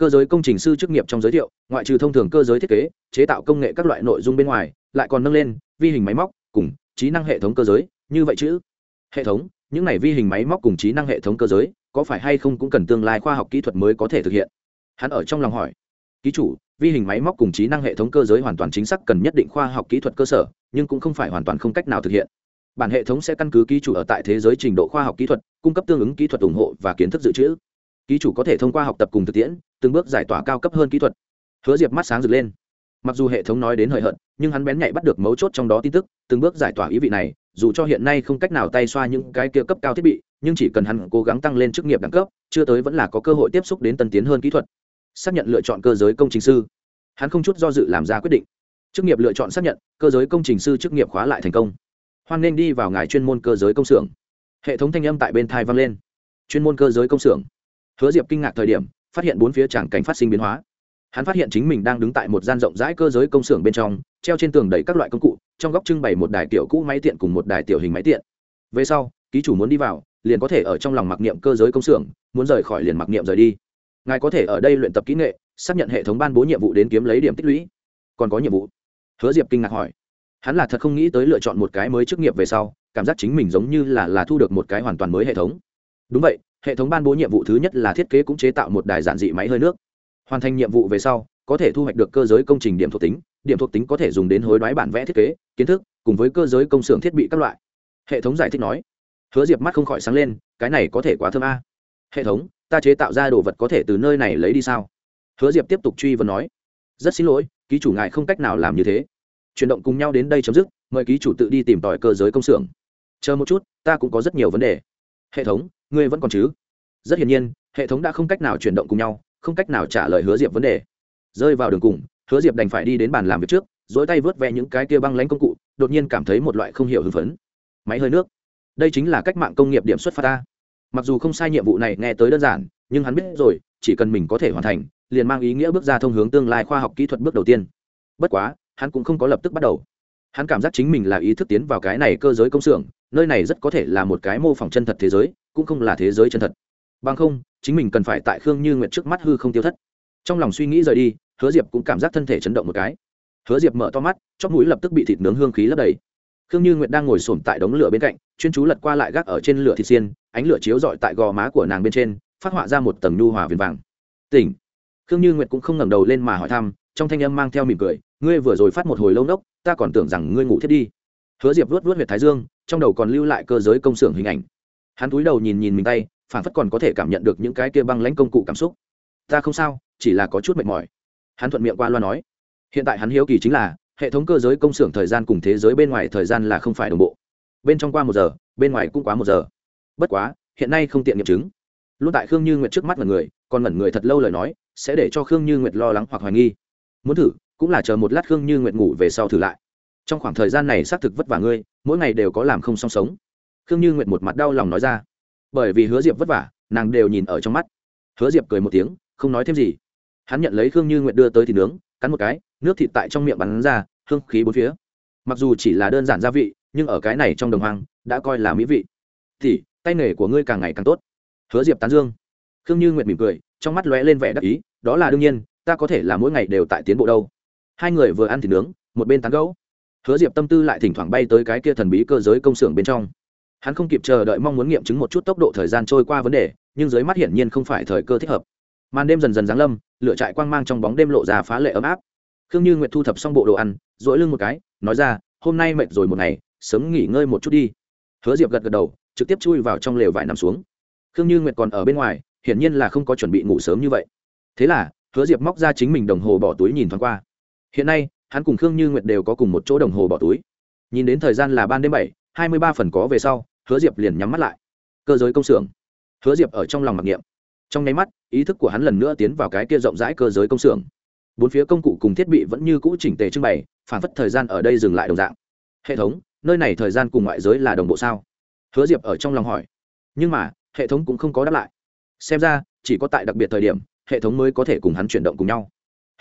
cơ giới công trình sư chức nghiệp trong giới thiệu, ngoại trừ thông thường cơ giới thiết kế, chế tạo công nghệ các loại nội dung bên ngoài, lại còn nâng lên vi hình máy móc cùng trí năng hệ thống cơ giới, như vậy chứ? Hệ thống, những này vi hình máy móc cùng trí năng hệ thống cơ giới, có phải hay không cũng cần tương lai khoa học kỹ thuật mới có thể thực hiện? Hắn ở trong lòng hỏi. Ký chủ, vi hình máy móc cùng trí năng hệ thống cơ giới hoàn toàn chính xác cần nhất định khoa học kỹ thuật cơ sở, nhưng cũng không phải hoàn toàn không cách nào thực hiện. Bản hệ thống sẽ căn cứ ký chủ ở tại thế giới trình độ khoa học kỹ thuật, cung cấp tương ứng kỹ thuật ủng hộ và kiến thức dự trữ ký chủ có thể thông qua học tập cùng thực tiễn, từng bước giải tỏa cao cấp hơn kỹ thuật. Hứa diệp mắt sáng rực lên. Mặc dù hệ thống nói đến hời hợt, nhưng hắn bén nhạy bắt được mấu chốt trong đó tin tức, từng bước giải tỏa ý vị này, dù cho hiện nay không cách nào tay xoa những cái kia cấp cao thiết bị, nhưng chỉ cần hắn cố gắng tăng lên chức nghiệp đẳng cấp, chưa tới vẫn là có cơ hội tiếp xúc đến tân tiến hơn kỹ thuật. Xác nhận lựa chọn cơ giới công trình sư. Hắn không chút do dự làm ra quyết định. Chức nghiệp lựa chọn xác nhận, cơ giới công trình sư chức nghiệp khóa lại thành công. Hoan nên đi vào ngài chuyên môn cơ giới công xưởng. Hệ thống thanh âm tại bên thai vang lên. Chuyên môn cơ giới công xưởng hứa diệp kinh ngạc thời điểm, phát hiện bốn phía tràng cảnh phát sinh biến hóa. Hắn phát hiện chính mình đang đứng tại một gian rộng rãi cơ giới công xưởng bên trong, treo trên tường đầy các loại công cụ, trong góc trưng bày một đài tiểu cũ máy tiện cùng một đài tiểu hình máy tiện. Về sau, ký chủ muốn đi vào, liền có thể ở trong lòng mặc niệm cơ giới công xưởng, muốn rời khỏi liền mặc niệm rời đi. Ngài có thể ở đây luyện tập kỹ nghệ, xác nhận hệ thống ban bố nhiệm vụ đến kiếm lấy điểm tích lũy. Còn có nhiệm vụ? Hứa diệp kinh ngạc hỏi. Hắn là thật không nghĩ tới lựa chọn một cái mới chức nghiệp về sau, cảm giác chính mình giống như là là thu được một cái hoàn toàn mới hệ thống. Đúng vậy hệ thống ban bố nhiệm vụ thứ nhất là thiết kế cũng chế tạo một đài giản dị máy hơi nước. Hoàn thành nhiệm vụ về sau, có thể thu hoạch được cơ giới công trình điểm thuộc tính, điểm thuộc tính có thể dùng đến hối đoái bản vẽ thiết kế, kiến thức, cùng với cơ giới công xưởng thiết bị các loại. Hệ thống giải thích nói, hứa diệp mắt không khỏi sáng lên, cái này có thể quá thơm a. Hệ thống, ta chế tạo ra đồ vật có thể từ nơi này lấy đi sao? Hứa diệp tiếp tục truy vấn nói, rất xin lỗi, ký chủ ngài không cách nào làm như thế. Chuyển động cùng nhau đến đây chấm dứt, mời ký chủ tự đi tìm tòi cơ giới công xưởng. Chờ một chút, ta cũng có rất nhiều vấn đề hệ thống, ngươi vẫn còn chứ? Rất hiển nhiên, hệ thống đã không cách nào chuyển động cùng nhau, không cách nào trả lời hứa diệp vấn đề. Rơi vào đường cùng, hứa diệp đành phải đi đến bàn làm việc trước dỗi tay vớt ve những cái kia băng lánh công cụ, đột nhiên cảm thấy một loại không hiểu hưng phấn. Máy hơi nước. Đây chính là cách mạng công nghiệp điểm xuất phát ta. Mặc dù không sai nhiệm vụ này nghe tới đơn giản, nhưng hắn biết rồi, chỉ cần mình có thể hoàn thành, liền mang ý nghĩa bước ra thông hướng tương lai khoa học kỹ thuật bước đầu tiên. Bất quá, hắn cũng không có lập tức bắt đầu. Hắn cảm giác chính mình là ý thức tiến vào cái này cơ giới công xưởng nơi này rất có thể là một cái mô phỏng chân thật thế giới, cũng không là thế giới chân thật. Bằng không, chính mình cần phải tại khương như nguyện trước mắt hư không tiêu thất. Trong lòng suy nghĩ rời đi, hứa diệp cũng cảm giác thân thể chấn động một cái. Hứa diệp mở to mắt, chóp mũi lập tức bị thịt nướng hương khí lấp đầy. Khương như nguyệt đang ngồi sổm tại đống lửa bên cạnh, chuyên chú lật qua lại gác ở trên lửa thịt xiên, ánh lửa chiếu rọi tại gò má của nàng bên trên, phát họa ra một tầng nhu hòa viền vàng. Tỉnh. Khương như nguyệt cũng không ngẩng đầu lên mà hỏi thăm, trong thanh âm mang theo mỉm cười, ngươi vừa rồi phát một hồi lâu nốc ta còn tưởng rằng ngươi ngủ thiết đi hứa diệp vuốt vuốt huyệt thái dương, trong đầu còn lưu lại cơ giới công xưởng hình ảnh. Hắn cúi đầu nhìn nhìn mình tay, phản phất còn có thể cảm nhận được những cái kia băng lãnh công cụ cảm xúc. Ta không sao, chỉ là có chút mệt mỏi. Hắn thuận miệng qua loa nói. Hiện tại hắn hiếu kỳ chính là, hệ thống cơ giới công xưởng thời gian cùng thế giới bên ngoài thời gian là không phải đồng bộ. Bên trong qua một giờ, bên ngoài cũng quá một giờ. Bất quá, hiện nay không tiện nghiệm chứng. Luôn tại khương như nguyệt trước mắt ngẩn người, còn ngẩn người thật lâu lời nói, sẽ để cho khương như nguyệt lo lắng hoặc hoài nghi. Muốn thử, cũng là chờ một lát khương như nguyệt ngủ về sau thử lại trong khoảng thời gian này xác thực vất vả ngươi, mỗi ngày đều có làm không song sống. Khương như nguyệt một mặt đau lòng nói ra. Bởi vì hứa diệp vất vả, nàng đều nhìn ở trong mắt. Hứa diệp cười một tiếng, không nói thêm gì. Hắn nhận lấy khương như nguyệt đưa tới thịt nướng, cắn một cái, nước thịt tại trong miệng bắn ra, hương khí bốn phía. Mặc dù chỉ là đơn giản gia vị, nhưng ở cái này trong đồng hoang, đã coi là mỹ vị. Thì, tay nghề của ngươi càng ngày càng tốt. Hứa diệp tán dương. Khương như nguyệt mỉm cười, trong mắt lóe lên vẻ đắc ý, đó là đương nhiên, ta có thể là mỗi ngày đều tại tiến bộ đâu. Hai người vừa ăn thịt nướng, một bên tán gẫu hứa diệp tâm tư lại thỉnh thoảng bay tới cái kia thần bí cơ giới công xưởng bên trong. Hắn không kịp chờ đợi mong muốn nghiệm chứng một chút tốc độ thời gian trôi qua vấn đề, nhưng dưới mắt hiển nhiên không phải thời cơ thích hợp. Màn đêm dần dần giáng lâm, lửa trại quang mang trong bóng đêm lộ ra phá lệ ấm áp. Khương như nguyệt thu thập xong bộ đồ ăn dỗi lưng một cái, nói ra, hôm nay mệt rồi một ngày, sớm nghỉ ngơi một chút đi. Hứa diệp gật gật đầu, trực tiếp chui vào trong lều vải nằm xuống. Khương như nguyệt còn ở bên ngoài, hiển nhiên là không có chuẩn bị ngủ sớm như vậy. Thế là, hứa diệp móc ra chính mình đồng hồ bỏ túi nhìn thoáng qua. Hiện nay hắn cùng khương như nguyệt đều có cùng một chỗ đồng hồ bỏ túi. Nhìn đến thời gian là ban đêm bảy, hai mươi ba phần có về sau, hứa diệp liền nhắm mắt lại. Cơ giới công xưởng. Hứa diệp ở trong lòng mặc niệm. Trong nháy mắt, ý thức của hắn lần nữa tiến vào cái kia rộng rãi cơ giới công xưởng. Bốn phía công cụ cùng thiết bị vẫn như cũ chỉnh tề trưng bày, phản phất thời gian ở đây dừng lại đồng dạng. Hệ thống, nơi này thời gian cùng ngoại giới là đồng bộ sao? Hứa diệp ở trong lòng hỏi. Nhưng mà, hệ thống cũng không có đáp lại. Xem ra, chỉ có tại đặc biệt thời điểm, hệ thống mới có thể cùng hắn chuyển động cùng nhau.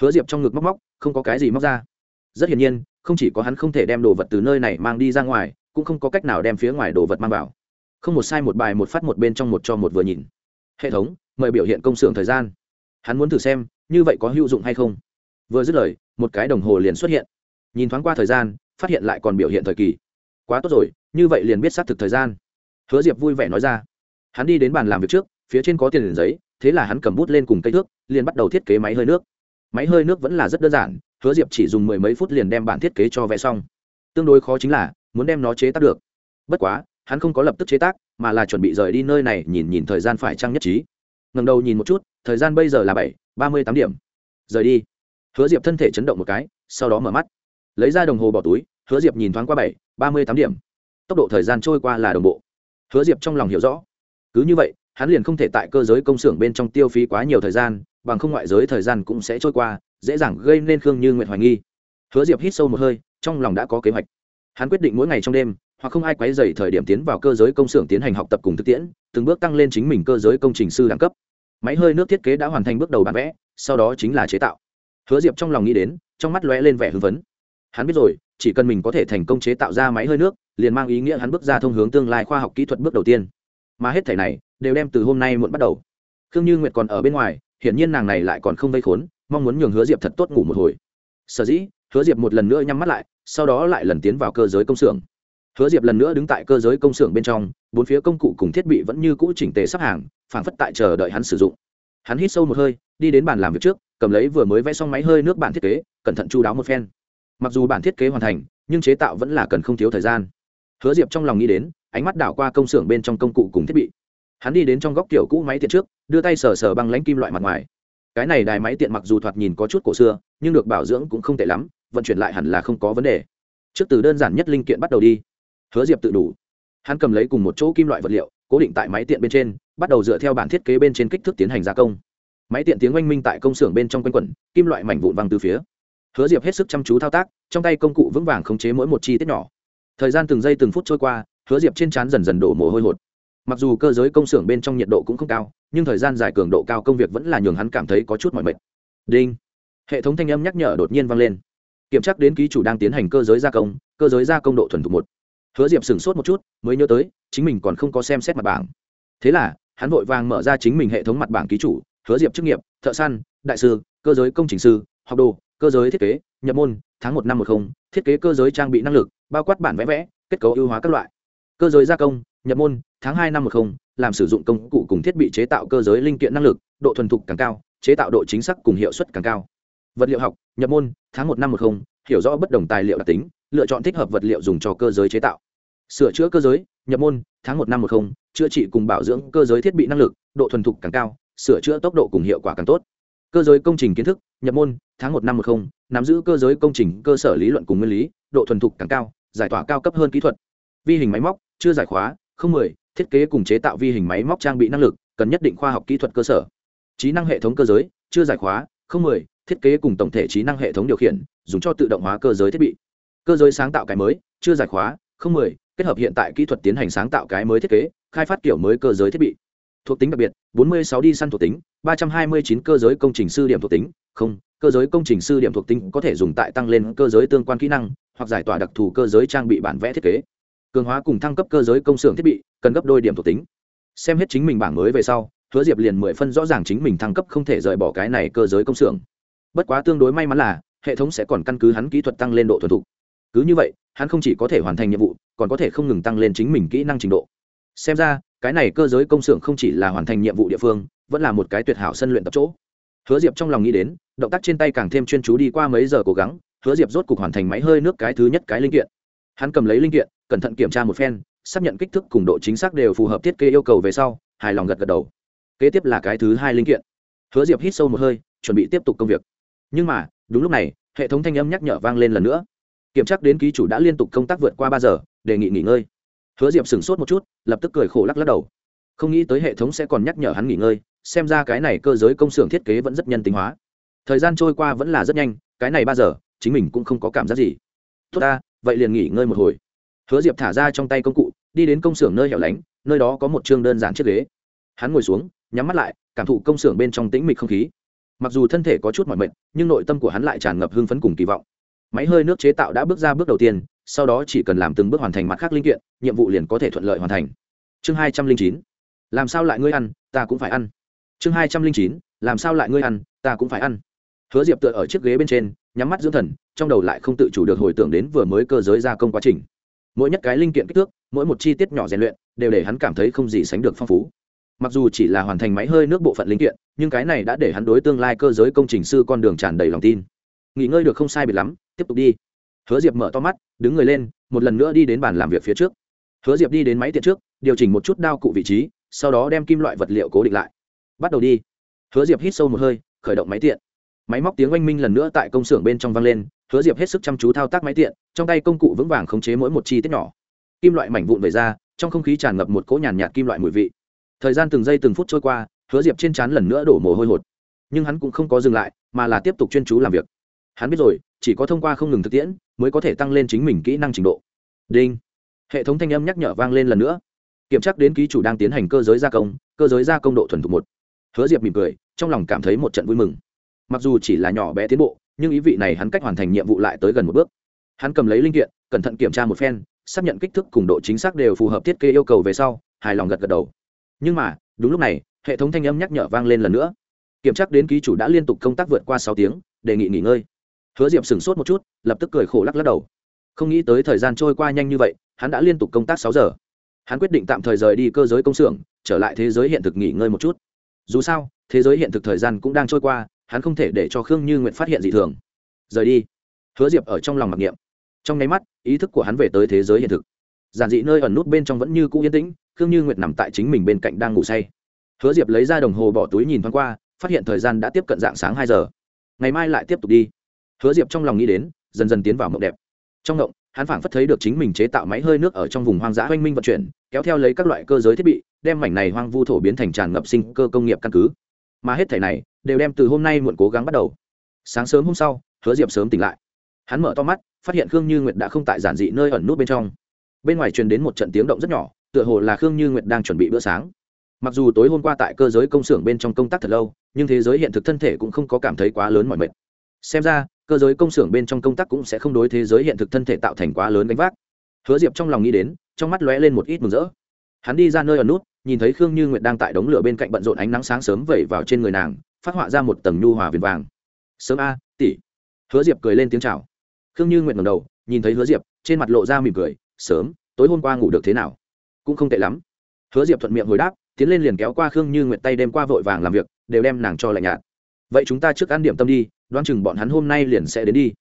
Hứa diệp trong ngực móc móc, không có cái gì móc ra rất hiển nhiên, không chỉ có hắn không thể đem đồ vật từ nơi này mang đi ra ngoài, cũng không có cách nào đem phía ngoài đồ vật mang vào. Không một sai một bài một phát một bên trong một cho một vừa nhìn. Hệ thống, mời biểu hiện công xưởng thời gian. Hắn muốn thử xem, như vậy có hữu dụng hay không? Vừa dứt lời, một cái đồng hồ liền xuất hiện. Nhìn thoáng qua thời gian, phát hiện lại còn biểu hiện thời kỳ. Quá tốt rồi, như vậy liền biết xác thực thời gian. Hứa diệp vui vẻ nói ra. Hắn đi đến bàn làm việc trước, phía trên có tiền liền giấy, thế là hắn cầm bút lên cùng cây thước, liền bắt đầu thiết kế máy hơi nước. Máy hơi nước vẫn là rất đơn giản hứa diệp chỉ dùng mười mấy phút liền đem bản thiết kế cho vẽ xong. Tương đối khó chính là, muốn đem nó chế tác được. Bất quá, hắn không có lập tức chế tác, mà là chuẩn bị rời đi nơi này nhìn nhìn thời gian phải trăng nhất trí. Ngầm đầu nhìn một chút, thời gian bây giờ là bảy, ba mươi tám điểm. Rời đi. Hứa diệp thân thể chấn động một cái, sau đó mở mắt. Lấy ra đồng hồ bỏ túi, hứa diệp nhìn thoáng qua bảy, ba mươi tám điểm. Tốc độ thời gian trôi qua là đồng bộ. Hứa diệp trong lòng hiểu rõ. Cứ như vậy, hắn liền không thể tại cơ giới công xưởng bên trong tiêu phí quá nhiều thời gian, bằng không ngoại giới thời gian cũng sẽ trôi qua dễ dàng gây nên khương như nguyện hoài nghi. Hứa diệp hít sâu một hơi, trong lòng đã có kế hoạch. Hắn quyết định mỗi ngày trong đêm, hoặc không ai quấy dày thời điểm tiến vào cơ giới công xưởng tiến hành học tập cùng thực tiễn, từng bước tăng lên chính mình cơ giới công trình sư đẳng cấp. Máy hơi nước thiết kế đã hoàn thành bước đầu bản vẽ, sau đó chính là chế tạo. Hứa diệp trong lòng nghĩ đến, trong mắt lóe lên vẻ hưng phấn. Hắn biết rồi, chỉ cần mình có thể thành công chế tạo ra máy hơi nước, liền mang ý nghĩa hắn bước ra thông hướng tương lai khoa học kỹ thuật bước đầu tiên. Mà hết thể này, đều đem từ hôm nay muộn bắt đầu. Khương như nguyệt còn ở bên ngoài, hiển nhiên nàng này lại còn không vây khốn mong muốn nhường hứa diệp thật tốt ngủ một hồi. Sở dĩ, hứa diệp một lần nữa nhắm mắt lại, sau đó lại lần tiến vào cơ giới công xưởng. Hứa diệp lần nữa đứng tại cơ giới công xưởng bên trong, bốn phía công cụ cùng thiết bị vẫn như cũ chỉnh tề sắp hàng, phảng phất tại chờ đợi hắn sử dụng. Hắn hít sâu một hơi, đi đến bàn làm việc trước, cầm lấy vừa mới vẽ xong máy hơi nước bản thiết kế, cẩn thận chu đáo một phen. Mặc dù bản thiết kế hoàn thành, nhưng chế tạo vẫn là cần không thiếu thời gian. Hứa diệp trong lòng nghĩ đến, ánh mắt đảo qua công xưởng bên trong công cụ cùng thiết bị. Hắn đi đến trong góc kiểu cũ máy tiện trước, đưa tay sờ sờ băng lãnh kim loại mặt ngoài cái này đài máy tiện mặc dù thoạt nhìn có chút cổ xưa, nhưng được bảo dưỡng cũng không tệ lắm, vận chuyển lại hẳn là không có vấn đề. Trước từ đơn giản nhất linh kiện bắt đầu đi. Hứa diệp tự đủ. Hắn cầm lấy cùng một chỗ kim loại vật liệu, cố định tại máy tiện bên trên, bắt đầu dựa theo bản thiết kế bên trên kích thước tiến hành gia công. Máy tiện tiếng oanh minh tại công xưởng bên trong quanh quẩn, kim loại mảnh vụn văng từ phía. Hứa diệp hết sức chăm chú thao tác, trong tay công cụ vững vàng khống chế mỗi một chi tiết nhỏ. Thời gian từng giây từng phút trôi qua, hứa diệp trên trán dần dần đổ mồ hôi hột mặc dù cơ giới công xưởng bên trong nhiệt độ cũng không cao, nhưng thời gian dài cường độ cao công việc vẫn là nhường hắn cảm thấy có chút mỏi mệt. Đinh. Hệ thống thanh âm nhắc nhở đột nhiên vang lên. Kiểm tra đến ký chủ đang tiến hành cơ giới gia công, cơ giới gia công độ thuần thục một. Hứa diệp sửng sốt một chút, mới nhớ tới, chính mình còn không có xem xét mặt bảng. Thế là, hắn vội vàng mở ra chính mình hệ thống mặt bảng ký chủ, hứa diệp chức nghiệp, thợ săn, đại sư, cơ giới công trình sư, học đồ, cơ giới thiết kế, nhập môn, tháng một năm một không, thiết kế cơ giới trang bị năng lực, bao quát bản vẽ vẽ, kết cấu ưu hóa các loại. Cơ giới gia công nhập môn, tháng hai năm một không, làm sử dụng công cụ cùng thiết bị chế tạo cơ giới linh kiện năng lực, độ thuần thục càng cao, chế tạo độ chính xác cùng hiệu suất càng cao. Vật liệu học, nhập môn, tháng một năm một không, hiểu rõ bất đồng tài liệu đặc tính, lựa chọn thích hợp vật liệu dùng cho cơ giới chế tạo. Sửa chữa cơ giới, nhập môn, tháng một năm một không, chữa trị cùng bảo dưỡng cơ giới thiết bị năng lực, độ thuần thục càng cao, sửa chữa tốc độ cùng hiệu quả càng tốt. Cơ giới công trình kiến thức, nhập môn, tháng một năm một không, nắm giữ cơ giới công trình, cơ sở lý luận cùng nguyên lý, độ thuần thục càng cao, giải tỏa cao cấp hơn kỹ thuật. Vi hình máy móc, chưa giải khóa không mười, thiết kế cùng chế tạo vi hình máy móc trang bị năng lực, cần nhất định khoa học kỹ thuật cơ sở. Trí năng hệ thống cơ giới, chưa giải khóa, không mười, thiết kế cùng tổng thể trí năng hệ thống điều khiển, dùng cho tự động hóa cơ giới thiết bị. Cơ giới sáng tạo cái mới, chưa giải khóa, không mười, kết hợp hiện tại kỹ thuật tiến hành sáng tạo cái mới thiết kế, khai phát kiểu mới cơ giới thiết bị. Thuộc tính đặc biệt 46 đi săn thuộc tính 329 cơ giới công trình sư điểm thuộc tính, không, cơ giới công trình sư điểm thuộc tính có thể dùng tại tăng lên cơ giới tương quan kỹ năng, hoặc giải tỏa đặc thù cơ giới trang bị bản vẽ thiết kế cường hóa cùng thăng cấp cơ giới công xưởng thiết bị, cần gấp đôi điểm thuộc tính. Xem hết chính mình bảng mới về sau, hứa diệp liền mười phân rõ ràng chính mình thăng cấp không thể rời bỏ cái này cơ giới công xưởng. Bất quá tương đối may mắn là, hệ thống sẽ còn căn cứ hắn kỹ thuật tăng lên độ thuần thục. Cứ như vậy, hắn không chỉ có thể hoàn thành nhiệm vụ, còn có thể không ngừng tăng lên chính mình kỹ năng trình độ. Xem ra, cái này cơ giới công xưởng không chỉ là hoàn thành nhiệm vụ địa phương, vẫn là một cái tuyệt hảo sân luyện tập chỗ. Hứa diệp trong lòng nghĩ đến, động tác trên tay càng thêm chuyên chú đi qua mấy giờ cố gắng, hứa diệp rốt cục hoàn thành máy hơi nước cái thứ nhất cái linh kiện. Hắn cầm lấy linh kiện cẩn thận kiểm tra một phen, xác nhận kích thước cùng độ chính xác đều phù hợp thiết kế yêu cầu về sau, hài lòng gật gật đầu. Kế tiếp là cái thứ hai linh kiện. Hứa diệp hít sâu một hơi, chuẩn bị tiếp tục công việc. Nhưng mà, đúng lúc này, hệ thống thanh âm nhắc nhở vang lên lần nữa. Kiểm tra đến ký chủ đã liên tục công tác vượt qua ba giờ, đề nghị nghỉ ngơi. Hứa diệp sửng sốt một chút, lập tức cười khổ lắc lắc đầu. Không nghĩ tới hệ thống sẽ còn nhắc nhở hắn nghỉ ngơi, xem ra cái này cơ giới công xưởng thiết kế vẫn rất nhân tính hóa. Thời gian trôi qua vẫn là rất nhanh, cái này ba giờ, chính mình cũng không có cảm giác gì. Tốt ta, vậy liền nghỉ ngơi một hồi hứa diệp thả ra trong tay công cụ, đi đến công xưởng nơi hẻo lánh, nơi đó có một chương đơn giản chiếc ghế. Hắn ngồi xuống, nhắm mắt lại, cảm thụ công xưởng bên trong tĩnh mịch không khí. Mặc dù thân thể có chút mỏi mệt, nhưng nội tâm của hắn lại tràn ngập hưng phấn cùng kỳ vọng. Máy hơi nước chế tạo đã bước ra bước đầu tiên, sau đó chỉ cần làm từng bước hoàn thành mặt khác linh kiện, nhiệm vụ liền có thể thuận lợi hoàn thành. Chương hai trăm linh chín. Làm sao lại ngươi ăn, ta cũng phải ăn. Chương hai trăm linh chín. Làm sao lại ngươi ăn, ta cũng phải ăn. Hứa diệp tựa ở chiếc ghế bên trên, nhắm mắt dưỡng thần, trong đầu lại không tự chủ được hồi tưởng đến vừa mới cơ giới gia công quá trình mỗi nhất cái linh kiện kích thước, mỗi một chi tiết nhỏ rèn luyện, đều để hắn cảm thấy không gì sánh được phong phú. Mặc dù chỉ là hoàn thành máy hơi nước bộ phận linh kiện, nhưng cái này đã để hắn đối tương lai cơ giới công trình sư con đường tràn đầy lòng tin. Nghỉ ngơi được không sai biệt lắm, tiếp tục đi. Hứa diệp mở to mắt, đứng người lên, một lần nữa đi đến bàn làm việc phía trước. Hứa diệp đi đến máy tiện trước, điều chỉnh một chút đao cụ vị trí, sau đó đem kim loại vật liệu cố định lại. Bắt đầu đi. Hứa diệp hít sâu một hơi, khởi động máy tiện. Máy móc tiếng oanh minh lần nữa tại công xưởng bên trong vang lên hứa diệp hết sức chăm chú thao tác máy tiện, trong tay công cụ vững vàng khống chế mỗi một chi tiết nhỏ. Kim loại mảnh vụn về ra, trong không khí tràn ngập một cỗ nhàn nhạt kim loại mùi vị. Thời gian từng giây từng phút trôi qua, hứa diệp trên trán lần nữa đổ mồ hôi hột. Nhưng hắn cũng không có dừng lại, mà là tiếp tục chuyên chú làm việc. Hắn biết rồi, chỉ có thông qua không ngừng thực tiễn, mới có thể tăng lên chính mình kỹ năng trình độ. Đinh. Hệ thống thanh âm nhắc nhở vang lên lần nữa. Kiểm tra đến ký chủ đang tiến hành cơ giới gia công, cơ giới gia công độ thuần thục một. Hứa diệp mỉm cười, trong lòng cảm thấy một trận vui mừng. Mặc dù chỉ là nhỏ bé tiến bộ nhưng ý vị này hắn cách hoàn thành nhiệm vụ lại tới gần một bước. Hắn cầm lấy linh kiện, cẩn thận kiểm tra một phen, xác nhận kích thước cùng độ chính xác đều phù hợp thiết kế yêu cầu về sau, hài lòng gật gật đầu. Nhưng mà, đúng lúc này, hệ thống thanh âm nhắc nhở vang lên lần nữa. Kiểm tra đến ký chủ đã liên tục công tác vượt qua sáu tiếng, đề nghị nghỉ ngơi. Hứa diệp sửng sốt một chút, lập tức cười khổ lắc lắc đầu. Không nghĩ tới thời gian trôi qua nhanh như vậy, hắn đã liên tục công tác sáu giờ. Hắn quyết định tạm thời rời đi cơ giới công xưởng, trở lại thế giới hiện thực nghỉ ngơi một chút. Dù sao, thế giới hiện thực thời gian cũng đang trôi qua hắn không thể để cho khương như nguyện phát hiện dị thường. Rời đi. Hứa diệp ở trong lòng mặc niệm. Trong nháy mắt, ý thức của hắn về tới thế giới hiện thực. Giản dị nơi ẩn nút bên trong vẫn như cũ yên tĩnh, khương như nguyệt nằm tại chính mình bên cạnh đang ngủ say. Hứa diệp lấy ra đồng hồ bỏ túi nhìn thoáng qua, phát hiện thời gian đã tiếp cận dạng sáng hai giờ. Ngày mai lại tiếp tục đi. Hứa diệp trong lòng nghĩ đến, dần dần tiến vào mộng đẹp. Trong mộng, hắn phảng phất thấy được chính mình chế tạo máy hơi nước ở trong vùng hoang dã oanh minh vận chuyển, kéo theo lấy các loại cơ giới thiết bị, đem mảnh này hoang vu thổ biến thành tràn ngập sinh cơ công nghiệp căn cứ mà hết thể này đều đem từ hôm nay muộn cố gắng bắt đầu. Sáng sớm hôm sau, hứa diệp sớm tỉnh lại. Hắn mở to mắt, phát hiện khương như nguyệt đã không tại giản dị nơi ẩn nút bên trong. Bên ngoài truyền đến một trận tiếng động rất nhỏ, tựa hồ là khương như nguyệt đang chuẩn bị bữa sáng. Mặc dù tối hôm qua tại cơ giới công xưởng bên trong công tác thật lâu, nhưng thế giới hiện thực thân thể cũng không có cảm thấy quá lớn mọi mệt. Xem ra, cơ giới công xưởng bên trong công tác cũng sẽ không đối thế giới hiện thực thân thể tạo thành quá lớn gánh vác. Hứa diệp trong lòng nghĩ đến, trong mắt lóe lên một ít mừng rỡ. Hắn đi ra nơi ở nút nhìn thấy khương như nguyệt đang tại đống lửa bên cạnh bận rộn ánh nắng sáng sớm vẩy vào trên người nàng, phát họa ra một tầng nhu hòa viền vàng. Sớm a, tỷ. Hứa diệp cười lên tiếng chào. Khương như nguyệt ngầm đầu, nhìn thấy hứa diệp, trên mặt lộ ra mỉm cười, sớm, tối hôm qua ngủ được thế nào? Cũng không tệ lắm. Hứa diệp thuận miệng hồi đáp, tiến lên liền kéo qua khương như nguyệt tay đêm qua vội vàng làm việc, đều đem nàng cho lạnh nhạt. Vậy chúng ta trước ăn điểm tâm đi, đoán chừng bọn hắn hôm nay liền sẽ đến đi.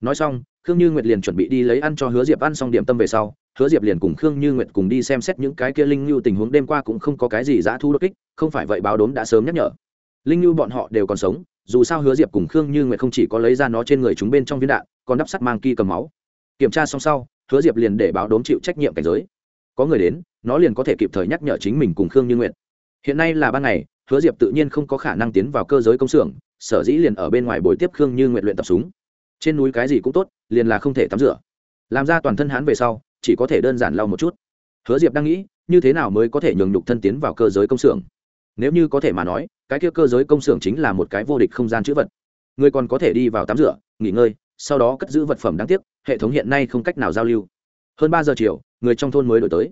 Nói xong, khương như nguyệt liền chuẩn bị đi lấy ăn cho hứa diệp ăn xong điểm tâm về sau hứa diệp liền cùng khương như nguyệt cùng đi xem xét những cái kia linh lưu tình huống, đêm qua cũng không có cái gì dã thu đột kích, không phải vậy báo đốm đã sớm nhắc nhở. Linh lưu bọn họ đều còn sống, dù sao hứa diệp cùng khương như nguyệt không chỉ có lấy ra nó trên người chúng bên trong viên đạn, còn đắp sắt mang kỳ cầm máu. Kiểm tra xong sau, hứa diệp liền để báo đốm chịu trách nhiệm cảnh giới. Có người đến, nó liền có thể kịp thời nhắc nhở chính mình cùng khương như nguyệt. Hiện nay là ban ngày, hứa diệp tự nhiên không có khả năng tiến vào cơ giới công xưởng, sở dĩ liền ở bên ngoài buổi tiếp khương như nguyện luyện tập súng. Trên núi cái gì cũng tốt, liền là không thể tắm rửa. Làm ra toàn thân hắn về sau chỉ có thể đơn giản lau một chút. Hứa diệp đang nghĩ, như thế nào mới có thể nhường nhục thân tiến vào cơ giới công xưởng? Nếu như có thể mà nói, cái kia cơ giới công xưởng chính là một cái vô địch không gian chữ vật. Người còn có thể đi vào tắm rửa, nghỉ ngơi, sau đó cất giữ vật phẩm đáng tiếc, hệ thống hiện nay không cách nào giao lưu. Hơn ba giờ chiều, người trong thôn mới đổi tới.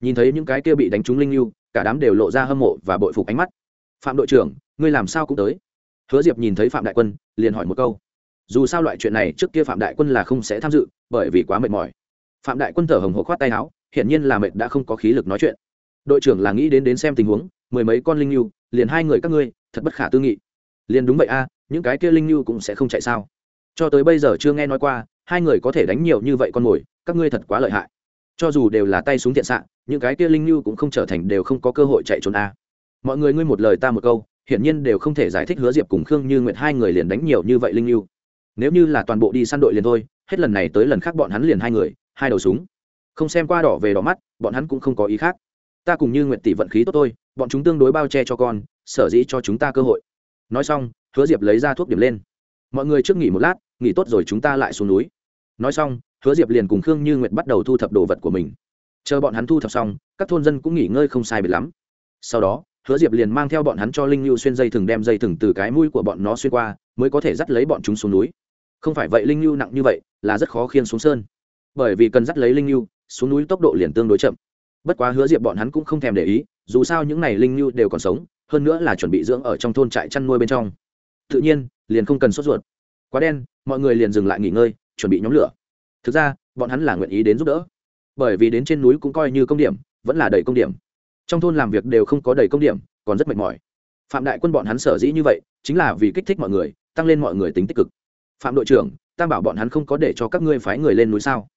Nhìn thấy những cái kia bị đánh trúng linh lưu, cả đám đều lộ ra hâm mộ và bội phục ánh mắt. Phạm đội trưởng, ngươi làm sao cũng tới? Hứa diệp nhìn thấy phạm đại quân, liền hỏi một câu. Dù sao loại chuyện này trước kia phạm đại quân là không sẽ tham dự, bởi vì quá mệt mỏi phạm đại quân thở hồng hộ khoát tay áo, hiển nhiên là mệt đã không có khí lực nói chuyện. Đội trưởng là nghĩ đến đến xem tình huống, mười mấy con linh lưu liền hai người các ngươi, thật bất khả tư nghị. Liền đúng vậy a, những cái kia linh lưu cũng sẽ không chạy sao? Cho tới bây giờ chưa nghe nói qua, hai người có thể đánh nhiều như vậy con mồi, các ngươi thật quá lợi hại. Cho dù đều là tay súng thiện xạ, những cái kia linh lưu cũng không trở thành đều không có cơ hội chạy trốn a. Mọi người ngươi một lời ta một câu, hiển nhiên đều không thể giải thích hứa diệp cùng khương như nguyệt hai người liền đánh nhiều như vậy linh lưu nếu như là toàn bộ đi săn đội liền thôi, hết lần này tới lần khác bọn hắn liền hai người hai đầu súng. Không xem qua đỏ về đỏ mắt, bọn hắn cũng không có ý khác. Ta cùng như nguyệt tỷ vận khí tốt tôi bọn chúng tương đối bao che cho con, sở dĩ cho chúng ta cơ hội. Nói xong, hứa diệp lấy ra thuốc điểm lên. Mọi người trước nghỉ một lát, nghỉ tốt rồi chúng ta lại xuống núi. Nói xong, hứa diệp liền cùng khương như nguyệt bắt đầu thu thập đồ vật của mình. Chờ bọn hắn thu thập xong, các thôn dân cũng nghỉ ngơi không sai biệt lắm. Sau đó, hứa diệp liền mang theo bọn hắn cho linh lưu xuyên dây thừng đem dây thừng từ cái mũi của bọn nó xuyên qua, mới có thể dắt lấy bọn chúng xuống núi. Không phải vậy linh lưu nặng như vậy, là rất khó khiên xuống sơn bởi vì cần dắt lấy linh lưu, xuống núi tốc độ liền tương đối chậm. Bất quá hứa diệp bọn hắn cũng không thèm để ý, dù sao những n à y linh lưu đều còn sống, hơn nữa là chuẩn bị dưỡng ở trong thôn trại chăn nuôi bên trong. Tự nhiên, liền không cần sốt ruột. Quá đen, mọi người liền dừng lại nghỉ ngơi, chuẩn bị nhóm lửa. Thực ra, bọn hắn là nguyện ý đến giúp đỡ. Bởi vì đến trên núi cũng coi như công điểm, vẫn là đầy công điểm. Trong thôn làm việc đều không có đầy công điểm, còn rất mệt mỏi. Phạm đại quân bọn hắn sở dĩ như vậy, chính là vì kích thích mọi người, tăng lên mọi người tính tích cực. Phạm đội trưởng tam bảo bọn hắn không có để cho các ngươi phái người lên núi sao?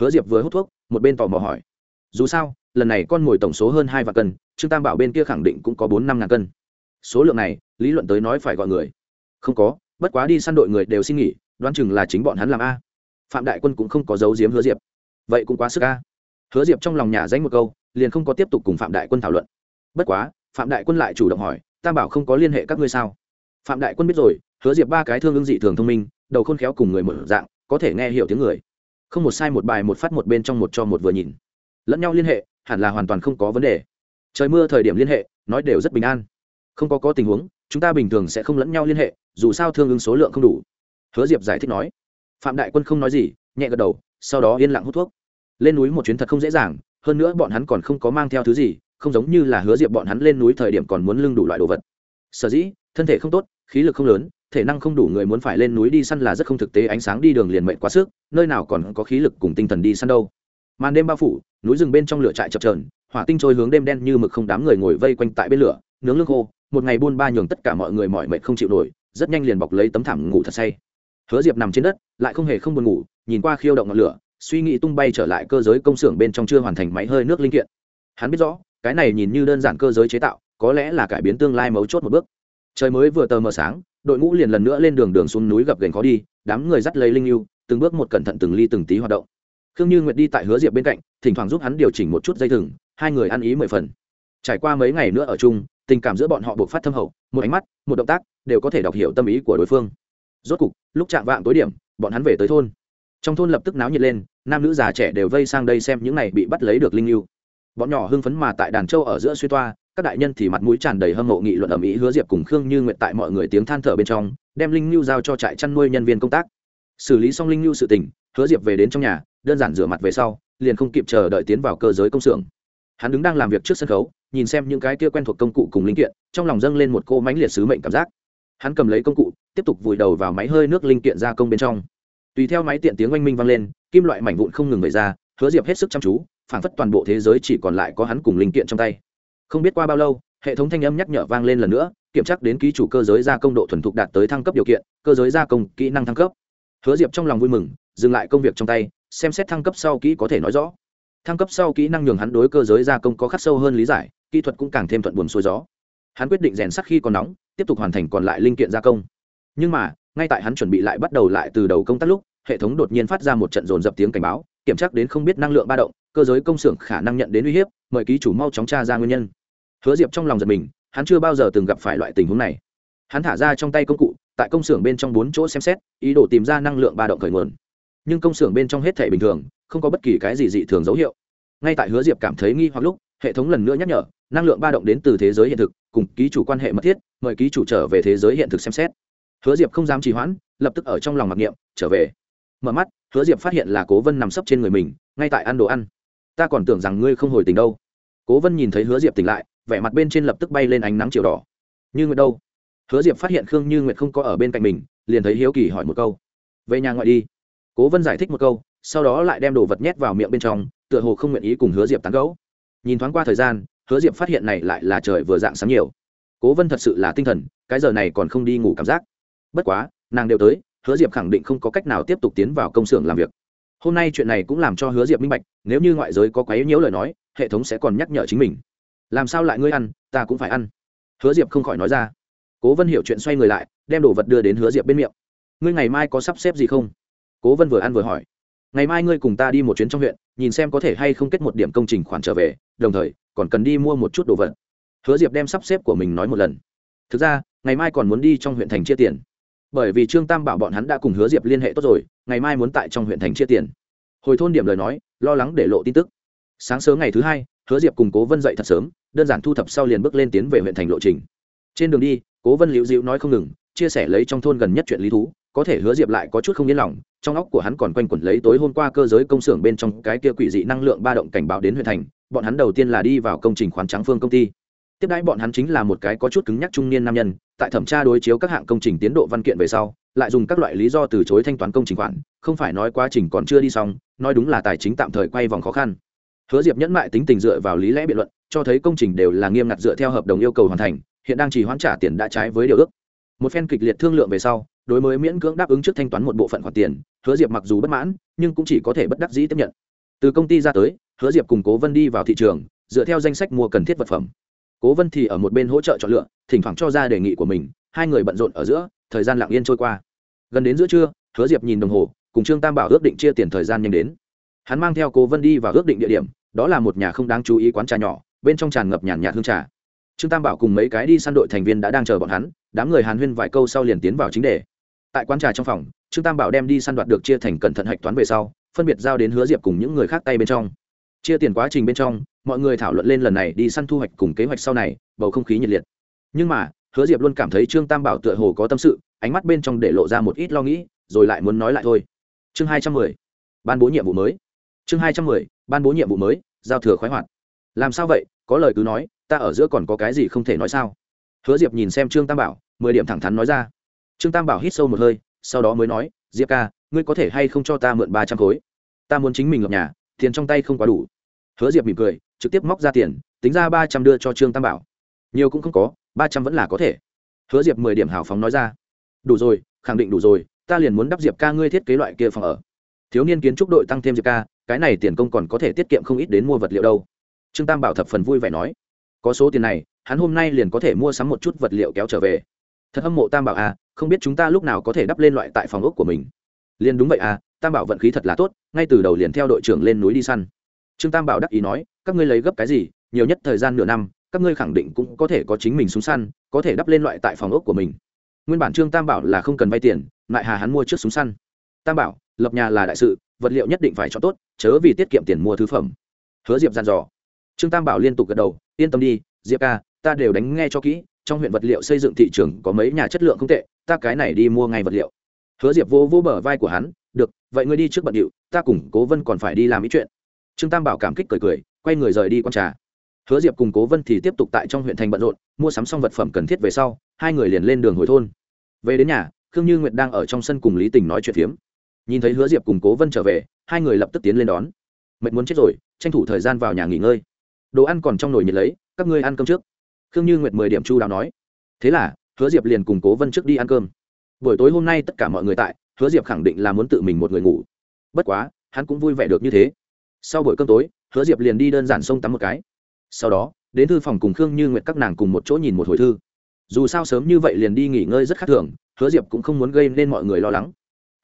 Hứa diệp vừa hút thuốc, một bên tò mò hỏi. Dù sao, lần này con mồi tổng số hơn hai vạn cân, trương tam bảo bên kia khẳng định cũng có bốn năm ngàn cân. Số lượng này, lý luận tới nói phải gọi người. Không có, bất quá đi săn đội người đều xin nghỉ, đoán chừng là chính bọn hắn làm a. Phạm đại quân cũng không có dấu diếm hứa diệp. Vậy cũng quá sức a. Hứa diệp trong lòng nhà danh một câu, liền không có tiếp tục cùng phạm đại quân thảo luận. Bất quá, phạm đại quân lại chủ động hỏi, tam bảo không có liên hệ các ngươi sao? Phạm đại quân biết rồi, hứa diệp ba cái thương ưng dị thường thông minh, đầu khôn khéo cùng người một dạng, có thể nghe hiểu tiếng người không một sai một bài một phát một bên trong một cho một vừa nhìn. Lẫn nhau liên hệ, hẳn là hoàn toàn không có vấn đề. Trời mưa thời điểm liên hệ, nói đều rất bình an. Không có có tình huống, chúng ta bình thường sẽ không lẫn nhau liên hệ, dù sao thương ứng số lượng không đủ. Hứa diệp giải thích nói. Phạm đại quân không nói gì, nhẹ gật đầu, sau đó yên lặng hút thuốc. Lên núi một chuyến thật không dễ dàng, hơn nữa bọn hắn còn không có mang theo thứ gì, không giống như là hứa diệp bọn hắn lên núi thời điểm còn muốn lưng đủ loại đồ vật. Sở dĩ, thân thể không tốt, khí lực không lớn thể năng không đủ người muốn phải lên núi đi săn là rất không thực tế, ánh sáng đi đường liền mệnh quá sức, nơi nào còn có khí lực cùng tinh thần đi săn đâu. Màn đêm bao phủ, núi rừng bên trong lửa trại chập trờn hỏa tinh trôi hướng đêm đen như mực không đám người ngồi vây quanh tại bên lửa, nướng lương khô, một ngày buôn ba nhường tất cả mọi người mỏi mệt không chịu nổi, rất nhanh liền bọc lấy tấm thảm ngủ thật say. Hứa diệp nằm trên đất, lại không hề không buồn ngủ, nhìn qua khiêu động ngọn lửa, suy nghĩ tung bay trở lại cơ giới công xưởng bên trong chưa hoàn thành máy hơi nước linh kiện. Hắn biết rõ, cái này nhìn như đơn giản cơ giới chế tạo, có lẽ là cải biến tương lai mấu chốt một bước. Trời mới vừa tờ mờ sáng đội ngũ liền lần nữa lên đường đường xuống núi gập gành khó đi, đám người dắt lấy linh lưu từng bước một cẩn thận từng ly từng tí hoạt động. Khương như nguyệt đi tại hứa diệp bên cạnh, thỉnh thoảng giúp hắn điều chỉnh một chút dây thừng, hai người ăn ý mười phần. Trải qua mấy ngày nữa ở chung, tình cảm giữa bọn họ buộc phát thâm hậu, một ánh mắt, một động tác đều có thể đọc hiểu tâm ý của đối phương. Rốt cục, lúc chạm vạng tối điểm, bọn hắn về tới thôn. Trong thôn lập tức náo nhiệt lên, nam nữ già trẻ đều vây sang đây xem những này bị bắt lấy được linh yêu bọn nhỏ hưng phấn mà tại đàn châu ở giữa suy toa các đại nhân thì mặt mũi tràn đầy hâm mộ nghị luận ở mỹ hứa diệp cùng khương như nguyện tại mọi người tiếng than thở bên trong, đem linh nhu giao cho trại chăn nuôi nhân viên công tác. Xử lý xong linh nhu sự tình, hứa diệp về đến trong nhà, đơn giản rửa mặt về sau, liền không kịp chờ đợi tiến vào cơ giới công xưởng. Hắn đứng đang làm việc trước sân khấu, nhìn xem những cái kia quen thuộc công cụ cùng linh kiện, trong lòng dâng lên một cô mánh liệt sứ mệnh cảm giác. Hắn cầm lấy công cụ, tiếp tục vùi đầu vào máy hơi nước linh kiện gia công bên trong. Tùy theo máy tiện tiếng oanh minh vang lên, kim loại mảnh vụn không ngừng về ra, hứa diệp hết sức chăm chú, phảng phất toàn bộ thế giới chỉ còn lại có hắn cùng linh kiện trong tay không biết qua bao lâu, hệ thống thanh âm nhắc nhở vang lên lần nữa, kiểm tra đến ký chủ cơ giới gia công độ thuần thục đạt tới thăng cấp điều kiện, cơ giới gia công kỹ năng thăng cấp. Hứa diệp trong lòng vui mừng, dừng lại công việc trong tay, xem xét thăng cấp sau kỹ có thể nói rõ. Thăng cấp sau kỹ năng nhường hắn đối cơ giới gia công có khắc sâu hơn lý giải, kỹ thuật cũng càng thêm thuận buồn xuôi gió. Hắn quyết định rèn sắc khi còn nóng, tiếp tục hoàn thành còn lại linh kiện gia công. Nhưng mà, ngay tại hắn chuẩn bị lại bắt đầu lại từ đầu công tác lúc, hệ thống đột nhiên phát ra một trận dồn dập tiếng cảnh báo, kiểm tra đến không biết năng lượng ba động, cơ giới công xưởng khả năng nhận đến uy hiếp, mời ký chủ mau chóng tra ra nguyên nhân hứa diệp trong lòng giật mình, hắn chưa bao giờ từng gặp phải loại tình huống này. Hắn thả ra trong tay công cụ, tại công xưởng bên trong bốn chỗ xem xét, ý đồ tìm ra năng lượng ba động khởi nguồn. Nhưng công xưởng bên trong hết thể bình thường, không có bất kỳ cái gì dị thường dấu hiệu. Ngay tại hứa diệp cảm thấy nghi hoặc lúc, hệ thống lần nữa nhắc nhở, năng lượng ba động đến từ thế giới hiện thực, cùng ký chủ quan hệ mật thiết, mời ký chủ trở về thế giới hiện thực xem xét. Hứa diệp không dám trì hoãn, lập tức ở trong lòng mặc niệm, trở về. Mở mắt, hứa diệp phát hiện là cố vân nằm sấp trên người mình, ngay tại ăn đồ ăn. Ta còn tưởng rằng ngươi không hồi tình đâu. Cố vân nhìn thấy hứa diệp tỉnh lại vẻ mặt bên trên lập tức bay lên ánh nắng chiều đỏ. Như nguyệt đâu? Hứa diệp phát hiện khương như nguyệt không có ở bên cạnh mình, liền thấy hiếu kỳ hỏi một câu. Về nhà ngoại đi. Cố vân giải thích một câu, sau đó lại đem đồ vật nhét vào miệng bên trong, tựa hồ không nguyện ý cùng hứa diệp tán gẫu. Nhìn thoáng qua thời gian, hứa diệp phát hiện này lại là trời vừa dạng sáng nhiều. Cố vân thật sự là tinh thần, cái giờ này còn không đi ngủ cảm giác. Bất quá, nàng đều tới, hứa diệp khẳng định không có cách nào tiếp tục tiến vào công xưởng làm việc. Hôm nay chuyện này cũng làm cho hứa diệp minh bạch, nếu như ngoại giới có quấy nhiễu lời nói, hệ thống sẽ còn nhắc nhở chính mình làm sao lại ngươi ăn, ta cũng phải ăn. Hứa diệp không khỏi nói ra. Cố vân hiểu chuyện xoay người lại, đem đồ vật đưa đến hứa diệp bên miệng. Ngươi ngày mai có sắp xếp gì không? Cố vân vừa ăn vừa hỏi. Ngày mai ngươi cùng ta đi một chuyến trong huyện, nhìn xem có thể hay không kết một điểm công trình khoản trở về, đồng thời, còn cần đi mua một chút đồ vật. Hứa diệp đem sắp xếp của mình nói một lần. Thực ra, ngày mai còn muốn đi trong huyện thành chia tiền. Bởi vì trương tam bảo bọn hắn đã cùng hứa diệp liên hệ tốt rồi, ngày mai muốn tại trong huyện thành chia tiền. Hồi thôn điểm lời nói, lo lắng để lộ tin tức. Sáng sớm ngày thứ hai hứa diệp cùng cố vân dậy thật sớm, đơn giản thu thập sau liền bước lên tiến về huyện thành lộ trình. Trên đường đi, cố vân liễu dịu nói không ngừng, chia sẻ lấy trong thôn gần nhất chuyện lý thú, có thể hứa diệp lại có chút không yên lòng, trong óc của hắn còn quanh quẩn lấy tối hôm qua cơ giới công xưởng bên trong cái kia quỷ dị năng lượng ba động cảnh báo đến huyện thành, bọn hắn đầu tiên là đi vào công trình khoán trắng phương công ty. Tiếp đãi bọn hắn chính là một cái có chút cứng nhắc trung niên nam nhân, tại thẩm tra đối chiếu các hạng công trình tiến độ văn kiện về sau, lại dùng các loại lý do từ chối thanh toán công trình khoản, không phải nói quá trình còn chưa đi xong, nói đúng là tài chính tạm thời quay vòng khó khăn hứa diệp nhẫn mại tính tình dựa vào lý lẽ biện luận, cho thấy công trình đều là nghiêm ngặt dựa theo hợp đồng yêu cầu hoàn thành, hiện đang chỉ hoãn trả tiền đã trái với điều ước. Một phen kịch liệt thương lượng về sau, đối mới miễn cưỡng đáp ứng trước thanh toán một bộ phận khoản tiền, hứa diệp mặc dù bất mãn, nhưng cũng chỉ có thể bất đắc dĩ tiếp nhận. Từ công ty ra tới, hứa diệp cùng cố vân đi vào thị trường, dựa theo danh sách mua cần thiết vật phẩm. Cố vân thì ở một bên hỗ trợ chọn lựa, thỉnh thoảng cho ra đề nghị của mình, hai người bận rộn ở giữa, thời gian lặng yên trôi qua. Gần đến giữa trưa, hứa diệp nhìn đồng hồ, cùng trương tam bảo ước định chia tiền thời gian nhanh đến hắn mang theo cố vân đi và ước định địa điểm, đó là một nhà không đáng chú ý quán trà nhỏ, bên trong tràn ngập nhàn nhạt hương trà. Trương tam bảo cùng mấy cái đi săn đội thành viên đã đang chờ bọn hắn, đám người hàn huyên vài câu sau liền tiến vào chính đề. Tại quán trà trong phòng, trương tam bảo đem đi săn đoạt được chia thành cẩn thận hạch toán về sau, phân biệt giao đến hứa diệp cùng những người khác tay bên trong. Chia tiền quá trình bên trong, mọi người thảo luận lên lần này đi săn thu hoạch cùng kế hoạch sau này, bầu không khí nhiệt liệt. Nhưng mà, hứa diệp luôn cảm thấy trương tam bảo tựa hồ có tâm sự, ánh mắt bên trong để lộ ra một ít lo nghĩ, rồi lại muốn nói lại thôi. Chương hai trăm mười, ban bố nhiệm vụ mới chương hai trăm mười, ban bố nhiệm vụ mới, giao thừa khoái hoạt. Làm sao vậy? Có lời cứ nói, ta ở giữa còn có cái gì không thể nói sao? Hứa diệp nhìn xem trương tam bảo, mười điểm thẳng thắn nói ra. Trương tam bảo hít sâu một hơi, sau đó mới nói, diệp ca, ngươi có thể hay không cho ta mượn ba trăm khối? Ta muốn chính mình lập nhà, tiền trong tay không quá đủ. Hứa diệp mỉm cười, trực tiếp móc ra tiền, tính ra ba trăm đưa cho trương tam bảo. Nhiều cũng không có, ba trăm vẫn là có thể. Hứa diệp mười điểm hào phóng nói ra. Đủ rồi, khẳng định đủ rồi, ta liền muốn đắp diệp ca ngươi thiết kế loại kia phòng ở. Thiếu niên kiến trúc đội tăng thêm diệp ca cái này tiền công còn có thể tiết kiệm không ít đến mua vật liệu đâu. Trương tam bảo thập phần vui vẻ nói, có số tiền này, hắn hôm nay liền có thể mua sắm một chút vật liệu kéo trở về. Thật hâm mộ tam bảo à không biết chúng ta lúc nào có thể đắp lên loại tại phòng ốc của mình. Liền đúng vậy à tam bảo vận khí thật là tốt, ngay từ đầu liền theo đội trưởng lên núi đi săn. Trương tam bảo đắc ý nói, các ngươi lấy gấp cái gì, nhiều nhất thời gian nửa năm, các ngươi khẳng định cũng có thể có chính mình súng săn, có thể đắp lên loại tại phòng ốc của mình. Nguyên bản trương tam bảo là không cần vay tiền lại hà hắn mua trước súng săn. Tam bảo lập nhà là đại sự, vật liệu nhất định phải cho tốt, chớ vì tiết kiệm tiền mua thứ phẩm. Hứa diệp dặn dò. Trương tam bảo liên tục gật đầu, yên tâm đi, diệp ca, ta đều đánh nghe cho kỹ, trong huyện vật liệu xây dựng thị trường có mấy nhà chất lượng không tệ, ta cái này đi mua ngay vật liệu. Hứa diệp vô vô bờ vai của hắn, được, vậy ngươi đi trước bận điệu, ta cùng cố vân còn phải đi làm ý chuyện. Trương tam bảo cảm kích cười cười, quay người rời đi con trà. Hứa diệp cùng cố vân thì tiếp tục tại trong huyện thành bận rộn, mua sắm xong vật phẩm cần thiết về sau, hai người liền lên đường hồi thôn. Về đến nhà, khương như nguyệt đang ở trong sân cùng lý tình nói chuyện phiếm nhìn thấy hứa diệp cùng cố vân trở về, hai người lập tức tiến lên đón. Mệt muốn chết rồi, tranh thủ thời gian vào nhà nghỉ ngơi. Đồ ăn còn trong nồi nhiệt lấy, các ngươi ăn cơm trước. Khương như nguyệt mười điểm chu đáo nói. Thế là, hứa diệp liền cùng cố vân trước đi ăn cơm. Buổi tối hôm nay tất cả mọi người tại, hứa diệp khẳng định là muốn tự mình một người ngủ. Bất quá, hắn cũng vui vẻ được như thế. Sau buổi cơm tối, hứa diệp liền đi đơn giản xông tắm một cái. Sau đó, đến thư phòng cùng khương như nguyệt các nàng cùng một chỗ nhìn một hồi thư. Dù sao sớm như vậy liền đi nghỉ ngơi rất khác thường, hứa diệp cũng không muốn gây nên mọi người lo lắng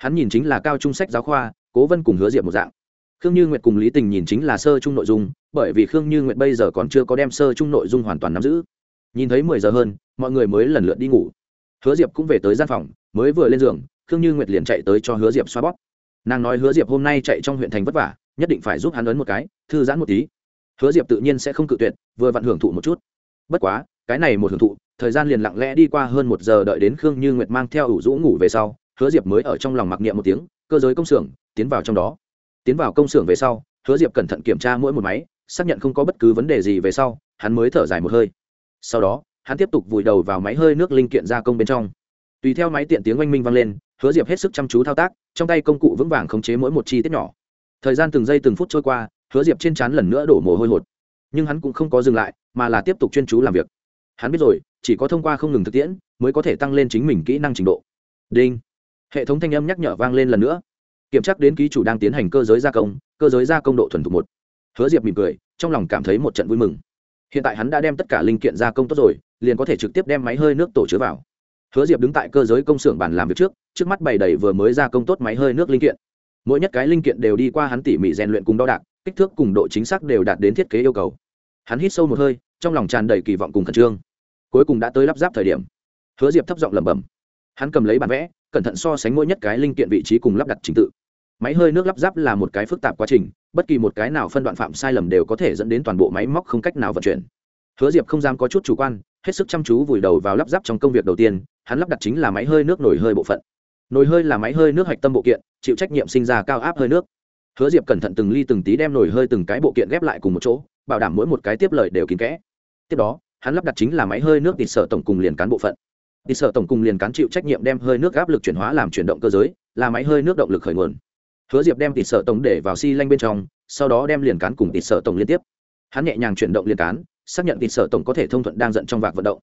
hắn nhìn chính là cao trung sách giáo khoa, cố vân cùng hứa diệp một dạng. Khương như nguyệt cùng lý tình nhìn chính là sơ chung nội dung, bởi vì khương như nguyệt bây giờ còn chưa có đem sơ chung nội dung hoàn toàn nắm giữ. Nhìn thấy mười giờ hơn, mọi người mới lần lượt đi ngủ. Hứa diệp cũng về tới gian phòng, mới vừa lên giường, khương như nguyệt liền chạy tới cho hứa diệp xoa bóp. Nàng nói hứa diệp hôm nay chạy trong huyện thành vất vả, nhất định phải giúp hắn ấn một cái, thư giãn một tí. Hứa diệp tự nhiên sẽ không cự tuyệt, vừa vặn hưởng thụ một chút. Bất quá, cái này một hưởng thụ, thời gian liền lặng lẽ đi qua hơn một giờ đợi đến khương như nguyệt mang theo ủ rũ ngủ về sau hứa diệp mới ở trong lòng mặc niệm một tiếng, cơ giới công xưởng, tiến vào trong đó. Tiến vào công xưởng về sau, hứa diệp cẩn thận kiểm tra mỗi một máy, xác nhận không có bất cứ vấn đề gì về sau, hắn mới thở dài một hơi. Sau đó, hắn tiếp tục vùi đầu vào máy hơi nước linh kiện gia công bên trong. Tùy theo máy tiện tiếng oanh minh vang lên, hứa diệp hết sức chăm chú thao tác, trong tay công cụ vững vàng khống chế mỗi một chi tiết nhỏ. Thời gian từng giây từng phút trôi qua, hứa diệp trên trán lần nữa đổ mồ hôi hột. Nhưng hắn cũng không có dừng lại, mà là tiếp tục chuyên chú làm việc. Hắn biết rồi, chỉ có thông qua không ngừng thực tiễn, mới có thể tăng lên chính mình kỹ năng trình độ. Đinh hệ thống thanh âm nhắc nhở vang lên lần nữa. Kiểm tra đến ký chủ đang tiến hành cơ giới gia công, cơ giới gia công độ thuần thục một. Hứa diệp mỉm cười, trong lòng cảm thấy một trận vui mừng. Hiện tại hắn đã đem tất cả linh kiện gia công tốt rồi, liền có thể trực tiếp đem máy hơi nước tổ chứa vào. Hứa diệp đứng tại cơ giới công xưởng bàn làm việc trước trước mắt bày đầy vừa mới gia công tốt máy hơi nước linh kiện. Mỗi nhất cái linh kiện đều đi qua hắn tỉ mỉ rèn luyện cùng đo đạc, kích thước cùng độ chính xác đều đạt đến thiết kế yêu cầu. Hắn hít sâu một hơi, trong lòng tràn đầy kỳ vọng cùng khẩn trương. Cuối cùng đã tới lắp ráp thời điểm. Hứa diệp thấp giọng lẩm bẩm hắn cầm lấy bản vẽ, cẩn thận so sánh mỗi nhất cái linh kiện vị trí cùng lắp đặt trình tự. Máy hơi nước lắp ráp là một cái phức tạp quá trình, bất kỳ một cái nào phân đoạn phạm sai lầm đều có thể dẫn đến toàn bộ máy móc không cách nào vận chuyển. Hứa diệp không dám có chút chủ quan, hết sức chăm chú vùi đầu vào lắp ráp trong công việc đầu tiên, hắn lắp đặt chính là máy hơi nước nổi hơi bộ phận. Nồi hơi là máy hơi nước hạch tâm bộ kiện, chịu trách nhiệm sinh ra cao áp hơi nước. Hứa diệp cẩn thận từng ly từng tí đem nồi hơi từng cái bộ kiện ghép lại cùng một chỗ, bảo đảm mỗi một cái tiếp lời đều kín kẽ. Tiếp đó, hắn lắp đặt chính là máy hơi nước tịt sở tổng cùng liền cán bộ phận đi sở tổng cùng liền cán chịu trách nhiệm đem hơi nước áp lực chuyển hóa làm chuyển động cơ giới, là máy hơi nước động lực khởi nguồn. Hứa diệp đem tỉ sở tổng để vào xi lanh bên trong, sau đó đem liền cán cùng tỉ sở tổng liên tiếp. Hắn nhẹ nhàng chuyển động liền cán, xác nhận tỉ sở tổng có thể thông thuận đang giận trong vạc vận động.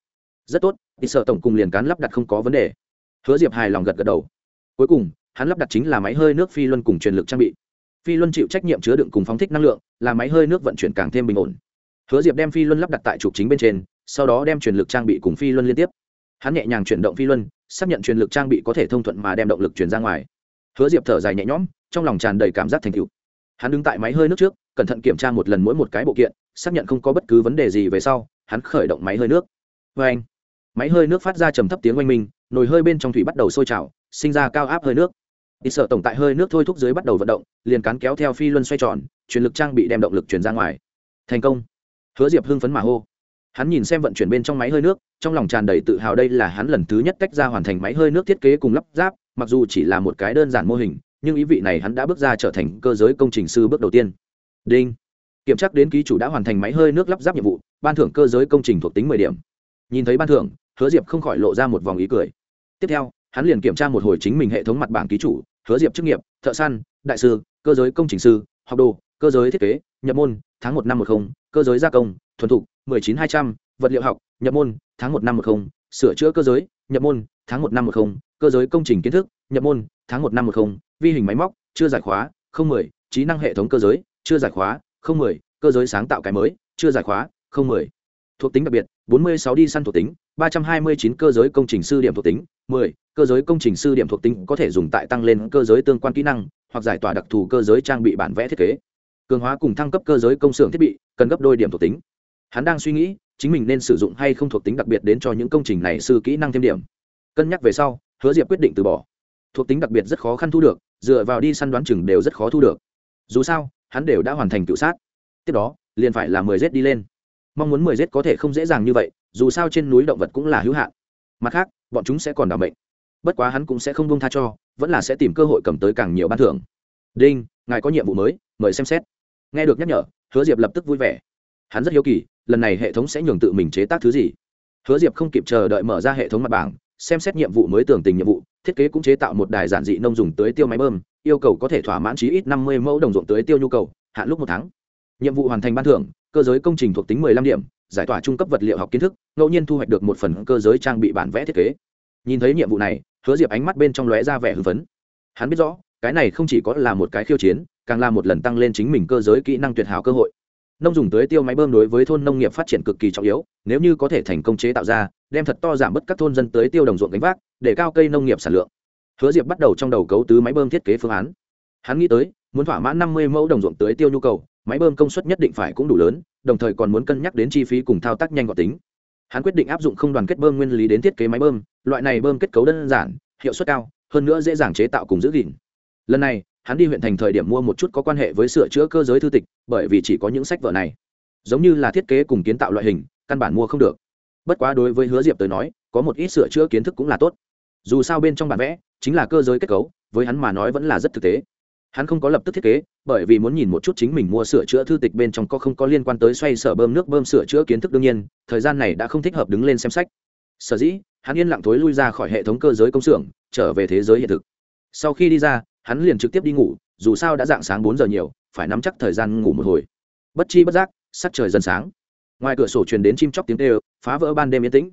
Rất tốt tỉ sở tổng cùng liền cán lắp đặt không có vấn đề. Hứa diệp hài lòng gật gật đầu. Cuối cùng, hắn lắp đặt chính là máy hơi nước phi luân cùng truyền lực trang bị. Phi luân chịu trách nhiệm chứa đựng cùng phóng thích năng lượng, là máy hơi nước vận chuyển càng thêm bình ổn. Hứa diệp đem phi luân lắp đặt tại trục chính bên trên, sau đó đem truyền lực trang bị cùng phi luân liên tiếp hắn nhẹ nhàng chuyển động phi luân, xác nhận truyền lực trang bị có thể thông thuận mà đem động lực chuyển ra ngoài. Hứa diệp thở dài nhẹ nhõm, trong lòng tràn đầy cảm giác thành cựu hắn đứng tại máy hơi nước trước, cẩn thận kiểm tra một lần mỗi một cái bộ kiện, xác nhận không có bất cứ vấn đề gì về sau, hắn khởi động máy hơi nước. Vê anh, máy hơi nước phát ra trầm thấp tiếng oanh minh, nồi hơi bên trong thủy bắt đầu sôi trào, sinh ra cao áp hơi nước. Ít sợ tổng tại hơi nước thôi thúc dưới bắt đầu vận động, liền cán kéo theo phi luân xoay tròn, truyền lực trang bị đem động lực truyền ra ngoài. Thành công. Hứa diệp hưng phấn mà hô hắn nhìn xem vận chuyển bên trong máy hơi nước, trong lòng tràn đầy tự hào đây là hắn lần thứ nhất tách ra hoàn thành máy hơi nước thiết kế cùng lắp ráp, mặc dù chỉ là một cái đơn giản mô hình, nhưng ý vị này hắn đã bước ra trở thành cơ giới công trình sư bước đầu tiên. Đinh. Kiểm tra đến ký chủ đã hoàn thành máy hơi nước lắp ráp nhiệm vụ, ban thưởng cơ giới công trình thuộc tính mười điểm. Nhìn thấy ban thưởng, hứa diệp không khỏi lộ ra một vòng ý cười. Tiếp theo, hắn liền kiểm tra một hồi chính mình hệ thống mặt bảng ký chủ, hứa diệp chức nghiệp, thợ săn, đại sư, cơ giới công trình sư, học đồ, cơ giới thiết kế, nhập môn, tháng một năm một không, cơ giới gia công thuần thục, mười chín hai trăm, vật liệu học, nhập môn, tháng một năm một không, sửa chữa cơ giới, nhập môn, tháng một năm một không, cơ giới công trình kiến thức, nhập môn, tháng một năm một không, vi hình máy móc, chưa giải khóa, không mười, trí năng hệ thống cơ giới, chưa giải khóa, không mười, cơ giới sáng tạo cái mới, chưa giải khóa, không mười. Thuộc tính đặc biệt, bốn mươi sáu đi săn thuộc tính, ba trăm hai mươi chín cơ giới công trình sư điểm thuộc tính, mười, cơ giới công trình sư điểm thuộc tính có thể dùng tại tăng lên cơ giới tương quan kỹ năng, hoặc giải tỏa đặc thù cơ giới trang bị bản vẽ thiết kế. Cường hóa cùng thăng cấp cơ giới công xưởng thiết bị, cần gấp đôi điểm thuộc tính hắn đang suy nghĩ, chính mình nên sử dụng hay không thuộc tính đặc biệt đến cho những công trình này sư kỹ năng thêm điểm. Cân nhắc về sau, hứa diệp quyết định từ bỏ. Thuộc tính đặc biệt rất khó khăn thu được, dựa vào đi săn đoán chừng đều rất khó thu được. Dù sao, hắn đều đã hoàn thành tự sát. Tiếp đó, liền phải là mười z đi lên. Mong muốn mười z có thể không dễ dàng như vậy, dù sao trên núi động vật cũng là hữu hạn. Mặt khác, bọn chúng sẽ còn đảm bệnh bất quá hắn cũng sẽ không buông tha cho, vẫn là sẽ tìm cơ hội cầm tới càng nhiều ban thưởng. Đinh, ngài có nhiệm vụ mới, mời xem xét. Nghe được nhắc nhở, hứa diệp lập tức vui vẻ hắn rất hiếu kỳ, lần này hệ thống sẽ nhường tự mình chế tác thứ gì? Hứa diệp không kịp chờ đợi mở ra hệ thống mặt bảng, xem xét nhiệm vụ mới tưởng tình nhiệm vụ, thiết kế cũng chế tạo một đài giản dị nông dùng tưới tiêu máy bơm, yêu cầu có thể thỏa mãn chí ít năm mươi mẫu đồng ruộng tưới tiêu nhu cầu, hạn lúc một tháng. Nhiệm vụ hoàn thành ban thưởng, cơ giới công trình thuộc tính mười lăm điểm, giải tỏa trung cấp vật liệu học kiến thức, ngẫu nhiên thu hoạch được một phần cơ giới trang bị bản vẽ thiết kế. Nhìn thấy nhiệm vụ này, hứa diệp ánh mắt bên trong lóe ra vẻ hưng phấn. Hắn biết rõ, cái này không chỉ có là một cái khiêu chiến, càng là một lần tăng lên chính mình cơ giới kỹ năng tuyệt hảo cơ hội nông dùng tưới tiêu máy bơm đối với thôn nông nghiệp phát triển cực kỳ trọng yếu, nếu như có thể thành công chế tạo ra, đem thật to giảm bớt các thôn dân tưới tiêu đồng ruộng gánh vác, để cao cây nông nghiệp sản lượng. Hứa diệp bắt đầu trong đầu cấu tứ máy bơm thiết kế phương án. Hắn nghĩ tới, muốn thỏa mãn năm mươi mẫu đồng ruộng tưới tiêu nhu cầu, máy bơm công suất nhất định phải cũng đủ lớn, đồng thời còn muốn cân nhắc đến chi phí cùng thao tác nhanh gọn tính. Hắn quyết định áp dụng không đoàn kết bơm nguyên lý đến thiết kế máy bơm, loại này bơm kết cấu đơn giản, hiệu suất cao, hơn nữa dễ dàng chế tạo cùng giữ gìn. Lần này hắn đi huyện thành thời điểm mua một chút có quan hệ với sửa chữa cơ giới thư tịch, bởi vì chỉ có những sách vở này. Giống như là thiết kế cùng kiến tạo loại hình, căn bản mua không được. Bất quá đối với hứa diệp tới nói, có một ít sửa chữa kiến thức cũng là tốt. Dù sao bên trong bản vẽ, chính là cơ giới kết cấu, với hắn mà nói vẫn là rất thực tế. Hắn không có lập tức thiết kế, bởi vì muốn nhìn một chút chính mình mua sửa chữa thư tịch bên trong có không có liên quan tới xoay sở bơm nước bơm sửa chữa kiến thức đương nhiên, thời gian này đã không thích hợp đứng lên xem sách. Sở dĩ, hắn yên lặng thối lui ra khỏi hệ thống cơ giới công xưởng, trở về thế giới hiện thực. Sau khi đi ra hắn liền trực tiếp đi ngủ, dù sao đã dạng sáng bốn giờ nhiều, phải nắm chắc thời gian ngủ một hồi. Bất chi bất giác, sắc trời dần sáng. Ngoài cửa sổ truyền đến chim chóc tiếng tê phá vỡ ban đêm yên tĩnh.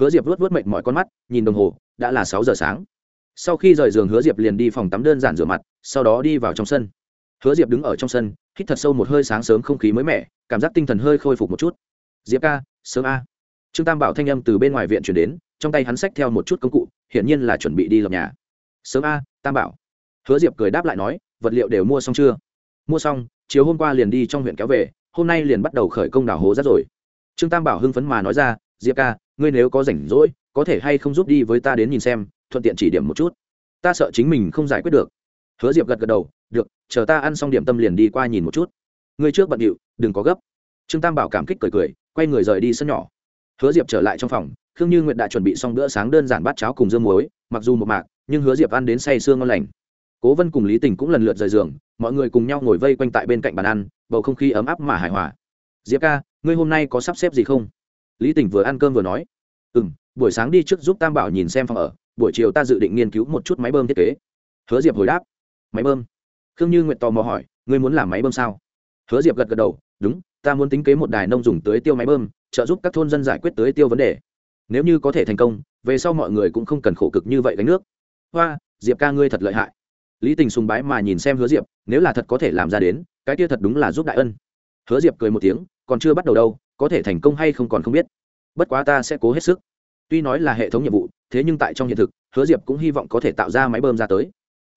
Hứa diệp vớt vớt mệt mỏi con mắt, nhìn đồng hồ, đã là sáu giờ sáng. Sau khi rời giường, hứa diệp liền đi phòng tắm đơn giản rửa mặt, sau đó đi vào trong sân. Hứa diệp đứng ở trong sân, hít thật sâu một hơi sáng sớm không khí mới mẻ, cảm giác tinh thần hơi khôi phục một chút. Diệp ca, sớm a. Trương tam bảo thanh âm từ bên ngoài viện chuyển đến, trong tay hắn xách theo một chút công cụ, hiển nhiên là chuẩn bị đi lập nhà. Sớm a, tam bảo hứa diệp cười đáp lại nói, vật liệu đều mua xong chưa? Mua xong, chiều hôm qua liền đi trong huyện kéo về, hôm nay liền bắt đầu khởi công đào hố rác rồi. Trương tam bảo hưng phấn mà nói ra, diệp ca, ngươi nếu có rảnh rỗi, có thể hay không giúp đi với ta đến nhìn xem, thuận tiện chỉ điểm một chút. Ta sợ chính mình không giải quyết được. Hứa diệp gật gật đầu, được, chờ ta ăn xong điểm tâm liền đi qua nhìn một chút. Ngươi trước bận điệu, đừng có gấp. Trương tam bảo cảm kích cười cười, quay người rời đi sân nhỏ. Hứa diệp trở lại trong phòng, khương như nguyệt đã chuẩn bị xong bữa sáng đơn giản bát cháo cùng dưa muối, mặc dù một mạc, nhưng hứa diệp ăn đến say sương ngon lành cố vân cùng lý tình cũng lần lượt rời giường, mọi người cùng nhau ngồi vây quanh tại bên cạnh bàn ăn, bầu không khí ấm áp mà hài hòa. Diệp ca, ngươi hôm nay có sắp xếp gì không? Lý tình vừa ăn cơm vừa nói. Ừ m buổi sáng đi trước giúp tam bảo nhìn xem phòng ở, buổi chiều ta dự định nghiên cứu một chút máy bơm thiết kế. Hứa diệp hồi đáp. Máy bơm? Khương như nguyện tò mò hỏi, ngươi muốn làm máy bơm sao? Hứa diệp gật gật đầu, đúng, ta muốn tính kế một đài nông dùng tưới tiêu máy bơm, trợ giúp các thôn dân giải quyết tưới tiêu vấn đề. Nếu như có thể thành công, về sau mọi người cũng không cần khổ cực như vậy gánh nước. Hoa, diệp ca ngươi thật lợi hại lý tình sùng bái mà nhìn xem hứa diệp, nếu là thật có thể làm ra đến, cái kia thật đúng là giúp đại ân. Hứa diệp cười một tiếng, còn chưa bắt đầu đâu, có thể thành công hay không còn không biết. Bất quá ta sẽ cố hết sức. Tuy nói là hệ thống nhiệm vụ, thế nhưng tại trong hiện thực, hứa diệp cũng hy vọng có thể tạo ra máy bơm ra tới.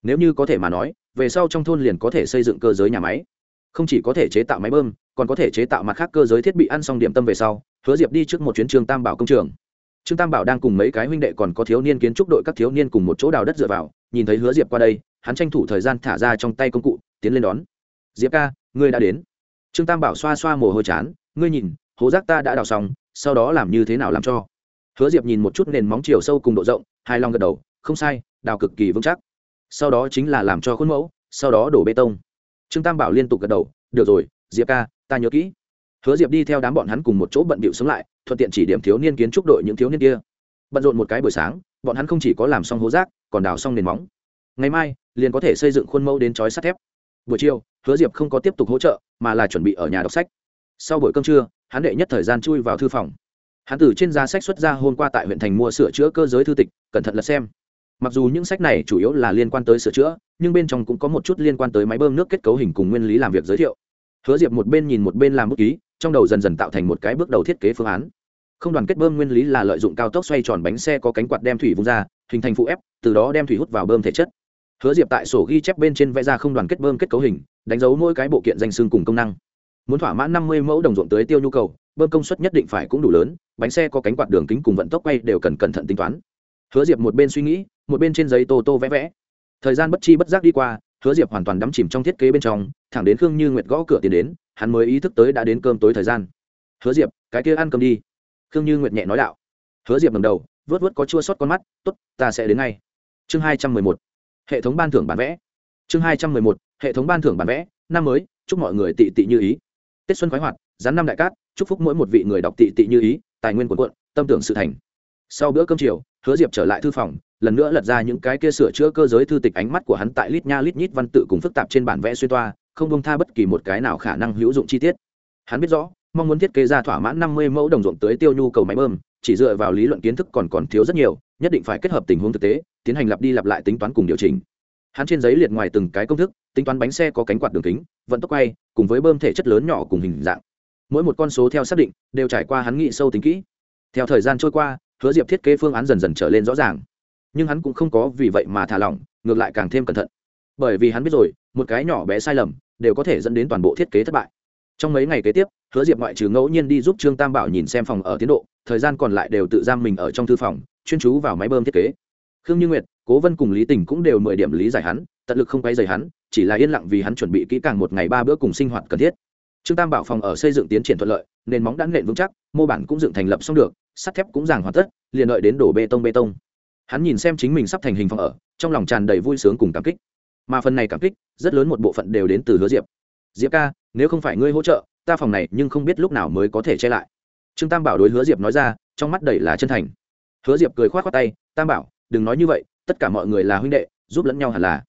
Nếu như có thể mà nói, về sau trong thôn liền có thể xây dựng cơ giới nhà máy. Không chỉ có thể chế tạo máy bơm, còn có thể chế tạo mặt khác cơ giới thiết bị ăn xong điểm tâm về sau, hứa diệp đi trước một chuyến trường tam bảo công trường. Trương tam bảo đang cùng mấy cái huynh đệ còn có thiếu niên kiến trúc đội các thiếu niên cùng một chỗ đào đất dựa vào, nhìn thấy hứa diệp qua đây hắn tranh thủ thời gian thả ra trong tay công cụ, tiến lên đón. Diệp ca, ngươi đã đến. Trương tam bảo xoa xoa mồ hôi chán, ngươi nhìn, hố rác ta đã đào xong, sau đó làm như thế nào làm cho? Hứa diệp nhìn một chút nền móng chiều sâu cùng độ rộng hai lòng gật đầu, không sai, đào cực kỳ vững chắc. Sau đó chính là làm cho khuôn mẫu, sau đó đổ bê tông. Trương tam bảo liên tục gật đầu, được rồi, diệp ca, ta nhớ kỹ. Hứa diệp đi theo đám bọn hắn cùng một chỗ bận bịu sống lại, thuận tiện chỉ điểm thiếu niên kiến trúc đội những thiếu niên kia. Bận rộn một cái buổi sáng, bọn hắn không chỉ có làm xong hố rác, còn đào xong nền móng ngày mai liền có thể xây dựng khuôn mẫu đến chói sắt thép. Buổi chiều, hứa diệp không có tiếp tục hỗ trợ, mà là chuẩn bị ở nhà đọc sách. Sau buổi cơm trưa, hắn đệ nhất thời gian chui vào thư phòng. Hắn từ trên giá sách xuất ra hôm qua tại huyện thành mua sửa chữa cơ giới thư tịch, cẩn thận lật xem. Mặc dù những sách này chủ yếu là liên quan tới sửa chữa, nhưng bên trong cũng có một chút liên quan tới máy bơm nước kết cấu hình cùng nguyên lý làm việc giới thiệu. Hứa diệp một bên nhìn một bên làm bút ký, trong đầu dần dần tạo thành một cái bước đầu thiết kế phương án. Không đoàn kết bơm nguyên lý là lợi dụng cao tốc xoay tròn bánh xe có cánh quạt đem thủy vung ra, hình thành phụ ép, từ đó đem thủy hút vào bơm thể chất hứa diệp tại sổ ghi chép bên trên vẽ ra không đoàn kết bơm kết cấu hình, đánh dấu mỗi cái bộ kiện danh xương cùng công năng. Muốn thỏa mãn năm mươi mẫu đồng ruộng tới tiêu nhu cầu, bơm công suất nhất định phải cũng đủ lớn, bánh xe có cánh quạt đường kính cùng vận tốc quay đều cần cẩn thận tính toán. Hứa diệp một bên suy nghĩ, một bên trên giấy tô tô vẽ vẽ. Thời gian bất chi bất giác đi qua, hứa diệp hoàn toàn đắm chìm trong thiết kế bên trong, thẳng đến khương như nguyệt gõ cửa tiền đến, hắn mới ý thức tới đã đến cơm tối thời gian. Hứa diệp, cái kia ăn cơm đi. Khương như nguyệt nhẹ nói đạo. Hứa diệp ngầm đầu vớt vớt có chua sót con mắt t ố t ta sẽ đến ngay. Chương hai trăm mười một hệ thống ban thưởng bản vẽ. Chương hai trăm mười một, hệ thống ban thưởng bản vẽ, năm mới, chúc mọi người tị tị như ý. Tết xuân khoái hoạt rắn năm đại cát, chúc phúc mỗi một vị người đọc tị tị như ý, tài nguyên quần quận tâm tưởng sự thành. Sau bữa cơm chiều, hứa diệp trở lại thư phòng, lần nữa lật ra những cái kia sửa chữa cơ giới thư tịch ánh mắt của hắn tại lít nha lít nhít văn tự cùng phức tạp trên bản vẽ xuyên toa, không bông tha bất kỳ một cái nào khả năng hữu dụng chi tiết. Hắn biết rõ, mong muốn thiết kế ra thỏa mãn năm mươi mẫu đồng ruộng tới tiêu nhu cầu máy bơm chỉ dựa vào lý luận kiến thức còn còn thiếu rất nhiều, nhất định phải kết hợp tình huống thực tế, tiến hành lặp đi lặp lại tính toán cùng điều chỉnh. Hắn trên giấy liệt ngoài từng cái công thức, tính toán bánh xe có cánh quạt đường kính, vận tốc quay, cùng với bơm thể chất lớn nhỏ cùng hình dạng. Mỗi một con số theo xác định, đều trải qua hắn nghĩ sâu tính kỹ. Theo thời gian trôi qua, hứa diệp thiết kế phương án dần dần trở lên rõ ràng. Nhưng hắn cũng không có vì vậy mà thả lỏng, ngược lại càng thêm cẩn thận. Bởi vì hắn biết rồi, một cái nhỏ bé sai lầm, đều có thể dẫn đến toàn bộ thiết kế thất bại trong mấy ngày kế tiếp, hứa diệp ngoại trừ ngẫu nhiên đi giúp trương tam bảo nhìn xem phòng ở tiến độ, thời gian còn lại đều tự giam mình ở trong thư phòng, chuyên chú vào máy bơm thiết kế. Khương như nguyệt, cố vân cùng lý tình cũng đều mười điểm lý giải hắn, tận lực không quay dày hắn, chỉ là yên lặng vì hắn chuẩn bị kỹ càng một ngày ba bữa cùng sinh hoạt cần thiết. Trương tam bảo phòng ở xây dựng tiến triển thuận lợi, nền móng đã nện vững chắc, mô bản cũng dựng thành lập xong được, sắt thép cũng giảng hoàn tất, liền đợi đến đổ bê tông bê tông. Hắn nhìn xem chính mình sắp thành hình phòng ở, trong lòng tràn đầy vui sướng cùng cảm kích. Mà phần này cảm kích, rất lớn một bộ phận đều đến từ hứa diệp diệp ca, nếu không phải ngươi hỗ trợ, ta phòng này nhưng không biết lúc nào mới có thể che lại. Trương tam bảo đối hứa diệp nói ra, trong mắt đầy là chân thành. Hứa diệp cười k h o á t k tay, tam bảo, đừng nói như vậy, tất cả mọi người là huynh đệ, giúp lẫn nhau hẳn là.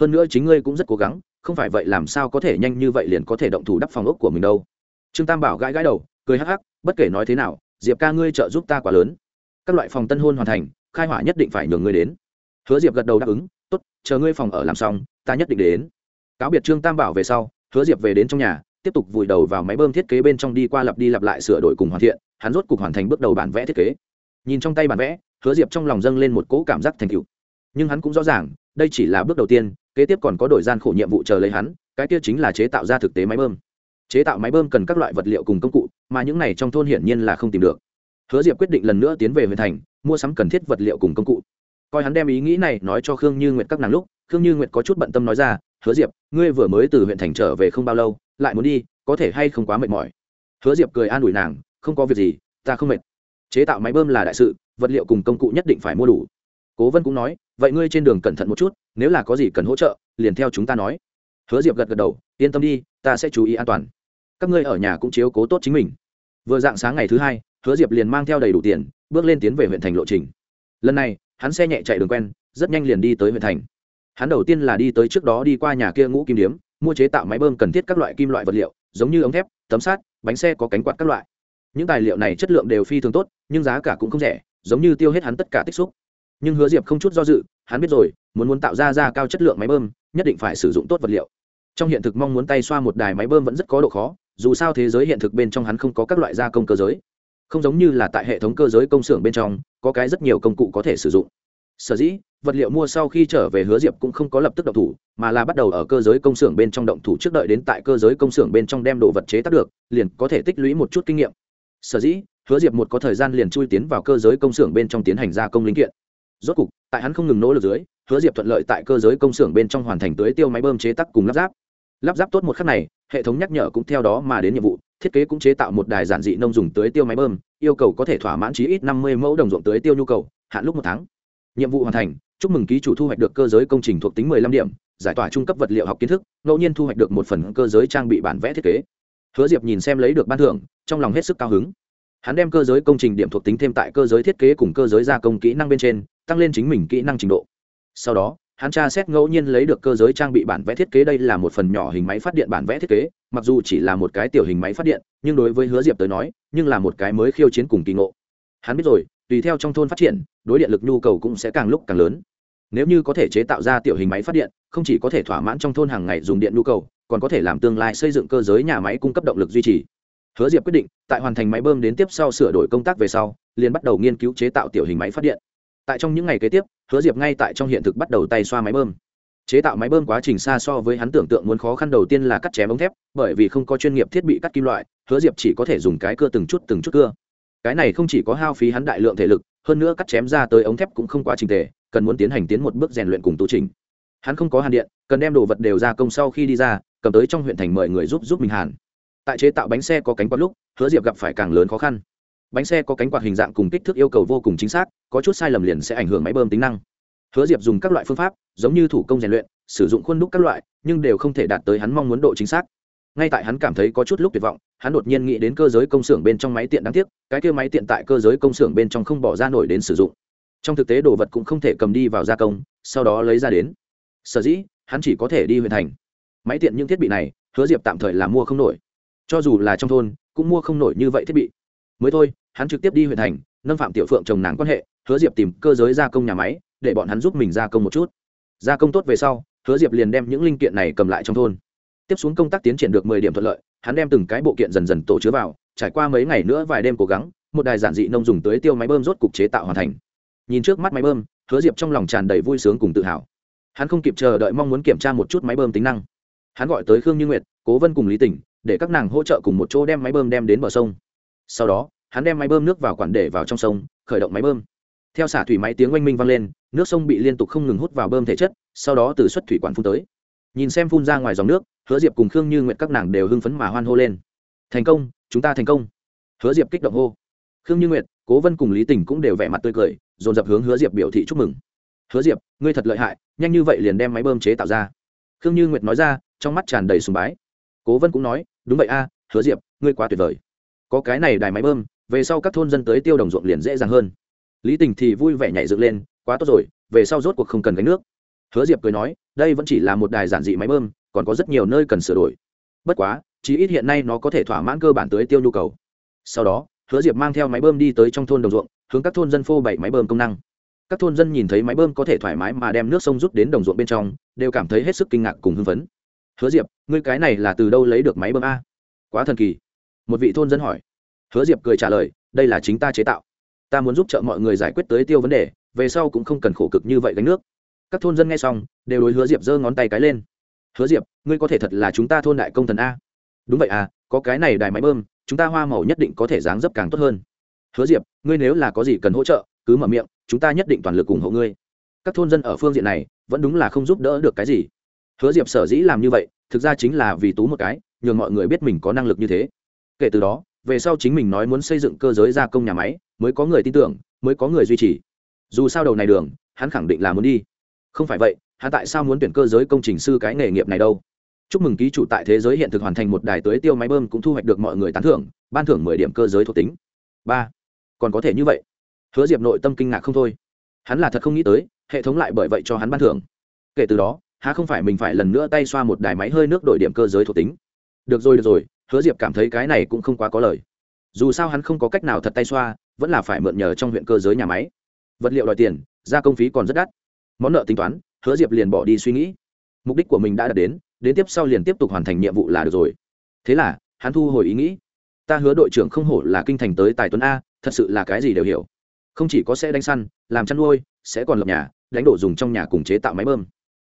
Hơn nữa chính ngươi cũng rất cố gắng, không phải vậy làm sao có thể nhanh như vậy liền có thể động thủ đắp phòng ốc của mình đâu. Trương tam bảo gãi gãi đầu, cười hắc hắc, bất kể nói thế nào, diệp ca ngươi trợ giúp ta quá lớn. Các loại phòng tân hôn hoàn thành, khai hỏa nhất định phải nhường ngươi đến. Hứa diệp gật đầu đáp ứng, tốt, chờ ngươi phòng ở làm xong, ta nhất định đến. Cáo biệt trương tam bảo về sau hứa diệp về đến trong nhà, tiếp tục vùi đầu vào máy bơm thiết kế bên trong đi qua lặp đi lặp lại sửa đổi cùng hoàn thiện, hắn rốt cục hoàn thành bước đầu bản vẽ thiết kế. Nhìn trong tay bản vẽ, hứa diệp trong lòng dâng lên một cỗ cảm giác thành cựu nhưng hắn cũng rõ ràng, đây chỉ là bước đầu tiên, kế tiếp còn có đổi gian khổ nhiệm vụ chờ lấy hắn, cái kia chính là chế tạo ra thực tế máy bơm. Chế tạo máy bơm cần các loại vật liệu cùng công cụ, mà những này trong thôn hiển nhiên là không tìm được. Hứa diệp quyết định lần nữa tiến về huyện thành, mua sắm cần thiết vật liệu cùng công cụ. Coi hắn đem ý nghĩ này nói cho khương như nguyệt các nàng lúc, khương như nguyệt có chút bận tâm nói ra hứa diệp, ngươi vừa mới từ huyện thành trở về không bao lâu, lại muốn đi, có thể hay không quá mệt mỏi? Hứa diệp cười an ủi nàng, không có việc gì, ta không mệt. Chế tạo máy bơm là đại sự, vật liệu cùng công cụ nhất định phải mua đủ. Cố vân cũng nói, vậy ngươi trên đường cẩn thận một chút, nếu là có gì cần hỗ trợ, liền theo chúng ta nói. Hứa diệp gật gật đầu, yên tâm đi, ta sẽ chú ý an toàn. Các ngươi ở nhà cũng chiếu cố tốt chính mình. Vừa dạng sáng ngày thứ hai, hứa diệp liền mang theo đầy đủ tiền, bước lên tiến về huyện thành lộ trình. Lần này, hắn xe nhẹ chạy đường quen, rất nhanh liền đi tới huyện thành hắn đầu tiên là đi tới trước đó đi qua nhà kia ngũ kim điếm, mua chế tạo máy bơm cần thiết các loại kim loại vật liệu, giống như ống thép, tấm sát bánh xe có cánh quạt các loại. Những tài liệu này chất lượng đều phi thường tốt, nhưng giá cả cũng không rẻ, giống như tiêu hết hắn tất cả tích xúc. Nhưng hứa diệp không chút do dự, hắn biết rồi, muốn muốn tạo ra ra cao chất lượng máy bơm, nhất định phải sử dụng tốt vật liệu. Trong hiện thực mong muốn tay xoa một đài máy bơm vẫn rất có độ khó, dù sao thế giới hiện thực bên trong hắn không có các loại gia công cơ giới. Không giống như là tại hệ thống cơ giới công xưởng bên trong, có cái rất nhiều công cụ có thể sử dụng sở dĩ, vật liệu mua sau khi trở về hứa diệp cũng không có lập tức động thủ, mà là bắt đầu ở cơ giới công xưởng bên trong động thủ trước đợi đến tại cơ giới công xưởng bên trong đem đồ vật chế tác được, liền có thể tích lũy một chút kinh nghiệm. Sở dĩ, hứa diệp một có thời gian liền chui tiến vào cơ giới công xưởng bên trong tiến hành gia công linh kiện. Rốt cục, tại hắn không ngừng nỗ lực dưới, hứa diệp thuận lợi tại cơ giới công xưởng bên trong hoàn thành tưới tiêu máy bơm chế tác cùng lắp ráp. Lắp ráp tốt một khắc này, hệ thống nhắc nhở cũng theo đó mà đến nhiệm vụ, thiết kế cũng chế tạo một đài giản dị nông dùng tưới tiêu máy bơm, yêu cầu có thể thỏa mãn chí ít năm mươi mẫu đồng ruộng tưới tiêu nhu cầu, hạn lúc một tháng nhiệm vụ hoàn thành, chúc mừng ký chủ thu hoạch được cơ giới công trình thuộc tính 15 điểm, giải tỏa trung cấp vật liệu học kiến thức, ngẫu nhiên thu hoạch được một phần cơ giới trang bị bản vẽ thiết kế. Hứa diệp nhìn xem lấy được ban thưởng, trong lòng hết sức cao hứng. Hắn đem cơ giới công trình điểm thuộc tính thêm tại cơ giới thiết kế cùng cơ giới gia công kỹ năng bên trên, tăng lên chính mình kỹ năng trình độ. Sau đó, hắn tra xét ngẫu nhiên lấy được cơ giới trang bị bản vẽ thiết kế đây là một phần nhỏ hình máy phát điện bản vẽ thiết kế, mặc dù chỉ là một cái tiểu hình máy phát điện, nhưng đối với hứa diệp tới nói, nhưng là một cái mới khiêu chiến cùng kỳ ngộ. Hắn biết rồi, tùy theo trong thôn phát triển đối điện lực nhu cầu cũng sẽ càng lúc càng lớn. Nếu như có thể chế tạo ra tiểu hình máy phát điện, không chỉ có thể thỏa mãn trong thôn hàng ngày dùng điện nhu cầu, còn có thể làm tương lai xây dựng cơ giới nhà máy cung cấp động lực duy trì. Hứa diệp quyết định, tại hoàn thành máy bơm đến tiếp sau sửa đổi công tác về sau, liền bắt đầu nghiên cứu chế tạo tiểu hình máy phát điện. Tại trong những ngày kế tiếp, hứa diệp ngay tại trong hiện thực bắt đầu tay xoa máy bơm. Chế tạo máy bơm quá trình xa so với hắn tưởng tượng muốn khó khăn đầu tiên là cắt chém ống thép, bởi vì không có chuyên nghiệp thiết bị cắt kim loại, hứa diệp chỉ có thể dùng cái cưa từng chút từng chút cưa. Cái này không chỉ có hao phí hắn đại lượng thể lực hơn nữa cắt chém ra tới ống thép cũng không quá trình tề, cần muốn tiến hành tiến một bước rèn luyện cùng tu trình. Hắn không có hàn điện, cần đem đồ vật đều ra công sau khi đi ra, cầm tới trong huyện thành mời người giúp giúp mình hàn. Tại chế tạo bánh xe có cánh quạt lúc, hứa diệp gặp phải càng lớn khó khăn. Bánh xe có cánh quạt hình dạng cùng kích thước yêu cầu vô cùng chính xác, có chút sai lầm liền sẽ ảnh hưởng máy bơm tính năng. Hứa diệp dùng các loại phương pháp, giống như thủ công rèn luyện, sử dụng khuôn đúc các loại, nhưng đều không thể đạt tới hắn mong muốn độ chính xác ngay tại hắn cảm thấy có chút lúc tuyệt vọng, hắn đột nhiên nghĩ đến cơ giới công xưởng bên trong máy tiện đáng tiếc, cái kia máy tiện tại cơ giới công xưởng bên trong không bỏ ra nổi đến sử dụng. Trong thực tế đồ vật cũng không thể cầm đi vào gia công, sau đó lấy ra đến. Sở dĩ, hắn chỉ có thể đi huyện thành. Máy tiện những thiết bị này, hứa diệp tạm thời là mua không nổi. Cho dù là trong thôn, cũng mua không nổi như vậy thiết bị. Mới thôi, hắn trực tiếp đi huyện thành, nâng phạm tiểu phượng chồng nàng quan hệ, hứa diệp tìm cơ giới gia công nhà máy, để bọn hắn giúp mình gia công một chút. Gia công tốt về sau, hứa diệp liền đem những linh kiện này cầm lại trong thôn tiếp xuống công tác tiến triển được mười điểm thuận lợi, hắn đem từng cái bộ kiện dần dần tổ chứa vào, trải qua mấy ngày nữa vài đêm cố gắng, một đài giản dị nông dùng tới tiêu máy bơm rốt cục chế tạo hoàn thành. Nhìn trước mắt máy bơm, hứa diệp trong lòng tràn đầy vui sướng cùng tự hào. Hắn không kịp chờ đợi mong muốn kiểm tra một chút máy bơm tính năng. Hắn gọi tới khương như nguyệt, cố vân cùng lý tỉnh, để các nàng hỗ trợ cùng một chỗ đem máy bơm đem đến bờ sông. Sau đó, hắn đem máy bơm nước vào quản để vào trong sông, khởi động máy bơm. Theo xả thủy máy tiếng oanh minh vang lên, nước sông bị liên tục không ngừng hút vào bơm thể chất, sau đó từ xuất thủy quản phun tới. Nhìn xem phun ra ngoài dòng nước hứa diệp cùng khương như nguyện các nàng đều hưng phấn mà hoan hô lên. Thành công, chúng ta thành công. Hứa diệp kích động hô. Khương như nguyệt, cố vân cùng lý tình cũng đều vẻ mặt tươi cười, dồn dập hướng hứa diệp biểu thị chúc mừng. Hứa diệp, ngươi thật lợi hại, nhanh như vậy liền đem máy bơm chế tạo ra. Khương như nguyệt nói ra, trong mắt tràn đầy sùng bái. Cố vân cũng nói, đúng vậy a, hứa diệp, ngươi quá tuyệt vời. Có cái này đài máy bơm, về sau các thôn dân tới tiêu đồng ruộng liền dễ dàng hơn. Lý tình thì vui vẻ nhảy dựng lên, quá tốt rồi, về sau rốt cuộc không cần gánh nước. Hứa diệp cười nói, đây vẫn chỉ là một đài giản dị máy bơm còn có rất nhiều nơi cần sửa đổi. Bất quá, chí ít hiện nay nó có thể thỏa mãn cơ bản tưới tiêu nhu cầu. Sau đó, hứa diệp mang theo máy bơm đi tới trong thôn đồng ruộng, hướng các thôn dân phô bảy máy bơm công năng. Các thôn dân nhìn thấy máy bơm có thể thoải mái mà đem nước sông rút đến đồng ruộng bên trong, đều cảm thấy hết sức kinh ngạc cùng hưng phấn. Hứa diệp, ngươi cái này là từ đâu lấy được máy bơm a? Quá thần kỳ. Một vị thôn dân hỏi. Hứa diệp cười trả lời, đây là chính ta chế tạo. Ta muốn giúp t r ợ mọi người giải quyết tới tiêu vấn đề, về sau cũng không cần khổ cực như vậy gánh nước. Các thôn dân nghe xong, đều đối hứa diệp giơ ngón tay cái lên hứa diệp, ngươi có thể thật là chúng ta thôn đại công thần a. Đúng vậy à có cái này đài máy bơm, chúng ta hoa màu nhất định có thể dáng dấp càng tốt hơn. Hứa diệp, ngươi nếu là có gì cần hỗ trợ, cứ mở miệng, chúng ta nhất định toàn lực ủng hộ ngươi. Các thôn dân ở phương diện này, vẫn đúng là không giúp đỡ được cái gì. Hứa diệp sở dĩ làm như vậy, thực ra chính là vì tú một cái, nhường mọi người biết mình có năng lực như thế. Kể từ đó, về sau chính mình nói muốn xây dựng cơ giới gia công nhà máy, mới có người tin tưởng, mới có người duy trì. Dù sao đầu này đường, hắn khẳng định là muốn đi. Không phải vậy hắn tại sao muốn tuyển cơ giới công trình sư cái nghề nghiệp này đâu? Chúc mừng ký chủ tại thế giới hiện thực hoàn thành một đài tưới tiêu máy bơm cũng thu hoạch được mọi người tán thưởng, ban thưởng mười điểm cơ giới thuộc tính. Ba. Còn có thể như vậy? Hứa diệp nội tâm kinh ngạc không thôi. Hắn là thật không nghĩ tới, hệ thống lại bởi vậy cho hắn ban thưởng. Kể từ đó, há không phải mình phải lần nữa tay xoa một đài máy hơi nước đổi điểm cơ giới thuộc tính. Được rồi được rồi, hứa diệp cảm thấy cái này cũng không quá có lời. Dù sao hắn không có cách nào thật tay xoa, vẫn là phải mượn nhờ trong huyện cơ giới nhà máy. Vật liệu đòi tiền, gia công phí còn rất đắt. Món nợ tính toán hứa diệp liền bỏ đi suy nghĩ. Mục đích của mình đã đạt đến đến tiếp sau liền tiếp tục hoàn thành nhiệm vụ là được rồi. Thế là, hắn thu hồi ý nghĩ. Ta hứa đội trưởng không hổ là kinh thành tới tài tuấn a, thật sự là cái gì đều hiểu. Không chỉ có sẽ đánh săn, làm chăn nuôi, sẽ còn lập nhà, đánh đổ dùng trong nhà cùng chế tạo máy bơm.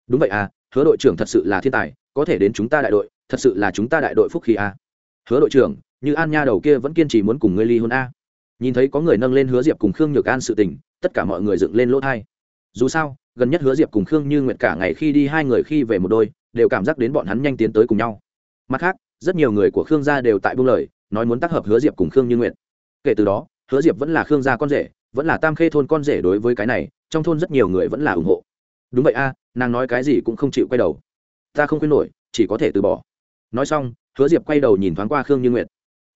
Đúng vậy à hứa đội trưởng thật sự là thiên tài, có thể đến chúng ta đại đội, thật sự là chúng ta đại đội phúc khí à. hứa đội trưởng, như an nha đầu kia vẫn kiên trì muốn cùng ngươi ly hôn a. Nhìn thấy có người nâng lên hứa diệp cùng khương nhược an sự tình, tất cả mọi người dựng lên lỗ thai dù sao, gần nhất hứa diệp cùng khương như nguyệt cả ngày khi đi hai người khi về một đôi, đều cảm giác đến bọn hắn nhanh tiến tới cùng nhau. Mặt khác, rất nhiều người của khương gia đều tại buông lời, nói muốn tác hợp hứa diệp cùng khương như nguyệt. Kể từ đó, hứa diệp vẫn là khương gia con rể, vẫn là tam khê thôn con rể đối với cái này, trong thôn rất nhiều người vẫn là ủng hộ. Đúng vậy a, nàng nói cái gì cũng không chịu quay đầu. Ta không khuyên nổi, chỉ có thể từ bỏ. Nói xong, hứa diệp quay đầu nhìn thoáng qua khương như nguyệt.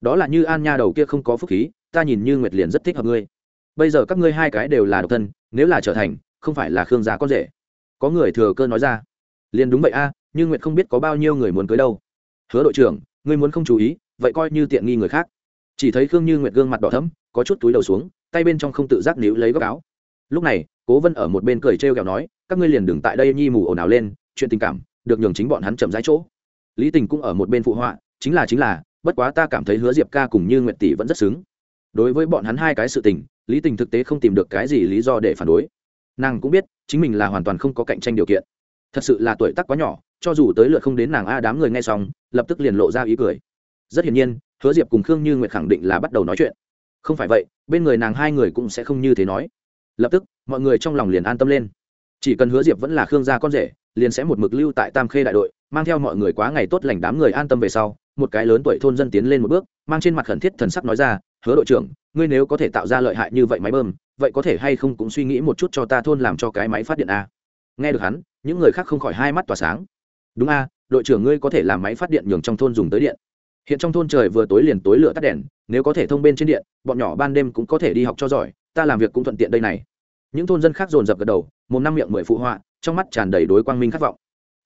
Đó là như an nha đầu kia không có phúc khí, ta nhìn như nguyệt liền rất thích hợp ngươi. Bây giờ các ngươi hai cái đều là độc thân, nếu là trở thành không phải là khương gia con rể. Có người thừa cơ nói ra. Liền đúng vậy a à, nhưng nguyệt không biết có bao nhiêu người muốn cưới đâu. Hứa đội trưởng ngươi muốn không chú ý vậy coi như tiện nghi người khác. Chỉ thấy khương như nguyệt gương mặt đỏ thấm có chút túi đầu xuống tay bên trong không tự giác níu lấy góc áo. Lúc này cố vân ở một bên cười trêu kẹo nói các ngươi liền đừng tại đây nhi mù ồn ào lên chuyện tình cảm được nhường chính bọn hắn chậm rãi chỗ. Lý tình cũng ở một bên phụ họa chính là chính là bất quá ta cảm thấy hứa diệp ca cùng như nguyệt tỷ vẫn rất xứng. Đối với bọn hắn hai cái sự tình lý tình thực tế không tìm được cái gì lý do để phản đối nàng cũng biết chính mình là hoàn toàn không có cạnh tranh điều kiện. Thật sự là tuổi tác quá nhỏ, cho dù tới lượt không đến nàng a đám người nghe xong, lập tức liền lộ ra ý cười. Rất hiển nhiên, hứa diệp cùng khương như nguyệt khẳng định là bắt đầu nói chuyện. Không phải vậy, bên người nàng hai người cũng sẽ không như thế nói. Lập tức, mọi người trong lòng liền an tâm lên. Chỉ cần hứa diệp vẫn là khương gia con rể, liền sẽ một mực lưu tại tam khê đại đội, mang theo mọi người quá ngày tốt lành đám người an tâm về sau, một cái lớn tuổi thôn dân tiến lên một bước, mang trên mặt khẩn thiết thần sắc nói ra hứa đội trưởng, ngươi nếu có thể tạo ra lợi hại như vậy máy bơm, vậy có thể hay không cũng suy nghĩ một chút cho ta thôn làm cho cái máy phát điện a? Nghe được hắn, những người khác không khỏi hai mắt tỏa sáng. Đúng a, đội trưởng ngươi có thể làm máy phát điện nhường trong thôn dùng tới điện. Hiện trong thôn trời vừa tối liền tối lửa tắt đèn, nếu có thể thông bên trên điện, bọn nhỏ ban đêm cũng có thể đi học cho giỏi, ta làm việc cũng thuận tiện đây này. Những thôn dân khác dồn dập gật đầu một năm miệng mười phụ họa, trong mắt tràn đầy đối quang minh khát vọng.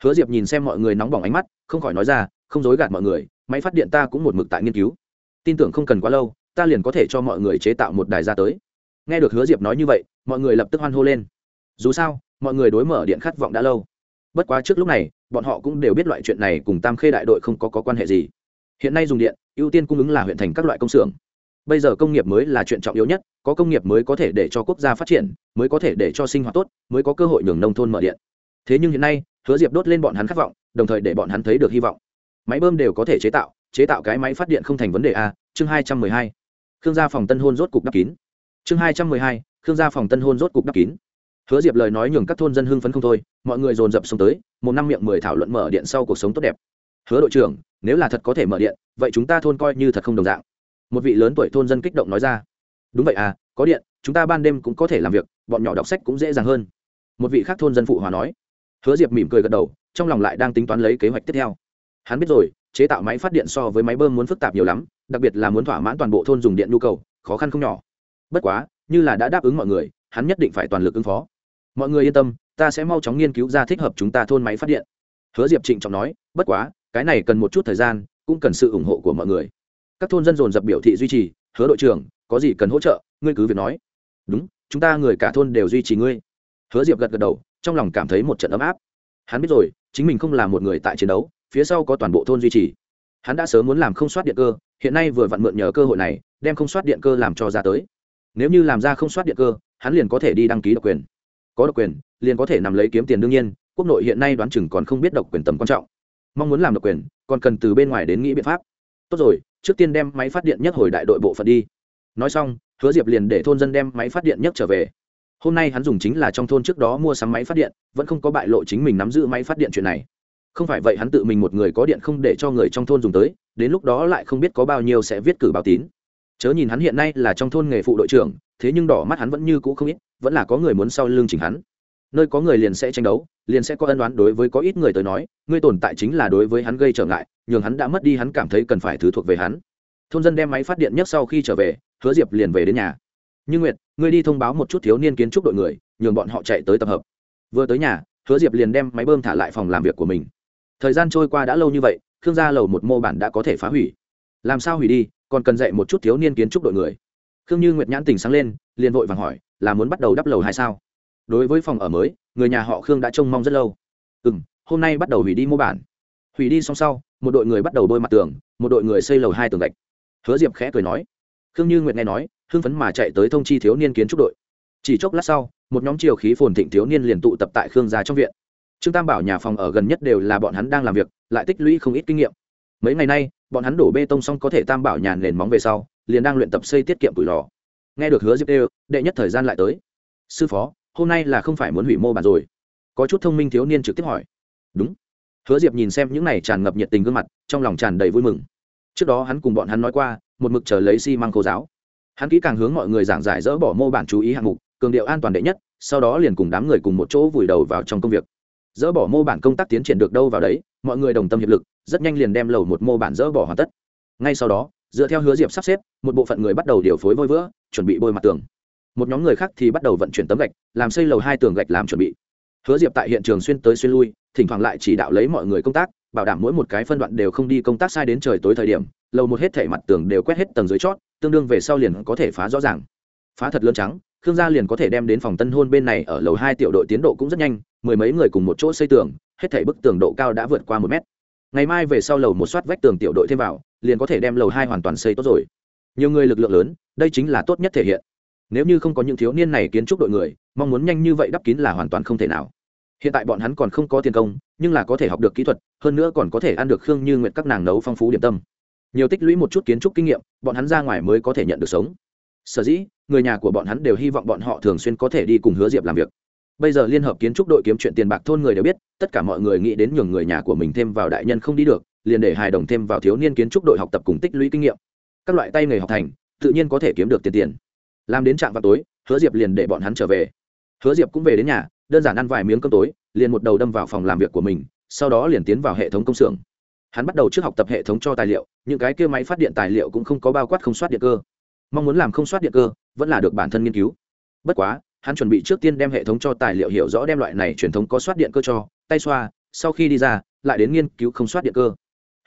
Hứa diệp nhìn xem mọi người nóng bỏng ánh mắt, không khỏi nói ra, không dối gạt mọi người, máy phát điện ta cũng một mực tại nghiên cứu. Tin tưởng không cần quá lâu ta liền có thể cho mọi người chế tạo một đài ra tới. Nghe được hứa diệp nói như vậy mọi người lập tức hoan hô lên. Dù sao mọi người đối mở điện khát vọng đã lâu. Bất quá trước lúc này bọn họ cũng đều biết loại chuyện này cùng tam khê đại đội không có, có quan hệ gì. Hiện nay dùng điện ưu tiên cung ứng là huyện thành các loại công xưởng. Bây giờ công nghiệp mới là chuyện trọng yếu nhất có công nghiệp mới có thể để cho quốc gia phát triển mới có thể để cho sinh hoạt tốt mới có cơ hội nhường nông thôn mở điện. Thế nhưng hiện nay hứa diệp đốt lên bọn hắn khát vọng đồng thời để bọn hắn thấy được hy vọng. Máy bơm đều có thể chế tạo chế tạo cái máy phát điện không thành vấn đề a chương hai trăm mười hai khương gia phòng tân hôn rốt cục đắp kín. Chương hai trăm mười hai, khương gia phòng tân hôn rốt cục đắp kín. Hứa diệp lời nói nhường các thôn dân hưng phấn không thôi, mọi người dồn dập xuống tới, một năm miệng mười thảo luận mở điện sau cuộc sống tốt đẹp. Hứa đội trưởng, nếu là thật có thể mở điện, vậy chúng ta thôn coi như thật không đồng dạng. Một vị lớn tuổi thôn dân kích động nói ra. Đúng vậy à có điện, chúng ta ban đêm cũng có thể làm việc, bọn nhỏ đọc sách cũng dễ dàng hơn. Một vị khác thôn dân phụ hòa nói. Hứa diệp mỉm cười gật đầu, trong lòng lại đang tính toán lấy kế hoạch tiếp theo. Hắn biết rồi chế tạo máy phát điện so với máy bơm muốn phức tạp nhiều lắm, đặc biệt là muốn thỏa mãn toàn bộ thôn dùng điện nhu cầu, khó khăn không nhỏ. Bất quá, như là đã đáp ứng mọi người, hắn nhất định phải toàn lực ứng phó. Mọi người yên tâm, ta sẽ mau chóng nghiên cứu ra thích hợp chúng ta thôn máy phát điện. Hứa diệp trịnh trọng nói, bất quá, cái này cần một chút thời gian, cũng cần sự ủng hộ của mọi người. Các thôn dân dồn dập biểu thị duy trì, hứa đội trưởng, có gì cần hỗ trợ, ngươi cứ việc nói. Đúng, chúng ta người cả thôn đều duy trì ngươi. Hứa diệp gật gật đầu, trong lòng cảm thấy một trận ấm áp. Hắn biết rồi, chính mình không là một người tại chiến đấu phía sau có toàn bộ thôn duy trì. Hắn đã sớm muốn làm không soát điện cơ, hiện nay vừa vặn mượn nhờ cơ hội này, đem không soát điện cơ làm cho ra tới. Nếu như làm ra không soát điện cơ, hắn liền có thể đi đăng ký độc quyền. Có độc quyền, liền có thể nằm lấy kiếm tiền đương nhiên, quốc nội hiện nay đoán chừng còn không biết độc quyền tầm quan trọng. Mong muốn làm độc quyền, còn cần từ bên ngoài đến nghĩ biện pháp. Tốt rồi, trước tiên đem máy phát điện nhất hồi đại đội bộ phận đi. Nói xong, hứa diệp liền để thôn dân đem máy phát điện nhất trở về. Hôm nay hắn dùng chính là trong thôn trước đó mua sắm máy phát điện, vẫn không có bại lộ chính mình nắm giữ máy phát điện chuyện này không phải vậy hắn tự mình một người có điện không để cho người trong thôn dùng tới, đến lúc đó lại không biết có bao nhiêu sẽ viết cử báo tín. Chớ nhìn hắn hiện nay là trong thôn nghề phụ đội trưởng, thế nhưng đỏ mắt hắn vẫn như cũ không ít, vẫn là có người muốn sau lưng chỉnh hắn. Nơi có người liền sẽ tranh đấu, liền sẽ có ân đoán đối với có ít người tới nói ngươi tồn tại chính là đối với hắn gây trở ngại, nhường hắn đã mất đi hắn cảm thấy cần phải thứ thuộc về hắn. Thôn dân đem máy phát điện nhất sau khi trở về, hứa diệp liền về đến nhà. Như nguyệt, ngươi đi thông báo một chút thiếu niên kiến trúc đội người, nhường bọn họ chạy tới tập hợp. Vừa tới nhà, hứa diệp liền đem máy bơm thả lại phòng làm việc của mình thời gian trôi qua đã lâu như vậy, khương gia lầu một mô bản đã có thể phá hủy. Làm sao hủy đi, còn cần dạy một chút thiếu niên kiến trúc đội người. Khương như nguyệt nhãn tình sáng lên, liền vội vàng hỏi, là muốn bắt đầu đắp lầu hay sao? Đối với phòng ở mới, người nhà họ khương đã trông mong rất lâu. Ừ m hôm nay bắt đầu hủy đi mô bản. Hủy đi xong sau, một đội người bắt đầu bôi mặt tường, một đội người xây lầu hai tường gạch. Hứa diệp khẽ cười nói. Khương như nguyệt nghe nói, hưng phấn mà chạy tới thông chi thiếu niên kiến trúc đội. Chỉ chốc lát sau, một nhóm chiều khí phồn thịnh thiếu niên liền tụ tập tại khương gia trong viện trương tam bảo nhà phòng ở gần nhất đều là bọn hắn đang làm việc, lại tích lũy không ít kinh nghiệm. Mấy ngày nay, bọn hắn đổ bê tông xong có thể tam bảo nhà nền móng về sau, liền đang luyện tập xây tiết kiệm củi lò. Nghe được hứa diệp đều đệ nhất thời gian lại tới. Sư phó, hôm nay là không phải muốn hủy mô bản rồi. Có chút thông minh thiếu niên trực tiếp hỏi. Đúng. Hứa diệp nhìn xem những này tràn ngập nhiệt tình gương mặt, trong lòng tràn đầy vui mừng. Trước đó hắn cùng bọn hắn nói qua, một mực chờ lấy xi、si、măng khô giáo. Hắn kỹ càng hướng mọi người giảng giải dỡ bỏ mô bản chú ý hạng mục, cường điệu an toàn đệ nhất, sau đó liền cùng đám người cùng một chỗ vùi đầu vào trong công việc dỡ bỏ mô bản công tác tiến triển được đâu vào đấy, mọi người đồng tâm hiệp lực, rất nhanh liền đem lầu một mô bản dỡ bỏ hoàn tất. Ngay sau đó, dựa theo hứa diệp sắp xếp, một bộ phận người bắt đầu điều phối vôi vữa, chuẩn bị bôi mặt tường. Một nhóm người khác thì bắt đầu vận chuyển tấm gạch, làm xây lầu hai tường gạch làm chuẩn bị. Hứa diệp tại hiện trường xuyên tới xuyên lui, thỉnh thoảng lại chỉ đạo lấy mọi người công tác, bảo đảm mỗi một cái phân đoạn đều không đi công tác sai đến trời tối thời điểm, lầu một hết thể mặt tường đều quét hết tầng dưới chót, tương đương về sau liền có thể phá rõ ràng. Phá thật lớn trắng, khương gia liền có thể đem đến phòng tân hôn bên này ở lầu hai tiểu đội tiến độ cũng rất nhanh mười mấy người cùng một chỗ xây tường, hết thảy bức tường độ cao đã vượt qua một mét. Ngày mai về sau lầu một soát vách tường tiểu đội thêm vào, liền có thể đem lầu hai hoàn toàn xây tốt rồi. Nhiều người lực lượng lớn, đây chính là tốt nhất thể hiện. Nếu như không có những thiếu niên này kiến trúc đội người, mong muốn nhanh như vậy đắp kín là hoàn toàn không thể nào. Hiện tại bọn hắn còn không có tiền công, nhưng là có thể học được kỹ thuật, hơn nữa còn có thể ăn được khương như nguyện các nàng nấu phong phú điểm tâm. Nhiều tích lũy một chút kiến trúc kinh nghiệm, bọn hắn ra ngoài mới có thể nhận được sống. Sở dĩ, người nhà của bọn hắn đều hy vọng bọn họ thường xuyên có thể đi cùng hứa diệp làm việc bây giờ liên hợp kiến trúc đội kiếm chuyện tiền bạc thôn người đều biết, tất cả mọi người nghĩ đến nhường người nhà của mình thêm vào đại nhân không đi được, liền để hài đồng thêm vào thiếu niên kiến trúc đội học tập cùng tích lũy kinh nghiệm. Các loại tay nghề học thành, tự nhiên có thể kiếm được tiền tiền. Làm đến trạm vào tối, hứa diệp liền để bọn hắn trở về. Hứa diệp cũng về đến nhà, đơn giản ăn vài miếng cơm tối, liền một đầu đâm vào phòng làm việc của mình, sau đó liền tiến vào hệ thống công xưởng. Hắn bắt đầu trước học tập hệ thống cho tài liệu, những cái kia máy phát điện tài liệu cũng không có bao quát không soát điện cơ. Mong muốn làm không soát điện cơ, vẫn là được bản thân nghiên cứu. Bất quá hắn chuẩn bị trước tiên đem hệ thống cho tài liệu hiểu rõ đem loại này truyền thống có soát điện cơ cho, tay xoa, sau khi đi ra, lại đến nghiên cứu không soát điện cơ.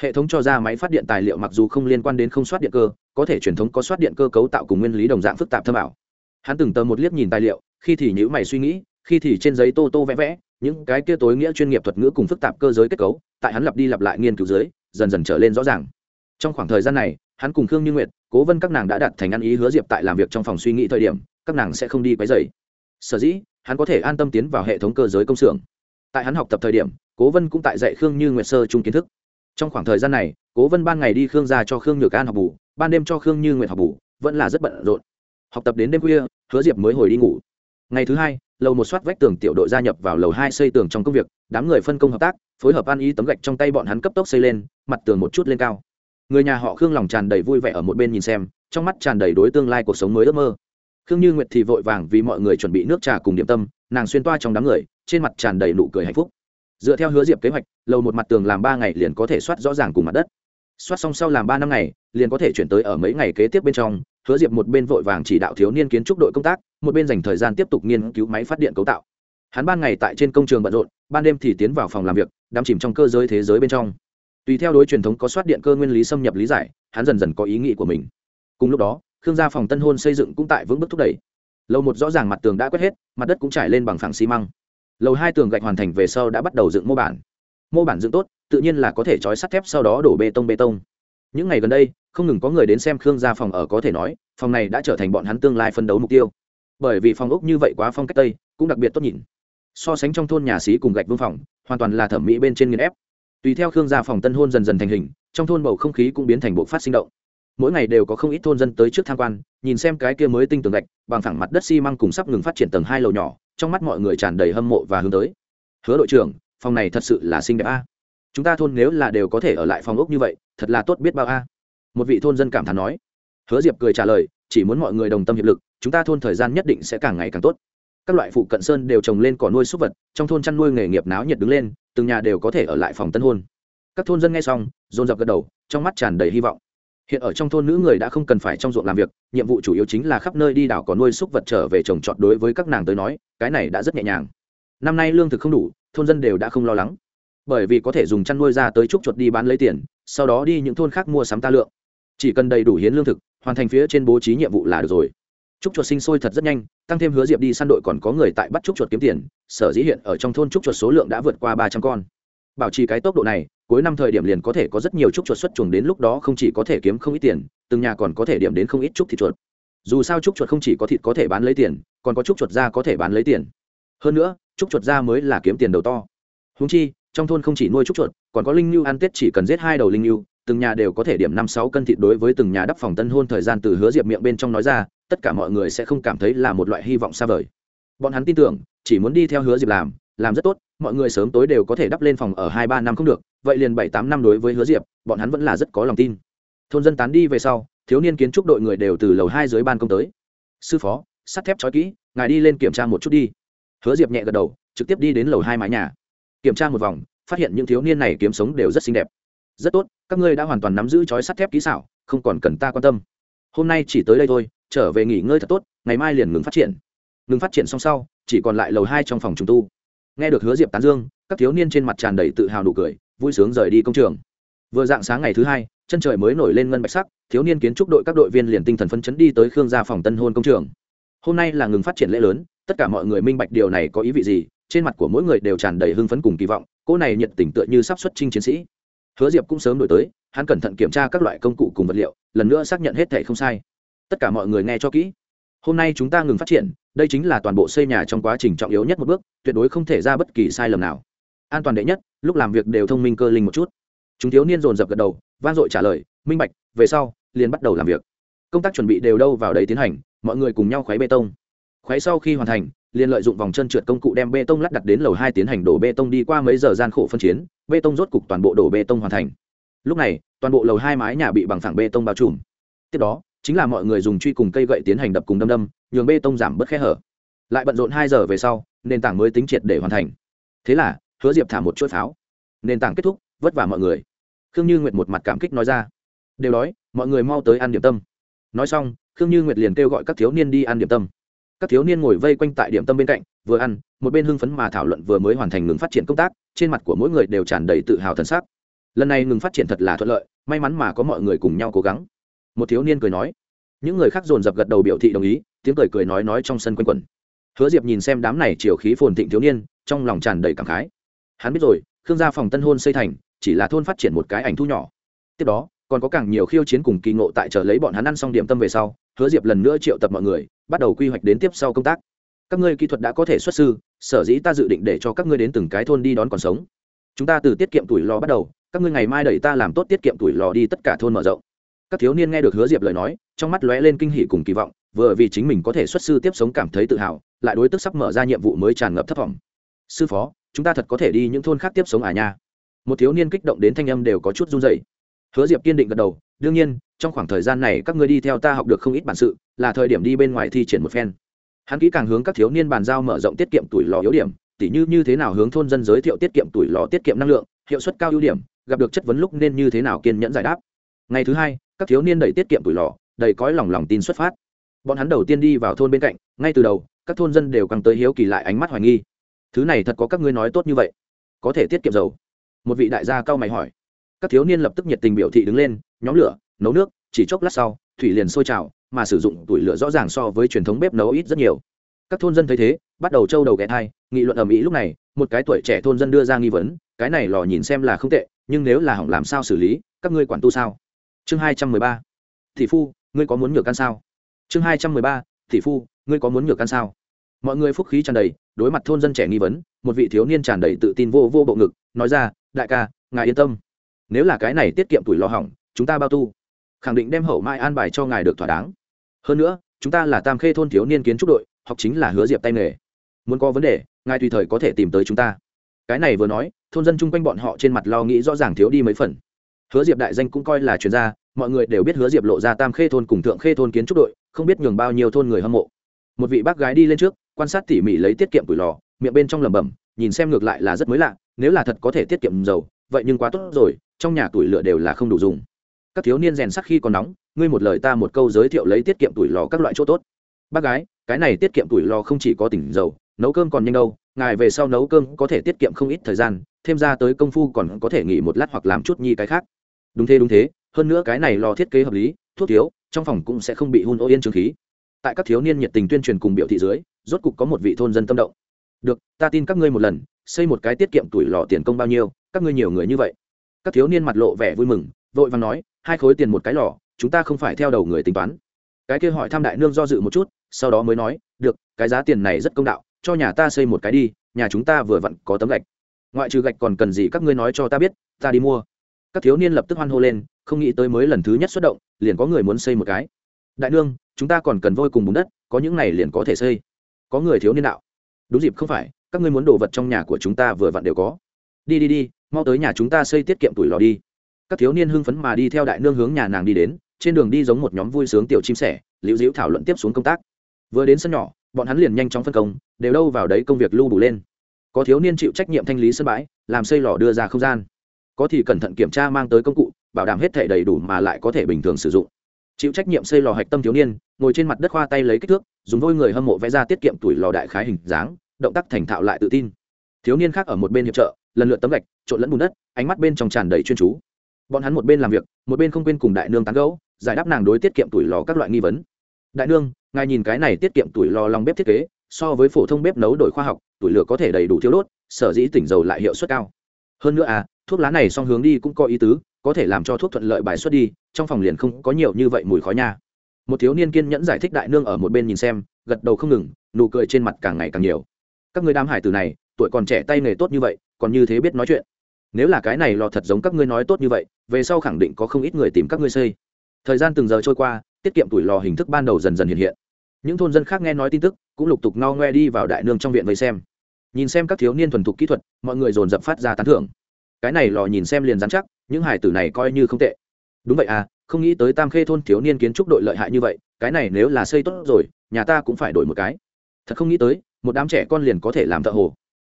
Hệ thống cho ra máy phát điện tài liệu mặc dù không liên quan đến không soát điện cơ, có thể truyền thống có soát điện cơ cấu tạo cùng nguyên lý đồng dạng phức tạp thâm ảo. Hắn từng tờ một liếc nhìn tài liệu, khi thì nhữ mày suy nghĩ, khi thì trên giấy tô tô vẽ vẽ, những cái kia tối nghĩa chuyên nghiệp thuật ngữ cùng phức tạp cơ giới kết cấu, tại hắn lặp đi lặp lại nghiên cứu dưới, dần dần trở lên rõ ràng. Trong khoảng thời gian này, hắn cùng khương như nguyệt, cố vân các nàng đã đặt thành ăn ý hứa diệp tại làm việc trong phòng suy nghĩ thời điểm, các nàng sẽ không đi quấy dày sở dĩ, hắn có thể an tâm tiến vào hệ thống cơ giới công xưởng. Tại hắn học tập thời điểm, cố vân cũng tại dạy khương như nguyệt sơ chung kiến thức. Trong khoảng thời gian này, cố vân ban ngày đi khương ra cho khương nhược an học bù, ban đêm cho khương như nguyệt học bù, vẫn là rất bận rộn. Học tập đến đêm khuya, hứa diệp mới hồi đi ngủ. Ngày thứ hai, lầu một soát vách tường tiểu đội gia nhập vào lầu hai xây tường trong công việc, đám người phân công hợp tác, phối hợp ăn ý tấm gạch trong tay bọn hắn cấp tốc xây lên, mặt tường một chút lên cao. Người nhà họ khương lòng tràn đầy vui vẻ ở một bên nhìn xem, trong mắt tràn đầy đối tương lai cuộc sống mới ước mơ khương như nguyệt thì vội vàng vì mọi người chuẩn bị nước trà cùng điểm tâm, nàng xuyên toa trong đám người, trên mặt tràn đầy nụ cười hạnh phúc. Dựa theo hứa diệp kế hoạch, lầu một mặt tường làm ba ngày liền có thể soát rõ ràng cùng mặt đất. Soát xong sau làm ba năm ngày, liền có thể chuyển tới ở mấy ngày kế tiếp bên trong, hứa diệp một bên vội vàng chỉ đạo thiếu niên kiến trúc đội công tác, một bên dành thời gian tiếp tục nghiên cứu máy phát điện cấu tạo. Hắn ban ngày tại trên công trường bận rộn, ban đêm thì tiến vào phòng làm việc, đắm chìm trong cơ giới thế giới bên trong. Tùy theo đối truyền thống có soát điện cơ nguyên lý xâm nhập lý giải, hắn dần dần có ý nghĩ của mình. Cùng lúc đó khương gia phòng tân hôn xây dựng cũng tại vững bước thúc đẩy. Lầu một rõ ràng mặt tường đã quét hết, mặt đất cũng trải lên bằng phẳng xi măng. Lầu hai tường gạch hoàn thành về sau đã bắt đầu dựng mô bản. Mô bản dựng tốt, tự nhiên là có thể trói sắt thép sau đó đổ bê tông bê tông. Những ngày gần đây, không ngừng có người đến xem khương gia phòng ở có thể nói, phòng này đã trở thành bọn hắn tương lai phân đấu mục tiêu. Bởi vì phòng ốc như vậy quá phong cách tây, cũng đặc biệt tốt nhìn. So sánh trong thôn nhà xí cùng gạch vương phòng, hoàn toàn là thẩm mỹ bên trên nghiên ép. Tùy theo khương gia phòng tân hôn dần dần thành hình, trong thôn bầu không khí cũng biến thành bộ phát sinh động mỗi ngày đều có không ít thôn dân tới trước tham quan, nhìn xem cái kia mới tinh tường gạch, bằng thẳng mặt đất xi măng cùng sắp ngừng phát triển tầng hai lầu nhỏ, trong mắt mọi người tràn đầy hâm mộ và hướng tới. Hứa đội trưởng, phòng này thật sự là xinh đẹp a. Chúng ta thôn nếu là đều có thể ở lại phòng ốc như vậy, thật là tốt biết bao a. Một vị thôn dân cảm thán nói. Hứa diệp cười trả lời, chỉ muốn mọi người đồng tâm hiệp lực, chúng ta thôn thời gian nhất định sẽ càng ngày càng tốt. Các loại phụ cận sơn đều trồng lên cỏ nuôi súc vật, trong thôn chăn nuôi nghề nghiệp náo nhiệt đứng lên, từng nhà đều có thể ở lại phòng tân hôn. Các thôn dân nghe xong, dồn dập gật đầu, trong mắt tràn đầy hy vọng hiện ở trong thôn nữ người đã không cần phải trong ruộng làm việc, nhiệm vụ chủ yếu chính là khắp nơi đi đảo có nuôi súc vật trở về trồng trọt đối với các nàng tới nói, cái này đã rất nhẹ nhàng. Năm nay lương thực không đủ, thôn dân đều đã không lo lắng. Bởi vì có thể dùng chăn nuôi ra tới trúc chuột đi bán lấy tiền, sau đó đi những thôn khác mua sắm ta lượng. Chỉ cần đầy đủ hiến lương thực, hoàn thành phía trên bố trí nhiệm vụ là được rồi. Trúc chuột sinh sôi thật rất nhanh, tăng thêm hứa diệp đi săn đội còn có người tại bắt trúc chuột kiếm tiền, sở dĩ hiện ở trong thôn trúc chuột số lượng đã vượt qua ba trăm con. Bảo trì cái tốc độ này cuối năm thời điểm liền có thể có rất nhiều trúc chuột xuất chuồng đến lúc đó không chỉ có thể kiếm không ít tiền, từng nhà còn có thể điểm đến không ít trúc thịt chuột. Dù sao trúc chuột không chỉ có thịt có thể bán lấy tiền, còn có trúc chuột da có thể bán lấy tiền. Hơn nữa, trúc chuột da mới là kiếm tiền đầu to. Húng chi, trong thôn không chỉ nuôi trúc chuột, còn có linh lưu ăn tết chỉ cần giết hai đầu linh lưu, từng nhà đều có thể điểm năm sáu cân thịt đối với từng nhà đắp phòng tân hôn thời gian từ hứa diệp miệng bên trong nói ra, tất cả mọi người sẽ không cảm thấy là một loại hy vọng xa vời. Bọn hắn tin tưởng, chỉ muốn đi theo hứa diệp làm làm rất tốt, mọi người sớm tối đều có thể đắp lên phòng ở hai ba năm không được vậy liền bảy tám năm đối với hứa diệp, bọn hắn vẫn là rất có lòng tin. Thôn dân tán đi về sau, thiếu niên kiến trúc đội người đều từ lầu hai dưới ban công tới. Sư phó, sắt thép trói kỹ, ngài đi lên kiểm tra một chút đi. Hứa diệp nhẹ gật đầu, trực tiếp đi đến lầu hai mái nhà. Kiểm tra một vòng, phát hiện những thiếu niên này kiếm sống đều rất xinh đẹp. Rất tốt, các ngươi đã hoàn toàn nắm giữ trói sắt thép kỹ xảo, không còn cần ta quan tâm. Hôm nay chỉ tới đây thôi, trở về nghỉ ngơi thật tốt, ngày mai liền ngừng phát triển. Ngừng phát triển xong sau, chỉ còn lại lầu hai trong phòng trùng tu. Nghe được hứa diệp tán dương, các thiếu niên trên mặt tràn đầy tự hào nụ cười vui sướng rời đi công trường. Vừa dạng sáng ngày thứ hai, chân trời mới nổi lên ngân bạch sắc, thiếu niên kiến trúc đội các đội viên liền tinh thần phấn chấn đi tới khương gia phòng tân hôn công trường. Hôm nay là ngừng phát triển lễ lớn, tất cả mọi người minh bạch điều này có ý vị gì, trên mặt của mỗi người đều tràn đầy hưng phấn cùng kỳ vọng, cỗ này nhiệt tình tựa như sắp xuất trinh chiến sĩ. Hứa diệp cũng sớm đổi tới, hắn cẩn thận kiểm tra các loại công cụ cùng vật liệu, lần nữa xác nhận hết thể không sai. Tất cả mọi người nghe cho kỹ. Hôm nay chúng ta ngừng phát triển, đây chính là toàn bộ xây nhà trong quá trình trọng yếu nhất một bước, tuyệt đối không thể ra bất kỳ sai lầm nào an toàn đệ nhất, lúc làm việc đều thông minh cơ linh một chút. Chúng thiếu niên dồn dập gật đầu van dội trả lời, minh bạch, về sau, liền bắt đầu làm việc. Công tác chuẩn bị đều đâu vào đấy tiến hành, mọi người cùng nhau khoáy bê tông. Khoáy sau khi hoàn thành, liền lợi dụng vòng chân trượt công cụ đem bê tông lắp đặt đến lầu hai tiến hành đổ bê tông đi qua mấy giờ gian khổ phân chiến, bê tông rốt cục toàn bộ đổ bê tông hoàn thành. Lúc này, toàn bộ lầu hai mái nhà bị bằng phẳng bê tông bao trùm. Tiếp đó, chính là mọi người dùng truy cùng cây gậy tiến hành đập cùng đâm đâm, nhường bê tông giảm bớt khe hở. Lại bận rộn hai giờ về sau, nền tảng mới tính triệt để hoàn thành. Thế là hứa diệp thả một chuỗi pháo. Nền tảng kết thúc, vất vả mọi người. Khương như nguyệt một mặt cảm kích nói ra. Đều đói, mọi người mau tới ăn điểm tâm. Nói xong, khương như nguyệt liền kêu gọi các thiếu niên đi ăn điểm tâm. Các thiếu niên ngồi vây quanh tại điểm tâm bên cạnh, vừa ăn, một bên hưng phấn mà thảo luận vừa mới hoàn thành ngừng phát triển công tác, trên mặt của mỗi người đều tràn đầy tự hào thân xác lần này ngừng phát triển thật là thuận lợi, may mắn mà có mọi người cùng nhau cố gắng. Một thiếu niên cười nói. Những người khác dồn dập gật đầu biểu thị đồng ý, tiếng cười cười nói nói trong sân quanh quẩn. Hứa diệp nhìn xem đám này chiều khí phồn thịnh thiếu niên, trong lòng tràn đầy cảm khái hắn biết rồi, khương gia phòng tân hôn xây thành, chỉ là thôn phát triển một cái ảnh thu nhỏ. Tiếp đó, còn có càng nhiều khiêu chiến cùng kỳ ngộ tại chờ lấy bọn hắn ăn xong điểm tâm về sau, hứa diệp lần nữa triệu tập mọi người, bắt đầu quy hoạch đến tiếp sau công tác. Các ngươi kỹ thuật đã có thể xuất sư, sở dĩ ta dự định để cho các ngươi đến từng cái thôn đi đón còn sống. Chúng ta từ tiết kiệm tuổi lò bắt đầu, các ngươi ngày mai đẩy ta làm tốt tiết kiệm tuổi lò đi tất cả thôn mở rộng. Các thiếu niên nghe được hứa diệp lời nói, trong mắt lóe lên kinh hỉ cùng kỳ vọng, vừa vì chính mình có thể xuất sư tiếp sống cảm thấy tự hào, lại đối tức sắp mở ra nhiệm vụ mới tràn ngập thất vọng. Sư phó chúng ta thật có thể đi những thôn khác tiếp sống à nha. Một thiếu niên kích động đến thanh âm đều có chút run dậy hứa diệp kiên định gật đầu, đương nhiên, trong khoảng thời gian này các ngươi đi theo ta học được không ít bản sự, là thời điểm đi bên ngoài thi triển một phen. Hắn kỹ càng hướng các thiếu niên bàn giao mở rộng tiết kiệm tuổi lò yếu điểm, tỉ như như thế nào hướng thôn dân giới thiệu tiết kiệm tuổi lò, tiết kiệm năng lượng, hiệu suất cao ưu điểm, gặp được chất vấn lúc nên như thế nào kiên nhẫn giải đáp. Ngày thứ hai, các thiếu niên đẩy tiết kiệm tuổi lò, đầy cõi lòng lòng tin xuất phát. Bọn hắn đầu tiên đi vào thôn bên cạnh, ngay từ đầu, các thôn dân đều căng tới hiếu kỳ lại ánh mắt hoài nghi thứ này thật có các ngươi nói tốt như vậy. Có thể tiết kiệm dầu. Một vị đại gia cao mày hỏi. Các thiếu niên lập tức nhiệt tình biểu thị đứng lên, nhóm lửa, nấu nước, chỉ chốc lát sau, thủy liền sôi trào, mà sử dụng tuổi lửa rõ ràng so với truyền thống bếp nấu ít rất nhiều. Các thôn dân thấy thế, bắt đầu trâu đầu ghé thai, nghị luận ầm ĩ lúc này, một cái tuổi trẻ thôn dân đưa ra nghi vấn, cái này lò nhìn xem là không tệ, nhưng nếu là hỏng làm sao xử lý, các ngươi quản tu sao? Chương hai trăm mười ba. Thị phu, ngươi có muốn nhược căn sao? Chương hai trăm mười ba. Thị phu, ngươi có muốn nhược căn sao? Mọi người phúc khí tràn đầy, đối mặt thôn dân trẻ nghi vấn, một vị thiếu niên tràn đầy tự tin vô vô bộ ngực, nói ra, đại ca, ngài yên tâm. Nếu là cái này tiết kiệm tuổi lo hỏng, chúng ta bao tu. Khẳng định đem hậu mai an bài cho ngài được thỏa đáng. Hơn nữa, chúng ta là tam khê thôn thiếu niên kiến trúc đội, học chính là hứa diệp tay nghề. Muốn có vấn đề, ngài tùy thời có thể tìm tới chúng ta. Cái này vừa nói, thôn dân chung quanh bọn họ trên mặt lo nghĩ rõ ràng thiếu đi mấy phần. Hứa diệp đại danh cũng coi là chuyên gia, mọi người đều biết hứa diệp lộ ra tam khê thôn cùng thượng khê thôn kiến trúc đội, không biết nhường bao nhiêu thôn người hâm mộ. Một vị bác gái đi lên trước quan sát tỉ mỉ lấy tiết kiệm củi lò, miệng bên trong lẩm bẩm, nhìn xem ngược lại là rất mới lạ, nếu là thật có thể tiết kiệm dầu, vậy nhưng quá tốt rồi, trong nhà tuổi lửa đều là không đủ dùng. Các thiếu niên rèn sắc khi còn nóng, ngươi một lời ta một câu giới thiệu lấy tiết kiệm tuổi lò các loại chỗ tốt. Bác gái, cái này tiết kiệm tuổi lò không chỉ có tỉnh dầu, nấu cơm còn nhanh đâu, ngài về sau nấu cơm có thể tiết kiệm không ít thời gian, thêm ra tới công phu còn có thể nghỉ một lát hoặc làm chút nhi cái khác. Đúng thế đúng thế, hơn nữa cái này lò thiết kế hợp lý, thuốc thiếu, trong phòng cũng sẽ không bị hun ô yên trường khí. Tại các thiếu niên nhiệt tình tuyên truyền cùng biểu thị dưới rốt cục có một vị thôn dân tâm động. Được, ta tin các ngươi một lần, xây một cái tiết kiệm tuổi lò tiền công bao nhiêu, các ngươi nhiều người như vậy. Các thiếu niên mặt lộ vẻ vui mừng, vội vàng nói, hai khối tiền một cái lò chúng ta không phải theo đầu người tính toán. Cái kia hỏi thăm đại nương do dự một chút, sau đó mới nói, được, cái giá tiền này rất công đạo, cho nhà ta xây một cái đi, nhà chúng ta vừa vặn có tấm gạch. Ngoại trừ gạch còn cần gì các ngươi nói cho ta biết, ta đi mua. Các thiếu niên lập tức hoan hô lên, không nghĩ tới mới lần thứ nhất xuất động, liền có người muốn xây một cái. Đại nương, chúng ta còn cần vôi cùng bùn đất, có những này liền có thể xây có người thiếu niên đạo. Đúng dịp, không phải, các ngươi muốn đồ vật trong nhà của chúng ta vừa vặn đều có. Đi đi đi, mau tới nhà chúng ta xây tiết kiệm tuổi lò đi. Các thiếu niên hưng phấn mà đi theo đại nương hướng nhà nàng đi đến, trên đường đi giống một nhóm vui sướng tiểu chim sẻ, liễu diễu thảo luận tiếp xuống công tác. Vừa đến sân nhỏ, bọn hắn liền nhanh chóng phân công, đều đâu vào đấy công việc lưu bù lên. Có thiếu niên chịu trách nhiệm thanh lý sân bãi, làm xây lò đưa ra không gian. Có thì cẩn thận kiểm tra mang tới công cụ, bảo đảm hết thể đầy đủ mà lại có thể bình thường sử dụng. Chịu trách nhiệm xây lò hạch tâm thiếu niên ngồi trên mặt đất khoa tay lấy kích thước, dùng vôi người hâm mộ vẽ ra tiết kiệm tuổi lò đại khái hình dáng, động tác thành thạo lại tự tin. Thiếu niên khác ở một bên hiệp trợ, lần lượt tấm gạch, trộn lẫn bùn đất, ánh mắt bên trong tràn đầy chuyên chú. Bọn hắn một bên làm việc, một bên không quên cùng đại nương tán gẫu, giải đáp nàng đối tiết kiệm tuổi lò các loại nghi vấn. Đại nương, ngài nhìn cái này tiết kiệm tuổi lò lòng bếp thiết kế, so với phổ thông bếp nấu đổi khoa học, tuổi lửa có thể đầy đủ thiếu đốt, sở dĩ tỉnh dầu lại hiệu suất cao. Hơn nữa à thuốc lá này song hướng đi cũng có ý tứ, có thể làm cho thuốc thuận lợi bài xuất đi, trong phòng liền không có nhiều như vậy mùi khói nha một thiếu niên kiên nhẫn giải thích đại nương ở một bên nhìn xem, gật đầu không ngừng, nụ cười trên mặt càng ngày càng nhiều. Các người đam hải từ này, tuổi còn trẻ tay nghề tốt như vậy, còn như thế biết nói chuyện. Nếu là cái này lò thật giống các ngươi nói tốt như vậy, về sau khẳng định có không ít người tìm các ngươi xây. Thời gian từng giờ trôi qua, tiết kiệm tuổi lò hình thức ban đầu dần dần hiện hiện. Những thôn dân khác nghe nói tin tức, cũng lục tục no ngoe đi vào đại nương trong viện vây xem. Nhìn xem các thiếu niên thuần thục kỹ thuật, mọi người dồn dập phát ra tán thưởng. Cái này lò nhìn xem liền dán chắc, những hải tử này coi như không tệ. Đúng vậy à không nghĩ tới tam khê thôn thiếu niên kiến trúc đội lợi hại như vậy, cái này nếu là xây tốt rồi, nhà ta cũng phải đổi một cái. Thật không nghĩ tới, một đám trẻ con liền có thể làm thợ hồ.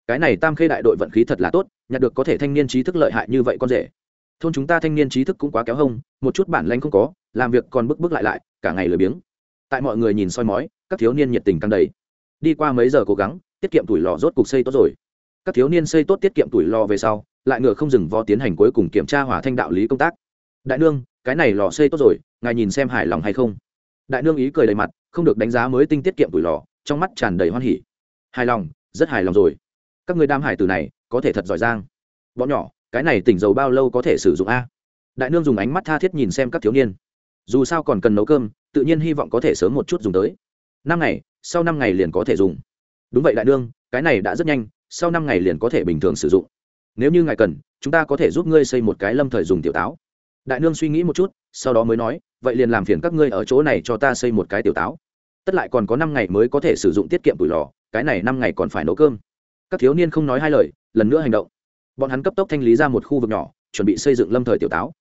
Cái này tam khê đại đội vận khí thật là tốt, nhặt được có thể thanh niên trí thức lợi hại như vậy con rể. Thôn chúng ta thanh niên trí thức cũng quá kéo hông, một chút bản lanh không có, làm việc còn bước bước lại lại, cả ngày lười biếng. Tại mọi người nhìn soi mói, các thiếu niên nhiệt tình căng đầy. Đi qua mấy giờ cố gắng, tiết kiệm tuổi lò rốt cục xây tốt rồi. Các thiếu niên xây tốt tiết kiệm tuổi lò về sau, lại ngựa không dừng vo tiến hành cuối cùng kiểm tra hỏa thanh đạo lý công tác. Đại nương cái này lò xây tốt rồi, ngài nhìn xem hài lòng hay không? Đại nương ý cười đầy mặt, không được đánh giá mới tinh tiết kiệm tuổi lò, trong mắt tràn đầy hoan hỉ. Hài lòng, rất hài lòng rồi. Các người đam hải từ này, có thể thật giỏi giang. Bọn nhỏ, cái này tỉnh dầu bao lâu có thể sử dụng a? Đại nương dùng ánh mắt tha thiết nhìn xem các thiếu niên. Dù sao còn cần nấu cơm, tự nhiên hy vọng có thể sớm một chút dùng tới. Năm ngày, sau năm ngày liền có thể dùng. Đúng vậy đại nương, cái này đã rất nhanh, sau năm ngày liền có thể bình thường sử dụng. Nếu như ngài cần, chúng ta có thể giúp ngươi xây một cái lâm thời dùng tiểu táo đại nương suy nghĩ một chút, sau đó mới nói, vậy liền làm phiền các ngươi ở chỗ này cho ta xây một cái tiểu táo. Tất lại còn có năm ngày mới có thể sử dụng tiết kiệm tuổi lò, cái này năm ngày còn phải nấu cơm. Các thiếu niên không nói hai lời, lần nữa hành động. Bọn hắn cấp tốc thanh lý ra một khu vực nhỏ, chuẩn bị xây dựng lâm thời tiểu táo.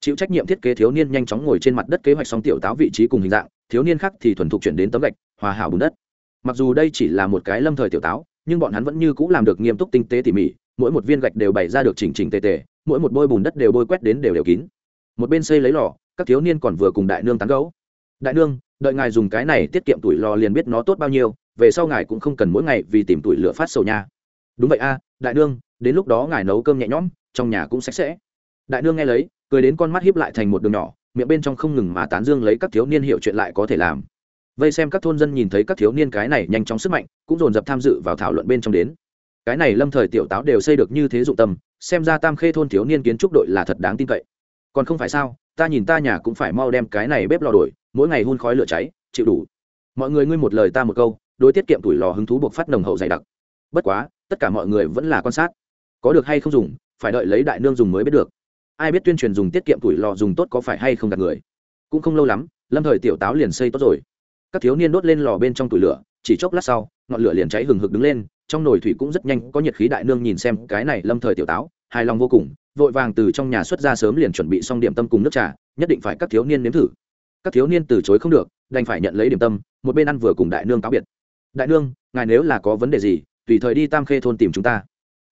Chịu trách nhiệm thiết kế thiếu niên nhanh chóng ngồi trên mặt đất kế hoạch xong tiểu táo vị trí cùng hình dạng, thiếu niên khác thì thuần thục chuyển đến tấm gạch, hòa hảo bùn đất. Mặc dù đây chỉ là một cái lâm thời tiểu táo, nhưng bọn hắn vẫn như c ũ làm được nghiêm túc tinh tế tỉ mỉ, mỗi một viên gạch đều bày ra được chỉnh chỉnh tề tề, mỗi một bôi bùn đất đều bôi quét đến đều đều kín một bên xây lấy lò, các thiếu niên còn vừa cùng đại nương tán gấu đại nương, đợi ngài dùng cái này tiết kiệm tuổi lò liền biết nó tốt bao nhiêu, về sau ngài cũng không cần mỗi ngày vì tìm tuổi lửa phát sầu nha. Đúng vậy a, đại nương, đến lúc đó ngài nấu cơm nhẹ nhõm, trong nhà cũng sạch sẽ. Đại nương nghe lấy, cười đến con mắt hiếp lại thành một đường nhỏ, miệng bên trong không ngừng mà tán dương lấy các thiếu niên hiểu chuyện lại có thể làm. Vây xem các thôn dân nhìn thấy các thiếu niên cái này nhanh chóng sức mạnh, cũng dồn dập tham dự vào thảo luận bên trong đến. Cái này lâm thời tiểu táo đều xây được như thế dụng tâm, xem ra tam khê thôn thiếu niên kiến trúc đội là thật đáng tin cậy còn không phải sao, ta nhìn ta nhà cũng phải mau đem cái này bếp lò đổi, mỗi ngày hun khói lửa cháy, chịu đủ. Mọi người ngươi một lời ta một câu, đối tiết kiệm tuổi lò hứng thú buộc phát nồng hậu dày đặc. Bất quá, tất cả mọi người vẫn là quan sát. Có được hay không dùng, phải đợi lấy đại nương dùng mới biết được. Ai biết tuyên truyền dùng tiết kiệm tuổi lò dùng tốt có phải hay không gạt người. Cũng không lâu lắm, lâm thời tiểu táo liền xây tốt rồi. Các thiếu niên đốt lên lò bên trong tủi lửa, chỉ chốc lát sau, ngọn lửa liền cháy hừng hực đứng lên, trong nồi thủy cũng rất nhanh, có nhiệt khí đại nương nhìn xem cái này lâm thời tiểu táo, hài lòng vô cùng vội vàng từ trong nhà xuất ra sớm liền chuẩn bị xong điểm tâm cùng nước trà, nhất định phải các thiếu niên nếm thử. Các thiếu niên từ chối không được, đành phải nhận lấy điểm tâm, một bên ăn vừa cùng đại nương cáo biệt. Đại nương, ngài nếu là có vấn đề gì, tùy thời đi tam khê thôn tìm chúng ta.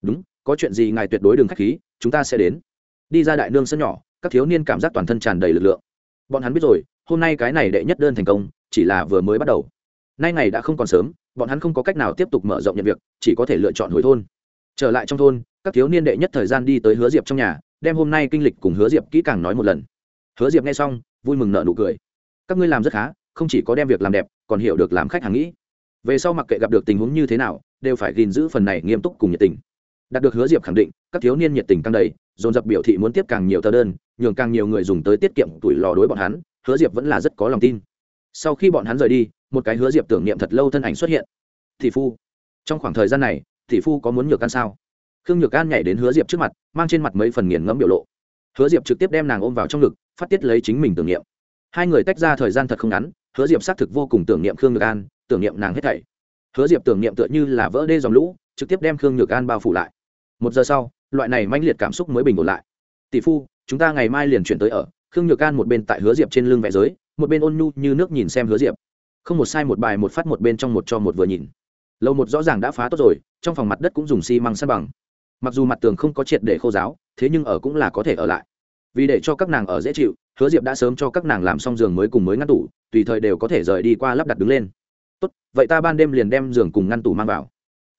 Đúng, có chuyện gì ngài tuyệt đối đừng k h á c h khí, chúng ta sẽ đến. Đi ra đại nương sân nhỏ, các thiếu niên cảm giác toàn thân tràn đầy lực lượng. Bọn hắn biết rồi, hôm nay cái này đệ nhất đơn thành công, chỉ là vừa mới bắt đầu. Nay ngày đã không còn sớm, bọn hắn không có cách nào tiếp tục mở rộng nhận việc, chỉ có thể lựa chọn hồi thôn. Trở lại trong thôn các thiếu niên đệ nhất thời gian đi tới hứa diệp trong nhà, đem hôm nay kinh lịch cùng hứa diệp kỹ càng nói một lần. Hứa diệp nghe xong, vui mừng nợ nụ cười. Các ngươi làm rất khá, không chỉ có đem việc làm đẹp, còn hiểu được làm khách hàng nghĩ. Về sau mặc kệ gặp được tình huống như thế nào, đều phải gìn giữ phần này nghiêm túc cùng nhiệt tình. Đạt được hứa diệp khẳng định, các thiếu niên nhiệt tình căng đầy, dồn dập biểu thị muốn tiếp càng nhiều tờ đơn, nhường càng nhiều người dùng tới tiết kiệm tuổi lò đối bọn hắn, hứa diệp vẫn là rất có lòng tin. Sau khi bọn hắn rời đi, một cái hứa diệp tưởng niệm thật lâu thân ảnh xuất hiện. Thị phu, trong khoảng thời gian này thị phu có muốn nhược căn sao? Khương nhược an nhảy đến hứa diệp trước mặt, mang trên mặt mấy phần nghiền ngẫm biểu lộ. Hứa diệp trực tiếp đem nàng ôm vào trong ngực, phát tiết lấy chính mình tưởng niệm. Hai người tách ra thời gian thật không ngắn, hứa diệp xác thực vô cùng tưởng niệm khương nhược an, tưởng niệm nàng hết thảy. Hứa diệp tưởng niệm tựa như là vỡ đê dòng lũ, trực tiếp đem khương nhược an bao phủ lại. Một giờ sau, loại này manh liệt cảm xúc mới bình ổn lại. Tỷ phu, chúng ta ngày mai liền chuyển tới ở. Khương nhược an một bên tại hứa diệp trên lưng vẽ giới, một bên ôn nhu như nước nhìn xem hứa diệp. Không một sai một bài một phát một bên trong một cho một vừa nhìn. Lầu một rõ ràng đã phá tốt rồi, trong phòng mặt đất cũng dùng xi măng sắt bằng mặc dù mặt tường không có triệt để khô giáo, thế nhưng ở cũng là có thể ở lại. Vì để cho các nàng ở dễ chịu, hứa diệp đã sớm cho các nàng làm xong giường mới cùng mới ngăn tủ, tùy thời đều có thể rời đi qua lắp đặt đứng lên. Tốt, vậy ta ban đêm liền đem giường cùng ngăn tủ mang vào.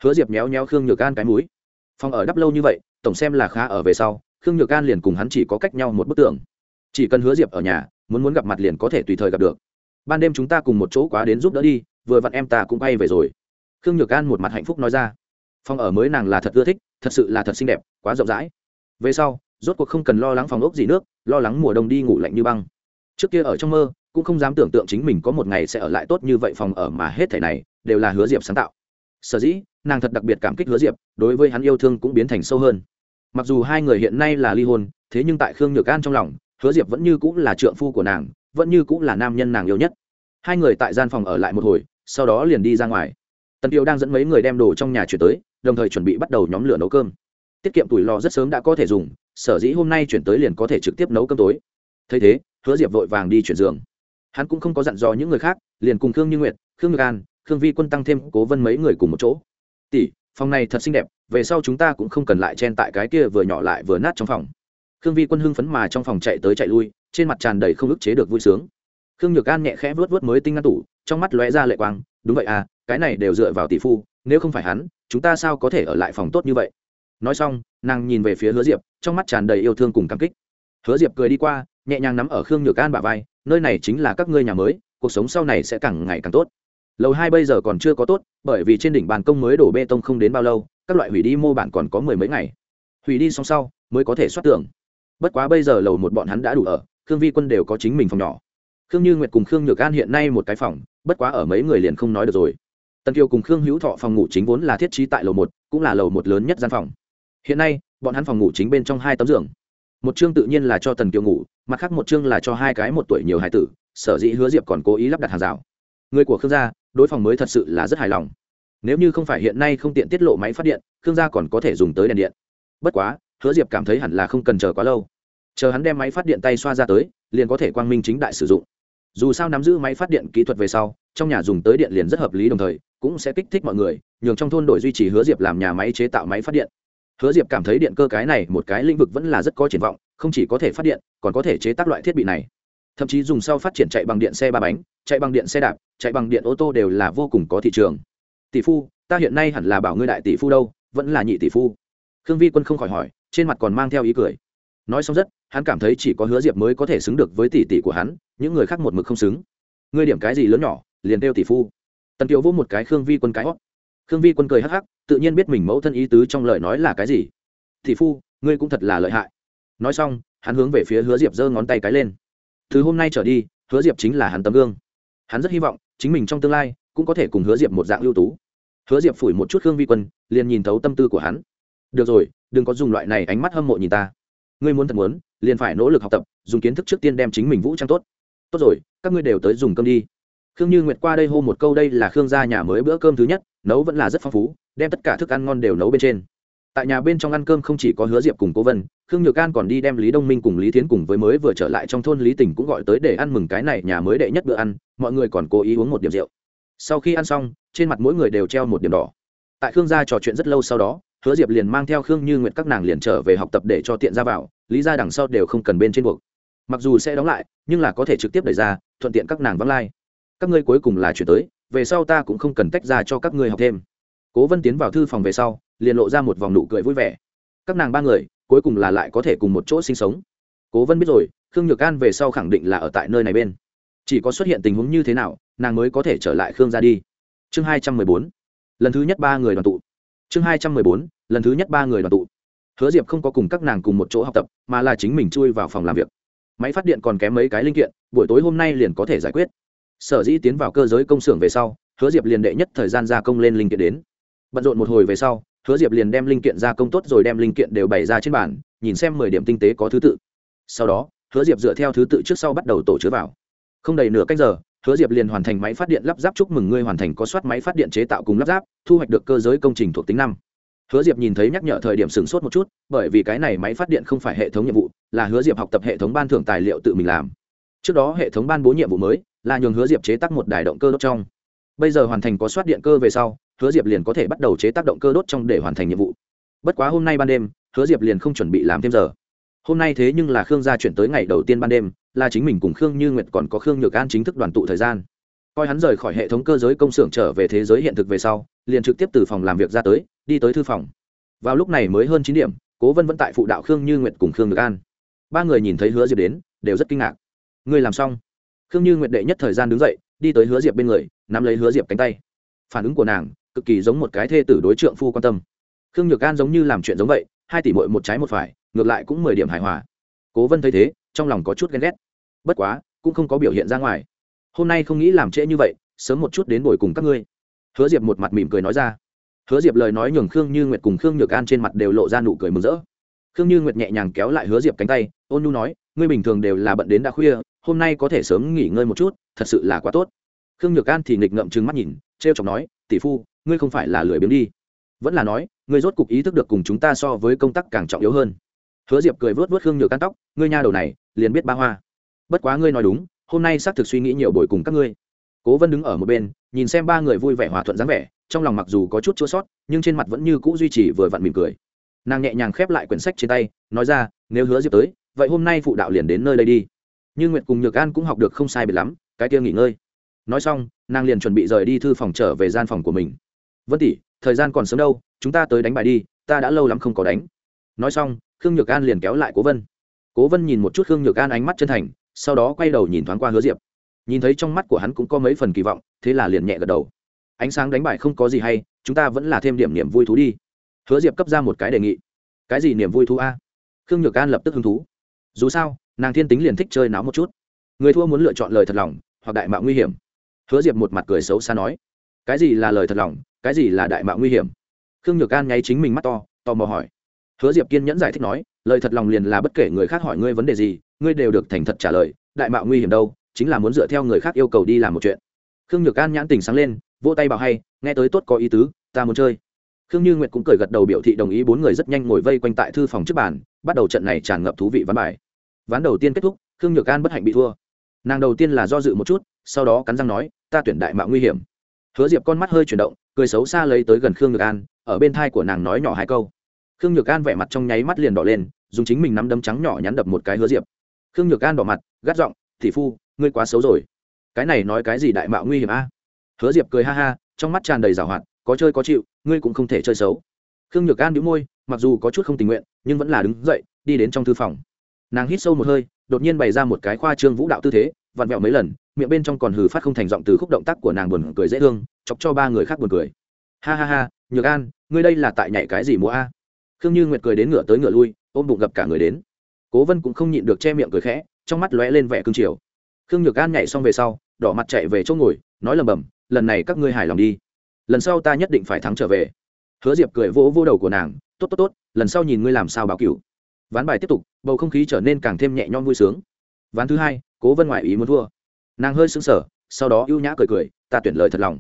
Hứa diệp méo méo khương nhược an cái múi phòng ở đắp lâu như vậy, tổng xem là khá ở về sau, khương nhược an liền cùng hắn chỉ có cách nhau một bức tường. Chỉ cần hứa diệp ở nhà, muốn muốn gặp mặt liền có thể tùy thời gặp được. Ban đêm chúng ta cùng một chỗ quá đến giúp đỡ đi, vừa vặn em ta cũng bay về rồi. Khương nhược an một mặt hạnh phúc nói ra. Phòng ở mới nàng là thật ưa thích thật sự là thật xinh đẹp, quá rộng rãi. Về sau, rốt cuộc không cần lo lắng phòng ốc gì nước, lo lắng mùa đông đi ngủ lạnh như băng. Trước kia ở trong mơ, cũng không dám tưởng tượng chính mình có một ngày sẽ ở lại tốt như vậy phòng ở mà hết thảy này đều là hứa diệp sáng tạo. Sở dĩ, nàng thật đặc biệt cảm kích hứa diệp, đối với hắn yêu thương cũng biến thành sâu hơn. Mặc dù hai người hiện nay là ly hôn, thế nhưng tại khương nhược an trong lòng, hứa diệp vẫn như cũng là trượng phu của nàng, vẫn như cũng là nam nhân nàng yêu nhất. Hai người tại gian phòng ở lại một hồi, sau đó liền đi ra ngoài. Tần kiều đang dẫn mấy người đem đồ trong nhà chuyển tới đồng thời chuẩn bị bắt đầu nhóm lửa nấu cơm. Tiết kiệm tuổi lò rất sớm đã có thể dùng, sở dĩ hôm nay chuyển tới liền có thể trực tiếp nấu cơm tối. Thấy thế, hứa diệp vội vàng đi chuyển giường. Hắn cũng không có dặn dò những người khác, liền cùng khương như nguyệt, khương ngược an, khương vi quân tăng thêm cố vân mấy người cùng một chỗ. Tỷ, phòng này thật xinh đẹp, về sau chúng ta cũng không cần lại chen tại cái kia vừa nhỏ lại vừa nát trong phòng. Khương vi quân hưng phấn mà trong phòng chạy tới chạy lui, trên mặt tràn đầy không ức chế được vui sướng. Khương nhược an nhẹ khẽ vớt vớt mới tinh ngăn tủ, trong mắt lóe ra lệ quang, đúng vậy à cái này đều dựa vào tỷ phu, nếu không phải hắn chúng ta sao có thể ở lại phòng tốt như vậy? Nói xong, nàng nhìn về phía hứa diệp, trong mắt tràn đầy yêu thương cùng cảm kích. Hứa diệp cười đi qua, nhẹ nhàng nắm ở khương nhược an bả vai, nơi này chính là các ngươi nhà mới, cuộc sống sau này sẽ càng ngày càng tốt. Lầu hai bây giờ còn chưa có tốt, bởi vì trên đỉnh bàn công mới đổ bê tông không đến bao lâu, các loại hủy đi mô bản còn có mười mấy ngày. Hủy đi xong sau, mới có thể xoát tưởng bất quá bây giờ lầu một bọn hắn đã đủ ở, khương vi quân đều có chính mình phòng nhỏ. Khương như nguyệt cùng khương nhược an hiện nay một cái phòng, bất quá ở mấy người liền không nói được rồi tần kiều cùng khương hữu thọ phòng ngủ chính vốn là thiết trí tại lầu một, cũng là lầu một lớn nhất gian phòng. Hiện nay, bọn hắn phòng ngủ chính bên trong hai tấm giường. Một chương tự nhiên là cho tần kiều ngủ, mặt khác một chương là cho hai cái một tuổi nhiều hải tử, sở dĩ hứa diệp còn cố ý lắp đặt hàng rào. Người của khương gia, đối phòng mới thật sự là rất hài lòng. Nếu như không phải hiện nay không tiện tiết lộ máy phát điện, khương gia còn có thể dùng tới đèn điện. Bất quá, hứa diệp cảm thấy hẳn là không cần chờ quá lâu. Chờ hắn đem máy phát điện tay xoa ra tới, liền có thể quang minh chính đại sử dụng. Dù sao nắm giữ máy phát điện kỹ thuật về sau, trong nhà dùng tới điện liền rất hợp lý đồng thời cũng sẽ kích thích mọi người, nhường trong thôn đổi duy trì hứa diệp làm nhà máy chế tạo máy phát điện. Hứa diệp cảm thấy điện cơ cái này một cái lĩnh vực vẫn là rất có triển vọng, không chỉ có thể phát điện, còn có thể chế tác loại thiết bị này. Thậm chí dùng sau phát triển chạy bằng điện xe ba bánh, chạy bằng điện xe đạp, chạy bằng điện ô tô đều là vô cùng có thị trường. Tỷ phu, ta hiện nay hẳn là bảo ngươi đại tỷ phu đâu, vẫn là nhị tỷ phu. Khương vi quân không khỏi hỏi, trên mặt còn mang theo ý cười. Nói xong rất, hắn cảm thấy chỉ có hứa diệp mới có thể xứng được với tỷ tỷ của hắn, những người khác một mực không xứng. Ngươi điểm cái gì lớn nhỏ, liền kêu tỷ phu tần kiều vỗ một cái khương vi quân cái hót. Khương vi quân cười hắc hắc, tự nhiên biết mình mẫu thân ý tứ trong lời nói là cái gì. Thì phu, ngươi cũng thật là lợi hại. Nói xong, hắn hướng về phía hứa diệp giơ ngón tay cái lên. Từ hôm nay trở đi, hứa diệp chính là hắn tấm gương. Hắn rất hy vọng, chính mình trong tương lai, cũng có thể cùng hứa diệp một dạng ưu tú. Hứa diệp phủi một chút khương vi quân, liền nhìn thấu tâm tư của hắn. Được rồi, đừng có dùng loại này ánh mắt hâm mộ nhìn ta. Ngươi muốn thật muốn, liền phải nỗ lực học tập, dùng kiến thức trước tiên đem chính mình vũ trang tốt. Tốt rồi, các ngươi đều tới dùng cơm đi khương như nguyệt qua đây hô một câu đây là khương gia nhà mới bữa cơm thứ nhất, nấu vẫn là rất phong phú, đem tất cả thức ăn ngon đều nấu bên trên. Tại nhà bên trong ăn cơm không chỉ có hứa diệp cùng cố vân, khương nhược an còn đi đem lý đông minh cùng lý Thiến cùng với mới vừa trở lại trong thôn lý tỉnh cũng gọi tới để ăn mừng cái này nhà mới đệ nhất bữa ăn, mọi người còn cố ý uống một điểm rượu. Sau khi ăn xong, trên mặt mỗi người đều treo một điểm đỏ. Tại khương gia trò chuyện rất lâu sau đó, hứa diệp liền mang theo khương như nguyện các nàng liền trở về học tập để cho tiện ra vào, lý ra đằng sau đều không cần bên trên buộc. Mặc dù sẽ đóng lại, nhưng là có thể trực tiếp đẩy ra, thuận tiện các nàng vắng lai các ngươi cuối cùng là chuyển tới, về sau ta cũng không cần tách ra cho các ngươi học thêm. Cố vân tiến vào thư phòng về sau, liền lộ ra một vòng nụ cười vui vẻ. Các nàng ba người, cuối cùng là lại có thể cùng một chỗ sinh sống. Cố vân biết rồi, khương nhược an về sau khẳng định là ở tại nơi này bên. Chỉ có xuất hiện tình huống như thế nào, nàng mới có thể trở lại khương ra đi. Chương hai trăm mười bốn. Lần thứ nhất ba người đoàn tụ. Chương hai trăm mười bốn. Lần thứ nhất ba người đoàn tụ. Hứa diệp không có cùng các nàng cùng một chỗ học tập, mà là chính mình chui vào phòng làm việc. Máy phát điện còn kém mấy cái linh kiện, buổi tối hôm nay liền có thể giải quyết sở dĩ tiến vào cơ giới công xưởng về sau, hứa diệp liền đệ nhất thời gian gia công lên linh kiện đến. Bận rộn một hồi về sau, hứa diệp liền đem linh kiện gia công tốt rồi đem linh kiện đều bày ra trên bàn, nhìn xem mười điểm tinh tế có thứ tự. Sau đó, hứa diệp dựa theo thứ tự trước sau bắt đầu tổ chứa vào. Không đầy nửa cách giờ, hứa diệp liền hoàn thành máy phát điện lắp ráp chúc mừng ngươi hoàn thành có soát máy phát điện chế tạo cùng lắp ráp, thu hoạch được cơ giới công trình thuộc tính năm. Hứa diệp nhìn thấy nhắc nhở thời điểm sửng sốt một chút, bởi vì cái này máy phát điện không phải hệ thống nhiệm vụ, là hứa diệp học tập hệ thống ban thưởng tài liệu tự mình làm. Trước đó hệ thống ban bố nhiệm vụ mới là nhường hứa diệp chế tác một đài động cơ đốt trong. Bây giờ hoàn thành có soát điện cơ về sau, hứa diệp liền có thể bắt đầu chế tác động cơ đốt trong để hoàn thành nhiệm vụ. Bất quá hôm nay ban đêm, hứa diệp liền không chuẩn bị làm thêm giờ. Hôm nay thế nhưng là khương gia chuyển tới ngày đầu tiên ban đêm, là chính mình cùng khương như nguyệt còn có khương nhược an chính thức đoàn tụ thời gian. Coi hắn rời khỏi hệ thống cơ giới công xưởng trở về thế giới hiện thực về sau, liền trực tiếp từ phòng làm việc ra tới, đi tới thư phòng. Vào lúc này mới hơn chín điểm, cố vân vẫn tại phụ đạo khương như nguyệt cùng khương nhược an. Ba người nhìn thấy hứa diệp đến, đều rất kinh ngạc. Ngươi làm xong? Khương như nguyệt đệ nhất thời gian đứng dậy, đi tới hứa diệp bên người, nắm lấy hứa diệp cánh tay. Phản ứng của nàng, cực kỳ giống một cái thê tử đối trượng phu quan tâm. Khương nhược an giống như làm chuyện giống vậy, hai tỷ mội một trái một phải, ngược lại cũng mười điểm hài hòa. Cố vân thấy thế, trong lòng có chút ghen ghét. Bất quá, cũng không có biểu hiện ra ngoài. Hôm nay không nghĩ làm trễ như vậy, sớm một chút đến bồi cùng các ngươi. Hứa diệp một mặt mỉm cười nói ra. Hứa diệp lời nói nhường khương như nguyệt cùng khương nhược an trên mặt đều lộ ra nụ cười mừng rỡ. Khương như nguyệt nhẹ nhàng kéo lại hứa diệp cánh tay, ôn nhu nói ngươi bình thường đều là bận đến đã khuya, hôm nay có thể sớm nghỉ ngơi một chút, thật sự là quá tốt. Khương nhược an thì nghịch ngậm trừng mắt nhìn t r e o chọc nói, tỷ phu, ngươi không phải là lười biếng đi. Vẫn là nói, ngươi rốt cục ý thức được cùng chúng ta so với công tác càng trọng yếu hơn. Hứa diệp cười vớt vớt khương nhược An tóc, ngươi nha đầu này, liền biết ba hoa. Bất quá ngươi nói đúng, hôm nay xác thực suy nghĩ nhiều buổi cùng các ngươi. Cố vân đứng ở một bên, nhìn xem ba người vui vẻ hòa thuận dáng vẻ, trong lòng mặc dù có chút chua sót, nhưng trên mặt vẫn như cũ duy trì vừa vặn mỉm cười. Nàng nhẹ nhàng khép lại quyển sách trên tay, nói ra, nếu hứa diệp tới vậy hôm nay phụ đạo liền đến nơi đây đi. Như nguyệt cùng nhược an cũng học được không sai biệt lắm, cái kia nghỉ ngơi. Nói xong, nàng liền chuẩn bị rời đi thư phòng trở về gian phòng của mình. Vân tỷ, thời gian còn sớm đâu, chúng ta tới đánh bài đi, ta đã lâu lắm không có đánh. Nói xong, khương nhược an liền kéo lại cố vân. Cố vân nhìn một chút khương nhược an ánh mắt chân thành, sau đó quay đầu nhìn thoáng qua hứa diệp. Nhìn thấy trong mắt của hắn cũng có mấy phần kỳ vọng, thế là liền nhẹ gật đầu. Ánh sáng đánh bài không có gì hay, chúng ta vẫn là thêm điểm niềm vui thú đi. Hứa diệp cấp ra một cái đề nghị. Cái gì niềm vui thú a? Khương nhược an lập tức hứng thú dù sao, nàng thiên tính liền thích chơi náo một chút. Người thua muốn lựa chọn lời thật lòng, hoặc đại mạo nguy hiểm. Hứa diệp một mặt cười xấu xa nói, cái gì là lời thật lòng, cái gì là đại mạo nguy hiểm? Khương nhược an nháy chính mình mắt to, tò mò hỏi. Hứa diệp kiên nhẫn giải thích nói, lời thật lòng liền là bất kể người khác hỏi ngươi vấn đề gì, ngươi đều được thành thật trả lời, đại mạo nguy hiểm đâu, chính là muốn dựa theo người khác yêu cầu đi làm một chuyện. Khương nhược an nhãn tình sáng lên, vỗ tay bảo hay, nghe tới tốt có ý tứ, ta muốn chơi. Khương như nguyệt cũng cười gật đầu biểu thị đồng ý, bốn người rất nhanh ngồi vây quanh tại thư phòng trước bàn, bắt đầu trận này tràn ngập thú vị ván bài ván đầu tiên kết thúc, khương nhược an bất hạnh bị thua. Nàng đầu tiên là do dự một chút, sau đó cắn răng nói, ta tuyển đại mạo nguy hiểm. Hứa diệp con mắt hơi chuyển động, cười xấu xa lấy tới gần khương nhược an, ở bên thai của nàng nói nhỏ hai câu. Khương nhược an vẻ mặt trong nháy mắt liền đỏ lên, dùng chính mình nắm đấm trắng nhỏ nhắn đập một cái hứa diệp. Khương nhược an đỏ mặt, gắt giọng thị phu, ngươi quá xấu rồi. Cái này nói cái gì đại mạo nguy hiểm a? Hứa diệp cười ha ha, trong mắt tràn đầy rào hoạt, có chơi có chịu, ngươi cũng không thể chơi xấu. Khương nhược an đĩu môi, mặc dù có chút không tình nguyện, nhưng vẫn là đứng dậy, đi đến trong thư phòng nàng hít sâu một hơi, đột nhiên bày ra một cái khoa trương vũ đạo tư thế, vặn vẹo mấy lần, miệng bên trong còn hừ phát không thành giọng từ khúc động tác của nàng buồn cười dễ thương, chọc cho ba người khác buồn cười. Ha ha ha, nhược an, ngươi đây là tại nhảy cái gì múa a? Khương như nguyệt cười đến ngửa tới ngửa lui, ôm bụng gặp cả người đến. Cố vân cũng không nhịn được che miệng cười khẽ, trong mắt lóe lên vẻ cương triều khương nhược an nhảy xong về sau, đỏ mặt chạy về chỗ ngồi, nói lầm bầm, lần này các ngươi hài lòng đi. Lần sau ta nhất định phải thắng trở về. Hứa diệp cười vỗ vỗ đầu của nàng, tốt tốt tốt, lần sau nhìn ngươi làm sao báo cửu ván bài tiếp tục, bầu không khí trở nên càng thêm nhẹ nhõm vui sướng. Ván thứ hai, cố vân ngoại ý muốn thua. Nàng hơi sững sờ, sau đó ưu nhã cười cười, ta tuyển lời thật lòng.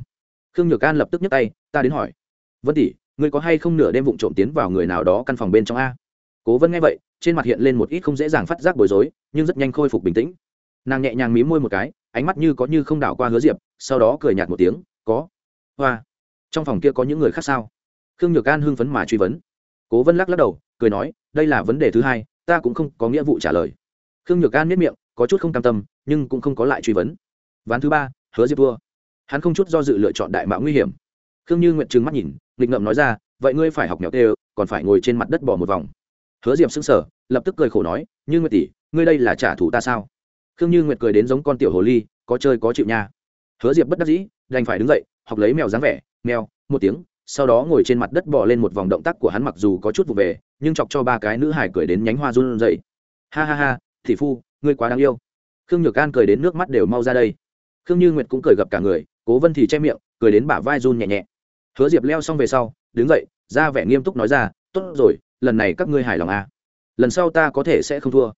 Khương nhược an lập tức nhấc tay, ta đến hỏi. Vân tỷ, ngươi có hay không nửa đêm vụng trộm tiến vào người nào đó căn phòng bên trong a? Cố vân nghe vậy, trên mặt hiện lên một ít không dễ dàng phát giác bối rối, nhưng rất nhanh khôi phục bình tĩnh. Nàng nhẹ nhàng mí môi một cái, ánh mắt như có như không đảo qua hứa diệp, sau đó cười nhạt một tiếng, có. Hoa, trong phòng kia có những người khác sao? Khương nhược an hưng phấn mà truy vấn cố vân lắc lắc đầu, cười nói, đây là vấn đề thứ hai, ta cũng không có nghĩa vụ trả lời. Khương nhược an miết miệng, có chút không cam tâm, nhưng cũng không có lại truy vấn. Ván thứ ba, hứa diệp vua hắn không chút do dự lựa chọn đại mạo nguy hiểm. Khương như nguyện trừng mắt nhìn, nghịch ngậm nói ra, vậy ngươi phải học mèo tê còn phải ngồi trên mặt đất bỏ một vòng. Hứa diệp sững sờ, lập tức cười khổ nói, như nguyệt tỷ, ngươi đây là trả thù ta sao? Khương như nguyệt cười đến giống con tiểu hồ ly, có chơi có chịu nha. Hứa diệp bất đắc dĩ, đành phải đứng dậy, học lấy mèo dáng vẻ, mèo, một tiếng sau đó ngồi trên mặt đất bỏ lên một vòng động tác của hắn mặc dù có chút vụ về, nhưng chọc cho ba cái nữ hải cười đến nhánh hoa run dậy ha ha ha thị phu, ngươi quá đáng yêu. Khương nhược an cười đến nước mắt đều mau ra đây. Khương như nguyệt cũng cười gặp cả người, cố vân thì che miệng, cười đến bả vai run nhẹ nhẹ. Hứa diệp leo xong về sau, đứng dậy, ra vẻ nghiêm túc nói ra, tốt rồi, lần này các ngươi hài lòng à. lần sau ta có thể sẽ không thua.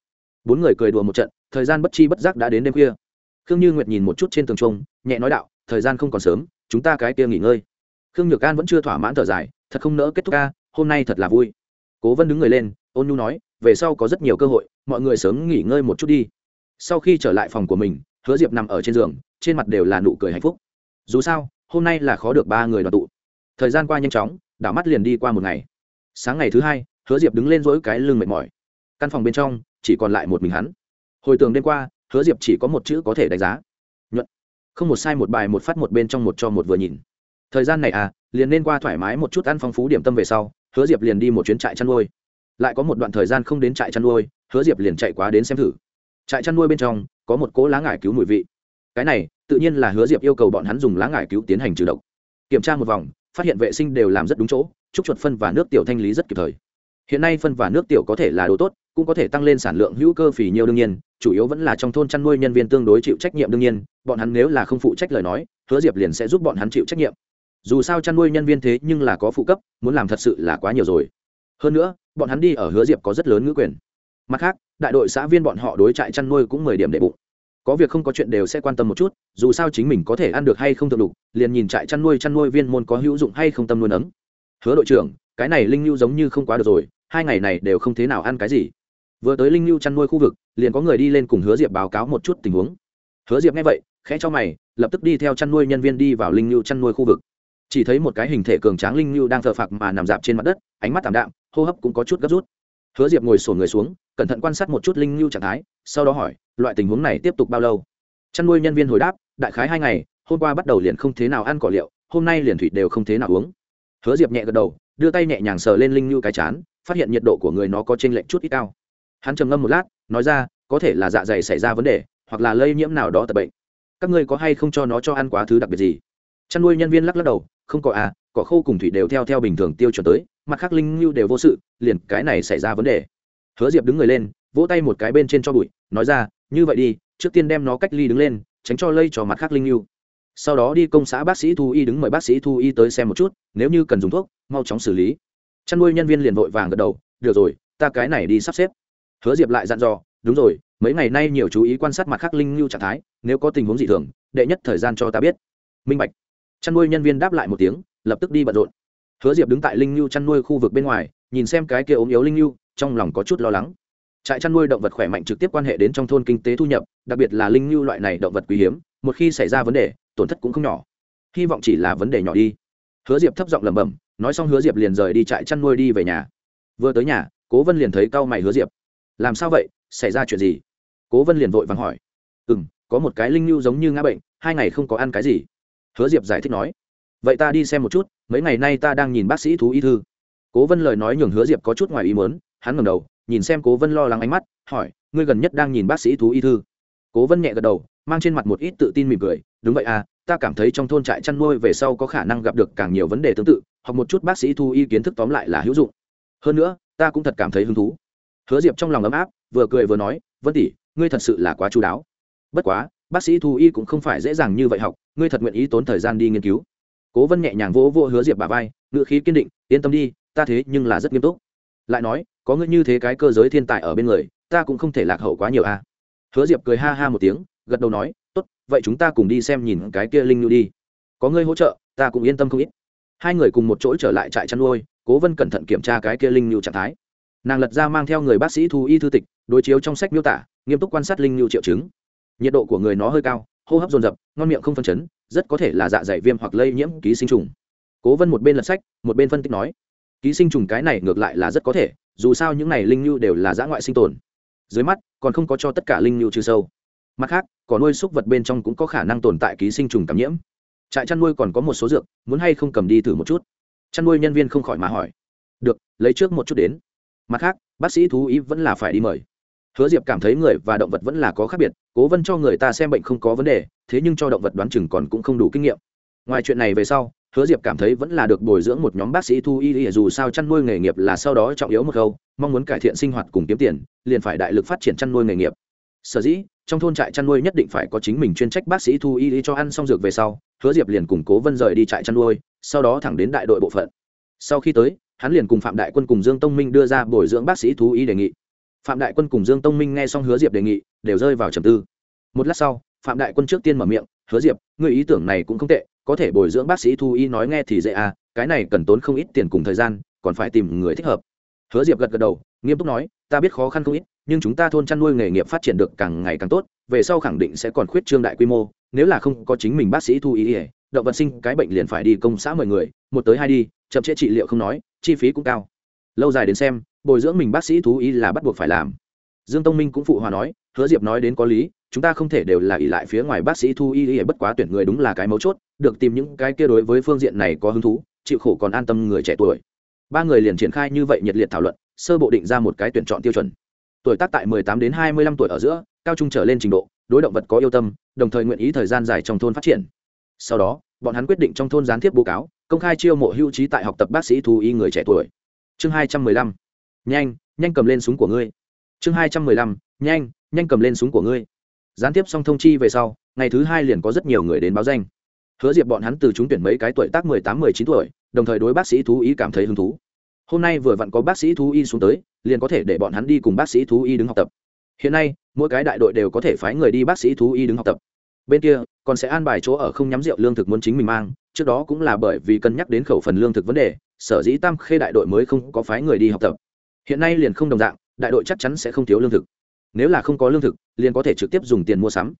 Bốn người cười đùa một trận, thời gian bất chi bất giác đã đến đêm khuya. Khương như nguyệt nhìn một chút trên tường trung nhẹ nói đạo, thời gian không còn sớm, chúng ta cái kia nghỉ ngơi khương nhược an vẫn chưa thỏa mãn thở dài, thật không nỡ kết thúc ca, hôm nay thật là vui. Cố vân đứng người lên, ôn nhu nói, về sau có rất nhiều cơ hội, mọi người sớm nghỉ ngơi một chút đi. Sau khi trở lại phòng của mình, hứa diệp nằm ở trên giường, trên mặt đều là nụ cười hạnh phúc. Dù sao, hôm nay là khó được ba người đoàn tụ. Thời gian qua nhanh chóng, đảo mắt liền đi qua một ngày. Sáng ngày thứ hai, hứa diệp đứng lên dỗi cái lưng mệt mỏi. Căn phòng bên trong, chỉ còn lại một mình hắn. Hồi tường đêm qua, hứa diệp chỉ có một chữ có thể đánh giá. Nhuận. Không một sai, một bài, một phát, một bên trong, một cho, một vừa nhìn thời gian này à liền nên qua thoải mái một chút ăn phong phú điểm tâm về sau, hứa diệp liền đi một chuyến trại chăn nuôi. Lại có một đoạn thời gian không đến trại chăn nuôi, hứa diệp liền chạy quá đến xem thử. Trại chăn nuôi bên trong, có một cỗ lá ngải cứu mùi vị. Cái này, tự nhiên là hứa diệp yêu cầu bọn hắn dùng lá ngải cứu tiến hành trừ độc. Kiểm tra một vòng, phát hiện vệ sinh đều làm rất đúng chỗ trúc chuột phân và nước tiểu thanh lý rất kịp thời. Hiện nay phân và nước tiểu có thể là đồ tốt, cũng có thể tăng lên sản lượng hữu cơ phì nhiều đương nhiên, chủ yếu vẫn là trong thôn chăn nuôi nhân viên tương đối chịu trách nhiệm đương nhiên, bọn hắn nếu là không phụ trách lời nói, hứa diệp liền sẽ giúp bọn hắn chịu trách nhiệm dù sao chăn nuôi nhân viên thế nhưng là có phụ cấp, muốn làm thật sự là quá nhiều rồi. Hơn nữa, bọn hắn đi ở hứa diệp có rất lớn ngữ quyền. Mặt khác, đại đội xã viên bọn họ đối trại chăn nuôi cũng mười điểm để bụng. Có việc không có chuyện đều sẽ quan tâm một chút, dù sao chính mình có thể ăn được hay không thượng đục, liền nhìn trại chăn nuôi chăn nuôi viên môn có hữu dụng hay không tâm nuôi nấng. Hứa đội trưởng, cái này linh lưu giống như không quá được rồi, hai ngày này đều không thế nào ăn cái gì. Vừa tới linh lưu chăn nuôi khu vực, liền có người đi lên cùng hứa diệp báo cáo một chút tình huống. Hứa diệp nghe vậy, khẽ cho mày, lập tức đi theo chăn nuôi nhân viên đi vào linh lưu chăn nuôi khu vực chỉ thấy một cái hình thể cường tráng linh lưu đang thờ phạc mà nằm dạp trên mặt đất, ánh mắt tảm đạm, hô hấp cũng có chút gấp rút. Hứa diệp ngồi sổ người xuống, cẩn thận quan sát một chút linh lưu trạng thái, sau đó hỏi, loại tình huống này tiếp tục bao lâu? Chăn nuôi nhân viên hồi đáp, đại khái hai ngày, hôm qua bắt đầu liền không thế nào ăn cỏ liệu, hôm nay liền thủy đều không thế nào uống. Hứa diệp nhẹ gật đầu, đưa tay nhẹ nhàng sờ lên linh lưu cái chán, phát hiện nhiệt độ của người nó có t r ê n lệch chút ít cao. Hắn trầm ngâm một lát, nói ra, có thể là dạ dày xảy ra vấn đề, hoặc là lây nhiễm nào đó tập bệnh. Các ngươi có hay không cho nó cho ăn quá thứ đặc biệt gì? Chăn nuôi nhân viên lắc lắc đầu không có à cỏ khô cùng thủy đều theo theo bình thường tiêu chuẩn tới, mặt khác linh lưu đều vô sự, liền cái này xảy ra vấn đề. Hứa diệp đứng người lên, vỗ tay một cái bên trên cho bụi, nói ra, như vậy đi, trước tiên đem nó cách ly đứng lên, tránh cho lây cho mặt khác linh lưu sau đó đi công xã bác sĩ thu y đứng mời bác sĩ thu y tới xem một chút, nếu như cần dùng thuốc, mau chóng xử lý. Chăn nuôi nhân viên liền vội vàng gật đầu, được rồi, ta cái này đi sắp xếp. Hứa diệp lại dặn dò, đúng rồi, mấy ngày nay nhiều chú ý quan sát mặt khác linh lưu trạng thái, nếu có tình huống dị thường, đệ nhất thời gian cho ta biết. Minh bạch chăn nuôi nhân viên đáp lại một tiếng lập tức đi bận rộn. Hứa diệp đứng tại linh nhu chăn nuôi khu vực bên ngoài nhìn xem cái kia ốm yếu linh nhu, trong lòng có chút lo lắng. Trại chăn nuôi động vật khỏe mạnh trực tiếp quan hệ đến trong thôn kinh tế thu nhập đặc biệt là linh nhu loại này động vật quý hiếm một khi xảy ra vấn đề tổn thất cũng không nhỏ. Hy vọng chỉ là vấn đề nhỏ đi. Hứa diệp thấp giọng lẩm bẩm nói xong hứa diệp liền rời đi trại chăn nuôi đi về nhà. Vừa tới nhà cố vân liền thấy cau mày hứa diệp. Làm sao vậy? Xảy ra chuyện gì? Cố vân liền vội vàng hỏi. Ừ m có một cái linh nhu giống như ngã bệnh hai ngày không có ăn cái gì hứa diệp giải thích nói, vậy ta đi xem một chút, mấy ngày nay ta đang nhìn bác sĩ thú y thư. Cố vân lời nói nhường hứa diệp có chút ngoài ý mớn hắn ngầm đầu, nhìn xem cố vân lo lắng ánh mắt, hỏi, ngươi gần nhất đang nhìn bác sĩ thú y thư? Cố vân nhẹ gật đầu, mang trên mặt một ít tự tin mỉm cười, đúng vậy à ta cảm thấy trong thôn trại chăn nuôi về sau có khả năng gặp được càng nhiều vấn đề tương tự hoặc một chút bác sĩ thu y kiến thức tóm lại là hữu dụng. Hơn nữa, ta cũng thật cảm thấy hứng thú. Hứa diệp trong lòng ấm áp, vừa cười vừa nói, vân tỷ, ngươi thật sự là quá chú đáo. Bất quá bác sĩ thu y cũng không phải dễ dàng như vậy học, ngươi thật nguyện ý tốn thời gian đi nghiên cứu. Cố vân nhẹ nhàng vỗ vỗ hứa diệp bà vai ngự khí kiên định, yên tâm đi, ta thế nhưng là rất nghiêm túc. Lại nói, có ngươi như thế cái cơ giới thiên tài ở bên người, ta cũng không thể lạc hậu quá nhiều a à. hứa diệp cười ha ha một tiếng, gật đầu nói, tốt, vậy chúng ta cùng đi xem nhìn cái kia linh nhu đi. Có ngươi hỗ trợ, ta cũng yên tâm không ít. Hai người cùng một chỗ trở lại trại chăn nuôi, cố vân cẩn thận kiểm tra cái kia linh nhu trạng thái. Nàng lật ra mang theo người bác sĩ thú y thư tịch, đối chiếu trong sách miêu tả, nghiêm túc quan sát linh nhu triệu chứng nhiệt độ của người nó hơi cao, hô hấp dồn dập, ngon miệng không phân chấn, rất có thể là dạ dày viêm hoặc lây nhiễm ký sinh trùng. Cố vân một bên lật sách, một bên phân tích nói, ký sinh trùng cái này ngược lại là rất có thể, dù sao những này linh nhu đều là dã ngoại sinh tồn. Dưới mắt, còn không có cho tất cả linh nhu trừ sâu. Mặt khác có nuôi súc vật bên trong cũng có khả năng tồn tại ký sinh trùng cảm nhiễm. Trại chăn nuôi còn có một số dược, muốn hay không cầm đi thử một chút. Chăn nuôi nhân viên không khỏi mà hỏi. Được, lấy trước một chút đến. Mặt khác, bác sĩ thú ý vẫn là phải đi mời. Hứa diệp cảm thấy người và động vật vẫn là có khác biệt cố vân cho người ta xem bệnh không có vấn đề, thế nhưng cho động vật đoán chừng còn cũng không đủ kinh nghiệm. Ngoài chuyện này về sau, hứa diệp cảm thấy vẫn là được bồi dưỡng một nhóm bác sĩ thu y dù sao chăn nuôi nghề nghiệp là sau đó trọng yếu một câu, mong muốn cải thiện sinh hoạt cùng kiếm tiền, liền phải đại lực phát triển chăn nuôi nghề nghiệp. Sở dĩ, trong thôn trại chăn nuôi nhất định phải có chính mình chuyên trách bác sĩ thu y cho ăn xong dược về sau, hứa diệp liền cùng cố vân rời đi trại chăn nuôi, sau đó thẳng đến đại đội bộ phận. Sau khi tới, hắn liền cùng phạm đại quân cùng dương tông minh đưa ra bồi dưỡng bác sĩ thú y đề nghị phạm đại quân cùng dương tông minh nghe xong hứa diệp đề nghị, đều rơi vào trầm tư. Một lát sau, phạm đại quân trước tiên mở miệng, hứa diệp người ý tưởng này cũng không tệ, có thể bồi dưỡng bác sĩ thu y nói nghe thì dễ à cái này cần tốn không ít tiền cùng thời gian, còn phải tìm người thích hợp. Hứa diệp gật gật đầu, nghiêm túc nói, ta biết khó khăn không ít, nhưng chúng ta thôn chăn nuôi nghề nghiệp phát triển được càng ngày càng tốt, về sau khẳng định sẽ còn khuyết trương đại quy mô, nếu là không có chính mình bác sĩ thu y động vật sinh cái bệnh liền phải đi công xã mười người, một tới hai đi, chậm trễ trị liệu không nói, chi phí cũng cao lâu dài đến xem, bồi dưỡng mình bác sĩ thú y là bắt buộc phải làm. Dương tông minh cũng phụ hòa nói, hứa diệp nói đến có lý, chúng ta không thể đều là ỉ lại phía ngoài bác sĩ thu y y, bất quá tuyển người đúng là cái mấu chốt, được tìm những cái kia đối với phương diện này có hứng thú, chịu khổ còn an tâm người trẻ tuổi. Ba người liền triển khai như vậy nhiệt liệt thảo luận, sơ bộ định ra một cái tuyển chọn tiêu chuẩn. Tuổi tác tại 18 đến 25 tuổi ở giữa, cao trung trở lên trình độ, đối động vật có yêu tâm, đồng thời nguyện ý thời gian dài trong thôn phát triển. Sau đó, bọn hắn quyết định trong thôn gián tiếp bố cáo, công khai chiêu mộ hưu trí tại học tập bác sĩ thú y người trẻ tuổi chương 215. nhanh nhanh cầm lên súng của ngươi. Chương 215. nhanh nhanh cầm lên súng của ngươi. Gián tiếp xong thông chi về sau, ngày thứ hai liền có rất nhiều người đến báo danh. Hứa diệp bọn hắn từ chúng tuyển mấy cái tuổi tác mười tám, mười chín tuổi, đồng thời đối bác sĩ thú y cảm thấy hứng thú. Hôm nay vừa vặn có bác sĩ thú y xuống tới, liền có thể để bọn hắn đi cùng bác sĩ thú y đứng học tập. Hiện nay, mỗi cái đại đội đều có thể phái người đi bác sĩ thú y đứng học tập. Bên kia, còn sẽ an bài chỗ ở không nhắm rượu lương thực muốn chính mình mang, trước đó cũng là bởi vì cân nhắc đến khẩu phần lương thực vấn đề sở dĩ tam khê đại đội mới không có phái người đi học tập. Hiện nay liền không đồng dạng, đại đội chắc chắn sẽ không thiếu lương thực. Nếu là không có lương thực, liền có thể trực tiếp dùng tiền mua sắm.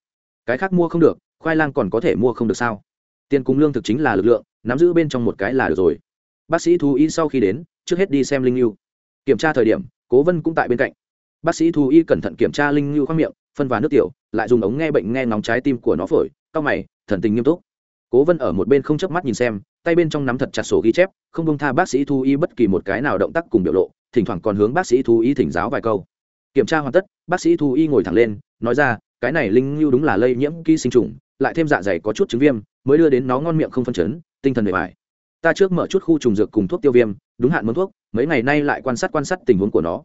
Cái khác mua không được, khoai lang còn có thể mua không được sao? Tiền cùng lương thực chính là lực lượng, nắm giữ bên trong một cái là được rồi. Bác sĩ thú y sau khi đến, trước hết đi xem linh lưu kiểm tra thời điểm, cố vân cũng tại bên cạnh. Bác sĩ thú y cẩn thận kiểm tra linh lưu khoang miệng, phân và nước tiểu, lại dùng ống nghe bệnh nghe nóng trái tim của nó phổi cao mày, thần tình nghiêm túc. Cố vân ở một bên không chớp mắt nhìn xem tay bên trong nắm thật chặt sổ ghi chép, không bông tha bác sĩ thu y bất kỳ một cái nào động tác cùng biểu lộ, thỉnh thoảng còn hướng bác sĩ thu y thỉnh giáo vài câu. Kiểm tra hoàn tất, bác sĩ thu y ngồi thẳng lên, nói ra, cái này linh lưu đúng là lây nhiễm ký sinh trùng, lại thêm dạ dày có chút chứng viêm, mới đưa đến nó ngon miệng không phân chấn, tinh thần bề bài ta trước mở chút khu trùng dược cùng thuốc tiêu viêm, đúng hạn muốn thuốc, mấy ngày nay lại quan sát quan sát tình huống của nó.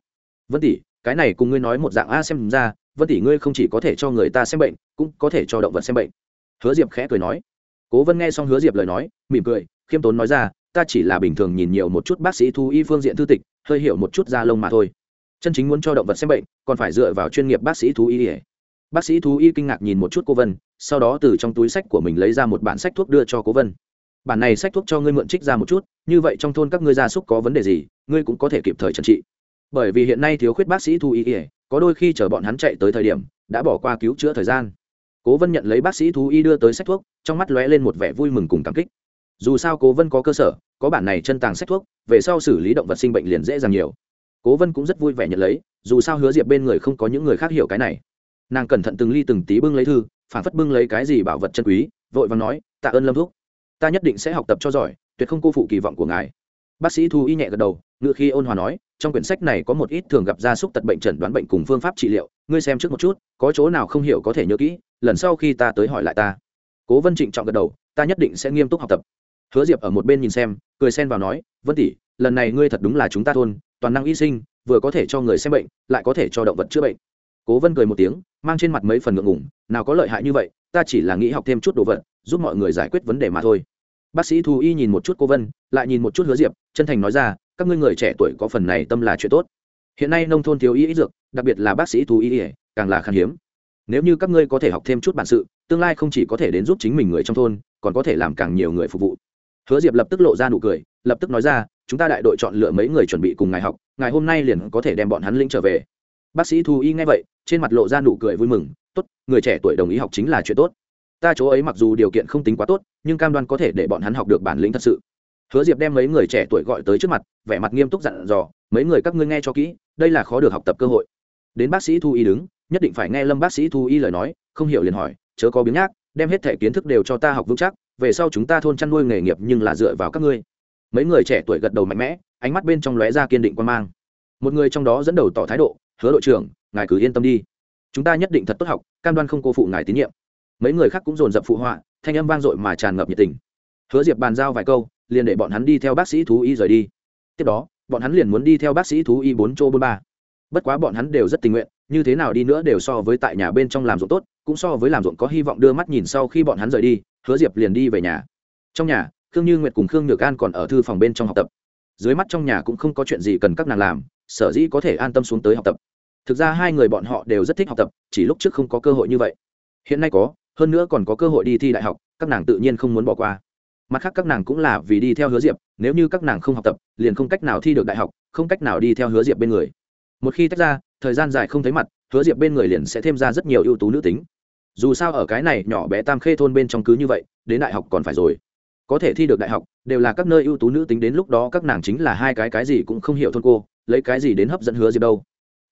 Vân tỷ, cái này cùng ngươi nói một dạng a xem ra, vân tỷ ngươi không chỉ có thể cho người ta xem bệnh, cũng có thể cho động vật xem bệnh. Hứa diệp khẽ cười nói cố vân nghe xong hứa diệp lời nói, mỉm cười, khiêm tốn nói ra, ta chỉ là bình thường nhìn nhiều một chút bác sĩ thu y phương diện thư tịch, hơi hiểu một chút da lông mà thôi. Chân chính muốn cho động vật xem bệnh, còn phải dựa vào chuyên nghiệp bác sĩ thú y bác sĩ thú y kinh ngạc nhìn một chút cô vân, sau đó từ trong túi sách của mình lấy ra một bản sách thuốc đưa cho cố vân. Bản này sách thuốc cho ngươi mượn trích ra một chút, như vậy trong thôn các ngươi gia súc có vấn đề gì, ngươi cũng có thể kịp thời trần trị. Bởi vì hiện nay thiếu khuyết bác sĩ thú y, có đôi khi chờ bọn hắn chạy tới thời điểm, đã bỏ qua cứu chữa thời gian cố vân nhận lấy bác sĩ thú y đưa tới sách thuốc trong mắt lóe lên một vẻ vui mừng cùng cảm kích. Dù sao cố vân có cơ sở có bản này chân tàng sách thuốc về sau xử lý động vật sinh bệnh liền dễ dàng nhiều. Cố vân cũng rất vui vẻ nhận lấy dù sao hứa diệp bên người không có những người khác hiểu cái này. Nàng cẩn thận từng ly từng tí bưng lấy thư phản phất bưng lấy cái gì bảo vật chân quý vội và nói tạ ơn lâm thuốc, ta nhất định sẽ học tập cho giỏi tuyệt không cô phụ kỳ vọng của ngài. Bác sĩ thu y nhẹ gật đầu ngựa khi ôn hòa nói trong quyển sách này có một ít thường gặp gia súc tật bệnh chẩn đoán bệnh cùng phương pháp trị liệu ngươi xem trước một chút có chỗ nào không hiểu có thể nhớ kỹ lần sau khi ta tới hỏi lại ta. Cố vân trịnh trọng gật đầu, ta nhất định sẽ nghiêm túc học tập. Hứa diệp ở một bên nhìn xem, cười xen vào nói, vân tỷ, lần này ngươi thật đúng là chúng ta thôn, toàn năng y sinh, vừa có thể cho người xem bệnh, lại có thể cho động vật chữa bệnh. Cố vân cười một tiếng, mang trên mặt mấy phần ngượng ngủng nào có lợi hại như vậy, ta chỉ là nghĩ học thêm chút đồ vật, giúp mọi người giải quyết vấn đề mà thôi. Bác sĩ thu y nhìn một chút cố vân, lại nhìn một chút hứa diệp, chân thành nói ra, các ngươi người trẻ tuổi có phần này tâm là chuyện tốt. Hiện nay nông thôn thiếu y dược, đặc biệt là bác sĩ thu y, càng là khan hiếm nếu như các ngươi có thể học thêm chút bản sự, tương lai không chỉ có thể đến giúp chính mình người trong thôn, còn có thể làm càng nhiều người phục vụ. Hứa diệp lập tức lộ ra nụ cười, lập tức nói ra, chúng ta đại đội chọn lựa mấy người chuẩn bị cùng ngài học, ngài hôm nay liền có thể đem bọn hắn linh trở về. Bác sĩ thu y nghe vậy, trên mặt lộ ra nụ cười vui mừng, tốt, người trẻ tuổi đồng ý học chính là chuyện tốt. Ta chỗ ấy mặc dù điều kiện không tính quá tốt, nhưng cam đoan có thể để bọn hắn học được bản lĩnh thật sự. Hứa diệp đem mấy người trẻ tuổi gọi tới trước mặt, vẻ mặt nghiêm túc dặn dò, mấy người các ngươi nghe cho kỹ, đây là khó được học tập cơ hội. Đến bác sĩ thu y đứng nhất định phải nghe lâm bác sĩ thu y lời nói, không hiểu liền hỏi, chớ có biếng nhác, đem hết thể kiến thức đều cho ta học vững chắc, về sau chúng ta thôn chăn nuôi nghề nghiệp nhưng là dựa vào các ngươi. Mấy người trẻ tuổi gật đầu mạnh mẽ, ánh mắt bên trong lóe ra kiên định quan mang. Một người trong đó dẫn đầu tỏ thái độ, hứa đội trưởng, ngài cứ yên tâm đi. Chúng ta nhất định thật tốt học, cam đoan không cô phụ ngài tín nhiệm. Mấy người khác cũng dồn dập phụ họa, thanh âm vang dội mà tràn ngập nhiệt tình. Hứa diệp bàn giao vài câu, liền để bọn hắn đi theo bác sĩ thú y rời đi. Tiếp đó, bọn hắn liền muốn đi theo bác sĩ thú y bốn chỗ bốn ba. Bất quá bọn hắn đều rất tình nguyện như thế nào đi nữa đều so với tại nhà bên trong làm ruộng tốt, cũng so với làm ruộng có hy vọng đưa mắt nhìn sau khi bọn hắn rời đi, hứa diệp liền đi về nhà. Trong nhà, khương như nguyệt cùng khương nhược an còn ở thư phòng bên trong học tập. Dưới mắt trong nhà cũng không có chuyện gì cần các nàng làm, sở dĩ có thể an tâm xuống tới học tập. Thực ra hai người bọn họ đều rất thích học tập, chỉ lúc trước không có cơ hội như vậy. Hiện nay có, hơn nữa còn có cơ hội đi thi đại học, các nàng tự nhiên không muốn bỏ qua. Mặt khác các nàng cũng là vì đi theo hứa diệp, nếu như các nàng không học tập, liền không cách nào thi được đại học, không cách nào đi theo hứa diệp bên người. Một khi tách ra thời gian dài không thấy mặt, hứa diệp bên người liền sẽ thêm ra rất nhiều ưu tú nữ tính. Dù sao ở cái này nhỏ bé tam khê thôn bên trong cứ như vậy, đến đại học còn phải rồi. Có thể thi được đại học, đều là các nơi ưu tú nữ tính đến lúc đó các nàng chính là hai cái cái gì cũng không hiểu thôn cô, lấy cái gì đến hấp dẫn hứa diệp đâu.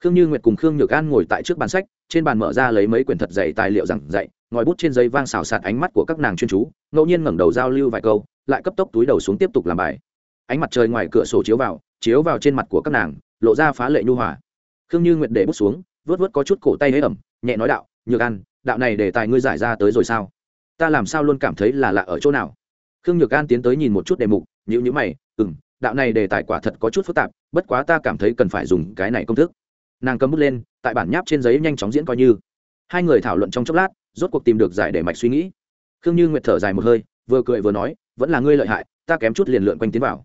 Khương như nguyệt cùng khương nhược an ngồi tại trước bàn sách, trên bàn mở ra lấy mấy quyển thật dày tài liệu giảng dạy, ngòi bút trên giấy vang xào sạt ánh mắt của các nàng chuyên chú, ngẫu nhiên ngẩng đầu giao lưu vài câu, lại cấp tốc túi đầu xuống tiếp tục làm bài. Ánh mặt trời ngoài cửa sổ chiếu vào chiếu vào trên mặt của các nàng, lộ ra phá lệ nhu hòa khương như nguyệt để bút xuống vớt vớt có chút cổ tay hế ẩm, nhẹ nói đạo, nhược an, đạo này để tài ngươi giải ra tới rồi sao? Ta làm sao luôn cảm thấy là lạ ở chỗ nào? Khương nhược an tiến tới nhìn một chút đề mục nhữ nhữ mày ừ m đạo này đề tài quả thật có chút phức tạp, bất quá ta cảm thấy cần phải dùng cái này công thức. Nàng cầm bút lên, tại bản nháp trên giấy nhanh chóng diễn coi như. Hai người thảo luận trong chốc lát, rốt cuộc tìm được giải để mạch suy nghĩ. Khương như nguyệt thở dài một hơi, vừa cười vừa nói, vẫn là ngươi lợi hại, ta kém chút liền lượn quanh tiến vào.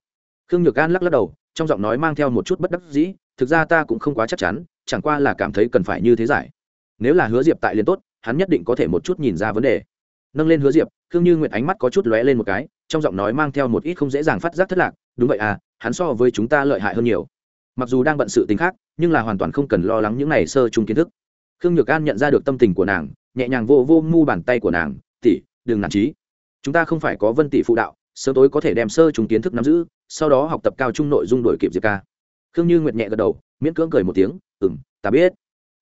Khương nhược an lắc lắc đầu, trong giọng nói mang theo một chút bất đắc dĩ thực ra ta cũng không quá chắc chắn, chẳng qua là cảm thấy cần phải như thế giải. Nếu là hứa diệp tại liền tốt, hắn nhất định có thể một chút nhìn ra vấn đề. Nâng lên hứa diệp, khương như nguyệt ánh mắt có chút lóe lên một cái, trong giọng nói mang theo một ít không dễ dàng phát giác thất lạc, đúng vậy à hắn so với chúng ta lợi hại hơn nhiều. Mặc dù đang bận sự tính khác, nhưng là hoàn toàn không cần lo lắng những này sơ chung kiến thức. Khương nhược an nhận ra được tâm tình của nàng, nhẹ nhàng vô vô mu bàn tay của nàng, tỷ, đừng nản trí. Chúng ta không phải có vân tỷ phụ đạo, sớm tối có thể đem sơ chung kiến thức nắm giữ, sau đó học tập cao trung nội dung đổi kịp diệp ca khương như nguyệt nhẹ gật đầu, miễn cưỡng cười một tiếng ừ m ta biết.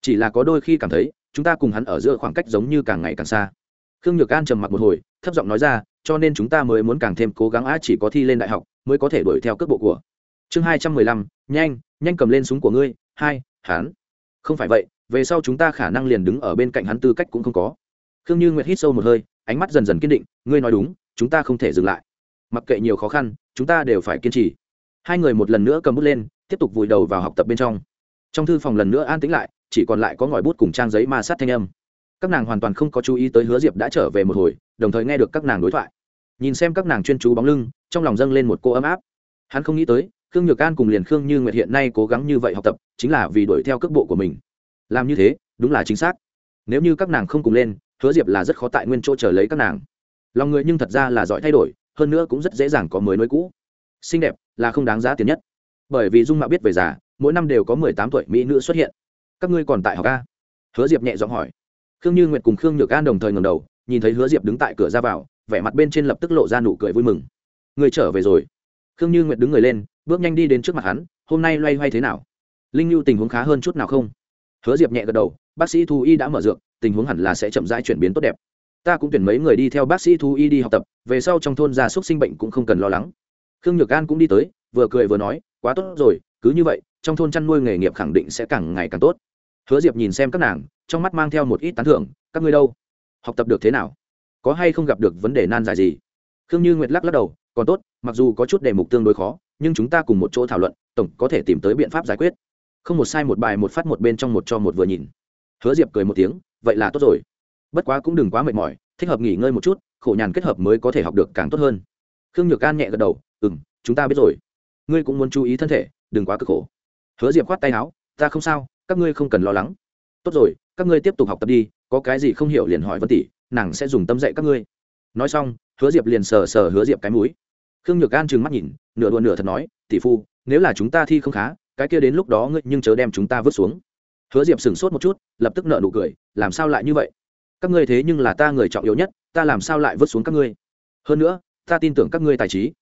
Chỉ là có đôi khi cảm thấy, chúng ta cùng hắn ở giữa khoảng cách giống như càng ngày càng xa. Khương nhược an trầm mặc một hồi, thấp giọng nói ra, cho nên chúng ta mới muốn càng thêm cố gắng á, chỉ có thi lên đại học, mới có thể đuổi theo cước bộ của. Chương hai trăm mười lăm, nhanh nhanh cầm lên súng của ngươi, hai, hắn. Không phải vậy, về sau chúng ta khả năng liền đứng ở bên cạnh hắn tư cách cũng không có. Khương như nguyệt hít sâu một hơi, ánh mắt dần dần kiên định, ngươi nói đúng, chúng ta không thể dừng lại. Mặc kệ nhiều khó khăn, chúng ta đều phải kiên trì hai người một lần nữa cầm bút lên, tiếp tục vùi đầu vào học tập bên trong. Trong thư phòng lần nữa an tĩnh lại, chỉ còn lại có ngòi bút cùng trang giấy ma sát thanh âm. Các nàng hoàn toàn không có chú ý tới hứa diệp đã trở về một hồi, đồng thời nghe được các nàng đối thoại. Nhìn xem các nàng chuyên chú bóng lưng, trong lòng dâng lên một cô ấm áp. Hắn không nghĩ tới, khương nhược an cùng liền khương như nguyệt hiện nay cố gắng như vậy học tập, chính là vì đuổi theo cước bộ của mình. Làm như thế, đúng là chính xác. Nếu như các nàng không cùng lên, hứa diệp là rất khó tại nguyên chỗ chờ lấy các nàng. Lòng người nhưng thật ra là giỏi thay đổi, hơn nữa cũng rất dễ dàng có mới nối cũ xinh đẹp, là không đáng giá tiền nhất. Bởi vì dung mạo biết về già, mỗi năm đều có mười tám tuổi mỹ nữ xuất hiện. Các ngươi còn tại học ca hứa diệp nhẹ giọng hỏi. Khương như nguyệt cùng khương nhược an đồng thời ngầm đầu, nhìn thấy hứa diệp đứng tại cửa ra vào, vẻ mặt bên trên lập tức lộ ra nụ cười vui mừng. Người trở về rồi. Khương như nguyệt đứng người lên, bước nhanh đi đến trước mặt hắn, hôm nay loay hoay thế nào? Linh lưu tình huống khá hơn chút nào không? Hứa diệp nhẹ gật đầu, bác sĩ thu y đã mở dược, tình huống hẳn là sẽ chậm rãi chuyển biến tốt đẹp. Ta cũng tuyển mấy người đi theo bác sĩ thu y đi học tập, về sau trong thôn gia súc sinh bệnh cũng không cần lo lắng khương nhược an cũng đi tới, vừa cười vừa nói, quá tốt rồi, cứ như vậy, trong thôn chăn nuôi nghề nghiệp khẳng định sẽ càng ngày càng tốt. Hứa diệp nhìn xem các nàng, trong mắt mang theo một ít tán thưởng, các ngươi đâu? Học tập được thế nào? Có hay không gặp được vấn đề nan giải gì? Khương như nguyệt lắc lắc đầu, còn tốt, mặc dù có chút đề mục tương đối khó, nhưng chúng ta cùng một chỗ thảo luận, tổng có thể tìm tới biện pháp giải quyết. Không một sai một bài một phát một bên trong một cho một vừa nhìn. Hứa diệp cười một tiếng, vậy là tốt rồi. Bất quá cũng đừng quá mệt mỏi, thích hợp nghỉ ngơi một chút, khổ nhàn kết hợp mới có thể học được càng tốt hơn. Khương nhược an nhẹ gật đầu ừ m chúng ta biết rồi. Ngươi cũng muốn chú ý thân thể, đừng quá cực khổ. Hứa diệp khoát tay áo, ta không sao, các ngươi không cần lo lắng. Tốt rồi, các ngươi tiếp tục học tập đi, có cái gì không hiểu liền hỏi vân tỷ, nàng sẽ dùng tâm dạy các ngươi. Nói xong, hứa diệp liền sờ sờ hứa diệp cái mũi. Khương nhược an trừng mắt nhìn, nửa đùa nửa thật nói, tỷ phu, nếu là chúng ta thi không khá, cái kia đến lúc đó ngươi nhưng chớ đem chúng ta vứt xuống. Hứa diệp sửng sốt một chút, lập tức nợ nụ cười, làm sao lại như vậy? Các ngươi thế nhưng là ta người trọng yếu nhất, ta làm sao lại vứt xuống các ngươi? Hơn nữa, ta tin tưởng các ngươi tài trí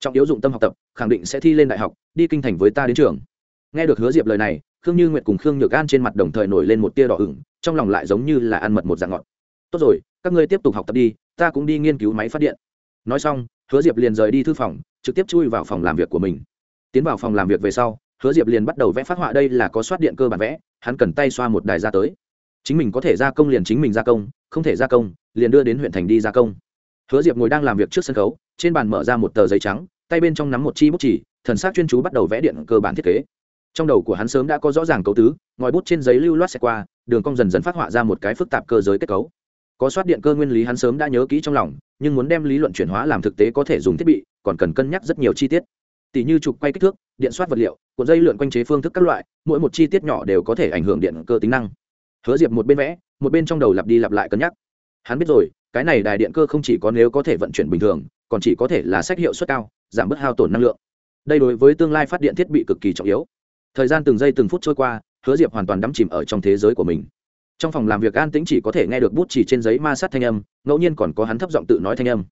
trọng yếu dụng tâm học tập, khẳng định sẽ thi lên đại học, đi kinh thành với ta đến trường. Nghe được hứa diệp lời này, khương như nguyệt cùng khương nhược an trên mặt đồng thời nổi lên một tia đỏ ửng, trong lòng lại giống như là ăn mật một dạng ngọt. Tốt rồi, các ngươi tiếp tục học tập đi, ta cũng đi nghiên cứu máy phát điện. Nói xong, hứa diệp liền rời đi thư phòng, trực tiếp chui vào phòng làm việc của mình. Tiến vào phòng làm việc về sau, hứa diệp liền bắt đầu vẽ phát họa đây là có soát điện cơ bản vẽ, hắn cần tay xoa một đài ra tới. Chính mình có thể gia công liền chính mình gia công, không thể gia công, liền đưa đến huyện thành đi gia công hứa diệp ngồi đang làm việc trước sân khấu, trên bàn mở ra một tờ giấy trắng, tay bên trong nắm một chi bút chỉ thần s chuyên chú bắt đầu vẽ điện cơ bản thiết kế. Trong đầu của hắn sớm đã có rõ ràng cấu tứ, ngòi bút trên giấy lưu loát xẹt qua, đường cong dần dần phát họa ra một cái phức tạp cơ giới kết cấu. Có soát điện cơ nguyên lý hắn sớm đã nhớ kỹ trong lòng, nhưng muốn đem lý luận chuyển hóa làm thực tế có thể dùng thiết bị, còn cần cân nhắc rất nhiều chi tiết. Tỷ như trục quay kích thước, điện soát vật liệu, cuộn dây lượn quanh chế phương thức các loại, mỗi một chi tiết nhỏ đều có thể ảnh hưởng điện cơ tính năng. Hứa diệp một bên vẽ, một bên trong đầu lặp đi lặp lại cân nhắc. Hắn biết rồi cái này đài điện cơ không chỉ có nếu có thể vận chuyển bình thường, còn chỉ có thể là sách hiệu suất cao, giảm bớt hao tổn năng lượng. Đây đối với tương lai phát điện thiết bị cực kỳ trọng yếu. Thời gian từng giây từng phút trôi qua, hứa diệp hoàn toàn đắm chìm ở trong thế giới của mình. Trong phòng làm việc an tĩnh chỉ có thể nghe được bút chỉ trên giấy ma sát thanh âm, ngẫu nhiên còn có hắn thấp giọng tự nói thanh âm.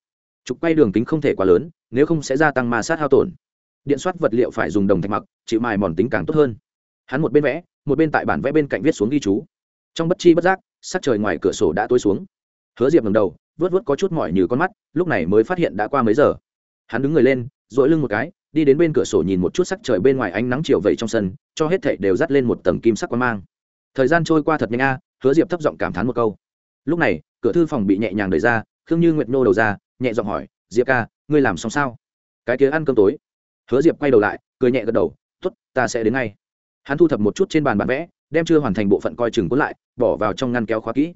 Trục quay đường kính không thể quá lớn, nếu không sẽ gia tăng ma sát hao tổn. Điện soát vật liệu phải dùng đồng thạch mặc, chịu mài mòn tính càng tốt hơn. Hắn một bên vẽ, một bên tại bản vẽ bên cạnh viết xuống ghi chú. Trong bất chi bất giác, sắc trời ngoài cửa sổ đã tối xuống hứa diệp ngầm đầu vớt vớt có chút mỏi như con mắt, lúc này mới phát hiện đã qua mấy giờ. Hắn đứng người lên dội lưng một cái, đi đến bên cửa sổ nhìn một chút sắc trời bên ngoài ánh nắng chiều vẩy trong sân, cho hết thảy đều dắt lên một tầng kim sắc quang mang. Thời gian trôi qua thật nhanh a, hứa diệp thấp giọng cảm thán một câu. Lúc này, cửa thư phòng bị nhẹ nhàng đẩy ra, khương như nguyệt nô đầu ra, nhẹ giọng hỏi, diệp ca, ngươi làm xong sao? Cái kia ăn cơm tối. Hứa diệp quay đầu lại, cười nhẹ gật đầu t ố t ta sẽ đến ngay. Hắn thu thập một chút trên bàn bản vẽ, đem chưa hoàn thành bộ phận coi chừng cuốn lại, bỏ vào trong ngăn kéo khóa kỹ.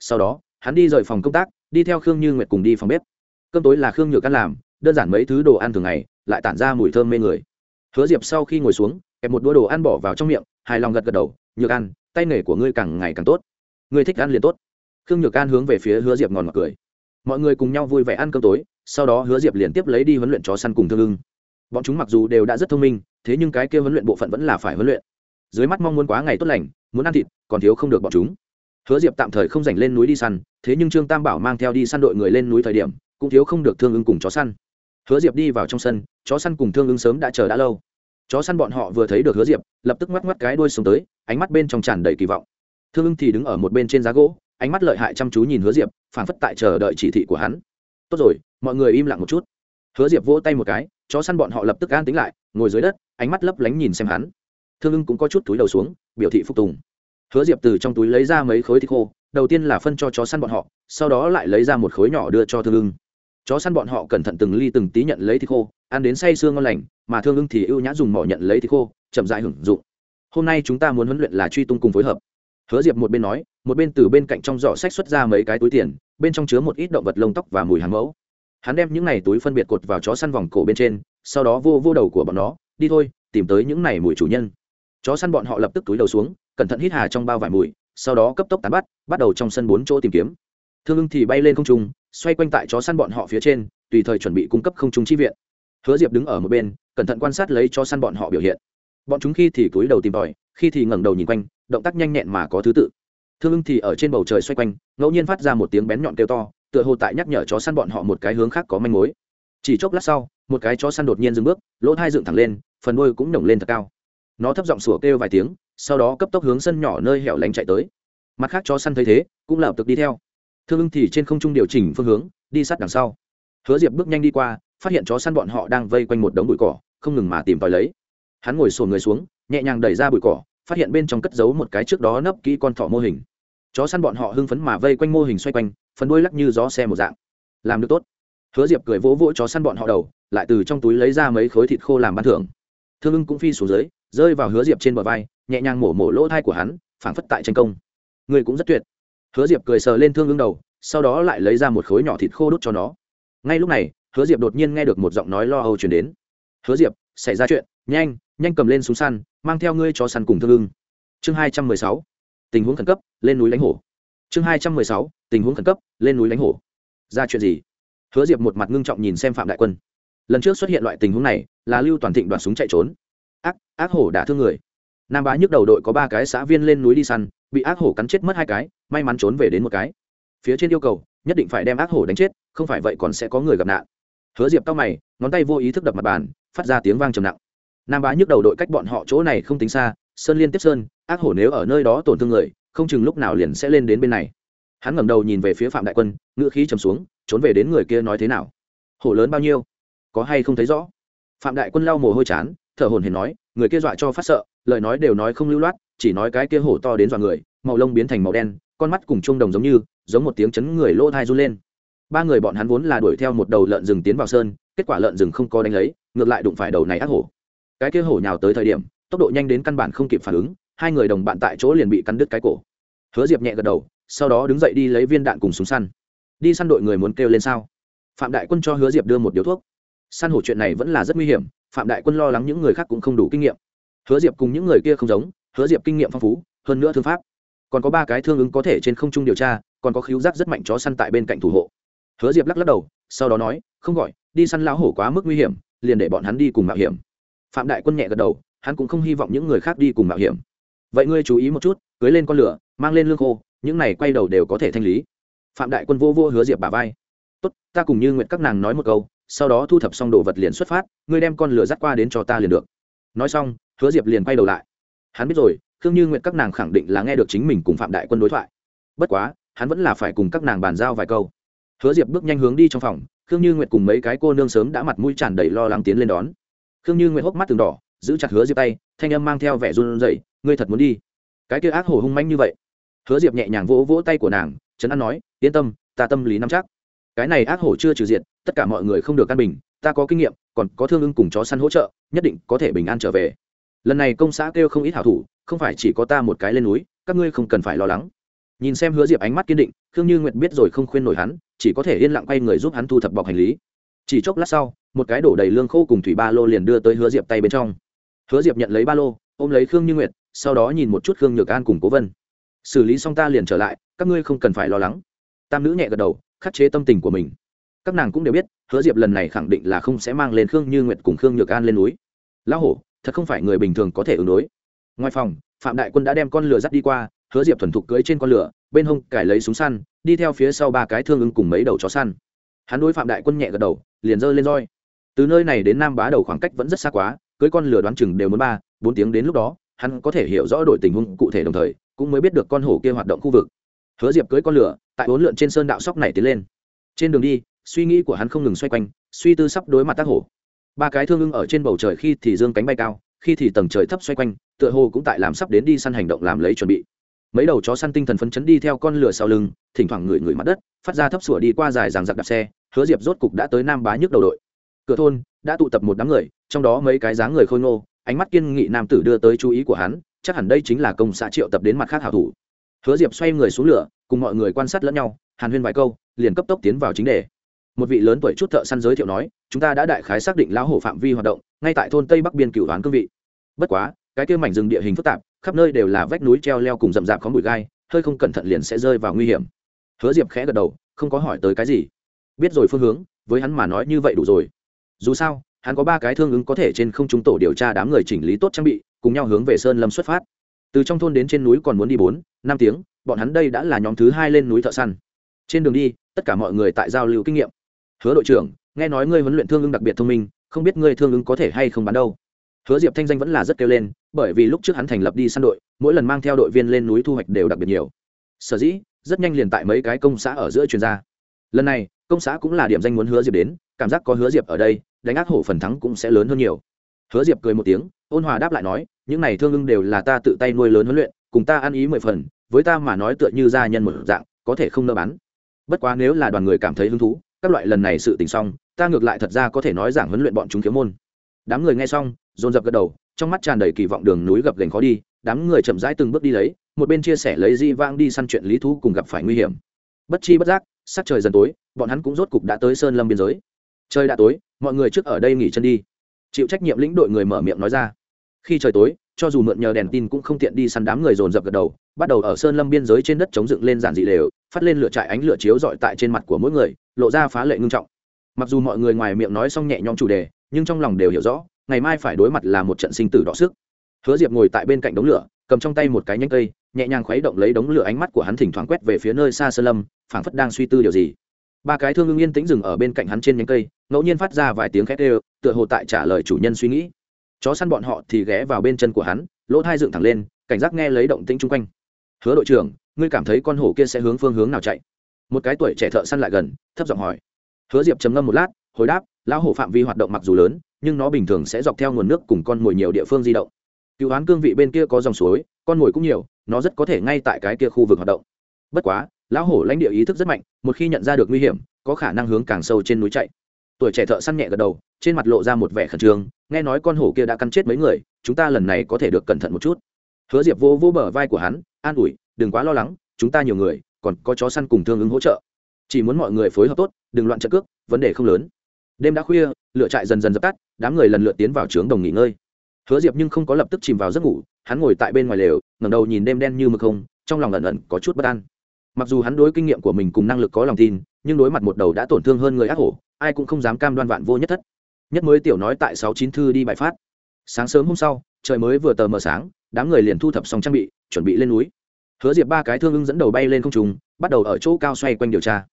Sau đó hắn đi rời phòng công tác, đi theo khương như nguyệt cùng đi phòng bếp. Cơm tối là khương nhược ăn làm, đơn giản mấy thứ đồ ăn thường ngày, lại tản ra mùi thơm mê người. Hứa diệp sau khi ngồi xuống, kẹp một đũa đồ ăn bỏ vào trong miệng, hài lòng gật gật đầu, nhược ăn tay nghề của ngươi càng ngày càng tốt. Ngươi thích ăn liền tốt. Khương nhược an hướng về phía hứa diệp ngòn ngọt cười. Mọi người cùng nhau vui vẻ ăn cơm tối, sau đó hứa diệp liền tiếp lấy đi huấn luyện chó săn cùng thương ưng. Bọn chúng mặc dù đều đã rất thông minh, thế nhưng cái kia huấn luyện bộ phận vẫn là phải huấn luyện. Dưới mắt mong muốn quá ngày tốt lành, muốn ăn thịt còn thiếu không được bọn chúng hứa diệp tạm thời không dành lên núi đi săn, thế nhưng trương tam bảo mang theo đi săn đội người lên núi thời điểm, cũng thiếu không được thương ưng cùng chó săn. Hứa diệp đi vào trong sân, chó săn cùng thương ưng sớm đã chờ đã lâu. Chó săn bọn họ vừa thấy được hứa diệp, lập tức ngoắc ngoắc cái đuôi xuống tới, ánh mắt bên trong tràn đầy kỳ vọng. Thương ưng thì đứng ở một bên trên giá gỗ, ánh mắt lợi hại chăm chú nhìn hứa diệp phản phất tại chờ đợi chỉ thị của hắn. Tốt rồi, mọi người im lặng một chút. Hứa diệp vỗ tay một cái, chó săn bọn họ lập tức an tính lại, ngồi dưới đất, ánh mắt lấp lánh nhìn xem hắn. Thương ưng cũng có chút túi đầu xuống, biểu thị phục tùng hứa diệp từ trong túi lấy ra mấy khối thịt khô, đầu tiên là phân cho chó săn bọn họ, sau đó lại lấy ra một khối nhỏ đưa cho thương ưng. Chó săn bọn họ cẩn thận từng ly từng tí nhận lấy thịt khô, ăn đến say sương ngon lành, mà thương ưng thì ưu nhã dùng mỏ nhận lấy thịt khô, chậm dại hưởng dụng. Hôm nay chúng ta muốn huấn luyện là truy tung cùng phối hợp. Hứa diệp một bên nói, một bên từ bên cạnh trong giỏ sách xuất ra mấy cái túi tiền, bên trong chứa một ít động vật lông tóc và mùi hàng mẫu. Hắn đem những này túi phân biệt cột vào chó săn vòng cổ bên trên, sau đó vô vô đầu của bọn nó, đi thôi, tìm tới những này mùi chủ nhân. Chó săn bọn họ lập tức túi đầu xuống cẩn thận hít hà trong bao vải mùi, sau đó cấp tốc tán bắt bắt đầu trong sân bốn chỗ tìm kiếm. Thương ưng thì bay lên không trung, xoay quanh tại chó săn bọn họ phía trên, tùy thời chuẩn bị cung cấp không trung chi viện. Hứa diệp đứng ở một bên, cẩn thận quan sát lấy chó săn bọn họ biểu hiện. Bọn chúng khi thì cúi đầu tìm tòi, khi thì ngẩng đầu nhìn quanh, động tác nhanh nhẹn mà có thứ tự. Thương ưng thì ở trên bầu trời xoay quanh, ngẫu nhiên phát ra một tiếng bén nhọn kêu to, tựa hồ tại nhắc nhở chó săn bọn họ một cái hướng khác có manh mối. Chỉ chốc lát sau, một cái chó săn đột nhiên dừng bước, lỗ thai dựng thẳng lên, phần đuôi cũng nổng lên thật cao. Nó thấp giọng sủa kêu vài tiếng sau đó cấp tốc hướng sân nhỏ nơi hẻo lánh chạy tới. Mặt khác, chó săn thấy thế, cũng lập tức đi theo. Thương ưng thì trên không trung điều chỉnh phương hướng, đi sát đằng sau. Hứa diệp bước nhanh đi qua, phát hiện chó săn bọn họ đang vây quanh một đống bụi cỏ, không ngừng mà tìm tòi lấy. Hắn ngồi sồn người xuống, nhẹ nhàng đẩy ra bụi cỏ, phát hiện bên trong cất giấu một cái trước đó nấp kỹ con thỏ mô hình. Chó săn bọn họ hưng phấn mà vây quanh mô hình xoay quanh, phần đuôi lắc như gió xe một dạng. Làm được tốt. Hứa diệp cười vỗ vỗ chó săn bọn họ đầu, lại từ trong túi lấy ra mấy khối thịt khô làm ban thưởng. Thương ưng cũng phi xuống dưới rơi vào hứa diệp trên bờ vai, nhẹ nhàng mổ mổ lỗ thai của hắn, phảng phất tại tranh công. Người cũng rất tuyệt. Hứa diệp cười sờ lên thương ương đầu, sau đó lại lấy ra một khối nhỏ thịt khô đốt cho nó. Ngay lúc này, hứa diệp đột nhiên nghe được một giọng nói lo âu chuyển đến. Hứa diệp, xảy ra chuyện, nhanh nhanh cầm lên súng săn, mang theo ngươi cho săn cùng thương ưng chương hai trăm mười sáu. Tình huống khẩn cấp, lên núi lãnh hổ. Chương hai trăm mười sáu. Tình huống khẩn cấp, lên núi lãnh hổ. Ra chuyện gì? Hứa diệp một mặt ngưng trọng nhìn xem phạm đại quân. Lần trước xuất hiện loại tình huống này, là lưu toàn thịnh đoạt súng chạy trốn ác ác hổ đã thương người. Nam bá nhức đầu đội có ba cái xã viên lên núi đi săn, bị ác hổ cắn chết mất hai cái, may mắn trốn về đến một cái. Phía trên yêu cầu, nhất định phải đem ác hổ đánh chết, không phải vậy còn sẽ có người gặp nạn. Hứa diệp tóc mày, ngón tay vô ý thức đập mặt bàn, phát ra tiếng vang trầm nặng. Nam bá nhức đầu đội cách bọn họ chỗ này không tính xa, sơn liên tiếp sơn, ác hổ nếu ở nơi đó tổn thương người, không chừng lúc nào liền sẽ lên đến bên này. Hắn ngẩng đầu nhìn về phía phạm đại quân, ngữ khí trầm xuống, trốn về đến người kia nói thế nào? Hổ lớn bao nhiêu? Có hay không thấy rõ? Phạm đại quân lau mồ hôi chán thở hồn hển nói, người kia dọa cho phát sợ, lời nói đều nói không lưu loát, chỉ nói cái kia hổ to đến dọa người, màu lông biến thành màu đen, con mắt cùng trung đồng giống như, giống một tiếng chấn người lỗ thai run lên. Ba người bọn hắn vốn là đuổi theo một đầu lợn rừng tiến vào sơn, kết quả lợn rừng không có đánh lấy, ngược lại đụng phải đầu này ác hổ. Cái kia hổ nhào tới thời điểm, tốc độ nhanh đến căn bản không kịp phản ứng, hai người đồng bạn tại chỗ liền bị cắn đứt cái cổ. Hứa diệp nhẹ gật đầu, sau đó đứng dậy đi lấy viên đạn cùng súng săn. Đi săn đội người muốn kêu lên sao? Phạm đại quân cho hứa diệp đưa một điếu thuốc. Săn hổ chuyện này vẫn là rất nguy hiểm phạm đại quân lo lắng những người khác cũng không đủ kinh nghiệm. Hứa diệp cùng những người kia không giống, hứa diệp kinh nghiệm phong phú, hơn nữa thương pháp. Còn có ba cái thương ứng có thể trên không trung điều tra, còn có khíu giác rất mạnh chó săn tại bên cạnh thủ hộ. Hứa diệp lắc lắc đầu, sau đó nói, không gọi, đi săn lão hổ quá mức nguy hiểm, liền để bọn hắn đi cùng mạo hiểm. Phạm đại quân nhẹ gật đầu, hắn cũng không hy vọng những người khác đi cùng mạo hiểm. Vậy ngươi chú ý một chút, cưới lên con lửa, mang lên lương khô, những này quay đầu đều có thể thanh lý. Phạm đại quân vô vô hứa diệp bà vai. Tốt, ta cùng như nguyện các nàng nói một câu sau đó thu thập xong đồ vật liền xuất phát, ngươi đem con lửa dắt qua đến cho ta liền được. Nói xong, hứa diệp liền quay đầu lại. Hắn biết rồi, khương như nguyện các nàng khẳng định là nghe được chính mình cùng phạm đại quân đối thoại. Bất quá, hắn vẫn là phải cùng các nàng bàn giao vài câu. Hứa diệp bước nhanh hướng đi trong phòng, khương như nguyệt cùng mấy cái cô nương sớm đã mặt mũi tràn đầy lo lắng tiến lên đón. Khương như nguyệt hốc mắt từng đỏ, giữ chặt hứa diệp tay, thanh âm mang theo vẻ run rẩy, ngươi thật muốn đi? Cái kia ác hổ hung manh như vậy. Hứa diệp nhẹ nhàng vỗ vỗ tay của nàng, trấn an nói, yên tâm, ta tâm lý nắm chắc cái này ác hổ chưa trừ diện tất cả mọi người không được căn bình, ta có kinh nghiệm, còn có thương ưng cùng chó săn hỗ trợ, nhất định có thể bình an trở về. Lần này công xã kêu không ít hảo thủ, không phải chỉ có ta một cái lên núi, các ngươi không cần phải lo lắng. Nhìn xem hứa diệp ánh mắt kiên định, khương như nguyệt biết rồi không khuyên nổi hắn, chỉ có thể yên lặng quay người giúp hắn thu thập bọc hành lý. Chỉ chốc lát sau, một cái đổ đầy lương khô cùng thủy ba lô liền đưa tới hứa diệp tay bên trong. Hứa diệp nhận lấy ba lô, ôm lấy khương như nguyệt, sau đó nhìn một chút khương nhược an cùng cố vân. Xử lý xong ta liền trở lại, các ngươi không cần phải lo lắng. Tam nữ nhẹ gật đầu khắc chế tâm tình của mình. Các nàng cũng đều biết, hứa diệp lần này khẳng định là không sẽ mang lên khương như nguyệt cùng khương nhược an lên núi. Lão hổ, thật không phải người bình thường có thể ứng đối. Ngoài phòng, phạm đại quân đã đem con lửa dắt đi qua, hứa diệp thuần thục cưỡi trên con lửa, bên hông cải lấy súng săn, đi theo phía sau ba cái thương ứng cùng mấy đầu chó săn. Hắn đối phạm đại quân nhẹ gật đầu, liền giơ lên roi. Từ nơi này đến nam bá đầu khoảng cách vẫn rất xa quá, cưỡi con lửa đoán chừng đều muốn ba, bốn tiếng đến lúc đó, hắn có thể hiểu rõ đội tình huống cụ thể đồng thời, cũng mới biết được con hổ kia hoạt động khu vực hứa diệp cưỡi con lửa, tại bốn lượn trên sơn đạo sóc này tiến lên. Trên đường đi, suy nghĩ của hắn không ngừng xoay quanh, suy tư sắp đối mặt tác hổ. Ba cái thương ưng ở trên bầu trời khi thì dương cánh bay cao, khi thì tầng trời thấp xoay quanh, tựa hồ cũng tại làm sắp đến đi săn hành động làm lấy chuẩn bị. Mấy đầu chó săn tinh thần phấn chấn đi theo con lửa sau lưng, thỉnh thoảng ngửi ngửi mặt đất, phát ra thấp sủa đi qua dài ràng giặc đạp xe, hứa diệp rốt cục đã tới nam bá nhức đầu đội. Cửa thôn đã tụ tập một đám người, trong đó mấy cái dáng người khôi ngô, ánh mắt kiên nghị nam tử đưa tới chú ý của hắn, chắc hẳn đây chính là công xã triệu tập đến mặt khác hảo thủ hứa diệp xoay người xuống lửa, cùng mọi người quan sát lẫn nhau, hàn huyên vài câu, liền cấp tốc tiến vào chính đề. Một vị lớn tuổi chút thợ săn giới thiệu nói, chúng ta đã đại khái xác định lão hổ phạm vi hoạt động, ngay tại thôn tây bắc biên cửu đoán cương vị. Bất quá, cái kia mảnh rừng địa hình phức tạp, khắp nơi đều là vách núi treo leo cùng rậm rạp có bụi gai, hơi không cẩn thận liền sẽ rơi vào nguy hiểm. Hứa diệp khẽ gật đầu, không có hỏi tới cái gì. Biết rồi phương hướng, với hắn mà nói như vậy đủ rồi. Dù sao, hắn có ba cái thương ứng có thể trên không trung tổ điều tra đám người chỉnh lý tốt trang bị, cùng nhau hướng về sơn lâm xuất phát từ trong thôn đến trên núi còn muốn đi bốn, năm tiếng, bọn hắn đây đã là nhóm thứ hai lên núi thợ săn. Trên đường đi, tất cả mọi người tại giao lưu kinh nghiệm. Hứa đội trưởng, nghe nói ngươi huấn luyện thương ứng đặc biệt thông minh, không biết ngươi thương ứng có thể hay không bán đâu? Hứa diệp thanh danh vẫn là rất kêu lên, bởi vì lúc trước hắn thành lập đi săn đội, mỗi lần mang theo đội viên lên núi thu hoạch đều đặc biệt nhiều. Sở dĩ, rất nhanh liền tại mấy cái công xã ở giữa truyền ra. Lần này, công xã cũng là điểm danh muốn hứa diệp đến, cảm giác có hứa diệp ở đây, đánh ác hổ phần thắng cũng sẽ lớn hơn nhiều. Hứa diệp cười một tiếng, ôn hòa đáp lại nói những này thương ưng đều là ta tự tay nuôi lớn huấn luyện, cùng ta ăn ý mười phần, với ta mà nói tựa như gia nhân một dạng, có thể không nỡ bán bất quá nếu là đoàn người cảm thấy hứng thú, các loại lần này sự tình xong, ta ngược lại thật ra có thể nói giảng huấn luyện bọn chúng kiếm môn. Đám người nghe xong, dồn dập gật đầu, trong mắt tràn đầy kỳ vọng đường núi gập gành khó đi, đám người chậm rãi từng bước đi lấy, một bên chia sẻ lấy di vang đi săn chuyện lý thú cùng gặp phải nguy hiểm. Bất chi bất giác sắc trời dần tối, bọn hắn cũng rốt cục đã tới sơn lâm biên giới. Trời đã tối, mọi người trước ở đây nghỉ chân đi. Chịu trách nhiệm lĩnh đội người mở miệng nói ra khi trời tối, cho dù mượn nhờ đèn tin cũng không tiện đi săn đám người dồn dập gật đầu, bắt đầu ở sơn lâm biên giới trên đất chống dựng lên giản dị lều, phát lên lửa trại ánh lửa chiếu dọi tại trên mặt của mỗi người, lộ ra phá lệ ngưng trọng. Mặc dù mọi người ngoài miệng nói xong nhẹ nhõm chủ đề, nhưng trong lòng đều hiểu rõ, ngày mai phải đối mặt là một trận sinh tử đỏ sức. Hứa diệp ngồi tại bên cạnh đống lửa, cầm trong tay một cái nhánh cây, nhẹ nhàng khuấy động lấy đống lửa ánh mắt của hắn thỉnh thoảng quét về phía nơi xa sơn lâm, phảng phất đang suy tư điều gì. Ba cái thương ưng yên tĩnh dừng ở bên cạnh hắn trên nhánh cây, ngẫu nhiên phát ra vài tiếng khét đều, tựa hồ tại trả lời chủ nhân suy nghĩ chó săn bọn họ thì ghé vào bên chân của hắn, lỗ thai dựng thẳng lên, cảnh giác nghe lấy động tĩnh chung quanh. Hứa đội trưởng, ngươi cảm thấy con hổ kia sẽ hướng phương hướng nào chạy? Một cái tuổi trẻ thợ săn lại gần, thấp giọng hỏi. Hứa diệp trầm ngâm một lát, hồi đáp, lão hổ phạm vi hoạt động mặc dù lớn, nhưng nó bình thường sẽ dọc theo nguồn nước cùng con mồi nhiều địa phương di động. Cựu hoán cương vị bên kia có dòng suối, con mồi cũng nhiều, nó rất có thể ngay tại cái kia khu vực hoạt động. Bất quá, lão hổ lãnh địa ý thức rất mạnh, một khi nhận ra được nguy hiểm, có khả năng hướng càng sâu trên núi chạy. Tuổi trẻ thợ săn nhẹ gật đầu trên mặt lộ ra một vẻ khẩn trương, nghe nói con hổ kia đã cắn chết mấy người, chúng ta lần này có thể được cẩn thận một chút. Hứa diệp vô vô bờ vai của hắn, an ủi, đừng quá lo lắng, chúng ta nhiều người, còn có chó săn cùng thương ứng hỗ trợ. Chỉ muốn mọi người phối hợp tốt, đừng loạn trận cước, vấn đề không lớn. Đêm đã khuya lựa trại dần dần dập tắt, đám người lần lượt tiến vào trướng đồng nghỉ ngơi. Hứa diệp nhưng không có lập tức chìm vào giấc ngủ, hắn ngồi tại bên ngoài lều, ngẩng đầu nhìn đêm đen như mực không, trong lòng ẩn ẩn có chút bất an. Mặc dù hắn đối kinh nghiệm của mình cùng năng lực có lòng tin, nhưng đối mặt một đầu đã tổn thương hơn người ác hổ, ai cũng không dám cam đoan vạn vô nhất thất nhất mới tiểu nói tại sáu chín thư đi bài phát. Sáng sớm hôm sau, trời mới vừa tờ mờ sáng, đám người liền thu thập xong trang bị, chuẩn bị lên núi. Hứa diệp ba cái thương ưng dẫn đầu bay lên không trùng bắt đầu ở chỗ cao xoay quanh điều tra.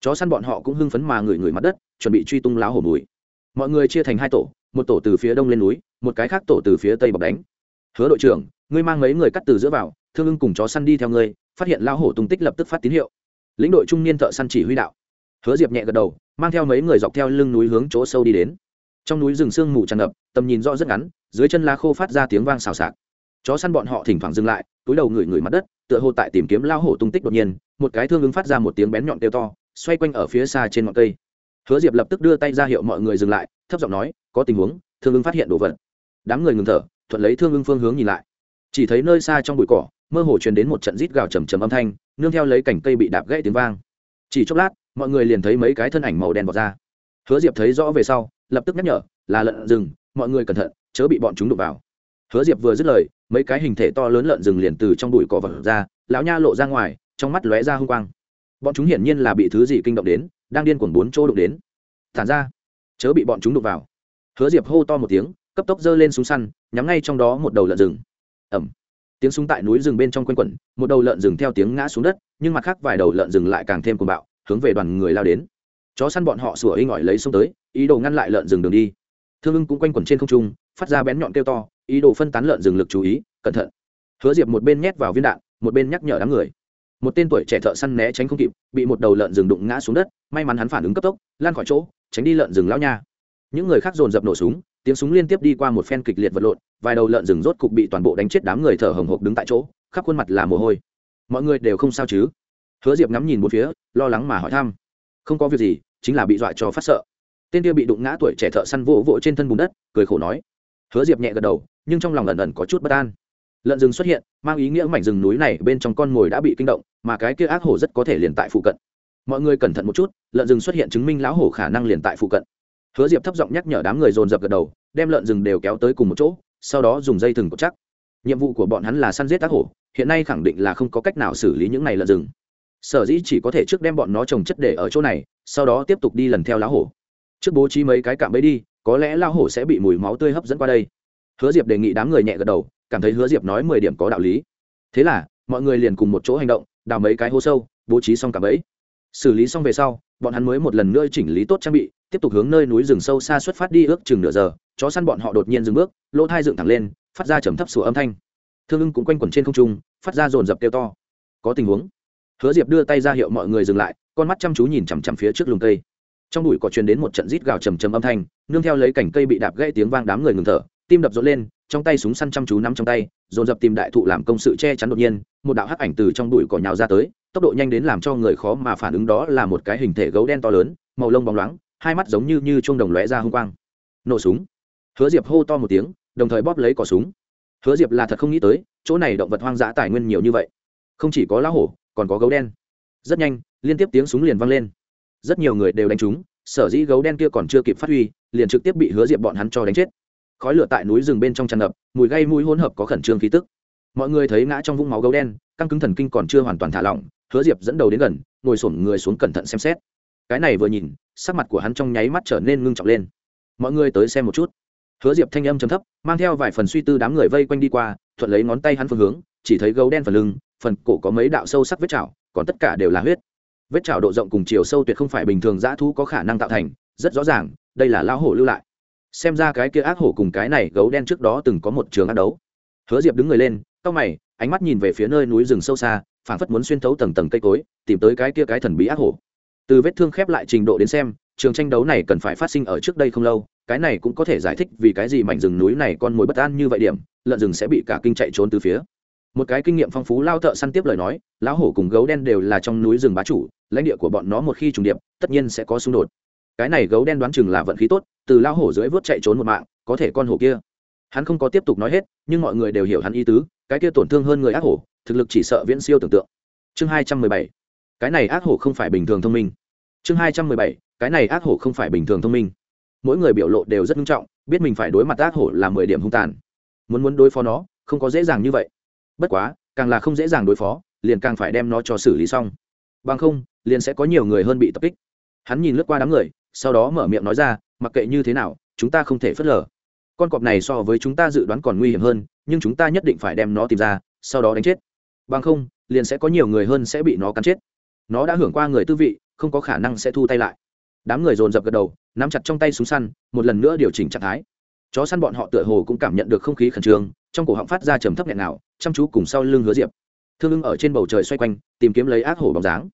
Chó săn bọn họ cũng hưng phấn mà ngửi ngửi mặt đất, chuẩn bị truy tung láo hổ mùi. Mọi người chia thành hai tổ, một tổ từ phía đông lên núi, một cái khác tổ từ phía tây bọc đánh. Hứa đội trưởng, ngươi mang mấy người cắt từ giữa vào, thương ưng cùng chó săn đi theo ngươi, phát hiện lao hổ tung tích lập tức phát tín hiệu. Lĩnh đội trung niên thợ săn chỉ huy đạo. Hứa diệp nhẹ gật đầu, mang theo mấy người dọc theo lưng núi hướng chỗ sâu đi đến trong núi rừng sương mù tràn ngập, tầm nhìn rõ rất ngắn, dưới chân lá khô phát ra tiếng vang xào xạc. Chó săn bọn họ thỉnh thoảng dừng lại, túi đầu ngửi ngửi mặt đất, tựa hồ tại tìm kiếm lao hổ tung tích đột nhiên, một cái thương ứng phát ra một tiếng bén nhọn kêu to, xoay quanh ở phía xa trên ngọn cây. Hứa diệp lập tức đưa tay ra hiệu mọi người dừng lại, thấp giọng nói, có tình huống, thương ứng phát hiện đồ vật. Đám người ngừng thở, thuận lấy thương ứng phương hướng nhìn lại. Chỉ thấy nơi xa trong bụi cỏ, mơ hồ truyền đến một trận rít gào trầm trầm âm thanh, nương theo lấy cảnh cây bị đạp gãy tiếng vang. Chỉ chốc lát, mọi người liền thấy mấy cái thân ảnh màu đen vọt ra. Hứa diệp thấy rõ về sau lập tức nhắc nhở, là lợn rừng, mọi người cẩn thận, chớ bị bọn chúng đụng vào. Hứa diệp vừa dứt lời, mấy cái hình thể to lớn lợn rừng liền từ trong bụi cỏ vật ra, lão nha lộ ra ngoài, trong mắt lóe ra hung quang. Bọn chúng hiển nhiên là bị thứ gì kinh động đến, đang điên cuồng bốn chỗ đụng đến. Thản ra, chớ bị bọn chúng đụng vào. Hứa diệp hô to một tiếng, cấp tốc giơ lên súng săn, nhắm ngay trong đó một đầu lợn rừng. Ẩm tiếng súng tại núi rừng bên trong quanh quẩn, một đầu lợn rừng theo tiếng ngã xuống đất, nhưng mặt khác vài đầu lợn rừng lại càng thêm cuồng bạo, hướng về đoàn người lao đến. Chó săn bọn họ sủa inh ỏi lấy xông tới ý đồ ngăn lại lợn rừng đường đi. Thương ưng cũng quanh quẩn trên không trung, phát ra bén nhọn kêu to, ý đồ phân tán lợn rừng lực chú ý, cẩn thận. Hứa diệp một bên nhét vào viên đạn, một bên nhắc nhở đám người. Một tên tuổi trẻ thợ săn né tránh không kịp, bị một đầu lợn rừng đụng ngã xuống đất, may mắn hắn phản ứng cấp tốc, lan khỏi chỗ, tránh đi lợn rừng lao nha. Những người khác dồn dập nổ súng, tiếng súng liên tiếp đi qua một phen kịch liệt vật lộn, vài đầu lợn rừng rốt cục bị toàn bộ đánh chết đám người thở hồng hộc đứng tại chỗ, khắp khuôn mặt là mồ hôi. Mọi người đều không sao chứ? Hứa diệp ngắm nhìn một phía, lo lắng mà hỏi thăm. Không có việc gì, chính là bị dọa cho phát sợ tên kia bị đụng ngã tuổi trẻ thợ săn vỗ vỗ trên thân bùn đất, cười khổ nói. Hứa diệp nhẹ gật đầu, nhưng trong lòng ẩn ẩn có chút bất an. Lợn rừng xuất hiện, mang ý nghĩa mảnh rừng núi này bên trong con mồi đã bị kinh động, mà cái kia ác hổ rất có thể liền tại phụ cận. Mọi người cẩn thận một chút, lợn rừng xuất hiện chứng minh lão hổ khả năng liền tại phụ cận. Hứa diệp thấp giọng nhắc nhở đám người dồn dập gật đầu, đem lợn rừng đều kéo tới cùng một chỗ, sau đó dùng dây thừng cột chắc. Nhiệm vụ của bọn hắn là săn giết ác hổ, hiện nay khẳng định là không có cách nào xử lý những này lợn rừng. Sở dĩ chỉ có thể trước đem bọn nó trồng chất để ở chỗ này, sau đó tiếp tục đi lần theo lão hổ trước bố trí mấy cái cạm bẫy đi, có lẽ lao hổ sẽ bị mùi máu tươi hấp dẫn qua đây. Hứa diệp đề nghị đám người nhẹ gật đầu, cảm thấy hứa diệp nói mười điểm có đạo lý. Thế là, mọi người liền cùng một chỗ hành động, đào mấy cái hố sâu, bố trí xong cạm bẫy. Xử lý xong về sau, bọn hắn mới một lần nữa chỉnh lý tốt trang bị, tiếp tục hướng nơi núi rừng sâu xa xuất phát đi ước chừng nửa giờ, chó săn bọn họ đột nhiên dừng bước, lỗ thai dựng thẳng lên, phát ra trầm thấp sủa âm thanh. Thương ưng cũng quanh quẩn trên không trung, phát ra rồn rập kêu to. Có tình huống. Hứa diệp đưa tay ra hiệu mọi người dừng lại, con mắt chăm chú nhìn chằm chằm phía trước lùng cây trong bụi có truyền đến một trận rít gào trầm trầm âm thanh, nương theo lấy cảnh cây bị đạp gãy tiếng vang đám người ngừng thở, tim đập rộn lên, trong tay súng săn chăm chú nắm trong tay, dồn dập tìm đại thụ làm công sự che chắn đột nhiên, một đạo hắc ảnh từ trong bụi cỏ nhào ra tới, tốc độ nhanh đến làm cho người khó mà phản ứng đó là một cái hình thể gấu đen to lớn, màu lông bóng loáng, hai mắt giống như như chuông đồng lóe ra hung quang. Nổ súng. Hứa diệp hô to một tiếng, đồng thời bóp lấy cỏ súng. Hứa diệp là thật không nghĩ tới, chỗ này động vật hoang dã tài nguyên nhiều như vậy. Không chỉ có lá hổ, còn có gấu đen. Rất nhanh, liên tiếp tiếng súng liền vang lên rất nhiều người đều đánh trúng, sở dĩ gấu đen kia còn chưa kịp phát huy, liền trực tiếp bị hứa diệp bọn hắn cho đánh chết. Khói lửa tại núi rừng bên trong tràn ngập, mùi gây mũi hỗn hợp có khẩn trương khí tức. Mọi người thấy ngã trong vũng máu gấu đen, căng cứng thần kinh còn chưa hoàn toàn thả lỏng, hứa diệp dẫn đầu đến gần, ngồi sổm người xuống cẩn thận xem xét. Cái này vừa nhìn, sắc mặt của hắn trong nháy mắt trở nên ngưng trọng lên. Mọi người tới xem một chút. Hứa diệp thanh âm chấm thấp, mang theo vài phần suy tư đám người vây quanh đi qua, thuận lấy ngón tay hắn phương hướng, chỉ thấy gấu đen phần lưng, phần cổ có mấy đạo sâu sắc vết chảo, còn tất cả đều là huyết vết chảo độ rộng cùng chiều sâu tuyệt không phải bình thường dã thú có khả năng tạo thành, rất rõ ràng, đây là lao hổ lưu lại. Xem ra cái kia ác hổ cùng cái này gấu đen trước đó từng có một trường ác đấu. Hứa diệp đứng người lên, cau mày, ánh mắt nhìn về phía nơi núi rừng sâu xa, phảng phất muốn xuyên thấu tầng tầng cây cối, tìm tới cái kia cái thần bí ác hổ. Từ vết thương khép lại trình độ đến xem, trường tranh đấu này cần phải phát sinh ở trước đây không lâu, cái này cũng có thể giải thích vì cái gì mảnh rừng núi này con mồi bất an như vậy điểm, lợn rừng sẽ bị cả kinh chạy trốn từ phía một cái kinh nghiệm phong phú lao thợ săn tiếp lời nói, lão hổ cùng gấu đen đều là trong núi rừng bá chủ, lãnh địa của bọn nó một khi trùng điệp, tất nhiên sẽ có xung đột. Cái này gấu đen đoán chừng là vận khí tốt, từ lao hổ dưới vớt chạy trốn một mạng, có thể con hổ kia. Hắn không có tiếp tục nói hết, nhưng mọi người đều hiểu hắn ý tứ, cái kia tổn thương hơn người ác hổ, thực lực chỉ sợ viễn siêu tưởng tượng. Chương hai trăm mười bảy. Cái này ác hổ không phải bình thường thông minh. Chương hai trăm mười bảy. Cái này ác hổ không phải bình thường thông minh. Mỗi người biểu lộ đều rất nghiêm trọng, biết mình phải đối mặt ác hổ là mười điểm hung tàn. Muốn muốn đối phó nó, không có dễ dàng như vậy bất quá, càng là không dễ dàng đối phó, liền càng phải đem nó cho xử lý xong. Bằng không, liền sẽ có nhiều người hơn bị tập kích. Hắn nhìn lướt qua đám người, sau đó mở miệng nói ra, mặc kệ như thế nào, chúng ta không thể phớt lờ. Con cọp này so với chúng ta dự đoán còn nguy hiểm hơn, nhưng chúng ta nhất định phải đem nó tìm ra, sau đó đánh chết. Bằng không, liền sẽ có nhiều người hơn sẽ bị nó cắn chết. Nó đã hưởng qua người tư vị, không có khả năng sẽ thu tay lại. Đám người dồn dập gật đầu, nắm chặt trong tay súng săn, một lần nữa điều chỉnh trạng thái. Chó săn bọn họ tựa hồ cũng cảm nhận được không khí khẩn trương trong cổ họng phát ra trầm thấp nghẹn nào, chăm chú cùng sau lưng hứa diệp. Thương ưng ở trên bầu trời xoay quanh, tìm kiếm lấy ác hổ bóng dáng.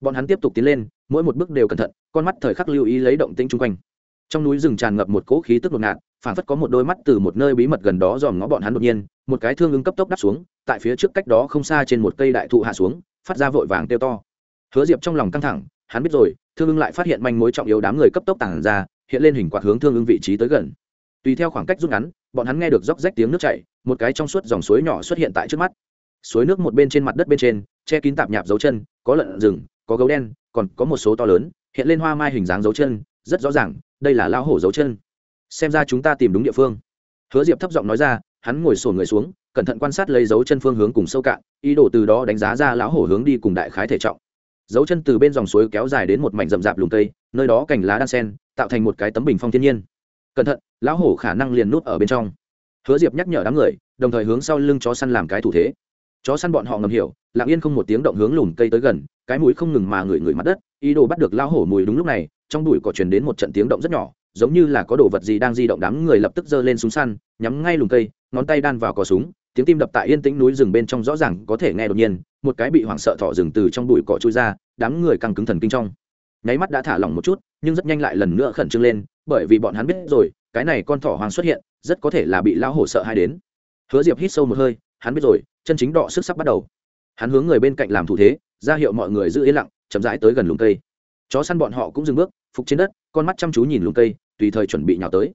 Bọn hắn tiếp tục tiến lên, mỗi một bước đều cẩn thận, con mắt thời khắc lưu ý lấy động tĩnh chung quanh. Trong núi rừng tràn ngập một cỗ khí tức ngột ngạt phản phất có một đôi mắt từ một nơi bí mật gần đó dòm ngó bọn hắn đột nhiên, một cái thương ưng cấp tốc đắp xuống, tại phía trước cách đó không xa trên một cây đại thụ hạ xuống, phát ra vội vàng kêu to. Hứa diệp trong lòng căng thẳng, hắn biết rồi, thương ưng lại phát hiện manh mối trọng yếu đám người cấp tốc tản ra, hiện lên hình quạt hướng thương ưng vị trí tới gần. Tùy theo khoảng cách rút ngắn, bọn hắn nghe được róc rách tiếng nước chảy một cái trong suốt dòng suối nhỏ xuất hiện tại trước mắt. Suối nước một bên trên mặt đất bên trên, che kín tạp nhạp dấu chân, có lợn rừng, có gấu đen, còn có một số to lớn, hiện lên hoa mai hình dáng dấu chân, rất rõ ràng, đây là lao hổ dấu chân. Xem ra chúng ta tìm đúng địa phương. Hứa diệp thấp giọng nói ra, hắn ngồi sổ người xuống, cẩn thận quan sát lấy dấu chân phương hướng cùng sâu cạn, ý đồ từ đó đánh giá ra lão hổ hướng đi cùng đại khái thể trọng. Dấu chân từ bên dòng suối kéo dài đến một mảnh rậm rạp lùm cây, nơi đó cành lá đan sen, tạo thành một cái tấm bình phong thiên nhiên. Cẩn thận, lão hổ khả năng liền nút ở bên trong hứa diệp nhắc nhở đám người, đồng thời hướng sau lưng chó săn làm cái thủ thế. Chó săn bọn họ ngầm hiểu, lặng yên không một tiếng động hướng lùm cây tới gần, cái mũi không ngừng mà ngửi ngửi mặt đất, ý đồ bắt được lao hổ mùi đúng lúc này, trong đùi cỏ truyền đến một trận tiếng động rất nhỏ, giống như là có đồ vật gì đang di động đám người lập tức giơ lên súng săn, nhắm ngay lùm cây, ngón tay đan vào cò súng, tiếng tim đập tại yên tĩnh núi rừng bên trong rõ ràng có thể nghe đột nhiên, một cái bị hoảng sợ thỏ rừng từ trong bụi cỏ trôi ra, đám người căng cứng thần kinh trong. Nháy mắt đã thả lỏng một chút, nhưng rất nhanh lại lần nữa khẩn trương lên, bởi vì bọn hắn biết rồi, cái này con thỏ hoàng xuất hiện rất có thể là bị lão hổ sợ hai đến. Hứa diệp hít sâu một hơi, hắn biết rồi, chân chính đọ sức sắp bắt đầu. Hắn hướng người bên cạnh làm thủ thế, ra hiệu mọi người giữ yên lặng, chậm rãi tới gần lùm cây. Chó săn bọn họ cũng dừng bước, phục trên đất, con mắt chăm chú nhìn lùm cây, tùy thời chuẩn bị nhào tới.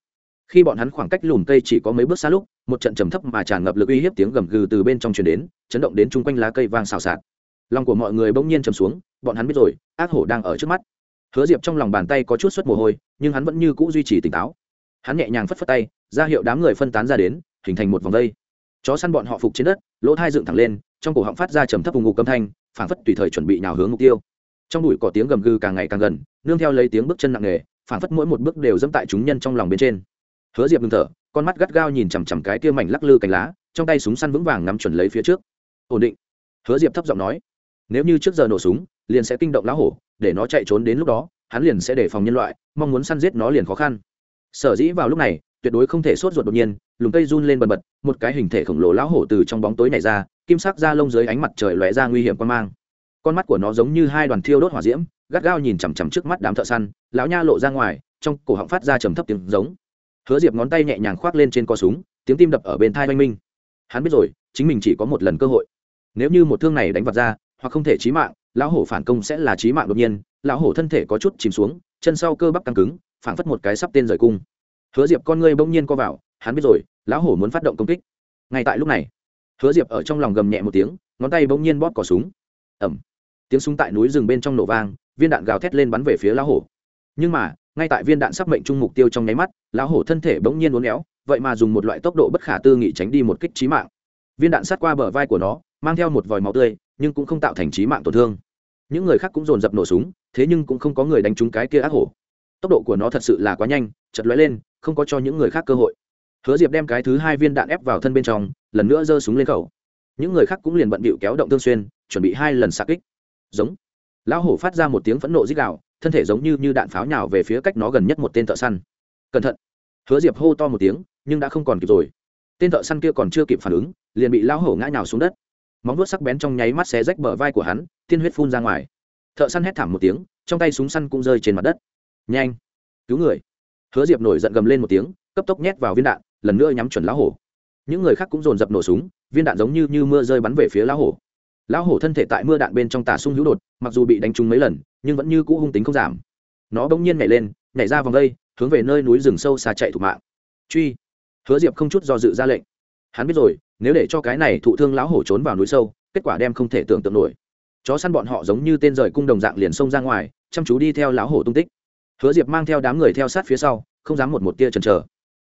Khi bọn hắn khoảng cách lùm cây chỉ có mấy bước xa lúc, một trận trầm thấp mà tràn ngập lực uy hiếp tiếng gầm gừ từ bên trong truyền đến, chấn động đến chung quanh lá cây vang xào xạc. Lòng của mọi người bỗng nhiên trầm xuống, bọn hắn biết rồi, ác hổ đang ở trước mắt. Hứa diệp trong lòng bàn tay có chút suất mồ hôi, nhưng hắn vẫn như cũ duy trì tỉnh táo. Hắn nhẹ nhàng phất phất tay ra hiệu đám người phân tán ra đến, hình thành một vòng vây. Chó săn bọn họ phục trên đất, lỗ thai dựng thẳng lên, trong cổ họng phát ra trầm thấp vùng ngục âm thanh, phảng phất tùy thời chuẩn bị nhào hướng mục tiêu. Trong bụi có tiếng gầm gừ càng ngày càng gần, nương theo lấy tiếng bước chân nặng nề, phảng phất mỗi một bước đều dẫm tại chúng nhân trong lòng bên trên. Hứa diệp ngừng thở, con mắt gắt gao nhìn chằm chằm cái kia mảnh lắc lư cành lá, trong tay súng săn vững vàng nắm chuẩn lấy phía trước. Ổn định. Hứa diệp thấp giọng nói. Nếu như trước giờ nổ súng, liền sẽ kinh động lá hổ, để nó chạy trốn đến lúc đó, hắn liền sẽ đề phòng nhân loại, mong muốn săn giết nó liền khó khăn. Sở dĩ vào lúc này tuyệt đối không thể sốt ruột đột nhiên, lùm cây run lên bần bật, một cái hình thể khổng lồ lão hổ từ trong bóng tối này ra, kim sắc da lông dưới ánh mặt trời lóe ra nguy hiểm quan mang. Con mắt của nó giống như hai đoàn thiêu đốt hỏa diễm, gắt gao nhìn chằm chằm trước mắt đám thợ săn, lão nha lộ ra ngoài, trong cổ họng phát ra trầm thấp tiếng giống. Hứa diệp ngón tay nhẹ nhàng khoác lên trên co súng, tiếng tim đập ở bên thai oanh minh. Hắn biết rồi, chính mình chỉ có một lần cơ hội. Nếu như một thương này đánh vật ra, hoặc không thể chí mạng, lão hổ phản công sẽ là chí mạng đột nhiên, lão hổ thân thể có chút chìm xuống, chân sau cơ bắp căng cứng, phảng phất một cái sắp tên rời cung hứa diệp con ngươi bỗng nhiên co vào, hắn biết rồi, lão hổ muốn phát động công kích. Ngay tại lúc này, hứa diệp ở trong lòng gầm nhẹ một tiếng, ngón tay bỗng nhiên bóp cỏ súng. Ẩm tiếng súng tại núi rừng bên trong nổ vang, viên đạn gào thét lên bắn về phía lão hổ. Nhưng mà, ngay tại viên đạn sắp mệnh trung mục tiêu trong nháy mắt, lão hổ thân thể bỗng nhiên uốn éo, vậy mà dùng một loại tốc độ bất khả tư nghị tránh đi một kích trí mạng. Viên đạn sát qua bờ vai của nó, mang theo một vòi máu tươi, nhưng cũng không tạo thành trí mạng tổn thương. Những người khác cũng dồn dập nổ súng, thế nhưng cũng không có người đánh trúng cái kia ác hổ. Tốc độ của nó thật sự là quá nhanh chật lóe lên không có cho những người khác cơ hội. Hứa diệp đem cái thứ hai viên đạn ép vào thân bên trong, lần nữa giơ súng lên khẩu. Những người khác cũng liền bận bịu kéo động tương xuyên, chuẩn bị hai lần xạ kích. Giống. Lão hổ phát ra một tiếng phẫn nộ dích đạo thân thể giống như như đạn pháo nhào về phía cách nó gần nhất một tên thợ săn. Cẩn thận. Hứa diệp hô to một tiếng, nhưng đã không còn kịp rồi. Tên thợ săn kia còn chưa kịp phản ứng, liền bị lão hổ ngã nhào xuống đất. Móng vuốt sắc bén trong nháy mắt xé rách bờ vai của hắn, tiên huyết phun ra ngoài. Thợ săn hét thảm một tiếng, trong tay súng săn cũng rơi trên mặt đất. Nhanh. Cứu người hứa diệp nổi giận gầm lên một tiếng cấp tốc nhét vào viên đạn lần nữa nhắm chuẩn lão hổ. Những người khác cũng dồn dập nổ súng viên đạn giống như, như mưa rơi bắn về phía lão hổ. Lão hổ thân thể tại mưa đạn bên trong tà sung hữu đột mặc dù bị đánh trúng mấy lần nhưng vẫn như cũ hung tính không giảm. Nó bỗng nhiên nhảy lên nhảy ra vòng đây hướng về nơi núi rừng sâu xa chạy thủ mạng. Truy. Hứa diệp không chút do dự ra lệnh. Hắn biết rồi nếu để cho cái này thụ thương lão hổ trốn vào núi sâu kết quả đem không thể tưởng tượng nổi. Chó săn bọn họ giống như tên rời cung đồng dạng liền xông ra ngoài chăm chú đi theo lão hổ tung tích hứa diệp mang theo đám người theo sát phía sau, không dám một một tia chần chờ.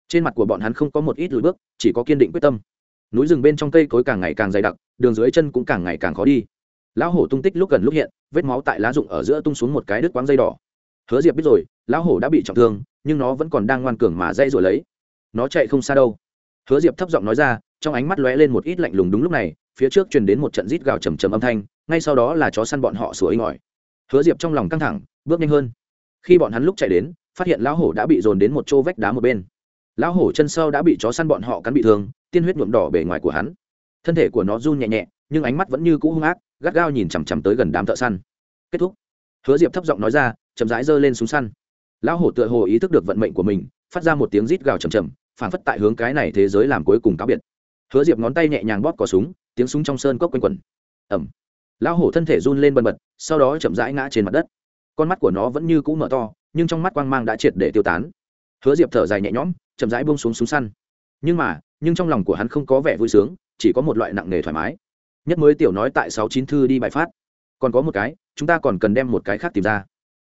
Trên mặt của bọn hắn không có một ít lùi bước, chỉ có kiên định quyết tâm. Núi rừng bên trong cây cối càng ngày càng dày đặc, đường dưới chân cũng càng ngày càng khó đi. Lão hổ tung tích lúc gần lúc hiện, vết máu tại lá rụng ở giữa tung xuống một cái đứt quáng dây đỏ. Hứa diệp biết rồi, lão hổ đã bị trọng thương, nhưng nó vẫn còn đang ngoan cường mà dây rồi lấy. Nó chạy không xa đâu. Hứa diệp thấp giọng nói ra, trong ánh mắt lóe lên một ít lạnh lùng đúng lúc này, phía trước truyền đến một trận rít gào trầm trầm âm thanh, ngay sau đó là chó săn bọn họ sủa inh ỏi. Hứa diệp trong lòng căng thẳng, bước nhanh hơn khi bọn hắn lúc chạy đến, phát hiện lão hổ đã bị dồn đến một chỗ vách đá một bên. Lão hổ chân sâu đã bị chó săn bọn họ cắn bị thương, tiên huyết nhuộm đỏ bề ngoài của hắn. Thân thể của nó run nhẹ nhẹ, nhưng ánh mắt vẫn như cũ hung ác, gắt gao nhìn chằm chằm tới gần đám thợ săn. Kết thúc. Hứa diệp thấp giọng nói ra, chậm rãi giơ lên súng săn. Lão hổ tựa hồ ý thức được vận mệnh của mình, phát ra một tiếng rít gào chầm chầm phản phất tại hướng cái này thế giới làm cuối cùng cáo biệt. Hứa diệp ngón tay nhẹ nhàng bóp cò súng, tiếng súng trong sơn cốc quanh quần ẩm lão hổ thân thể run lên bần bật, sau đó chậm rãi ngã trên mặt đất con mắt của nó vẫn như cũ mở to, nhưng trong mắt quang mang đã triệt để tiêu tán. Hứa diệp thở dài nhẹ nhõm, chậm rãi buông xuống súng săn. Nhưng mà, nhưng trong lòng của hắn không có vẻ vui sướng, chỉ có một loại nặng nề thoải mái. Nhất mới tiểu nói tại sáu chín thư đi bài phát. Còn có một cái, chúng ta còn cần đem một cái khác tìm ra.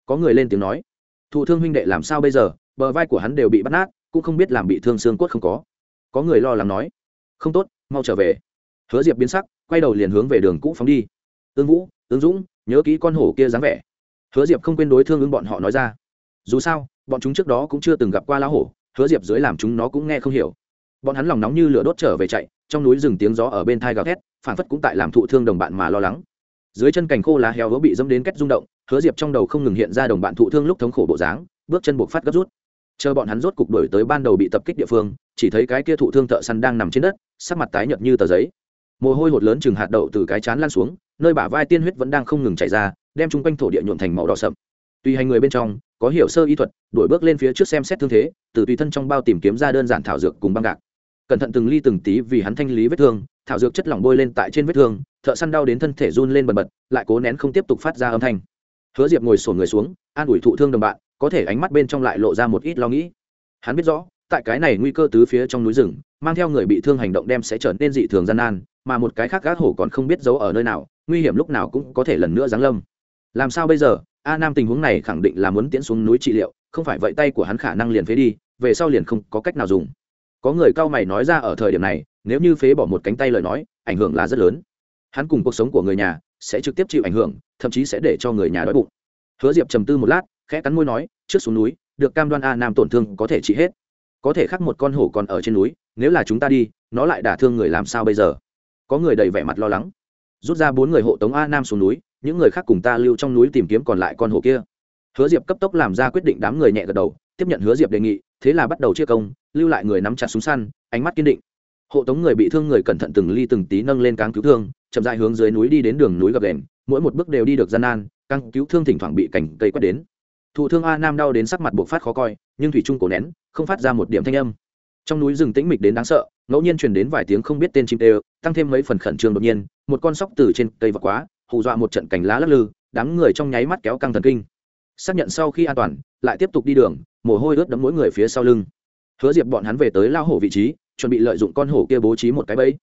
Có người lên tiếng nói, thụ thương huynh đệ làm sao bây giờ? Bờ vai của hắn đều bị bắt nát, cũng không biết làm bị thương xương cốt không có. Có người lo lắng nói, không tốt, mau trở về. Hứa diệp biến sắc, quay đầu liền hướng về đường cũ phóng đi. Ương vũ ương dũng, nhớ kỹ con hổ kia dáng vẻ hứa diệp không quên đối thương ứng bọn họ nói ra. Dù sao, bọn chúng trước đó cũng chưa từng gặp qua lão hổ, hứa diệp dưới làm chúng nó cũng nghe không hiểu. Bọn hắn lòng nóng như lửa đốt trở về chạy, trong núi rừng tiếng gió ở bên thai gào thét phản phất cũng tại làm thụ thương đồng bạn mà lo lắng. Dưới chân cành khô lá heo hứa bị dâm đến cách rung động, hứa diệp trong đầu không ngừng hiện ra đồng bạn thụ thương lúc thống khổ bộ dáng, bước chân buộc phát gấp rút. Chờ bọn hắn rốt cục đổi tới ban đầu bị tập kích địa phương, chỉ thấy cái kia thụ thương thợ săn đang nằm trên đất, sắc mặt tái nhợt như tờ giấy. Mồ hôi hột lớn chừng hạt đậu từ cái chán lan xuống, nơi bả vai tiên huyết vẫn đang không ngừng chảy ra đem chung quanh thổ địa nhuộm thành màu đỏ sậm. Tùy hành người bên trong, có hiểu sơ y thuật, đuổi bước lên phía trước xem xét thương thế, từ tùy thân trong bao tìm kiếm ra đơn giản thảo dược cùng băng gạc. Cẩn thận từng ly từng tí vì hắn thanh lý vết thương, thảo dược chất lỏng bôi lên tại trên vết thương, thợ săn đau đến thân thể run lên bần bật, lại cố nén không tiếp tục phát ra âm thanh. Hứa diệp ngồi sổn người xuống, an ủi thụ thương đồng bạn, có thể ánh mắt bên trong lại lộ ra một ít lo nghĩ. Hắn biết rõ, tại cái này nguy cơ tứ phía trong núi rừng, mang theo người bị thương hành động đem sẽ trở nên dị thường gian nan, mà một cái khác gác hổ còn không biết giấu ở nơi nào, nguy hiểm lúc nào cũng có thể lần nữa giáng lâm làm sao bây giờ? A nam tình huống này khẳng định là muốn tiễn xuống núi trị liệu, không phải vậy tay của hắn khả năng liền phế đi, về sau liền không có cách nào dùng. Có người cao mày nói ra ở thời điểm này, nếu như phế bỏ một cánh tay lời nói, ảnh hưởng là rất lớn. Hắn cùng cuộc sống của người nhà sẽ trực tiếp chịu ảnh hưởng, thậm chí sẽ để cho người nhà đói bụng. Hứa diệp trầm tư một lát, khẽ cắn môi nói, trước xuống núi, được cam đoan a nam tổn thương có thể trị hết. Có thể khắc một con hổ còn ở trên núi, nếu là chúng ta đi, nó lại đả thương người làm sao bây giờ? Có người đầy vẻ mặt lo lắng. Rút ra bốn người hộ tống a nam xuống núi những người khác cùng ta lưu trong núi tìm kiếm còn lại con hổ kia. Hứa diệp cấp tốc làm ra quyết định đám người nhẹ gật đầu, tiếp nhận hứa diệp đề nghị, thế là bắt đầu chia công, lưu lại người nắm chặt súng săn, ánh mắt kiên định. Hộ tống người bị thương người cẩn thận từng ly từng tí nâng lên cáng cứu thương, chậm dại hướng dưới núi đi đến đường núi gập đền, mỗi một bước đều đi được gian nan, cáng cứu thương thỉnh thoảng bị cảnh cây quét đến. Thụ thương a nam đau đến sắc mặt buộc phát khó coi, nhưng thủy trung cổ nén, không phát ra một điểm thanh âm. Trong núi rừng tĩnh mịch đến đáng sợ, ngẫu nhiên truyền đến vài tiếng không biết tên chim tê, tăng thêm mấy phần khẩn trương đột nhiên, một con sóc từ trên cây vọt quá hù dọa một trận cành lá lắc lư, đám người trong nháy mắt kéo căng thần kinh. Xác nhận sau khi an toàn, lại tiếp tục đi đường, mồ hôi ướt đẫm mỗi người phía sau lưng. Hứa diệp bọn hắn về tới lao hổ vị trí, chuẩn bị lợi dụng con hổ kia bố trí một cái bẫy.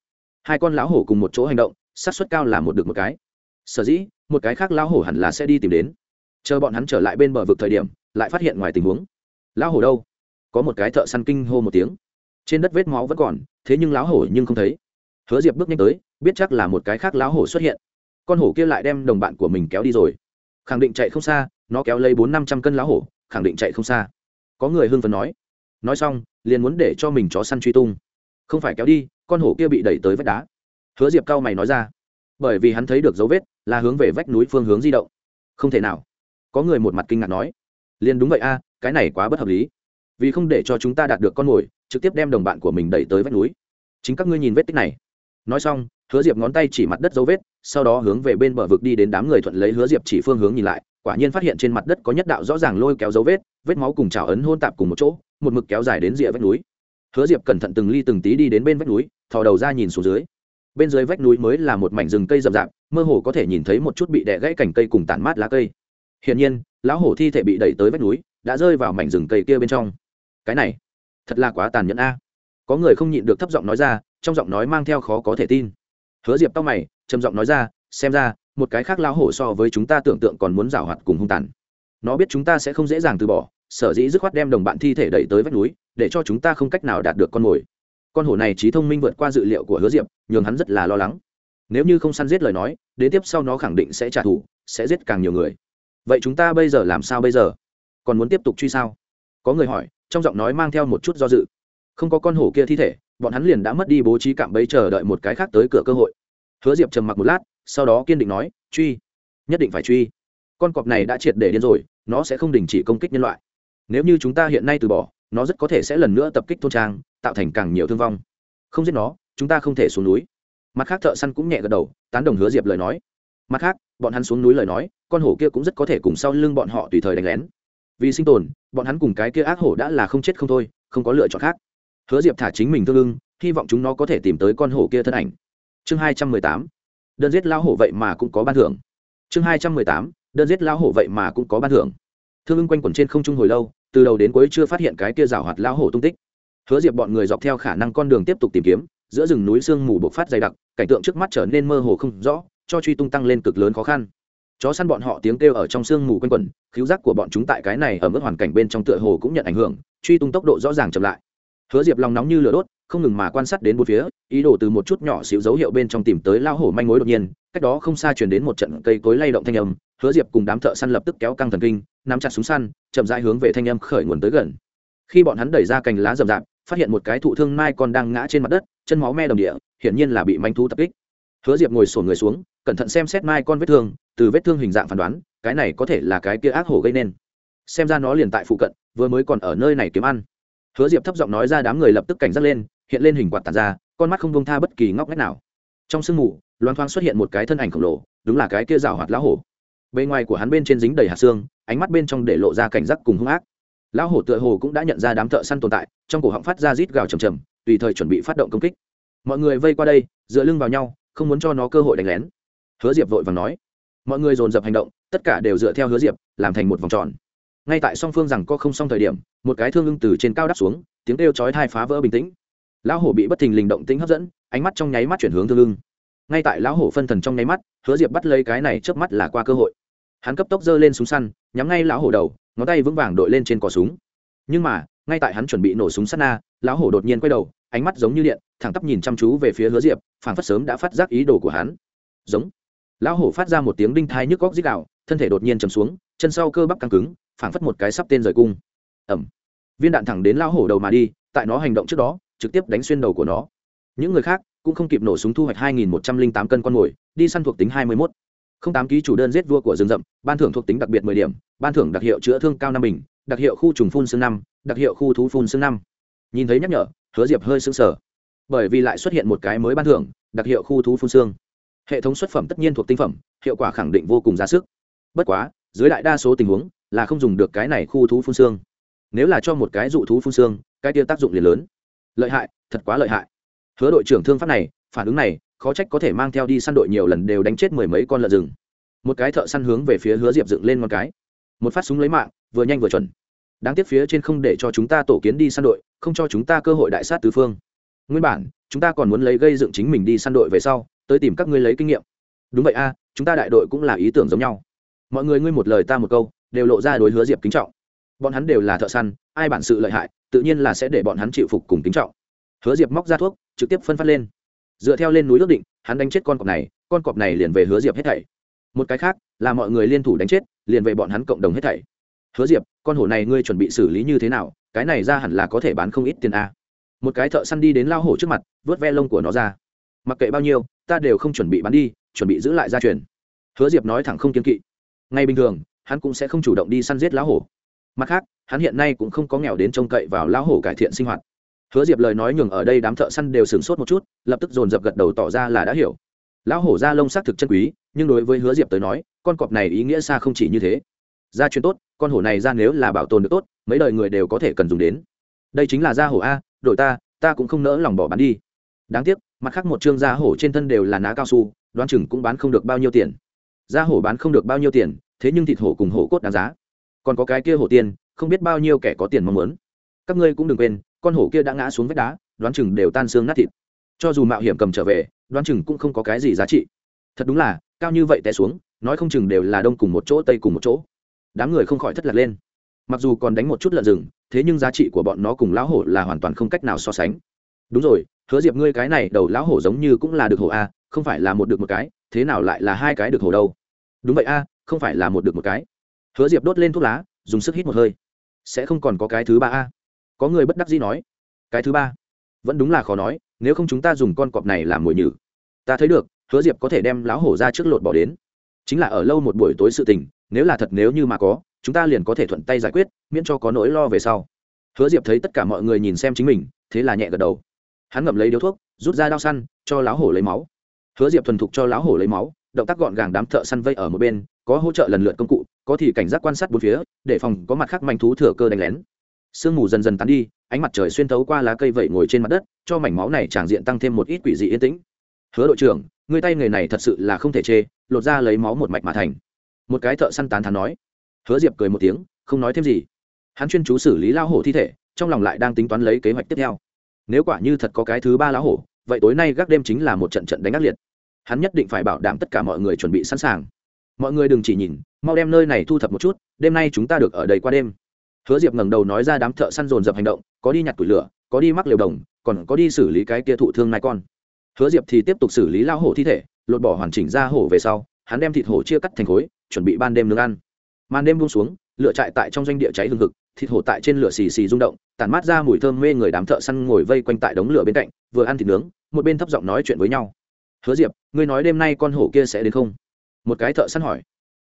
Hai con lão hổ cùng một chỗ hành động, xác suất cao là một được một cái. Sở dĩ, một cái khác lão hổ hẳn là sẽ đi tìm đến. Chờ bọn hắn trở lại bên bờ vực thời điểm, lại phát hiện ngoài tình huống. Lão hổ đâu? Có một cái thợ săn kinh hô một tiếng. Trên đất vết máu vẫn còn, thế nhưng lão hổ nhưng không thấy. Hứa diệp bước nhanh tới, biết chắc là một cái khác lão hổ xuất hiện con hổ kia lại đem đồng bạn của mình kéo đi rồi. Khẳng định chạy không xa, nó kéo lấy bốn năm trăm cân lá hổ, khẳng định chạy không xa. Có người hưng phấn nói. Nói xong, liền muốn để cho mình chó săn truy tung. Không phải kéo đi, con hổ kia bị đẩy tới vách đá. Hứa diệp cao mày nói ra. Bởi vì hắn thấy được dấu vết, là hướng về vách núi phương hướng di động. Không thể nào. Có người một mặt kinh ngạc nói. Liền đúng vậy a, cái này quá bất hợp lý. Vì không để cho chúng ta đạt được con mồi, trực tiếp đem đồng bạn của mình đẩy tới vách núi. Chính các ngươi nhìn vết tích này nói xong, hứa diệp ngón tay chỉ mặt đất dấu vết, sau đó hướng về bên bờ vực đi đến đám người thuận lấy hứa diệp chỉ phương hướng nhìn lại, quả nhiên phát hiện trên mặt đất có nhất đạo rõ ràng lôi kéo dấu vết vết máu cùng trào ấn hôn tạp cùng một chỗ, một mực kéo dài đến rìa vách núi. Hứa diệp cẩn thận từng ly từng tí đi đến bên vách núi, thò đầu ra nhìn xuống dưới. Bên dưới vách núi mới là một mảnh rừng cây rậm rạp, mơ hồ có thể nhìn thấy một chút bị đè gãy cành cây cùng tản mát lá cây. Hiển nhiên, lão hổ thi thể bị đẩy tới vách núi, đã rơi vào mảnh rừng cây kia bên trong. Cái này, thật là quá tàn nhẫn a. Có người không nhịn được thấp giọng nói ra trong giọng nói mang theo khó có thể tin. Hứa diệp tóc mày, trầm giọng nói ra, xem ra, một cái khác lao hổ so với chúng ta tưởng tượng còn muốn giảo hoạt cùng hung tàn. Nó biết chúng ta sẽ không dễ dàng từ bỏ, sở dĩ dứt khoát đem đồng bạn thi thể đẩy tới vách núi, để cho chúng ta không cách nào đạt được con mồi. Con hổ này trí thông minh vượt qua dự liệu của hứa diệp, nhường hắn rất là lo lắng. Nếu như không săn giết lời nói, đến tiếp sau nó khẳng định sẽ trả thù, sẽ giết càng nhiều người. Vậy chúng ta bây giờ làm sao bây giờ? Còn muốn tiếp tục truy sao? Có người hỏi, trong giọng nói mang theo một chút do dự. Không có con hổ kia thi thể bọn hắn liền đã mất đi bố trí cạm bẫy chờ đợi một cái khác tới cửa cơ hội. Hứa diệp trầm mặc một lát, sau đó kiên định nói, truy, nhất định phải truy. Con cọp này đã triệt để điên rồi, nó sẽ không đình chỉ công kích nhân loại. Nếu như chúng ta hiện nay từ bỏ, nó rất có thể sẽ lần nữa tập kích thôn trang, tạo thành càng nhiều thương vong. Không giết nó, chúng ta không thể xuống núi. Mặt khác, thợ săn cũng nhẹ gật đầu, tán đồng hứa diệp lời nói. Mặt khác, bọn hắn xuống núi lời nói, con hổ kia cũng rất có thể cùng sau lưng bọn họ tùy thời đánh lén. Vì sinh tồn, bọn hắn cùng cái kia ác hổ đã là không chết không thôi, không có lựa chọn khác hứa diệp thả chính mình thương ưng, hy vọng chúng nó có thể tìm tới con hổ kia thân ảnh. Chương hai trăm mười tám, đơn giết lao hổ vậy mà cũng có ban thưởng. Chương hai trăm mười tám, đơn giết lao hổ vậy mà cũng có ban thưởng. Thương ưng quanh quẩn trên không trung hồi lâu, từ đầu đến cuối chưa phát hiện cái kia rào hoạt lao hổ tung tích. Hứa diệp bọn người dọc theo khả năng con đường tiếp tục tìm kiếm, giữa rừng núi sương mù bộc phát dày đặc, cảnh tượng trước mắt trở nên mơ hồ không rõ, cho truy tung tăng lên cực lớn khó khăn. Chó săn bọn họ tiếng kêu ở trong sương mù quanh quẩn khiếu giác của bọn chúng tại cái này ở mức hoàn cảnh bên trong tựa hồ cũng nhận ảnh hưởng, truy tung tốc độ rõ ràng chậm lại hứa diệp lòng nóng như lửa đốt, không ngừng mà quan sát đến bốn phía, ý đồ từ một chút nhỏ xíu dấu hiệu bên trong tìm tới lao hổ manh mối đột nhiên, cách đó không xa chuyển đến một trận cây cối lay động thanh âm, hứa diệp cùng đám thợ săn lập tức kéo căng thần kinh, nắm chặt súng săn, chậm rãi hướng về thanh âm khởi nguồn tới gần. Khi bọn hắn đẩy ra cành lá rậm rạp, phát hiện một cái thụ thương mai còn đang ngã trên mặt đất, chân máu me đồng địa, hiển nhiên là bị manh thú tập kích. Hứa diệp ngồi sổn người xuống, cẩn thận xem xét mai con vết thương, từ vết thương hình dạng phán đoán, cái này có thể là cái kia ác hổ gây nên. Xem ra nó liền tại phụ cận, vừa mới còn ở nơi này kiếm ăn hứa diệp thấp giọng nói ra đám người lập tức cảnh giác lên hiện lên hình quạt tàn ra con mắt không bông tha bất kỳ ngóc ngách nào. Trong sương mù loan thoáng xuất hiện một cái thân ảnh khổng lồ đúng là cái kia rào hoạt lão hổ. Bề ngoài của hắn bên trên dính đầy hạt xương ánh mắt bên trong để lộ ra cảnh giác cùng hung ác. Lão hổ tựa hồ cũng đã nhận ra đám thợ săn tồn tại trong cổ họng phát ra rít gào trầm trầm, tùy thời chuẩn bị phát động công kích. Mọi người vây qua đây dựa lưng vào nhau không muốn cho nó cơ hội đánh lén. Hứa diệp vội vàng nói mọi người dồn dập hành động tất cả đều dựa theo hứa diệp làm thành một vòng tròn ngay tại song phương rằng có không xong thời điểm, một cái thương ưng từ trên cao đắp xuống, tiếng kêu chói thai phá vỡ bình tĩnh. Lão hổ bị bất thình lình động tĩnh hấp dẫn, ánh mắt trong nháy mắt chuyển hướng thương ưng. Ngay tại lão hổ phân thần trong nháy mắt, hứa diệp bắt lấy cái này trước mắt là qua cơ hội. Hắn cấp tốc giơ lên súng săn, nhắm ngay lão hổ đầu, ngón tay vững vàng đội lên trên cò súng. Nhưng mà, ngay tại hắn chuẩn bị nổ súng sắt na, lão hổ đột nhiên quay đầu, ánh mắt giống như điện, thẳng tắp nhìn chăm chú về phía hứa diệp, phảng phất sớm đã phát giác ý đồ của hắn. Giống. Lão hổ phát ra một tiếng đinh thai nhức góc dích đạo thân thể đột nhiên chầm xuống, chân sau cơ bắp căng cứng phảng phất một cái sắp tên rời cung. Ẩm viên đạn thẳng đến lao hổ đầu mà đi, tại nó hành động trước đó, trực tiếp đánh xuyên đầu của nó. Những người khác cũng không kịp nổ súng thu hoạch 2.108 cân con mồi, đi săn thuộc tính 21. không tám ký chủ đơn giết vua của rừng rậm, ban thưởng thuộc tính đặc biệt 10 điểm, ban thưởng đặc hiệu chữa thương cao năm bình, đặc hiệu khu trùng phun xương năm, đặc hiệu khu thú phun xương năm. Nhìn thấy nhắc nhở, hứa diệp hơi sững sờ. Bởi vì lại xuất hiện một cái mới ban thưởng, đặc hiệu khu thú phun xương. Hệ thống xuất phẩm tất nhiên thuộc tinh phẩm, hiệu quả khẳng định vô cùng ra sức. Bất quá, dưới đại đa số tình huống là không dùng được cái này khu thú phun xương. Nếu là cho một cái dụ thú phun xương, cái kia tác dụng liền lớn. Lợi hại, thật quá lợi hại. Hứa đội trưởng thương pháp này, phản ứng này, khó trách có thể mang theo đi săn đội nhiều lần đều đánh chết mười mấy con lợn rừng. Một cái thợ săn hướng về phía hứa diệp dựng lên một cái. Một phát súng lấy mạng, vừa nhanh vừa chuẩn. Đáng tiếc phía trên không để cho chúng ta tổ kiến đi săn đội, không cho chúng ta cơ hội đại sát tứ phương. Nguyên bản, chúng ta còn muốn lấy gây dựng chính mình đi săn đội về sau, tới tìm các ngươi lấy kinh nghiệm. Đúng vậy a, chúng ta đại đội cũng là ý tưởng giống nhau. Mọi người ngươi một lời ta một câu đều lộ ra đối hứa diệp kính trọng. Bọn hắn đều là thợ săn, ai bản sự lợi hại, tự nhiên là sẽ để bọn hắn chịu phục cùng kính trọng. Hứa diệp móc ra thuốc, trực tiếp phân phát lên. Dựa theo lên núi ước định, hắn đánh chết con cọp này, con cọp này liền về hứa diệp hết thảy. Một cái khác, là mọi người liên thủ đánh chết, liền về bọn hắn cộng đồng hết thảy. Hứa diệp, con hổ này ngươi chuẩn bị xử lý như thế nào? Cái này ra hẳn là có thể bán không ít tiền a. Một cái thợ săn đi đến lao hổ trước mặt, vớt ve lông của nó ra. Mặc kệ bao nhiêu, ta đều không chuẩn bị bán đi, chuẩn bị giữ lại gia truyền. Hứa diệp nói thẳng không kiên kỵ. Ngay bình thường hắn cũng sẽ không chủ động đi săn giết lão hổ. Mặt khác, hắn hiện nay cũng không có nghèo đến trông cậy vào lão hổ cải thiện sinh hoạt. Hứa diệp lời nói nhường ở đây đám thợ săn đều sửng sốt một chút, lập tức dồn dập gật đầu tỏ ra là đã hiểu. Lão hổ da lông xác thực chân quý, nhưng đối với hứa diệp tới nói, con cọp này ý nghĩa xa không chỉ như thế. Da chuyên tốt, con hổ này ra nếu là bảo tồn được tốt, mấy đời người đều có thể cần dùng đến. Đây chính là da hổ a, đội ta ta cũng không nỡ lòng bỏ bán đi. Đáng tiếc, mặt khác một chương da hổ trên thân đều là ná cao su, đoán chừng cũng bán không được bao nhiêu tiền. Da hổ bán không được bao nhiêu tiền thế nhưng thịt hổ cùng hổ cốt đáng giá. Còn có cái kia hổ tiền không biết bao nhiêu kẻ có tiền mong muốn. Các ngươi cũng đừng quên, con hổ kia đã ngã xuống vách đá, đoán chừng đều tan xương nát thịt. Cho dù mạo hiểm cầm trở về, đoán chừng cũng không có cái gì giá trị. Thật đúng là, cao như vậy té xuống, nói không chừng đều là đông cùng một chỗ, tây cùng một chỗ. Đám người không khỏi thất lạc lên. Mặc dù còn đánh một chút lợn rừng, thế nhưng giá trị của bọn nó cùng lão hổ là hoàn toàn không cách nào so sánh. Đúng rồi, hứa diệp ngươi cái này đầu lão hổ giống như cũng là được hổ a, không phải là một được một cái, thế nào lại là hai cái được hổ đâu? Đúng vậy a không phải là một được một cái. Hứa diệp đốt lên thuốc lá, dùng sức hít một hơi. Sẽ không còn có cái thứ ba a? Có người bất đắc dĩ nói. Cái thứ ba? Vẫn đúng là khó nói, nếu không chúng ta dùng con cọp này làm mồi nhử. Ta thấy được, hứa diệp có thể đem lão hổ ra trước lột bỏ đến. Chính là ở lâu một buổi tối sự tình, nếu là thật nếu như mà có, chúng ta liền có thể thuận tay giải quyết, miễn cho có nỗi lo về sau. Hứa diệp thấy tất cả mọi người nhìn xem chính mình, thế là nhẹ gật đầu. Hắn ngậm lấy điếu thuốc, rút ra đao săn, cho lão hổ lấy máu. Hứa diệp thuần thục cho lão hổ lấy máu động tác gọn gàng đám thợ săn vây ở một bên, có hỗ trợ lần lượt công cụ, có thì cảnh giác quan sát bốn phía, để phòng có mặt khác manh thú thừa cơ đánh lén. Sương mù dần dần tán đi, ánh mặt trời xuyên thấu qua lá cây vẩy ngồi trên mặt đất, cho mảnh máu này tràng diện tăng thêm một ít quỷ dị yên tĩnh. Hứa đội trưởng người tay nghề này thật sự là không thể chê, lột ra lấy máu một mạch mà thành. Một cái thợ săn tán thán nói. Hứa diệp cười một tiếng, không nói thêm gì. Hắn chuyên chú xử lý lao hổ thi thể, trong lòng lại đang tính toán lấy kế hoạch tiếp theo. Nếu quả như thật có cái thứ ba lão hổ, vậy tối nay gác đêm chính là một trận trận đánh ác liệt hắn nhất định phải bảo đảm tất cả mọi người chuẩn bị sẵn sàng. Mọi người đừng chỉ nhìn, mau đem nơi này thu thập một chút, đêm nay chúng ta được ở đây qua đêm. Hứa diệp ngẩng đầu nói ra đám thợ săn dồn dập hành động, có đi nhặt củi lửa, có đi mắc liều đồng, còn có đi xử lý cái kia thụ thương nai con. Hứa diệp thì tiếp tục xử lý lao hổ thi thể, lột bỏ hoàn chỉnh ra hổ về sau, hắn đem thịt hổ chia cắt thành khối, chuẩn bị ban đêm nướng ăn. Màn đêm buông xuống, lửa trại tại trong doanh địa cháy hừng hực, thịt hổ tại trên lửa xì xì rung động, tản mát ra mùi thơm mê người đám thợ săn ngồi vây quanh tại đống lửa bên cạnh, vừa ăn thịt nướng, một bên thấp giọng nói chuyện với nhau hứa diệp, ngươi nói đêm nay con hổ kia sẽ đến không? Một cái thợ săn hỏi.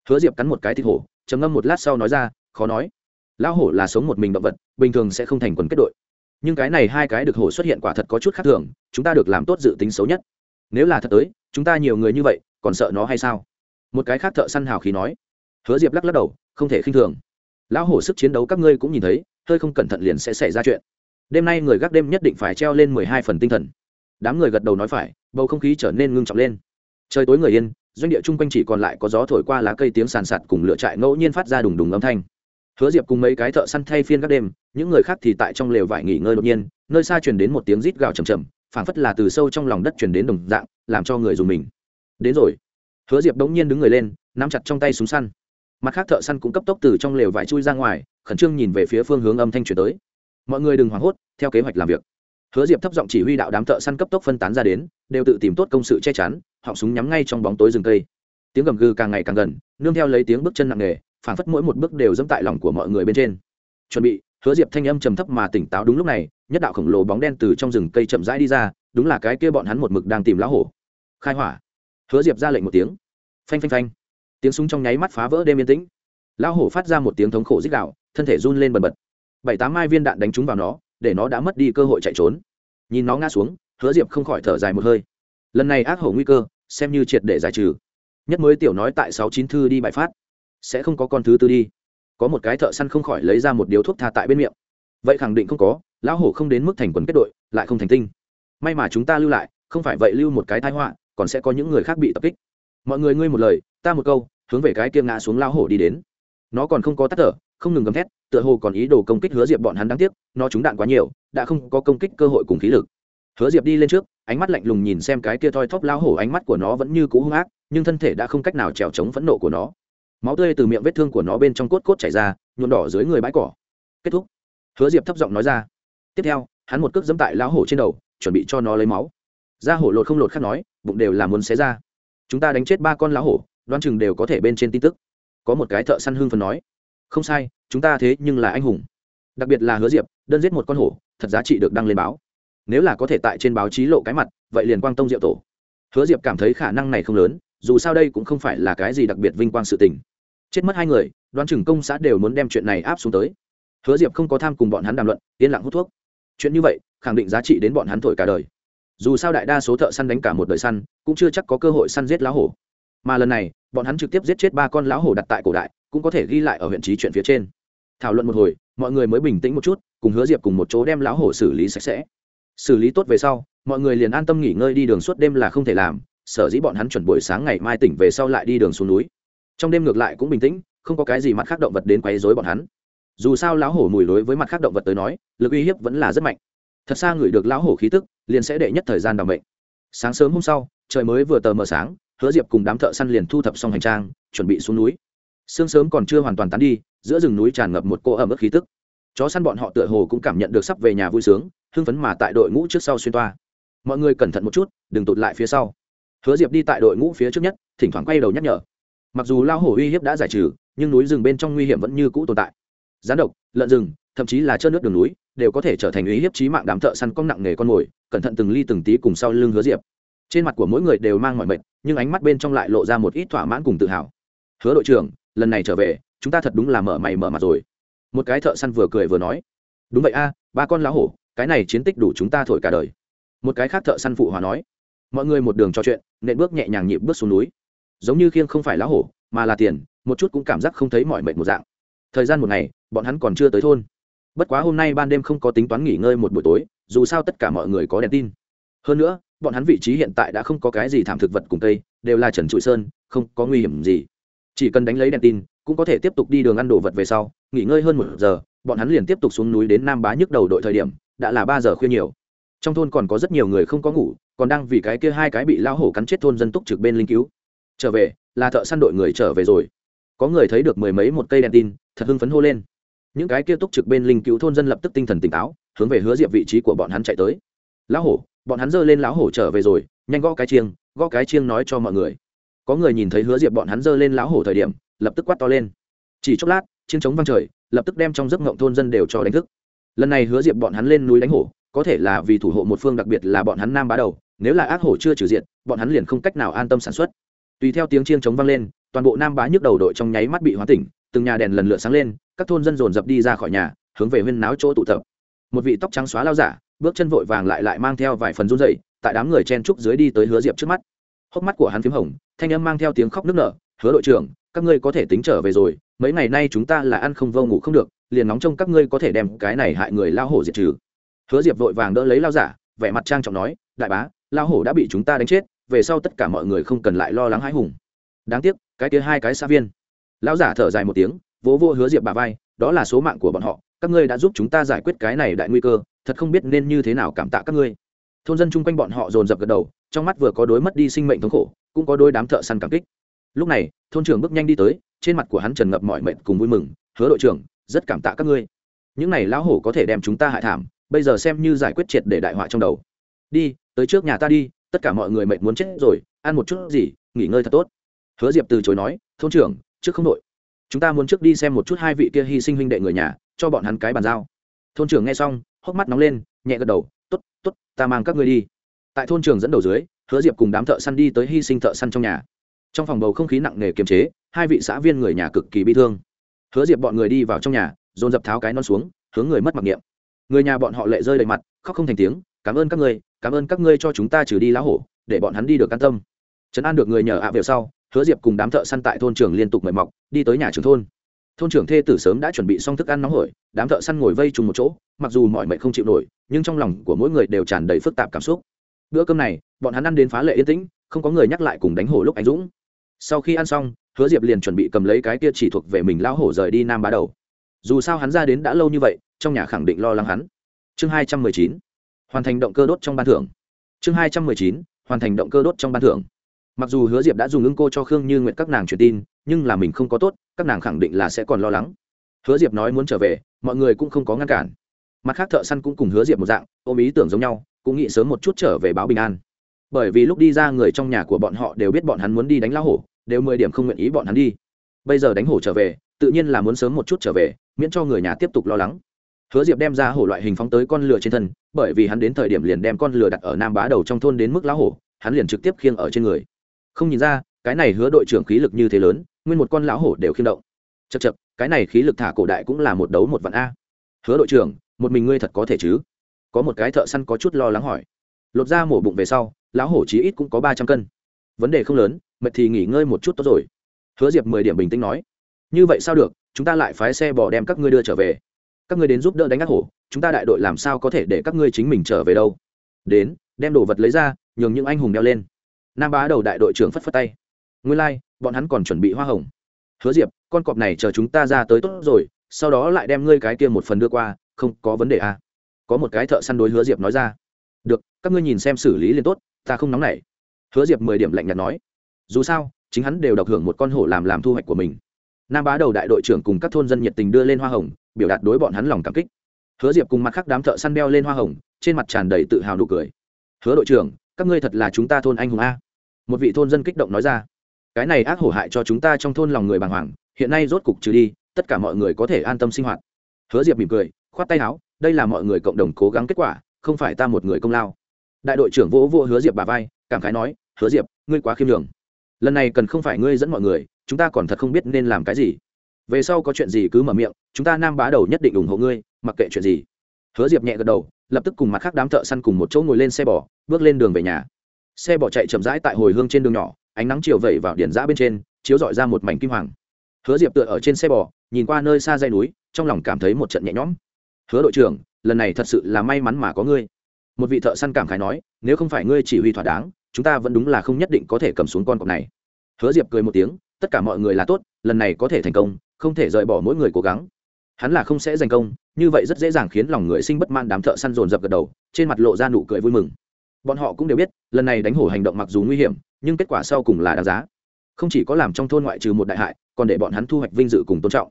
Hứa diệp cắn một cái thịt hổ, trầm ngâm một lát sau nói ra, khó nói. Lão hổ là sống một mình động vật, bình thường sẽ không thành quần kết đội. Nhưng cái này hai cái được hổ xuất hiện quả thật có chút khác thường, chúng ta được làm tốt dự tính xấu nhất. Nếu là thật tới, chúng ta nhiều người như vậy, còn sợ nó hay sao? Một cái khác thợ săn hào khí nói. Hứa diệp lắc lắc đầu, không thể khinh thường. Lão hổ sức chiến đấu các ngươi cũng nhìn thấy, hơi không cẩn thận liền sẽ xảy ra chuyện. Đêm nay người gác đêm nhất định phải treo lên mười hai phần tinh thần đám người gật đầu nói phải, bầu không khí trở nên ngưng trọng lên. Trời tối người yên, doanh địa chung quanh chỉ còn lại có gió thổi qua lá cây tiếng sàn sạt cùng lửa trại ngẫu nhiên phát ra đùng đùng âm thanh. Hứa diệp cùng mấy cái thợ săn thay phiên các đêm, những người khác thì tại trong lều vải nghỉ ngơi đột nhiên, nơi xa truyền đến một tiếng rít gào chầm chầm phảng phất là từ sâu trong lòng đất truyền đến đồng dạng, làm cho người dùng mình. Đến rồi. Hứa diệp đống nhiên đứng người lên, nắm chặt trong tay súng săn. Mặt khác thợ săn cũng cấp tốc từ trong lều vải chui ra ngoài, khẩn trương nhìn về phía phương hướng âm thanh truyền tới. Mọi người đừng hoảng hốt, theo kế hoạch làm việc hứa diệp thấp giọng chỉ huy đạo đám thợ săn cấp tốc phân tán ra đến, đều tự tìm tốt công sự che chắn, họng súng nhắm ngay trong bóng tối rừng cây. Tiếng gầm gừ càng ngày càng gần, nương theo lấy tiếng bước chân nặng nề, phảng phất mỗi một bước đều dẫm tại lòng của mọi người bên trên. Chuẩn bị, hứa diệp thanh âm trầm thấp mà tỉnh táo đúng lúc này, nhất đạo khổng lồ bóng đen từ trong rừng cây chậm rãi đi ra, đúng là cái kia bọn hắn một mực đang tìm lão hổ. Khai hỏa. Hứa diệp ra lệnh một tiếng. Phanh phanh phanh. Tiếng súng trong nháy mắt phá vỡ đêm yên tĩnh. Lão hổ phát ra một tiếng thống khổ dích đạo thân thể run lên bần bật. Bảy tám mai viên đạn đánh trúng vào nó để nó đã mất đi cơ hội chạy trốn. Nhìn nó ngã xuống, hứa diệp không khỏi thở dài một hơi. Lần này ác hổ nguy cơ, xem như triệt để giải trừ. Nhất mới tiểu nói tại sáu chín thư đi bài phát. Sẽ không có con thứ tư đi. Có một cái thợ săn không khỏi lấy ra một điếu thuốc tha tại bên miệng. Vậy khẳng định không có, lão hổ không đến mức thành quần kết đội, lại không thành tinh. May mà chúng ta lưu lại, không phải vậy lưu một cái thái họa, còn sẽ có những người khác bị tập kích. Mọi người ngươi một lời, ta một câu, hướng về cái kia ngã xuống lão hổ đi đến. Nó còn không có tắt thở, không ngừng gầm thét tựa hồ còn ý đồ công kích hứa diệp bọn hắn đáng tiếc, nó trúng đạn quá nhiều, đã không có công kích cơ hội cùng khí lực. Hứa diệp đi lên trước, ánh mắt lạnh lùng nhìn xem cái kia thoi thóp lao hổ, ánh mắt của nó vẫn như cũ hung ác, nhưng thân thể đã không cách nào trèo chống phẫn nộ của nó. Máu tươi từ miệng vết thương của nó bên trong cốt cốt chảy ra, nhuộm đỏ dưới người bãi cỏ. Kết thúc. Hứa diệp thấp giọng nói ra. Tiếp theo, hắn một cước dẫm tại lão hổ trên đầu, chuẩn bị cho nó lấy máu. Da hổ lột không lột khác nói, bụng đều là muốn xé ra. Chúng ta đánh chết ba con lão hổ đoan chừng đều có thể bên trên tin tức. Có một cái thợ săn hưng phần nói. Không sai chúng ta thế nhưng là anh hùng. Đặc biệt là hứa diệp, đơn giết một con hổ, thật giá trị được đăng lên báo. Nếu là có thể tại trên báo chí lộ cái mặt, vậy liền quang tông diệu tổ. Hứa diệp cảm thấy khả năng này không lớn, dù sao đây cũng không phải là cái gì đặc biệt vinh quang sự tình. Chết mất hai người, đoán chừng công xã đều muốn đem chuyện này áp xuống tới. Hứa diệp không có tham cùng bọn hắn đàm luận, yên lặng hút thuốc. Chuyện như vậy, khẳng định giá trị đến bọn hắn thổi cả đời. Dù sao đại đa số thợ săn đánh cả một đời săn, cũng chưa chắc có cơ hội săn giết lão hổ. Mà lần này, bọn hắn trực tiếp giết chết ba con lão hổ đặt tại cổ đại cũng có thể ghi lại ở huyện trí chuyện phía trên. Thảo luận một hồi, mọi người mới bình tĩnh một chút, cùng hứa diệp cùng một chỗ đem lão hổ xử lý sạch sẽ. Xử lý tốt về sau, mọi người liền an tâm nghỉ ngơi đi đường suốt đêm là không thể làm, sở dĩ bọn hắn chuẩn buổi sáng ngày mai tỉnh về sau lại đi đường xuống núi. Trong đêm ngược lại cũng bình tĩnh, không có cái gì mặt khác động vật đến quấy rối bọn hắn. Dù sao lão hổ mùi đối với mặt khác động vật tới nói, lực uy hiếp vẫn là rất mạnh. Thật xa ngửi được lão hổ khí tức, liền sẽ đệ nhất thời gian đảm bệnh sáng sớm hôm sau, trời mới vừa tờ mờ sáng, hứa diệp cùng đám thợ săn liền thu thập xong hành trang, chuẩn bị xuống núi sương sớm còn chưa hoàn toàn tán đi, giữa rừng núi tràn ngập một cô ẩm ướt khí tức. Chó săn bọn họ tựa hồ cũng cảm nhận được sắp về nhà vui sướng, hưng phấn mà tại đội ngũ trước sau xuyên toa. Mọi người cẩn thận một chút, đừng tụt lại phía sau. Hứa diệp đi tại đội ngũ phía trước nhất, thỉnh thoảng quay đầu nhắc nhở. Mặc dù lao hổ uy hiếp đã giải trừ, nhưng núi rừng bên trong nguy hiểm vẫn như cũ tồn tại. Gián độc, lợn rừng, thậm chí là trơn nước đường núi, đều có thể trở thành uy hiếp trí mạng đám thợ săn cong nặng nghề con mồi, cẩn thận từng ly từng tí cùng sau lưng hứa diệp. Trên mặt của mỗi người đều mang mọi mệnh nhưng ánh mắt bên trong lại lộ ra một ít thỏa mãn cùng tự hào. Hứa đội trưởng lần này trở về, chúng ta thật đúng là mở mày mở mặt rồi. Một cái thợ săn vừa cười vừa nói, đúng vậy a, ba con lá hổ, cái này chiến tích đủ chúng ta thổi cả đời. Một cái khác thợ săn phụ hòa nói, mọi người một đường trò chuyện, nện bước nhẹ nhàng nhịp bước xuống núi. Giống như khiêng không phải lá hổ, mà là tiền, một chút cũng cảm giác không thấy mọi mệt một dạng. Thời gian một ngày, bọn hắn còn chưa tới thôn. Bất quá hôm nay ban đêm không có tính toán nghỉ ngơi một buổi tối, dù sao tất cả mọi người có đèn tin. Hơn nữa, bọn hắn vị trí hiện tại đã không có cái gì thảm thực vật cùng cây, đều là trần trụi sơn, không có nguy hiểm gì chỉ cần đánh lấy đèn tin, cũng có thể tiếp tục đi đường ăn đồ vật về sau, nghỉ ngơi hơn một giờ, bọn hắn liền tiếp tục xuống núi đến nam bá nhức đầu đội thời điểm, đã là ba giờ khuya nhiều. Trong thôn còn có rất nhiều người không có ngủ, còn đang vì cái kia hai cái bị lao hổ cắn chết thôn dân túc trực bên linh cứu. Trở về, là thợ săn đội người trở về rồi. Có người thấy được mười mấy một cây đèn tin, thật hưng phấn hô lên. Những cái kia túc trực bên linh cứu thôn dân lập tức tinh thần tỉnh táo, hướng về hứa diệp vị trí của bọn hắn chạy tới. Lão hổ, bọn hắn giơ lên lão hổ trở về rồi, nhanh gõ cái chiêng, gõ cái chiêng nói cho mọi người có người nhìn thấy hứa diệp bọn hắn giơ lên lão hổ thời điểm, lập tức quát to lên. Chỉ chốc lát, chiến chống vang trời, lập tức đem trong giấc ngộng thôn dân đều cho đánh thức. Lần này hứa diệp bọn hắn lên núi đánh hổ, có thể là vì thủ hộ một phương đặc biệt là bọn hắn nam bá đầu, nếu là ác hổ chưa trừ diện, bọn hắn liền không cách nào an tâm sản xuất. Tùy theo tiếng chiêng chống vang lên, toàn bộ nam bá nhức đầu đội trong nháy mắt bị hóa tỉnh, từng nhà đèn lần lượt sáng lên, các thôn dân dồn dập đi ra khỏi nhà, hướng về huyên náo chỗ tụ tập. Một vị tóc trắng xóa lao giả, bước chân vội vàng lại lại mang theo vài phần run rẩy, tại đám người chen trúc dưới đi tới hứa diệp trước mắt hốc mắt của hắn p h í m hồng, thanh âm mang theo tiếng khóc nức nở, hứa đội trưởng, các ngươi có thể tính trở về rồi, mấy ngày nay chúng ta là ăn không vô ngủ không được, liền nóng trông các ngươi có thể đem cái này hại người lao hổ diệt trừ. Hứa diệp vội vàng đỡ lấy lao giả, vẻ mặt trang trọng nói, đại bá, lao hổ đã bị chúng ta đánh chết, về sau tất cả mọi người không cần lại lo lắng hãi hùng. Đáng tiếc, cái kia hai cái xã viên. Lão giả thở dài một tiếng, vỗ vô hứa diệp bà vai, đó là số mạng của bọn họ, các ngươi đã giúp chúng ta giải quyết cái này đại nguy cơ, thật không biết nên như thế nào cảm tạ các ngươi. Thôn dân chung quanh bọn họ dồn dập gật đầu trong mắt vừa có đối mất đi sinh mệnh thống khổ, cũng có đôi đám thợ săn cảm kích. Lúc này, thôn trưởng bước nhanh đi tới, trên mặt của hắn trần ngập mọi mệnh cùng vui mừng, hứa đội trưởng, rất cảm tạ các ngươi. Những này lão hổ có thể đem chúng ta hại thảm, bây giờ xem như giải quyết triệt để đại họa trong đầu. Đi, tới trước nhà ta đi, tất cả mọi người mệt muốn chết rồi, ăn một chút gì, nghỉ ngơi thật tốt. Hứa diệp từ chối nói, thôn trưởng, trước không đội. Chúng ta muốn trước đi xem một chút hai vị kia hy sinh huynh đệ người nhà, cho bọn hắn cái bàn giao. Thôn trưởng nghe xong, hốc mắt nóng lên, nhẹ gật đầu t ố t t ố t ta mang các ngươi đi tại thôn trường dẫn đầu dưới, hứa diệp cùng đám thợ săn đi tới hy sinh thợ săn trong nhà. Trong phòng bầu không khí nặng nề kiềm chế, hai vị xã viên người nhà cực kỳ bi thương. Hứa diệp bọn người đi vào trong nhà, dồn dập tháo cái non xuống, hướng người mất mặc niệm. Người nhà bọn họ lệ rơi đầy mặt, khóc không thành tiếng, cảm ơn các ngươi, cảm ơn các ngươi cho chúng ta trừ đi lá hổ, để bọn hắn đi được an tâm. Trấn an được người nhờ ạ à về sau, hứa diệp cùng đám thợ săn tại thôn trường liên tục mời mọc, đi tới nhà trưởng thôn. Thôn trưởng thê tử sớm đã chuẩn bị xong thức ăn nóng hổi, đám thợ săn ngồi vây chung một chỗ, mặc dù mọi mệnh không chịu nổi, nhưng trong lòng của mỗi người đều tràn đầy phức tạp cảm xúc bữa cơm này, bọn hắn ăn đến phá lệ yên tĩnh, không có người nhắc lại cùng đánh hổ lúc anh dũng. Sau khi ăn xong, hứa diệp liền chuẩn bị cầm lấy cái kia chỉ thuộc về mình lão hổ rời đi nam bá đầu. Dù sao hắn ra đến đã lâu như vậy, trong nhà khẳng định lo lắng hắn. Chương hai trăm mười chín, hoàn thành động cơ đốt trong ban thưởng. Chương hai trăm mười chín, hoàn thành động cơ đốt trong ban thưởng. Mặc dù hứa diệp đã dùng ứng cô cho khương như nguyện các nàng truyền tin, nhưng là mình không có tốt, các nàng khẳng định là sẽ còn lo lắng. Hứa diệp nói muốn trở về, mọi người cũng không có ngăn cản. Mặt khác thợ săn cũng cùng hứa diệp một dạng, ôm ý tưởng giống nhau cũng nghĩ sớm một chút trở về báo bình an. Bởi vì lúc đi ra người trong nhà của bọn họ đều biết bọn hắn muốn đi đánh lão hổ, đều mười điểm không nguyện ý bọn hắn đi. Bây giờ đánh hổ trở về, tự nhiên là muốn sớm một chút trở về, miễn cho người nhà tiếp tục lo lắng. Hứa diệp đem ra hổ loại hình phóng tới con lửa trên thân, bởi vì hắn đến thời điểm liền đem con lửa đặt ở nam bá đầu trong thôn đến mức lão hổ, hắn liền trực tiếp khiêng ở trên người. Không nhìn ra, cái này hứa đội trưởng khí lực như thế lớn, nguyên một con lão hổ đều khiêng động. Chật chật cái này khí lực thả cổ đại cũng là một đấu một vạn a. Hứa đội trưởng, một mình ngươi thật có thể chứ? Có một cái thợ săn có chút lo lắng hỏi. Lột ra mổ bụng về sau lão hổ chí ít cũng có ba trăm cân. Vấn đề không lớn mệt thì nghỉ ngơi một chút tốt rồi. Hứa diệp mười điểm bình tĩnh nói. Như vậy sao được chúng ta lại phái xe bò đem các ngươi đưa trở về. Các ngươi đến giúp đỡ đánh ác hổ chúng ta đại đội làm sao có thể để các ngươi chính mình trở về đâu. Đến đem đồ vật lấy ra nhường những anh hùng đeo lên. Nam bá đầu đại đội trưởng phất phất tay. Nguyên lai、like, bọn hắn còn chuẩn bị hoa hồng. Hứa diệp con cọp này chờ chúng ta ra tới tốt rồi sau đó lại đem ngươi cái kia một phần đưa qua không có vấn đề à có một cái thợ săn đối hứa diệp nói ra. Được, các ngươi nhìn xem xử lý liền tốt, ta không nóng nảy. Hứa diệp mười điểm lạnh nhạt nói. Dù sao, chính hắn đều độc hưởng một con hổ làm làm thu hoạch của mình. Nam bá đầu đại đội trưởng cùng các thôn dân nhiệt tình đưa lên hoa hồng, biểu đạt đối bọn hắn lòng cảm kích. Hứa diệp cùng mặt khác đám thợ săn đeo lên hoa hồng, trên mặt tràn đầy tự hào nụ cười. Hứa đội trưởng, các ngươi thật là chúng ta thôn anh hùng a. Một vị thôn dân kích động nói ra. Cái này ác hổ hại cho chúng ta trong thôn lòng người bàng hoàng, hiện nay rốt cục trừ đi, tất cả mọi người có thể an tâm sinh hoạt. Hứa diệp mỉm cười, khoát tay áo đây là mọi người cộng đồng cố gắng kết quả, không phải ta một người công lao. Đại đội trưởng vỗ vỗ hứa diệp bà vai, cảm khái nói, hứa diệp, ngươi quá khiêm đường lần này cần không phải ngươi dẫn mọi người, chúng ta còn thật không biết nên làm cái gì. Về sau có chuyện gì cứ mở miệng, chúng ta nam bá đầu nhất định ủng hộ ngươi, mặc kệ chuyện gì. Hứa diệp nhẹ gật đầu, lập tức cùng mặt khác đám thợ săn cùng một chỗ ngồi lên xe bò, bước lên đường về nhà. Xe bò chạy chậm rãi tại hồi hương trên đường nhỏ, ánh nắng chiều vẩy vào điển giã bên trên, chiếu dọi ra một mảnh kim hoàng. Hứa diệp tựa ở trên xe bò, nhìn qua nơi xa dây núi, trong lòng cảm thấy một trận nhẹ nhõm hứa đội trưởng, lần này thật sự là may mắn mà có ngươi. Một vị thợ săn cảm khái nói, nếu không phải ngươi chỉ huy thỏa đáng, chúng ta vẫn đúng là không nhất định có thể cầm xuống con cọp này. Hứa diệp cười một tiếng, tất cả mọi người là tốt, lần này có thể thành công, không thể rời bỏ mỗi người cố gắng. Hắn là không sẽ giành công, như vậy rất dễ dàng khiến lòng người sinh bất man đám thợ săn dồn dập gật đầu, trên mặt lộ ra nụ cười vui mừng. Bọn họ cũng đều biết, lần này đánh hổ hành động mặc dù nguy hiểm, nhưng kết quả sau cùng là đáng giá. Không chỉ có làm trong thôn ngoại trừ một đại hại, còn để bọn hắn thu hoạch vinh dự cùng tôn trọng.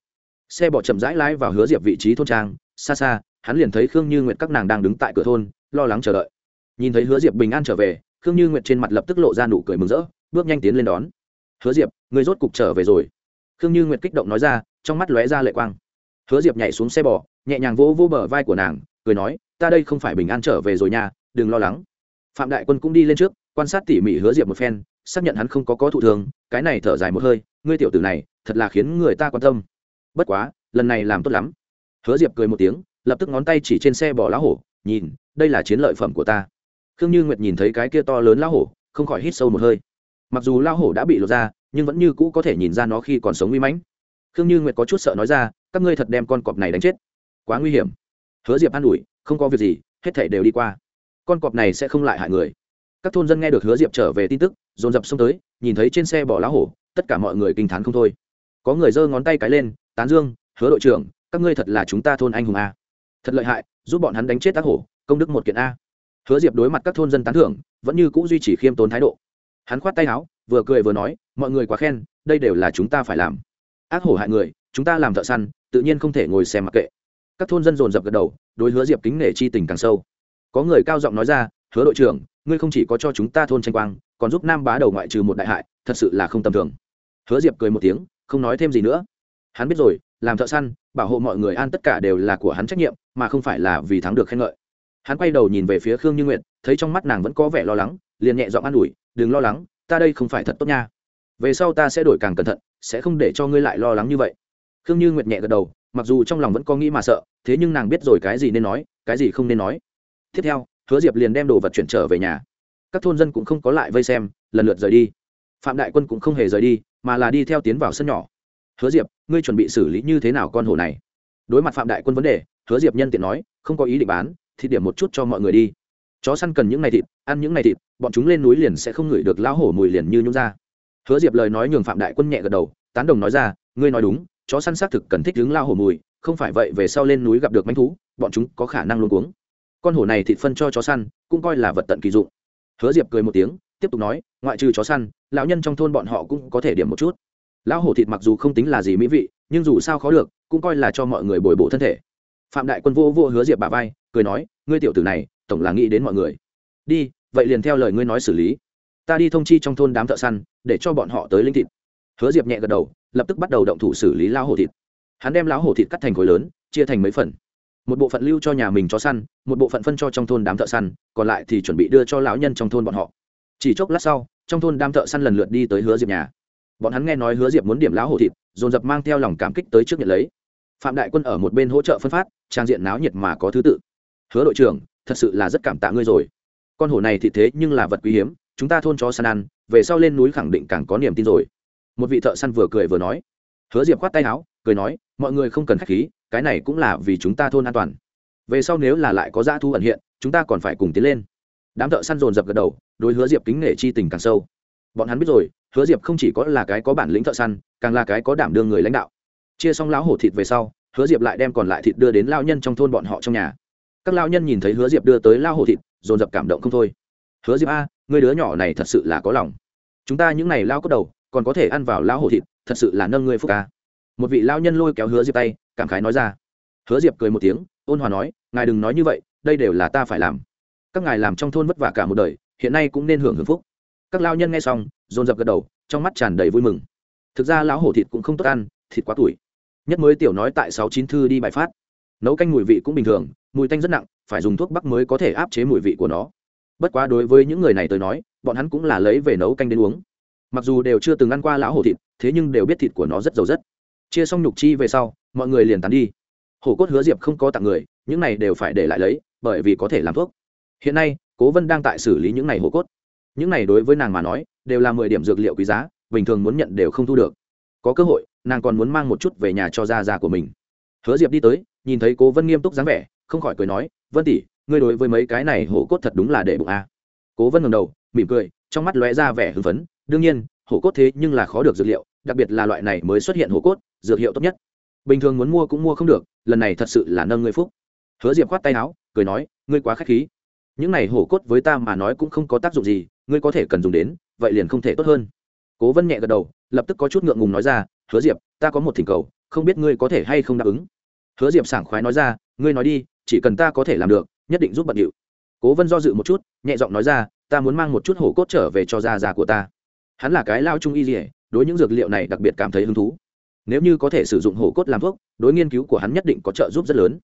Xe bỏ chậm rãi lái vào hứa diệp vị trí thôn trang xa xa, hắn liền thấy khương như nguyệt các nàng đang đứng tại cửa thôn, lo lắng chờ đợi. Nhìn thấy hứa diệp bình an trở về, khương như nguyệt trên mặt lập tức lộ ra nụ cười mừng rỡ, bước nhanh tiến lên đón. Hứa diệp, người rốt cục trở về rồi. Khương như nguyệt kích động nói ra, trong mắt lóe ra lệ quang. Hứa diệp nhảy xuống xe bò, nhẹ nhàng vỗ vỗ bờ vai của nàng, cười nói, ta đây không phải bình an trở về rồi nha, đừng lo lắng. Phạm đại quân cũng đi lên trước, quan sát tỉ mỉ hứa diệp một phen, xác nhận hắn không có có thụ thường cái này thở dài một hơi, ngươi tiểu tử này, thật là khiến người ta quan tâm. Bất quá, lần này làm tốt lắm hứa diệp cười một tiếng, lập tức ngón tay chỉ trên xe bò lá hổ, nhìn, đây là chiến lợi phẩm của ta. Khương như nguyệt nhìn thấy cái kia to lớn lá hổ, không khỏi hít sâu một hơi. Mặc dù lao hổ đã bị lột ra, nhưng vẫn như cũ có thể nhìn ra nó khi còn sống uy mãnh. Khương như nguyệt có chút sợ nói ra, các ngươi thật đem con cọp này đánh chết. Quá nguy hiểm. Hứa diệp an ủi, không có việc gì, hết thể đều đi qua. Con cọp này sẽ không lại hại người. Các thôn dân nghe được hứa diệp trở về tin tức, dồn dập xông tới, nhìn thấy trên xe bỏ lá hổ, tất cả mọi người kinh t h á n không thôi. Có người giơ ngón tay cái lên, tán dương, hứa đội trưởng các ngươi thật là chúng ta thôn anh hùng a. Thật lợi hại, giúp bọn hắn đánh chết tác hổ, công đức một kiện a. Hứa diệp đối mặt các thôn dân tán thưởng, vẫn như c ũ duy trì khiêm tốn thái độ. Hắn khoát tay áo, vừa cười vừa nói, mọi người quá khen, đây đều là chúng ta phải làm. Ác hổ hại người, chúng ta làm thợ săn, tự nhiên không thể ngồi xem mặc kệ. Các thôn dân dồn dập gật đầu, đối hứa diệp kính nể chi tình càng sâu. Có người cao giọng nói ra, hứa đội trưởng, ngươi không chỉ có cho chúng ta thôn tranh quang, còn giúp nam bá đầu ngoại trừ một đại hại, thật sự là không tầm thường. Hứa diệp cười một tiếng, không nói thêm gì nữa. Hắn biết rồi, làm thợ săn bảo hộ mọi người an tất cả đều là của hắn trách nhiệm, mà không phải là vì thắng được khen ngợi. Hắn quay đầu nhìn về phía khương như nguyệt, thấy trong mắt nàng vẫn có vẻ lo lắng, liền nhẹ giọng an ủi, đừng lo lắng, ta đây không phải thật tốt nha. Về sau ta sẽ đổi càng cẩn thận, sẽ không để cho ngươi lại lo lắng như vậy. Khương như nguyệt nhẹ gật đầu, mặc dù trong lòng vẫn có nghĩ mà sợ, thế nhưng nàng biết rồi cái gì nên nói, cái gì không nên nói. Tiếp theo, hứa diệp liền đem đồ vật chuyển trở về nhà. Các thôn dân cũng không có lại vây xem, lần lượt rời đi. Phạm đại quân cũng không hề rời đi, mà là đi theo tiến vào sân nhỏ hứa diệp, ngươi chuẩn bị xử lý như thế nào con hổ này? Đối mặt phạm đại quân vấn đề, hứa diệp nhân tiện nói, không có ý định bán, thì điểm một chút cho mọi người đi. Chó săn cần những ngày thịt, ăn những ngày thịt, bọn chúng lên núi liền sẽ không ngửi được lão hổ mùi liền như nhúng ra. Hứa diệp lời nói nhường phạm đại quân nhẹ gật đầu, tán đồng nói ra, ngươi nói đúng, chó săn xác thực cần thích đứng lao hổ mùi, không phải vậy về sau lên núi gặp được manh thú, bọn chúng có khả năng luôn cuống. Con hổ này thịt phân cho chó săn, cũng coi là vật tận kỳ dụng. Hứa diệp cười một tiếng, tiếp tục nói, ngoại trừ chó săn, lão nhân trong thôn bọn họ cũng có thể điểm một chút lão hổ thịt mặc dù không tính là gì mỹ vị, nhưng dù sao khó được, cũng coi là cho mọi người bồi bổ thân thể. Phạm đại quân vô vô hứa diệp bà vai, cười nói, ngươi tiểu tử này, tổng là nghĩ đến mọi người. Đi, vậy liền theo lời ngươi nói xử lý. Ta đi thông chi trong thôn đám thợ săn, để cho bọn họ tới linh thịt. Hứa diệp nhẹ gật đầu, lập tức bắt đầu động thủ xử lý lao hổ thịt. Hắn đem lão hổ thịt cắt thành khối lớn, chia thành mấy phần. Một bộ phận lưu cho nhà mình cho săn, một bộ phận phân cho trong thôn đám thợ săn, còn lại thì chuẩn bị đưa cho lão nhân trong thôn bọn họ. Chỉ chốc lát sau, trong thôn đám thợ săn lần lượt đi tới hứa diệp nhà bọn hắn nghe nói hứa diệp muốn điểm lão hổ thịt, dồn dập mang theo lòng cảm kích tới trước nhận lấy. Phạm đại quân ở một bên hỗ trợ phân phát, trang diện náo nhiệt mà có thứ tự. Hứa đội trưởng, thật sự là rất cảm tạ ngươi rồi. Con hổ này thì thế nhưng là vật quý hiếm, chúng ta thôn cho săn ăn, về sau lên núi khẳng định càng có niềm tin rồi. Một vị thợ săn vừa cười vừa nói. Hứa diệp khoát tay áo, cười nói, mọi người không cần k h á c h khí, cái này cũng là vì chúng ta thôn an toàn. Về sau nếu là lại có dã thu ẩn hiện, chúng ta còn phải cùng tiến lên. Đám thợ săn dồn dập gật đầu, đối hứa diệp kính nể chi tình càng sâu. Bọn hắn biết rồi hứa diệp không chỉ có là cái có bản lĩnh thợ săn, càng là cái có đảm đương người lãnh đạo. Chia xong lão hổ thịt về sau, hứa diệp lại đem còn lại thịt đưa đến lao nhân trong thôn bọn họ trong nhà. Các lao nhân nhìn thấy hứa diệp đưa tới lao hổ thịt, dồn dập cảm động không thôi. Hứa diệp a, người đứa nhỏ này thật sự là có lòng. Chúng ta những n à y lao cốt đầu, còn có thể ăn vào lao hổ thịt, thật sự là nâng ngươi phúc ca. Một vị lao nhân lôi kéo hứa diệp tay, cảm khái nói ra. Hứa diệp cười một tiếng, ôn hòa nói, ngài đừng nói như vậy, đây đều là ta phải làm. Các ngài làm trong thôn vất vả cả một đời, hiện nay cũng nên hưởng hưởng phúc. Các lao nhân nghe xong dồn dập gật đầu, trong mắt tràn đầy vui mừng. Thực ra lão hổ thịt cũng không tốt ăn, thịt quá tuổi nhất mới tiểu nói tại sáu chín thư đi bài phát. Nấu canh mùi vị cũng bình thường, mùi tanh rất nặng, phải dùng thuốc bắc mới có thể áp chế mùi vị của nó. Bất quá đối với những người này tới nói, bọn hắn cũng là lấy về nấu canh đến uống. Mặc dù đều chưa từng ăn qua lão hổ thịt, thế nhưng đều biết thịt của nó rất giàu rất. Chia xong nhục chi về sau, mọi người liền tán đi. Hổ cốt hứa diệp không có tặng người, những này đều phải để lại lấy, bởi vì có thể làm thuốc. Hiện nay, cố vân đang tại xử lý những này hổ cốt những này đối với nàng mà nói, đều là mười điểm dược liệu quý giá, bình thường muốn nhận đều không thu được. Có cơ hội, nàng còn muốn mang một chút về nhà cho gia gia của mình. Hứa diệp đi tới, nhìn thấy cố vân nghiêm túc dáng vẻ, không khỏi cười nói, vân tỷ, ngươi đối với mấy cái này hổ cốt thật đúng là để bụng a. Cố vân ngầm đầu, mỉm cười, trong mắt lóe ra vẻ hưng phấn. Đương nhiên, hổ cốt thế nhưng là khó được dược liệu, đặc biệt là loại này mới xuất hiện hổ cốt, dược hiệu tốt nhất. Bình thường muốn mua cũng mua không được, lần này thật sự là nâng ngươi phúc. Hứa diệp khoát tay áo, cười nói, ngươi quá k h á c h khí. Những này hổ cốt với ta mà nói cũng không có tác dụng gì ngươi có thể cần dùng đến, vậy liền không thể tốt hơn. Cố vân nhẹ gật đầu, lập tức có chút ngượng ngùng nói ra, hứa diệp, ta có một thỉnh cầu, không biết ngươi có thể hay không đáp ứng? Hứa diệp sảng khoái nói ra, ngươi nói đi, chỉ cần ta có thể làm được, nhất định giúp bận điệu. Cố vân do dự một chút, nhẹ giọng nói ra, ta muốn mang một chút hổ cốt trở về cho gia già của ta. Hắn là cái lao trung y dỉa đối những dược liệu này đặc biệt cảm thấy hứng thú. Nếu như có thể sử dụng hổ cốt làm thuốc, đối nghiên cứu của hắn nhất định có trợ giúp rất lớn.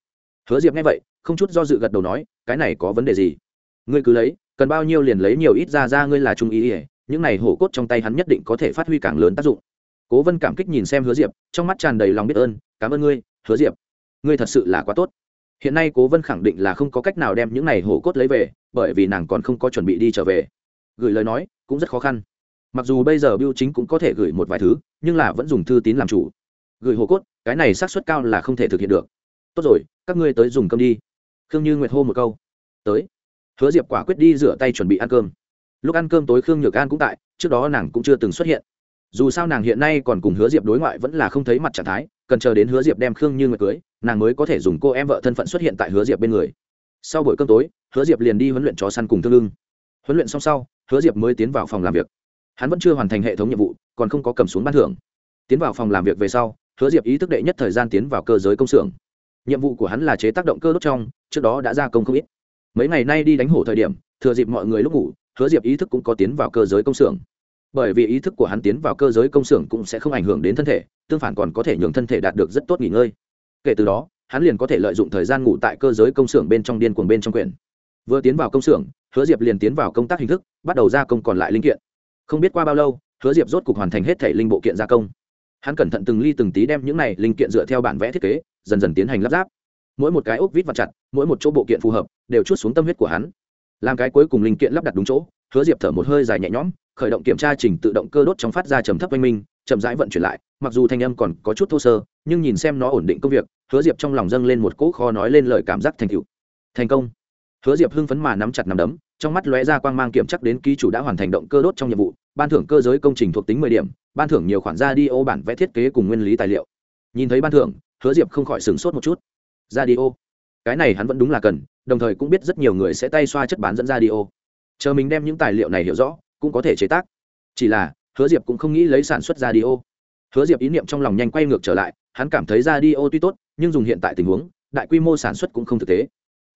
Hứa diệp nghe vậy, không chút do dự gật đầu nói, cái này có vấn đề gì? Ngươi cứ lấy cần bao nhiêu liền lấy nhiều ít ra ra ngươi là trung ý ỉa, những này hổ cốt trong tay hắn nhất định có thể phát huy càng lớn tác dụng. Cố vân cảm kích nhìn xem hứa diệp, trong mắt tràn đầy lòng biết ơn, cảm ơn ngươi, hứa diệp, ngươi thật sự là quá tốt. Hiện nay cố vân khẳng định là không có cách nào đem những này hổ cốt lấy về, bởi vì nàng còn không có chuẩn bị đi trở về. Gửi lời nói cũng rất khó khăn. Mặc dù bây giờ biêu chính cũng có thể gửi một vài thứ, nhưng là vẫn dùng thư tín làm chủ. Gửi hồ cốt, cái này xác suất cao là không thể thực hiện được. Tốt rồi, các ngươi tới dùng cơm đi. Khương như nguyệt hô một câu. Tới hứa diệp quả quyết đi rửa tay chuẩn bị ăn cơm. Lúc ăn cơm tối khương nhược an cũng tại, trước đó nàng cũng chưa từng xuất hiện. Dù sao nàng hiện nay còn cùng hứa diệp đối ngoại vẫn là không thấy mặt trạng thái, cần chờ đến hứa diệp đem khương như nguyệt cưới, nàng mới có thể dùng cô em vợ thân phận xuất hiện tại hứa diệp bên người. Sau buổi cơm tối, hứa diệp liền đi huấn luyện chó săn cùng thương lưng huấn luyện xong sau, hứa diệp mới tiến vào phòng làm việc. Hắn vẫn chưa hoàn thành hệ thống nhiệm vụ, còn không có cầm xuống ban thưởng. Tiến vào phòng làm việc về sau, hứa diệp ý thức đệ nhất thời gian tiến vào cơ giới công xưởng. Nhiệm vụ của hắn là chế tác động cơ đốt trong, trước đó đã ra công không ít mấy ngày nay đi đánh hổ thời điểm, thừa dịp mọi người lúc ngủ, hứa diệp ý thức cũng có tiến vào cơ giới công xưởng. Bởi vì ý thức của hắn tiến vào cơ giới công xưởng cũng sẽ không ảnh hưởng đến thân thể, tương phản còn có thể nhường thân thể đạt được rất tốt nghỉ ngơi. Kể từ đó, hắn liền có thể lợi dụng thời gian ngủ tại cơ giới công xưởng bên trong điên cuồng bên trong quyển. Vừa tiến vào công xưởng, hứa diệp liền tiến vào công tác hình thức, bắt đầu gia công còn lại linh kiện. Không biết qua bao lâu, hứa diệp rốt cục hoàn thành hết thể linh bộ kiện gia công. Hắn cẩn thận từng ly từng tí đem những này linh kiện dựa theo bản vẽ thiết kế, dần dần tiến hành lắp ráp mỗi một cái ốc vít vặt chặt, mỗi một chỗ bộ kiện phù hợp, đều chút xuống tâm huyết của hắn. Làm cái cuối cùng linh kiện lắp đặt đúng chỗ, hứa diệp thở một hơi dài nhẹ nhõm, khởi động kiểm tra trình tự động cơ đốt trong phát ra trầm thấp oanh minh, chậm rãi vận chuyển lại, mặc dù thanh âm còn có chút thô sơ, nhưng nhìn xem nó ổn định công việc, hứa diệp trong lòng dâng lên một cỗ kho nói lên lời cảm giác thành cựu thành công. Hứa diệp hưng phấn mà nắm chặt nắm đấm, trong mắt lóe ra quang mang kiểm chắc đến ký chủ đã hoàn thành động cơ đốt trong nhiệm vụ, ban thưởng cơ giới công trình thuộc tính mười điểm, ban thưởng nhiều khoản ra đi ô bản vẽ thiết kế cùng nguyên lý tài liệu. Nhìn thấy ban thưởng, hứa diệp không khỏi sửng sốt một chút radio, cái này hắn vẫn đúng là cần đồng thời cũng biết rất nhiều người sẽ tay xoa chất bán dẫn radio. chờ mình đem những tài liệu này hiểu rõ cũng có thể chế tác. Chỉ là hứa diệp cũng không nghĩ lấy sản xuất radio. hứa diệp ý niệm trong lòng nhanh quay ngược trở lại hắn cảm thấy radio tuy tốt nhưng dùng hiện tại tình huống đại quy mô sản xuất cũng không thực tế.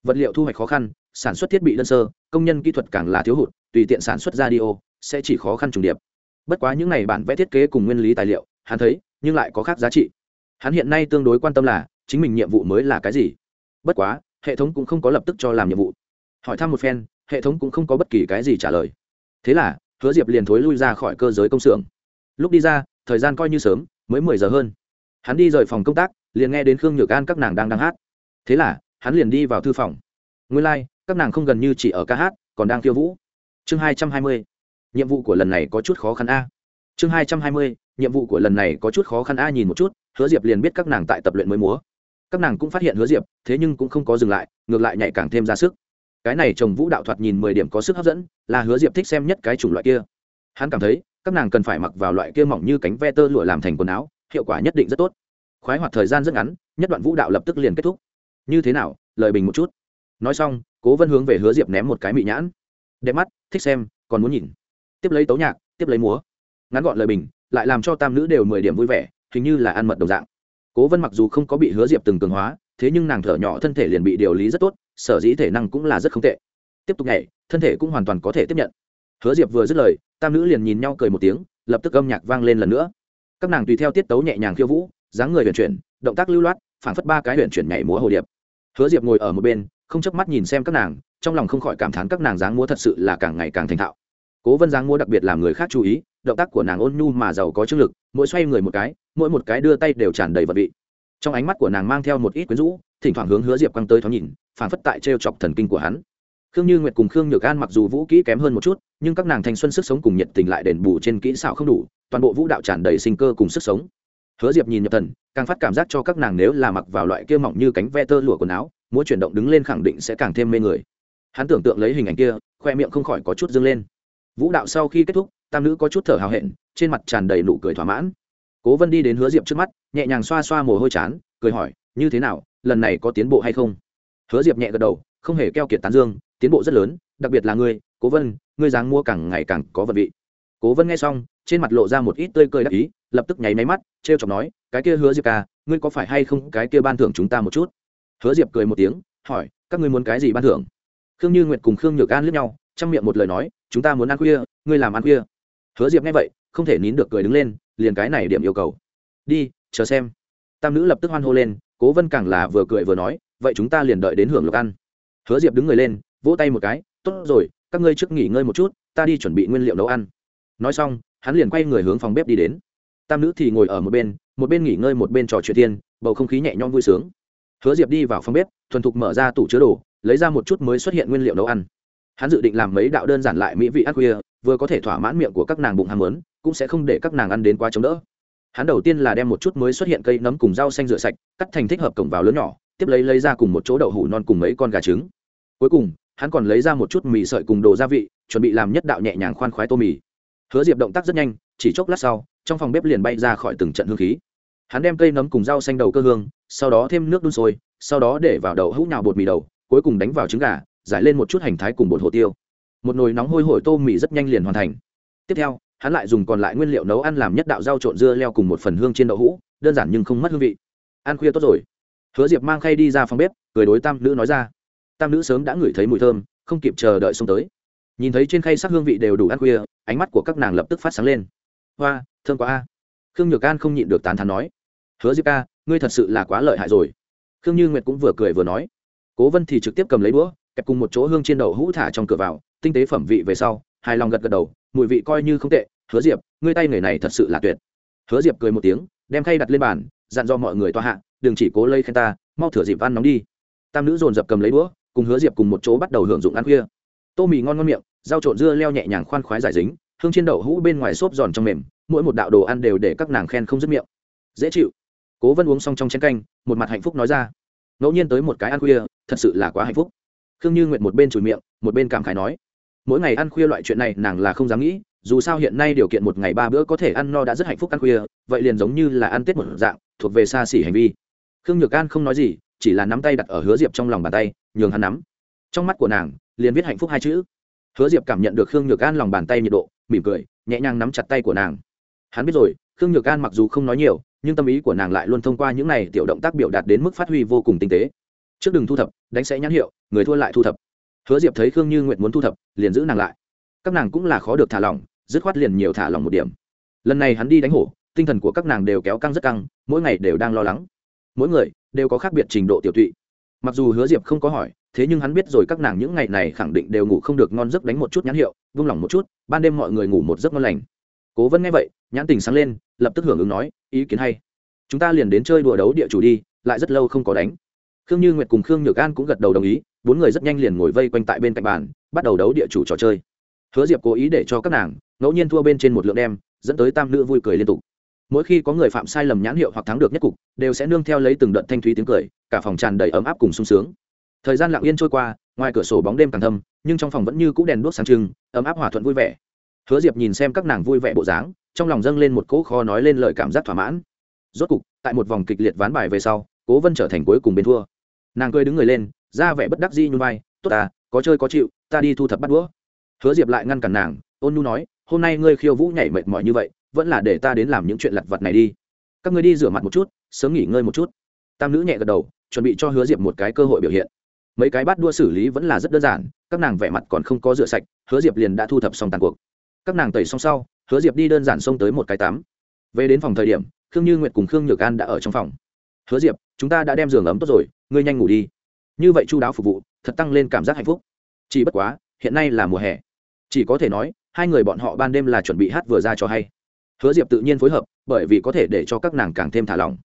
Vật liệu thu hoạch khó khăn sản xuất thiết bị đơn sơ công nhân kỹ thuật càng là thiếu hụt tùy tiện sản xuất radio sẽ chỉ khó khăn trùng điệp. Bất quá những n à y bản vẽ thiết kế cùng nguyên lý tài liệu hắn thấy nhưng lại có khác giá trị. Hắn hiện nay tương đối quan tâm là chính mình nhiệm vụ mới là cái gì? Bất quá hệ thống cũng không có lập tức cho làm nhiệm vụ. Hỏi thăm một phen hệ thống cũng không có bất kỳ cái gì trả lời. Thế là hứa diệp liền thối lui ra khỏi cơ giới công xưởng. Lúc đi ra thời gian coi như sớm mới mười giờ hơn. Hắn đi rời phòng công tác liền nghe đến khương nhược an các nàng đang đang hát. Thế là hắn liền đi vào thư phòng. Nguyên lai、like, các nàng không gần như chỉ ở ca hát còn đang khiêu vũ. Chương hai trăm hai mươi. Nhiệm vụ của lần này có chút khó khăn a. Chương hai trăm hai mươi nhiệm vụ của lần này có chút khó khăn a nhìn một chút hứa diệp liền biết các nàng tại tập luyện mới múa các nàng cũng phát hiện hứa diệp, thế nhưng cũng không có dừng lại, ngược lại nhạy càng thêm ra sức. Cái này chồng vũ đạo thoạt nhìn mười điểm có sức hấp dẫn, là hứa diệp thích xem nhất cái chủng loại kia. Hắn cảm thấy, các nàng cần phải mặc vào loại kia mỏng như cánh ve tơ lụa làm thành quần áo, hiệu quả nhất định rất tốt. Khoái hoạt thời gian rất ngắn, nhất đoạn vũ đạo lập tức liền kết thúc. Như thế nào, lời bình một chút. Nói xong, cố vân hướng về hứa diệp ném một cái mị nhãn. Đẹp mắt, thích xem, còn muốn nhìn. Tiếp lấy tấu nhạc, tiếp lấy múa. Ngắn gọn lời bình, lại làm cho tam nữ đều mười điểm vui vẻ, hình như là ăn mật đồng dạng cố vân mặc dù không có bị hứa diệp từng cường hóa, thế nhưng nàng thở nhỏ thân thể liền bị điều lý rất tốt, sở dĩ thể năng cũng là rất không tệ. Tiếp tục nhảy, thân thể cũng hoàn toàn có thể tiếp nhận. Hứa diệp vừa dứt lời, tam nữ liền nhìn nhau cười một tiếng, lập tức âm nhạc vang lên lần nữa. Các nàng tùy theo tiết tấu nhẹ nhàng khiêu vũ, dáng người huyền chuyển, động tác lưu loát phản phất ba cái huyền chuyển nhảy múa hồ điệp. Hứa diệp ngồi ở một bên, không chớp mắt nhìn xem các nàng, trong lòng không khỏi cảm thán các nàng dáng múa thật sự là càng ngày càng thành thạo. Cố vân dáng múa đặc biệt làm người khác chú ý động tác của nàng ôn nhu mà giàu có chương lực, mỗi xoay người một cái, mỗi một cái đưa tay đều tràn đầy vật vị. Trong ánh mắt của nàng mang theo một ít quyến rũ, thỉnh thoảng hướng hứa diệp quăng tới thoáng nhìn phản phất tại t chọc thần kinh của hắn. Khương như nguyệt cùng khương nhược an mặc dù vũ kỹ kém hơn một chút, nhưng các nàng thanh xuân sức sống cùng nhiệt tình lại đền bù trên kỹ xảo không đủ, toàn bộ vũ đạo tràn đầy sinh cơ cùng sức sống. Hứa diệp nhìn nhập thần, càng phát cảm giác cho các nàng nếu là mặc vào loại kia mỏng như cánh ve tơ lụa quần áo mỗi chuyển động đứng lên khẳng định sẽ càng thêm mê người. Hắn tưởng tượng lấy hình ảnh kia, khoe miệng không khỏi có chút dâng lên. Vũ đạo sau khi kết thúc tam nữ có chút thở hào hẹn, trên mặt tràn đầy nụ cười thỏa mãn. Cố vân đi đến hứa diệp trước mắt, nhẹ nhàng xoa xoa mồ hôi chán, cười hỏi, như thế nào, lần này có tiến bộ hay không? Hứa diệp nhẹ gật đầu, không hề keo kiệt tán dương, tiến bộ rất lớn, đặc biệt là ngươi, cố vân, ngươi dáng mua càng ngày càng có vật vị. Cố vân nghe xong, trên mặt lộ ra một ít tươi cười đắc ý, lập tức nháy máy mắt t r e o chọc nói, cái kia hứa diệp ca ngươi có phải hay không cái kia ban thưởng chúng ta một chút? Hứa diệp cười một tiếng, hỏi, các ngươi muốn cái gì ban thưởng? Khương như nguyệt cùng khương nhược an lướt nhau, trong miệng một lời nói, chúng ta muốn ăn khuya, ngươi làm ăn khuya hứa diệp nghe vậy, không thể nín được cười đứng lên, liền cái này điểm yêu cầu. Đi, chờ xem. Tam nữ lập tức hoan hô lên, cố vân càng là vừa cười vừa nói, vậy chúng ta liền đợi đến hưởng lộc ăn. Hứa diệp đứng người lên, vỗ tay một cái, tốt rồi, các ngươi trước nghỉ ngơi một chút, ta đi chuẩn bị nguyên liệu nấu ăn. Nói xong, hắn liền quay người hướng phòng bếp đi đến. Tam nữ thì ngồi ở một bên một bên nghỉ ngơi một bên trò chuyện tiên bầu không khí nhẹ nhõm vui sướng. Hứa diệp đi vào phòng bếp, thuần thục mở ra tủ chứa đồ, lấy ra một chút mới xuất hiện nguyên liệu nấu ăn hắn dự định làm mấy đạo đơn giản lại mỹ vị ác khuya, vừa có thể thỏa mãn miệng của các nàng bụng ham muốn, cũng sẽ không để các nàng ăn đến quá chống đỡ. Hắn đầu tiên là đem một chút mới xuất hiện cây nấm cùng rau xanh rửa sạch, cắt thành thích hợp cổng vào lớn nhỏ, tiếp lấy lấy ra cùng một chỗ đậu hủ non cùng mấy con gà trứng. Cuối cùng, hắn còn lấy ra một chút mì sợi cùng đồ gia vị, chuẩn bị làm nhất đạo nhẹ nhàng khoan khoái tô mì. Hứa diệp động tác rất nhanh, chỉ chốc lát sau, trong phòng bếp liền bay ra khỏi từng trận hương khí. Hắn đem cây nấm cùng rau xanh đầu cơ hương, sau đó thêm nước đun sôi, sau đó để vào đậu hũ nhào bột mì đầu, cuối cùng đánh vào trứng gà giải lên một chút hành thái cùng bột hồ tiêu. Một nồi nóng hôi hổi tô mì rất nhanh liền hoàn thành. Tiếp theo, hắn lại dùng còn lại nguyên liệu nấu ăn làm nhất đạo rau trộn dưa leo cùng một phần hương trên đậu hũ, đơn giản nhưng không mất hương vị. Ăn khuya tốt rồi. Hứa diệp mang khay đi ra phòng bếp, cười đối tam nữ nói ra. Tam nữ sớm đã ngửi thấy mùi thơm, không kịp chờ đợi xông tới. Nhìn thấy trên khay sắc hương vị đều đủ ăn khuya, ánh mắt của các nàng lập tức phát sáng lên. Hoa, thơm quá a. Khương nhược an không nhịn được tán thán nói. Hứa diệp ca, ngươi thật sự là quá lợi hại rồi. Khương như nguyệt cũng vừa cười vừa nói. Cố vân thì trực tiếp cầm lấy đũa kẹp cùng một chỗ hương trên đậu hũ thả trong cửa vào, tinh tế phẩm vị về sau, hài lòng gật gật đầu, mùi vị coi như không tệ, hứa diệp, ngươi tay người này thật sự là tuyệt. Hứa diệp cười một tiếng, đem khay đặt lên bàn, dặn do mọi người toa hạ, đừng chỉ cố lây khen ta, mau thửa dịp ăn nóng đi. Tam nữ dồn dập cầm lấy đũa, cùng hứa diệp cùng một chỗ bắt đầu hưởng dụng ăn khuya. Tô mì ngon ngon miệng, rau trộn dưa leo nhẹ nhàng khoan khoái giải dính, hương trên đậu hũ bên ngoài xốp giòn trong mềm, mỗi một đạo đồ ăn đều để các nàng khen không dứt miệng. Dễ chịu. Cố vân uống xong trong chén canh, một mặt hạnh phúc nói ra. Ngẫu nhiên tới một cái ăn khuya, thật sự là quá hạnh phúc khương như nguyện một bên chùi miệng, một bên cảm khái nói, mỗi ngày ăn khuya loại chuyện này nàng là không dám nghĩ, dù sao hiện nay điều kiện một ngày ba bữa có thể ăn no đã rất hạnh phúc ăn khuya, vậy liền giống như là ăn tết một dạng, thuộc về xa xỉ hành vi. Khương nhược an không nói gì, chỉ là nắm tay đặt ở hứa diệp trong lòng bàn tay, nhường hắn nắm. Trong mắt của nàng, liền viết hạnh phúc hai chữ. Hứa diệp cảm nhận được khương nhược an lòng bàn tay nhiệt độ, mỉm cười, nhẹ nhàng nắm chặt tay của nàng. Hắn biết rồi, khương nhược an mặc dù không nói nhiều, nhưng tâm ý của nàng lại luôn thông qua những này tiểu động tác biểu đạt đến mức phát huy vô cùng tinh tế trước đừng thu thập đánh sẽ nhãn hiệu người thua lại thu thập hứa diệp thấy khương như nguyện muốn thu thập liền giữ nàng lại các nàng cũng là khó được thả lỏng dứt khoát liền nhiều thả lỏng một điểm lần này hắn đi đánh hổ tinh thần của các nàng đều kéo căng rất căng mỗi ngày đều đang lo lắng mỗi người đều có khác biệt trình độ tiểu tụy mặc dù hứa diệp không có hỏi thế nhưng hắn biết rồi các nàng những ngày này khẳng định đều ngủ không được ngon giấc đánh một chút nhãn hiệu vung lòng một chút ban đêm mọi người ngủ một giấc ngon lành cố vân nghe vậy nhãn tình sáng lên lập tức hưởng ứng nói ý kiến hay chúng ta liền đến chơi đùa đấu địa chủ đi lại rất lâu không có đánh khương như nguyệt cùng khương nhược an cũng gật đầu đồng ý, bốn người rất nhanh liền ngồi vây quanh tại bên cạnh bàn, bắt đầu đấu địa chủ trò chơi. Hứa diệp cố ý để cho các nàng, ngẫu nhiên thua bên trên một lượng đem, dẫn tới tam nữ vui cười liên tục. Mỗi khi có người phạm sai lầm nhãn hiệu hoặc thắng được nhất cục, đều sẽ nương theo lấy từng đợt thanh thúy tiếng cười, cả phòng tràn đầy ấm áp cùng sung sướng. Thời gian lặng yên trôi qua, ngoài cửa sổ bóng đêm càng thâm, nhưng trong phòng vẫn như c ũ đèn đuốc sáng trưng, ấm áp hòa thuận vui vẻ. Hứa diệp nhìn xem các nàng vui vẻ bộ dáng, trong lòng dâng lên một cỗ kho nói lên lời cảm giác thỏa mãn. Rốt cục, tại một vòng kịch liệt ván bài về sau, cố vân trở thành cuối cùng bên thua nàng cười đứng người lên ra vẻ bất đắc di nhún vai tốt à, có chơi có chịu ta đi thu thập bắt đũa. Hứa diệp lại ngăn cản nàng ôn nhu nói hôm nay ngươi khiêu vũ nhảy mệt mỏi như vậy vẫn là để ta đến làm những chuyện lặt vặt này đi. Các ngươi đi rửa mặt một chút sớm nghỉ ngơi một chút. Tam nữ nhẹ gật đầu chuẩn bị cho hứa diệp một cái cơ hội biểu hiện. Mấy cái bắt đua xử lý vẫn là rất đơn giản các nàng vẻ mặt còn không có rửa sạch hứa diệp liền đã thu thập xong tàn cuộc. Các nàng tẩy xong sau hứa diệp đi đơn giản xông tới một cái tắm. Về đến phòng thời điểm khương như nguyệt cùng khương nhược an đã ở trong phòng hứa diệp, chúng ta đã đem giường ấm tốt rồi, ngươi nhanh ngủ đi. Như vậy chu đáo phục vụ, thật tăng lên cảm giác hạnh phúc. Chỉ bất quá, hiện nay là mùa hè. Chỉ có thể nói, hai người bọn họ ban đêm là chuẩn bị hát vừa ra cho hay. Hứa diệp tự nhiên phối hợp, bởi vì có thể để cho các nàng càng thêm thả lỏng.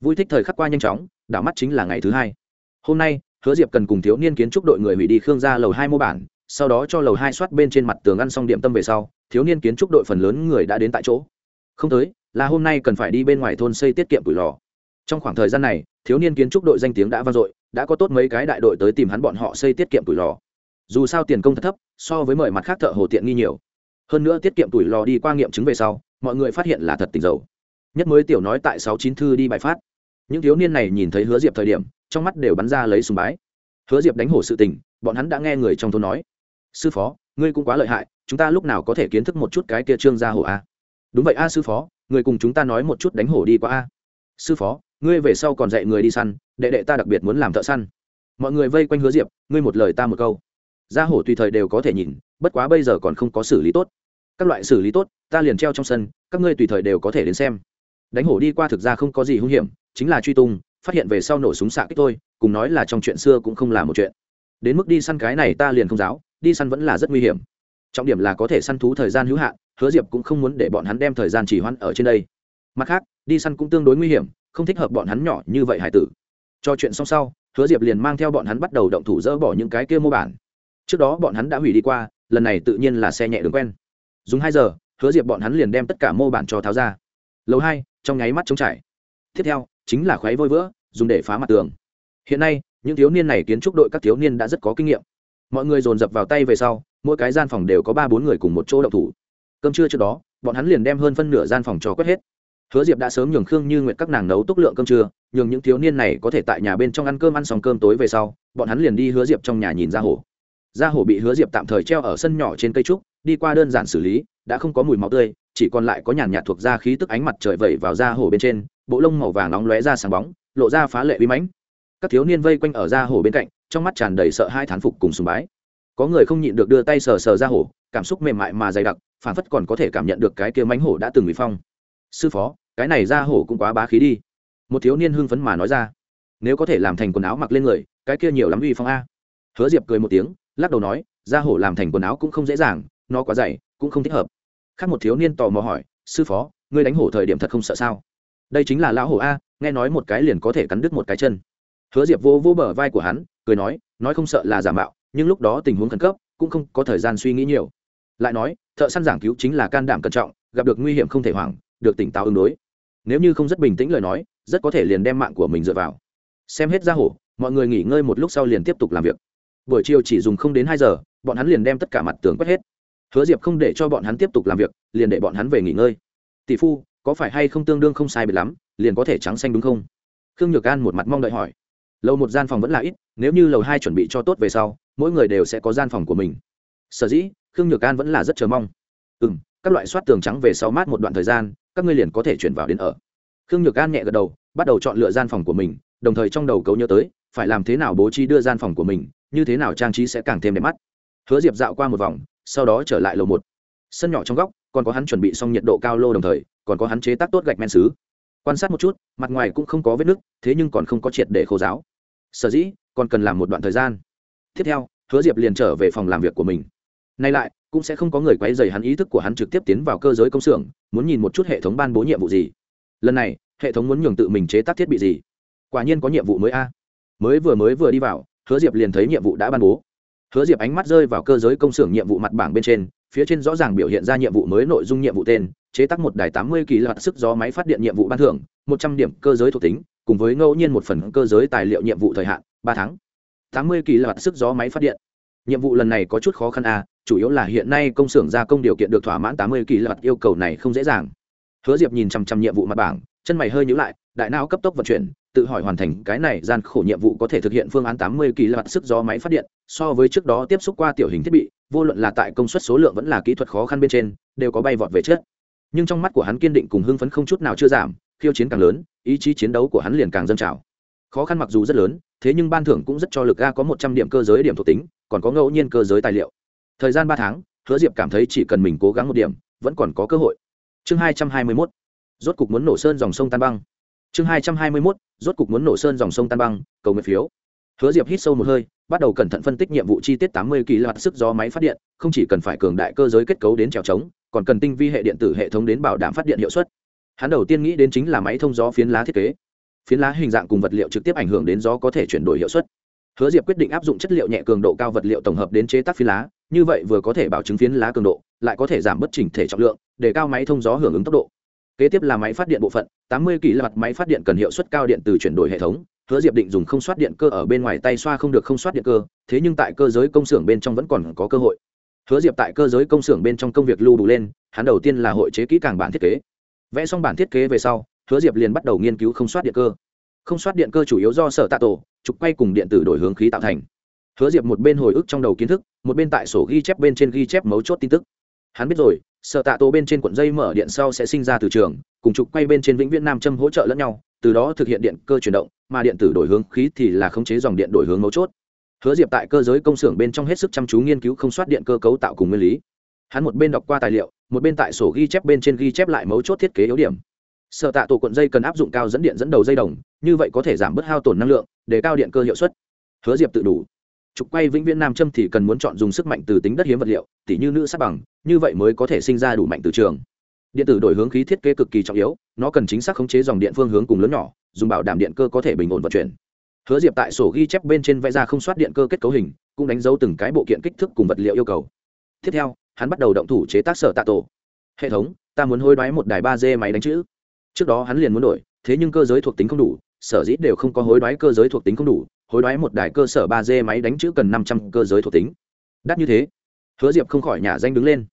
Vui thích thời khắc qua nhanh chóng, đảo mắt chính là ngày thứ hai. Hôm nay, hứa diệp cần cùng thiếu niên kiến trúc đội người hủy đi khương ra lầu hai mô bản, sau đó cho lầu hai soát bên trên mặt tường ăn xong điểm tâm về sau, thiếu niên kiến trúc đội phần lớn người đã đến tại chỗ. Không tới, là hôm nay cần phải đi bên ngoài thôn xây tiết kiệm củi lò trong khoảng thời gian này, thiếu niên kiến trúc đội danh tiếng đã vang dội, đã có tốt mấy cái đại đội tới tìm hắn bọn họ xây tiết kiệm tuổi lò. Dù sao tiền công thật thấp, so với mời mặt khác thợ hồ tiện nghi nhiều. Hơn nữa tiết kiệm tuổi lò đi qua nghiệm chứng về sau, mọi người phát hiện là thật tình dầu. Nhất mới tiểu nói tại sáu chín thư đi bài phát. Những thiếu niên này nhìn thấy hứa diệp thời điểm, trong mắt đều bắn ra lấy sùng bái. Hứa diệp đánh hổ sự tình, bọn hắn đã nghe người trong thôn nói. Sư phó, ngươi cũng quá lợi hại, chúng ta lúc nào có thể kiến thức một chút cái kia trương gia hổ a? Đúng vậy a, sư phó, người cùng chúng ta nói một chút đánh hổ đi qua a. Sư phó ngươi về sau còn dạy người đi săn, đệ đệ ta đặc biệt muốn làm thợ săn. Mọi người vây quanh hứa diệp, ngươi một lời ta một câu. Gia hổ tùy thời đều có thể nhìn, bất quá bây giờ còn không có xử lý tốt. Các loại xử lý tốt, ta liền treo trong sân, các ngươi tùy thời đều có thể đến xem. Đánh hổ đi qua thực ra không có gì hung hiểm, chính là truy tung, phát hiện về sau nổ súng xạ kích tôi cùng nói là trong chuyện xưa cũng không là một chuyện. Đến mức đi săn cái này ta liền không giáo, đi săn vẫn là rất nguy hiểm. Trọng điểm là có thể săn thú thời gian hữu hạn, hứa diệp cũng không muốn để bọn hắn đem thời gian chỉ hoãn ở trên đây mặt khác, đi săn cũng tương đối nguy hiểm, không thích hợp bọn hắn nhỏ như vậy hải tử. Cho chuyện xong sau, hứa diệp liền mang theo bọn hắn bắt đầu động thủ dỡ bỏ những cái kia mô bản. Trước đó bọn hắn đã hủy đi qua, lần này tự nhiên là xe nhẹ đường quen. Dùng hai giờ, hứa diệp bọn hắn liền đem tất cả mô bản cho tháo ra. Lầu hai, trong nháy mắt chống trải. Tiếp theo, chính là khoáy vôi vữa, dùng để phá mặt tường. Hiện nay, những thiếu niên này kiến trúc đội các thiếu niên đã rất có kinh nghiệm. Mọi người dồn dập vào tay về sau, mỗi cái gian phòng đều có ba bốn người cùng một chỗ động thủ. Cơm trưa trước đó, bọn hắn liền đem hơn phân nửa gian phòng cho quét hết hứa diệp đã sớm nhường khương như nguyệt các nàng nấu túc lượng cơm trưa, nhường những thiếu niên này có thể tại nhà bên trong ăn cơm ăn xong cơm tối về sau, bọn hắn liền đi hứa diệp trong nhà nhìn ra hổ. Ra hổ bị hứa diệp tạm thời treo ở sân nhỏ trên cây trúc, đi qua đơn giản xử lý, đã không có mùi máu tươi, chỉ còn lại có nhàn nhạt thuộc ra khí tức ánh mặt trời vẩy vào ra hổ bên trên, bộ lông màu vàng nóng lóe ra sáng bóng, lộ ra phá lệ uy mãnh. Các thiếu niên vây quanh ở ra hổ bên cạnh, trong mắt tràn đầy sợ hai thán phục cùng sùng bái. Có người không nhịn được đưa tay sờ sờ ra hổ, cảm xúc mềm mại mà dày đặc, phản phất còn có thể cảm nhận được cái kia mánh hổ đã từng bị phong sư phó, cái này ra hổ cũng quá bá khí đi. Một thiếu niên hưng phấn mà nói ra. Nếu có thể làm thành quần áo mặc lên người, cái kia nhiều lắm uy phong a. Hứa diệp cười một tiếng, lắc đầu nói, ra hổ làm thành quần áo cũng không dễ dàng, nó quá dày, cũng không thích hợp. Khác một thiếu niên tò mò hỏi, sư phó, ngươi đánh hổ thời điểm thật không sợ sao? Đây chính là lão hổ a, nghe nói một cái liền có thể cắn đứt một cái chân. Hứa diệp vô vô bờ vai của hắn, cười nói nói không sợ là giả mạo, nhưng lúc đó tình huống khẩn cấp, cũng không có thời gian suy nghĩ nhiều. Lại nói, thợ săn giảng cứu chính là can đảm cẩn trọng, gặp được nguy hiểm không thể hoảng được tỉnh táo ứng đối. Nếu như không rất bình tĩnh lời nói, rất có thể liền đem mạng của mình dựa vào. Xem hết ra hổ, mọi người nghỉ ngơi một lúc sau liền tiếp tục làm việc. Buổi chiều chỉ dùng không đến hai giờ, bọn hắn liền đem tất cả mặt tường quét hết. Hứa diệp không để cho bọn hắn tiếp tục làm việc, liền để bọn hắn về nghỉ ngơi. Tỷ phu, có phải hay không tương đương không sai bị lắm, liền có thể trắng xanh đúng không? Khương nhược an một mặt mong đợi hỏi. Lầu một gian phòng vẫn là ít, nếu như lầu hai chuẩn bị cho tốt về sau, mỗi người đều sẽ có gian phòng của mình. Sở dĩ, khương nhược an vẫn là rất chờ mong. Ừ m các loại soát tường trắng về sau mát một đoạn thời gian, các ngươi liền có thể chuyển vào đến ở. Khương nhược an nhẹ gật đầu, bắt đầu chọn lựa gian phòng của mình, đồng thời trong đầu cấu nhớ tới, phải làm thế nào bố trí đưa gian phòng của mình, như thế nào trang trí sẽ càng thêm đẹp mắt. Hứa diệp dạo qua một vòng, sau đó trở lại lầu một. Sân nhỏ trong góc, còn có hắn chuẩn bị xong nhiệt độ cao lô đồng thời, còn có hắn chế tác tốt gạch men xứ. Quan sát một chút, mặt ngoài cũng không có vết nứt, thế nhưng còn không có triệt để khô giáo sở dĩ, còn cần làm một đoạn thời gian. Tiếp theo, hứa diệp liền trở về phòng làm việc của mình. Nay lại cũng sẽ không có người quấy dày hắn ý thức của hắn trực tiếp tiến vào cơ giới công xưởng, muốn nhìn một chút hệ thống ban bố nhiệm vụ gì. Lần này, hệ thống muốn nhường tự mình chế tác thiết bị gì? Quả nhiên có nhiệm vụ mới a. Mới vừa mới vừa đi vào, hứa diệp liền thấy nhiệm vụ đã ban bố. Hứa diệp ánh mắt rơi vào cơ giới công xưởng nhiệm vụ mặt bảng bên trên, phía trên rõ ràng biểu hiện ra nhiệm vụ mới nội dung nhiệm vụ tên, chế tác một đài tám mươi kỳ loạt sức gió máy phát điện nhiệm vụ ban thưởng, một trăm điểm cơ giới thuộc tính, cùng với ngẫu nhiên một phần cơ giới tài liệu nhiệm vụ thời hạn, ba tháng. Tám mươi kỳ loạt sức gió máy phát điện. Nhiệm vụ lần này có chút khó khăn a chủ yếu là hiện nay công xưởng gia công điều kiện được thỏa mãn tám mươi kỳ luật yêu cầu này không dễ dàng. Hứa diệp nhìn chằm chằm nhiệm vụ mặt bảng, chân mày hơi nhíu lại, đại não cấp tốc vận chuyển, tự hỏi hoàn thành cái này gian khổ nhiệm vụ có thể thực hiện phương án tám mươi kỳ luật sức gió máy phát điện, so với trước đó tiếp xúc qua tiểu hình thiết bị, vô luận là tại công suất số lượng vẫn là kỹ thuật khó khăn bên trên, đều có bay vọt về trước. Nhưng trong mắt của hắn kiên định cùng hưng phấn không chút nào chưa giảm, khiêu chiến càng lớn, ý chí chiến đấu của hắn liền càng dâng trào. Khó khăn mặc dù rất lớn, thế nhưng ban thưởng cũng rất cho lực ga có một trăm điểm cơ giới điểm thuộc tính, còn có ngẫu nhiên cơ giới tài liệu thời gian ba tháng, hứa diệp cảm thấy chỉ cần mình cố gắng một điểm, vẫn còn có cơ hội. Chương hai trăm hai mươi mốt, rốt cục muốn nổ sơn dòng sông tan băng. Chương hai trăm hai mươi mốt, rốt cục muốn nổ sơn dòng sông tan băng, cầu nguyện phiếu. Hứa diệp hít sâu một hơi, bắt đầu cẩn thận phân tích nhiệm vụ chi tiết tám mươi kỳ loạt sức gió máy phát điện, không chỉ cần phải cường đại cơ giới kết cấu đến trèo trống, còn cần tinh vi hệ điện tử hệ thống đến bảo đảm phát điện hiệu suất. Hắn đầu tiên nghĩ đến chính là máy thông gió phiến lá thiết kế. Phiến lá hình dạng cùng vật liệu trực tiếp ảnh hưởng đến gió có thể chuyển đổi hiệu suất hứa diệp quyết định áp dụng chất liệu nhẹ cường độ cao vật liệu tổng hợp đến chế tác phiến lá, như vậy vừa có thể bảo chứng phiến lá cường độ, lại có thể giảm bất chỉnh thể trọng lượng, để cao máy thông gió hưởng ứng tốc độ. Kế tiếp là máy phát điện bộ phận, tám mươi kỳ loạt máy phát điện cần hiệu suất cao điện từ chuyển đổi hệ thống. Hứa diệp định dùng không soát điện cơ ở bên ngoài tay xoa không được không soát điện cơ, thế nhưng tại cơ giới công xưởng bên trong vẫn còn có cơ hội. Hứa diệp tại cơ giới công xưởng bên trong công việc lưu đủ lên, hắn đầu tiên là hội chế kỹ càng bản thiết kế. Vẽ xong bản thiết kế về sau, hứa diệp liền bắt đầu nghiên cứu không soát điện cơ không soát điện cơ chủ yếu do sở tạ tổ, trục quay cùng điện tử đổi hướng khí tạo thành. Hứa diệp một bên hồi ức trong đầu kiến thức, một bên tại sổ ghi chép bên trên ghi chép mấu chốt tin tức. Hắn biết rồi, sở tạ tổ bên trên cuộn dây mở điện sau sẽ sinh ra từ trường, cùng trục quay bên trên vĩnh viễn nam châm hỗ trợ lẫn nhau, từ đó thực hiện điện cơ chuyển động, mà điện tử đổi hướng khí thì là khống chế dòng điện đổi hướng mấu chốt. Hứa diệp tại cơ giới công xưởng bên trong hết sức chăm chú nghiên cứu không soát điện cơ cấu tạo cùng nguyên lý. Hắn một bên đọc qua tài liệu, một bên tại sổ ghi chép bên trên ghi chép lại mấu chốt thiết kế yếu điểm sở tạ tổ cuộn dây cần áp dụng cao dẫn điện dẫn đầu dây đồng, như vậy có thể giảm bớt hao tổn năng lượng, để cao điện cơ hiệu suất. Hứa diệp tự đủ. Trục quay vĩnh viễn nam châm thì cần muốn chọn dùng sức mạnh từ tính đất hiếm vật liệu, tỉ như nữ sắt bằng, như vậy mới có thể sinh ra đủ mạnh từ trường. Điện tử đổi hướng khí thiết kế cực kỳ trọng yếu, nó cần chính xác khống chế dòng điện phương hướng cùng lớn nhỏ, dùng bảo đảm điện cơ có thể bình ổn vận chuyển. Hứa diệp tại sổ ghi chép bên trên vẽ ra không soát điện cơ kết cấu hình, cũng đánh dấu từng cái bộ kiện kích thước cùng vật liệu yêu cầu. Tiếp theo, hắn bắt đầu động thủ chế tác sở tạ tổ. Hệ thống, ta muốn hối đoái một đài ba d máy đánh chữ trước đó hắn liền muốn đổi, thế nhưng cơ giới thuộc tính không đủ, sở dĩ đều không có hối đoái cơ giới thuộc tính không đủ, hối đoái một đài cơ sở ba d máy đánh chữ cần năm trăm cơ giới thuộc tính. Đắt như thế, hứa diệp không khỏi nhà danh đứng lên.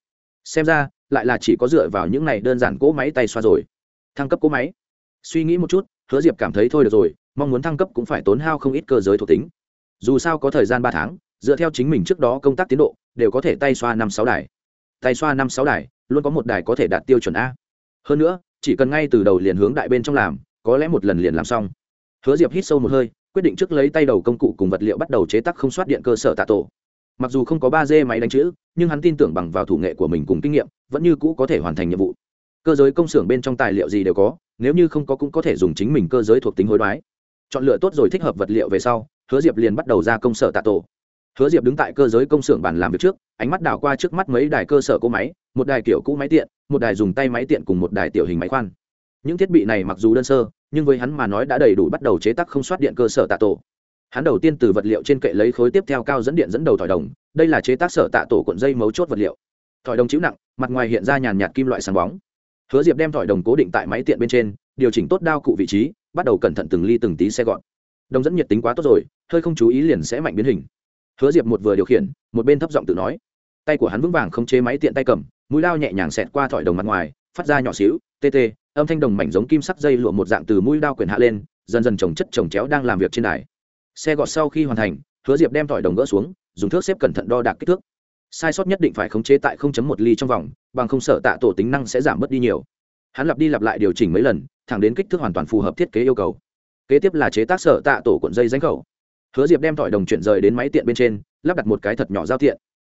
Xem ra, lại là chỉ có dựa vào những này đơn giản cỗ máy tay xoa rồi. Thăng cấp cỗ máy. Suy nghĩ một chút, hứa diệp cảm thấy thôi được rồi, mong muốn thăng cấp cũng phải tốn hao không ít cơ giới thuộc tính. Dù sao có thời gian ba tháng, dựa theo chính mình trước đó công tác tiến độ, đều có thể tay xoa năm sáu đài. Tay xoa năm sáu đài, luôn có một đài có thể đạt tiêu chuẩn a. Hơn nữa chỉ cần ngay từ đầu liền hướng đại bên trong làm, có lẽ một lần liền làm xong. Hứa diệp hít sâu một hơi, quyết định trước lấy tay đầu công cụ cùng vật liệu bắt đầu chế tác không soát điện cơ sở tạ tổ. Mặc dù không có ba d máy đánh chữ, nhưng hắn tin tưởng bằng vào thủ nghệ của mình cùng kinh nghiệm, vẫn như cũ có thể hoàn thành nhiệm vụ. Cơ giới công xưởng bên trong tài liệu gì đều có, nếu như không có cũng có thể dùng chính mình cơ giới thuộc tính hối đoái. Chọn lựa tốt rồi thích hợp vật liệu về sau, hứa diệp liền bắt đầu ra công sở tạ tổ. Hứa diệp đứng tại cơ giới công xưởng bàn làm việc trước, ánh mắt đảo qua trước mắt mấy đài cơ sở cỗ máy, một đài kiểu cũ máy tiện một đài dùng tay máy tiện cùng một đài tiểu hình máy khoan. Những thiết bị này mặc dù đơn sơ, nhưng với hắn mà nói đã đầy đủ bắt đầu chế tác không soát điện cơ sở tạ tổ. Hắn đầu tiên từ vật liệu trên kệ lấy khối tiếp theo cao dẫn điện dẫn đầu thỏi đồng, đây là chế tác sở tạ tổ cuộn dây mấu chốt vật liệu. Thỏi đồng chịu nặng, mặt ngoài hiện ra nhàn nhạt kim loại sáng bóng. Hứa diệp đem thỏi đồng cố định tại máy tiện bên trên, điều chỉnh tốt đao cụ vị trí, bắt đầu cẩn thận từng ly từng tí xe gọn. Đồng dẫn nhiệt tính quá tốt rồi, hơi không chú ý liền sẽ mạnh biến hình. Hứa diệp một vừa điều khiển, một bên thấp giọng tự nói. Tay của hắn vững vàng không chế máy tiện tay cầm mũi lao nhẹ nhàng xẹt qua thỏi đồng mặt ngoài, phát ra nhỏ xíu, tê tê, âm thanh đồng mảnh giống kim sắc dây lụa một dạng từ mũi đao quyển hạ lên, dần dần trồng chất trồng chéo đang làm việc trên đài. Xe gọt sau khi hoàn thành, hứa diệp đem thỏi đồng gỡ xuống, dùng thước xếp cẩn thận đo đạc kích thước. Sai sót nhất định phải khống chế tại 0.1 ly trong vòng, bằng không sợ tạ tổ tính năng sẽ giảm bớt đi nhiều. Hắn lặp đi lặp lại điều chỉnh mấy lần, thẳng đến kích thước hoàn toàn phù hợp thiết kế yêu cầu. Kế tiếp là chế tác sở tạ tổ cuộn dây danh khẩu. Hứa diệp đem thỏi đồng chuyển rời đến máy tiện bên trên, lắp đặt một cái thật nhỏ giao tiện.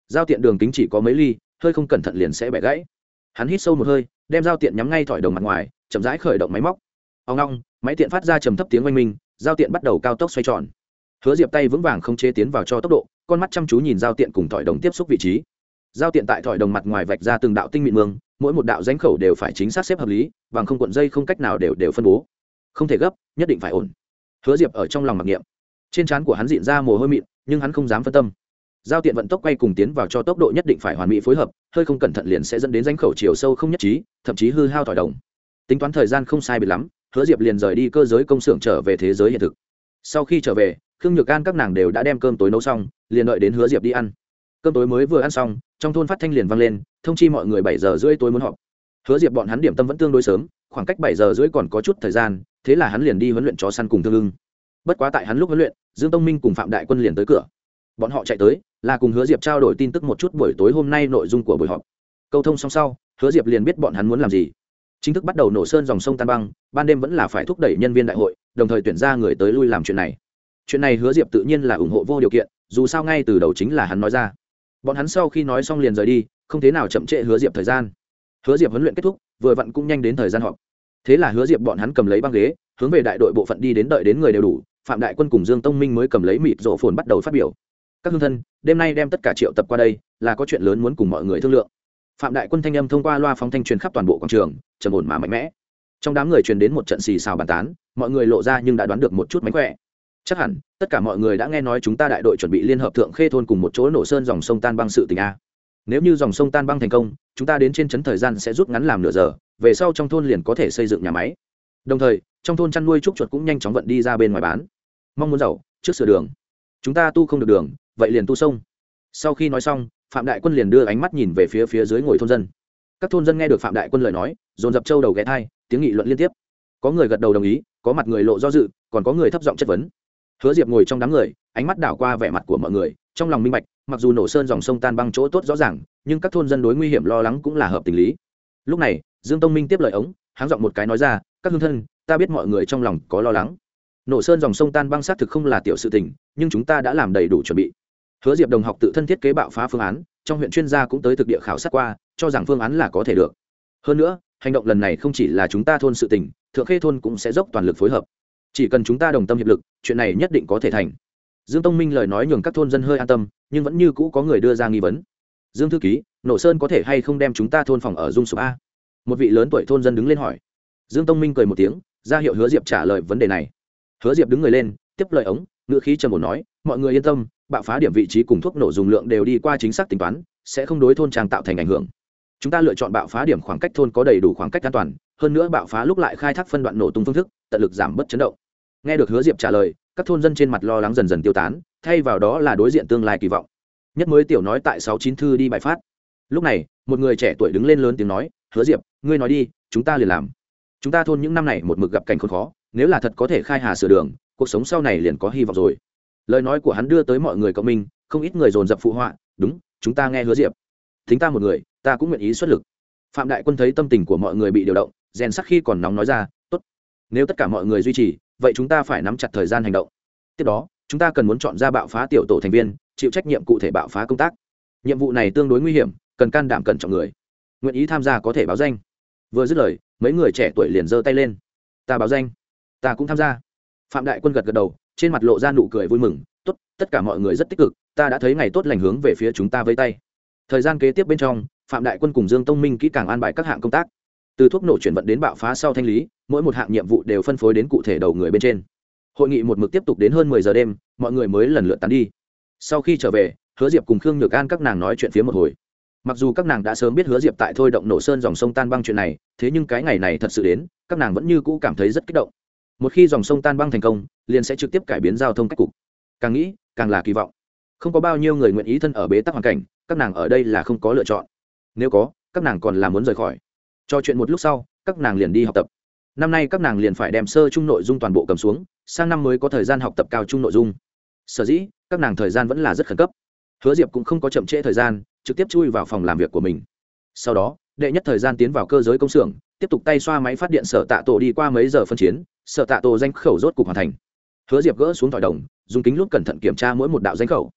Giao tiện đường kính chỉ có mấy ly hơi không cẩn thận liền sẽ bẻ gãy. Hắn hít sâu một hơi, đem dao tiện nhắm ngay thỏi đồng mặt ngoài, chậm rãi khởi động máy móc. Ông long máy tiện phát ra trầm thấp tiếng oanh minh dao tiện bắt đầu cao tốc xoay tròn. Hứa diệp tay vững vàng không chế tiến vào cho tốc độ, con mắt chăm chú nhìn dao tiện cùng thỏi đồng tiếp xúc vị trí. Dao tiện tại thỏi đồng mặt ngoài vạch ra từng đạo tinh mịn mương, mỗi một đạo danh khẩu đều phải chính xác xếp hợp lý, bằng không cuộn dây không cách nào đều đều phân bố. Không thể gấp, nhất định phải ổn. Hứa diệp ở trong lòng mặc niệm. Trên trán của hắn diện ra mồ hôi mịn, nhưng hắn không dám phân tâm giao tiện vận tốc quay cùng tiến vào cho tốc độ nhất định phải hoàn mỹ phối hợp, hơi không cẩn thận liền sẽ dẫn đến danh khẩu chiều sâu không nhất trí, thậm chí hư hao thỏi đồng. Tính toán thời gian không sai biệt lắm, hứa diệp liền rời đi cơ giới công xưởng trở về thế giới hiện thực. Sau khi trở về, khương nhược an các nàng đều đã đem cơm tối nấu xong, liền đợi đến hứa diệp đi ăn. Cơm tối mới vừa ăn xong, trong thôn phát thanh liền vang lên, thông chi mọi người bảy giờ rưỡi tối muốn họp. Hứa diệp bọn hắn điểm tâm vẫn tương đối sớm, khoảng cách bảy giờ rưỡi còn có chút thời gian, thế là hắn liền đi huấn luyện chó săn cùng thương lưng bất quá tại hắn lúc huấn luyện, dương tông minh cùng phạm đại quân liền tới cửa bọn họ chạy tới, là cùng hứa diệp trao đổi tin tức một chút buổi tối hôm nay nội dung của buổi họp. Câu thông xong sau, hứa diệp liền biết bọn hắn muốn làm gì. Chính thức bắt đầu nổ sơn dòng sông tan băng, ban đêm vẫn là phải thúc đẩy nhân viên đại hội, đồng thời tuyển ra người tới lui làm chuyện này. Chuyện này hứa diệp tự nhiên là ủng hộ vô điều kiện, dù sao ngay từ đầu chính là hắn nói ra. Bọn hắn sau khi nói xong liền rời đi, không thế nào chậm trễ hứa diệp thời gian. Hứa diệp huấn luyện kết thúc, vừa vặn cũng nhanh đến thời gian họp. Thế là hứa diệp bọn hắn cầm lấy băng ghế, hướng về đại đội bộ phận đi đến đợi đến người đều đủ, phạm đại quân cùng dương tông minh mới cầm lấy mịt rổ phồn bắt đầu phát biểu các hương thân, đêm nay đem tất cả triệu tập qua đây, là có chuyện lớn muốn cùng mọi người thương lượng. Phạm đại quân thanh âm thông qua loa phóng thanh truyền khắp toàn bộ quảng trường, trầm ổn mà mạnh mẽ. Trong đám người truyền đến một trận xì xào bàn tán, mọi người lộ ra nhưng đã đoán được một chút mánh khỏe. Chắc hẳn, tất cả mọi người đã nghe nói chúng ta đại đội chuẩn bị liên hợp thượng khê thôn cùng một chỗ nổ sơn dòng sông tan băng sự tình a. Nếu như dòng sông tan băng thành công, chúng ta đến trên trấn thời gian sẽ rút ngắn làm nửa giờ, về sau trong thôn liền có thể xây dựng nhà máy. Đồng thời, trong thôn chăn nuôi trúc chuột cũng nhanh chóng vận đi ra bên ngoài bán. Mong muốn giàu, trước sửa đường. Chúng ta tu không được đường vậy liền tu sông. Sau khi nói xong, phạm đại quân liền đưa ánh mắt nhìn về phía phía dưới ngồi thôn dân. Các thôn dân nghe được phạm đại quân lời nói, dồn dập trâu đầu ghé thai, tiếng nghị luận liên tiếp. Có người gật đầu đồng ý, có mặt người lộ do dự, còn có người thấp giọng chất vấn. Hứa diệp ngồi trong đám người, ánh mắt đảo qua vẻ mặt của mọi người, trong lòng minh bạch, mặc dù nổ sơn dòng sông tan băng chỗ tốt rõ ràng, nhưng các thôn dân đối nguy hiểm lo lắng cũng là hợp tình lý. Lúc này, dương tông minh tiếp lời ống, háng giọng một cái nói ra, các hương thân, ta biết mọi người trong lòng có lo lắng. Nổ sơn dòng sông tan băng xác thực không là tiểu sự tình, nhưng chúng ta đã làm đầy đủ chuẩn bị hứa diệp đồng học tự thân thiết kế bạo phá phương án, trong huyện chuyên gia cũng tới thực địa khảo sát qua, cho rằng phương án là có thể được. Hơn nữa, hành động lần này không chỉ là chúng ta thôn sự tình, thượng khê thôn cũng sẽ dốc toàn lực phối hợp. Chỉ cần chúng ta đồng tâm hiệp lực, chuyện này nhất định có thể thành. Dương tông minh lời nói nhường các thôn dân hơi an tâm, nhưng vẫn như cũ có người đưa ra nghi vấn. Dương thư ký, nổ sơn có thể hay không đem chúng ta thôn phòng ở dung sụp a? Một vị lớn tuổi thôn dân đứng lên hỏi. Dương tông minh cười một tiếng, ra hiệu hứa diệp trả lời vấn đề này. Hứa diệp đứng người lên, tiếp lời ống, ngựa khí trầm ổn nói, mọi người yên tâm bạo phá điểm vị trí cùng thuốc nổ dùng lượng đều đi qua chính xác tính toán, sẽ không đối thôn trang tạo thành ảnh hưởng. Chúng ta lựa chọn bạo phá điểm khoảng cách thôn có đầy đủ khoảng cách an toàn, hơn nữa bạo phá lúc lại khai thác phân đoạn nổ tung phương thức, tận lực giảm bớt chấn động. Nghe được hứa diệp trả lời, các thôn dân trên mặt lo lắng dần dần tiêu tán, thay vào đó là đối diện tương lai kỳ vọng. Nhất mới tiểu nói tại sáu chín thư đi bài phát. Lúc này, một người trẻ tuổi đứng lên lớn tiếng nói, hứa diệp, ngươi nói đi, chúng ta liền làm. Chúng ta thôn những năm này một mực gặp cảnh khốn khó, nếu là thật có thể khai hà sửa đường, cuộc sống sau này liền có hy vọng rồi lời nói của hắn đưa tới mọi người cộng minh, không ít người dồn dập phụ họa, đúng, chúng ta nghe hứa diệp. Thính ta một người, ta cũng nguyện ý xuất lực. Phạm đại quân thấy tâm tình của mọi người bị điều động, rèn sắc khi còn nóng nói ra, tốt, nếu tất cả mọi người duy trì, vậy chúng ta phải nắm chặt thời gian hành động. Tiếp đó, chúng ta cần muốn chọn ra bạo phá tiểu tổ thành viên, chịu trách nhiệm cụ thể bạo phá công tác. Nhiệm vụ này tương đối nguy hiểm, cần can đảm cẩn trọng người. Nguyện ý tham gia có thể báo danh. Vừa dứt lời, mấy người trẻ tuổi liền giơ tay lên. Ta báo danh. Ta cũng tham gia. Phạm đại quân gật gật đầu trên mặt lộ ra nụ cười vui mừng, tốt, tất cả mọi người rất tích cực, ta đã thấy ngày tốt lành hướng về phía chúng ta với tay. Thời gian kế tiếp bên trong, phạm đại quân cùng dương tông minh kỹ càng an bài các hạng công tác. Từ thuốc nổ chuyển vận đến bạo phá sau thanh lý, mỗi một hạng nhiệm vụ đều phân phối đến cụ thể đầu người bên trên. Hội nghị một mực tiếp tục đến hơn mười giờ đêm, mọi người mới lần lượt tán đi. Sau khi trở về, hứa diệp cùng khương nhược an các nàng nói chuyện phía một hồi. Mặc dù các nàng đã sớm biết hứa diệp tại thôi động nổ sơn dòng sông tan băng chuyện này, thế nhưng cái ngày này thật sự đến, các nàng vẫn như cũ cảm thấy rất kích động một khi dòng sông tan băng thành công, liền sẽ trực tiếp cải biến giao thông cách cục. Càng nghĩ, càng là kỳ vọng. Không có bao nhiêu người nguyện ý thân ở bế tắc hoàn cảnh, các nàng ở đây là không có lựa chọn. Nếu có, các nàng còn là muốn rời khỏi. Cho chuyện một lúc sau, các nàng liền đi học tập. Năm nay các nàng liền phải đem sơ chung nội dung toàn bộ cầm xuống, sang năm mới có thời gian học tập cao chung nội dung. Sở dĩ, các nàng thời gian vẫn là rất khẩn cấp. Hứa diệp cũng không có chậm trễ thời gian, trực tiếp chui vào phòng làm việc của mình. Sau đó, đệ nhất thời gian tiến vào cơ giới công xưởng, tiếp tục tay xoa máy phát điện sở tạ tổ đi qua mấy giờ phân chiến sở tạ tổ danh khẩu rốt cục hoàn thành. Hứa diệp gỡ xuống thỏi đồng, dùng kính lúc cẩn thận kiểm tra mỗi một đạo danh khẩu.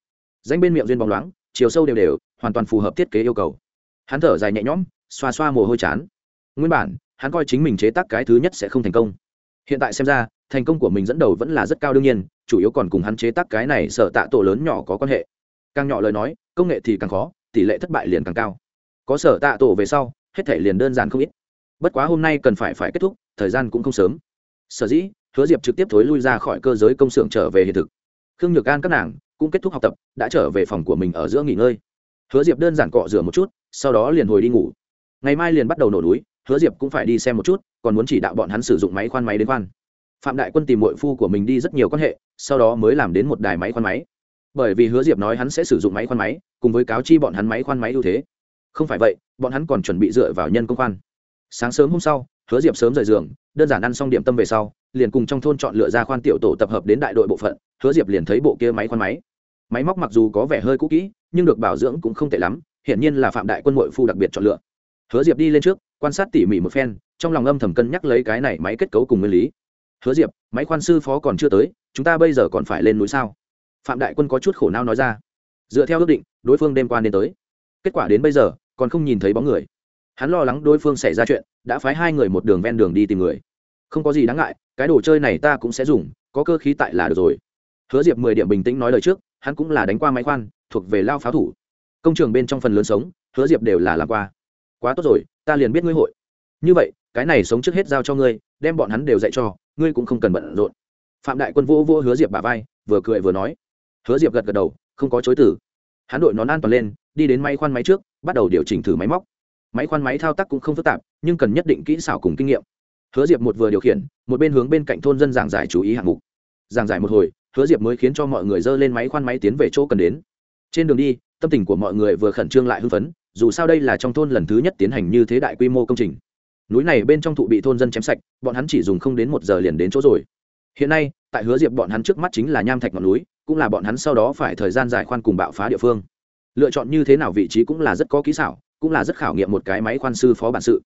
Danh bên miệng duyên bóng loáng, chiều sâu đều đều, hoàn toàn phù hợp thiết kế yêu cầu. Hắn thở dài nhẹ nhõm, xoa xoa mồ hôi chán. Nguyên bản, hắn coi chính mình chế tác cái thứ nhất sẽ không thành công. Hiện tại xem ra, thành công của mình dẫn đầu vẫn là rất cao đương nhiên, chủ yếu còn cùng hắn chế tác cái này sở tạ tổ lớn nhỏ có quan hệ. Càng nhỏ lời nói, công nghệ thì càng khó, tỷ lệ thất bại liền càng cao. Có sở tạ tổ về sau, hết thể liền đơn giản không ít. Bất quá hôm nay cần phải phải kết thúc, thời gian cũng không sớm sở dĩ, hứa diệp trực tiếp thối lui ra khỏi cơ giới công xưởng trở về hiện thực. Khương nhược an các nàng cũng kết thúc học tập, đã trở về phòng của mình ở giữa nghỉ ngơi. Hứa diệp đơn giản cọ rửa một chút, sau đó liền hồi đi ngủ. Ngày mai liền bắt đầu nổ núi, hứa diệp cũng phải đi xem một chút, còn muốn chỉ đạo bọn hắn sử dụng máy khoan máy đến khoan. Phạm đại quân tìm mội phu của mình đi rất nhiều quan hệ, sau đó mới làm đến một đài máy khoan máy. Bởi vì hứa diệp nói hắn sẽ sử dụng máy khoan máy, cùng với cáo chi bọn hắn máy khoan máy ưu thế. Không phải vậy, bọn hắn còn chuẩn bị dựa vào nhân công khoan. Sáng sớm hôm sau, hứa diệp sớm rời giường đơn giản ăn xong điểm tâm về sau, liền cùng trong thôn chọn lựa ra khoan tiểu tổ tập hợp đến đại đội bộ phận, hứa diệp liền thấy bộ kia máy khoan máy. Máy móc mặc dù có vẻ hơi cũ kỹ, nhưng được bảo dưỡng cũng không tệ lắm, hiển nhiên là phạm đại quân nội phu đặc biệt chọn lựa. Hứa diệp đi lên trước, quan sát tỉ mỉ một phen, trong lòng âm thầm cân nhắc lấy cái này máy kết cấu cùng nguyên lý. Hứa diệp, máy khoan sư phó còn chưa tới, chúng ta bây giờ còn phải lên núi sao? Phạm đại quân có chút khổ não nói ra. Dựa theo ước định, đối phương đêm qua nên tới. Kết quả đến bây giờ, còn không nhìn thấy bóng người. Hắn lo lắng đối phương xảy ra chuyện, đã phái hai người một đường ven đường đi tìm người không có gì đáng ngại, cái đồ chơi này ta cũng sẽ dùng, có cơ khí tại là được rồi. Hứa diệp mười điểm bình tĩnh nói lời trước, hắn cũng là đánh qua máy khoan, thuộc về lao pháo thủ. Công trường bên trong phần lớn sống, hứa diệp đều là làm qua. Quá tốt rồi, ta liền biết ngươi hội. Như vậy, cái này sống trước hết giao cho ngươi, đem bọn hắn đều dạy cho, ngươi cũng không cần bận rộn. Phạm đại quân vô vô hứa diệp bà vai, vừa cười vừa nói. Hứa diệp gật gật đầu, không có chối tử hắn đội nón an toàn lên, đi đến máy khoan máy trước, bắt đầu điều chỉnh thử máy móc. Máy khoan máy thao tác cũng không phức tạp, nhưng cần nhất định kỹ xảo cùng kinh nghiệm hứa diệp một vừa điều khiển, một bên hướng bên cạnh thôn dân giảng giải chú ý hạng mục. Giảng giải một hồi, hứa diệp mới khiến cho mọi người dơ lên máy khoan máy tiến về chỗ cần đến. Trên đường đi, tâm tình của mọi người vừa khẩn trương lại hưng phấn, dù sao đây là trong thôn lần thứ nhất tiến hành như thế đại quy mô công trình. Núi này bên trong thụ bị thôn dân chém sạch, bọn hắn chỉ dùng không đến một giờ liền đến chỗ rồi. Hiện nay, tại hứa diệp bọn hắn trước mắt chính là nham thạch ngọn núi, cũng là bọn hắn sau đó phải thời gian giải khoan cùng bạo phá địa phương. Lựa chọn như thế nào vị trí cũng là rất có kỹ xảo, cũng là rất khảo nghiệm một cái máy khoan sư phó bản sự.